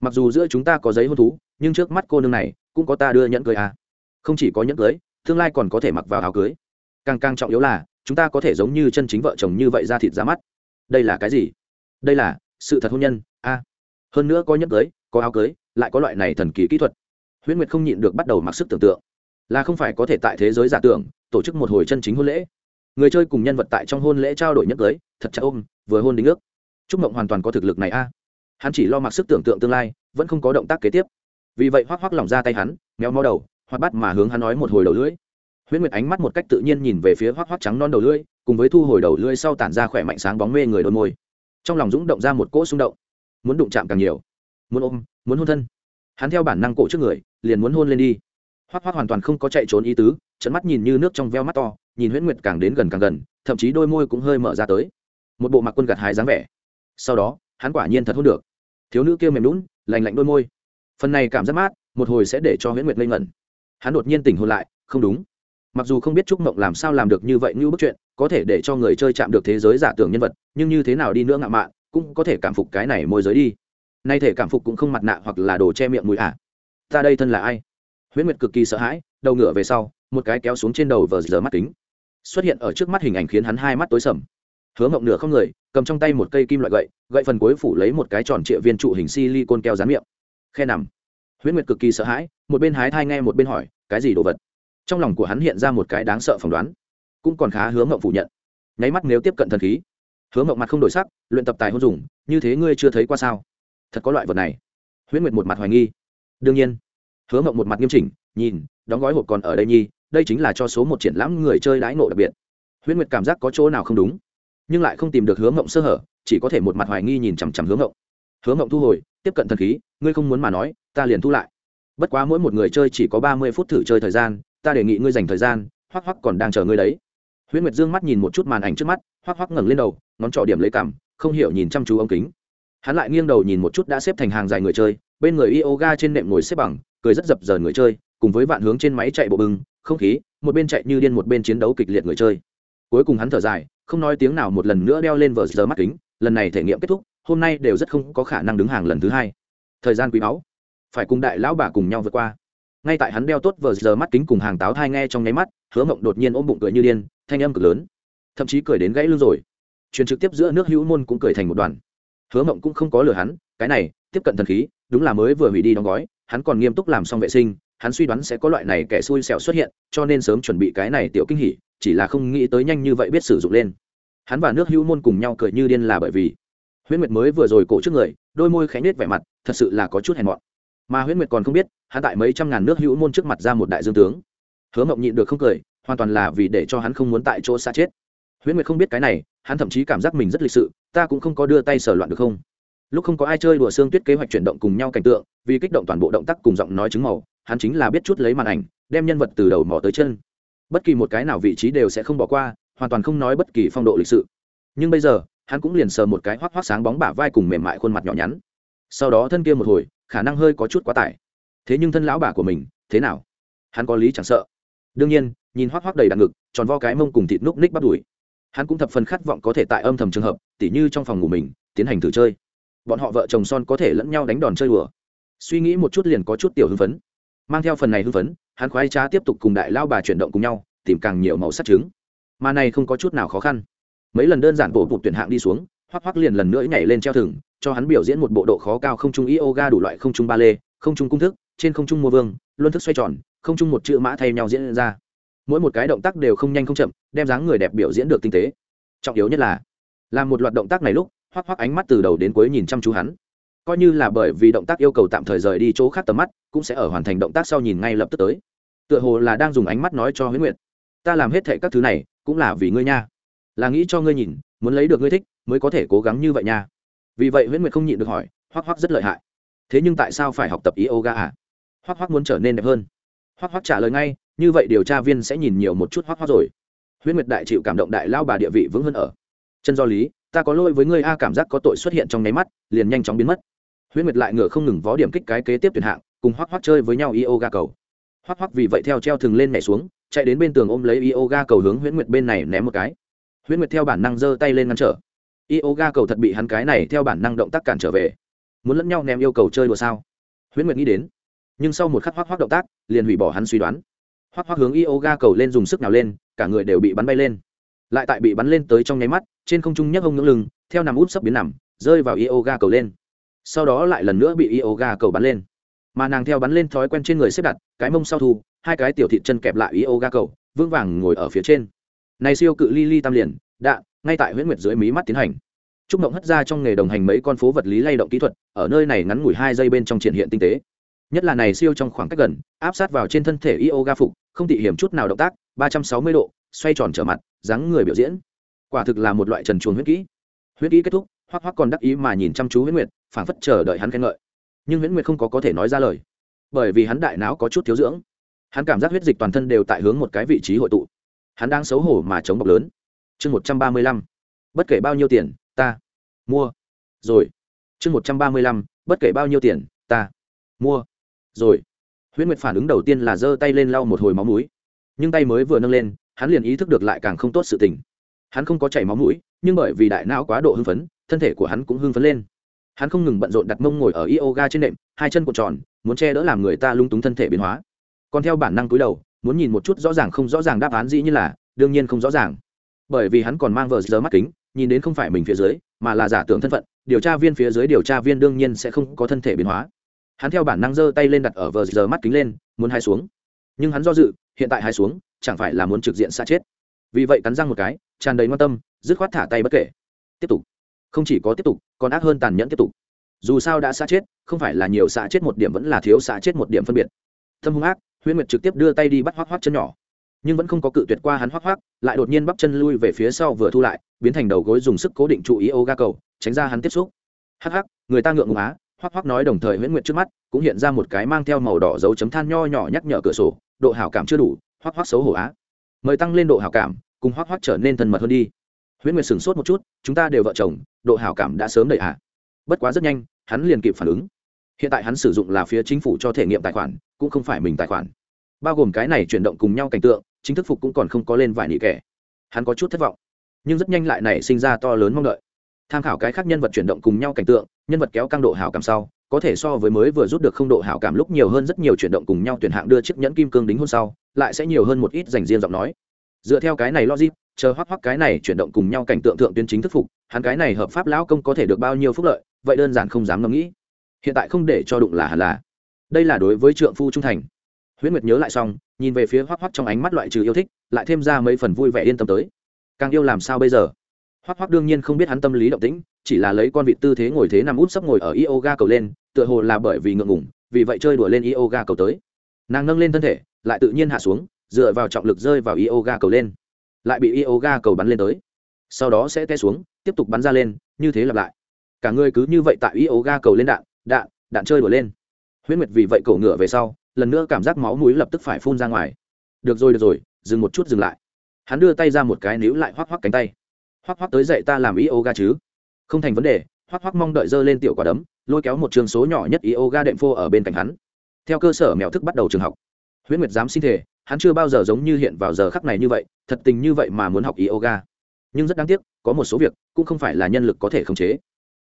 Mặc dù giữa chúng ta có giấy hôn thú, nhưng trước mắt cô nương này, cũng có ta đưa nhẫn cưới à. không chỉ có nhẫn cưới, tương lai còn có thể mặc vào áo cưới. Càng càng trọng yếu là, chúng ta có thể giống như chân chính vợ chồng như vậy ra thịt ra mắt. Đây là cái gì? Đây là sự thật hôn nhân, a. Hơn nữa có nhẫn cưới, có áo cưới lại có loại này thần kỳ kỹ thuật. Huyễn nguyệt không nhịn được bắt đầu mặc sức tưởng tượng là không phải có thể tại thế giới giả tưởng tổ chức một hồi chân chính hôn lễ. Người chơi cùng nhân vật tại trong hôn lễ trao đổi nhất giới, thật chặt ôm vừa hôn đính ước. Trúc mộng hoàn toàn có thực lực này a. Hắn chỉ lo mặc sức tưởng tượng tương lai vẫn không có động tác kế tiếp. Vì vậy hoác hoác lỏng ra tay hắn méo mó đầu hoặc bắt mà hướng hắn nói một hồi đầu lưỡi. Huyễn nguyệt ánh mắt một cách tự nhiên nhìn về phía hoác hoác trắng non đầu lưỡi cùng với thu hồi đầu lưỡi sau tản ra khỏe mạnh sáng bóng mê người đôi môi. Trong lòng dũng động ra một cỗ xung động muốn đụng chạm càng nhiều muốn ôm, muốn hôn thân. Hắn theo bản năng cổ trước người, liền muốn hôn lên đi. Hoác hoác hoàn toàn không có chạy trốn ý tứ trận mắt nhìn như nước trong veo mắt to, nhìn huyễn nguyệt càng đến gần càng gần, thậm chí đôi môi cũng hơi mở ra tới. Một bộ mặc quân gạt hái dáng vẻ. Sau đó, hắn quả nhiên thật hôn được. Thiếu nữ kia mềm lún lành lạnh đôi môi. Phần này cảm giác mát, một hồi sẽ để cho huyễn nguyệt lây ngẩn. Hắn đột nhiên tỉnh hôn lại, không đúng. Mặc dù không biết trúc mộng làm sao làm được như vậy như bức chuyện, có thể để cho người chơi chạm được thế giới giả tưởng nhân vật, nhưng như thế nào đi nữa ngạo mạn, cũng có thể cảm phục cái này môi giới đi nay thể cảm phục cũng không mặt nạ hoặc là đồ che miệng mũi à. ta đây thân là ai? Huyễn nguyệt cực kỳ sợ hãi, đầu ngửa về sau, một cái kéo xuống trên đầu vờ giờ mắt kính. Xuất hiện ở trước mắt hình ảnh khiến hắn hai mắt tối sầm. Hứa mộng nửa không người, cầm trong tay một cây kim loại gậy gậy phần cuối phủ lấy một cái tròn trịa viên trụ hình silicon keo dán miệng. Khe nằm. Huyễn nguyệt cực kỳ sợ hãi, một bên hái thai nghe một bên hỏi, cái gì đồ vật? Trong lòng của hắn hiện ra một cái đáng sợ phỏng đoán. Cũng còn khá hứa mộng phủ nhận. Nháy mắt nếu tiếp cận thần khí. Hứa mộng mặt không đổi sắc, luyện tập tài hôn dùng, như thế ngươi chưa thấy qua sao? Thật có loại vật này. Huyễn nguyệt một mặt hoài nghi. Đương nhiên, hứa mộng một mặt nghiêm chỉnh, nhìn, đóng gói hộp còn ở đây nhi, đây chính là cho số một triển lãm người chơi đãi ngộ đặc biệt. Huyễn nguyệt cảm giác có chỗ nào không đúng, nhưng lại không tìm được hướng mộng sơ hở, chỉ có thể một mặt hoài nghi nhìn chằm chằm hướng mộng. Hướng mộng thu hồi, tiếp cận thần khí, ngươi không muốn mà nói, ta liền thu lại. Bất quá mỗi một người chơi chỉ có ba mươi phút thử chơi thời gian, ta đề nghị ngươi dành thời gian, hoắc hoắc còn đang chờ ngươi đấy. Huyễn nguyệt dương mắt nhìn một chút màn ảnh trước mắt, hoắc hoắc ngẩng lên đầu, ngón trỏ điểm lấy cằm không hiểu nhìn chăm chú ống kính hắn lại nghiêng đầu nhìn một chút đã xếp thành hàng dài người chơi, bên người yoga trên nệm ngồi xếp bằng, cười rất dập dờn người chơi, cùng với vạn hướng trên máy chạy bộ bưng, không khí, một bên chạy như điên một bên chiến đấu kịch liệt người chơi. Cuối cùng hắn thở dài, không nói tiếng nào một lần nữa đeo lên vờ giờ mắt kính, lần này thể nghiệm kết thúc, hôm nay đều rất không có khả năng đứng hàng lần thứ hai. Thời gian quý báu. Phải cùng đại lão bà cùng nhau vượt qua. Ngay tại hắn đeo tốt vờ giờ mắt kính cùng hàng táo thai nghe trong nháy mắt, hứa mộng đột nhiên ôm bụng cười như điên, thanh âm cực lớn. Thậm chí cười đến gãy lưng rồi. Truyền trực tiếp giữa nước hữu môn cũng cười thành một đoàn hứa mộng cũng không có lừa hắn, cái này, tiếp cận thần khí, đúng là mới vừa hủy đi đóng gói, hắn còn nghiêm túc làm xong vệ sinh, hắn suy đoán sẽ có loại này kẻ xui xẻo xuất hiện, cho nên sớm chuẩn bị cái này tiểu kinh hỉ, chỉ là không nghĩ tới nhanh như vậy biết sử dụng lên. Hắn và nước hữu môn cùng nhau cười như điên là bởi vì, huyễn nguyệt mới vừa rồi cổ trước người, đôi môi khẽ nết vẻ mặt, thật sự là có chút hèn mọn. Mà huyễn nguyệt còn không biết, hắn tại mấy trăm ngàn nước hữu môn trước mặt ra một đại dương tướng. Hứa mộng nhịn được không cười, hoàn toàn là vì để cho hắn không muốn tại chỗ xa chết huyễn nguyệt không biết cái này, hắn thậm chí cảm giác mình rất lịch sự, ta cũng không có đưa tay sở loạn được không? Lúc không có ai chơi đùa xương tuyết kế hoạch chuyển động cùng nhau cảnh tượng, vì kích động toàn bộ động tác cùng giọng nói chứng màu, hắn chính là biết chút lấy màn ảnh, đem nhân vật từ đầu mỏ tới chân. Bất kỳ một cái nào vị trí đều sẽ không bỏ qua, hoàn toàn không nói bất kỳ phong độ lịch sự. Nhưng bây giờ, hắn cũng liền sờ một cái hoác hoác sáng bóng bả vai cùng mềm mại khuôn mặt nhỏ nhắn. Sau đó thân kia một hồi, khả năng hơi có chút quá tải. Thế nhưng thân lão bà của mình, thế nào? Hắn có lý chẳng sợ. Đương nhiên, nhìn hoác hoác đầy đạn ngực, tròn vo cái mông cùng thịt núc ních bắt đùi hắn cũng thập phần khát vọng có thể tại âm thầm trường hợp, tỉ như trong phòng ngủ mình, tiến hành thử chơi. Bọn họ vợ chồng son có thể lẫn nhau đánh đòn chơi đùa. Suy nghĩ một chút liền có chút tiểu hưng phấn. Mang theo phần này hưng phấn, hắn khoái trá tiếp tục cùng đại lao bà chuyển động cùng nhau, tìm càng nhiều màu sắc trứng. Mà này không có chút nào khó khăn. Mấy lần đơn giản bộ bụt tuyển hạng đi xuống, hoắc hoắc liền lần nữa nhảy lên treo thừng, cho hắn biểu diễn một bộ độ khó cao không trung yoga đủ loại không trung ba lê không trung cung thức, trên không trung mua vương, luân thức xoay tròn, không trung một chữ mã thay nhau diễn ra mỗi một cái động tác đều không nhanh không chậm, đem dáng người đẹp biểu diễn được tinh tế. Trọng yếu nhất là, làm một loạt động tác này lúc, hoắc hoắc ánh mắt từ đầu đến cuối nhìn chăm chú hắn. Coi như là bởi vì động tác yêu cầu tạm thời rời đi chỗ khác tầm mắt, cũng sẽ ở hoàn thành động tác sau nhìn ngay lập tức tới. Tựa hồ là đang dùng ánh mắt nói cho huế nguyệt, ta làm hết thệ các thứ này, cũng là vì ngươi nha. Là nghĩ cho ngươi nhìn, muốn lấy được ngươi thích, mới có thể cố gắng như vậy nha. Vì vậy huế nguyệt không nhịn được hỏi, hoắc hoắc rất lợi hại. Thế nhưng tại sao phải học tập yoga à? Hoắc hoắc muốn trở nên đẹp hơn. Hoắc hoắc trả lời ngay như vậy điều tra viên sẽ nhìn nhiều một chút hoắc hoắc rồi. Huyễn nguyệt đại chịu cảm động đại lao bà địa vị vững hơn ở. Chân do lý, ta có lỗi với ngươi, a, cảm giác có tội xuất hiện trong nháy mắt, liền nhanh chóng biến mất. Huyễn nguyệt lại ngựa không ngừng vó điểm kích cái kế tiếp tuyển hạng, cùng hoắc hoắc chơi với nhau yoga cầu. Hoắc hoắc vì vậy theo treo thường lên nhảy xuống, chạy đến bên tường ôm lấy yoga cầu hướng huyễn nguyệt bên này ném một cái. Huyễn nguyệt theo bản năng giơ tay lên ngăn trở. Yoga cầu thật bị hắn cái này theo bản năng động tác cản trở về. Muốn lẫn nhau ném yêu cầu chơi đùa sao? Huyễn nguyệt nghĩ đến. Nhưng sau một khắc hoắc hoắc động tác, liền hủy bỏ hắn suy đoán hoắc hoắc hướng yoga cầu lên dùng sức nào lên, cả người đều bị bắn bay lên. Lại tại bị bắn lên tới trong nháy mắt, trên không trung nhấc hông ngưỡng lưng, theo nằm út sấp biến nằm, rơi vào yoga cầu lên. Sau đó lại lần nữa bị yoga cầu bắn lên. Mà nàng theo bắn lên thói quen trên người xếp đặt, cái mông sau thu, hai cái tiểu thịt chân kẹp lại yoga cầu, vững vàng ngồi ở phía trên. Này siêu cự ly ly tam liền đạn ngay tại huyễn nguyệt dưới mí mắt tiến hành. Trúc mộng hất ra trong nghề đồng hành mấy con phố vật lý lay động kỹ thuật, ở nơi này ngắn ngủi hai giây bên trong triển hiện tinh tế nhất là này siêu trong khoảng cách gần, áp sát vào trên thân thể yoga phục, không tị hiểm chút nào động tác, ba trăm sáu mươi độ, xoay tròn trở mặt, dáng người biểu diễn. Quả thực là một loại trần chuồng huyết kỹ. Huyết kỹ kết thúc, hoắc hoắc còn đắc ý mà nhìn chăm chú huyết nguyệt, phảng phất chờ đợi hắn khen ngợi. Nhưng huyết nguyệt không có có thể nói ra lời. Bởi vì hắn đại não có chút thiếu dưỡng. Hắn cảm giác huyết dịch toàn thân đều tại hướng một cái vị trí hội tụ. Hắn đang xấu hổ mà chống bọc lớn. Chương một trăm ba mươi lăm. Bất kể bao nhiêu tiền, ta mua. Rồi. Chương một trăm ba mươi lăm. Bất kể bao nhiêu tiền, ta mua rồi. Huyễn nguyệt phản ứng đầu tiên là giơ tay lên lau một hồi máu mũi. Nhưng tay mới vừa nâng lên, hắn liền ý thức được lại càng không tốt sự tình. Hắn không có chảy máu mũi, nhưng bởi vì đại não quá độ hưng phấn, thân thể của hắn cũng hưng phấn lên. Hắn không ngừng bận rộn đặt mông ngồi ở yoga trên nệm, hai chân cuộn tròn, muốn che đỡ làm người ta lung túng thân thể biến hóa. Còn theo bản năng cúi đầu, muốn nhìn một chút rõ ràng không rõ ràng đáp án dĩ như là, đương nhiên không rõ ràng. Bởi vì hắn còn mang vờ giờ mắt kính, nhìn đến không phải mình phía dưới, mà là giả tưởng thân phận, điều tra viên phía dưới điều tra viên đương nhiên sẽ không có thân thể biến hóa hắn theo bản năng giơ tay lên đặt ở vờ giờ mắt kính lên, muốn hai xuống. Nhưng hắn do dự, hiện tại hai xuống, chẳng phải là muốn trực diện xa chết. Vì vậy cắn răng một cái, tràn đầy quan tâm, dứt khoát thả tay bất kể. Tiếp tục. Không chỉ có tiếp tục, còn ác hơn tàn nhẫn tiếp tục. Dù sao đã xa chết, không phải là nhiều xa chết một điểm vẫn là thiếu xa chết một điểm phân biệt. Thâm hung ác, huyễn nguyệt trực tiếp đưa tay đi bắt hoác hoác chân nhỏ. Nhưng vẫn không có cự tuyệt qua hắn hoác hoác lại đột nhiên bắp chân lui về phía sau vừa thu lại, biến thành đầu gối dùng sức cố định trụ ý ô ga cầu, tránh ra hắn tiếp xúc. Hắc hắc, người ta ngượng ngùng á Hoắc Hoắc nói đồng thời huyễn nguyệt trước mắt, cũng hiện ra một cái mang theo màu đỏ dấu chấm than nho nhỏ nhắc nhở cửa sổ, độ hảo cảm chưa đủ, Hoắc Hoắc xấu hổ á. Mời tăng lên độ hảo cảm, cùng Hoắc Hoắc trở nên thân mật hơn đi. Huyễn nguyệt sửng sốt một chút, chúng ta đều vợ chồng, độ hảo cảm đã sớm đầy hạ bất quá rất nhanh, hắn liền kịp phản ứng. Hiện tại hắn sử dụng là phía chính phủ cho thể nghiệm tài khoản, cũng không phải mình tài khoản. Bao gồm cái này chuyển động cùng nhau cảnh tượng, chính thức phục cũng còn không có lên vài nị kẻ. Hắn có chút thất vọng, nhưng rất nhanh lại nảy sinh ra to lớn mong đợi. Tham khảo cái khác nhân vật chuyển động cùng nhau cảnh tượng nhân vật kéo căng độ hảo cảm sau, có thể so với mới vừa rút được không độ hảo cảm lúc nhiều hơn rất nhiều chuyển động cùng nhau tuyển hạng đưa chiếc nhẫn kim cương đính hôn sau, lại sẽ nhiều hơn một ít dành riêng giọng nói. Dựa theo cái này logic, chờ hoắc hoắc cái này chuyển động cùng nhau cảnh tượng thượng tuyến chính thức phục, hắn cái này hợp pháp lão công có thể được bao nhiêu phúc lợi, vậy đơn giản không dám ngẫm nghĩ. Hiện tại không để cho đụng là hẳn là. Đây là đối với trượng phu trung thành. Huyễn nguyệt nhớ lại xong, nhìn về phía hoắc hoắc trong ánh mắt loại trừ yêu thích, lại thêm ra mấy phần vui vẻ yên tâm tới. Càng yêu làm sao bây giờ? Hoắc hoắc đương nhiên không biết hắn tâm lý động tĩnh, chỉ là lấy con vịt tư thế ngồi thế nằm út sấp ngồi ở yoga cầu lên, tựa hồ là bởi vì ngượng ngủng vì vậy chơi đùa lên yoga cầu tới. Nàng nâng lên thân thể, lại tự nhiên hạ xuống, dựa vào trọng lực rơi vào yoga cầu lên. Lại bị yoga cầu bắn lên tới. Sau đó sẽ té xuống, tiếp tục bắn ra lên, như thế lặp lại. Cả người cứ như vậy tại yoga cầu lên đạn đạn đạn chơi đùa lên. Huyết nguyệt vì vậy cổ ngựa về sau, lần nữa cảm giác máu mũi lập tức phải phun ra ngoài. Được rồi được rồi, dừng một chút dừng lại. Hắn đưa tay ra một cái níu lại hoắc hoắc cánh tay hoắc hoắc tới dạy ta làm yoga chứ? Không thành vấn đề, hoắc hoắc mong đợi dơ lên tiểu quả đấm, lôi kéo một trường số nhỏ nhất yoga đệm phô ở bên cạnh hắn. Theo cơ sở mèo thức bắt đầu trường học. Huyễn nguyệt dám xin thể hắn chưa bao giờ giống như hiện vào giờ khắc này như vậy, thật tình như vậy mà muốn học yoga. Nhưng rất đáng tiếc, có một số việc cũng không phải là nhân lực có thể khống chế.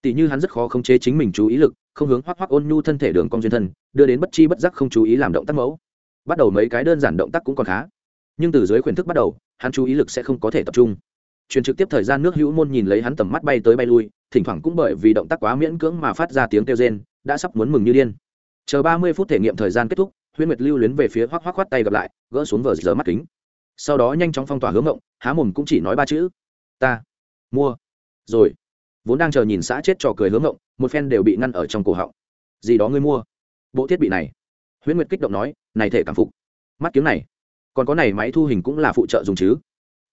Tỷ như hắn rất khó khống chế chính mình chú ý lực, không hướng hoắc hoắc ôn nhu thân thể đường cong duyên thân, đưa đến bất chi bất giác không chú ý làm động tác mẫu. Bắt đầu mấy cái đơn giản động tác cũng còn khá. Nhưng từ dưới khuyển thức bắt đầu, hắn chú ý lực sẽ không có thể tập trung truyền trực tiếp thời gian nước hữu môn nhìn lấy hắn tầm mắt bay tới bay lui, thỉnh thoảng cũng bởi vì động tác quá miễn cưỡng mà phát ra tiếng kêu rên, đã sắp muốn mừng như điên. Chờ ba mươi phút thể nghiệm thời gian kết thúc, huyễn nguyệt lưu luyến về phía hoác hoác khoát tay gặp lại, gỡ xuống vờ giờ mắt kính. Sau đó nhanh chóng phong tỏa hướng ngộng, há mồm cũng chỉ nói ba chữ, ta mua. Rồi, vốn đang chờ nhìn xã chết trò cười hướng ngộng, một phen đều bị ngăn ở trong cổ họng. Gì đó ngươi mua? Bộ thiết bị này? Huyễn nguyệt kích động nói, này thể cảm phục. Mắt kiếm này, còn có này máy thu hình cũng là phụ trợ dùng chứ?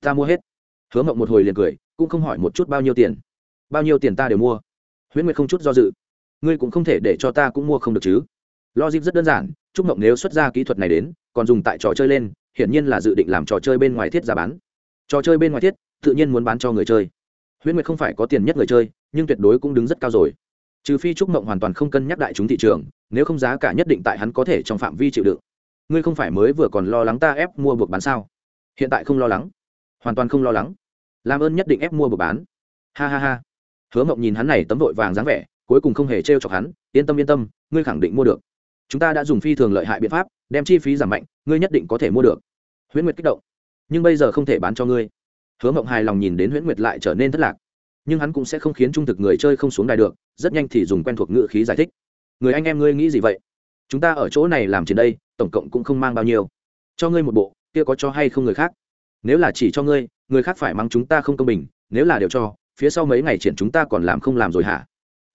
Ta mua hết hứa mộng một hồi liền cười, cũng không hỏi một chút bao nhiêu tiền. Bao nhiêu tiền ta đều mua. Huyễn nguyệt không chút do dự. Ngươi cũng không thể để cho ta cũng mua không được chứ. Logic rất đơn giản, trúc mộng nếu xuất ra kỹ thuật này đến, còn dùng tại trò chơi lên, hiển nhiên là dự định làm trò chơi bên ngoài thiết ra bán. Trò chơi bên ngoài thiết, tự nhiên muốn bán cho người chơi. Huyễn nguyệt không phải có tiền nhất người chơi, nhưng tuyệt đối cũng đứng rất cao rồi. Trừ phi trúc mộng hoàn toàn không cân nhắc đại chúng thị trường, nếu không giá cả nhất định tại hắn có thể trong phạm vi chịu đựng. Ngươi không phải mới vừa còn lo lắng ta ép mua buộc bán sao? Hiện tại không lo lắng hoàn toàn không lo lắng. Làm ơn nhất định ép mua buộc bán. Ha ha ha. Hứa mộng nhìn hắn này tấm vội vàng dáng vẻ, cuối cùng không hề t r e o chọc hắn, yên tâm yên tâm, ngươi khẳng định mua được. Chúng ta đã dùng phi thường lợi hại biện pháp, đem chi phí giảm mạnh, ngươi nhất định có thể mua được. Huyễn nguyệt kích động. Nhưng bây giờ không thể bán cho ngươi. Hứa mộng hài lòng nhìn đến huyễn nguyệt lại trở nên thất lạc. Nhưng hắn cũng sẽ không khiến trung thực người chơi không xuống đài được, rất nhanh thì dùng quen thuộc ngữ khí giải thích. Người anh em ngươi nghĩ gì vậy? Chúng ta ở chỗ này làm trên đây, tổng cộng cũng không mang bao nhiêu. Cho ngươi một bộ, kia có cho hay không người khác? Nếu là chỉ cho ngươi, người khác phải mang chúng ta không công bình, nếu là đều cho, phía sau mấy ngày triển chúng ta còn làm không làm rồi hả?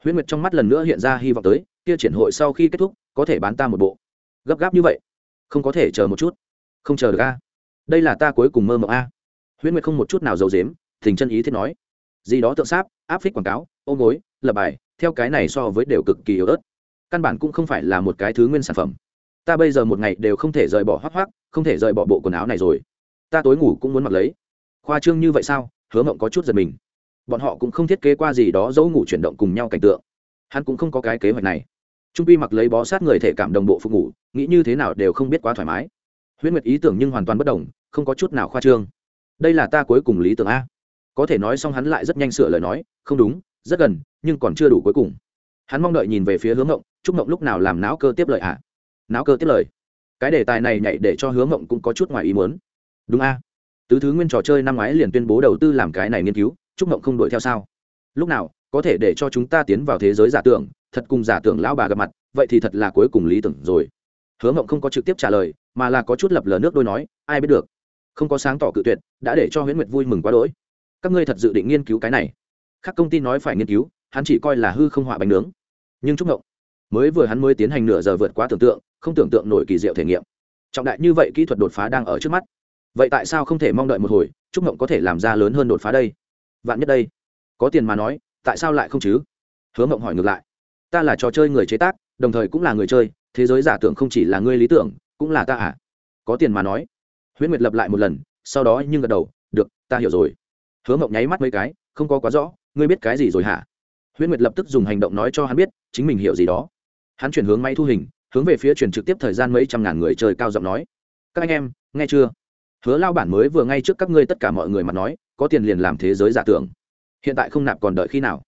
Huyễn nguyệt trong mắt lần nữa hiện ra hy vọng tới, kia triển hội sau khi kết thúc, có thể bán ta một bộ. Gấp gáp như vậy, không có thể chờ một chút. Không chờ được a. Đây là ta cuối cùng mơ mộng a. Huyễn nguyệt không một chút nào giấu dếm thình chân ý thiết nói. Gì đó tượng sáp, áp phích quảng cáo ôm gối lập bài, theo cái này so với đều cực kỳ yếu ớt. Căn bản cũng không phải là một cái thứ nguyên sản phẩm. Ta bây giờ một ngày đều không thể rời bỏ hoác hoác không thể rời bỏ bộ quần áo này rồi ta tối ngủ cũng muốn mặc lấy. Khoa trương như vậy sao? Hứa mộng có chút giật mình. Bọn họ cũng không thiết kế qua gì đó dấu ngủ chuyển động cùng nhau cảnh tượng. Hắn cũng không có cái kế hoạch này. Trung pi mặc lấy bó sát người thể cảm đồng bộ phục ngủ, nghĩ như thế nào đều không biết quá thoải mái. Huyễn nguyệt ý tưởng nhưng hoàn toàn bất đồng, không có chút nào khoa trương. Đây là ta cuối cùng lý tưởng a. Có thể nói xong hắn lại rất nhanh sửa lời nói, không đúng, rất gần, nhưng còn chưa đủ cuối cùng. Hắn mong đợi nhìn về phía hướng ngộng chúc ngộng lúc nào làm não cơ tiếp lời ạ. À? não cơ tiếp lời. Cái đề tài này nhảy để cho hướng ngộng cũng có chút ngoài ý muốn đúng a. Tứ thứ nguyên trò chơi năm ngoái liền tuyên bố đầu tư làm cái này nghiên cứu chúc mộng không đuổi theo sao? Lúc nào, có thể để cho chúng ta tiến vào thế giới giả tưởng, thật cùng giả tưởng lão bà gặp mặt, vậy thì thật là cuối cùng lý tưởng rồi. Hứa mộng không có trực tiếp trả lời, mà là có chút lập lờ nước đôi nói, ai biết được, không có sáng tỏ cự tuyệt, đã để cho huyễn nguyệt vui mừng quá đỗi. Các ngươi thật dự định nghiên cứu cái này. Các công ty nói phải nghiên cứu, hắn chỉ coi là hư không họa bánh nướng. Nhưng trúc mộng mới vừa hắn mới tiến hành nửa giờ vượt quá tưởng tượng, không tưởng tượng nổi kỳ diệu thể nghiệm. Trọng đại như vậy kỹ thuật đột phá đang ở trước mắt vậy tại sao không thể mong đợi một hồi trúc ngộng có thể làm ra lớn hơn đột phá đây? Vạn nhất đây, có tiền mà nói, tại sao lại không chứ? Hứa mộng hỏi ngược lại. Ta là trò chơi người chế tác, đồng thời cũng là người chơi, thế giới giả tưởng không chỉ là ngươi lý tưởng, cũng là ta à? Có tiền mà nói. Huyễn nguyệt lập lại một lần, sau đó nhưng gật đầu, được, ta hiểu rồi. Hứa mộng nháy mắt mấy cái, không có quá rõ, ngươi biết cái gì rồi hả? Huyễn nguyệt lập tức dùng hành động nói cho hắn biết, chính mình hiểu gì đó. Hắn chuyển hướng máy thu hình, hướng về phía truyền trực tiếp thời gian mấy trăm ngàn người chơi cao giọng nói. Các anh em, nghe chưa? Hứa lao bản mới vừa ngay trước các ngươi tất cả mọi người mà nói, có tiền liền làm thế giới giả tưởng. Hiện tại không nạp còn đợi khi nào?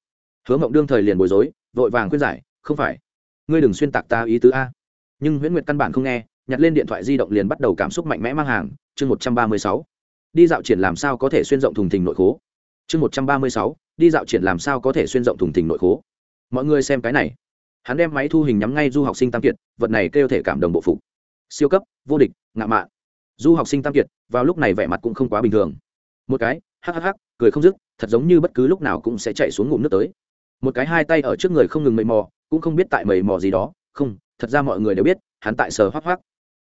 Hứa mộng đương thời liền bối rối, vội vàng khuyên giải, không phải. Ngươi đừng xuyên tạc ta ý tứ a. Nhưng huyễn nguyệt căn bản không nghe, nhặt lên điện thoại di động liền bắt đầu cảm xúc mạnh mẽ mang hàng. Chương một trăm ba mươi sáu. Đi dạo triển làm sao có thể xuyên rộng thùng thình nội khố? Chương một trăm ba mươi sáu. Đi dạo triển làm sao có thể xuyên rộng thùng thình nội khố? Mọi người xem cái này. Hắn đem máy thu hình nhắm ngay du học sinh tam kiệt, vật này kêu thể cảm đồng bộ phục. Siêu cấp, vô địch ngạ mạn du học sinh tam kiệt, vào lúc này vẻ mặt cũng không quá bình thường. Một cái hhh cười không dứt, thật giống như bất cứ lúc nào cũng sẽ chạy xuống ngụm nước tới. Một cái hai tay ở trước người không ngừng mầy mò, cũng không biết tại mầy mò gì đó. Không, thật ra mọi người đều biết, hắn tại sờ hoác hoác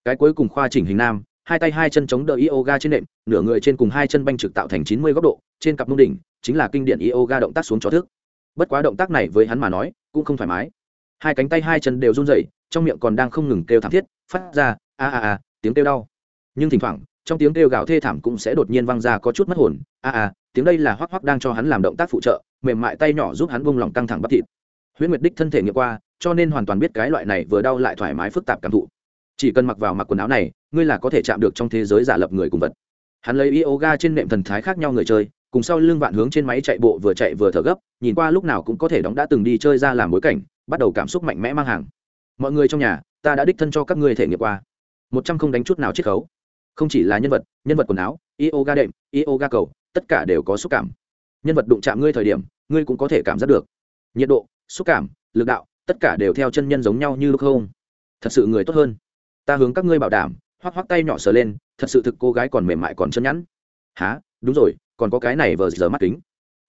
cái cuối cùng khoa chỉnh hình nam, hai tay hai chân chống đỡ yoga trên nệm, nửa người trên cùng hai chân banh trực tạo thành chín mươi góc độ, trên cặp nung đỉnh, chính là kinh điển yoga động tác xuống cho thức. Bất quá động tác này với hắn mà nói, cũng không thoải mái. Hai cánh tay hai chân đều run rẩy, trong miệng còn đang không ngừng kêu thảm thiết, phát ra, a a a, tiếng kêu đau nhưng thỉnh thoảng, trong tiếng kêu gào thê thảm cũng sẽ đột nhiên văng ra có chút mất hồn. A a tiếng đây là hoắc hoắc đang cho hắn làm động tác phụ trợ, mềm mại tay nhỏ giúp hắn bông lòng căng thẳng bắp thịt. Huyễn nguyệt đích thân thể nghiệm qua, cho nên hoàn toàn biết cái loại này vừa đau lại thoải mái phức tạp cảm thụ. Chỉ cần mặc vào mặc quần áo này, ngươi là có thể chạm được trong thế giới giả lập người cùng vật. Hắn lấy yoga trên nệm thần thái khác nhau người chơi, cùng sau lưng vạn hướng trên máy chạy bộ vừa chạy vừa thở gấp, nhìn qua lúc nào cũng có thể đóng đã từng đi chơi ra làm bối cảnh, bắt đầu cảm xúc mạnh mẽ mang hàng. Mọi người trong nhà, ta đã đích thân cho các ngươi thể nghiệm qua. Một trăm không đánh chút nào chiết khấu không chỉ là nhân vật nhân vật quần áo, yoga đệm, yoga cầu, tất cả đều có xúc cảm. Nhân vật đụng chạm ngươi thời điểm, ngươi cũng có thể cảm giác được. Nhiệt độ, xúc cảm, lực đạo, tất cả đều theo chân nhân giống nhau như lúc không. Thật sự người tốt hơn. Ta hướng các ngươi bảo đảm, hoắc hoắc tay nhỏ sờ lên, thật sự thực cô gái còn mềm mại còn chân nhẵn. Há đúng rồi, còn có cái này vờ giờ mắt kính.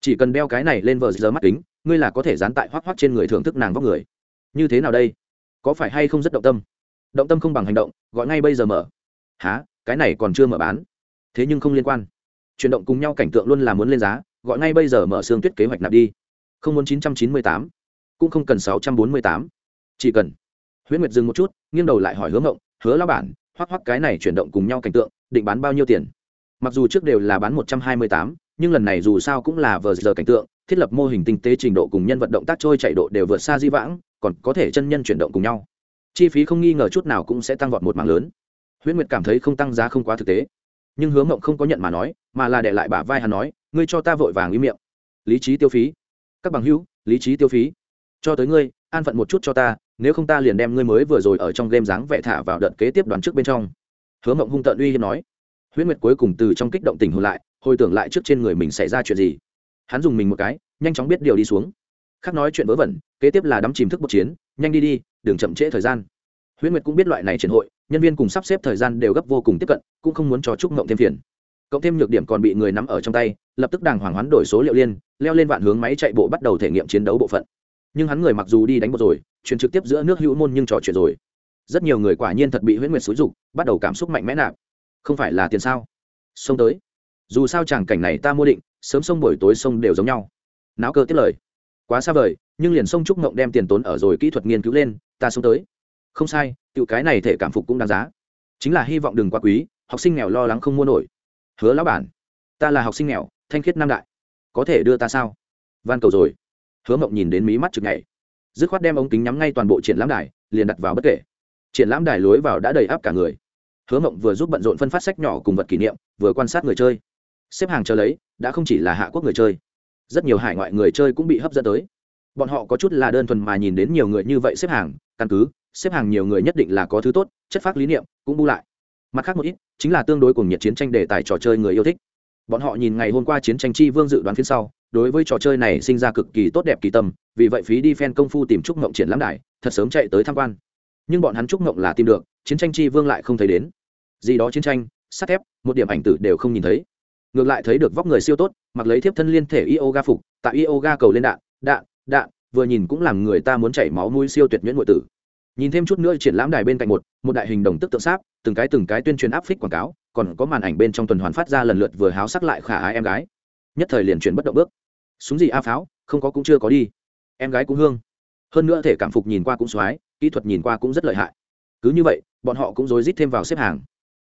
Chỉ cần đeo cái này lên vờ giờ mắt kính, ngươi là có thể dán tại hoắc hoắc trên người thưởng thức nàng vóc người. Như thế nào đây? Có phải hay không rất động tâm? Động tâm không bằng hành động, gọi ngay bây giờ mở. Há cái này còn chưa mở bán. Thế nhưng không liên quan. Chuyển động cùng nhau cảnh tượng luôn là muốn lên giá, gọi ngay bây giờ mở xương tuyết kế hoạch nạp đi. Không muốn chín trăm chín mươi tám, cũng không cần sáu trăm bốn mươi tám. Chỉ cần. Huyễn nguyệt dừng một chút, nghiêng đầu lại hỏi hướng ngộng hứa lao bản, hoắc hoắc cái này chuyển động cùng nhau cảnh tượng, định bán bao nhiêu tiền? Mặc dù trước đều là bán một trăm hai mươi tám, nhưng lần này dù sao cũng là vờ giờ cảnh tượng, thiết lập mô hình tinh tế trình độ cùng nhân vật động tác trôi chạy độ đều vượt xa di vãng, còn có thể chân nhân chuyển động cùng nhau. Chi phí không nghi ngờ chút nào cũng sẽ tăng vọt một mảng lớn huyễn nguyệt cảm thấy không tăng giá không quá thực tế. Nhưng hứa mộng không có nhận mà nói, mà là để lại bả vai hắn nói, ngươi cho ta vội vàng ý miệng. Lý trí tiêu phí. Các bằng hữu, lý trí tiêu phí. Cho tới ngươi, an phận một chút cho ta, nếu không ta liền đem ngươi mới vừa rồi ở trong game dáng vẻ thả vào đợt kế tiếp đoán trước bên trong. Hứa mộng hung tợn uy hiếp nói. Huyễn nguyệt cuối cùng từ trong kích động tình hồn lại, hồi tưởng lại trước trên người mình xảy ra chuyện gì. Hắn dùng mình một cái, nhanh chóng biết điều đi xuống. Khác nói chuyện vớ vẩn, kế tiếp là đắm chìm thức bốc chiến, nhanh đi đi, đừng chậm trễ thời gian. Huyễn nguyệt cũng biết loại này triển hội nhân viên cùng sắp xếp thời gian đều gấp vô cùng tiếp cận, cũng không muốn cho trúc mộng thêm phiền. Cộng thêm nhược điểm còn bị người nắm ở trong tay, lập tức đàng hoàng hoán đổi số liệu liên, leo lên vạn hướng máy chạy bộ bắt đầu thể nghiệm chiến đấu bộ phận. Nhưng hắn người mặc dù đi đánh bộ rồi, chuyển trực tiếp giữa nước hữu môn nhưng trò chuyện rồi. Rất nhiều người quả nhiên thật bị huyễn nguyệt xúi dục, bắt đầu cảm xúc mạnh mẽ nạp. Không phải là tiền sao? Xông tới. Dù sao chàng cảnh này ta mua định, sớm sông buổi tối sông đều giống nhau. Náo cơ tiết lời. Quá xa vời, nhưng liền sông trúc ngộng đem tiền tốn ở rồi kỹ thuật nghiên cứu lên, ta xông tới. Không sai tiểu cái này thể cảm phục cũng đáng giá. Chính là hy vọng đừng quá quý, học sinh nghèo lo lắng không mua nổi. Hứa lão bản, ta là học sinh nghèo, thanh khiết nam đại. Có thể đưa ta sao? Van cầu rồi. Hứa mộng nhìn đến mí mắt chực ngày dứt khoát đem ống kính nhắm ngay toàn bộ triển lãm đài, liền đặt vào bất kể. Triển lãm đài lối vào đã đầy áp cả người. Hứa mộng vừa giúp bận rộn phân phát sách nhỏ cùng vật kỷ niệm, vừa quan sát người chơi. Xếp hàng chờ lấy, đã không chỉ là hạ quốc người chơi. Rất nhiều hải ngoại người chơi cũng bị hấp dẫn tới. Bọn họ có chút là đơn thuần mà nhìn đến nhiều người như vậy xếp hàng, căn cứ xếp hàng nhiều người nhất định là có thứ tốt, chất phác lý niệm, cũng bu lại. Mặt khác một ít, chính là tương đối cùng nhiệt chiến tranh đề tài trò chơi người yêu thích. Bọn họ nhìn ngày hôm qua chiến tranh chi vương dự đoán phía sau, đối với trò chơi này sinh ra cực kỳ tốt đẹp kỳ tâm, vì vậy phí đi phen công phu tìm trúc ngộng triển lãm đài, thật sớm chạy tới tham quan. Nhưng bọn hắn trúc ngộng là tìm được, chiến tranh chi vương lại không thấy đến. Gì đó chiến tranh, sắt thép, một điểm ảnh tử đều không nhìn thấy. Ngược lại thấy được vóc người siêu tốt, mặc lấy thiếp thân liên thể yoga phục, tại yoga cầu lên đạn đạn đạn, vừa nhìn cũng làm người ta muốn chảy máu mũi siêu tuyệt nhuyễn ngụy tử nhìn thêm chút nữa triển lãm đài bên cạnh một một đại hình đồng tức tượng sáp, từng cái từng cái tuyên truyền áp phích quảng cáo, còn có màn ảnh bên trong tuần hoàn phát ra lần lượt vừa háo sắc lại khả ái em gái. Nhất thời liền chuyển bất động bước. Súng gì a pháo, không có cũng chưa có đi. Em gái cũng hương. Hơn nữa thể cảm phục nhìn qua cũng x kỹ thuật nhìn qua cũng rất lợi hại. Cứ như vậy, bọn họ cũng rối rít thêm vào xếp hàng.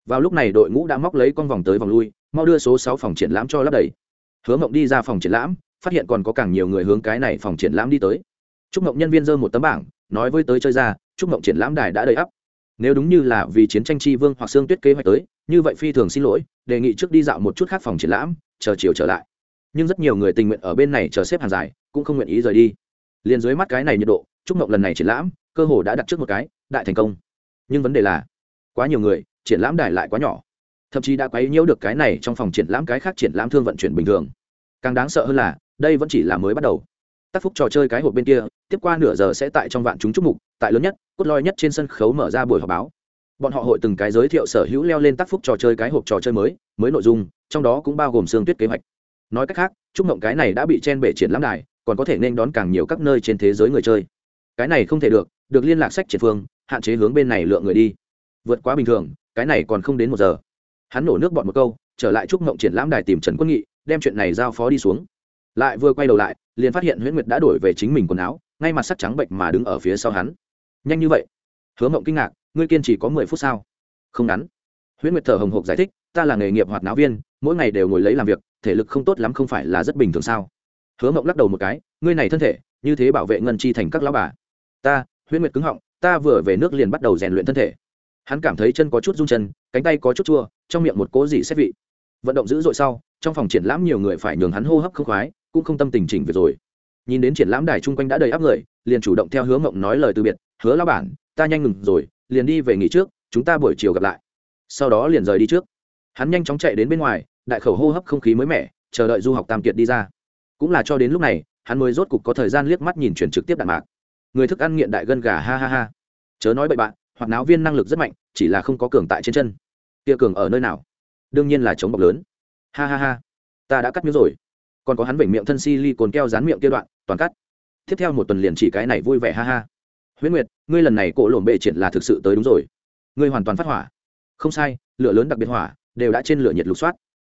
Vào lúc này đội ngũ đã móc lấy con vòng tới vòng lui, mau đưa số sáu phòng triển lãm cho lấp đầy. Hứa mộng đi ra phòng triển lãm, phát hiện còn có càng nhiều người hướng cái này phòng triển lãm đi tới. Chúc mộng nhân viên dơ một tấm bảng, nói với tới chơi ra chúc mộng triển lãm đài đã đầy ắp. Nếu đúng như là vì chiến tranh chi vương hoặc xương tuyết kế hoạch tới, như vậy phi thường xin lỗi, đề nghị trước đi dạo một chút khác phòng triển lãm, chờ chiều trở lại. Nhưng rất nhiều người tình nguyện ở bên này chờ xếp hàng dài, cũng không nguyện ý rời đi. Liền dưới mắt cái này nhiệt độ, chúc mộng lần này triển lãm, cơ hồ đã đặt trước một cái, đại thành công. Nhưng vấn đề là, quá nhiều người, triển lãm đài lại quá nhỏ. Thậm chí đã quấy nhiễu được cái này trong phòng triển lãm cái khác triển lãm thương vận chuyển bình thường. Càng đáng sợ hơn là, đây vẫn chỉ là mới bắt đầu tác phúc trò chơi cái hộp bên kia, tiếp qua nửa giờ sẽ tại trong vạn chúng chúc mục, tại lớn nhất, cốt lõi nhất trên sân khấu mở ra buổi họp báo. Bọn họ hội từng cái giới thiệu sở hữu leo lên tác phúc trò chơi cái hộp trò chơi mới mới nội dung, trong đó cũng bao gồm xương tuyết kế hoạch. Nói cách khác, chúc mộng cái này đã bị chen bể triển lãm đài, còn có thể nên đón càng nhiều các nơi trên thế giới người chơi. Cái này không thể được được liên lạc sách triển phương, hạn chế hướng bên này lượng người đi. Vượt quá bình thường, cái này còn không đến một giờ. Hắn nổ nước bọn một câu, trở lại chúc mộng triển lãm đài tìm trần quân nghị, đem chuyện này giao phó đi xuống lại vừa quay đầu lại, liền phát hiện huyễn nguyệt đã đổi về chính mình quần áo, ngay mặt sắc trắng bệnh mà đứng ở phía sau hắn. Nhanh như vậy? Hứa mộng kinh ngạc, ngươi kiên chỉ có mười phút sao? Không ngắn. Huyễn nguyệt thở hồng hộc giải thích, ta là nghề nghiệp hoạt náo viên, mỗi ngày đều ngồi lấy làm việc, thể lực không tốt lắm không phải là rất bình thường sao? Hứa mộng lắc đầu một cái, ngươi này thân thể, như thế bảo vệ ngân chi thành các lão bà. Ta, huyễn nguyệt cứng họng, ta vừa về nước liền bắt đầu rèn luyện thân thể. Hắn cảm thấy chân có chút rung chân, cánh tay có chút chua, trong miệng một cố dị xét vị. Vận động dữ dội sau, trong phòng triển lãm nhiều người phải nhường hắn hô hấp không khoái cũng không tâm tình chỉnh việc rồi. Nhìn đến triển lãm đài chung quanh đã đầy áp người, liền chủ động theo hứa mộng nói lời từ biệt, hứa lao bản, ta nhanh ngừng rồi, liền đi về nghỉ trước, chúng ta buổi chiều gặp lại. Sau đó liền rời đi trước. Hắn nhanh chóng chạy đến bên ngoài, đại khẩu hô hấp không khí mới mẻ, chờ đợi du học tam kiệt đi ra. Cũng là cho đến lúc này, hắn mới rốt cục có thời gian liếc mắt nhìn chuyển trực tiếp đạn mạc. Người thức ăn nghiện đại gân gà, ha ha ha. Chớ nói bậy bạn hoặc náo viên năng lực rất mạnh, chỉ là không có cường tại trên chân. Kia cường ở nơi nào? Đương nhiên là chống bọc lớn. Ha ha ha. Ta đã cắt miếng rồi còn có hắn vểnh miệng thân si ly cồn keo dán miệng kia đoạn, toàn cắt. Tiếp theo một tuần liền chỉ cái này vui vẻ ha ha. Huyễn nguyệt, ngươi lần này cỗ lộn bệ triển là thực sự tới đúng rồi. Ngươi hoàn toàn phát hỏa. Không sai, lửa lớn đặc biệt hỏa, đều đã trên lửa nhiệt lục soát.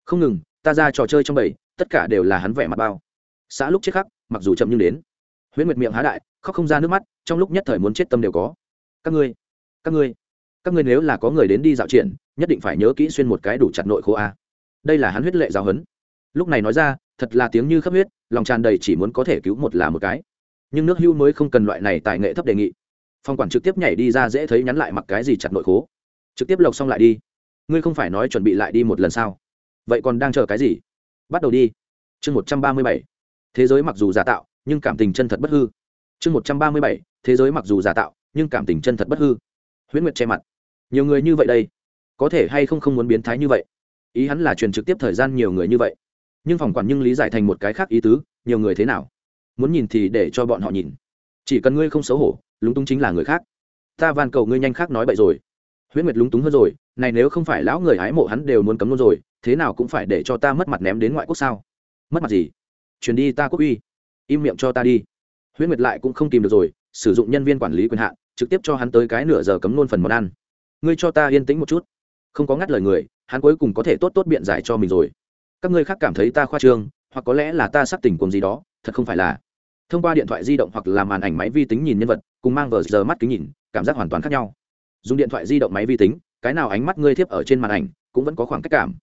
Không ngừng, ta ra trò chơi trong bầy, tất cả đều là hắn vẻ mặt bao. Xã lúc chết khắc, mặc dù chậm nhưng đến. Huyễn nguyệt miệng há đại, khóc không ra nước mắt, trong lúc nhất thời muốn chết tâm đều có. Các ngươi các ngươi các ngươi nếu là có người đến đi dạo triển, nhất định phải nhớ kỹ xuyên một cái đủ chặt nội khô a. Đây là hắn huyết lệ giáo hấn lúc này nói ra, thật là tiếng như khắp huyết, lòng tràn đầy chỉ muốn có thể cứu một là một cái. Nhưng nước hưu mới không cần loại này tài nghệ thấp đề nghị. Phong quản trực tiếp nhảy đi ra dễ thấy nhắn lại mặc cái gì chặt nội khố. Trực tiếp lộc xong lại đi. Ngươi không phải nói chuẩn bị lại đi một lần sao? Vậy còn đang chờ cái gì? Bắt đầu đi. Chương một trăm ba mươi bảy. Thế giới mặc dù giả tạo, nhưng cảm tình chân thật bất hư. Chương một trăm ba mươi bảy. Thế giới mặc dù giả tạo, nhưng cảm tình chân thật bất hư. Huyễn nguyệt che mặt. Nhiều người như vậy đây, có thể hay không không muốn biến thái như vậy? Ý hắn là truyền trực tiếp thời gian nhiều người như vậy nhưng phòng quản nhưng lý giải thành một cái khác ý tứ, nhiều người thế nào? Muốn nhìn thì để cho bọn họ nhìn. Chỉ cần ngươi không xấu hổ, lúng túng chính là người khác. Ta van cầu ngươi nhanh khác nói bậy rồi. Huyễn nguyệt lúng túng hơn rồi, này nếu không phải lão người hái mộ hắn đều muốn cấm luôn rồi, thế nào cũng phải để cho ta mất mặt ném đến ngoại quốc sao? Mất mặt gì? Chuyển đi ta quốc uy. Im miệng cho ta đi. Huyễn nguyệt lại cũng không tìm được rồi, sử dụng nhân viên quản lý quyền hạn, trực tiếp cho hắn tới cái nửa giờ cấm luôn phần món ăn. Ngươi cho ta yên tĩnh một chút. Không có ngắt lời người, hắn cuối cùng có thể tốt tốt biện giải cho mình rồi các ngươi khác cảm thấy ta khoa trương, hoặc có lẽ là ta sắp tình cùng gì đó, thật không phải là. Thông qua điện thoại di động hoặc là màn ảnh máy vi tính nhìn nhân vật, cùng mang vờ giờ mắt kính nhìn, cảm giác hoàn toàn khác nhau. Dùng điện thoại di động máy vi tính, cái nào ánh mắt ngươi thiếp ở trên màn ảnh, cũng vẫn có khoảng cách cảm.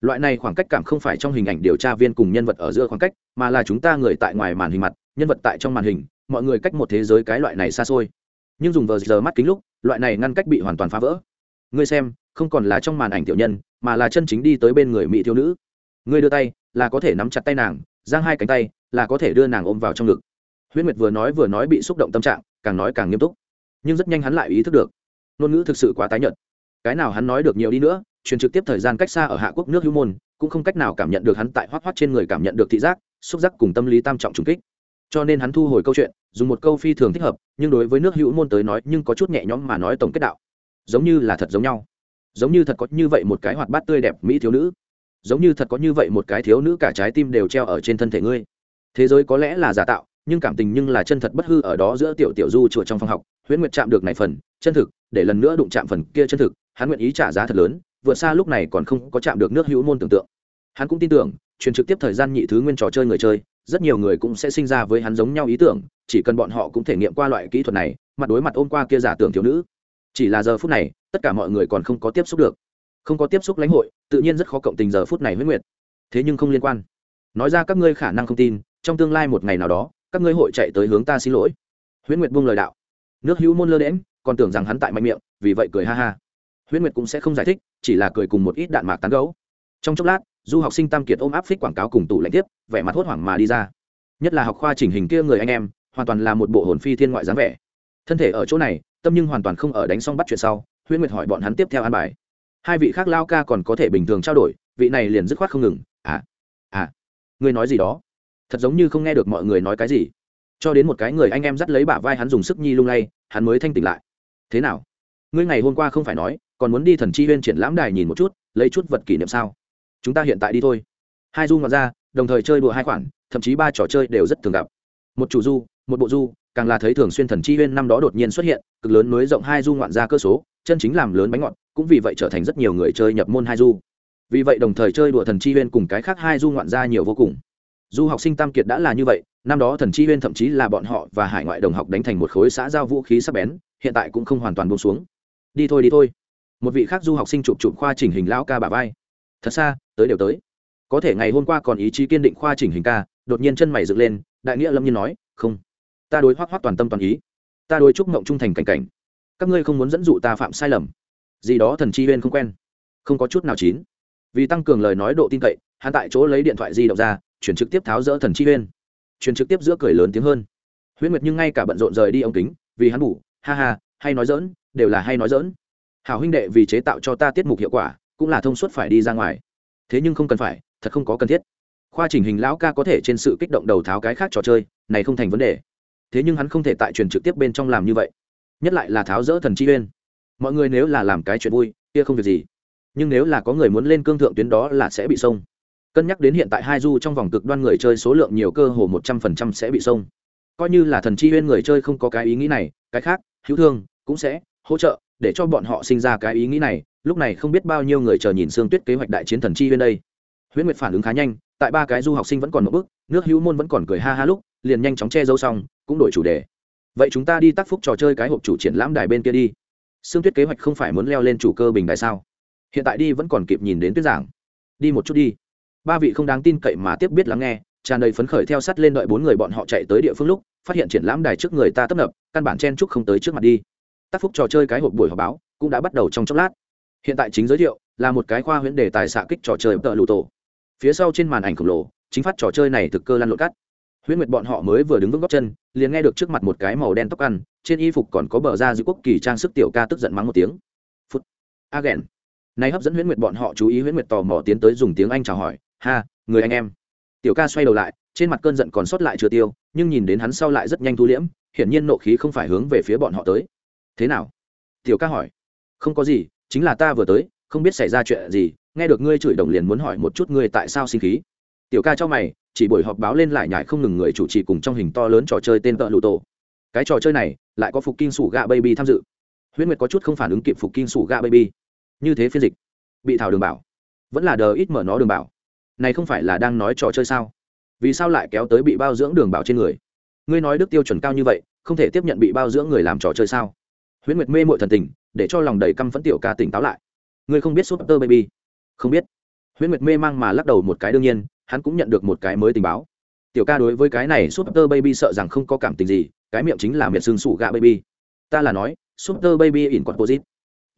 Loại này khoảng cách cảm không phải trong hình ảnh điều tra viên cùng nhân vật ở giữa khoảng cách, mà là chúng ta người tại ngoài màn hình mặt, nhân vật tại trong màn hình, mọi người cách một thế giới cái loại này xa xôi. Nhưng dùng vờ giờ mắt kính lúc, loại này ngăn cách bị hoàn toàn phá vỡ. Ngươi xem, không còn là trong màn ảnh tiểu nhân, mà là chân chính đi tới bên người mỹ thiếu nữ ngươi đưa tay, là có thể nắm chặt tay nàng, giang hai cánh tay, là có thể đưa nàng ôm vào trong ngực. Huyễn nguyệt vừa nói vừa nói bị xúc động tâm trạng, càng nói càng nghiêm túc. Nhưng rất nhanh hắn lại ý thức được, ngôn ngữ thực sự quá tái nhợt. Cái nào hắn nói được nhiều đi nữa, truyền trực tiếp thời gian cách xa ở hạ quốc nước hữu môn, cũng không cách nào cảm nhận được hắn tại hoác hoác trên người cảm nhận được thị giác, xúc giác cùng tâm lý tam trọng trùng kích. Cho nên hắn thu hồi câu chuyện, dùng một câu phi thường thích hợp, nhưng đối với nước hữu môn tới nói nhưng có chút nhẹ nhõm mà nói tổng kết đạo. Giống như là thật giống nhau. Giống như thật có như vậy một cái hoạt bát tươi đẹp mỹ thiếu nữ giống như thật có như vậy một cái thiếu nữ cả trái tim đều treo ở trên thân thể ngươi. Thế giới có lẽ là giả tạo, nhưng cảm tình nhưng là chân thật bất hư ở đó giữa tiểu tiểu du chùa trong phòng học, huyễn nguyệt chạm được này phần, chân thực, để lần nữa đụng chạm phần kia chân thực, hắn nguyện ý trả giá thật lớn, vượt xa lúc này còn không có chạm được nước hữu môn tưởng tượng. Hắn cũng tin tưởng, truyền trực tiếp thời gian nhị thứ nguyên trò chơi người chơi, rất nhiều người cũng sẽ sinh ra với hắn giống nhau ý tưởng, chỉ cần bọn họ cũng thể nghiệm qua loại kỹ thuật này, mặt đối mặt ôm qua kia giả tưởng thiếu nữ. Chỉ là giờ phút này, tất cả mọi người còn không có tiếp xúc được không có tiếp xúc lãnh hội, tự nhiên rất khó cộng tình giờ phút này với nguyệt. Thế nhưng không liên quan. Nói ra các ngươi khả năng không tin, trong tương lai một ngày nào đó, các ngươi hội chạy tới hướng ta xin lỗi. Huyễn nguyệt buông lời đạo. Nước hữu môn lơ đễm còn tưởng rằng hắn tại mạnh miệng, vì vậy cười ha ha. Huyễn nguyệt cũng sẽ không giải thích, chỉ là cười cùng một ít đạn mạc tán gấu. Trong chốc lát, du học sinh tam kiệt ôm áp phích quảng cáo cùng tủ lạnh tiếp, vẻ mặt hốt hoảng mà đi ra. Nhất là học khoa chỉnh hình kia người anh em, hoàn toàn là một bộ hồn phi thiên ngoại dáng vẻ. Thân thể ở chỗ này, tâm nhưng hoàn toàn không ở đánh xong bắt chuyện sau, huyễn nguyệt hỏi bọn hắn tiếp theo an bài hai vị khác lao ca còn có thể bình thường trao đổi, vị này liền dứt khoát không ngừng à à ngươi nói gì đó? Thật giống như không nghe được mọi người nói cái gì. Cho đến một cái người anh em dắt lấy bả vai hắn dùng sức nhi lung lay, hắn mới thanh tỉnh lại. Thế nào? Ngươi ngày hôm qua không phải nói, còn muốn đi thần chi huyên triển lãm đài nhìn một chút, lấy chút vật kỷ niệm sao? Chúng ta hiện tại đi thôi. Hai du ngoạn ra, đồng thời chơi đùa hai khoản, thậm chí ba trò chơi đều rất thường gặp. Một chủ du, một bộ du, càng là thấy thường xuyên thần chi huyên năm đó đột nhiên xuất hiện, cực lớn mới rộng hai du ngoạn ra cơ số, chân chính làm lớn bánh ngọt cũng vì vậy trở thành rất nhiều người chơi nhập môn hai du. Vì vậy đồng thời chơi đùa thần chi huyên cùng cái khác hai du ngoạn ra nhiều vô cùng. Du học sinh tam kiệt đã là như vậy, năm đó thần chi huyên thậm chí là bọn họ và hải ngoại đồng học đánh thành một khối xã giao vũ khí sắp bén, hiện tại cũng không hoàn toàn buông xuống. Đi thôi đi thôi. Một vị khác du học sinh chụp chụp khoa chỉnh hình lão ca bà vai. Thật xa, tới đều tới. Có thể ngày hôm qua còn ý chí kiên định khoa chỉnh hình ca, đột nhiên chân mày dựng lên, đại nghĩa lâm nhiên nói, không, ta đối hoác hoác toàn tâm toàn ý. Ta đối chúc mộng trung thành cảnh cảnh. Các ngươi không muốn dẫn dụ ta phạm sai lầm gì đó thần chi huyên không quen. Không có chút nào chín. Vì tăng cường lời nói độ tin cậy, hắn tại chỗ lấy điện thoại di động ra, chuyển trực tiếp tháo rỡ thần chi huyên. Chuyển trực tiếp giữa cười lớn tiếng hơn. Huyễn nguyệt nhưng ngay cả bận rộn rời đi ống kính, vì hắn ngủ ha ha, hay nói dỡn đều là hay nói dỡn hảo huynh đệ vì chế tạo cho ta tiết mục hiệu quả, cũng là thông suốt phải đi ra ngoài. Thế nhưng không cần phải, thật không có cần thiết. Khoa chỉnh hình lão ca có thể trên sự kích động đầu tháo cái khác trò chơi, này không thành vấn đề. Thế nhưng hắn không thể tại truyền trực tiếp bên trong làm như vậy. Nhất lại là tháo rỡ thần chi uyên mọi người nếu là làm cái chuyện vui, kia không việc gì. Nhưng nếu là có người muốn lên cương thượng tuyến đó là sẽ bị xông. Cân nhắc đến hiện tại hai du trong vòng cực đoan người chơi số lượng nhiều cơ hồ một trăm phần trăm sẽ bị xông. Coi như là thần chi uyên người chơi không có cái ý nghĩ này, cái khác, hữu thương, cũng sẽ hỗ trợ để cho bọn họ sinh ra cái ý nghĩ này. Lúc này không biết bao nhiêu người chờ nhìn xương tuyết kế hoạch đại chiến thần chi uyên đây. Huyễn nguyệt phản ứng khá nhanh, tại ba cái du học sinh vẫn còn một bước, nước hữu môn vẫn còn cười ha ha lúc, liền nhanh chóng che dâu xong, cũng đổi chủ đề. Vậy chúng ta đi tác phúc trò chơi cái hộp chủ triển lãm đài bên kia đi. Sương tuyết kế hoạch không phải muốn leo lên chủ cơ bình đài sao? Hiện tại đi vẫn còn kịp nhìn đến tuyết giảng. Đi một chút đi. Ba vị không đáng tin cậy mà tiếp biết lắng nghe, tràn đầy phấn khởi theo sát lên đợi bốn người bọn họ chạy tới địa phương lúc, phát hiện triển lãm đài trước người ta tấp nập, căn bản chen chúc không tới trước mặt đi. Tác phúc trò chơi cái hộp buổi họp báo cũng đã bắt đầu trong chốc lát. Hiện tại chính giới thiệu, là một cái khoa huyễn đề tài xạ kích trò chơi tợ lụ tổ. Phía sau trên màn ảnh khổng lồ, chính phát trò chơi này thực cơ lăn lộn cắt huyễn nguyệt bọn họ mới vừa đứng vững góc chân, liền nghe được trước mặt một cái màu đen tóc ăn, trên y phục còn có bờ da giữ quốc kỳ trang sức tiểu ca tức giận mắng một tiếng. Phút. A ghen này hấp dẫn huyễn nguyệt bọn họ chú ý huyễn nguyệt tò mò tiến tới dùng tiếng anh chào hỏi, ha, người anh em. Tiểu ca xoay đầu lại, trên mặt cơn giận còn sót lại chưa tiêu, nhưng nhìn đến hắn sau lại rất nhanh thu liễm, hiển nhiên nộ khí không phải hướng về phía bọn họ tới. Thế nào? Tiểu ca hỏi. Không có gì, chính là ta vừa tới, không biết xảy ra chuyện gì, nghe được ngươi chửi đồng liền muốn hỏi một chút ngươi tại sao sinh khí tiểu ca cho mày, chỉ buổi họp báo lên lại nhải không ngừng người chủ trì cùng trong hình to lớn trò chơi tên tợ lụ tổ. Cái trò chơi này, lại có phục kinh sủ gạ baby tham dự. Huyễn nguyệt có chút không phản ứng kịp phục kinh sủ gạ baby. Như thế phiên dịch. Bị thảo đường bảo. Vẫn là đờ ít mở nó đường bảo. Này không phải là đang nói trò chơi sao? Vì sao lại kéo tới bị bao dưỡng đường bảo trên người? Ngươi nói đức tiêu chuẩn cao như vậy, không thể tiếp nhận bị bao dưỡng người làm trò chơi sao? Huyễn nguyệt mê mội thần tình, để cho lòng đầy căm phẫn tiểu ca tỉnh táo lại. Ngươi không biết super baby? Không biết. Huyễn nguyệt mê mang mà lắc đầu một cái đương nhiên hắn cũng nhận được một cái mới tình báo. Tiểu ca đối với cái này super baby sợ rằng không có cảm tình gì, cái miệng chính là miệng xương sủ gạ baby. Ta là nói, super baby in composite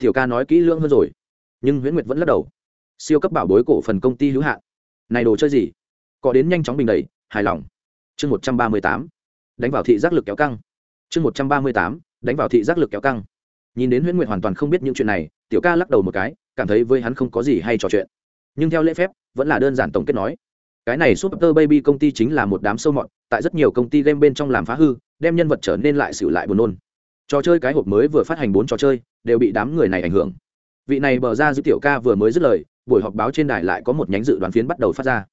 tiểu ca nói kỹ lưỡng hơn rồi. Nhưng huyễn nguyệt vẫn lắc đầu. Siêu cấp bảo bối cổ phần công ty hữu hạn. Này đồ chơi gì? Có đến nhanh chóng bình đầy hài lòng. Chương một trăm ba mươi tám. Đánh vào thị giác lực kéo căng. Chương một trăm ba mươi tám. Đánh vào thị giác lực kéo căng. Nhìn đến huyễn nguyệt hoàn toàn không biết những chuyện này, tiểu ca lắc đầu một cái, cảm thấy với hắn không có gì hay trò chuyện. Nhưng theo lễ phép, vẫn là đơn giản tổng kết nói cái này super baby công ty chính là một đám sâu mọt, tại rất nhiều công ty game bên trong làm phá hư, đem nhân vật trở nên lại xỉu lại buồn nôn. Trò chơi cái hộp mới vừa phát hành bốn trò chơi, đều bị đám người này ảnh hưởng. Vị này bờ ra giữ tiểu ca vừa mới dứt lời, buổi họp báo trên đài lại có một nhánh dự đoán phiến bắt đầu phát ra.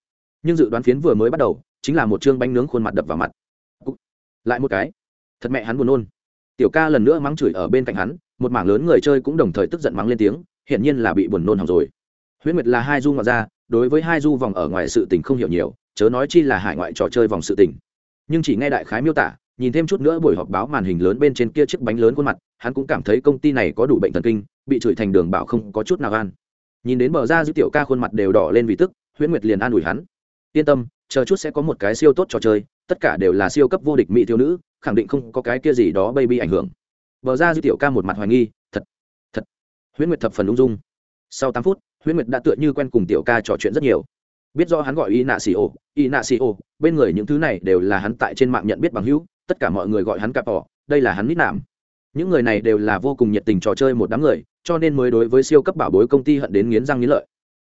Nhưng dự đoán phiến vừa mới bắt đầu, chính là một chương bánh nướng khuôn mặt đập vào mặt. Lại một cái. Thật mẹ hắn buồn nôn. Tiểu ca lần nữa mắng chửi ở bên cạnh hắn, một mảng lớn người chơi cũng đồng thời tức giận mắng lên tiếng, hiển nhiên là bị buồn nôn hỏng rồi. Huyễn nguyệt là hai du ngoại ra đối với hai du vòng ở ngoài sự tình không hiểu nhiều, chớ nói chi là hải ngoại trò chơi vòng sự tình. Nhưng chỉ nghe đại khái miêu tả, nhìn thêm chút nữa buổi họp báo màn hình lớn bên trên kia chiếc bánh lớn khuôn mặt, hắn cũng cảm thấy công ty này có đủ bệnh thần kinh, bị chửi thành đường bảo không có chút nào gan. Nhìn đến bờ ra giữ tiểu ca khuôn mặt đều đỏ lên vì tức, huyễn nguyệt liền an ủi hắn. Yên tâm, chờ chút sẽ có một cái siêu tốt trò chơi, tất cả đều là siêu cấp vô địch mỹ thiếu nữ, khẳng định không có cái kia gì đó baby ảnh hưởng. Bờ ra giữ tiểu ca một mặt hoài nghi, thật thật. Huyễn nguyệt thập phần ung dung. Sau tám phút huyễn nguyệt đã tựa như quen cùng tiểu ca trò chuyện rất nhiều. Biết do hắn gọi y nạ xì ô y nạ xì ô bên người những thứ này đều là hắn tại trên mạng nhận biết bằng hữu, tất cả mọi người gọi hắn cặp bỏ đây là hắn nít nạm những người này đều là vô cùng nhiệt tình trò chơi một đám người, cho nên mới đối với siêu cấp bảo bối công ty hận đến nghiến răng nghiến lợi.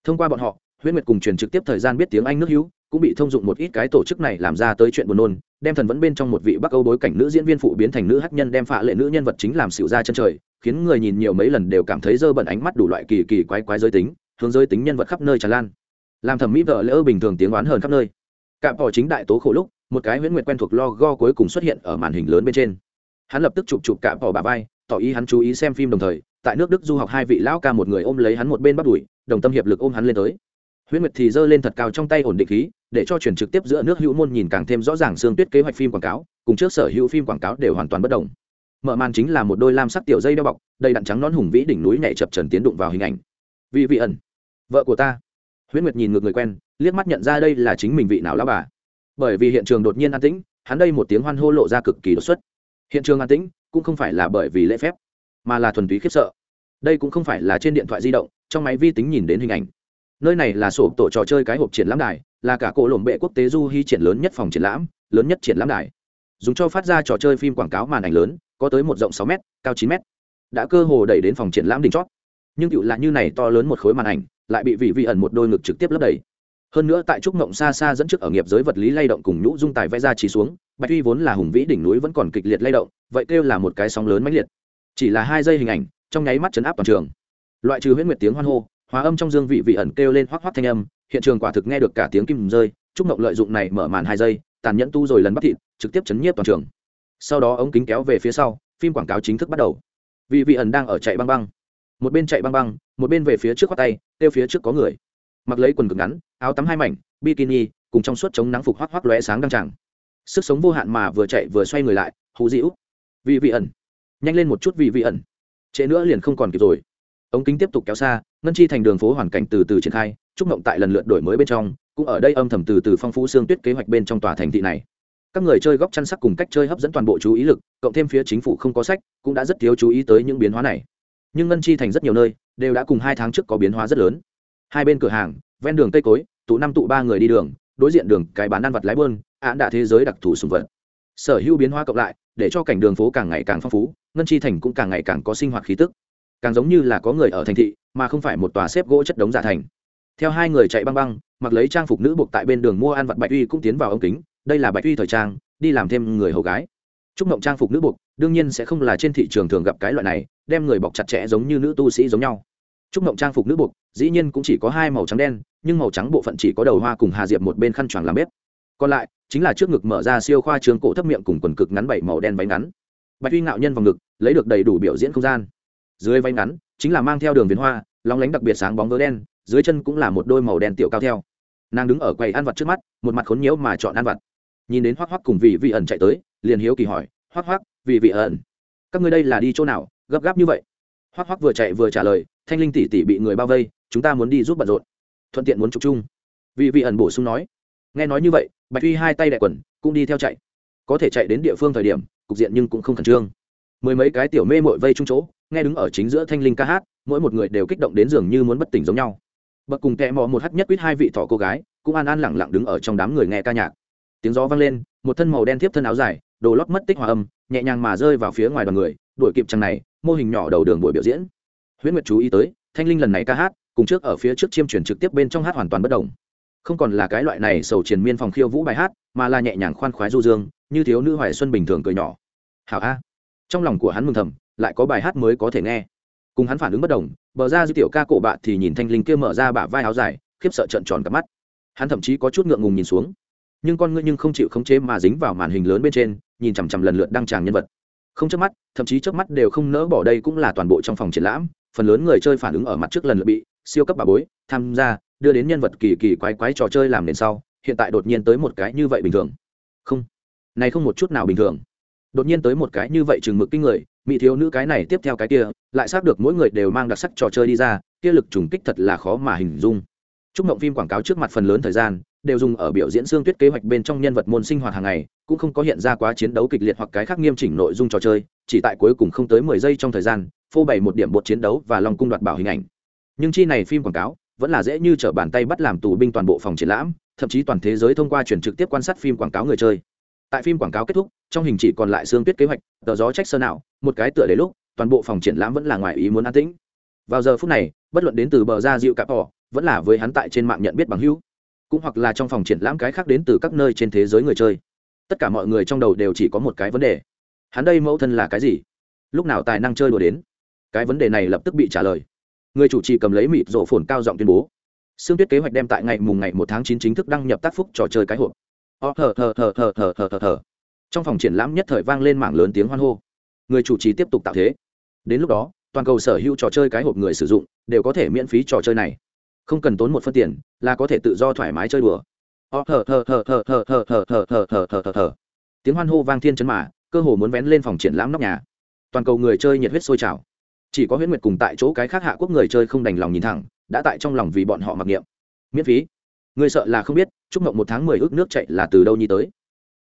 Thông qua bọn họ, huyễn nguyệt cùng truyền trực tiếp thời gian biết tiếng anh nước hữu, cũng bị thông dụng một ít cái tổ chức này làm ra tới chuyện buồn nôn, đem thần vẫn bên trong một vị bắc âu bối cảnh nữ diễn viên phụ biến thành nữ hắc nhân đem phạ lệ nữ nhân vật chính làm xịu ra chân trời, khiến người nhìn nhiều mấy lần đều cảm thấy dơ bẩn ánh mắt đủ loại kỳ kỳ quái quái giới tính hướng giới tính nhân vật khắp nơi tràn lan. Làm thẩm mỹ vợ lỡ bình thường tiếng oán hờn khắp nơi. Cạm bỏ chính đại tố khổ lúc, một cái huyễn nguyệt quen thuộc lo go cuối cùng xuất hiện ở màn hình lớn bên trên. Hắn lập tức chụp chụp cạm bỏ bà vai, tỏ ý hắn chú ý xem phim đồng thời, tại nước đức du học hai vị lão ca một người ôm lấy hắn một bên bắt đuổi, đồng tâm hiệp lực ôm hắn lên tới. Huyễn nguyệt thì giơ lên thật cao trong tay ổn định khí, để cho chuyển trực tiếp giữa nước hữu môn nhìn càng thêm rõ ràng xương tuyết kế hoạch phim quảng cáo, cùng trước sở hữu phim quảng cáo đều hoàn toàn bất đồng. Mở màn chính là một đôi lam sắc tiểu dây đeo bọc, đầy đặn trắng nón hùng vĩ đỉnh núi nhảy chập trần tiến đụng vào hình ảnh. Vị vị ẩn vợ của ta. Huyễn nguyệt nhìn ngược người quen, liếc mắt nhận ra đây là chính mình vị nào lão bà. Bởi vì hiện trường đột nhiên an tĩnh, hắn đây một tiếng hoan hô lộ ra cực kỳ đột xuất. Hiện trường an tĩnh, cũng không phải là bởi vì lễ phép, mà là thuần túy khiếp sợ. Đây cũng không phải là trên điện thoại di động, trong máy vi tính nhìn đến hình ảnh. Nơi này là sổ tổ trò chơi cái hộp triển lãm đài, là cả cổ lồng bệ quốc tế du hy triển lớn nhất phòng triển lãm, lớn nhất triển lãm đài. Dùng cho phát ra trò chơi phim quảng cáo màn ảnh lớn, có tới một rộng sáu m cao chín m đã cơ hồ đẩy đến phòng triển lãm đỉnh chót. Nhưng cựu là như này to lớn một khối màn ảnh lại bị vị vị ẩn một đôi ngực trực tiếp lấp đầy. Hơn nữa tại trúc mộng xa xa dẫn trước ở nghiệp giới vật lý lay động cùng nhũ dung tài vẽ ra chỉ xuống, bạch tuy vốn là hùng vĩ đỉnh núi vẫn còn kịch liệt lay động, vậy kêu là một cái sóng lớn mãnh liệt. Chỉ là hai giây hình ảnh, trong nháy mắt chấn áp toàn trường. Loại trừ huyễn nguyệt tiếng hoan hô, hóa âm trong dương vị vị ẩn kêu lên hoắc hoắc thanh âm, hiện trường quả thực nghe được cả tiếng kim rơi, trúc mộng lợi dụng này mở màn hai giây, tàn nhẫn tu rồi lần bắt thịt, trực tiếp chấn nhiếp toàn trường. Sau đó ống kính kéo về phía sau, phim quảng cáo chính thức bắt đầu. Vị vị ẩn đang ở chạy băng băng một bên chạy băng băng, một bên về phía trước khoác tay, kêu phía trước có người. Mặc lấy quần cực ngắn, áo tắm hai mảnh, bikini, cùng trong suốt chống nắng phục hoác hoác lóe sáng đăng tràng. Sức sống vô hạn mà vừa chạy vừa xoay người lại hú dĩu vị vị ẩn. Nhanh lên một chút vị vị ẩn. Trễ nữa liền không còn kịp rồi. Ống kính tiếp tục kéo xa, ngân chi thành đường phố hoàn cảnh từ từ triển khai, chúc mộng tại lần lượt đổi mới bên trong, cũng ở đây âm thầm từ từ phong phú xương tuyết kế hoạch bên trong tòa thành thị này. Các người chơi góc chăn sắc cùng cách chơi hấp dẫn toàn bộ chú ý lực, cộng thêm phía chính phủ không có sách, cũng đã rất thiếu chú ý tới những biến hóa này nhưng ngân chi thành rất nhiều nơi đều đã cùng hai tháng trước có biến hóa rất lớn. Hai bên cửa hàng, ven đường cây cối, tụ năm tụ ba người đi đường, đối diện đường, cái bán ăn vặt lái bơn án đạ thế giới đặc thù sùng vật. Sở hữu biến hóa cộng lại, để cho cảnh đường phố càng ngày càng phong phú, ngân chi thành cũng càng ngày càng có sinh hoạt khí tức. Càng giống như là có người ở thành thị, mà không phải một tòa xếp gỗ chất đống giả thành. Theo hai người chạy băng băng, mặc lấy trang phục nữ buộc tại bên đường mua ăn vặt bạch uy cũng tiến vào ống kính, đây là bạch uy thời trang, đi làm thêm người hầu gái chúc mộng trang phục nữ buộc, đương nhiên sẽ không là trên thị trường thường gặp cái loại này, đem người bọc chặt chẽ giống như nữ tu sĩ giống nhau. Chúc mộng trang phục nữ buộc, dĩ nhiên cũng chỉ có hai màu trắng đen, nhưng màu trắng bộ phận chỉ có đầu hoa cùng hà diệp một bên khăn choàng làm bếp. Còn lại, chính là trước ngực mở ra siêu khoa trường cổ thấp miệng cùng quần cực ngắn bảy màu đen váy ngắn. Bạch uy ngạo nhân vào ngực, lấy được đầy đủ biểu diễn không gian. Dưới váy ngắn, chính là mang theo đường viền hoa, lóng lánh đặc biệt sáng bóng vớ đen, dưới chân cũng là một đôi màu đen tiểu cao theo. Nàng đứng ở quầy ăn vặt trước mắt, một mặt khốn nhiễu mà chọn ăn vặt nhìn đến hoắc hoắc cùng vị vị ẩn chạy tới, liền hiếu kỳ hỏi, hoắc hoắc, vị vị ẩn, các ngươi đây là đi chỗ nào, gấp gáp như vậy? Hoắc hoắc vừa chạy vừa trả lời, thanh linh tỷ tỷ bị người bao vây, chúng ta muốn đi giúp bận rộn, thuận tiện muốn chụp chung. Vị vị ẩn bổ sung nói, nghe nói như vậy, bạch uy hai tay đại quần, cũng đi theo chạy. Có thể chạy đến địa phương thời điểm, cục diện nhưng cũng không khẩn trương. Mười mấy cái tiểu mê mội vây chung chỗ, nghe đứng ở chính giữa thanh linh ca hát, mỗi một người đều kích động đến dường như muốn bất tỉnh giống nhau. Bậc cùng kẹ mò một hát nhất quýt hai vị thỏ cô gái, cũng an an lẳng lặng đứng ở trong đám người nghe ca nhạc tiếng gió vang lên, một thân màu đen tiếp thân áo dài, đồ lót mất tích hòa âm, nhẹ nhàng mà rơi vào phía ngoài đoàn người, đuổi kịp chằng này, mô hình nhỏ đầu đường buổi biểu diễn. Huyễn nguyệt chú ý tới, thanh linh lần này ca hát, cùng trước ở phía trước chiêm chuyển trực tiếp bên trong hát hoàn toàn bất đồng. Không còn là cái loại này sầu triền miên phòng khiêu vũ bài hát, mà là nhẹ nhàng khoan khoái du dương, như thiếu nữ hoài xuân bình thường cười nhỏ. Hảo a. Trong lòng của hắn mừng thầm, lại có bài hát mới có thể nghe. Cùng hắn phản ứng bất đồng, bờ ra dư tiểu ca cổ bạn thì nhìn thanh linh kia mở ra bả vai áo dài, khiếp sợ trợn tròn cả mắt. Hắn thậm chí có chút ngượng ngùng nhìn xuống nhưng con ngươi nhưng không chịu khống chế mà dính vào màn hình lớn bên trên, nhìn chằm chằm lần lượt đăng tràng nhân vật. Không chớp mắt, thậm chí chớp mắt đều không nỡ bỏ đây cũng là toàn bộ trong phòng triển lãm, phần lớn người chơi phản ứng ở mặt trước lần lượt bị siêu cấp bà bối tham gia, đưa đến nhân vật kỳ kỳ quái quái trò chơi làm nền sau, hiện tại đột nhiên tới một cái như vậy bình thường. Không, này không một chút nào bình thường. Đột nhiên tới một cái như vậy chừng mực kinh người, mỹ thiếu nữ cái này tiếp theo cái kia, lại xác được mỗi người đều mang đặc sắc trò chơi đi ra, kia lực trùng kích thật là khó mà hình dung. Chúc mộng phim quảng cáo trước mặt phần lớn thời gian đều dùng ở biểu diễn xương tuyết kế hoạch bên trong nhân vật môn sinh hoạt hàng ngày, cũng không có hiện ra quá chiến đấu kịch liệt hoặc cái khác nghiêm chỉnh nội dung trò chơi, chỉ tại cuối cùng không tới mười giây trong thời gian, phô bày một điểm bột chiến đấu và lòng cung đoạt bảo hình ảnh. Nhưng chi này phim quảng cáo vẫn là dễ như t r ở bàn tay bắt làm tù binh toàn bộ phòng triển lãm, thậm chí toàn thế giới thông qua chuyển trực tiếp quan sát phim quảng cáo người chơi. Tại phim quảng cáo kết thúc, trong hình chỉ còn lại xương tuyết kế hoạch, tờ gió trách sơ nào một cái tựa đến lúc, toàn bộ phòng triển lãm vẫn là ngoài ý muốn an tĩnh. Vào giờ phút này, bất luận đến từ bờ ra dịu cạp bỏ vẫn là với hắn tại trên mạng nhận biết bằng hữu cũng hoặc là trong phòng triển lãm cái khác đến từ các nơi trên thế giới người chơi tất cả mọi người trong đầu đều chỉ có một cái vấn đề hắn đây mẫu thân là cái gì lúc nào tài năng chơi đùa đến cái vấn đề này lập tức bị trả lời người chủ trì cầm lấy mịt rổ phồn cao giọng tuyên bố Sương Tuyết kế hoạch đem tại ngày mùng ngày một tháng chín chính thức đăng nhập tác phúc trò chơi cái hộp. Ờ, Ó thở thở thở thở thở thở thở thở. Trong phòng triển lãm nhất thời vang lên mảng lớn tiếng hoan hô. Người chủ trì tiếp tục tạo thế. Đến lúc đó, toàn cầu sở hữu trò chơi cái hộp người sử dụng đều có thể miễn phí trò chơi này không cần tốn một phân tiền là có thể tự do thoải mái chơi đùa ó thở thở thở thở thở thở thở thở thở thở thở thở thở tiếng hoan hô vang thiên chấn mà cơ hồ muốn vén lên phòng triển lãm nóc nhà toàn cầu người chơi nhiệt huyết sôi trào chỉ có huyết nguyệt cùng tại chỗ cái khác hạ quốc người chơi không đành lòng nhìn thẳng đã tại trong lòng vì bọn họ mặc niệm miễn phí người sợ là không biết chúc mộng một tháng mười ước nước chạy là từ đâu nhi tới